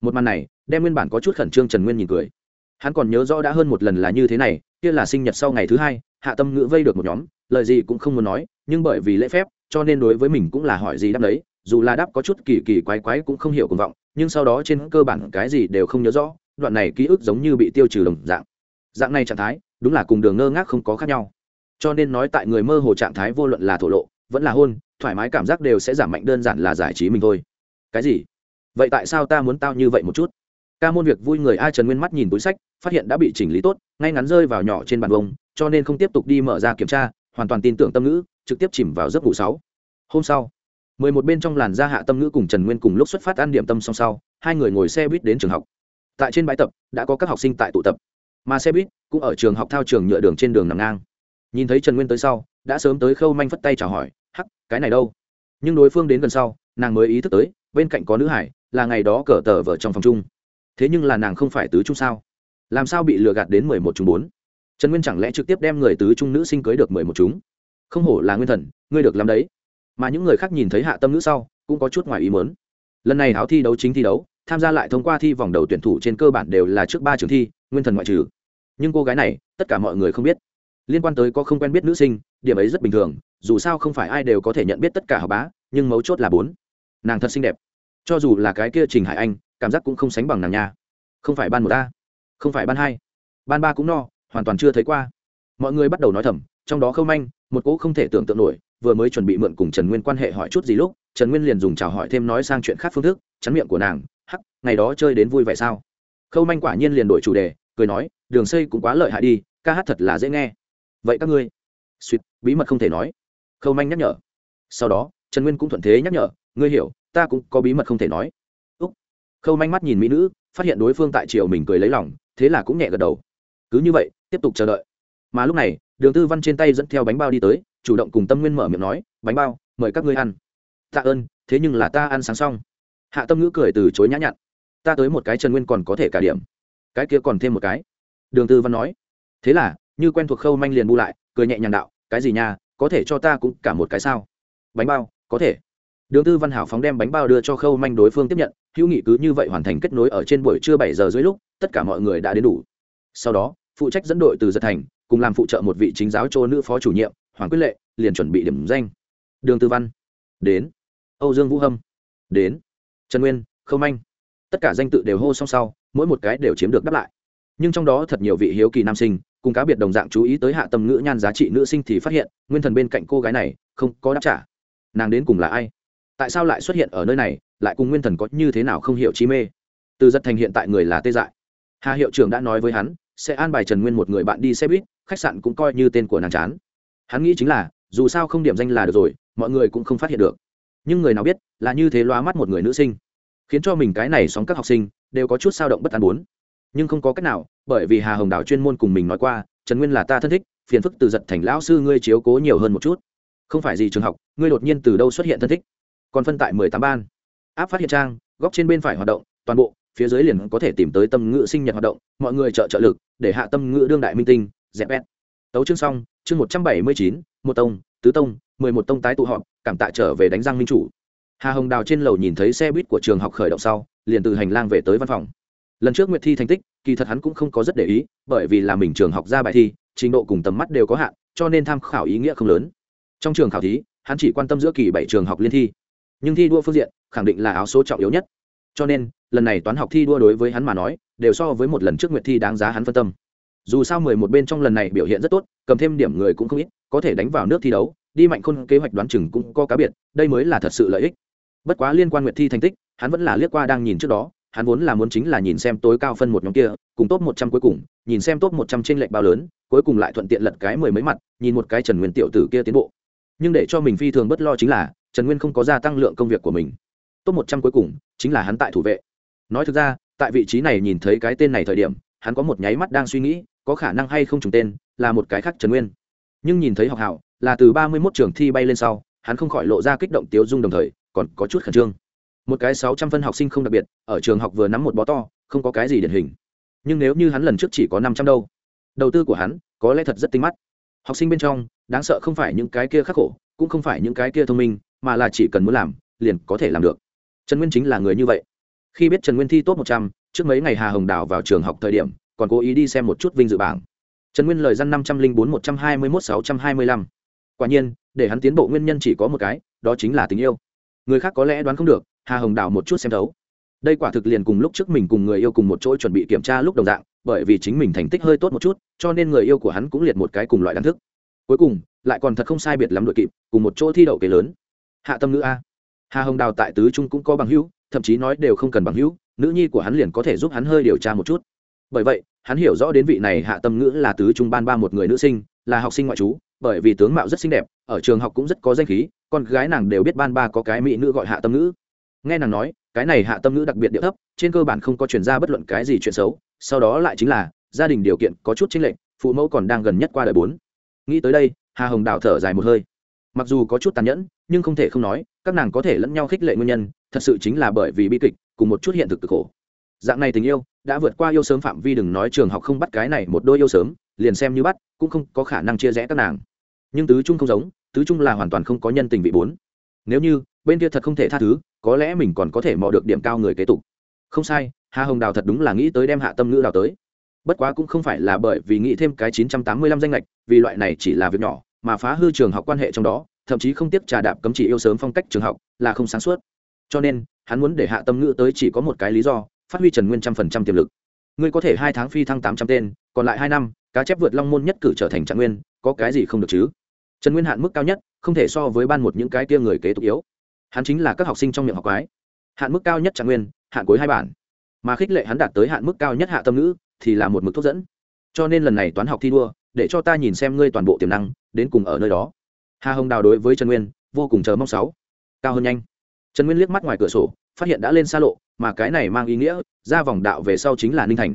một màn này đem nguyên bản có chút khẩn trương trần nguyên nhìn cười hắn còn nhớ rõ đã hơn một lần là như thế này kia là sinh nhật sau ngày thứ hai hạ tâm ngữ vây được một nhóm lời gì cũng không muốn nói nhưng bởi vì lễ phép cho nên đối với mình cũng là hỏi gì đáp đấy dù là đáp có chút kỳ kỳ quái quái cũng không hiểu cuồng vọng nhưng sau đó trên cơ bản cái gì đều không nhớ rõ đoạn này ký ức giống như bị tiêu trừ đồng dạng. Dạng này trạng thái, đúng là cùng đường ngơ ngác không có khác nhau. Cho nên nói tại người mơ hồ trạng thái vô luận là thổ lộ, vẫn là hôn, thoải mái cảm giác đều sẽ giảm mạnh đơn giản là giải trí mình thôi. Cái gì? Vậy tại sao ta muốn tao như vậy một chút? Ca môn việc vui người ai trần nguyên mắt nhìn túi sách, phát hiện đã bị chỉnh lý tốt, ngay ngắn rơi vào nhỏ trên bàn bông, cho nên không tiếp tục đi mở ra kiểm tra, hoàn toàn tin tưởng tâm ngữ, trực tiếp chìm vào giấc ngủ sáu. Hôm sau, mười một bên trong làn da hạ tâm ngữ cùng trần nguyên cùng lúc xuất phát ăn điểm tâm song sau, hai người ngồi xe buýt đến trường học tại trên bãi tập, đã có các học sinh tại tụ tập. Mà xe buýt cũng ở trường học thao trường nhựa đường trên đường nằm ngang. Nhìn thấy trần nguyên tới sau, đã sớm tới khâu manh phất tay chào hỏi, hắc, cái này đâu? Nhưng đối phương đến gần sau, nàng mới ý thức tới, bên cạnh có nữ hải, là ngày đó cờ tờ vợ trong phòng chung. Thế nhưng là nàng không phải tứ trung sao? Làm sao bị lừa gạt đến mười một chúng bốn? Trần nguyên chẳng lẽ trực tiếp đem người tứ trung nữ sinh cưới được mười một chúng không hổ là nguyên thần, ngươi được làm đấy. Mà những người khác nhìn thấy hạ tâm nữ sau, cũng có chút ngoài ý mớn lần này áo thi đấu chính thi đấu tham gia lại thông qua thi vòng đầu tuyển thủ trên cơ bản đều là trước ba trường thi, nguyên thần ngoại trừ. Nhưng cô gái này, tất cả mọi người không biết. Liên quan tới có không quen biết nữ sinh, điểm ấy rất bình thường, dù sao không phải ai đều có thể nhận biết tất cả học bá, nhưng mấu chốt là bốn. Nàng thật xinh đẹp. Cho dù là cái kia trình hải anh, cảm giác cũng không sánh bằng nàng nha. Không phải ban một a, không phải ban hai. Ban ba cũng no, hoàn toàn chưa thấy qua. Mọi người bắt đầu nói thầm, trong đó khâu manh, một cỗ không thể tưởng tượng nổi, vừa mới chuẩn bị mượn cùng trần nguyên quan hệ hỏi chút gì lúc trần nguyên liền dùng chào hỏi thêm nói sang chuyện khác phương thức, chắn miệng của nàng, hắc, ngày đó chơi đến vui vẻ sao? Khâu manh quả nhiên liền đổi chủ đề, cười nói, đường xây cũng quá lợi hại đi, ca hát thật là dễ nghe. Vậy các ngươi? Suýt, bí mật không thể nói. Khâu manh nhắc nhở. Sau đó, trần nguyên cũng thuận thế nhắc nhở, ngươi hiểu, ta cũng có bí mật không thể nói. Úc. Khâu manh mắt nhìn mỹ nữ, phát hiện đối phương tại triều mình cười lấy lòng, thế là cũng nhẹ gật đầu. Cứ như vậy, tiếp tục chờ đợi. Mà lúc này, đường tư văn trên tay dẫn theo bánh bao đi tới, chủ động cùng tâm nguyên mở miệng nói, bánh bao, mời các ngươi ăn tạ ơn, thế nhưng là ta ăn sáng xong. Hạ tâm ngữ cười từ chối nhã nhặn. Ta tới một cái trần nguyên còn có thể cả điểm. Cái kia còn thêm một cái. Đường tư văn nói. Thế là, như quen thuộc khâu manh liền bu lại, cười nhẹ nhàng đạo, cái gì nha, có thể cho ta cũng cả một cái sao? Bánh bao, có thể. Đường tư văn hảo phóng đem bánh bao đưa cho khâu manh đối phương tiếp nhận, hữu nghị cứ như vậy hoàn thành kết nối ở trên buổi trưa bảy giờ dưới lúc, tất cả mọi người đã đến đủ. Sau đó, phụ trách dẫn đội từ giật thành, cùng làm phụ trợ một vị chính giáo cho nữ phó chủ nhiệm, hoàng quyết lệ, liền chuẩn bị điểm danh. Đường tư văn, đến âu dương vũ hâm. Đến. Trần nguyên khâu Anh, tất cả danh tự đều hô song sau mỗi một cái đều chiếm được đáp lại. Nhưng trong đó thật nhiều vị hiếu kỳ nam sinh cùng cá biệt đồng dạng chú ý tới hạ tâm ngữ nhan giá trị nữ sinh thì phát hiện nguyên thần bên cạnh cô gái này không có đáp trả. Nàng đến cùng là ai? Tại sao lại xuất hiện ở nơi này lại cùng nguyên thần có như thế nào không hiểu chi mê? Từ giật thành hiện tại người là tê dại. Hà hiệu trưởng đã nói với hắn sẽ an bài trần nguyên một người bạn đi xe buýt khách sạn cũng coi như tên của nàng chán. Hắn nghĩ chính là dù sao không điểm danh là được rồi mọi người cũng không phát hiện được nhưng người nào biết, là như thế loa mắt một người nữ sinh. Khiến cho mình cái này sóng các học sinh, đều có chút sao động bất an bốn. Nhưng không có cách nào, bởi vì hà hồng đào chuyên môn cùng mình nói qua, trần nguyên là ta thân thích, phiền phức từ giật thành lão sư ngươi chiếu cố nhiều hơn một chút. Không phải gì trường học, ngươi đột nhiên từ đâu xuất hiện thân thích? Còn phân tại mười tám ban. Áp phát hiện trang, góc trên bên phải hoạt động, toàn bộ, phía dưới liền có thể tìm tới tâm ngữ sinh nhật hoạt động, mọi người trợ trợ lực, để hạ tâm ngữ đương đại minh tinh, dẹp bét tấu chương xong, chương một trăm bảy mươi chín, một tông tứ tông, mười một tông tái tụ họp, cảm tạ trở về đánh răng minh chủ. Hà hồng đào trên lầu nhìn thấy xe buýt của trường học khởi động sau, liền từ hành lang về tới văn phòng. Lần trước nguyệt thi thành tích, kỳ thật hắn cũng không có rất để ý, bởi vì là mình trường học ra bài thi, trình độ cùng tầm mắt đều có hạn, cho nên tham khảo ý nghĩa không lớn. Trong trường khảo thí, hắn chỉ quan tâm giữa kỳ bảy trường học liên thi. Nhưng thi đua phương diện, khẳng định là áo số trọng yếu nhất. Cho nên, lần này toán học thi đua đối với hắn mà nói, đều so với một lần trước nguyệt thi đáng giá hắn phân tâm dù sao mười một bên trong lần này biểu hiện rất tốt, cầm thêm điểm người cũng không ít, có thể đánh vào nước thi đấu, đi mạnh khôn kế hoạch đoán chừng cũng có cá biệt, đây mới là thật sự lợi ích. Bất quá liên quan nguyệt thi thành tích, hắn vẫn là liếc qua đang nhìn trước đó, hắn vốn là muốn chính là nhìn xem tối cao phân một nhóm kia, cùng top một trăm cuối cùng, nhìn xem top một trăm trên lệch bao lớn, cuối cùng lại thuận tiện lật cái mười mấy mặt, nhìn một cái trần nguyên tiểu tử kia tiến bộ. Nhưng để cho mình phi thường bất lo chính là, trần nguyên không có gia tăng lượng công việc của mình. Top một trăm cuối cùng, chính là hắn tại thủ vệ. Nói thực ra, tại vị trí này nhìn thấy cái tên này thời điểm, hắn có một nháy mắt đang suy nghĩ có khả năng hay không trùng tên, là một cái khác trần nguyên. Nhưng nhìn thấy học hảo, là từ ba mươi mốt trường thi bay lên sau, hắn không khỏi lộ ra kích động tiếu dung đồng thời, còn có chút khẩn trương. Một cái sáu trăm phân học sinh không đặc biệt, ở trường học vừa nắm một bó to, không có cái gì điển hình. Nhưng nếu như hắn lần trước chỉ có năm trăm đâu, đầu tư của hắn có lẽ thật rất tinh mắt. Học sinh bên trong, đáng sợ không phải những cái kia khắc khổ, cũng không phải những cái kia thông minh, mà là chỉ cần muốn làm, liền có thể làm được. Trần nguyên chính là người như vậy. Khi biết trần nguyên thi tốt một trăm, trước mấy ngày hà hồng đào vào trường học thời điểm còn cố ý đi xem một chút vinh dự bảng. Trần nguyên lời dân năm trăm linh bốn, một trăm hai mươi một sáu trăm hai mươi lăm. Quả nhiên, để hắn tiến bộ nguyên nhân chỉ có một cái, đó chính là tình yêu. Người khác có lẽ đoán không được, hà hồng đào một chút xem thấu. Đây quả thực liền cùng lúc trước mình cùng người yêu cùng một chỗ chuẩn bị kiểm tra lúc đồng dạng, bởi vì chính mình thành tích hơi tốt một chút, cho nên người yêu của hắn cũng liệt một cái cùng loại đẳng thức. Cuối cùng, lại còn thật không sai biệt lắm đội kịp, cùng một chỗ thi đậu kế lớn. Hạ tâm nữ a. Hà hồng đào tại tứ trung cũng có bằng hữu, thậm chí nói đều không cần bằng hữu, nữ nhi của hắn liền có thể giúp hắn hơi điều tra một chút bởi vậy, hắn hiểu rõ đến vị này hạ tâm ngữ là tứ trung ban ba một người nữ sinh, là học sinh ngoại trú, bởi vì tướng mạo rất xinh đẹp, ở trường học cũng rất có danh khí, con gái nàng đều biết ban ba có cái mỹ nữ gọi hạ tâm ngữ. Nghe nàng nói, cái này hạ tâm ngữ đặc biệt địa thấp, trên cơ bản không có chuyển ra bất luận cái gì chuyện xấu, sau đó lại chính là, gia đình điều kiện có chút chênh lệch, phụ mẫu còn đang gần nhất qua đời bốn. Nghĩ tới đây, hà hồng đào thở dài một hơi. Mặc dù có chút tàn nhẫn, nhưng không thể không nói, các nàng có thể lẫn nhau khích lệ nguyên nhân, thật sự chính là bởi vì bi kịch, cùng một chút hiện thực cực khổ. Dạng này tình yêu đã vượt qua yêu sớm phạm vi đừng nói trường học không bắt cái này một đôi yêu sớm, liền xem như bắt, cũng không có khả năng chia rẽ các nàng. Nhưng tứ trung không giống, tứ trung là hoàn toàn không có nhân tình vị bốn. Nếu như, bên kia thật không thể tha thứ, có lẽ mình còn có thể mò được điểm cao người kế tục. Không sai, hà hồng đào thật đúng là nghĩ tới đem hạ tâm ngữ đào tới. Bất quá cũng không phải là bởi vì nghĩ thêm cái chín trăm tám mươi lăm danh lệch vì loại này chỉ là việc nhỏ, mà phá hư trường học quan hệ trong đó, thậm chí không tiếp trà đạp cấm chỉ yêu sớm phong cách trường học là không sáng suốt. Cho nên, hắn muốn để hạ tâm ngữ tới chỉ có một cái lý do phát huy trần nguyên trăm phần trăm tiềm lực. Ngươi có thể hai tháng phi thăng tám trăm tên, còn lại hai năm, cá chép vượt long môn nhất cử trở thành trạng nguyên, có cái gì không được chứ? Trần nguyên hạn mức cao nhất, không thể so với ban một những cái tia người kế tục yếu. Hắn chính là các học sinh trong miệng học quái. Hạn mức cao nhất trạng nguyên, hạn cuối hai bản. Mà khích lệ hắn đạt tới hạn mức cao nhất hạ tâm ngữ, thì là một mực thuốc dẫn. Cho nên lần này toán học thi đua, để cho ta nhìn xem ngươi toàn bộ tiềm năng, đến cùng ở nơi đó. Hà hồng đào đối với trần nguyên, vô cùng chờ mong sáu. Cao hơn nhanh. Trần nguyên liếc mắt ngoài cửa sổ phát hiện đã lên xa lộ, mà cái này mang ý nghĩa, ra vòng đạo về sau chính là ninh thành.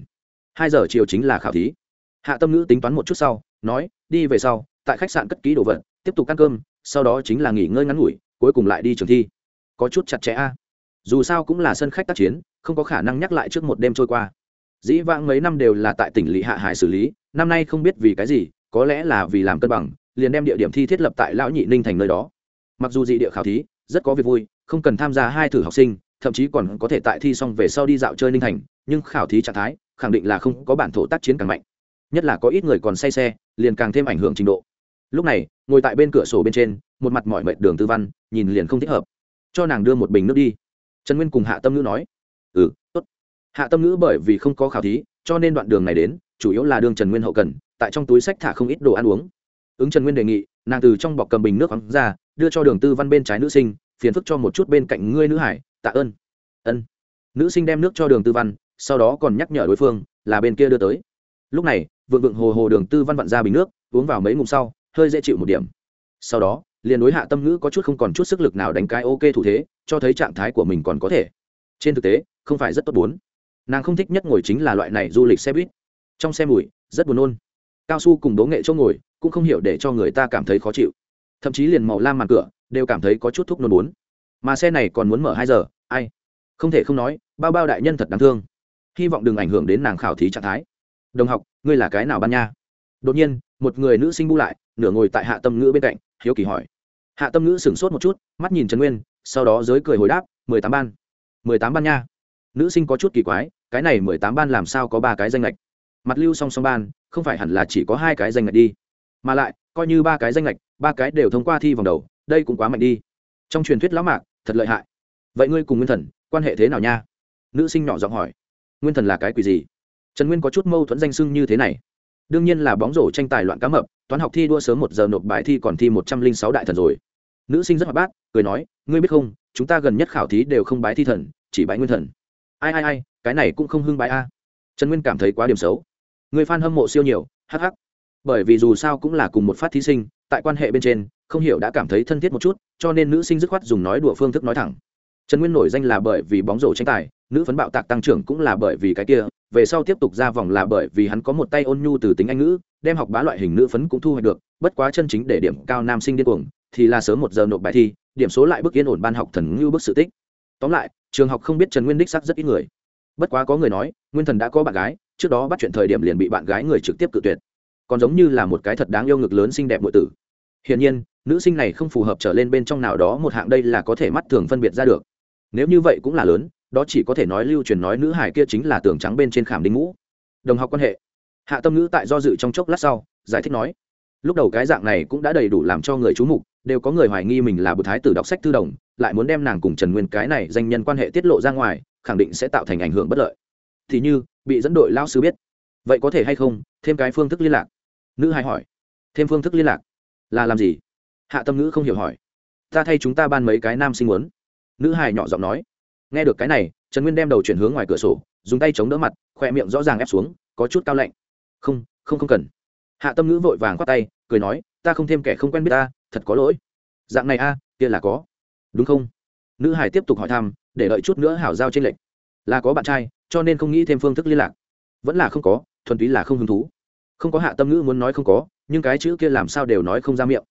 Hai giờ chiều chính là khảo thí. Hạ tâm ngữ tính toán một chút sau, nói, đi về sau, tại khách sạn cất ký đồ vật, tiếp tục ăn cơm, sau đó chính là nghỉ ngơi ngắn ngủi, cuối cùng lại đi trường thi. Có chút chặt chẽ a. Dù sao cũng là sân khách tác chiến, không có khả năng nhắc lại trước một đêm trôi qua. Dĩ vãng mấy năm đều là tại tỉnh lỵ hạ hải xử lý, năm nay không biết vì cái gì, có lẽ là vì làm cân bằng, liền đem địa điểm thi thiết lập tại lão nhị ninh thành nơi đó. Mặc dù dị địa khảo thí, rất có việc vui, không cần tham gia hai thử học sinh thậm chí còn có thể tại thi xong về sau đi dạo chơi ninh thành, nhưng khảo thí trạng thái, khẳng định là không có bản thổ tác chiến càng mạnh. Nhất là có ít người còn say xe, liền càng thêm ảnh hưởng trình độ. Lúc này, ngồi tại bên cửa sổ bên trên, một mặt mỏi mệt đường tư văn, nhìn liền không thích hợp. Cho nàng đưa một bình nước đi. Trần nguyên cùng hạ tâm ngữ nói ừ tốt. Hạ tâm ngữ bởi vì không có khảo thí, cho nên đoạn đường này đến, chủ yếu là đường trần nguyên hậu cần, tại trong túi sách thả không ít đồ ăn uống. Ứng trần nguyên đề nghị, nàng từ trong bọc cầm bình nước khoáng ra, đưa cho đường tư văn bên trái nữ sinh, phiền phức cho một chút bên cạnh ngươi nữ hải tạ ơn. Ân. Nữ sinh đem nước cho đường tư văn, sau đó còn nhắc nhở đối phương là bên kia đưa tới. Lúc này, vượng vượng hồ hồ đường tư văn vặn ra bình nước, uống vào mấy ngụm sau, hơi dễ chịu một điểm. Sau đó, liền đối hạ tâm ngữ có chút không còn chút sức lực nào đánh cái ok thủ thế, cho thấy trạng thái của mình còn có thể. Trên thực tế, không phải rất tốt bốn. Nàng không thích nhất ngồi chính là loại này du lịch xe buýt. Trong xe mùi, rất buồn nôn. Cao su cùng đố nghệ chỗ ngồi, cũng không hiểu để cho người ta cảm thấy khó chịu. Thậm chí liền màu lam màn cửa, đều cảm thấy có chút thuốc nôn bốn mà xe này còn muốn mở hai giờ, ai? Không thể không nói, bao bao đại nhân thật đáng thương. Hy vọng đừng ảnh hưởng đến nàng khảo thí trạng thái. Đồng học, ngươi là cái nào ban nha? Đột nhiên, một người nữ sinh bu lại, nửa ngồi tại hạ tâm ngữ bên cạnh, hiếu kỳ hỏi. Hạ tâm ngữ sửng sốt một chút, mắt nhìn trần nguyên, sau đó giới cười hồi đáp, mười tám ban. Mười tám ban nha. Nữ sinh có chút kỳ quái, cái này mười tám ban làm sao có ba cái danh lệch mặt lưu song song ban, không phải hẳn là chỉ có hai cái danh lệch đi. Mà lại, coi như ba cái danh lệch ba cái đều thông qua thi vòng đầu, đây cũng quá mạnh đi trong truyền thuyết lão mạc, thật lợi hại. Vậy ngươi cùng nguyên thần, quan hệ thế nào nha? Nữ sinh nhỏ giọng hỏi. Nguyên thần là cái quỷ gì? Trần nguyên có chút mâu thuẫn danh sưng như thế này. Đương nhiên là bóng rổ tranh tài loạn cá mập, toán học thi đua sớm một giờ nộp bài thi còn thi một trăm linh sáu đại thần rồi. Nữ sinh rất hoạt bát, cười nói, ngươi biết không, chúng ta gần nhất khảo thí đều không bái thi thần, chỉ bái nguyên thần. Ai ai ai, cái này cũng không hưng bái a. Trần nguyên cảm thấy quá điểm xấu. Người f a n hâm mộ siêu nhiều hh bởi vì dù sao cũng là cùng một phát thí sinh, tại quan hệ bên trên không hiểu đã cảm thấy thân thiết một chút, cho nên nữ sinh dứt khoát dùng nói đùa phương thức nói thẳng. Trần nguyên nổi danh là bởi vì bóng rổ tranh tài, nữ phấn bạo tạc tăng trưởng cũng là bởi vì cái kia, về sau tiếp tục ra vòng là bởi vì hắn có một tay ôn nhu từ tính anh ngữ, đem học bá loại hình nữ phấn cũng thu hoạch được, bất quá chân chính để điểm cao nam sinh điên cuồng, thì là sớm một giờ nộp bài thi, điểm số lại bước yên ổn ban học thần ngưu bức sự tích. Tóm lại, trường học không biết trần nguyên đích sắc rất ít người. Bất quá có người nói, nguyên thần đã có bạn gái, trước đó bắt chuyện thời điểm liền bị bạn gái người trực tiếp cự tuyệt. Còn giống như là một cái thật đáng yêu ngực lớn xinh đẹp nội tử hiển nhiên, nữ sinh này không phù hợp trở lên bên trong nào đó một hạng đây là có thể mắt thường phân biệt ra được. Nếu như vậy cũng là lớn, đó chỉ có thể nói lưu truyền nói nữ hải kia chính là tường trắng bên trên khảm đinh ngũ. Đồng học quan hệ. Hạ tâm ngữ tại do dự trong chốc lát sau, giải thích nói, lúc đầu cái dạng này cũng đã đầy đủ làm cho người chú mục, đều có người hoài nghi mình là bậc thái tử đọc sách thư đồng, lại muốn đem nàng cùng trần nguyên cái này danh nhân quan hệ tiết lộ ra ngoài, khẳng định sẽ tạo thành ảnh hưởng bất lợi. Thì như, bị dẫn đội lao sư biết. Vậy có thể hay không? Thêm cái phương thức liên lạc. Nữ hải hỏi. Thêm phương thức liên lạc? Là làm gì? Hạ tâm ngữ không hiểu hỏi. Ta thay chúng ta ban mấy cái nam sinh muốn. Nữ hài nhỏ giọng nói. Nghe được cái này, trần nguyên đem đầu chuyển hướng ngoài cửa sổ, dùng tay chống đỡ mặt, khoe miệng rõ ràng ép xuống, có chút cao lạnh. Không không không cần. Hạ tâm ngữ vội vàng khoát tay, cười nói, ta không thêm kẻ không quen biết ta, thật có lỗi. Dạng này a, kia là có. Đúng không? Nữ hải tiếp tục hỏi thăm, để đợi chút nữa hảo giao trên lệnh. Là có bạn trai, cho nên không nghĩ thêm phương thức liên lạc. Vẫn là không có, thuần túy là không hứng thú. Không có hạ tâm ngữ muốn nói không có nhưng cái chữ kia làm sao đều nói không ra miệng.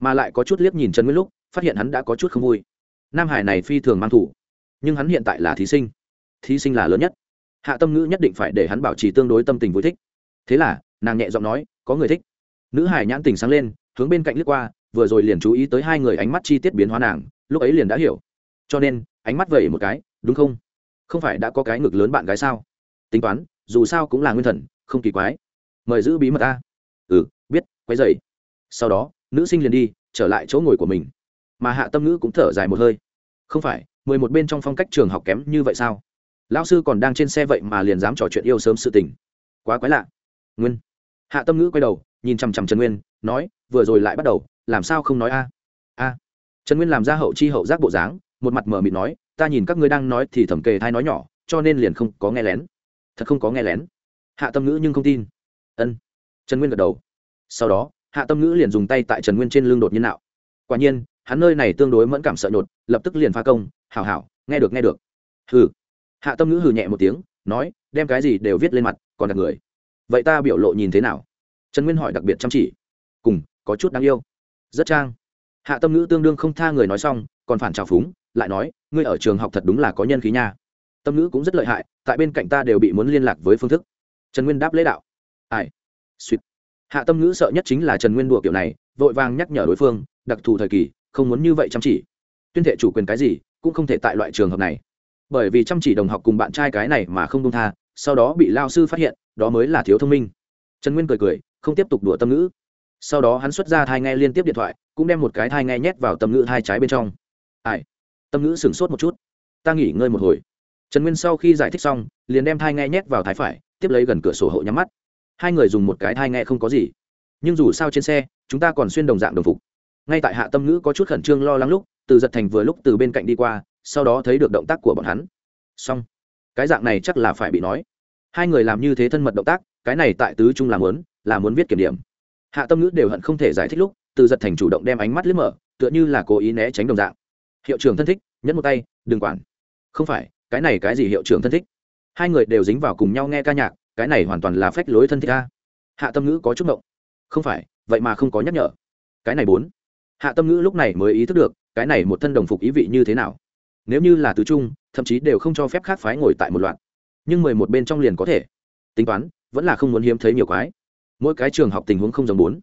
Mà lại có chút liếc nhìn trần nguyên lúc, phát hiện hắn đã có chút không vui. Nam hải này phi thường mang thủ, nhưng hắn hiện tại là thí sinh. Thí sinh là lớn nhất. Hạ tâm ngữ nhất định phải để hắn bảo trì tương đối tâm tình vui thích. Thế là, nàng nhẹ giọng nói, có người thích. Nữ hải nhãn tình sáng lên, hướng bên cạnh lướt qua, vừa rồi liền chú ý tới hai người ánh mắt chi tiết biến hóa nàng, lúc ấy liền đã hiểu. Cho nên, ánh mắt vẩy một cái, đúng không? Không phải đã có cái ngực lớn bạn gái sao? Tính toán, dù sao cũng là nguyên thần, không kỳ quái. Mời giữ bí mật ta. Ừ quay dậy sau đó, nữ sinh liền đi, trở lại chỗ ngồi của mình. Mà hạ tâm ngữ cũng thở dài một hơi. Không phải, mười một bên trong phong cách trường học kém như vậy sao? Lão sư còn đang trên xe vậy mà liền dám trò chuyện yêu sớm sự tình. Quá quái lạ. Nguyên. Hạ tâm ngữ quay đầu, nhìn chằm chằm trần nguyên, nói, vừa rồi lại bắt đầu, làm sao không nói a? A. Trần nguyên làm ra hậu chi hậu giác bộ dáng, một mặt mờ mịt nói, ta nhìn các ngươi đang nói thì thẩm kề thai nói nhỏ, cho nên liền không có nghe lén. Thật không có nghe lén. Hạ tâm ngữ nhưng không tin. Ân. Trần nguyên gật đầu sau đó, hạ tâm ngữ liền dùng tay tại trần nguyên trên lưng đột nhiên nạo. Quả nhiên, hắn nơi này tương đối mẫn cảm sợ nhột, lập tức liền pha công, hảo hảo, nghe được nghe được. Hừ. Hạ tâm ngữ hừ nhẹ một tiếng, nói, đem cái gì đều viết lên mặt, còn đặt người. Vậy ta biểu lộ nhìn thế nào? Trần nguyên hỏi đặc biệt chăm chỉ. Cùng, có chút đáng yêu. Rất trang. Hạ tâm ngữ tương đương không tha người nói xong, còn phản trào phúng, lại nói, ngươi ở trường học thật đúng là có nhân khí nha. Tâm ngữ cũng rất lợi hại, tại bên cạnh ta đều bị muốn liên lạc với phương thức. Trần nguyên đáp lễ đạo. Ai? Suýt hạ tâm ngữ sợ nhất chính là trần nguyên đùa kiểu này, vội vàng nhắc nhở đối phương, đặc thù thời kỳ, không muốn như vậy chăm chỉ. Tuyên thệ chủ quyền cái gì, cũng không thể tại loại trường hợp này. Bởi vì chăm chỉ đồng học cùng bạn trai cái này mà không công tha, sau đó bị lao sư phát hiện, đó mới là thiếu thông minh. Trần nguyên cười cười, không tiếp tục đùa tâm ngữ. Sau đó hắn xuất ra thai nghe liên tiếp điện thoại, cũng đem một cái thai nghe nhét vào tâm ngữ hai trái bên trong. Ai? Tâm ngữ sửng sốt một chút. Ta nghỉ ngơi một hồi. Trần nguyên sau khi giải thích xong, liền đem thai nghe nhét vào thái phải, tiếp lấy gần cửa sổ hộ nhắm mắt hai người dùng một cái thai nghe không có gì. Nhưng dù sao trên xe, chúng ta còn xuyên đồng dạng đồng phục. Ngay tại hạ tâm ngữ có chút khẩn trương lo lắng lúc, từ giật thành vừa lúc từ bên cạnh đi qua, sau đó thấy được động tác của bọn hắn. Xong. Cái dạng này chắc là phải bị nói. Hai người làm như thế thân mật động tác, cái này tại tứ trung làm muốn, là muốn viết kiểm điểm. Hạ tâm ngữ đều hận không thể giải thích lúc, từ giật thành chủ động đem ánh mắt liếc mở, tựa như là cố ý né tránh đồng dạng. Hiệu trưởng thân thích nhẫn một tay, đừng quản. Không phải, cái này cái gì hiệu trưởng thân thích? Hai người đều dính vào cùng nhau nghe ca nhạc cái này hoàn toàn là phách lối thân thích a. Hạ tâm ngữ có chút mộng không phải, vậy mà không có nhắc nhở. Cái này bốn. Hạ tâm ngữ lúc này mới ý thức được, cái này một thân đồng phục ý vị như thế nào. Nếu như là tứ trung, thậm chí đều không cho phép khác phái ngồi tại một loạt. Nhưng mười một bên trong liền có thể. Tính toán, vẫn là không muốn hiếm thấy nhiều quái. Mỗi cái trường học tình huống không giống bốn.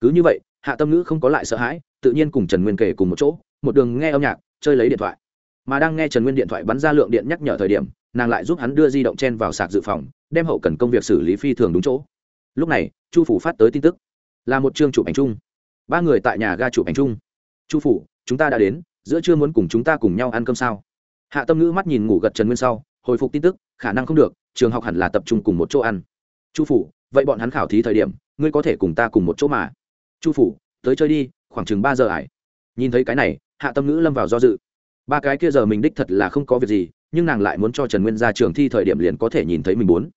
Cứ như vậy, hạ tâm ngữ không có lại sợ hãi, tự nhiên cùng trần nguyên kể cùng một chỗ, một đường nghe âm nhạc, chơi lấy điện thoại mà đang nghe trần nguyên điện thoại bắn ra lượng điện nhắc nhở thời điểm, nàng lại giúp hắn đưa di động chen vào sạc dự phòng, đem hậu cần công việc xử lý phi thường đúng chỗ. Lúc này, chu phủ phát tới tin tức. Là một chương chụp ảnh chung. Ba người tại nhà ga chụp ảnh chung. Chu phủ, chúng ta đã đến, giữa trưa muốn cùng chúng ta cùng nhau ăn cơm sao? Hạ tâm ngữ mắt nhìn ngủ gật trần nguyên sau, hồi phục tin tức, khả năng không được, trường học hẳn là tập trung cùng một chỗ ăn. Chu phủ, vậy bọn hắn khảo thí thời điểm, ngươi có thể cùng ta cùng một chỗ mà. Chu phủ, tới chơi đi, khoảng chừng ba giờ ải. Nhìn thấy cái này, hạ tâm ngữ lâm vào do dự ba cái kia giờ mình đích thật là không có việc gì, nhưng nàng lại muốn cho trần nguyên ra trường thi thời điểm liền có thể nhìn thấy mình muốn.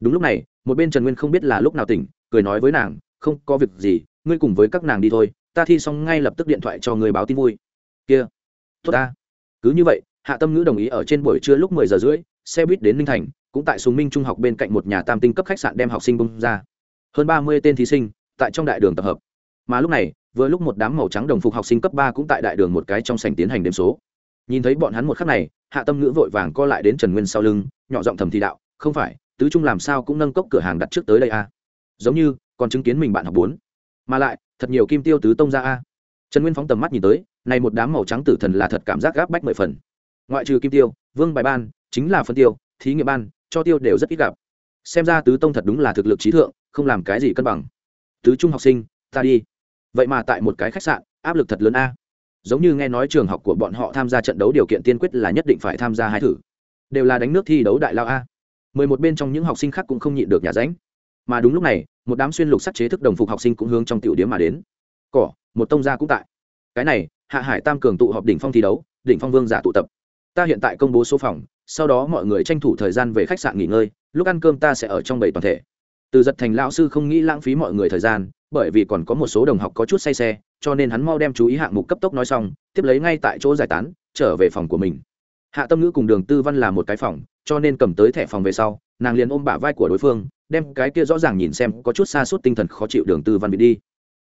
Đúng lúc này, một bên trần nguyên không biết là lúc nào tỉnh, cười nói với nàng, không có việc gì, ngươi cùng với các nàng đi thôi, ta thi xong ngay lập tức điện thoại cho người báo tin vui. Kia, tốt ta. Cứ như vậy, hạ tâm ngữ đồng ý ở trên buổi trưa lúc mười giờ rưỡi, xe buýt đến ninh thành, cũng tại sùng minh trung học bên cạnh một nhà tam tinh cấp khách sạn đem học sinh bông ra. Hơn ba mươi tên thí sinh, tại trong đại đường tập hợp. Mà lúc này, vừa lúc một đám màu trắng đồng phục học sinh cấp ba cũng tại đại đường một cái trong sảnh tiến hành đếm số nhìn thấy bọn hắn một khắc này, hạ tâm ngữ vội vàng co lại đến trần nguyên sau lưng, nhỏ giọng thầm thì đạo, không phải, tứ trung làm sao cũng nâng cốc cửa hàng đặt trước tới đây a à? giống như, còn chứng kiến mình bạn học bốn. Mà lại, thật nhiều kim tiêu tứ tông ra a trần nguyên phóng tầm mắt nhìn tới, này một đám màu trắng tử thần là thật cảm giác gáp bách mười phần. Ngoại trừ kim tiêu, vương bài ban, chính là phân tiêu, thí nghiệm ban, cho tiêu đều rất ít gặp. Xem ra tứ tông thật đúng là thực lực trí thượng, không làm cái gì cân bằng. Tứ trung học sinh, ta đi. Vậy mà tại một cái khách sạn, áp lực thật lớn a giống như nghe nói trường học của bọn họ tham gia trận đấu điều kiện tiên quyết là nhất định phải tham gia hai thử. Đều là đánh nước thi đấu đại lao a. Mười một bên trong những học sinh khác cũng không nhịn được nhà ránh. Mà đúng lúc này, một đám xuyên lục sắc chế thức đồng phục học sinh cũng hướng trong tiểu điếm mà đến. Cỏ, một tông gia cũng tại. Cái này, hạ hải tam cường tụ họp đỉnh phong thi đấu, đỉnh phong vương giả tụ tập. Ta hiện tại công bố số phòng, sau đó mọi người tranh thủ thời gian về khách sạn nghỉ ngơi, lúc ăn cơm ta sẽ ở trong bảy toàn thể. Từ giật thành lão sư không nghĩ lãng phí mọi người thời gian, bởi vì còn có một số đồng học có chút say xe cho nên hắn mau đem chú ý hạng mục cấp tốc nói xong, tiếp lấy ngay tại chỗ giải tán, trở về phòng của mình. Hạ tâm ngữ cùng đường tư văn là một cái phòng, cho nên cầm tới thẻ phòng về sau, nàng liền ôm bả vai của đối phương, đem cái kia rõ ràng nhìn xem, có chút xa suốt tinh thần khó chịu đường tư văn bị đi.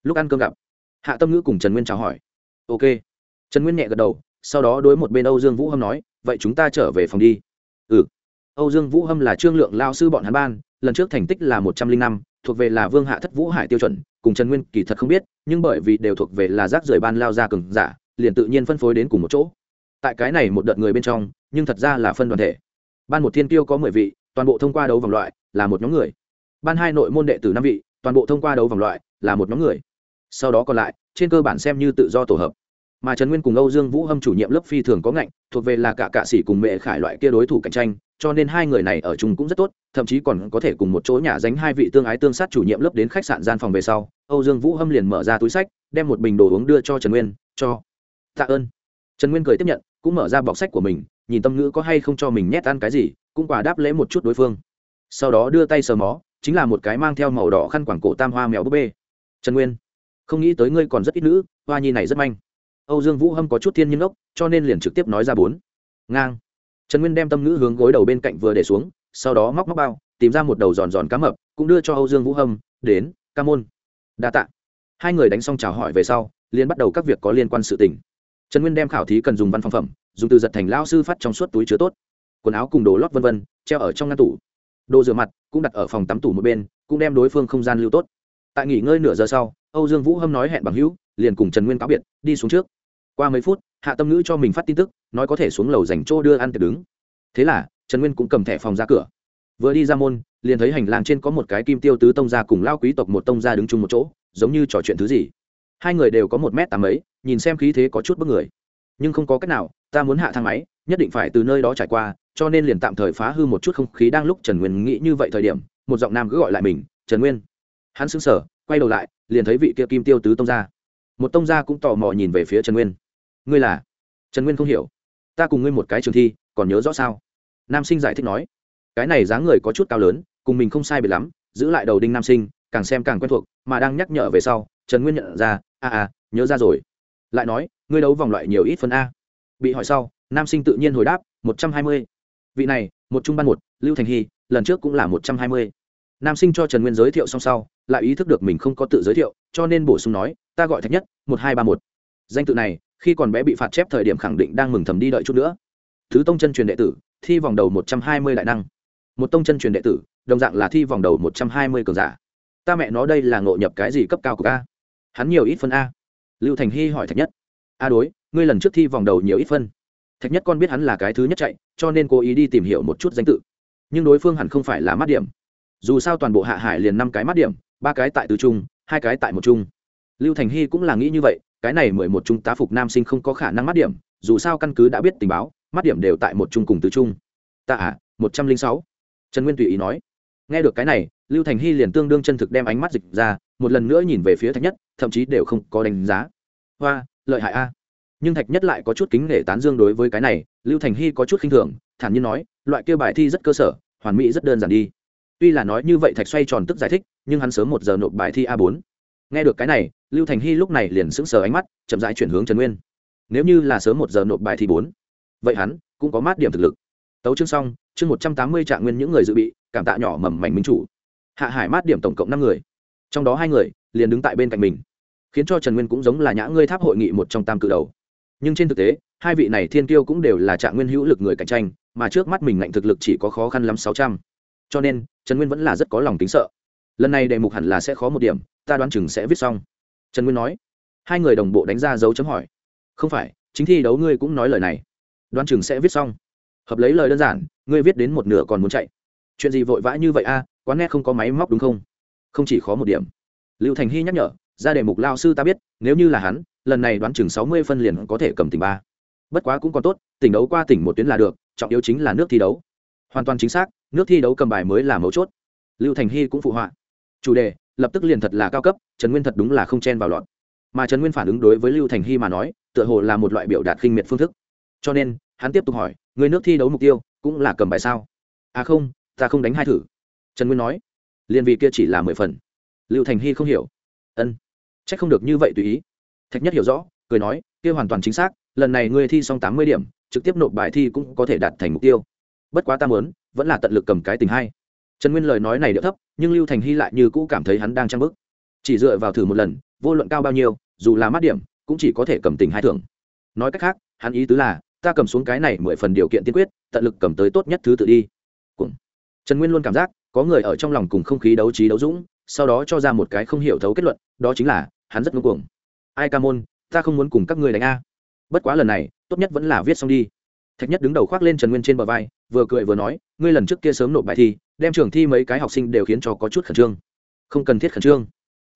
Lúc ăn cơm gặp, hạ tâm ngữ cùng trần nguyên chào hỏi. Ok. Trần nguyên nhẹ gật đầu, sau đó đối một bên âu dương vũ hâm nói, vậy chúng ta trở về phòng đi. Ừ. Âu dương vũ hâm là trương lượng lao sư bọn hắn ban, lần trước thành tích là một trăm linh năm, thuộc về là vương hạ thất vũ hải tiêu chuẩn cùng trần nguyên kỳ thật không biết, nhưng bởi vì đều thuộc về là rác rưởi ban lao ra cường giả, liền tự nhiên phân phối đến cùng một chỗ. Tại cái này một đợt người bên trong, nhưng thật ra là phân đoàn thể. Ban một thiên tiêu có mười vị, toàn bộ thông qua đấu vòng loại là một nhóm người. Ban hai nội môn đệ tử năm vị, toàn bộ thông qua đấu vòng loại là một nhóm người. Sau đó còn lại, trên cơ bản xem như tự do tổ hợp. Mà trần nguyên cùng âu dương vũ hâm chủ nhiệm lớp phi thường có ngạnh, thuộc về là cả cạ sĩ cùng mẹ khải loại kia đối thủ cạnh tranh cho nên hai người này ở chung cũng rất tốt, thậm chí còn có thể cùng một chỗ nhà dánh hai vị tương ái tương sát chủ nhiệm lớp đến khách sạn gian phòng về sau, âu dương vũ hâm liền mở ra túi sách, đem một bình đồ uống đưa cho trần nguyên, cho tạ ơn. Trần nguyên cười tiếp nhận, cũng mở ra bọc sách của mình, nhìn tâm ngữ có hay không cho mình nhét ăn cái gì, cũng quả đáp lễ một chút đối phương. Sau đó đưa tay sờ mó, chính là một cái mang theo màu đỏ khăn quảng cổ tam hoa mèo búp bê. Trần nguyên, không nghĩ tới ngươi còn rất ít nữ, hoa nhi này rất manh. Âu dương vũ hâm có chút thiên nhiên ốc cho nên liền trực tiếp nói ra bốn. Ngang trần nguyên đem tâm ngữ hướng gối đầu bên cạnh vừa để xuống, sau đó móc móc bao, tìm ra một đầu giòn giòn cá mập, cũng đưa cho âu dương vũ hâm, đến, ca môn. Đa tạ. Hai người đánh xong chào hỏi về sau, liền bắt đầu các việc có liên quan sự tình. Trần nguyên đem khảo thí cần dùng văn phòng phẩm, dùng từ giật thành lao sư phát trong suốt túi chứa tốt. Quần áo cùng đồ lót vân vân, treo ở trong ngăn tủ. Đồ rửa mặt cũng đặt ở phòng tắm tủ một bên, cũng đem đối phương không gian lưu tốt. Tại nghỉ ngơi nửa giờ sau, âu dương vũ hâm nói hẹn bằng hữu, liền cùng trần nguyên cáo biệt, đi xuống trước. Qua mấy phút hạ tâm ngữ cho mình phát tin tức, nói có thể xuống lầu dành chỗ đưa ăn tiệc đứng. Thế là, trần nguyên cũng cầm thẻ phòng ra cửa. Vừa đi ra môn, liền thấy hành lang trên có một cái kim tiêu tứ tông gia cùng lao quý tộc một tông gia đứng chung một chỗ, giống như trò chuyện thứ gì. Hai người đều có một m tám ấy nhìn xem khí thế có chút bức người. Nhưng không có cách nào, ta muốn hạ thang máy, nhất định phải từ nơi đó trải qua, cho nên liền tạm thời phá hư một chút không khí đang lúc trần nguyên nghĩ như vậy thời điểm, một giọng nam cứ gọi lại mình, trần nguyên. Hắn xứng sở quay đầu lại, liền thấy vị kia kim tiêu tứ tông gia. Một tông gia cũng tò mò nhìn về phía trần nguyên ngươi là trần nguyên không hiểu ta cùng ngươi một cái trường thi còn nhớ rõ sao nam sinh giải thích nói cái này dáng người có chút cao lớn cùng mình không sai biệt lắm giữ lại đầu đinh nam sinh càng xem càng quen thuộc mà đang nhắc nhở về sau trần nguyên nhận ra a à, nhớ ra rồi lại nói ngươi đấu vòng loại nhiều ít phân a bị hỏi sau nam sinh tự nhiên hồi đáp một trăm hai mươi vị này một trung ban một lưu thành hy lần trước cũng là một trăm hai mươi nam sinh cho trần nguyên giới thiệu xong sau lại ý thức được mình không có tự giới thiệu cho nên bổ sung nói ta gọi thạch nhất một hai ba một danh tự này khi còn bé bị phạt chép thời điểm khẳng định đang mừng thầm đi đợi chút nữa. Thứ tông chân truyền đệ tử, thi vòng đầu một trăm hai mươi đại năng. Một tông chân truyền đệ tử, đồng dạng là thi vòng đầu một trăm hai mươi cường giả. Ta mẹ nó đây là ngộ nhập cái gì cấp cao của ca hắn nhiều ít phân a. Lưu thành hy hỏi thạch nhất. A đối, ngươi lần trước thi vòng đầu nhiều ít phân. Thạch nhất con biết hắn là cái thứ nhất chạy, cho nên cố ý đi tìm hiểu một chút danh tự. Nhưng đối phương hẳn không phải là mát điểm. Dù sao toàn bộ hạ hải liền năm cái mát điểm, ba cái tại tứ trung, hai cái tại một trung. Lưu thành hy cũng là nghĩ như vậy cái này mười một trung tá phục nam sinh không có khả năng mắt điểm, dù sao căn cứ đã biết tình báo mắt điểm đều tại một trung cùng tứ trung. Ta à một trăm linh sáu. Trần nguyên tùy ý nói. Nghe được cái này, lưu thành hy liền tương đương chân thực đem ánh mắt dịch ra, một lần nữa nhìn về phía thạch nhất, thậm chí đều không có đánh giá. Hoa, lợi hại a. Nhưng thạch nhất lại có chút kính nể tán dương đối với cái này, lưu thành hy có chút khinh thường, thản nhiên nói, loại kia bài thi rất cơ sở, hoàn mỹ rất đơn giản đi. Tuy là nói như vậy thạch xoay tròn tức giải thích, nhưng hắn sớm một giờ nộp bài thi a bốn nghe được cái này, lưu thành hy lúc này liền sững sờ ánh mắt, chậm rãi chuyển hướng trần nguyên. Nếu như là sớm một giờ nộp bài thi bốn, vậy hắn cũng có mát điểm thực lực. Tấu chương xong, chương một trăm tám mươi trạng nguyên những người dự bị, cảm tạ nhỏ mầm mảnh minh chủ. Hạ hải mát điểm tổng cộng năm người. Trong đó hai người liền đứng tại bên cạnh mình, khiến cho trần nguyên cũng giống là nhã ngươi tháp hội nghị một trong tam cự đầu. Nhưng trên thực tế, hai vị này thiên tiêu cũng đều là trạng nguyên hữu lực người cạnh tranh, mà trước mắt mình ngạnh thực lực chỉ có khó khăn lắm sáu trăm. Cho nên, trần nguyên vẫn là rất có lòng tính sợ lần này đề mục hẳn là sẽ khó một điểm, ta đoán chừng sẽ viết xong. Trần nguyên nói. Hai người đồng bộ đánh ra dấu chấm hỏi. Không phải, chính thi đấu ngươi cũng nói lời này. Đoán chừng sẽ viết xong. Hợp lấy lời đơn giản, ngươi viết đến một nửa còn muốn chạy. Chuyện gì vội vã như vậy a quán nghe không có máy móc đúng không? Không chỉ khó một điểm. Lưu thành hy nhắc nhở. Ra đề mục lao sư ta biết, nếu như là hắn, lần này đoán chừng sáu mươi phân liền có thể cầm tỉnh ba. Bất quá cũng còn tốt, tỉnh đấu qua tỉnh một tuyến là được, trọng yếu chính là nước thi đấu. Hoàn toàn chính xác, nước thi đấu cầm bài mới là mấu chốt. Lưu thành hy cũng phụ họa chủ đề, lập tức liền thật là cao cấp, trần nguyên thật đúng là không chen vào lọt. Mà trần nguyên phản ứng đối với lưu thành hy mà nói, tựa hồ là một loại biểu đạt khinh miệt phương thức. Cho nên, hắn tiếp tục hỏi người nước thi đấu mục tiêu cũng là cầm bài sao? À không, ta không đánh hai thử. Trần nguyên nói, liên vị kia chỉ là mười phần. Lưu thành hy không hiểu. Ân c h ắ c không được như vậy tùy ý. Thạch nhất hiểu rõ, cười nói, kia hoàn toàn chính xác, lần này ngươi thi xong tám mươi điểm, trực tiếp nộp bài thi cũng có thể đạt thành mục tiêu. Bất quá ta mớn vẫn là tận lực cầm cái tình hay trần nguyên lời nói này đỡ thấp, nhưng lưu thành hy lại như cũ cảm thấy hắn đang trang bức chỉ dựa vào thử một lần, vô luận cao bao nhiêu, dù là mát điểm, cũng chỉ có thể cầm tình hai thưởng. Nói cách khác, hắn ý tứ là, ta cầm xuống cái này mười phần điều kiện tiên quyết, tận lực cầm tới tốt nhất thứ tự đi. Cũng. trần nguyên luôn cảm giác, có người ở trong lòng cùng không khí đấu trí đấu dũng, sau đó cho ra một cái không hiểu thấu kết luận, đó chính là, hắn rất ngưng cuồng. Ai ca môn, ta không muốn cùng các người đánh a. Bất quá lần này, tốt nhất vẫn là viết xong đi. Thạch nhất đứng đầu khoác lên trần nguyên trên bờ vai vừa cười vừa nói, ngươi lần trước kia sớm nộp bài thi, đem trường thi mấy cái học sinh đều khiến cho có chút khẩn trương. Không cần thiết khẩn trương.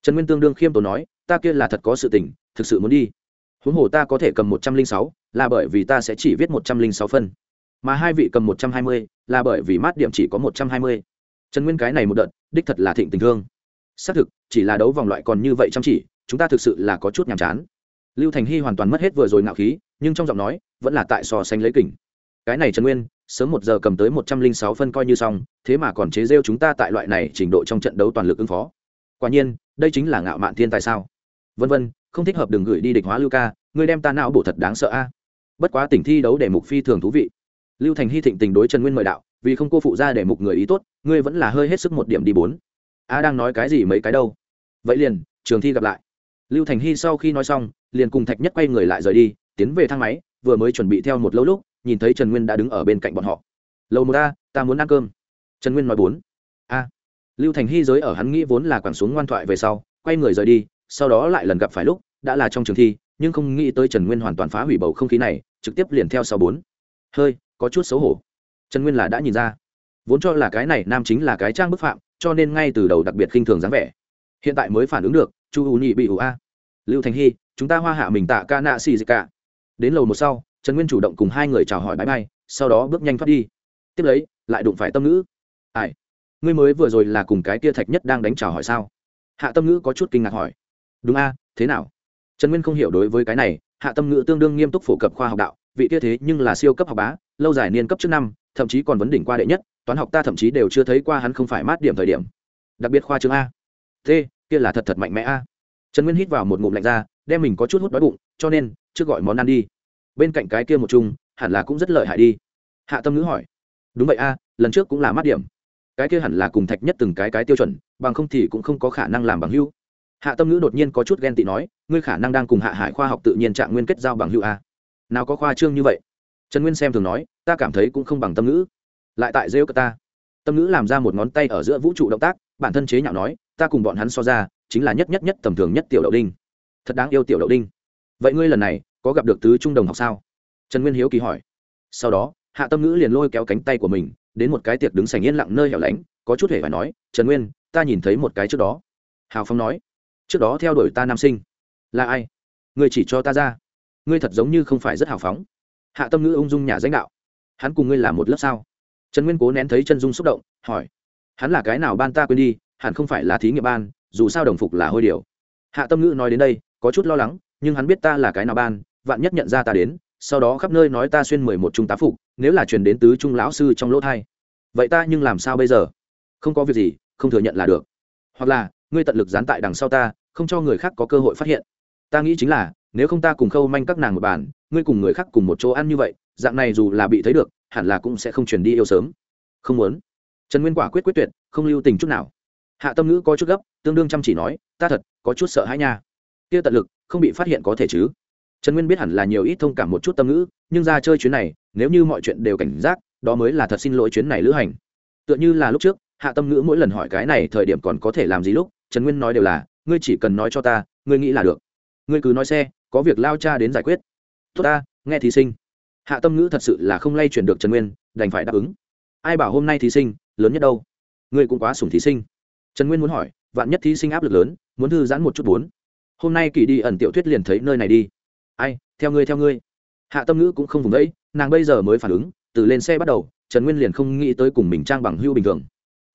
Trần nguyên tương đương khiêm tốn nói, ta kia là thật có sự tình, thực sự muốn đi. Huống hồ ta có thể cầm một trăm linh sáu, là bởi vì ta sẽ chỉ viết một trăm linh sáu phân. Mà hai vị cầm một trăm hai mươi, là bởi vì mát điểm chỉ có một trăm hai mươi. Trần nguyên cái này một đợt, đích thật là thịnh tình thương. Xác thực, chỉ là đấu vòng loại còn như vậy chăm chỉ, chúng ta thực sự là có chút nhàm chán. Lưu thành hy hoàn toàn mất hết vừa rồi ngạo khí, nhưng trong giọng nói, vẫn là tại so sánh lấy kỉnh cái này trần nguyên sớm một giờ cầm tới một trăm linh sáu phân coi như xong, thế mà còn chế rêu chúng ta tại loại này trình độ trong trận đấu toàn lực ứng phó. Quả nhiên, đây chính là ngạo mạn thiên tài sao? Vân vân, không thích hợp đừng gửi đi địch hóa lưu ca ngươi đem ta não bổ thật đáng sợ a. Bất quá tỉnh thi đấu để mục phi thường thú vị. Lưu thành hy thịnh tình đối trần nguyên mời đạo, vì không cô phụ ra để mục người ý tốt, ngươi vẫn là hơi hết sức một điểm đi bốn. A đang nói cái gì mấy cái đâu? Vậy liền, trường thi gặp lại. Lưu thành hy sau khi nói xong, liền cùng thạch nhất quay người lại rời đi, tiến về thang máy, vừa mới chuẩn bị theo một lâu lúc nhìn thấy trần nguyên đã đứng ở bên cạnh bọn họ. Lâu một a, ta muốn ăn cơm. Trần nguyên nói bốn. A. Lưu thành hy giới ở hắn nghĩ vốn là quẳng xuống ngoan thoại về sau, quay người rời đi, sau đó lại lần gặp phải lúc, đã là trong trường thi, nhưng không nghĩ tới trần nguyên hoàn toàn phá hủy bầu không khí này, trực tiếp liền theo sau bốn. Hơi, có chút xấu hổ. Trần nguyên là đã nhìn ra. Vốn cho là cái này nam chính là cái trang bức phạm, cho nên ngay từ đầu đặc biệt khinh thường dáng vẻ. Hiện tại mới phản ứng được, chu u nhị bị ủ a. Lưu thành hy, chúng ta hoa hạ mình tạ ca nạ xì dịch cả. Đến lầu một sau trần nguyên chủ động cùng hai người chào hỏi bãi bay, sau đó bước nhanh thoát đi. Tiếp lấy, lại đụng phải tâm ngữ. Ai, ngươi mới vừa rồi là cùng cái kia thạch nhất đang đánh chào hỏi sao? Hạ tâm ngữ có chút kinh ngạc hỏi. Đúng a, thế nào? Trần nguyên không hiểu đối với cái này, hạ tâm ngữ tương đương nghiêm túc phổ cập khoa học đạo, vị kia thế nhưng là siêu cấp học bá, lâu dài niên cấp trước năm, thậm chí còn vấn đỉnh qua đệ nhất, toán học ta thậm chí đều chưa thấy qua hắn không phải mát điểm thời điểm. Đặc biệt khoa chương a. T, kia là thật thật mạnh mẽ a. Trần nguyên hít vào một ngụm lạnh ra, đem mình có chút hút đói bụng, cho nên, trước gọi món ăn đi bên cạnh cái kia một chung, hẳn là cũng rất lợi hại đi. Hạ tâm ngữ hỏi. Đúng vậy a, lần trước cũng là mát điểm. Cái kia hẳn là cùng thạch nhất từng cái cái tiêu chuẩn, bằng không thì cũng không có khả năng làm bằng hưu hạ tâm ngữ đột nhiên có chút ghen tị nói, ngươi khả năng đang cùng hạ hải khoa học tự nhiên trạng nguyên kết giao bằng hưu a. Nào có khoa trương như vậy? Trần nguyên xem thường nói, ta cảm thấy cũng không bằng tâm ngữ. Lại tại rêu cơ ta. Tâm ngữ làm ra một ngón tay ở giữa vũ trụ động tác, bản thân chế nhạo nói, ta cùng bọn hắn so ra, chính là nhất nhất nhất tầm thường nhất tiểu đậu đinh. Thật đáng yêu tiểu đậu đinh. Vậy ngươi lần này có gặp được tứ trung đồng học sao? Trần nguyên hiếu kỳ hỏi. Sau đó, hạ tâm ngữ liền lôi kéo cánh tay của mình, đến một cái tiệc đứng sành yên lặng nơi hẻo lánh, có chút hề phải nói, trần nguyên, ta nhìn thấy một cái trước đó. Hào phong nói. Trước đó theo đuổi ta nam sinh. Là ai? Ngươi chỉ cho ta ra. Ngươi thật giống như không phải rất hào phóng. Hạ tâm ngữ ung dung nhà danh đạo. Hắn cùng ngươi là một lớp sao? Trần nguyên cố nén thấy chân dung xúc động, hỏi. Hắn là cái nào ban ta quên đi, hẳn không phải là thí nghiệm ban, dù sao đồng phục là hôi điều. Hạ tâm ngữ nói đến đây, có chút lo lắng, nhưng hắn biết ta là cái nào ban vạn nhất nhận ra ta đến, sau đó khắp nơi nói ta xuyên mười một trung tá phục, nếu là truyền đến tứ trung lão sư trong lỗ thai. Vậy ta nhưng làm sao bây giờ? Không có việc gì, không thừa nhận là được. Hoặc là, ngươi tận lực dán tại đằng sau ta, không cho người khác có cơ hội phát hiện. Ta nghĩ chính là, nếu không ta cùng khâu manh các nàng một bàn, ngươi cùng người khác cùng một chỗ ăn như vậy, dạng này dù là bị thấy được, hẳn là cũng sẽ không truyền đi yêu sớm. Không muốn. Trần nguyên quả quyết quyết tuyệt, không lưu tình chút nào. Hạ tâm ngữ có chút gấp, tương đương chăm chỉ nói, ta thật có chút sợ hãi nha. Kia tận lực, không bị phát hiện có thể chứ? Trần nguyên biết hẳn là nhiều ít thông cảm một chút tâm ngữ, nhưng ra chơi chuyến này, nếu như mọi chuyện đều cảnh giác, đó mới là thật xin lỗi chuyến này lữ hành. Tựa như là lúc trước, hạ tâm ngữ mỗi lần hỏi cái này thời điểm còn có thể làm gì lúc, trần nguyên nói đều là, ngươi chỉ cần nói cho ta, ngươi nghĩ là được. Ngươi cứ nói xe, có việc lao cha đến giải quyết. Tốt ta, nghe thí sinh. Hạ tâm ngữ thật sự là không lay chuyển được trần nguyên, đành phải đáp ứng. Ai bảo hôm nay thí sinh, lớn nhất đâu? Ngươi cũng quá sủng thí sinh. Trần nguyên muốn hỏi, vạn nhất thí sinh áp lực lớn, muốn thư giãn một chút bốn? Hôm nay kỳ đi ẩn tiểu thuyết liền thấy nơi này đi ai, theo ngươi theo ngươi. Hạ tâm ngữ cũng không vùng đấy nàng bây giờ mới phản ứng, từ lên xe bắt đầu, trần nguyên liền không nghĩ tới cùng mình trang bằng hưu bình thường.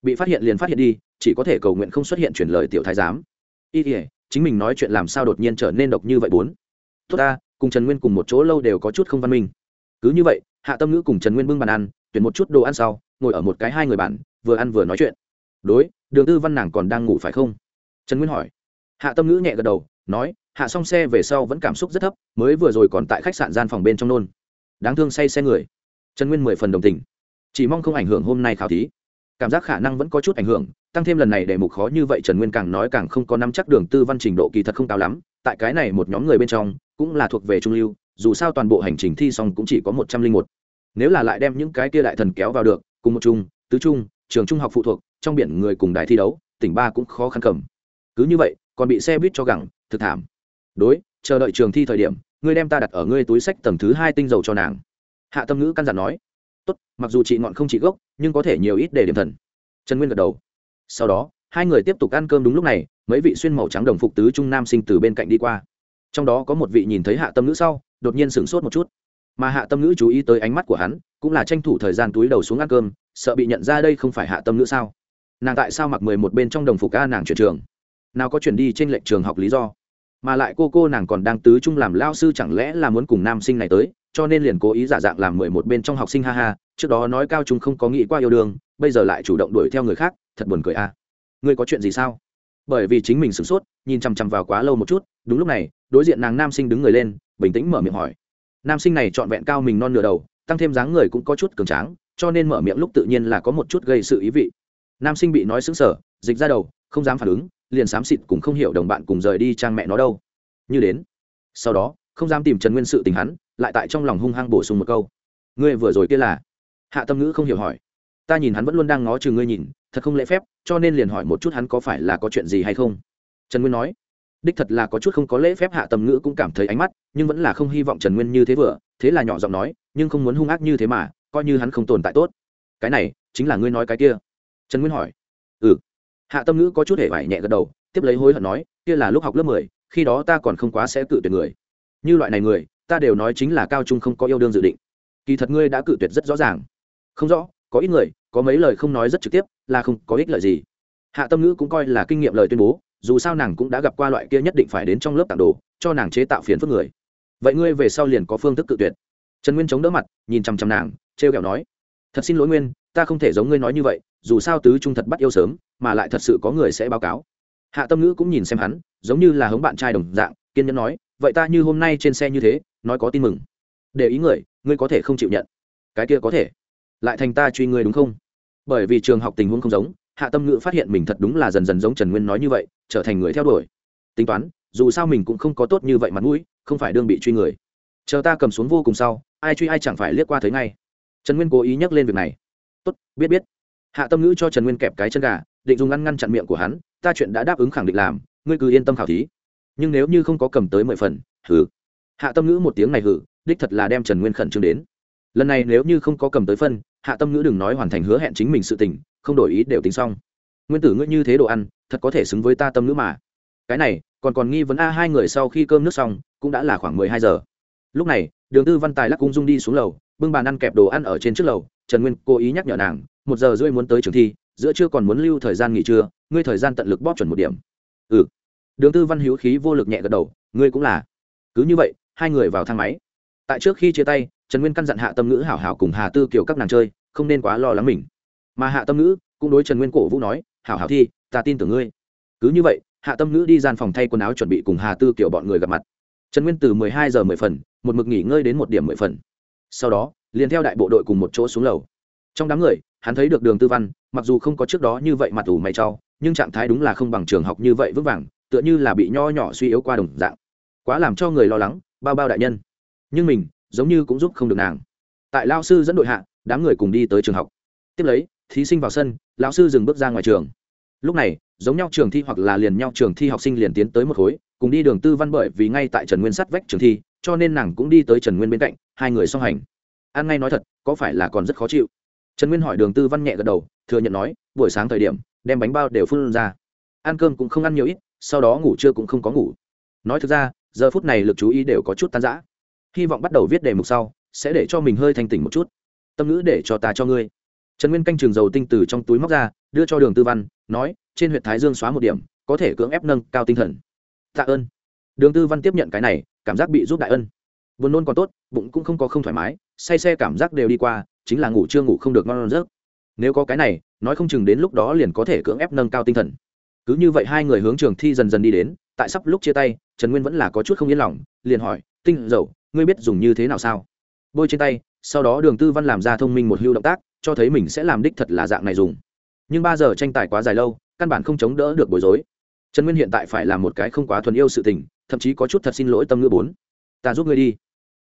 Bị phát hiện liền phát hiện đi, chỉ có thể cầu nguyện không xuất hiện chuyển lời tiểu thái giám. Y thể chính mình nói chuyện làm sao đột nhiên trở nên độc như vậy bốn? Tốt ta, cùng trần nguyên cùng một chỗ lâu đều có chút không văn minh. Cứ như vậy, hạ tâm ngữ cùng trần nguyên bưng bàn ăn, tuyển một chút đồ ăn sau, ngồi ở một cái hai người bạn vừa ăn vừa nói chuyện. Đối, đường tư văn nàng còn đang ngủ phải không? Trần nguyên hỏi. Hạ tâm ngữ nhẹ gật đầu nói, hạ xong xe về sau vẫn cảm xúc rất thấp, mới vừa rồi còn tại khách sạn gian phòng bên trong nôn. Đáng thương say xe người. Trần nguyên mười phần đồng tình. Chỉ mong không ảnh hưởng hôm nay khảo thí. Cảm giác khả năng vẫn có chút ảnh hưởng, tăng thêm lần này để mục khó như vậy trần nguyên càng nói càng không có nắm chắc đường tư văn trình độ kỳ thật không cao lắm, tại cái này một nhóm người bên trong, cũng là thuộc về trung lưu, dù sao toàn bộ hành trình thi xong cũng chỉ có một trăm linh một. Nếu là lại đem những cái kia đại thần kéo vào được, cùng một trung tứ trung trường trung học phụ thuộc, trong biển người cùng đài thi đấu, tỉnh ba cũng khó khăn cầm. Cứ như vậy còn bị xe buýt cho gẳng, thực thảm. Đối, chờ đợi trường thi thời điểm, ngươi đem ta đặt ở ngươi túi sách tầng thứ hai tinh dầu cho nàng. Hạ tâm ngữ căn dặn nói. Tốt, mặc dù chị ngọn không chị gốc, nhưng có thể nhiều ít để điểm thần. Trần nguyên gật đầu. Sau đó, hai người tiếp tục ăn cơm đúng lúc này, mấy vị xuyên màu trắng đồng phục tứ trung nam sinh từ bên cạnh đi qua. Trong đó có một vị nhìn thấy hạ tâm ngữ sau, đột nhiên sửng sốt một chút. Mà hạ tâm ngữ chú ý tới ánh mắt của hắn, cũng là tranh thủ thời gian túi đầu xuống ăn cơm, sợ bị nhận ra đây không phải hạ tâm ngữ sao? Nàng tại sao mặc mười một bên trong đồng phục ca nàng chuyển trường? Nào có chuyển đi trên lệnh trường học lý do. Mà lại cô cô nàng còn đang tứ trung làm lao sư chẳng lẽ là muốn cùng nam sinh này tới, cho nên liền cố ý giả dạng làm mười một bên trong học sinh ha ha, trước đó nói cao chúng không có nghĩ qua yêu đương, bây giờ lại chủ động đuổi theo người khác, thật buồn cười a. À. ngươi có chuyện gì sao? Bởi vì chính mình sửng sốt, nhìn chằm chằm vào quá lâu một chút, đúng lúc này, đối diện nàng nam sinh đứng người lên, bình tĩnh mở miệng hỏi. Nam sinh này trọn vẹn cao mình non nửa đầu, tăng thêm dáng người cũng có chút cường tráng, cho nên mở miệng lúc tự nhiên là có một chút gây sự ý vị. Nam sinh bị nói xứng sở dịch ra đầu, không dám phản ứng liền xám xịt cùng không hiểu đồng bạn cùng rời đi trang mẹ nó đâu. Như đến. Sau đó, không dám tìm trần nguyên sự tình hắn, lại tại trong lòng hung hăng bổ sung một câu. Ngươi vừa rồi kia là? Hạ tâm ngữ không hiểu hỏi. Ta nhìn hắn vẫn luôn đang ngó chừng ngươi nhìn, thật không lễ phép, cho nên liền hỏi một chút hắn có phải là có chuyện gì hay không. Trần nguyên nói. Đích thật là có chút không có lễ phép, hạ tâm ngữ cũng cảm thấy ánh mắt, nhưng vẫn là không hy vọng trần nguyên như thế vừa, thế là nhỏ giọng nói, nhưng không muốn hung ác như thế mà, coi như hắn không tồn tại tốt. Cái này, chính là ngươi nói cái kia. Trần nguyên hỏi. Ừ hạ tâm ngữ có chút hề vải nhẹ gật đầu, tiếp lấy hối hận nói, kia là lúc học lớp mười, khi đó ta còn không quá sẽ cự tuyệt người. Như loại này người, ta đều nói chính là cao trung không có yêu đương dự định. Kỳ thật ngươi đã cự tuyệt rất rõ ràng. Không rõ, có ít người, có mấy lời không nói rất trực tiếp, là không có ích lợi gì. Hạ tâm ngữ cũng coi là kinh nghiệm lời tuyên bố, dù sao nàng cũng đã gặp qua loại kia nhất định phải đến trong lớp tặng đồ, cho nàng chế tạo phiền phức người. Vậy ngươi về sau liền có phương thức cự tuyệt. Trần nguyên chống đỡ mặt, nhìn chằm chằm nàng t r e o kẹo nói, thật xin lỗi nguyên ta không thể giống ngươi nói như vậy, dù sao tứ trung thật bắt yêu sớm, mà lại thật sự có người sẽ báo cáo. Hạ tâm ngữ cũng nhìn xem hắn, giống như là hống bạn trai đồng dạng, kiên nhẫn nói, vậy ta như hôm nay trên xe như thế, nói có tin mừng. Để ý người, ngươi có thể không chịu nhận. Cái kia có thể. Lại thành ta truy ngươi đúng không? Bởi vì trường học tình huống không giống, hạ tâm ngữ phát hiện mình thật đúng là dần dần giống trần nguyên nói như vậy, trở thành người theo đuổi. Tính toán, dù sao mình cũng không có tốt như vậy mặt mũi, không phải đương bị truy người. Chờ ta cầm xuống vô cùng sau, ai truy ai chẳng phải liếc qua thấy ngay. Trần nguyên cố ý nhắc lên việc này tốt, biết biết. Hạ tâm ngữ cho trần nguyên kẹp cái chân gà, định dùng ngăn ngăn chặn miệng của hắn, ta chuyện đã đáp ứng khẳng định làm, ngươi cứ yên tâm khảo thí. Nhưng nếu như không có cầm tới mười phần hử hạ tâm ngữ một tiếng này hử đích thật là đem trần nguyên khẩn trương đến. Lần này nếu như không có cầm tới phân, hạ tâm ngữ đừng nói hoàn thành hứa hẹn chính mình sự tình, không đổi ý đều tính xong. Nguyên tử ngữ như thế đồ ăn, thật có thể xứng với ta tâm ngữ mà. Cái này, còn còn nghi vấn a hai người sau khi cơm nước xong, cũng đã là khoảng mười hai giờ. Lúc này, đường tư văn tài lắc cung dung đi xuống lầu, bưng bàn ăn kẹp đồ ăn ở trên trước lầu trần nguyên cố ý nhắc nhở nàng, một giờ rưỡi muốn tới trường thi, giữa trưa còn muốn lưu thời gian nghỉ trưa, ngươi thời gian tận lực bóp chuẩn một điểm. Ừ. Đường tư văn hữu khí vô lực nhẹ gật đầu, ngươi cũng là. Cứ như vậy, hai người vào thang máy. Tại trước khi chia tay, trần nguyên căn dặn hạ tâm ngữ hảo hảo cùng hà tư kiểu các nàng chơi, không nên quá lo lắng mình. Mà hạ tâm ngữ cũng đối trần nguyên cổ vũ nói, hảo hảo thi, ta tin tưởng ngươi. Cứ như vậy, hạ tâm ngữ đi gian phòng thay quần áo chuẩn bị cùng hà tư kiểu bọn người gặp mặt. Trần nguyên từ mười hai giờ mười phần, một mực nghỉ ngơi đến một điểm mười phần. Sau đó liền theo đại bộ đội cùng một chỗ xuống lầu. Trong đám người, hắn thấy được đường tư văn, mặc dù không có trước đó như vậy mặt ủ mày trao, nhưng trạng thái đúng là không bằng trường học như vậy vững vàng, tựa như là bị nho nhỏ suy yếu qua đồng dạng. Quá làm cho người lo lắng, bao bao đại nhân. Nhưng mình, giống như cũng giúp không được nàng. Tại lao sư dẫn đội hạ, đám người cùng đi tới trường học. Tiếp lấy, thí sinh vào sân, lão sư dừng bước ra ngoài trường. Lúc này, giống nhau trường thi hoặc là liền nhau trường thi học sinh liền tiến tới một khối, cùng đi đường tư văn bởi vì ngay tại trần nguyên sắt vách trường thi, cho nên nàng cũng đi tới trần nguyên bên cạnh, hai người song hành ăn ngay nói thật, có phải là còn rất khó chịu? Trần nguyên hỏi đường tư văn nhẹ gật đầu, thừa nhận nói, buổi sáng thời điểm, đem bánh bao đều phun ra. Ăn cơm cũng không ăn nhiều ít, sau đó ngủ trưa cũng không có ngủ. Nói thực ra, giờ phút này lực chú ý đều có chút tan rã. Hy vọng bắt đầu viết đề mục sau, sẽ để cho mình hơi thanh tỉnh một chút. Tâm ngữ để cho ta cho ngươi. Trần nguyên canh trường dầu tinh từ trong túi móc ra, đưa cho đường tư văn, nói, trên huyện thái dương xóa một điểm, có thể cưỡng ép nâng cao tinh thần. Tạ ơn. Đường tư văn tiếp nhận cái này, cảm giác bị giúp đại ân buồn nôn còn tốt, bụng cũng không có không thoải mái, say xe cảm giác đều đi qua, chính là ngủ chưa ngủ không được ngon giấc. Nếu có cái này, nói không chừng đến lúc đó liền có thể cưỡng ép nâng cao tinh thần. Cứ như vậy hai người hướng trường thi dần dần đi đến, tại sắp lúc chia tay, trần nguyên vẫn là có chút không yên lòng, liền hỏi, tinh dầu, ngươi biết dùng như thế nào sao? Bôi trên tay, sau đó đường tư văn làm ra thông minh một hưu động tác, cho thấy mình sẽ làm đích thật là dạng này dùng. Nhưng ba giờ tranh tài quá dài lâu, căn bản không chống đỡ được bối rối. Trần nguyên hiện tại phải làm một cái không quá thuần yêu sự tình, thậm chí có chút thật xin lỗi tâm ngữ bốn. Ta giúp ngươi đi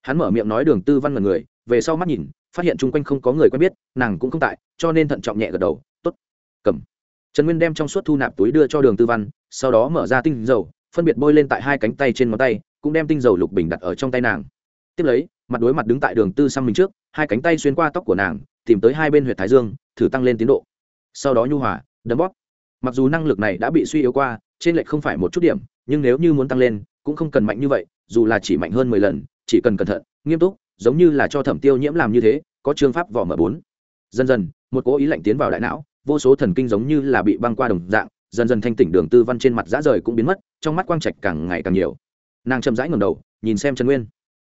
hắn mở miệng nói đường tư văn là người, về sau mắt nhìn, phát hiện chung quanh không có người quen biết, nàng cũng không tại, cho nên thận trọng nhẹ gật đầu t ố t cầm. Trần nguyên đem trong suốt thu nạp túi đưa cho đường tư văn, sau đó mở ra tinh dầu, phân biệt bôi lên tại hai cánh tay trên ngón tay, cũng đem tinh dầu lục bình đặt ở trong tay nàng. Tiếp lấy, mặt đối mặt đứng tại đường tư xăm mình trước, hai cánh tay xuyên qua tóc của nàng, tìm tới hai bên h u y ệ t thái dương, thử tăng lên tiến độ. Sau đó nhu hòa, đấm bóp. Mặc dù năng lực này đã bị suy yếu qua, trên lệch không phải một chút điểm, nhưng nếu như muốn tăng lên, cũng không cần mạnh như vậy, dù là chỉ mạnh hơn mười lần chỉ cần cẩn thận nghiêm túc giống như là cho thẩm tiêu nhiễm làm như thế có chương pháp vỏ mở bốn. Dần dần một cố ý lạnh tiến vào đại não vô số thần kinh giống như là bị băng qua đồng dạng dần dần thanh tỉnh đường tư văn trên mặt dã rời cũng biến mất trong mắt quang trạch càng ngày càng nhiều. Nàng chậm rãi ngầm đầu nhìn xem trần nguyên.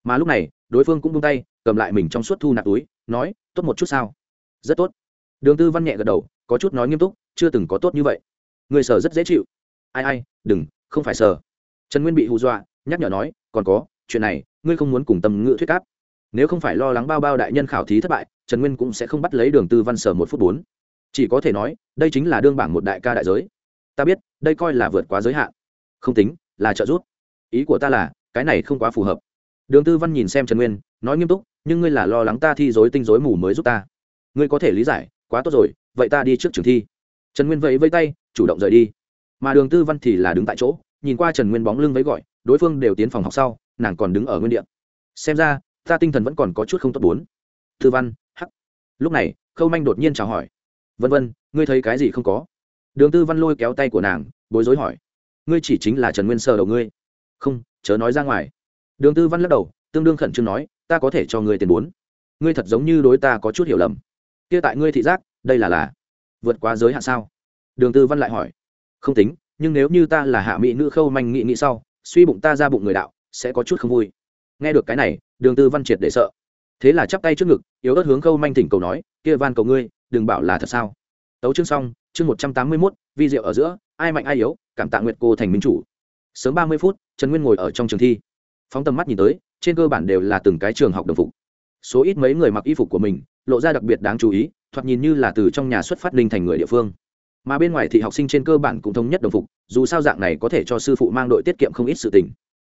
Mà lúc này đối phương cũng buông tay cầm lại mình trong suốt thu nạp túi nói tốt một chút sao? Rất tốt. Đường tư văn nhẹ gật đầu có chút nói nghiêm túc chưa từng có tốt như vậy. Người sở rất dễ chịu. Ai ai đừng không phải sở, trần nguyên bị hù dọa nhắc nhở nói còn có chuyện này ngươi không muốn cùng tâm ngữ thuyết cáp nếu không phải lo lắng bao bao đại nhân khảo thí thất bại, trần nguyên cũng sẽ không bắt lấy đường tư văn sở một phút bốn. Chỉ có thể nói, đây chính là đương bảng một đại ca đại giới. Ta biết, đây coi là vượt quá giới hạn. Không tính, là trợ giúp. Ý của ta là, cái này không quá phù hợp. Đường tư văn nhìn xem trần nguyên, nói nghiêm túc, nhưng ngươi là lo lắng ta thi dối tinh dối mù mới giúp ta. Ngươi có thể lý giải, quá tốt rồi, vậy ta đi trước trường thi. Trần nguyên vẫy vây tay, chủ động rời đi. Mà đường tư văn thì là đứng tại chỗ, nhìn qua trần nguyên bóng lưng vẫy gọi, đối phương đều tiến phòng học sau nàng còn đứng ở nguyên địa, xem ra ta tinh thần vẫn còn có chút không tốt bốn. Thư văn hắc. Lúc này khâu manh đột nhiên chào hỏi. Vân vân ngươi thấy cái gì không có? Đường tư văn lôi kéo tay của nàng bối rối hỏi. Ngươi chỉ chính là trần nguyên sờ đầu ngươi. Không chớ nói ra ngoài. Đường tư văn lắc đầu tương đương khẩn trương nói ta có thể cho ngươi tiền bốn. Ngươi thật giống như đối ta có chút hiểu lầm. Kia tại ngươi thị giác đây là là vượt quá giới hạn sao? Đường tư văn lại hỏi. Không tính nhưng nếu như ta là hạ mỹ nữ khâu manh nghị nghĩ sau suy bụng ta ra bụng người đạo sẽ có chút không vui. Nghe được cái này, đường tư văn triệt để sợ. Thế là chắp tay trước ngực, yếu ớt hướng khâu manh thỉnh cầu nói, kia van cầu ngươi, đừng bảo là thật sao? Tấu chương xong, chương một trăm tám mươi mốt, vi diệu ở giữa, ai mạnh ai yếu, cảm tạ nguyệt cô thành minh chủ. Sớm ba mươi phút, trần nguyên ngồi ở trong trường thi. Phóng tầm mắt nhìn tới, trên cơ bản đều là từng cái trường học đồng phục. Số ít mấy người mặc y phục của mình, lộ ra đặc biệt đáng chú ý, thoạt nhìn như là từ trong nhà xuất phát linh thành người địa phương. Mà bên ngoài thì học sinh trên cơ bản cũng thống nhất đồng phục, dù sao dạng này có thể cho sư phụ mang đội tiết kiệm không ít sự tình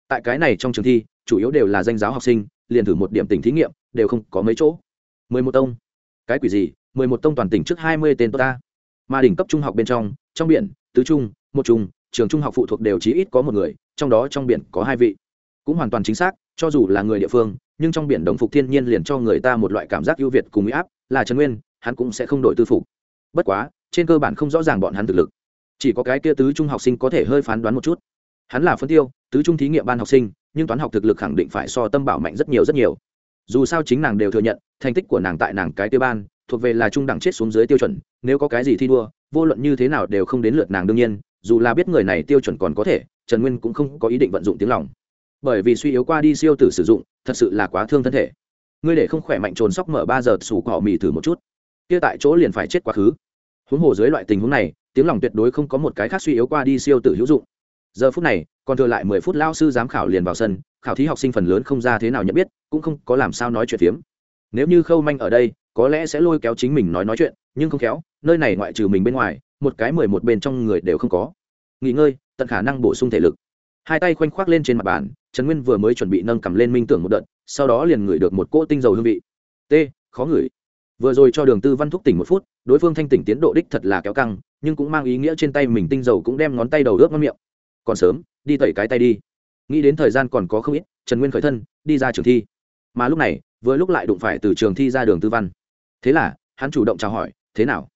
tại cái này trong trường thi, chủ yếu đều là danh giáo học sinh, liền thử một điểm tỉnh thí nghiệm, đều không có mấy chỗ. Mười một tông. Cái quỷ gì? Mười một tông toàn tỉnh trước hai mươi tên tốt ta. Mà đỉnh cấp trung học bên trong trong biển, tứ trung, một trung, trường trung học phụ thuộc đều chí ít có một người, trong đó trong biển có hai vị. Cũng hoàn toàn chính xác, cho dù là người địa phương, nhưng trong biển đồng phục thiên nhiên liền cho người ta một loại cảm giác ưu việt cùng uy áp, là trần nguyên, hắn cũng sẽ không đổi tư phục. Bất quá, trên cơ bản không rõ ràng bọn hắn thực lực. Chỉ có cái kia tứ trung học sinh có thể hơi phán đoán một chút. Hắn là phân tiêu tứ trung thí nghiệm ban học sinh, nhưng toán học thực lực khẳng định phải so tâm bảo mạnh rất nhiều rất nhiều. Dù sao chính nàng đều thừa nhận, thành tích của nàng tại nàng cái tiêu ban, thuộc về là trung đẳng chết xuống dưới tiêu chuẩn, nếu có cái gì thi đua, vô luận như thế nào đều không đến lượt nàng đương nhiên, dù là biết người này tiêu chuẩn còn có thể, trần nguyên cũng không có ý định vận dụng tiếng lòng. Bởi vì suy yếu qua đi siêu tử sử dụng, thật sự là quá thương thân thể. Ngươi để không khỏe mạnh trồn sóc mở ba giờ, sủ cỏ mì thử một chút. Kia tại chỗ liền phải chết quá khứ. Huống hồ dưới loại tình huống này, tiếng lòng tuyệt đối không có một cái khác suy yếu qua đi siêu tử hữu dụng giờ phút này, còn thừa lại mười phút lao sư giám khảo liền vào sân, khảo thí học sinh phần lớn không ra thế nào nhận biết, cũng không có làm sao nói chuyện phiếm. Nếu như khâu manh ở đây, có lẽ sẽ lôi kéo chính mình nói nói chuyện, nhưng không khéo, nơi này ngoại trừ mình bên ngoài, một cái mười một bên trong người đều không có. Nghỉ ngơi, tận khả năng bổ sung thể lực. Hai tay khoanh khoác lên trên mặt bàn, trần nguyên vừa mới chuẩn bị nâng cầm lên minh tưởng một đợt, sau đó liền ngửi được một cỗ tinh dầu hương vị. T, khó ngửi. Vừa rồi cho đường tư văn thúc tỉnh một phút, đối phương thanh tỉnh tiến độ đích thật là kéo căng, nhưng cũng mang ý nghĩa trên tay mình tinh dầu cũng đem ngón tay đầu ướp ngon miệng còn sớm, đi tẩy cái tay đi. Nghĩ đến thời gian còn có không ít, trần nguyên khởi thân, đi ra trường thi. Mà lúc này, vừa lúc lại đụng phải từ trường thi ra đường tư văn. Thế là, hắn chủ động chào hỏi, thế nào?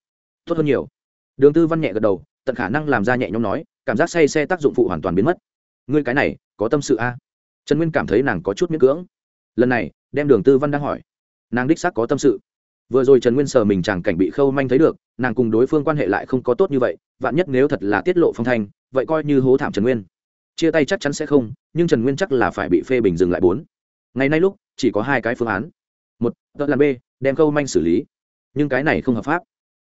Tốt hơn nhiều. Đường tư văn nhẹ gật đầu, tận khả năng làm ra nhẹ nhõm nói, cảm giác say xe tác dụng phụ hoàn toàn biến mất. Ngươi cái này, có tâm sự a? À? trần nguyên cảm thấy nàng có chút miễn cưỡng. Lần này, đem đường tư văn đang hỏi, nàng đích xác có tâm sự vừa rồi trần nguyên sờ mình chẳng cảnh bị khâu manh thấy được, nàng cùng đối phương quan hệ lại không có tốt như vậy, vạn nhất nếu thật là tiết lộ phong thanh, vậy coi như hố thảm trần nguyên. Chia tay chắc chắn sẽ không, nhưng trần nguyên chắc là phải bị phê bình dừng lại bốn. Ngày nay lúc, chỉ có hai cái phương án. Một tợ làm b, đem khâu manh xử lý. Nhưng cái này không hợp pháp.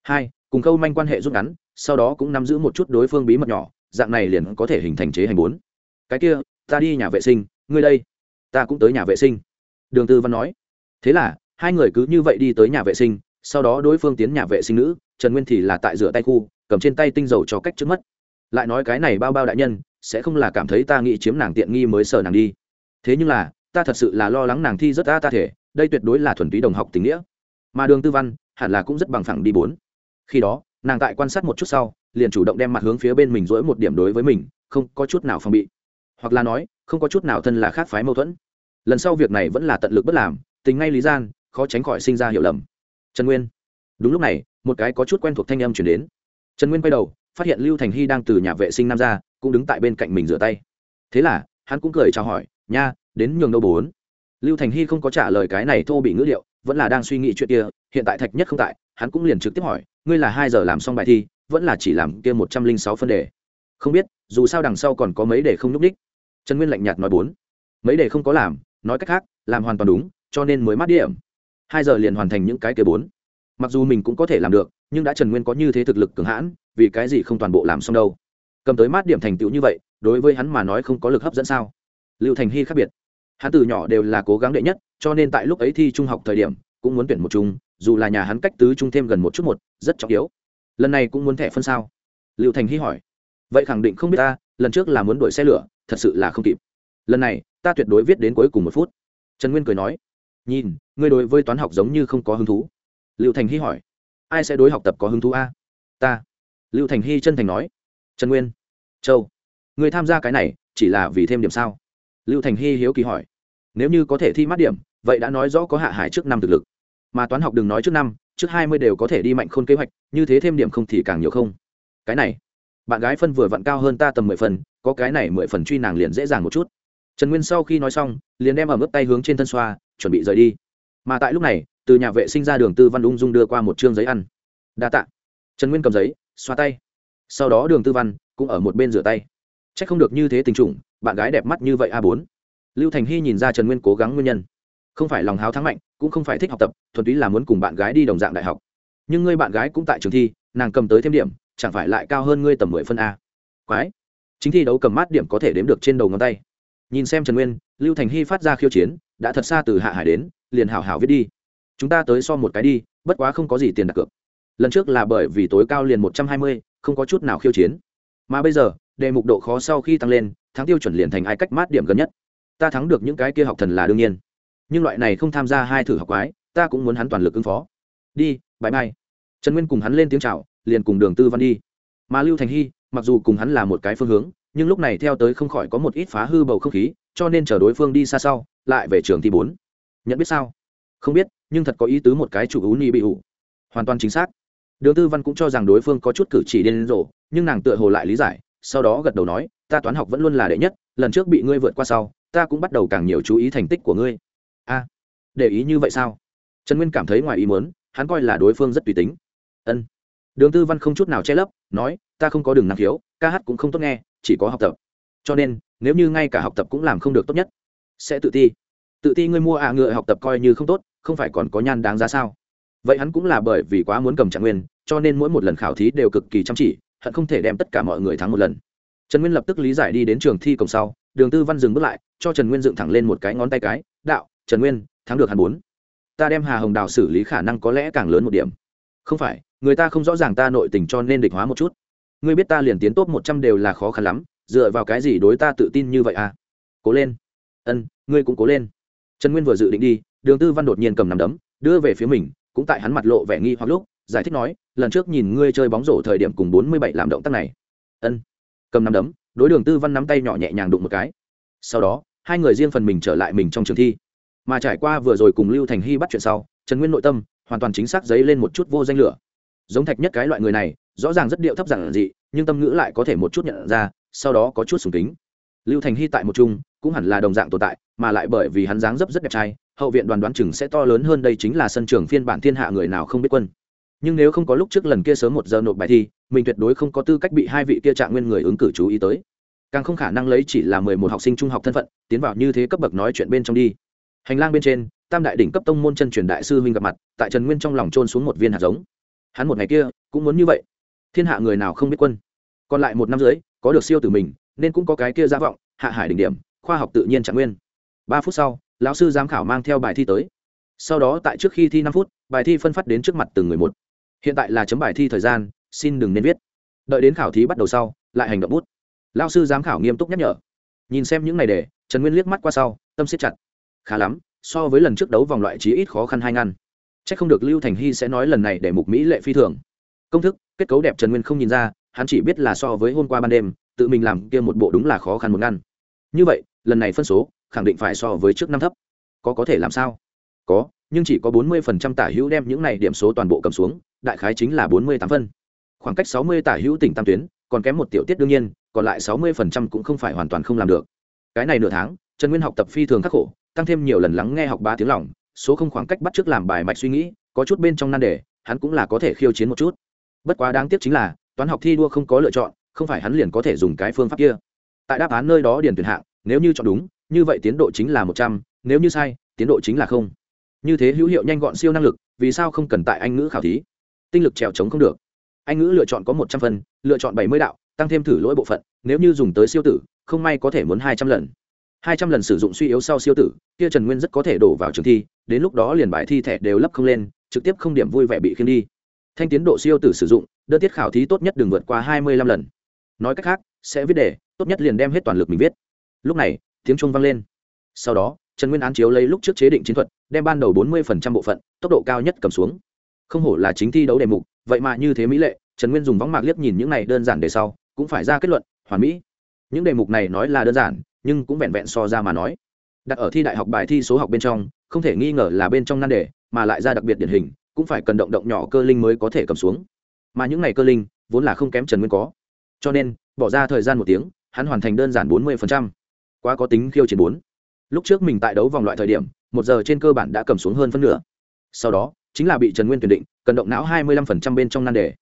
Hai, cùng khâu manh quan hệ rút ngắn, sau đó cũng nắm giữ một chút đối phương bí mật nhỏ, dạng này liền có thể hình thành chế hành bốn. Cái kia, ta đi nhà vệ sinh, ngươi đây. Ta cũng tới nhà vệ sinh. Đường tư văn nói. Thế là hai người cứ như vậy đi tới nhà vệ sinh, sau đó đối phương tiến nhà vệ sinh nữ, trần nguyên thì là tại rửa tay khu, cầm trên tay tinh dầu cho cách trước mắt. Lại nói cái này bao bao đại nhân, sẽ không là cảm thấy ta nghĩ chiếm nàng tiện nghi mới sờ nàng đi. Thế nhưng là, ta thật sự là lo lắng nàng thi rất ta ta thể, đây tuyệt đối là thuần túy đồng học tình nghĩa. Mà đường tư văn, hẳn là cũng rất bằng phẳng đi bốn. Khi đó, nàng tại quan sát một chút sau, liền chủ động đem mặt hướng phía bên mình dỗi một điểm đối với mình, không có chút nào phòng bị. Hoặc là nói, không có chút nào thân là khác phái mâu thuẫn. Lần sau việc này vẫn là tận lực bất làm, tình ngay lý gian khó tránh khỏi sinh ra hiểu lầm. Trần nguyên. Đúng lúc này, một cái có chút quen thuộc thanh âm chuyển đến. Trần nguyên quay đầu, phát hiện lưu thành hy đang từ nhà vệ sinh nam ra, cũng đứng tại bên cạnh mình rửa tay. Thế là, hắn cũng cười chào hỏi, nha, đến nhường đâu bốn? Lưu thành hy không có trả lời cái này thô bị ngữ liệu vẫn là đang suy nghĩ chuyện kia, hiện tại thạch nhất không tại, hắn cũng liền trực tiếp hỏi, ngươi là hai giờ làm xong bài thi, vẫn là chỉ làm kia một trăm linh sáu phân đề? Không biết, dù sao đằng sau còn có mấy đề không nhúc đích trần nguyên lạnh nhạt nói bốn, mấy đề không có làm, nói cách khác, làm hoàn toàn đúng, cho nên mới mát điểm hai giờ liền hoàn thành những cái kế bốn. Mặc dù mình cũng có thể làm được, nhưng đã trần nguyên có như thế thực lực cường hãn, vì cái gì không toàn bộ làm xong đâu? Cầm tới mát điểm thành tựu như vậy, đối với hắn mà nói không có lực hấp dẫn sao? Lưu thành hy khác biệt. Hắn từ nhỏ đều là cố gắng đệ nhất, cho nên tại lúc ấy thi trung học thời điểm, cũng muốn tuyển một chung dù là nhà hắn cách tứ trung thêm gần một chút một, rất trọng yếu. Lần này cũng muốn thẻ phân sao? Lưu thành hy hỏi. Vậy khẳng định không biết ta, lần trước là muốn đuổi xe lửa, thật sự là không kịp. Lần này, ta tuyệt đối viết đến cuối cùng một phút. Trần nguyên cười nói. Nhìn ngươi đối với toán học giống như không có hứng thú. Lưu thành hy hỏi. Ai sẽ đối học tập có hứng thú a? Ta. Lưu thành hy chân thành nói. Trần nguyên. Châu. Người tham gia cái này, chỉ là vì thêm điểm sao? Lưu thành hy hiếu kỳ hỏi. Nếu như có thể thi mắt điểm, vậy đã nói rõ có hạ hải trước năm thực lực. Mà toán học đừng nói trước năm, trước hai mươi đều có thể đi mạnh khôn kế hoạch, như thế thêm điểm không thì càng nhiều không? Cái này. Bạn gái phân vừa vặn cao hơn ta tầm mười phần, có cái này mười phần truy nàng liền dễ dàng một chút. Trần nguyên sau khi nói xong, liền đem ở mức tay hướng trên thân xoa, chuẩn bị rời đi mà tại lúc này từ nhà vệ sinh ra đường tư văn ung dung đưa qua một chương giấy ăn đa t ạ trần nguyên cầm giấy xoa tay sau đó đường tư văn cũng ở một bên rửa tay c h ắ c không được như thế tình trùng bạn gái đẹp mắt như vậy a bốn lưu thành hy nhìn ra trần nguyên cố gắng nguyên nhân không phải lòng háo thắng mạnh cũng không phải thích học tập thuần túy là muốn cùng bạn gái đi đồng dạng đại học nhưng ngươi bạn gái cũng tại trường thi nàng cầm tới thêm điểm chẳng phải lại cao hơn ngươi tầm mười phân a quái chính thi đấu cầm mát điểm có thể đếm được trên đầu ngón tay nhìn xem trần nguyên lưu thành hy phát ra khiêu chiến đã thật xa từ hạ hải đến, liền hảo hảo viết đi. Chúng ta tới so một cái đi, bất quá không có gì tiền đặt cược. Lần trước là bởi vì tối cao liền một trăm hai mươi, không có chút nào khiêu chiến. Mà bây giờ, đề mục độ khó sau khi tăng lên, thắng tiêu chuẩn liền thành ai cách mát điểm gần nhất. Ta thắng được những cái kia học thần là đương nhiên. Nhưng loại này không tham gia hai thử học quái, ta cũng muốn hắn toàn lực ứng phó. Đi bãi mai trần nguyên cùng hắn lên tiếng c h à o liền cùng đường tư văn đi. Mà lưu thành hy, mặc dù cùng hắn là một cái phương hướng, nhưng lúc này theo tới không khỏi có một ít phá hư bầu không khí, cho nên chở đối phương đi xa sau lại về trường thi bốn. Nhận biết sao? Không biết, nhưng thật có ý tứ một cái chủ ú ni bị hủ hoàn toàn chính xác. Đường tư văn cũng cho rằng đối phương có chút cử chỉ điên rồ, nhưng nàng tựa hồ lại lý giải, sau đó gật đầu nói, ta toán học vẫn luôn là đệ nhất, lần trước bị ngươi vượt qua sau, ta cũng bắt đầu càng nhiều chú ý thành tích của ngươi. A, để ý như vậy sao? Trần nguyên cảm thấy ngoài ý muốn, hắn coi là đối phương rất tùy tính. Ân. Đường tư văn không chút nào che lấp, nói, ta không có đường năng khiếu, ca hát cũng không tốt nghe, chỉ có học tập. Cho nên, nếu như ngay cả học tập cũng làm không được tốt nhất sẽ tự ti. Tự ti ngươi mua ạ à ngựa học tập coi như không tốt, không phải còn có nhan đáng giá sao? Vậy hắn cũng là bởi vì quá muốn cầm trạng nguyên, cho nên mỗi một lần khảo thí đều cực kỳ chăm chỉ, hận không thể đem tất cả mọi người thắng một lần. Trần nguyên lập tức lý giải đi đến trường thi cổng sau, đường tư văn dừng bước lại, cho trần nguyên dựng thẳng lên một cái ngón tay cái, đạo, trần nguyên, thắng được hắn bốn. Ta đem hà hồng đào xử lý khả năng có lẽ càng lớn một điểm. Không phải, người ta không rõ ràng ta nội tình cho nên địch hóa một chút. Ngươi biết ta liền tiến tốt một trăm đều là khó khăn lắm, dựa vào cái gì đối ta tự tin như vậy à? Cố lên ân, ngươi cũng cố lên. Trần nguyên vừa dự định đi, đường tư văn đột nhiên cầm nằm đấm, đưa về phía mình, cũng tại hắn mặt lộ vẻ nghi hoặc lúc, giải thích nói, lần trước nhìn ngươi chơi bóng rổ thời điểm cùng bốn mươi bảy làm động tác này. Ân. Cầm nằm đấm, đối đường tư văn nắm tay nhỏ nhẹ nhàng đụng một cái. Sau đó, hai người riêng phần mình trở lại mình trong trường thi. Mà trải qua vừa rồi cùng lưu thành hy bắt chuyện sau, trần nguyên nội tâm hoàn toàn chính xác dấy lên một chút vô danh lửa. Giống thạch nhất cái loại người này, rõ ràng rất điệu thấp giản dị, nhưng tâm ngữ lại có thể một chút nhận ra, sau đó có chút sùng kính. Lưu thành hy tại một chung cũng hẳn là đồng dạng tồn tại, mà lại bởi vì hắn dáng dấp rất đẹp trai, hậu viện đoàn đoán chừng sẽ to lớn hơn đây chính là sân trường phiên bản thiên hạ người nào không biết quân. Nhưng nếu không có lúc trước lần kia sớm một giờ nộp bài thi, mình tuyệt đối không có tư cách bị hai vị kia trạng nguyên người ứng cử chú ý tới. Càng không khả năng lấy chỉ là mười một học sinh trung học thân phận, tiến vào như thế cấp bậc nói chuyện bên trong đi. Hành lang bên trên, tam đại đỉnh cấp tông môn chân truyền đại sư huynh gặp mặt, tại trần nguyên trong lòng trôn xuống một viên hạt giống. Hắn một ngày kia, cũng muốn như vậy. Thiên hạ người nào không biết quân. Còn lại một năm dưới có được siêu từ mình, nên cũng có cái kia giả vọng, hạ hải đỉnh điểm khoa học tự nhiên trạng nguyên. Ba phút sau, lão sư giám khảo mang theo bài thi tới. Sau đó tại trước khi thi năm phút, bài thi phân phát đến trước mặt từng người một. Hiện tại là chấm bài thi thời gian, xin đừng nên viết. Đợi đến khảo thí bắt đầu sau, lại hành động bút. Lao sư giám khảo nghiêm túc nhắc nhở. Nhìn xem những ngày để, trần nguyên liếc mắt qua sau, tâm siết chặt. Khá lắm, so với lần trước đấu vòng loại trí ít khó khăn hai ngăn. C h ắ c không được lưu thành hy sẽ nói lần này để mục mỹ lệ phi thường. Công thức, kết cấu đẹp trần nguyên không nhìn ra, hắn chỉ biết là so với hôm qua ban đêm, tự mình làm kia một bộ đúng là khó khăn một ngăn như vậy, lần này phân số khẳng định phải so với trước năm thấp. Có có thể làm sao? Có, nhưng chỉ có bốn mươi phần trăm tả hữu đem những này điểm số toàn bộ cầm xuống, đại khái chính là bốn mươi tám phân. Khoảng cách sáu mươi tả hữu tỉnh tam tuyến, còn kém một tiểu tiết đương nhiên, còn lại sáu mươi phần trăm cũng không phải hoàn toàn không làm được. Cái này nửa tháng, trần nguyên học tập phi thường khắc khổ, tăng thêm nhiều lần lắng nghe học ba tiếng lỏng số không khoảng cách bắt trước làm bài mạch suy nghĩ, có chút bên trong nan đề, hắn cũng là có thể khiêu chiến một chút. Bất quá đáng tiếc chính là, toán học thi đua không có lựa chọn, không phải hắn liền có thể dùng cái phương pháp kia tại đáp án nơi đó điền tuyển hạng, nếu như chọn đúng, như vậy tiến độ chính là một trăm, nếu như sai, tiến độ chính là không. Như thế hữu hiệu nhanh gọn siêu năng lực, vì sao không cần tại anh ngữ khảo thí? Tinh lực trèo trống không được. Anh ngữ lựa chọn có một trăm phần lựa chọn bảy mươi đạo, tăng thêm thử lỗi bộ phận, nếu như dùng tới siêu tử, không may có thể muốn hai trăm lần. Hai trăm lần sử dụng suy yếu sau siêu tử, kia trần nguyên rất có thể đổ vào trường thi, đến lúc đó liền bài thi thẻ đều lấp không lên, trực tiếp không điểm vui vẻ bị khiêm đi. Thanh tiến độ siêu tử sử dụng, đơn tiết khảo thí tốt nhất đừng vượt qua hai mươi lăm lần. Nói cách khác, sẽ viết đề tốt nhất liền đem hết toàn lực mình viết. Lúc này, tiếng trung vang lên. Sau đó, trần nguyên án chiếu lấy lúc trước chế định chiến thuật, đem ban đầu bốn mươi bộ phận, tốc độ cao nhất cầm xuống. Không hổ là chính thi đấu đề mục, vậy mà như thế mỹ lệ, trần nguyên dùng võng mạc liếc nhìn những này đơn giản đề sau, cũng phải ra kết luận, hoàn mỹ. Những đề mục này nói là đơn giản, nhưng cũng vẹn vẹn so ra mà nói. Đặt ở thi đại học bài thi số học bên trong, không thể nghi ngờ là bên trong nan đề, mà lại ra đặc biệt điển hình, cũng phải cần động động nhỏ cơ linh mới có thể cầm xuống. Mà những này cơ linh, vốn là không kém trần nguyên có. Cho nên, bỏ ra thời gian một tiếng hắn hoàn thành đơn giản bốn mươi quá có tính khiêu chiến bốn. Lúc trước mình tại đấu vòng loại thời điểm, một giờ trên cơ bản đã cầm xuống hơn phân nửa. Sau đó, chính là bị trần nguyên tuyển định, cần động não hai mươi lăm bên trong nan đề.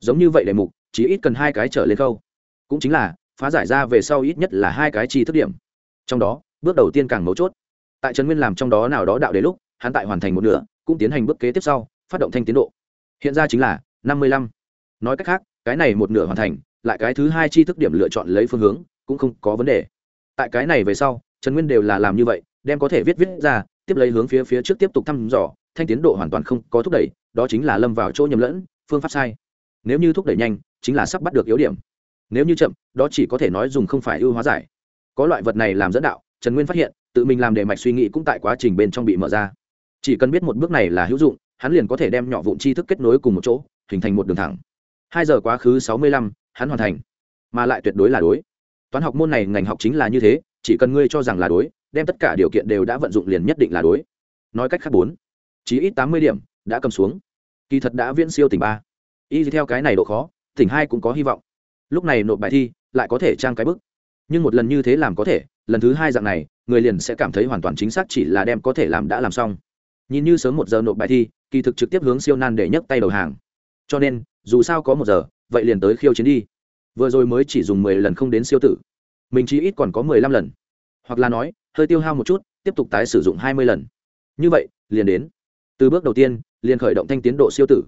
Giống như vậy đề mục chỉ ít cần hai cái trở lên câu. cũng chính là, phá giải ra về sau ít nhất là hai cái chi thức điểm. Trong đó, bước đầu tiên càng mấu chốt. Tại trần nguyên làm trong đó nào đó đạo đến lúc, hắn tại hoàn thành một nửa, cũng tiến hành bước kế tiếp sau, phát động thanh tiến độ. Hiện ra chính là năm mươi lăm. Nói cách khác, cái này một nửa hoàn thành lại cái thứ hai chi thức điểm lựa chọn lấy phương hướng, cũng không có vấn đề. Tại cái này về sau, trần nguyên đều là làm như vậy, đem có thể viết viết ra, tiếp lấy hướng phía phía trước tiếp tục thăm dò, thanh tiến độ hoàn toàn không có thúc đẩy, đó chính là lâm vào chỗ nhầm lẫn, phương pháp sai. Nếu như thúc đẩy nhanh, chính là sắp bắt được yếu điểm. Nếu như chậm, đó chỉ có thể nói dùng không phải ưu hóa giải. Có loại vật này làm dẫn đạo, trần nguyên phát hiện, tự mình làm để mạch suy nghĩ cũng tại quá trình bên trong bị mở ra. Chỉ cần biết một bước này là hữu dụng, hắn liền có thể đem nhỏ vụn tri thức kết nối cùng một chỗ, hình thành một đường thẳng. Hai giờ quá khứ sáu mươi lăm hắn hoàn thành. Mà lại tuyệt đối là đối. Toán học môn này ngành học chính là như thế, chỉ cần ngươi cho rằng là đối, đem tất cả điều kiện đều đã vận dụng liền nhất định là đối. Nói cách khác bốn chỉ ít tám mươi điểm đã cầm xuống. Kỳ thật đã viễn siêu tỉnh ba. Y theo cái này độ khó, tỉnh hai cũng có hy vọng. Lúc này nộp bài thi, lại có thể trang cái bức. Nhưng một lần như thế làm có thể, lần thứ hai dạng này, người liền sẽ cảm thấy hoàn toàn chính xác chỉ là đem có thể làm đã làm xong. Nhìn như sớm một giờ nộp bài thi, kỳ thực trực tiếp hướng siêu nan để nhấc tay đầu hàng. Cho nên, dù sao có một giờ vậy liền tới khiêu chiến đi. Vừa rồi mới chỉ dùng mười lần không đến siêu tử. Mình chỉ ít còn có mười lăm lần. Hoặc là nói, hơi tiêu hao một chút, tiếp tục tái sử dụng hai mươi lần. Như vậy, liền đến. Từ bước đầu tiên, liền khởi động thanh tiến độ siêu tử.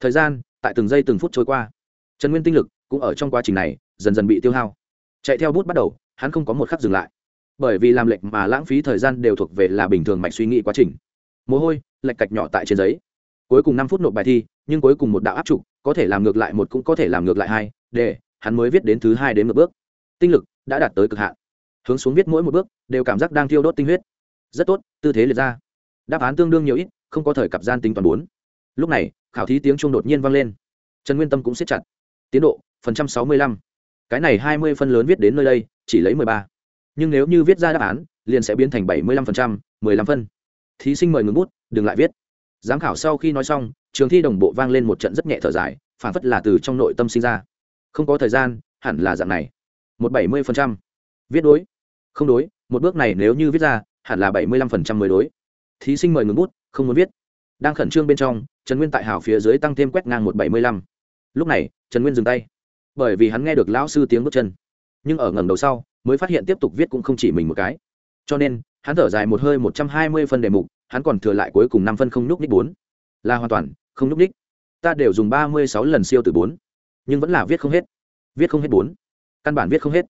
Thời gian, tại từng giây từng phút trôi qua. Trần nguyên tinh lực cũng ở trong quá trình này, dần dần bị tiêu hao. Chạy theo bút bắt đầu, hắn không có một khắc dừng lại. Bởi vì làm lệch mà lãng phí thời gian đều thuộc về là bình thường mạch suy nghĩ quá trình. Mồ hôi, lệch cạch nhỏ tại trên giấy cuối cùng năm phút nộp bài thi, nhưng cuối cùng một đạo áp trục, có thể làm ngược lại một cũng có thể làm ngược lại hai, để, hắn mới viết đến thứ hai đến một bước. Tinh lực đã đạt tới cực hạn. Hướng xuống viết mỗi một bước, đều cảm giác đang thiêu đốt tinh huyết. Rất tốt, tư thế liệt ra. Đáp án tương đương nhiều ít, không có thời cặp gian tính toàn bốn. Lúc này, khảo thí tiếng chuông đột nhiên vang lên. Trần nguyên tâm cũng siết chặt. Tiến độ, phần trăm sáu mươi lăm. Cái này hai mươi phân lớn viết đến nơi đây, chỉ lấy mười ba. Nhưng nếu như viết ra đáp án, liền sẽ biến thành bảy mươi lăm phần trăm, mười lăm phân. Thí sinh mời ngừng bút, đừng lại viết giám khảo sau khi nói xong, trường thi đồng bộ vang lên một trận rất nhẹ thở dài, phản phất là từ trong nội tâm sinh ra. Không có thời gian, hẳn là dạng này. Một bảy mươi phần trăm. Viết đối. Không đối, một bước này nếu như viết ra, hẳn là bảy mươi lăm phần trăm mới đối. Thí sinh mời ngừng bút, không muốn viết. Đang khẩn trương bên trong, trần nguyên tại hào phía dưới tăng thêm quét ngang một bảy mươi lăm. Lúc này, trần nguyên dừng tay. Bởi vì hắn nghe được lão sư tiếng bước chân. Nhưng ở ngầm đầu sau, mới phát hiện tiếp tục viết cũng không chỉ mình một cái. Cho nên, hắn thở dài một hơi một trăm hai mươi phân đề mục hắn còn thừa lại cuối cùng năm phân không nhúc ních bốn. Là hoàn toàn, không nhúc ních ta đều dùng ba mươi sáu lần siêu từ bốn. Nhưng vẫn là viết không hết. Viết không hết bốn. Căn bản viết không hết.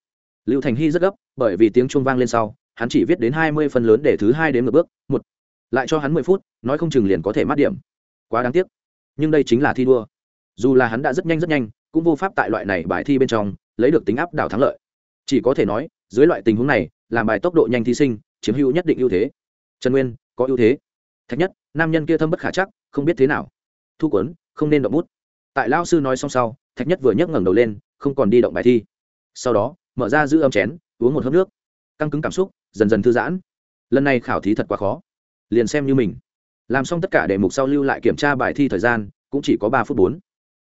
Lưu thành hy rất gấp, bởi vì tiếng chuông vang lên sau, hắn chỉ viết đến hai mươi phần lớn để thứ hai đến một bước, một. Lại cho hắn mười phút, nói không chừng liền có thể mát điểm. Quá đáng tiếc. Nhưng đây chính là thi đua. Dù là hắn đã rất nhanh rất nhanh, cũng vô pháp tại loại này bài thi bên trong, lấy được tính áp đảo thắng lợi. Chỉ có thể nói, dưới loại tình huống này, làm bài tốc độ nhanh thí sinh, chiếm hữu nhất định ưu thế. Trần nguyên có ưu thế. Thạch nhất, nam nhân kia thâm bất khả chắc, không biết thế nào. Thu quấn, không nên động bút. Tại lao sư nói xong sau, thạch nhất vừa nhấc ngẩng đầu lên, không còn đi động bài thi. Sau đó, mở ra giữ âm chén, uống một hớp nước. Căng cứng cảm xúc, dần dần thư giãn. Lần này khảo thí thật quá khó. Liền xem như mình. Làm xong tất cả đề mục sau lưu lại kiểm tra bài thi thời gian, cũng chỉ có ba phút bốn.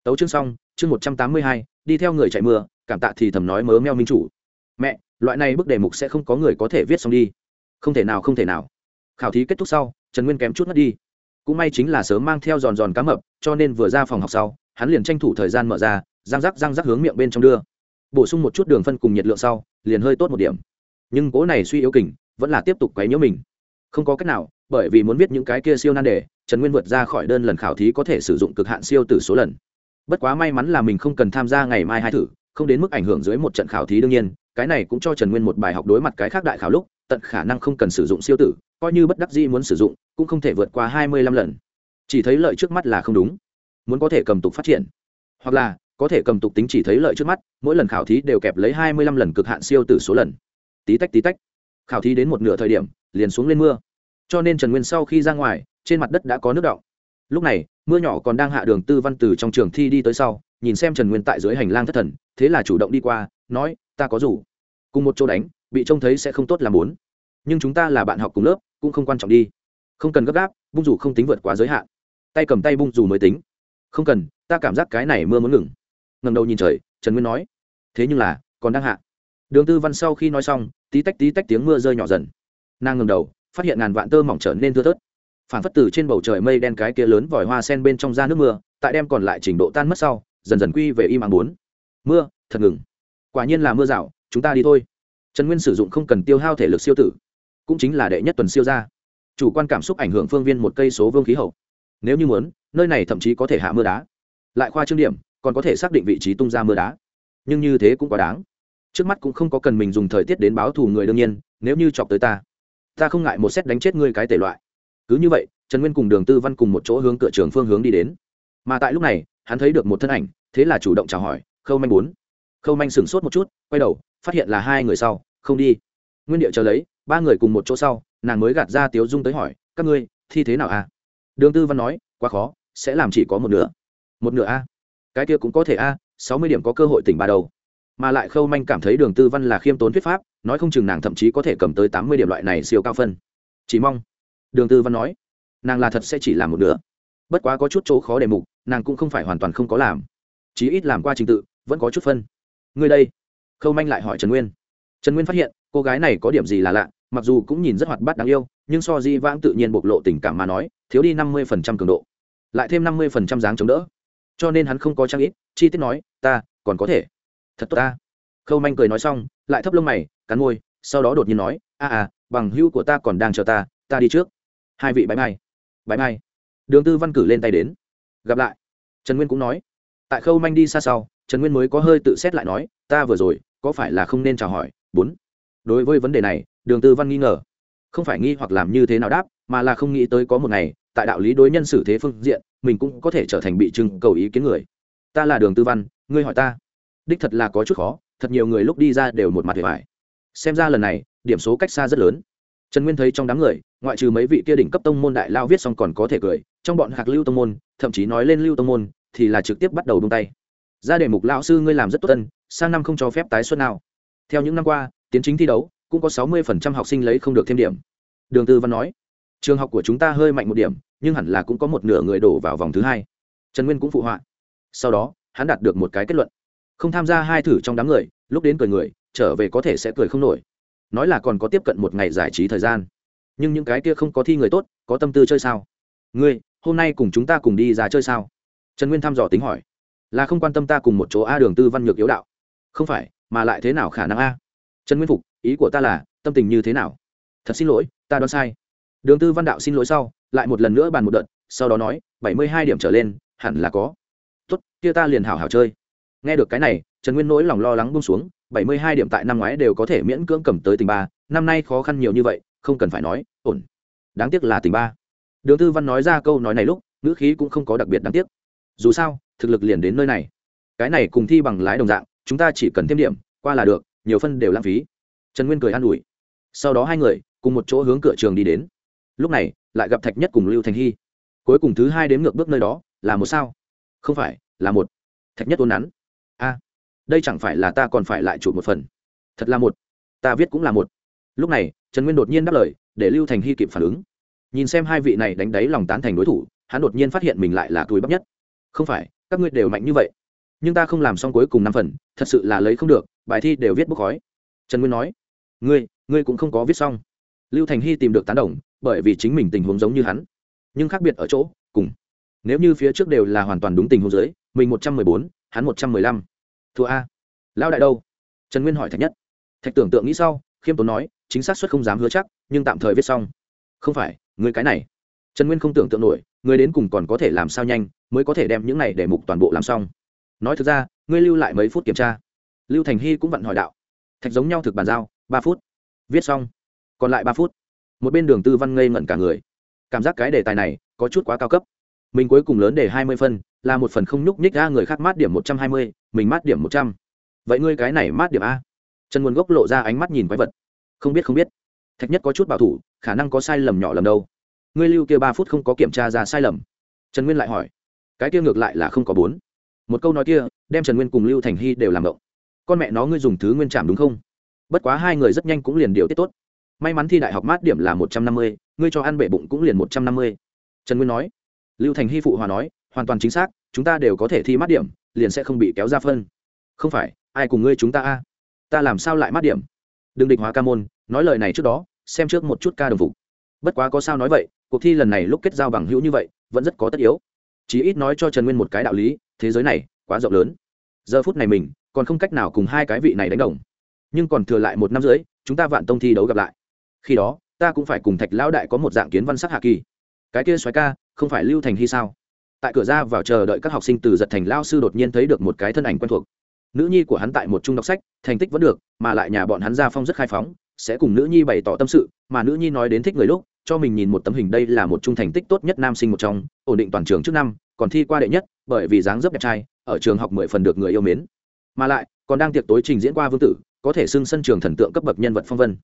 Tấu chương xong, chương một trăm tám mươi hai, đi theo người chạy mưa, cảm tạ thì thầm nói mớ meo minh chủ. Mẹ, loại này bức đề mục sẽ không có người có thể viết xong đi. Không thể nào, không thể nào khảo thí kết thúc sau, trần nguyên kém chút mất đi. Cũng may chính là sớm mang theo giòn giòn cá mập, cho nên vừa ra phòng học sau, hắn liền tranh thủ thời gian mở ra, răng rắc răng rắc hướng miệng bên trong đưa. Bổ sung một chút đường phân cùng nhiệt lượng sau, liền hơi tốt một điểm. Nhưng cố này suy yếu kình, vẫn là tiếp tục quấy nhiễu mình. Không có cách nào, bởi vì muốn biết những cái kia siêu nan đề, trần nguyên vượt ra khỏi đơn lần khảo thí có thể sử dụng cực hạn siêu từ số lần. Bất quá may mắn là mình không cần tham gia ngày mai hai thử, không đến mức ảnh hưởng dưới một trận khảo thí đương nhiên, cái này cũng cho trần nguyên một bài học đối mặt cái khác đại khảo lúc, tận khả năng không cần sử dụng siêu tử coi như bất đắc dĩ muốn sử dụng, cũng không thể vượt qua hai mươi lăm lần. Chỉ thấy lợi trước mắt là không đúng. Muốn có thể cầm tục phát triển, hoặc là có thể cầm tục tính chỉ thấy lợi trước mắt, mỗi lần khảo thí đều kẹp lấy hai mươi lăm lần cực hạn siêu tử số lần. Tí tách tí tách. Khảo thí đến một nửa thời điểm, liền xuống lên mưa. Cho nên trần nguyên sau khi ra ngoài, trên mặt đất đã có nước đọng. Lúc này, mưa nhỏ còn đang hạ đường tư văn từ trong trường thi đi tới sau, nhìn xem trần nguyên tại dưới hành lang thất thần, thế là chủ động đi qua, nói, ta có rủ. Cùng một chỗ đánh, bị trông thấy sẽ không tốt làm bốn nhưng chúng ta là bạn học cùng lớp, cũng không quan trọng đi. Không cần gấp gáp, bung dù không tính vượt quá giới hạn. Tay cầm tay bung dù mới tính. Không cần, ta cảm giác cái này mưa muốn ngừng. Ngầm đầu nhìn trời, trần nguyên nói. Thế nhưng là, còn đang hạ. Đường tư văn sau khi nói xong, tí tách tí tách tiếng mưa rơi nhỏ dần. Nàng ngầm đầu, phát hiện ngàn vạn tơ mỏng trở nên thưa thớt. Phản phất từ trên bầu trời mây đen cái kia lớn vòi hoa sen bên trong ra nước mưa, tại đem còn lại trình độ tan mất sau, dần dần quy về im ắng bốn. Mưa, thật ngừng. Quả nhiên là mưa rào, chúng ta đi thôi. Trần nguyên sử dụng không cần tiêu hao thể lực siêu tử cũng chính là đệ nhất tuần siêu ra chủ quan cảm xúc ảnh hưởng phương viên một cây số vương khí hậu. Nếu như muốn, nơi này thậm chí có thể hạ mưa đá. Lại khoa trương điểm, còn có thể xác định vị trí tung ra mưa đá. Nhưng như thế cũng quá đáng. Trước mắt cũng không có cần mình dùng thời tiết đến báo thù người đương nhiên, nếu như chọc tới ta. Ta không ngại một xét đánh chết ngươi cái tể loại. Cứ như vậy, trần nguyên cùng đường tư văn cùng một chỗ hướng cửa trường phương hướng đi đến. Mà tại lúc này, hắn thấy được một thân ảnh, thế là chủ động chào hỏi, khâu manh bốn. Khâu manh sửng sốt một chút, quay đầu, phát hiện là hai người sau, không đi. Nguyên điệu chờ lấy ba người cùng một chỗ sau, nàng mới gạt ra tiếu dung tới hỏi, các ngươi, thi thế nào à? Đường tư văn nói, quá khó, sẽ làm chỉ có một nửa. Một nửa a? Cái kia cũng có thể a, sáu mươi điểm có cơ hội tỉnh ba đầu. Mà lại khâu manh cảm thấy đường tư văn là khiêm tốn thuyết pháp, nói không chừng nàng thậm chí có thể cầm tới tám mươi điểm loại này siêu cao phân. Chỉ mong, đường tư văn nói, nàng là thật sẽ chỉ làm một nửa. Bất quá có chút chỗ khó đề mục, nàng cũng không phải hoàn toàn không có làm. Chí ít làm qua trình tự, vẫn có chút phân. Ngươi đây, khâu manh lại hỏi trần nguyên. Trần nguyên phát hiện, cô gái này có điểm gì là lạ mặc dù cũng nhìn rất hoạt bát đáng yêu, nhưng so di vãng tự nhiên bộc lộ tình cảm mà nói, thiếu đi năm mươi phần trăm cường độ, lại thêm năm mươi phần trăm dáng chống đỡ. Cho nên hắn không có trang ít, chi tiết nói, ta, còn có thể. Thật tốt ta. Khâu manh cười nói xong, lại thấp lông mày, cắn môi, sau đó đột nhiên nói, a à bằng hữu của ta còn đang chờ ta ta đi trước. Hai vị bãi mai bãi mai. Đường tư văn cử lên tay đến. Gặp lại. Trần nguyên cũng nói. Tại khâu manh đi xa sau, trần nguyên mới có hơi tự xét lại nói, ta vừa rồi, có phải là không nên chào hỏi? Bốn. Đối với vấn đề này đường tư văn nghi ngờ. Không phải nghi hoặc làm như thế nào đáp, mà là không nghĩ tới có một ngày, tại đạo lý đối nhân xử thế phương diện, mình cũng có thể trở thành bị trưng cầu ý kiến người. Ta là đường tư văn, ngươi hỏi ta. Đích thật là có chút khó, thật nhiều người lúc đi ra đều một mặt hề vải xem ra lần này, điểm số cách xa rất lớn. Trần nguyên thấy trong đám người, ngoại trừ mấy vị kia đỉnh cấp tông môn đại lao viết xong còn có thể cười, trong bọn hạc lưu tông môn, thậm chí nói lên lưu tông môn, thì là trực tiếp bắt đầu bung tay. Ra đề mục lão sư ngươi làm rất tốt tân sang năm không cho phép tái xuất nào. Theo những năm qua, tiến chính thi đấu cũng có sáu mươi học sinh lấy không được thêm điểm. Đường tư văn nói, trường học của chúng ta hơi mạnh một điểm, nhưng hẳn là cũng có một nửa người đổ vào vòng thứ hai. Trần nguyên cũng phụ họa. Sau đó, hắn đạt được một cái kết luận. Không tham gia hai thử trong đám người, lúc đến cười người, trở về có thể sẽ cười không nổi. Nói là còn có tiếp cận một ngày giải trí thời gian. Nhưng những cái kia không có thi người tốt, có tâm tư chơi sao? Ngươi, hôm nay cùng chúng ta cùng đi ra chơi sao? Trần nguyên thăm dò tính hỏi. Là không quan tâm ta cùng một chỗ a, đường tư văn nhược yếu đạo. Không phải, mà lại thế nào khả năng a? Trần nguyên phục ý của ta là, tâm tình như thế nào? Thật xin lỗi, ta đoán sai. Đường tư văn đạo xin lỗi sau, lại một lần nữa bàn một đợt, sau đó nói, bảy mươi hai điểm trở lên, hẳn là có. Tốt, kia ta liền hảo hảo chơi. Nghe được cái này, trần nguyên nỗi lòng lo lắng bung xuống, bảy mươi hai điểm tại năm ngoái đều có thể miễn cưỡng cầm tới tình ba, năm nay khó khăn nhiều như vậy, không cần phải nói, ổn. Đáng tiếc là tình ba. Đường tư văn nói ra câu nói này lúc, ngữ khí cũng không có đặc biệt đáng tiếc. Dù sao, thực lực liền đến nơi này. Cái này cùng thi bằng lái đồng dạng, chúng ta chỉ cần thêm điểm, qua là được, nhiều phân đều lãng phí trần nguyên cười an ủi. Sau đó hai người cùng một chỗ hướng cửa trường đi đến. Lúc này, lại gặp thạch nhất cùng lưu thành hy. Cuối cùng thứ hai đếm ngược bước nơi đó, là một sao? Không phải, là một. Thạch nhất ôn nắn. A, đây chẳng phải là ta còn phải lại chụp một phần. Thật là một. Ta viết cũng là một. Lúc này, trần nguyên đột nhiên đáp lời, để lưu thành hy kịp phản ứng. Nhìn xem hai vị này đánh đáy lòng tán thành đối thủ, hắn đột nhiên phát hiện mình lại là túi bắp nhất. Không phải, các ngươi đều mạnh như vậy. Nhưng ta không làm xong cuối cùng năm phần, thật sự là lấy không được, bài thi đều viết bốc khói. Trần nguyên nói ngươi ngươi cũng không có viết xong. Lưu thành hy tìm được tán đồng, bởi vì chính mình tình huống giống như hắn. Nhưng khác biệt ở chỗ, cùng. Nếu như phía trước đều là hoàn toàn đúng tình huống dưới, mình một trăm mười bốn, hắn một trăm mười lăm. Thua a. Lao đại đâu? Trần nguyên hỏi thạch nhất. Thạch tưởng tượng nghĩ sau, khiêm tốn nói, chính xác suất không dám hứa chắc, nhưng tạm thời viết xong. Không phải người cái này. Trần nguyên không tưởng tượng nổi người đến cùng còn có thể làm sao nhanh, mới có thể đem những này để mục toàn bộ làm xong. Nói thực ra, ngươi lưu lại mấy phút kiểm tra. Lưu thành hy cũng vặn hỏi đạo. Thạch giống nhau thực bàn giao ba phút. Viết xong. Còn lại ba phút. Một bên đường tư văn ngây ngẩn cả người. Cảm giác cái đề tài này có chút quá cao cấp. Mình cuối cùng lớn để hai mươi phân, là một phần không nhúc nhích ra người khác mát điểm một trăm hai mươi, mình mát điểm một trăm. Vậy ngươi cái này mát điểm a? Trần nguồn gốc lộ ra ánh mắt nhìn quái vật. Không biết không biết. Thạch nhất có chút bảo thủ, khả năng có sai lầm nhỏ lầm đâu. Ngươi lưu kia ba phút không có kiểm tra ra sai lầm. Trần nguyên lại hỏi. Cái kia ngược lại là không có bốn. Một câu nói kia, đem trần nguyên cùng lưu thành hy đều làm động. Con mẹ nó ngươi dùng thứ nguyên Trạm đúng không? Bất quá hai người rất nhanh cũng liền điều tiết tốt. May mắn thi đại học mát điểm là một trăm năm mươi, ngươi cho ăn bể bụng cũng liền một trăm năm mươi. Trần nguyên nói. Lưu thành hy phụ hòa nói, hoàn toàn chính xác, chúng ta đều có thể thi mát điểm, liền sẽ không bị kéo ra phân. Không phải, ai cùng ngươi chúng ta a? Ta làm sao lại mát điểm? Đừng địch hóa ca môn, nói lời này trước đó, xem trước một chút ca đồng phục. Bất quá có sao nói vậy, cuộc thi lần này lúc kết giao bằng hữu như vậy, vẫn rất có tất yếu. Chí ít nói cho trần nguyên một cái đạo lý, thế giới này quá rộng lớn. Giờ phút này mình, còn không cách nào cùng hai cái vị này đánh đồng nhưng còn thừa lại một năm rưỡi, chúng ta vạn tông thi đấu gặp lại. Khi đó, ta cũng phải cùng thạch lão đại có một dạng kiến văn sắc hạ kỳ. Cái kia xoáy ca, không phải lưu thành hy sao? Tại cửa ra vào chờ đợi các học sinh từ giật thành lao sư đột nhiên thấy được một cái thân ảnh quen thuộc. Nữ nhi của hắn tại một trung đọc sách, thành tích vẫn được, mà lại nhà bọn hắn gia phong rất khai phóng, sẽ cùng nữ nhi bày tỏ tâm sự, mà nữ nhi nói đến thích người lúc, cho mình nhìn một tấm hình đây là một trung thành tích tốt nhất nam sinh một trong, ổn định toàn trường trước năm, còn thi qua đệ nhất, bởi vì dáng dấp đẹp trai, ở trường học mười phần được người yêu mến. Mà lại, còn đang tiệc tối trình diễn qua vương tử có thể xưng sân trường thần tượng cấp bậc nhân vật phong vân.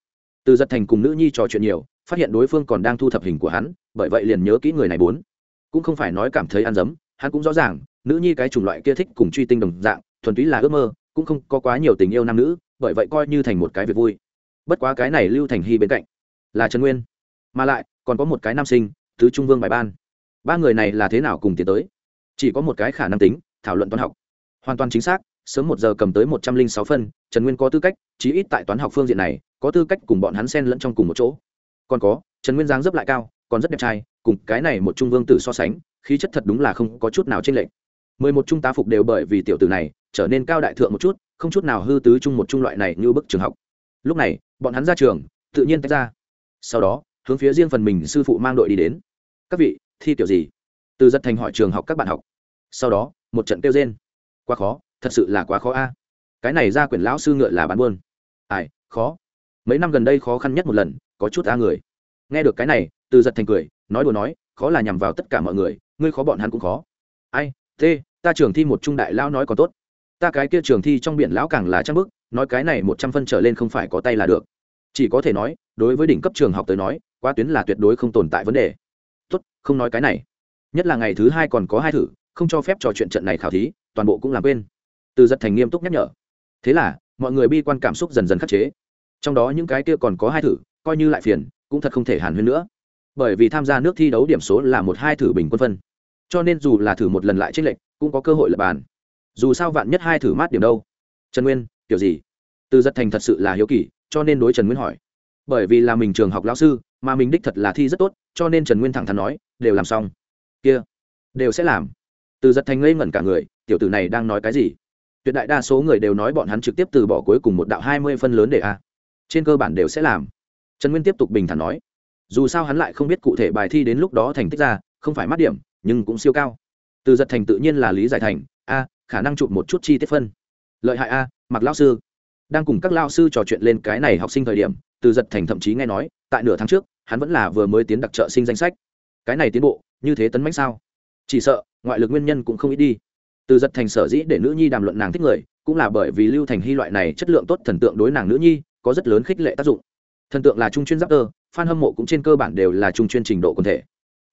Từ giật thành cùng nữ nhi trò chuyện nhiều, phát hiện đối phương còn đang thu thập hình của hắn, bởi vậy liền nhớ kỹ người này bốn. Cũng không phải nói cảm thấy ăn dấm, hắn cũng rõ ràng, nữ nhi cái chủng loại kia thích cùng truy tinh đồng dạng, thuần túy là ước mơ, cũng không có quá nhiều tình yêu nam nữ, bởi vậy coi như thành một cái việc vui. Bất quá cái này lưu thành hy bên cạnh, là trần nguyên. Mà lại, còn có một cái nam sinh tứ trung vương bài ban. Ba người này là thế nào cùng tiến tới? Chỉ có một cái khả năng tính, thảo luận toán học. Hoàn toàn chính xác sớm một giờ cầm tới một trăm linh sáu phân, trần nguyên có tư cách, chí ít tại toán học phương diện này, có tư cách cùng bọn hắn xen lẫn trong cùng một chỗ. Còn có, trần nguyên dáng dấp lại cao, còn rất đẹp trai, cùng cái này một trung vương tử so sánh, khí chất thật đúng là không có chút nào trên lệch. mười một trung tá phục đều bởi vì tiểu tử này, trở nên cao đại thượng một chút, không chút nào hư tứ trung một trung loại này như bức trường học. Lúc này, bọn hắn ra trường, tự nhiên tách ra. Sau đó, hướng phía riêng phần mình sư phụ mang đội đi đến. Các vị, thi kiểu gì? Từ giật thành hỏi trường học các bạn học. Sau đó, một trận kêu trên quá khó thật sự là quá khó a. Cái này ra quyển lão sư ngựa là bán buôn. Ai, khó. Mấy năm gần đây khó khăn nhất một lần, có chút a người. Nghe được cái này, từ giật thành cười, nói đùa nói, khó là nhằm vào tất cả mọi người, ngươi khó bọn hắn cũng khó. Ai, thế, ta trường thi một trung đại lão nói có tốt. Ta cái kia trường thi trong biển lão càng là trang bức, nói cái này một trăm phân trở lên không phải có tay là được. Chỉ có thể nói, đối với đỉnh cấp trường học tới nói qua tuyến là tuyệt đối không tồn tại vấn đề. Tốt, không nói cái này. Nhất là ngày thứ hai còn có hai thử, không cho phép trò chuyện trận này khảo thí, toàn bộ cũng làm quên từ giật thành nghiêm túc nhắc nhở. Thế là, mọi người bi quan cảm xúc dần dần khắc chế. Trong đó những cái kia còn có hai thử, coi như lại phiền, cũng thật không thể hàn huyên nữa. Bởi vì tham gia nước thi đấu điểm số là một hai thử bình quân phân. Cho nên dù là thử một lần lại tranh lệch, cũng có cơ hội lập bàn. Dù sao vạn nhất hai thử mát điểm đâu? Trần nguyên, kiểu gì? Từ giật thành thật sự là hiếu kỳ, cho nên đối trần nguyên hỏi. Bởi vì là mình trường học lão sư, mà mình đích thật là thi rất tốt, cho nên trần nguyên thẳng thắn nói, đều làm xong. Kia, đều sẽ làm. Từ giật thành ngây ngẩn cả người, tiểu tử này đang nói cái gì? Tuyệt đại đa số người đều nói bọn hắn trực tiếp từ bỏ cuối cùng một đạo hai mươi phân lớn để a. Trên cơ bản đều sẽ làm. Trần nguyên tiếp tục bình thản nói. Dù sao hắn lại không biết cụ thể bài thi đến lúc đó thành tích ra, không phải mắt điểm, nhưng cũng siêu cao. Từ giật thành tự nhiên là lý giải thành, a, khả năng chụp một chút chi tiết phân. Lợi hại a, mặc lao sư. Đang cùng các lao sư trò chuyện lên cái này học sinh thời điểm, từ giật thành thậm chí nghe nói, tại nửa tháng trước, hắn vẫn là vừa mới tiến đặc trợ sinh danh sách. Cái này tiến bộ, như thế tấn mãnh sao? Chỉ sợ, ngoại lực nguyên nhân cũng không ít đi từ giật thành sở dĩ để nữ nhi đàm luận nàng thích người, cũng là bởi vì lưu thành hy loại này chất lượng tốt thần tượng đối nàng nữ nhi, có rất lớn khích lệ tác dụng. Thần tượng là trung chuyên giáp tơ f hâm mộ cũng trên cơ bản đều là trung chuyên trình độ quần thể.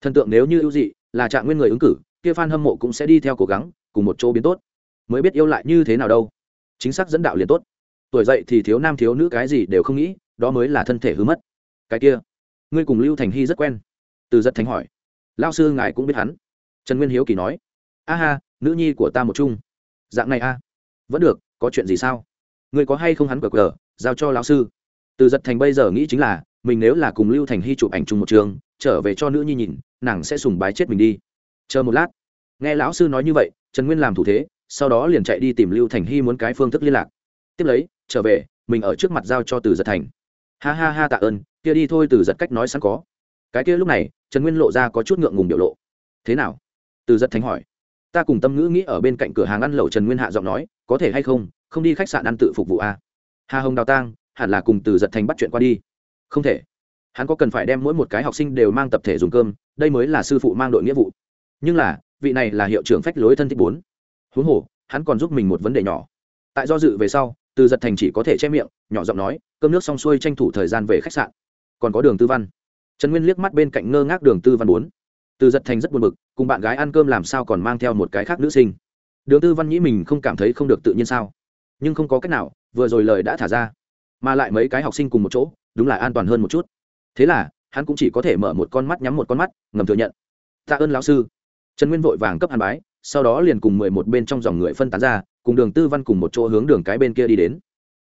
Thần tượng nếu như ưu dị, là trạng nguyên người ứng cử, kia f hâm mộ cũng sẽ đi theo cố gắng, cùng một chỗ biến tốt. Mới biết yêu lại như thế nào đâu. Chính xác dẫn đạo liền tốt. Tuổi dậy thì thiếu nam thiếu nữ cái gì đều không nghĩ, đó mới là thân thể hư mất. Cái kia, ngươi cùng lưu thành hy rất quen. Từ giật thành hỏi. Lao sư ngài cũng biết hắn. Trần nguyên hiếu kỳ nói. A ha nữ nhi của ta một chung. Dạng này a? Vẫn được, có chuyện gì sao? Ngươi có hay không hắn cờ cờ giao cho lão sư. Từ giật thành bây giờ nghĩ chính là, mình nếu là cùng lưu thành hy chụp ảnh chung một trường, trở về cho nữ nhi nhìn, nàng sẽ sùng bái chết mình đi. Chờ một lát. Nghe lão sư nói như vậy, trần nguyên làm thủ thế, sau đó liền chạy đi tìm lưu thành hy muốn cái phương thức liên lạc. Tiếp lấy, trở về, mình ở trước mặt giao cho từ giật thành. Ha ha ha tạ ơn, kia đi thôi từ giật cách nói sẵn có. Cái kia lúc này, trần nguyên lộ ra có chút ngượng ngùng biểu lộ. Thế nào? Từ giật thành hỏi ta cùng tâm ngữ nghĩ ở bên cạnh cửa hàng ăn lẩu trần nguyên hạ giọng nói, có thể hay không không đi khách sạn ăn tự phục vụ a hà hồng đào tang, hẳn là cùng từ giật thành bắt chuyện qua đi. Không thể. Hắn có cần phải đem mỗi một cái học sinh đều mang tập thể dùng cơm, đây mới là sư phụ mang đội nghĩa vụ. Nhưng là, vị này là hiệu trưởng phách lối thân thích bốn. Huống hồ, hắn còn giúp mình một vấn đề nhỏ. Tại do dự về sau, từ giật thành chỉ có thể che miệng, nhỏ giọng nói, cơm nước xong xuôi tranh thủ thời gian về khách sạn. Còn có đường tư văn. Trần nguyên liếc mắt bên cạnh ngơ ngác đường tư văn bốn từ giật thành rất buồn bực, cùng bạn gái ăn cơm làm sao còn mang theo một cái khác nữ sinh. Đường tư văn nhĩ mình không cảm thấy không được tự nhiên sao. Nhưng không có cách nào, vừa rồi lời đã thả ra. Mà lại mấy cái học sinh cùng một chỗ, đúng là an toàn hơn một chút. Thế là, hắn cũng chỉ có thể mở một con mắt nhắm một con mắt, ngầm thừa nhận. Tạ ơn lão sư. Trần nguyên vội vàng cấp hàn bái, sau đó liền cùng mười một bên trong dòng người phân tán ra, cùng đường tư văn cùng một chỗ hướng đường cái bên kia đi đến.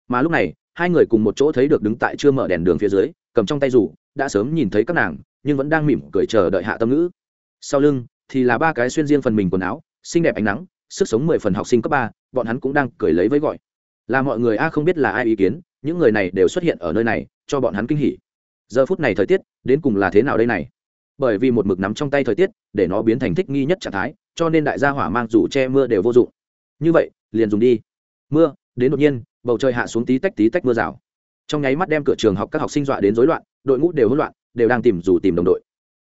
Mà lúc này, hai người cùng một chỗ thấy được đứng tại chưa mở đèn đường phía dưới, cầm trong tay rủ, đã sớm nhìn thấy các nàng, nhưng vẫn đang mỉm cười chờ đợi hạ tâm ngữ sau lưng thì là ba cái xuyên riêng phần mình quần áo, xinh đẹp ánh nắng, sức sống mười phần học sinh cấp ba, bọn hắn cũng đang cười lấy với gọi. Là mọi người a không biết là ai ý kiến, những người này đều xuất hiện ở nơi này, cho bọn hắn kinh hỉ. Giờ phút này thời tiết, đến cùng là thế nào đây này? Bởi vì một mực nắm trong tay thời tiết, để nó biến thành thích nghi nhất trạng thái, cho nên đại gia hỏa mang dù che mưa đều vô dụng. Như vậy, liền dùng đi. Mưa, đến đột nhiên, bầu trời hạ xuống tí tách tí tách mưa rào. Trong nháy mắt đem cửa trường học các học sinh dọa đến rối loạn, đội ngũ đều hỗn loạn, đều đang tìm dù tìm đồng đội.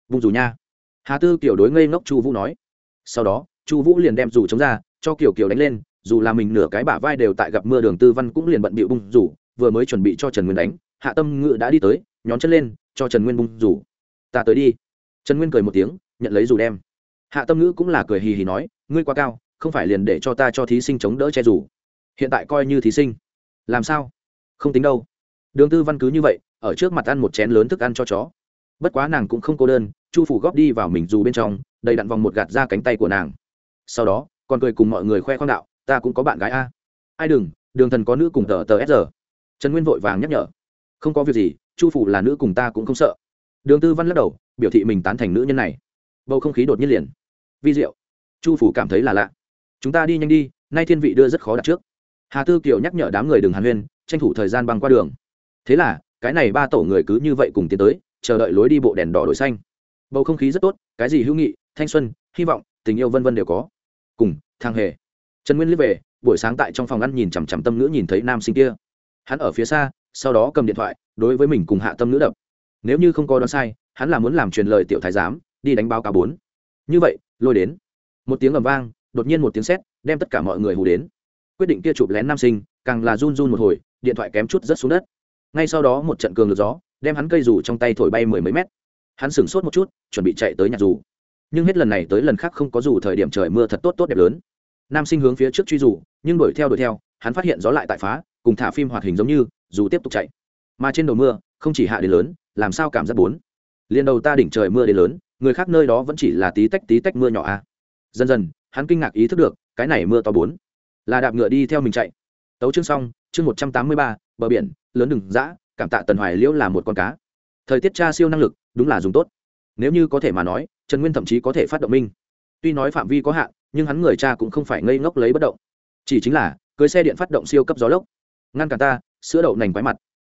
Vùng dù nha hà tư kiểu đối ngây ngốc chu vũ nói. Sau đó, chu vũ liền đem dù chống ra, cho kiểu kiểu đánh lên, dù là mình nửa cái bả vai đều tại gặp mưa đường tư văn cũng liền bận bịu bung rủ, vừa mới chuẩn bị cho trần nguyên đánh, hạ tâm ngự đã đi tới, nhón chân lên, cho trần nguyên bung rủ. Ta tới đi. Trần nguyên cười một tiếng, nhận lấy dù đem. Hạ tâm ngữ cũng là cười hì hì nói, ngươi quá cao, không phải liền để cho ta cho thí sinh chống đỡ che dù hiện tại coi như thí sinh. Làm sao? Không tính đâu. Đường tư văn cứ như vậy, ở trước mặt ăn một chén lớn thức ăn cho chó. Bất quá nàng cũng không cô đơn chu phủ góp đi vào mình dù bên trong, đầy đặn vòng một gạt ra cánh tay của nàng. Sau đó, còn cười cùng mọi người khoe khoang đạo, ta cũng có bạn gái a. Ai đừng, đường thần có nữ cùng tờ tờ s giờ trần nguyên vội vàng nhắc nhở. Không có việc gì, chu phủ là nữ cùng ta cũng không sợ. Đường tư văn lắc đầu, biểu thị mình tán thành nữ nhân này. Bầu không khí đột nhiên liền vi diệu. Chu phủ cảm thấy là lạ. Chúng ta đi nhanh đi, nay thiên vị đưa rất khó đặt trước. Hà tư kiều nhắc nhở đám người đường hàn huyên, tranh thủ thời gian băng qua đường. Thế là, cái này ba tổ người cứ như vậy cùng tiến tới, chờ đợi lối đi bộ đèn đỏ đổi xanh bầu không khí rất tốt, cái gì hữu nghị, thanh xuân, hy vọng, tình yêu vân vân đều có. Cùng, thang hề. Trần nguyên liếc về, buổi sáng tại trong phòng ăn nhìn chằm chằm tâm nữ nhìn thấy nam sinh kia. Hắn ở phía xa, sau đó cầm điện thoại, đối với mình cùng hạ tâm nữ đập. Nếu như không có đoán sai, hắn là muốn làm truyền lời tiểu thái giám, đi đánh báo cáo bốn. Như vậy, lôi đến. Một tiếng ầm vang, đột nhiên một tiếng sét, đem tất cả mọi người hù đến. Quyết định kia chụp lén nam sinh, càng là run run một hồi, điện thoại kém chút rất xuống đất. Ngay sau đó một trận cường lực gió, đem hắn cây dù trong tay thổi bay mười mấy mét hắn sửng sốt một chút, chuẩn bị chạy tới nhặt dù. Nhưng hết lần này tới lần khác không có dù thời điểm trời mưa thật tốt tốt đẹp lớn. Nam sinh hướng phía trước truy dù, nhưng đuổi theo đuổi theo, hắn phát hiện gió lại tại phá, cùng thả phim hoạt hình giống như, dù tiếp tục chạy. Mà trên đầu mưa, không chỉ hạ đến lớn, làm sao cảm giác bốn? Liền đầu ta đỉnh trời mưa đến lớn, người khác nơi đó vẫn chỉ là tí tách tí tách mưa nhỏ a à. dần dần, hắn kinh ngạc ý thức được, cái này mưa to bốn. Là đạp ngựa đi theo mình chạy. Tấu chương xong, chương một trăm tám mươi ba, bờ biển, lớn đừng dã, cảm tạ tần hoài liễu là một con cá thời tiết tra siêu năng lực, đúng là dùng tốt. Nếu như có thể mà nói, trần nguyên thậm chí có thể phát động minh. Tuy nói phạm vi có hạn, nhưng hắn người cha cũng không phải ngây ngốc lấy bất động. Chỉ chính là, cưới xe điện phát động siêu cấp gió lốc. Ngăn cản ta, sữa đậu nành quái mặt.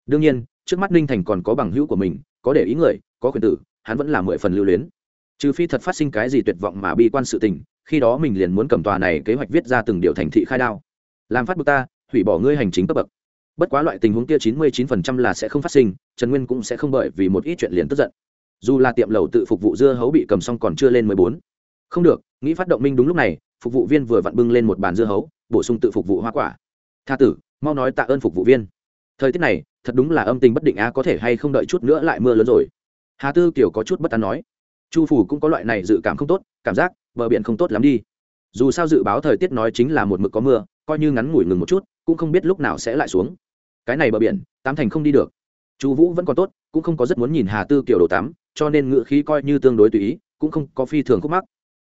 Đương nhiên, trước mắt ninh thành còn có bằng hữu của mình, có để ý người, có quyền tử, hắn vẫn là mười phần lưu luyến. Trừ phi thật phát sinh cái gì tuyệt vọng mà bi quan sự tình, khi đó mình liền muốn cầm tòa này kế hoạch viết ra từng điều thành thị khai đao. Làm phát bực ta, hủy bỏ ngươi hành chính cấp bậc bất quá loại tình huống kia chín mươi chín phần trăm là sẽ không phát sinh, trần nguyên cũng sẽ không bởi vì một ít chuyện liền tức giận. Dù là tiệm lầu tự phục vụ dưa hấu bị cầm xong còn chưa lên mười bốn. Không được, nghĩ phát động minh đúng lúc này, phục vụ viên vừa vặn bưng lên một bàn dưa hấu, bổ sung tự phục vụ hoa quả. Tha tử, mau nói tạ ơn phục vụ viên. Thời tiết này, thật đúng là âm tình bất định a có thể hay không đợi chút nữa lại mưa lớn rồi. Hà tư kiểu có chút bất an nói. Chu phủ cũng có loại này dự cảm không tốt, cảm giác, bờ biển không tốt lắm đi. Dù sao dự báo thời tiết nói chính là một mực có mưa, coi như ngắn ngủi ngừng một chút, cũng không biết lúc nào sẽ lại xuống cái này bờ biển, tám thành không đi được. Chu vũ vẫn còn tốt, cũng không có rất muốn nhìn hà tư kiểu đồ tắm, cho nên ngựa khí coi như tương đối tùy ý, cũng không có phi thường khúc mắc.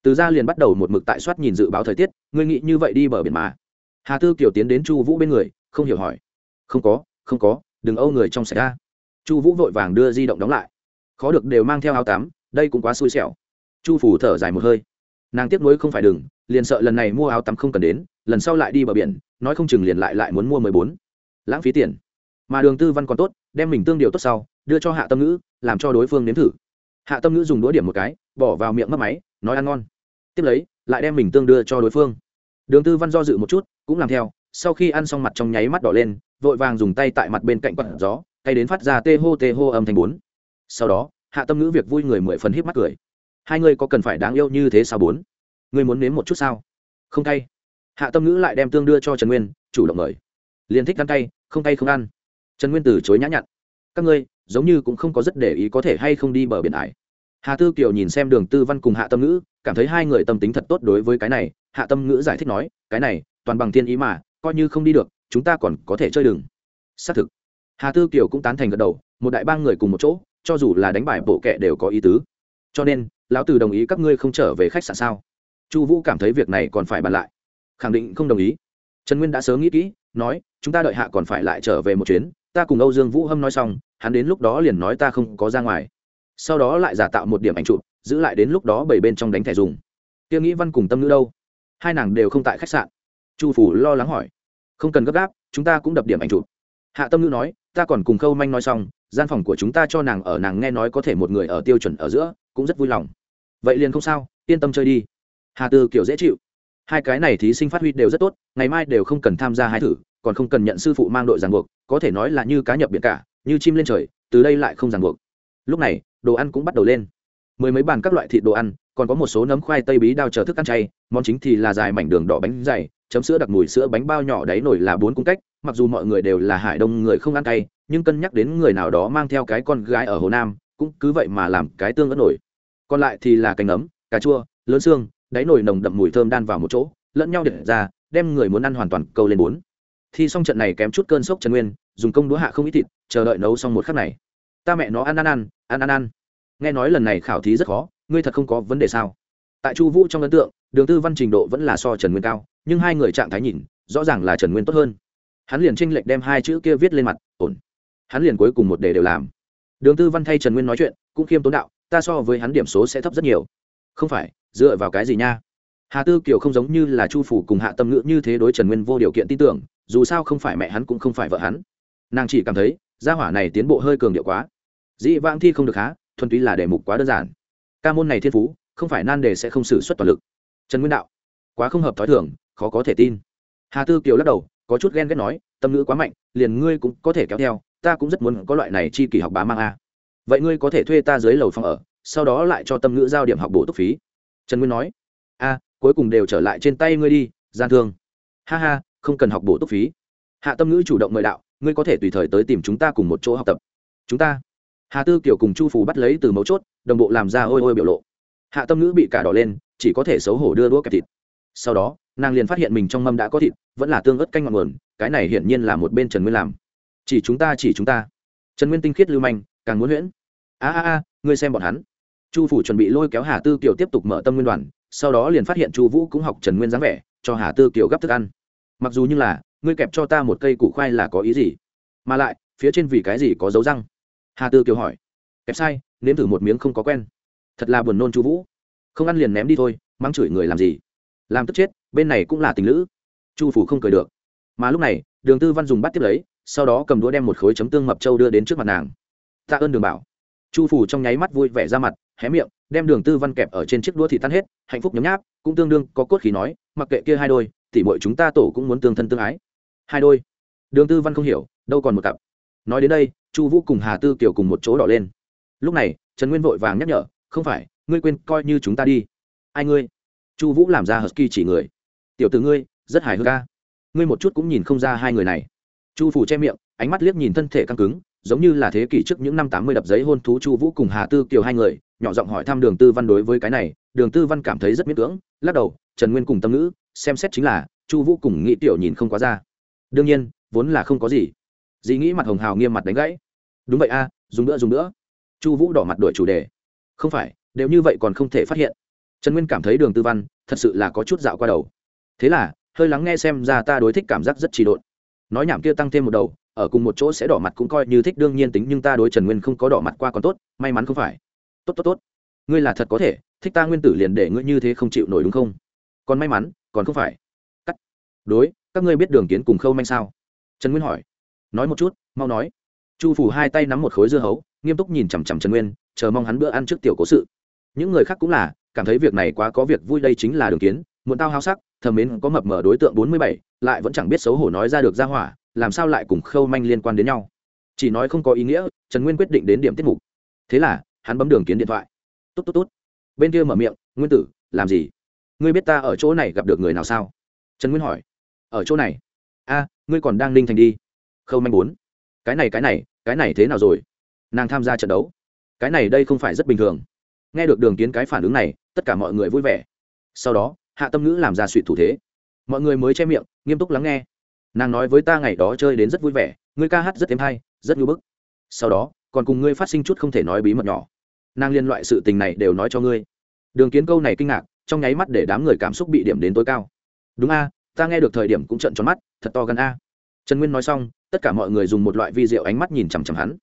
Từ ra liền bắt đầu một mực tại soát nhìn dự báo thời tiết, ngươi nghĩ như vậy đi bờ biển mà. Hà tư kiểu tiến đến chu vũ bên người, không hiểu hỏi. Không có không có, đừng âu người trong xảy ra. Chu vũ vội vàng đưa di động đóng lại. Khó được đều mang theo áo tắm, đây cũng quá xui xẻo. Chu phủ thở dài một hơi. Nàng tiếc nuối không phải đừng, liền sợ lần này mua áo tắm không cần đến, lần sau lại đi bờ biển, nói không chừng liền lại lại muốn mua mười bốn lãng phí tiền. Mà đường tư văn còn tốt, đem mình tương điều tốt sau, đưa cho hạ tâm ngữ, làm cho đối phương nếm thử. Hạ tâm ngữ dùng đũa điểm một cái, bỏ vào miệng mất máy, nói ăn ngon. Tiếp lấy, lại đem mình tương đưa cho đối phương. Đường tư văn do dự một chút, cũng làm theo, sau khi ăn xong mặt trong nháy mắt đỏ lên, vội vàng dùng tay tại mặt bên cạnh quặn gió, tay đến phát ra tê hô tê hô âm thanh bốn. Sau đó, hạ tâm ngữ việc vui người mười phần híp mắt cười. Hai người có cần phải đáng yêu như thế sao bốn? Ngươi muốn nếm một chút sao? Không tay hạ tâm ngữ lại đem tương đưa cho trần nguyên, chủ động mời liền thích ăn cay, không cay không ăn. Trần nguyên từ chối nhã nhặn. Các ngươi, giống như cũng không có rất để ý có thể hay không đi bờ biển ải. Hà tư kiều nhìn xem đường tư văn cùng hạ tâm ngữ, cảm thấy hai người tâm tính thật tốt đối với cái này. Hạ tâm ngữ giải thích nói, cái này, toàn bằng thiên ý mà, coi như không đi được, chúng ta còn có thể chơi đừng. Xác thực. Hà tư kiều cũng tán thành gật đầu, một đại ba người cùng một chỗ, cho dù là đánh bài bộ kệ đều có ý tứ. Cho nên, lão tử đồng ý các ngươi không trở về khách sạn sao? Chu vũ cảm thấy việc này còn phải bàn lại. Khẳng định không đồng ý. Trần nguyên đã sớm nghĩ kỹ nói, chúng ta đợi hạ còn phải lại trở về một chuyến. Ta cùng âu dương vũ hâm nói xong, hắn đến lúc đó liền nói ta không có ra ngoài. Sau đó lại giả tạo một điểm ảnh chụp, giữ lại đến lúc đó bảy bên trong đánh thẻ dùng. Tiêu nghĩ văn cùng tâm nữ đâu? Hai nàng đều không tại khách sạn. Chu phủ lo lắng hỏi. Không cần gấp gáp, chúng ta cũng đập điểm ảnh chụp. Hạ tâm nữ nói, ta còn cùng khâu manh nói xong, gian phòng của chúng ta cho nàng ở, nàng nghe nói có thể một người ở tiêu chuẩn ở giữa, cũng rất vui lòng. Vậy liền không sao, yên tâm chơi đi. Hà tư kiểu dễ chịu hai cái này thí sinh phát huy đều rất tốt, ngày mai đều không cần tham gia hai thử, còn không cần nhận sư phụ mang đội ràng buộc, có thể nói là như cá nhập biển cả, như chim lên trời, từ đây lại không ràng buộc. Lúc này, đồ ăn cũng bắt đầu lên. Mười mấy bàn các loại thịt đồ ăn, còn có một số nấm khoai tây bí đao chờ thức ăn chay, món chính thì là dài mảnh đường đỏ bánh dày, chấm sữa đặc mùi sữa bánh bao nhỏ đáy nổi là bốn cung cách, mặc dù mọi người đều là hải đông người không ăn cay, nhưng cân nhắc đến người nào đó mang theo cái con gái ở hồ nam, cũng cứ vậy mà làm cái tương ớt nổi. Còn lại thì là canh ấm cà chua lớn xương đáy nồi nồng đậm mùi thơm đan vào một chỗ, lẫn nhau đệt ra, đem người muốn ăn hoàn toàn câu lên bốn. Thi xong trận này kém chút cơn sốc trần nguyên, dùng công đũa hạ không ít thịt, chờ đợi nấu xong một khắc này. Ta mẹ nó ăn ăn ăn ăn ăn ăn. Nghe nói lần này khảo thí rất khó, ngươi thật không có vấn đề sao? Tại chu vũ trong ấn tượng, đường tư văn trình độ vẫn là so trần nguyên cao, nhưng hai người trạng thái nhìn, rõ ràng là trần nguyên tốt hơn. Hắn liền tranh lệch đem hai chữ kia viết lên mặt, ổn. Hắn liền cuối cùng một đề đều làm. Đường tư văn thay trần nguyên nói chuyện, cũng khiêm tốn đạo, ta so với hắn điểm số sẽ thấp rất nhiều không phải, dựa vào cái gì nha? Hà tư kiều không giống như là chu phủ cùng hạ tâm ngữ như thế đối trần nguyên vô điều kiện tin tưởng, dù sao không phải mẹ hắn cũng không phải vợ hắn. Nàng chỉ cảm thấy, gia hỏa này tiến bộ hơi cường điệu quá. Dĩ vãng thi không được há, thuần túy là đề mục quá đơn giản. Ca môn này thiên phú, không phải nan đề sẽ không xử suất toàn lực. Trần nguyên đạo, quá không hợp t h ó i thưởng khó có thể tin. Hà tư kiều lắc đầu, có chút ghen ghét nói, tâm ngữ quá mạnh, liền ngươi cũng có thể kéo theo, ta cũng rất muốn có loại này chi kỷ học bá mang a. Vậy ngươi có thể thuê ta dưới lầu phòng ở sau đó lại cho tâm ngữ giao điểm học bổ túc phí. Trần nguyên nói, a, cuối cùng đều trở lại trên tay ngươi đi, gian thương. Ha ha, không cần học bổ túc phí. Hạ tâm ngữ chủ động mời đạo, ngươi có thể tùy thời tới tìm chúng ta cùng một chỗ học tập. Chúng ta? Hà tư kiểu cùng chu phù bắt lấy từ mấu chốt, đồng bộ làm ra ôi ôi biểu lộ. Hạ tâm ngữ bị cả đỏ lên, chỉ có thể xấu hổ đưa đũa kẹp thịt. Sau đó, nàng liền phát hiện mình trong mâm đã có thịt, vẫn là tương ớt canh ngọn nguồn, cái này hiển nhiên là một bên trần nguyên làm. Chỉ chúng ta, chỉ chúng ta. Trần nguyên tinh khiết lưu manh, càng muốn huyễn. A a a, ngươi xem bọn hắn chu phủ chuẩn bị lôi kéo hà tư kiều tiếp tục mở tâm nguyên đoàn, sau đó liền phát hiện chu vũ cũng học trần nguyên dáng vẻ, cho hà tư kiều gấp thức ăn. Mặc dù như là, ngươi kẹp cho ta một cây củ khoai là có ý gì? Mà lại, phía trên vì cái gì có dấu răng? Hà tư kiều hỏi. Kẹp sai, nếm thử một miếng không có quen. Thật là buồn nôn chu vũ. Không ăn liền ném đi thôi, mắng chửi người làm gì? Làm tức chết, bên này cũng là tình lữ. Chu phủ không cười được. Mà lúc này, đường tư văn dùng bắt tiếp lấy, sau đó cầm đũa đem một khối chấm tương mập trâu đưa đến trước mặt nàng. Tạ ơn đường bảo. Chu phủ trong nháy mắt vui vẻ ra mặt hé miệng, đem đường tư văn kẹp ở trên chiếc đũa thì tan hết, hạnh phúc nhấm nháp, cũng tương đương có cốt khí nói, mặc kệ kia hai đôi, tỉ mọi chúng ta tổ cũng muốn tương thân tương ái. Hai đôi? Đường tư văn không hiểu, đâu còn một cặp. Nói đến đây, chu vũ cùng hà tư kiều cùng một chỗ đỏ lên. Lúc này, trần nguyên vội vàng nhắc nhở, không phải, ngươi quên coi như chúng ta đi. Ai ngươi? Chu vũ làm ra husky chỉ người. Tiểu từ ngươi, rất hài hước ca ngươi một chút cũng nhìn không ra hai người này. Chu phủ che miệng, ánh mắt liếc nhìn thân thể căng cứng giống như là thế kỷ trước những năm tám mươi đập giấy hôn thú chu vũ cùng hà tư kiều hai người, nhỏ giọng hỏi thăm đường tư văn đối với cái này. Đường tư văn cảm thấy rất miễn cưỡng, lắc đầu, trần nguyên cùng tâm ngữ, xem xét chính là, chu vũ cùng nghị tiểu nhìn không quá ra. Đương nhiên, vốn là không có gì. Dĩ nghĩ mặt hồng hào nghiêm mặt đánh gãy. Đúng vậy a, dùng nữa dùng nữa. Chu vũ đỏ mặt đổi chủ đề. Không phải, đều như vậy còn không thể phát hiện. Trần nguyên cảm thấy đường tư văn thật sự là có chút dạo qua đầu. Thế là, hơi lắng nghe xem ra ta đối thích cảm giác rất trì độn. Nói nhảm kia tăng thêm một đầu ở cùng một chỗ sẽ đỏ mặt cũng coi như thích đương nhiên tính, nhưng ta đối trần nguyên không có đỏ mặt qua còn tốt, may mắn không phải. Tốt tốt tốt. Ngươi là thật có thể, thích ta nguyên tử liền để ngươi như thế không chịu nổi đúng không? Còn may mắn, còn không phải. Cắt. Đối, các ngươi biết đường kiến cùng khâu manh sao? Trần nguyên hỏi. Nói một chút, mau nói. Chu phủ hai tay nắm một khối dưa hấu, nghiêm túc nhìn chằm chằm trần nguyên, chờ mong hắn bữa ăn trước tiểu cố sự. Những người khác cũng là, cảm thấy việc này quá có việc vui, đây chính là đường kiến muốn tao hao sắc, thầm mến có mập mở đối tượng bốn mươi bảy, lại vẫn chẳng biết xấu hổ nói ra được ra hỏa làm sao lại cùng khâu manh liên quan đến nhau? Chỉ nói không có ý nghĩa, trần nguyên quyết định đến điểm tiết mục. Thế là, hắn bấm đường kiến điện thoại. Tốt tốt tốt. Bên kia mở miệng, nguyên tử, làm gì? Ngươi biết ta ở chỗ này gặp được người nào sao? Trần nguyên hỏi. Ở chỗ này. A, ngươi còn đang ninh thành đi. Khâu manh bốn cái này cái này cái này thế nào rồi? Nàng tham gia trận đấu. Cái này đây không phải rất bình thường. Nghe được đường kiến cái phản ứng này, tất cả mọi người vui vẻ. Sau đó, hạ tâm ngữ làm ra suy thủ thế. Mọi người mới che miệng, nghiêm túc lắng nghe nàng nói với ta ngày đó chơi đến rất vui vẻ, ngươi ca hát rất thêm hay, rất ngưỡng bức. Sau đó, còn cùng ngươi phát sinh chút không thể nói bí mật nhỏ. Nàng liên loại sự tình này đều nói cho ngươi. Đường kiến câu này kinh ngạc, trong nháy mắt để đám người cảm xúc bị điểm đến tối cao. Đúng a, ta nghe được thời điểm cũng trận tròn mắt, thật to gần a. Trần nguyên nói xong, tất cả mọi người dùng một loại vi diệu ánh mắt nhìn chằm chằm hắn.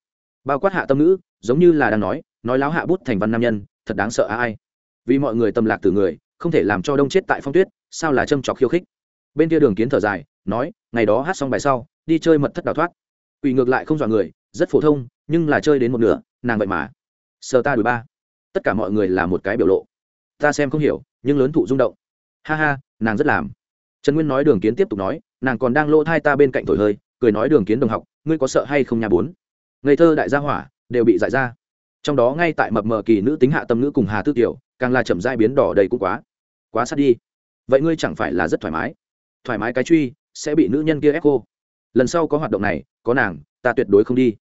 Bao quát hạ tâm ngữ, giống như là đang nói nói láo hạ bút thành văn nam nhân, thật đáng sợ a ai. Vì mọi người tâm lạc từ người, không thể làm cho đông chết tại phong tuyết, sao là châm trọc khiêu khích. Bên kia đường kiến thở dài nói, ngày đó hát xong bài sau, đi chơi mật thất đào thoát. Quỷ ngược lại không dọa người, rất phổ thông, nhưng là chơi đến một nửa, nàng vậy mà. Sờ ta đùi ba. Tất cả mọi người là một cái biểu lộ. Ta xem không hiểu, nhưng lớn thụ rung động. Ha ha, nàng rất làm. Trần nguyên nói đường kiến tiếp tục nói, nàng còn đang lỗ thai ta bên cạnh thổi hơi, cười nói đường kiến đồng học, ngươi có sợ hay không nhà bốn? Ngây thơ đại gia hỏa, đều bị giải ra. Trong đó ngay tại mập mờ kỳ nữ tính hạ tâm nữ cùng hà tư tiểu càng là chậm dai biến đỏ đầy cũng quá. Quá sát đi. Vậy ngươi chẳng phải là rất thoải mái. Thoải mái cái truy sẽ bị nữ nhân kia ép cô lần sau có hoạt động này, có nàng, ta tuyệt đối không đi.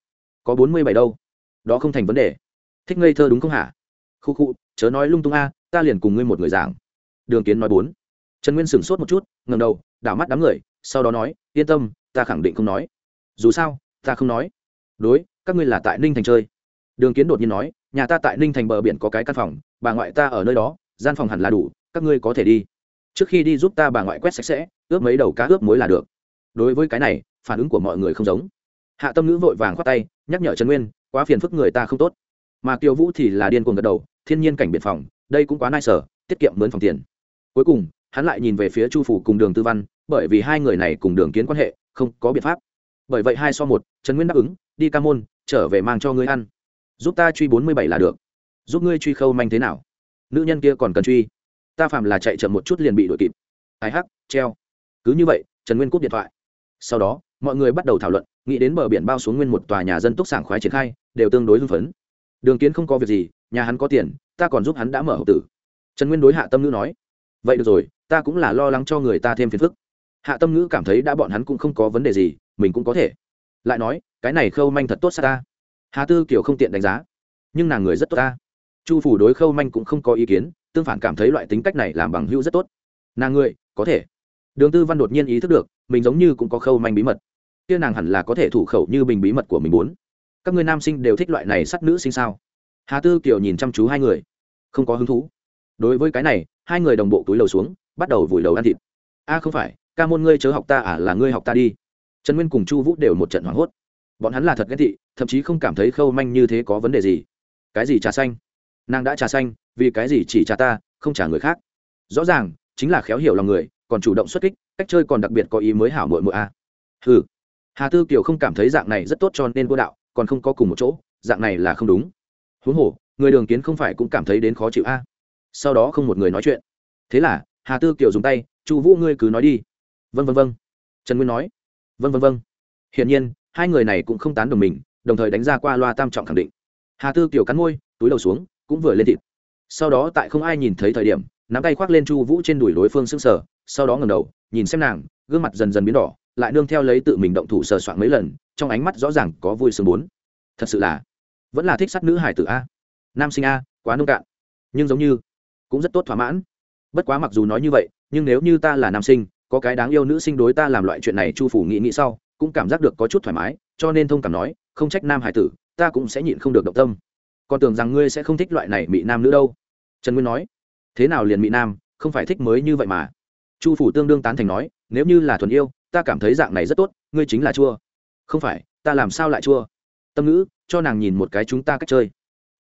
Có bốn mươi bảy đâu. Đó không thành vấn đề. Thích ngây thơ đúng không hả? Khu khu, chớ nói lung tung a, ta liền cùng ngươi một người giảng. Đường kiến nói bốn. Trần nguyên sửng sốt một chút ngầm đầu, đảo mắt đám người, sau đó nói, yên tâm, ta khẳng định không nói. Dù sao, ta không nói. Đối, các ngươi là tại ninh thành chơi. Đường kiến đột nhiên nói, nhà ta tại ninh thành bờ biển có cái căn phòng, bà ngoại ta ở nơi đó, gian phòng hẳn là đủ, các ngươi có thể đi trước khi đi giúp ta bà ngoại quét sạch sẽ, ướp mấy đầu cá ướp muối là được. Đối với cái này, phản ứng của mọi người không giống. Hạ tâm ngữ vội vàng khoát tay, nhắc nhở trần nguyên, quá phiền phức người ta không tốt. Mà kiều vũ thì là điên cuồng gật đầu, thiên nhiên cảnh biệt phòng, đây cũng quá nai sở, tiết kiệm mướn phòng tiền. Cuối cùng, hắn lại nhìn về phía chu phủ cùng đường tư văn, bởi vì hai người này cùng đường kiến quan hệ, không có biện pháp. Bởi vậy hai so một, trần nguyên đáp ứng, đi ca môn, trở về mang cho ngươi ăn. Giúp ta truy bốn mươi bảy là được. Giúp ngươi truy khâu manh thế nào? Nữ nhân kia còn cần truy ta phạm là chạy chậm một chút liền bị đuổi kịp. Ai hắc, treo. Cứ như vậy, trần nguyên cúp điện thoại. Sau đó, mọi người bắt đầu thảo luận, nghĩ đến bờ biển bao xuống nguyên một tòa nhà dân túc sảng khoái triển khai, đều tương đối hưng phấn. Đường kiến không có việc gì, nhà hắn có tiền, ta còn giúp hắn đã mở hậu tử. Trần nguyên đối hạ tâm ngữ nói, vậy được rồi, ta cũng là lo lắng cho người ta thêm phiền phức. Hạ tâm ngữ cảm thấy đã bọn hắn cũng không có vấn đề gì, mình cũng có thể. Lại nói, cái này khâu manh thật tốt xa ta. Hà tư kiểu không tiện đánh giá, nhưng nàng người rất tốt ta. Chu phủ đối khâu manh cũng không có ý kiến tương phản cảm thấy loại tính cách này làm bằng hữu rất tốt. Nàng người, có thể. Đường tư văn đột nhiên ý thức được, mình giống như cũng có khâu manh bí mật. Kia nàng hẳn là có thể thủ khẩu như bình bí mật của mình muốn. Các người nam sinh đều thích loại này sắt nữ sinh sao? Hà tư kiều nhìn chăm chú hai người. Không có hứng thú. Đối với cái này, hai người đồng bộ túi lầu xuống, bắt đầu vùi đầu ăn thịt. A, không phải, ca môn ngươi chớ học ta à là ngươi học ta đi. Trần nguyên cùng chu vũ đều một trận hoảng hốt. Bọn hắn là thật ghét thị thậm chí không cảm thấy khâu manh như thế có vấn đề gì. Cái gì trà xanh? Nàng đã trà xanh vì cái gì chỉ trả ta, không trả người khác? Rõ ràng, chính là khéo hiểu lòng người, còn chủ động xuất kích, cách chơi còn đặc biệt có ý mới hảo mội mội a. Ừ hà tư kiều không cảm thấy dạng này rất tốt cho nên vô đạo, còn không có cùng một chỗ, dạng này là không đúng. Huống hồ, người đường kiến không phải cũng cảm thấy đến khó chịu a. Sau đó không một người nói chuyện. Thế là, hà tư kiều dùng tay, chu vũ ngươi cứ nói đi. Vân vân vân trần nguyên nói. Vân vân vân hiển nhiên, hai người này cũng không tán đồng mình, đồng thời đánh ra qua loa tam trọng khẳng định. Hà tư kiều cắn môi, túi đầu xuống, cũng vừa lên thịt sau đó tại không ai nhìn thấy thời điểm, nắm tay khoác lên chu vũ trên đùi đối phương s ư n g sau đó ngầm đầu, nhìn xem nàng, gương mặt dần dần biến đỏ, lại nương theo lấy tự mình động thủ sờ soạn mấy lần, trong ánh mắt rõ ràng có vui sướng bốn. Thật sự là, vẫn là thích sắt nữ hải tử a. Nam sinh a, quá nông cạn. Nhưng giống như, cũng rất tốt thỏa mãn. Bất quá mặc dù nói như vậy, nhưng nếu như ta là nam sinh, có cái đáng yêu nữ sinh đối ta làm loại chuyện này chu phủ nghĩ nghĩ sau, cũng cảm giác được có chút thoải mái, cho nên thông cảm nói, không trách nam hải tử, ta cũng sẽ nhịn không được động tâm. Còn tưởng rằng ngươi sẽ không thích loại này mỹ nam nữ đâu trần nguyên nói, thế nào liền mỹ nam, không phải thích mới như vậy mà? Chu phủ tương đương tán thành nói, nếu như là thuần yêu, ta cảm thấy dạng này rất tốt, ngươi chính là chua. Không phải, ta làm sao lại chua? Tâm ngữ, cho nàng nhìn một cái chúng ta cách chơi.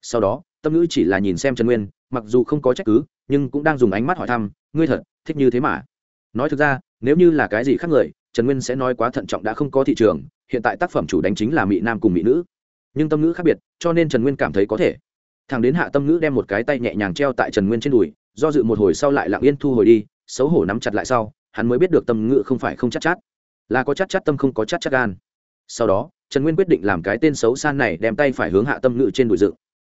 Sau đó, tâm ngữ chỉ là nhìn xem trần nguyên, mặc dù không có trách cứ, nhưng cũng đang dùng ánh mắt hỏi thăm, ngươi thật thích như thế mà? Nói thực ra, nếu như là cái gì khác người, trần nguyên sẽ nói quá thận trọng đã không có thị trường, hiện tại tác phẩm chủ đánh chính là mỹ nam cùng mỹ nữ. Nhưng tâm ngữ khác biệt, cho nên trần nguyên cảm thấy có thể thằng đến hạ tâm ngữ đem một cái tay nhẹ nhàng treo tại trần nguyên trên đùi do dự một hồi sau lại lặng yên thu hồi đi xấu hổ nắm chặt lại sau hắn mới biết được tâm ngữ không phải không chắc chát, chát là có chắc chát tâm không có chắc chắc gan. Sau đó trần nguyên quyết định làm cái tên xấu san này đem tay phải hướng hạ tâm ngữ trên đùi dựng.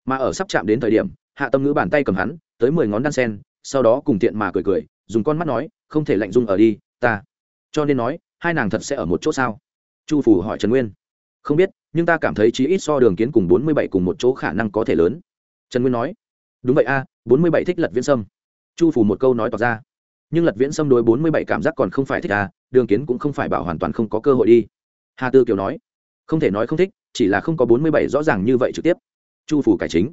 Mà ở sắp chạm đến thời điểm hạ tâm ngữ bàn tay cầm hắn tới mười ngón đan sen sau đó cùng tiện mà cười cười dùng con mắt nói không thể lạnh dung ở đi ta. Cho nên nói hai nàng thật sẽ ở một chỗ sao? Chu phủ hỏi trần nguyên. Không biết nhưng ta cảm thấy chí ít so đường kiến cùng bốn mươi bảy cùng một chỗ khả năng có thể lớn trần nguyên nói, đúng vậy a, bốn mươi bảy thích lật viễn sâm. Chu phủ một câu nói tỏ ra, nhưng lật viễn sâm đối bốn mươi bảy cảm giác còn không phải thích a đường kiến cũng không phải bảo hoàn toàn không có cơ hội đi. Hà tư kiều nói, không thể nói không thích, chỉ là không có bốn mươi bảy rõ ràng như vậy trực tiếp. Chu phủ cải chính,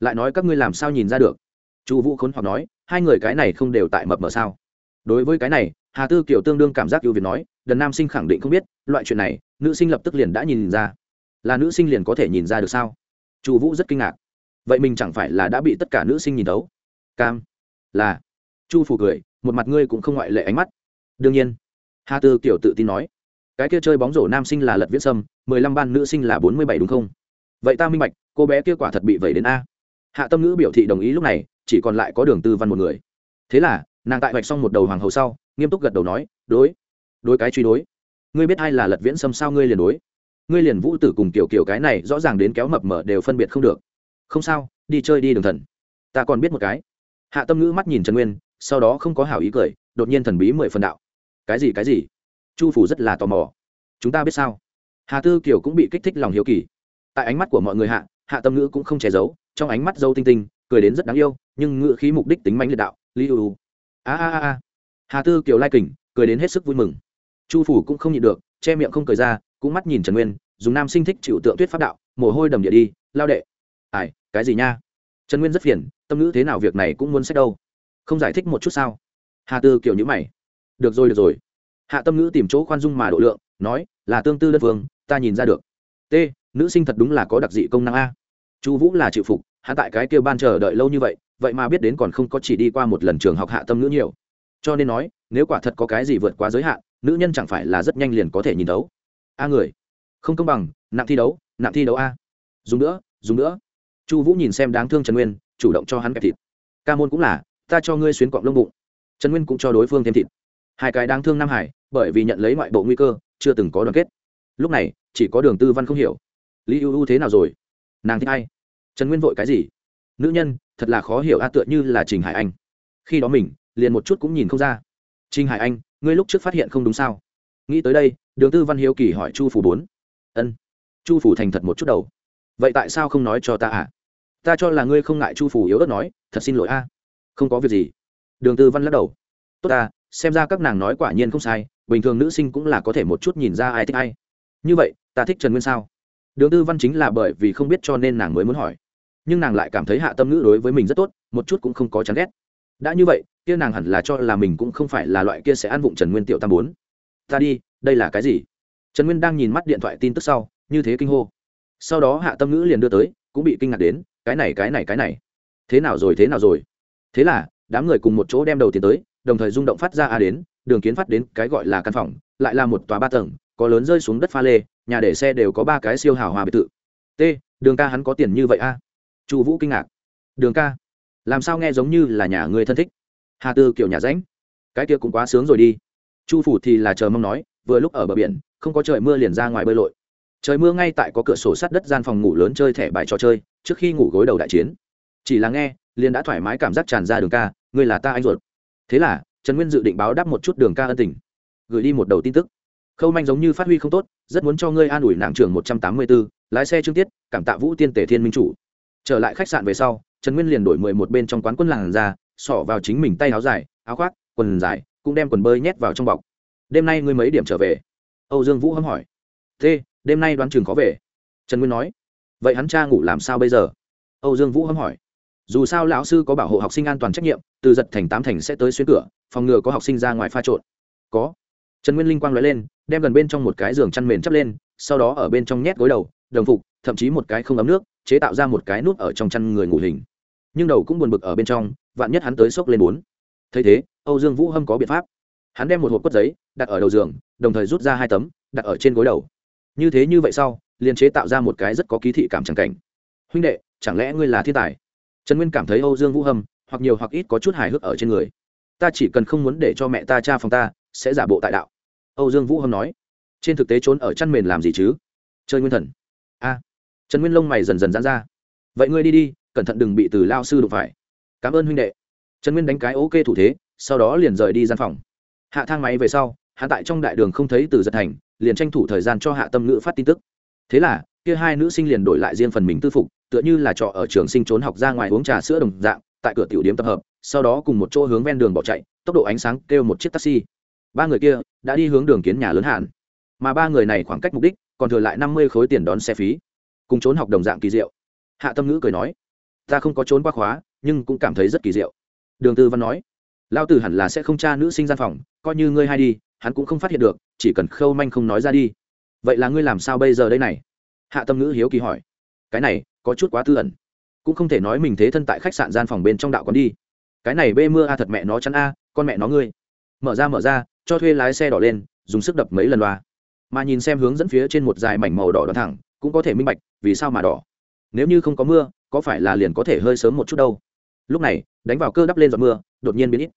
lại nói các ngươi làm sao nhìn ra được? Chu vũ khốn hoặc nói, hai người cái này không đều tại mập mờ sao? Đối với cái này, hà tư kiều tương đương cảm giác ưu việt nói, đần nam sinh khẳng định không biết, loại chuyện này, nữ sinh lập tức liền đã nhìn ra. Là nữ sinh liền có thể nhìn ra được sao? Chu vũ rất kinh ngạc vậy mình chẳng phải là đã bị tất cả nữ sinh nhìn tấu cam, là. Chu phủ cười, một mặt ngươi cũng không ngoại lệ ánh mắt. Đương nhiên. Hà tư kiểu tự tin nói. Cái kia chơi bóng rổ nam sinh là lật viễn sâm, mười lăm ban nữ sinh là bốn mươi bảy đúng không? Vậy ta minh bạch, cô bé kia quả thật bị vẩy đến a. Hạ tâm ngữ biểu thị đồng ý lúc này, chỉ còn lại có đường tư văn một người. Thế là, nàng tại vạch xong một đầu hoàng hậu sau, nghiêm túc gật đầu nói, đối đối cái truy đối. Ngươi biết ai là lật viễn sâm sao ngươi liền đối. Ngươi liền vũ tử cùng kiểu kiểu cái này rõ ràng đến kéo mập mở đều phân biệt không được không sao, đi chơi đi đường thần. Ta còn biết một cái. Hạ tâm ngữ mắt nhìn trần nguyên, sau đó không có hảo ý cười, đột nhiên thần bí mười phần đạo. Cái gì cái gì? Chu phủ rất là tò mò. Chúng ta biết sao? Hà tư kiều cũng bị kích thích lòng hiếu kỳ. Tại ánh mắt của mọi người hạ hạ tâm ngữ cũng không che giấu, trong ánh mắt dâu tinh tinh, cười đến rất đáng yêu, nhưng ngữ khí mục đích tính manh liệt đạo li ưu a a a a. Hà tư kiều lai kình cười đến hết sức vui mừng. Chu phủ cũng không nhịn được, che miệng không cười ra, cũng mắt nhìn trần nguyên, dùng nam sinh thích chịu tượng tuyết pháp đạo, mồ hôi đầm địa đi, lao đệ ai, cái gì nha? Trần nguyên rất phiền, tâm ngữ thế nào việc này cũng muốn xét đâu. Không giải thích một chút sao? Hà tư kiểu nhữ mày. Được rồi được rồi. Hạ tâm ngữ tìm chỗ khoan dung mà độ lượng, nói, là tương tư đất vương ta nhìn ra được. T, nữ sinh thật đúng là có đặc dị công năng a. Chu vũ là chịu phục, hạ tại cái kêu ban chờ đợi lâu như vậy vậy mà biết đến còn không có chỉ đi qua một lần trường học hạ tâm ngữ nhiều. Cho nên nói, nếu quả thật có cái gì vượt quá giới hạn, nữ nhân chẳng phải là rất nhanh liền có thể nhìn đấu a người. Không công bằng, nặng thi đấu, nặng thi đấu a. Dùng nữa dùng nữa chu vũ nhìn xem đáng thương trần nguyên, chủ động cho hắn kẹp thịt. Ca môn cũng là, ta cho ngươi xuyến cọng lông bụng. Trần nguyên cũng cho đối phương thêm thịt. Hai cái đáng thương nam hải, bởi vì nhận lấy ngoại bộ nguy cơ, chưa từng có đoàn kết. Lúc này, chỉ có đường tư văn không hiểu. Lý ưu ưu thế nào rồi? Nàng thích ai? Trần nguyên vội cái gì? Nữ nhân, thật là khó hiểu a, tựa như là trình hải anh. Khi đó mình, liền một chút cũng nhìn không ra. Trình hải anh, ngươi lúc trước phát hiện không đúng sao? Nghĩ tới đây, đường tư văn hiếu kỳ hỏi chu phủ bốn. Ân. Chu phủ thành thật một chút đầu. Vậy tại sao không nói cho ta à? Ta cho là ngươi không ngại chu phủ yếu ớt nói, thật xin lỗi a. Không có việc gì. Đường tư văn lắc đầu. Tốt ta, xem ra các nàng nói quả nhiên không sai, bình thường nữ sinh cũng là có thể một chút nhìn ra ai thích ai. Như vậy, ta thích trần nguyên sao? Đường tư văn chính là bởi vì không biết cho nên nàng mới muốn hỏi. Nhưng nàng lại cảm thấy hạ tâm ngữ đối với mình rất tốt, một chút cũng không có chán ghét. Đã như vậy, kia nàng hẳn là cho là mình cũng không phải là loại kia sẽ ăn vụng trần nguyên tiểu tam bốn. Ta đi, đây là cái gì? Trần nguyên đang nhìn mắt điện thoại tin tức sau, như thế kinh hô. Sau đó hạ tâm ngữ liền đưa tới, cũng bị kinh ngạc đến cái này cái này cái này. Thế nào rồi, thế nào rồi? Thế là, đám người cùng một chỗ đem đầu tiến tới, đồng thời rung động phát ra a đến, đường kiến phát đến cái gọi là căn phòng, lại là một tòa ba tầng, có lớn rơi xuống đất pha lê, nhà để xe đều có ba cái siêu hào hòa biệt thự. T, đường ca hắn có tiền như vậy a? Chu vũ kinh ngạc. Đường ca, làm sao nghe giống như là nhà người thân thích? Hà tư kiểu nhà ránh cái kia cũng quá sướng rồi đi. Chu phủ thì là chờ mong nói, vừa lúc ở bờ biển, không có trời mưa liền ra ngoài bơi lội trời mưa ngay tại có cửa sổ sắt đất gian phòng ngủ lớn chơi thẻ bài trò chơi, trước khi ngủ gối đầu đại chiến. Chỉ là nghe, liền đã thoải mái cảm giác tràn ra đường ca, ngươi là ta anh ruột. Thế là, trần nguyên dự định báo đáp một chút đường ca ân tình. Gửi đi một đầu tin tức. Khâu manh giống như phát huy không tốt, rất muốn cho ngươi an ủi nặng trường một trăm tám mươi b ố lái xe trương tiết, cảm tạ vũ tiên tể thiên minh chủ. Trở lại khách sạn về sau, trần nguyên liền đổi mười một bên trong quán quân làng ra xỏ vào chính mình tay áo dài, áo khoác, quần dài, cũng đem quần bơi nhét vào trong bọc. Đêm nay ngươi mấy điểm trở về? Âu dương vũ hâm hỏi. Thế đêm nay đoán chừng có về. Trần nguyên nói, vậy hắn cha ngủ làm sao bây giờ? Âu dương vũ hâm hỏi, dù sao lão sư có bảo hộ học sinh an toàn trách nhiệm, từ giật thành tám thành sẽ tới xuyên cửa, phòng ngừa có học sinh ra ngoài pha trộn. Có. Trần nguyên linh quang nói lên, đem gần bên trong một cái giường chăn mền chắp lên, sau đó ở bên trong nhét gối đầu, đồng phục, thậm chí một cái không ấm nước, chế tạo ra một cái nút ở trong chăn người ngủ hình. Nhưng đầu cũng buồn bực ở bên trong, vạn nhất hắn tới sốc lên bốn. Thấy thế, âu dương vũ hâm có biện pháp. Hắn đem một hộp quất giấy đặt ở đầu giường, đồng thời rút ra hai tấm, đặt ở trên gối đầu như thế như vậy sau, liền chế tạo ra một cái rất có ký thị cảm chẳng cảnh. Huynh đệ, chẳng lẽ ngươi là thiên tài? Trần nguyên cảm thấy âu dương vũ hâm, hoặc nhiều hoặc ít có chút hài hước ở trên người. Ta chỉ cần không muốn để cho mẹ ta cha phòng ta, sẽ giả bộ tại đạo. Âu dương vũ hâm nói. Trên thực tế trốn ở chăn mền làm gì chứ? Chơi nguyên thần. A. Trần nguyên lông mày dần dần dán ra. Vậy ngươi đi đi, cẩn thận đừng bị từ lao sư đụng phải. Cảm ơn huynh đệ. Trần nguyên đánh cái ok thủ thế, sau đó liền rời đi gian phòng. Hạ thang máy về sau hạ tại trong đại đường không thấy từ giật thành liền tranh thủ thời gian cho hạ tâm ngữ phát tin tức. Thế là, kia hai nữ sinh liền đổi lại riêng phần mình tư phục, tựa như là trọ ở trường sinh trốn học ra ngoài uống trà sữa đồng dạng, tại cửa tiểu điếm tập hợp, sau đó cùng một chỗ hướng ven đường bỏ chạy, tốc độ ánh sáng kêu một chiếc taxi. Ba người kia đã đi hướng đường kiến nhà lớn hạn. Mà ba người này khoảng cách mục đích, còn thừa lại năm mươi khối tiền đón xe phí. Cùng trốn học đồng dạng kỳ diệu. Hạ tâm ngữ cười nói, ta không có trốn qua khóa, nhưng cũng cảm thấy rất kỳ diệu. Đường tư văn nói lao tử hẳn là sẽ không tra nữ sinh gian phòng, coi như ngươi hay đi hắn cũng không phát hiện được, chỉ cần khâu manh không nói ra đi. Vậy là ngươi làm sao bây giờ đây này? Hạ tâm ngữ hiếu kỳ hỏi. Cái này, có chút quá tư ẩn. Cũng không thể nói mình thế thân tại khách sạn gian phòng bên trong đạo còn đi. Cái này bê mưa a, thật mẹ nó chắn a, con mẹ nó ngươi. Mở ra mở ra, cho thuê lái xe đỏ lên, dùng sức đập mấy lần loa. Mà nhìn xem hướng dẫn phía trên một dài mảnh màu đỏ đón thẳng, cũng có thể minh bạch vì sao mà đỏ. Nếu như không có mưa, có phải là liền có thể hơi sớm một chút đâu? Lúc này, đánh vào cơ đắp lên giọt mưa, đột nhiên biến ít.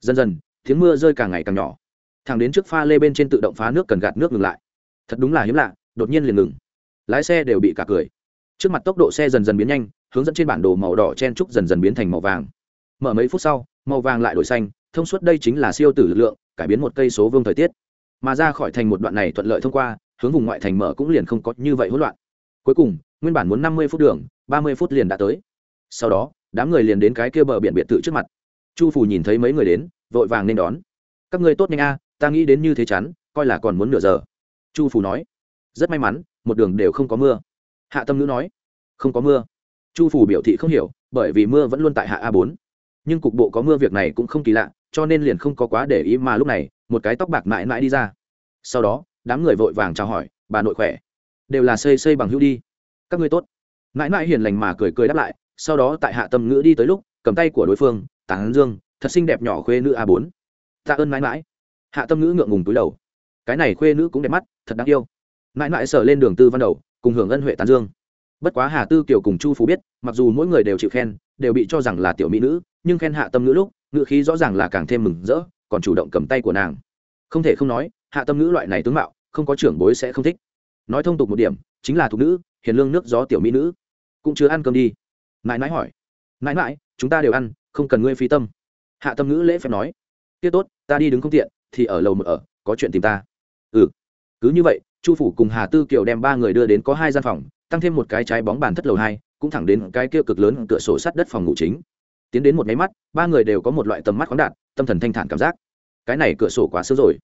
Dần dần, tiếng mưa rơi càng ngày càng nhỏ thẳng đến trước pha lê bên trên tự động phá nước cần gạt nước ngừng lại. Thật đúng là hiếm lạ, đột nhiên liền ngừng. Lái xe đều bị cả cười. Trước mặt tốc độ xe dần dần biến nhanh, hướng dẫn trên bản đồ màu đỏ chen trúc dần dần biến thành màu vàng. Mở mấy phút sau, màu vàng lại đổi xanh, thông suốt đây chính là siêu tử lực lượng, cải biến một cây số vương thời tiết. Mà ra khỏi thành một đoạn này thuận lợi thông qua, hướng vùng ngoại thành mở cũng liền không có như vậy hỗn loạn. Cuối cùng, nguyên bản muốn năm mươi phút đường, ba mươi phút liền đã tới. Sau đó, đám người liền đến cái kia bờ biển biệt thự trước mặt. Chu phủ nhìn thấy mấy người đến, vội vàng nên đón. Các ngươi tốt nhanh a ta nghĩ đến như thế chắn, coi là còn muốn nửa giờ. Chu phủ nói, rất may mắn, một đường đều không có mưa. Hạ tâm ngữ nói, không có mưa. Chu phủ biểu thị không hiểu, bởi vì mưa vẫn luôn tại hạ a bốn. Nhưng cục bộ có mưa việc này cũng không kỳ lạ, cho nên liền không có quá để ý mà lúc này, một cái tóc bạc mãi mãi đi ra. Sau đó, đám người vội vàng chào hỏi, bà nội khỏe? Đều là xây xây bằng hữu đi. Các ngươi tốt. Mãi mãi hiền lành mà cười cười đáp lại, sau đó tại hạ tâm ngữ đi tới lúc, cầm tay của đối phương tán dương, thật xinh đẹp nhỏ khuê nữ a bốn. Tạ ơn mãi mãi hạ tâm ngữ ngượng ngùng túi đầu. Cái này khuê nữ cũng đẹp mắt, thật đáng yêu. Mãi mãi sở lên đường tư văn đầu, cùng hưởng ân huệ tán dương. Bất quá hà tư kiều cùng chu phú biết, mặc dù mỗi người đều chịu khen, đều bị cho rằng là tiểu mỹ nữ, nhưng khen hạ tâm ngữ lúc, ngữ khí rõ ràng là càng thêm mừng rỡ, còn chủ động cầm tay của nàng. Không thể không nói, hạ tâm ngữ loại này tướng mạo, không có trưởng bối sẽ không thích. Nói thông tục một điểm, chính là thục nữ, hiền lương nước gió tiểu mỹ nữ. Cũng chưa ăn cơm đi. Mãi mãi hỏi. Mãi mãi, chúng ta đều ăn, không cần ngươi phí tâm. Hạ tâm ngữ lễ phép nói. Tiết tốt, ta đi đứng không tiện thì ở lầu một ở, có chuyện tìm ta. Ừ. Cứ như vậy, chu phủ cùng hà tư kiều đem ba người đưa đến có hai gian phòng, tăng thêm một cái trái bóng bàn thất lầu hai, cũng thẳng đến cái kia cực lớn cửa sổ sắt đất phòng ngủ chính. Tiến đến một máy mắt, ba người đều có một loại tầm mắt khoáng đạt, tâm thần thanh thản cảm giác. Cái này cửa sổ quá sớm rồi.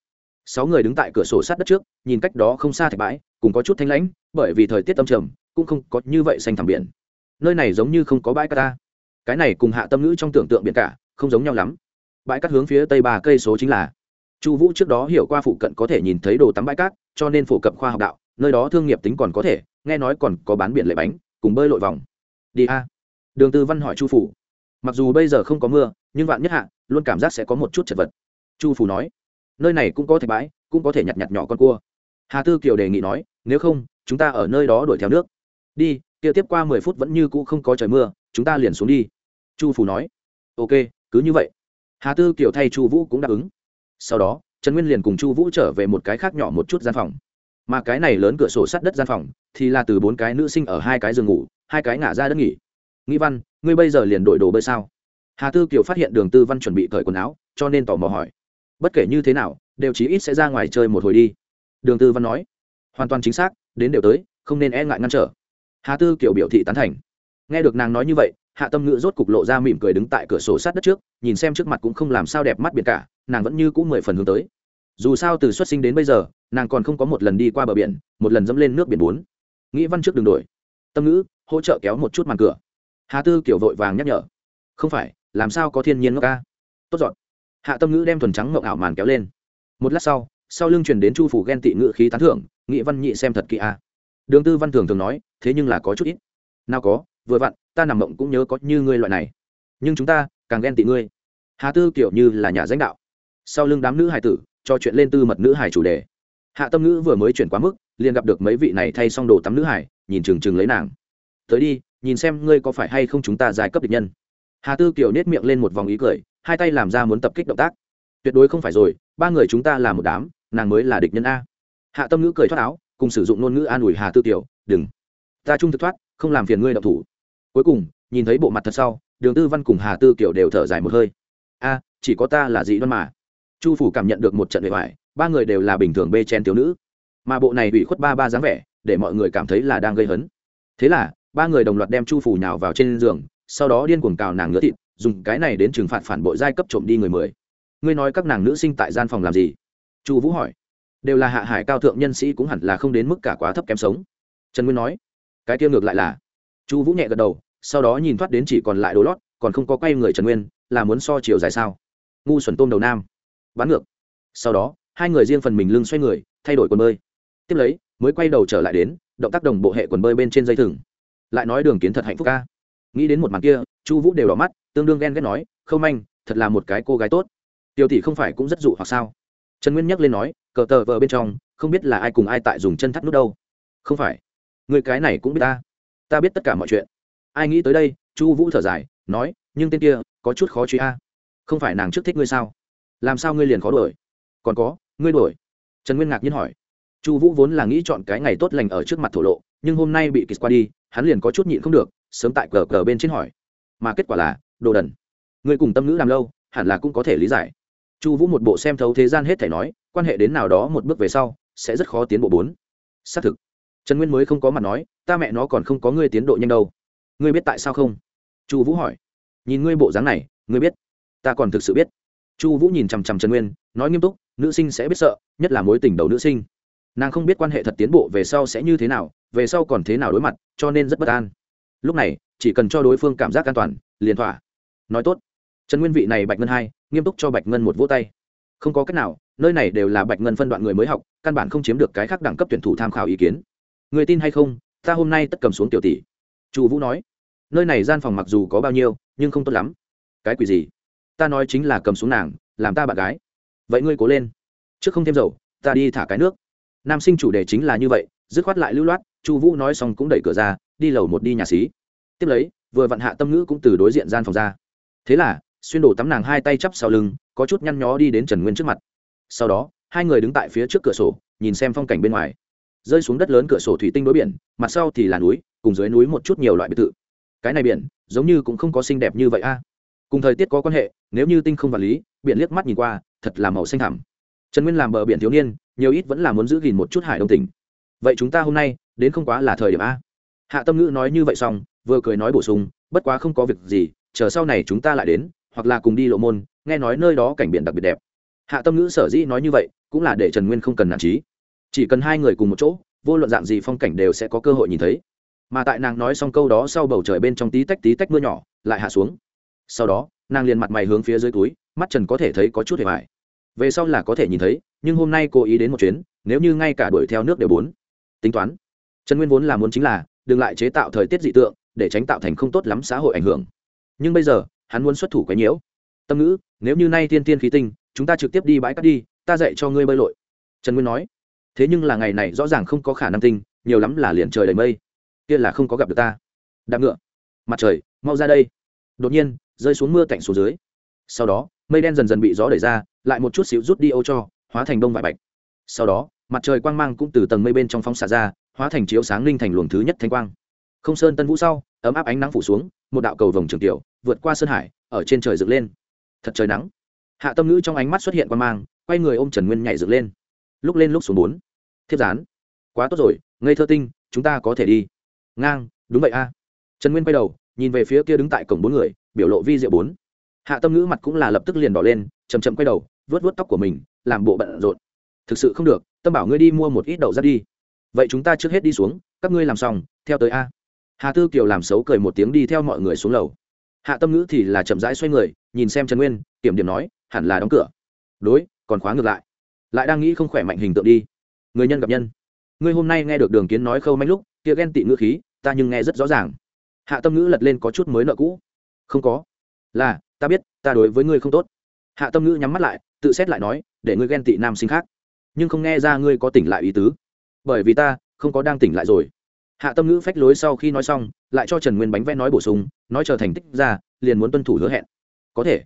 Sáu người đứng tại cửa sổ sát đất trước, nhìn cách đó không xa thạch bãi, cùng có chút thanh lãnh, bởi vì thời tiết tâm trầm, cũng không có như vậy xanh thẳm biển. Nơi này giống như không có bãi cát ta. Cái này cùng hạ tâm ngữ trong tưởng tượng biển cả, không giống nhau lắm. Bãi cát hướng phía tây ba cây số chính là chu vũ trước đó hiểu qua phụ cận có thể nhìn thấy đồ tắm bãi cát, cho nên phổ cập khoa học đạo, nơi đó thương nghiệp tính còn có thể, nghe nói còn có bán biển lệ bánh, cùng bơi lội vòng. Đi a. Đường tư văn hỏi chu phủ. Mặc dù bây giờ không có mưa, nhưng vạn nhất hạ, luôn cảm giác sẽ có một chút chật vật. Chu phủ nói. Nơi này cũng có thạch bãi, cũng có thể nhặt nhặt nhỏ con cua. Hà tư kiều đề nghị nói, nếu không, chúng ta ở nơi đó đuổi theo nước. Đi, kia tiếp qua mười phút vẫn như cũ không có trời mưa, chúng ta liền xuống đi. Chu phủ nói. Ok, cứ như vậy. Hà tư kiều thay chu vũ cũng đáp ứng sau đó, trần nguyên liền cùng chu vũ trở về một cái khác nhỏ một chút gian phòng. Mà cái này lớn cửa sổ sắt đất gian phòng thì là từ bốn cái nữ sinh ở hai cái giường ngủ, hai cái ngả ra đất nghỉ. Nghĩ văn, ngươi bây giờ liền đổi đồ bơi sao? Hà tư kiều phát hiện đường tư văn chuẩn bị cởi quần áo, cho nên tò mò hỏi. Bất kể như thế nào, đều chí ít sẽ ra ngoài chơi một hồi đi. Đường tư văn nói. Hoàn toàn chính xác, đến đều tới, không nên e ngại ngăn trở. Hà tư Kiều biểu thị tán thành. Nghe được nàng nói như vậy, hạ tâm ngữ rốt cục lộ ra mỉm cười đứng tại cửa sổ sát đất trước, nhìn xem trước mặt cũng không làm sao đẹp mắt biệt cả nàng vẫn như cũng mười phần hướng tới. Dù sao từ xuất sinh đến bây giờ, nàng còn không có một lần đi qua bờ biển, một lần dẫm lên nước biển bốn. Nghĩ văn trước đường đổi. Tâm ngữ, hỗ trợ kéo một chút màn cửa. Hà tư kiểu vội vàng nhắc nhở. Không phải, làm sao có thiên nhiên ngốc ca? Tốt dọn. Hạ tâm ngữ đem thuần trắng ngậu ảo màn kéo lên. Một lát sau sau lưng truyền đến chu phủ ghen tị ngữ khí tán thưởng, nghị văn nhị xem thật kỹ a đường tư văn thường thường nói, thế nhưng là có chút ít. Nào có, vừa vặn, ta nằm mộng cũng nhớ có như ngươi loại này. Nhưng chúng ta, càng ghen tị ngươi. Hà tư kiểu như là nhà danh đạo sau lưng đám nữ hải tử, cho chuyện lên tư mật nữ hải chủ đề. Hạ tâm ngữ vừa mới chuyển quá mức, liền gặp được mấy vị này thay xong đồ tắm nữ hải, nhìn trừng trừng lấy nàng. Tới đi, nhìn xem ngươi có phải hay không chúng ta giải cấp địch nhân. Hà tư kiều nết miệng lên một vòng ý cười, hai tay làm ra muốn tập kích động tác. Tuyệt đối không phải rồi, ba người chúng ta là một đám, nàng mới là địch nhân a. Hạ tâm ngữ cười thoát áo, cùng sử dụng ngôn ngữ an ủi hà tư tiểu đừng, ta trung thực thoát, không làm phiền ngươi đậu thủ. Cuối cùng, nhìn thấy bộ mặt thật sau, đường tư văn cùng hà tư kiều đều thở dài một hơi. A, chỉ có ta là dị đoan mà chu phủ cảm nhận được một trận bề ngoài ba người đều là bình thường bê chen thiếu nữ. Mà bộ này ủy khuất ba ba dáng vẻ, để mọi người cảm thấy là đang gây hấn. Thế là, ba người đồng loạt đem chu phủ nhào vào trên giường, sau đó điên cuồng cào nàng ngứa thịt, dùng cái này đến trừng phạt phản bội giai cấp trộm đi người mười. Ngươi nói các nàng nữ sinh tại gian phòng làm gì? Chu vũ hỏi. Đều là hạ hải cao thượng nhân sĩ cũng hẳn là không đến mức cả quá thấp kém sống. Trần nguyên nói. Cái tiêu ngược lại là. Chu vũ nhẹ gật đầu, sau đó nhìn thoát đến chỉ còn lại đồ lót, còn không có quay người trần nguyên, là muốn so chiều dài sao? Ngu xuẩn tôm đầu nam bán ngược. Sau đó, hai người riêng phần mình lưng xoay người, thay đổi quần bơi. Tiếp lấy, mới quay đầu trở lại đến, động tác đồng bộ hệ quần bơi bên trên dây thừng. Lại nói đường kiến thật hạnh phúc ca. Nghĩ đến một màn kia, chu vũ đều đỏ mắt, tương đương ghen ghét nói không anh thật là một cái cô gái tốt. Tiêu tỷ không phải cũng rất dụ hoặc sao? Trần nguyên nhắc lên nói, cờ tờ vờ bên trong, không biết là ai cùng ai tại dùng chân thắt nút đâu. Không phải. Người cái này cũng biết ta. Ta biết tất cả mọi chuyện. Ai nghĩ tới đây? Chu vũ thở dài, nói, nhưng tên kia, có chút khó truy a. Không phải nàng trước thích ngươi sao? Làm sao ngươi liền khó đuổi? Còn có, ngươi đuổi? Trần nguyên ngạc nhiên hỏi. Chu vũ vốn là nghĩ chọn cái ngày tốt lành ở trước mặt thổ lộ, nhưng hôm nay bị kịch qua đi, hắn liền có chút nhịn không được, sớm tại cờ cờ bên trên hỏi. Mà kết quả là, đồ đần. Ngươi cùng tâm ngữ làm lâu, hẳn là cũng có thể lý giải. Chu vũ một bộ xem thấu thế gian hết thể nói, quan hệ đến nào đó một bước về sau, sẽ rất khó tiến bộ bốn. Xác thực. Trần nguyên mới không có mặt nói, ta mẹ nó còn không có ngươi tiến độ nhanh đâu. Ngươi biết tại sao không? Chu vũ hỏi. Nhìn ngươi bộ dáng này, ngươi biết. Ta còn thực sự biết chu vũ nhìn chằm chằm trần nguyên, nói nghiêm túc, nữ sinh sẽ biết sợ, nhất là mối tình đầu nữ sinh. Nàng không biết quan hệ thật tiến bộ về sau sẽ như thế nào, về sau còn thế nào đối mặt, cho nên rất bất an. Lúc này, chỉ cần cho đối phương cảm giác an toàn, liền thỏa. Nói tốt. Trần nguyên vị này bạch ngân hai, nghiêm túc cho bạch ngân một vỗ tay. Không có cách nào, nơi này đều là bạch ngân phân đoạn người mới học, căn bản không chiếm được cái khác đẳng cấp tuyển thủ tham khảo ý kiến. Người tin hay không, ta hôm nay tất cầm xuống tiểu tỷ. Chu vũ nói. Nơi này gian phòng mặc dù có bao nhiêu, nhưng không tốt lắm. Cái quỷ gì? Ta nói chính là cầm xuống nàng, làm ta bạn gái. Vậy ngươi cố lên. Trước không thêm dầu, ta đi thả cái nước. Nam sinh chủ đề chính là như vậy, dứt khoát lại lưu loát, chu vũ nói xong cũng đẩy cửa ra, đi lầu một đi nhà xí. Tiếp lấy, vừa vặn hạ tâm ngữ cũng từ đối diện gian phòng ra. Thế là, xuyên đổ tắm nàng hai tay chắp sau lưng, có chút nhăn nhó đi đến trần nguyên trước mặt. Sau đó, hai người đứng tại phía trước cửa sổ, nhìn xem phong cảnh bên ngoài. Rơi xuống đất lớn cửa sổ thủy tinh đối biển, mặt sau thì là núi, cùng dưới núi một chút nhiều loại biệt thự. Cái này biển, giống như cũng không có xinh đẹp như vậy a cùng thời tiết có quan hệ, nếu như tinh không vật lý, biển liếc mắt nhìn qua, thật là màu xanh thẳm. Trần nguyên làm bờ biển thiếu niên, nhiều ít vẫn là muốn giữ gìn một chút hải đông tỉnh. Vậy chúng ta hôm nay, đến không quá là thời điểm a. Hạ tâm ngữ nói như vậy xong, vừa cười nói bổ sung, bất quá không có việc gì, chờ sau này chúng ta lại đến, hoặc là cùng đi lộ môn, nghe nói nơi đó cảnh biển đặc biệt đẹp. Hạ tâm ngữ sở dĩ nói như vậy, cũng là để trần nguyên không cần nản trí. Chỉ cần hai người cùng một chỗ, vô luận dạng gì phong cảnh đều sẽ có cơ hội nhìn thấy. Mà tại nàng nói xong câu đó sau bầu trời bên trong tí tách tí tách mưa nhỏ, lại hạ xuống sau đó, nàng liền mặt mày hướng phía dưới túi, mắt trần có thể thấy có chút hề vải về sau là có thể nhìn thấy, nhưng hôm nay cô ý đến một chuyến, nếu như ngay cả đuổi theo nước đều bốn tính toán. Trần nguyên vốn là muốn chính là, đừng lại chế tạo thời tiết dị tượng, để tránh tạo thành không tốt lắm xã hội ảnh hưởng. Nhưng bây giờ, hắn muốn xuất thủ quấy nhiễu. Tâm ngữ, nếu như nay tiên tiên khí tinh, chúng ta trực tiếp đi bãi cát đi, ta dạy cho ngươi bơi lội. Trần nguyên nói. Thế nhưng là ngày này rõ ràng không có khả năng tinh, nhiều lắm là liền trời đầy mây. Kia là không có gặp được ta. Đạp ngựa. Mặt trời, mau ra đây. Đột nhiên rơi xuống mưa cạnh xuống dưới. Sau đó, mây đen dần dần bị gió đẩy ra, lại một chút xíu rút đi ô cho, hóa thành đông vải bạch. Sau đó, mặt trời quang mang cũng từ tầng mây bên trong phóng xạ ra, hóa thành chiếu sáng linh thành luồng thứ nhất thanh quang. Không sơn tân vũ sau, ấm áp ánh nắng phủ xuống, một đạo cầu vồng trường tiểu, vượt qua sơn hải, ở trên trời dựng lên. Thật trời nắng. Hạ tâm ngữ trong ánh mắt xuất hiện quang mang, quay người ôm trần nguyên nhảy dựng lên. Lúc lên lúc xuống bốn. Thiếp dán. quá tốt rồi, ngây thơ tinh, chúng ta có thể đi. Ngang, đúng vậy a. Trần nguyên quay đầu, nhìn về phía kia đứng tại cổng bốn người biểu lộ vi diệu bốn. Hạ tâm ngữ mặt cũng là lập tức liền đỏ lên chầm chậm quay đầu vớt vớt tóc của mình, làm bộ bận rộn. Thực sự không được, tâm bảo ngươi đi mua một ít đậu ra đi. Vậy chúng ta trước hết đi xuống, các ngươi làm xong, theo tới a. Hà tư kiều làm xấu cười một tiếng đi theo mọi người xuống lầu. Hạ tâm ngữ thì là chậm rãi xoay người, nhìn xem trần nguyên, kiểm điểm nói, hẳn là đóng cửa. Đối, còn khóa ngược lại. Lại đang nghĩ không khỏe mạnh hình tượng đi. Người nhân gặp nhân. Ngươi hôm nay nghe được đường kiến nói khâu manh lúc, kia ghen tị ngữ khí, ta nhưng nghe rất rõ ràng. Hạ tâm ngữ lật lên có chút mới nợ cũ không có. Là, ta biết, ta đối với ngươi không tốt. Hạ tâm ngữ nhắm mắt lại, tự xét lại nói, để ngươi ghen tị nam sinh khác. Nhưng không nghe ra ngươi có tỉnh lại ý tứ. Bởi vì ta, không có đang tỉnh lại rồi. Hạ tâm ngữ phách lối sau khi nói xong, lại cho trần nguyên bánh vẽ nói bổ sung, nói chờ thành tích ra, liền muốn tuân thủ hứa hẹn. Có thể.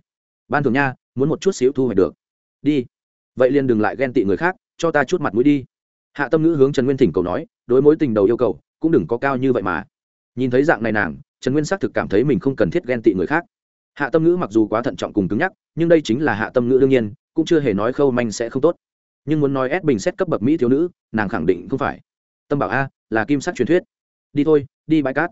Ban thường nha, muốn một chút xíu thu hoạch được. Đi. Vậy liền đừng lại ghen tị người khác, cho ta chút mặt mũi đi. Hạ tâm ngữ hướng trần nguyên thỉnh cầu nói, đối mối tình đầu yêu cầu, cũng đừng có cao như vậy mà. Nhìn thấy dạng này nàng trần nguyên xác thực cảm thấy mình không cần thiết ghen tị người khác. Hạ tâm ngữ mặc dù quá thận trọng cùng cứng nhắc, nhưng đây chính là hạ tâm ngữ đương nhiên, cũng chưa hề nói khâu manh sẽ không tốt. Nhưng muốn nói ép bình xét cấp bậc mỹ thiếu nữ, nàng khẳng định không phải. Tâm bảo a, là kim sắc truyền thuyết. Đi thôi, đi bãi cát.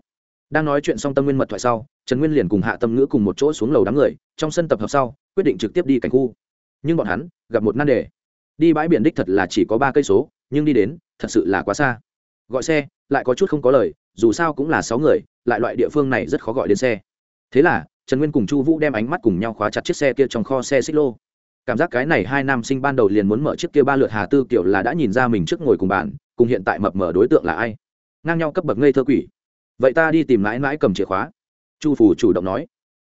Đang nói chuyện xong tâm nguyên mật thoại sau, trần nguyên liền cùng hạ tâm ngữ cùng một chỗ xuống lầu đám người, trong sân tập hợp sau, quyết định trực tiếp đi cảnh khu. Nhưng bọn hắn, gặp một nan đề. Đi bãi biển đích thật là chỉ có ba cây số, nhưng đi đến, thật sự là quá xa. Gọi xe, lại có chút không có lời, dù sao cũng là sáu người lại loại địa phương này rất khó gọi đến xe. Thế là, trần nguyên cùng chu vũ đem ánh mắt cùng nhau khóa chặt chiếc xe kia trong kho xe xích lô cảm giác cái này hai nam sinh ban đầu liền muốn mở chiếc kia ba lượt hà tư kiểu là đã nhìn ra mình trước ngồi cùng bàn cùng hiện tại mập mở đối tượng là ai. Ngang nhau cấp bậc ngây thơ quỷ. Vậy ta đi tìm mãi mãi cầm chìa khóa. Chu phủ chủ động nói.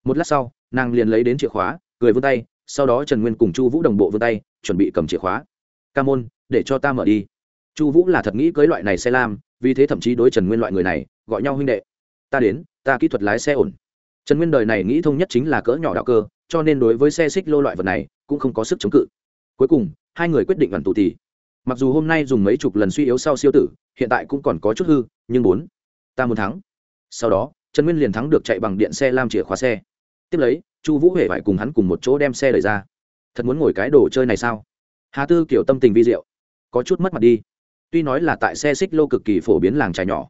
Một lát sau, nàng liền lấy đến chìa khóa, cười vươn tay, sau đó trần nguyên cùng chu vũ đồng bộ vươn tay, chuẩn bị cầm chìa khóa. Ca môn, để cho ta mở đi. Chu vũ là thật nghĩ cưới loại này xe lam, vì thế thậm chí đối trần nguyên loại người này, gọi nhau huynh đệ ta đến, ta kỹ thuật lái xe ổn. Trần nguyên đời này nghĩ thông nhất chính là cỡ nhỏ đạo cơ, cho nên đối với xe xích lô loại vật này cũng không có sức chống cự. Cuối cùng, hai người quyết định đoàn tù tì. Mặc dù hôm nay dùng mấy chục lần suy yếu sau siêu tử, hiện tại cũng còn có chút hư, nhưng bốn, ta muốn thắng. Sau đó, trần nguyên liền thắng được chạy bằng điện xe lam chìa khóa xe. Tiếp lấy, chu vũ huệ phải cùng hắn cùng một chỗ đem xe đẩy ra. Thật muốn ngồi cái đồ chơi này sao? Hà tư kiểu tâm tình vi diệu, có chút mất mặt đi. Tuy nói là tại xe xích lô cực kỳ phổ biến làng trài nhỏ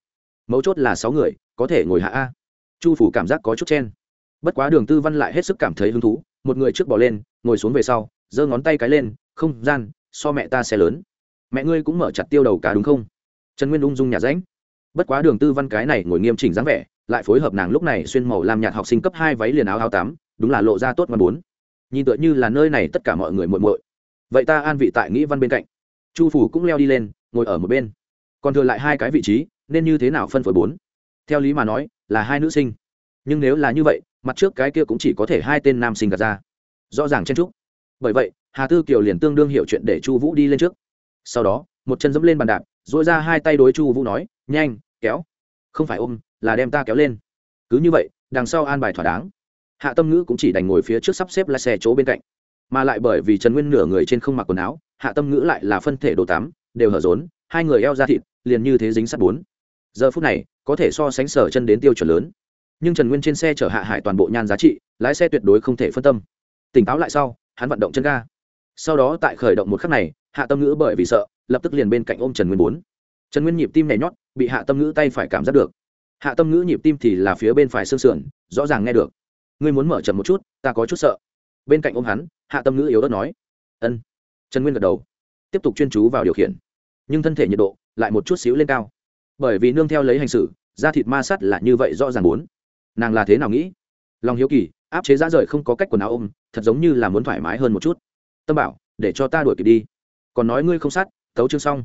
mấu chốt là sáu người, có thể ngồi hạ a. Chu phủ cảm giác có chút chen. Bất quá đường tư văn lại hết sức cảm thấy hứng thú, một người trước bỏ lên, ngồi xuống về sau, giơ ngón tay cái lên, không, gian, so mẹ ta xe lớn. Mẹ ngươi cũng mở chặt tiêu đầu cá đúng không? Trần nguyên ung dung nhà ránh. Bất quá đường tư văn cái này ngồi nghiêm chỉnh dáng vẻ, lại phối hợp nàng lúc này xuyên màu làm nhạt học sinh cấp hai váy liền áo áo tắm, đúng là lộ ra tốt văn bốn. Nhìn tựa như là nơi này tất cả mọi người muội muội. Vậy ta an vị tại nghĩ văn bên cạnh. Chu phủ cũng leo đi lên, ngồi ở một bên. Còn thừa lại hai cái vị trí nên như thế nào phân phối bốn? Theo lý mà nói, là hai nữ sinh. Nhưng nếu là như vậy, mặt trước cái kia cũng chỉ có thể hai tên nam sinh gạt ra. Rõ ràng chen trúc bởi vậy, hà tư kiều liền tương đương hiểu chuyện để chu vũ đi lên trước. Sau đó, một chân dẫm lên bàn đạp dội ra hai tay đối chu vũ nói, nhanh, kéo. Không phải ôm, là đem ta kéo lên. Cứ như vậy, đằng sau an bài thỏa đáng. Hạ tâm ngữ cũng chỉ đành ngồi phía trước sắp xếp lái xe chỗ bên cạnh. Mà lại bởi vì trần nguyên nửa người trên không mặc quần áo, hạ tâm ngữ lại là phân thể đồ tắm, đều hở rốn, hai người eo ra thịt, liền như thế dính sắt bốn giờ phút này, có thể so sánh sở chân đến tiêu chuẩn lớn. Nhưng trần nguyên trên xe chở hạ hải toàn bộ nhan giá trị, lái xe tuyệt đối không thể phân tâm. Tỉnh táo lại sau, hắn vận động chân ga. Sau đó tại khởi động một khắc này, hạ tâm ngữ bởi vì sợ, lập tức liền bên cạnh ôm trần nguyên bốn. Trần nguyên nhịp tim nhảy nhót, bị hạ tâm ngữ tay phải cảm giác được. Hạ tâm ngữ nhịp tim thì là phía bên phải xương sườn, rõ ràng nghe được. Ngươi muốn mở chậm một chút, ta có chút sợ. Bên cạnh ôm hắn, hạ tâm ngữ yếu ớt nói. Ân. Trần nguyên gật đầu, tiếp tục chuyên chú vào điều khiển. Nhưng thân thể nhiệt độ lại một chút xíu lên cao bởi vì nương theo lấy hành xử, da thịt ma sắt là như vậy rõ ràng muốn. Nàng là thế nào nghĩ? Lòng hiếu kỳ, áp chế ra rời không có cách quần áo ôm, thật giống như là muốn thoải mái hơn một chút. Tâm bảo, để cho ta đuổi kịp đi. Còn nói ngươi không sát, tấu chương xong.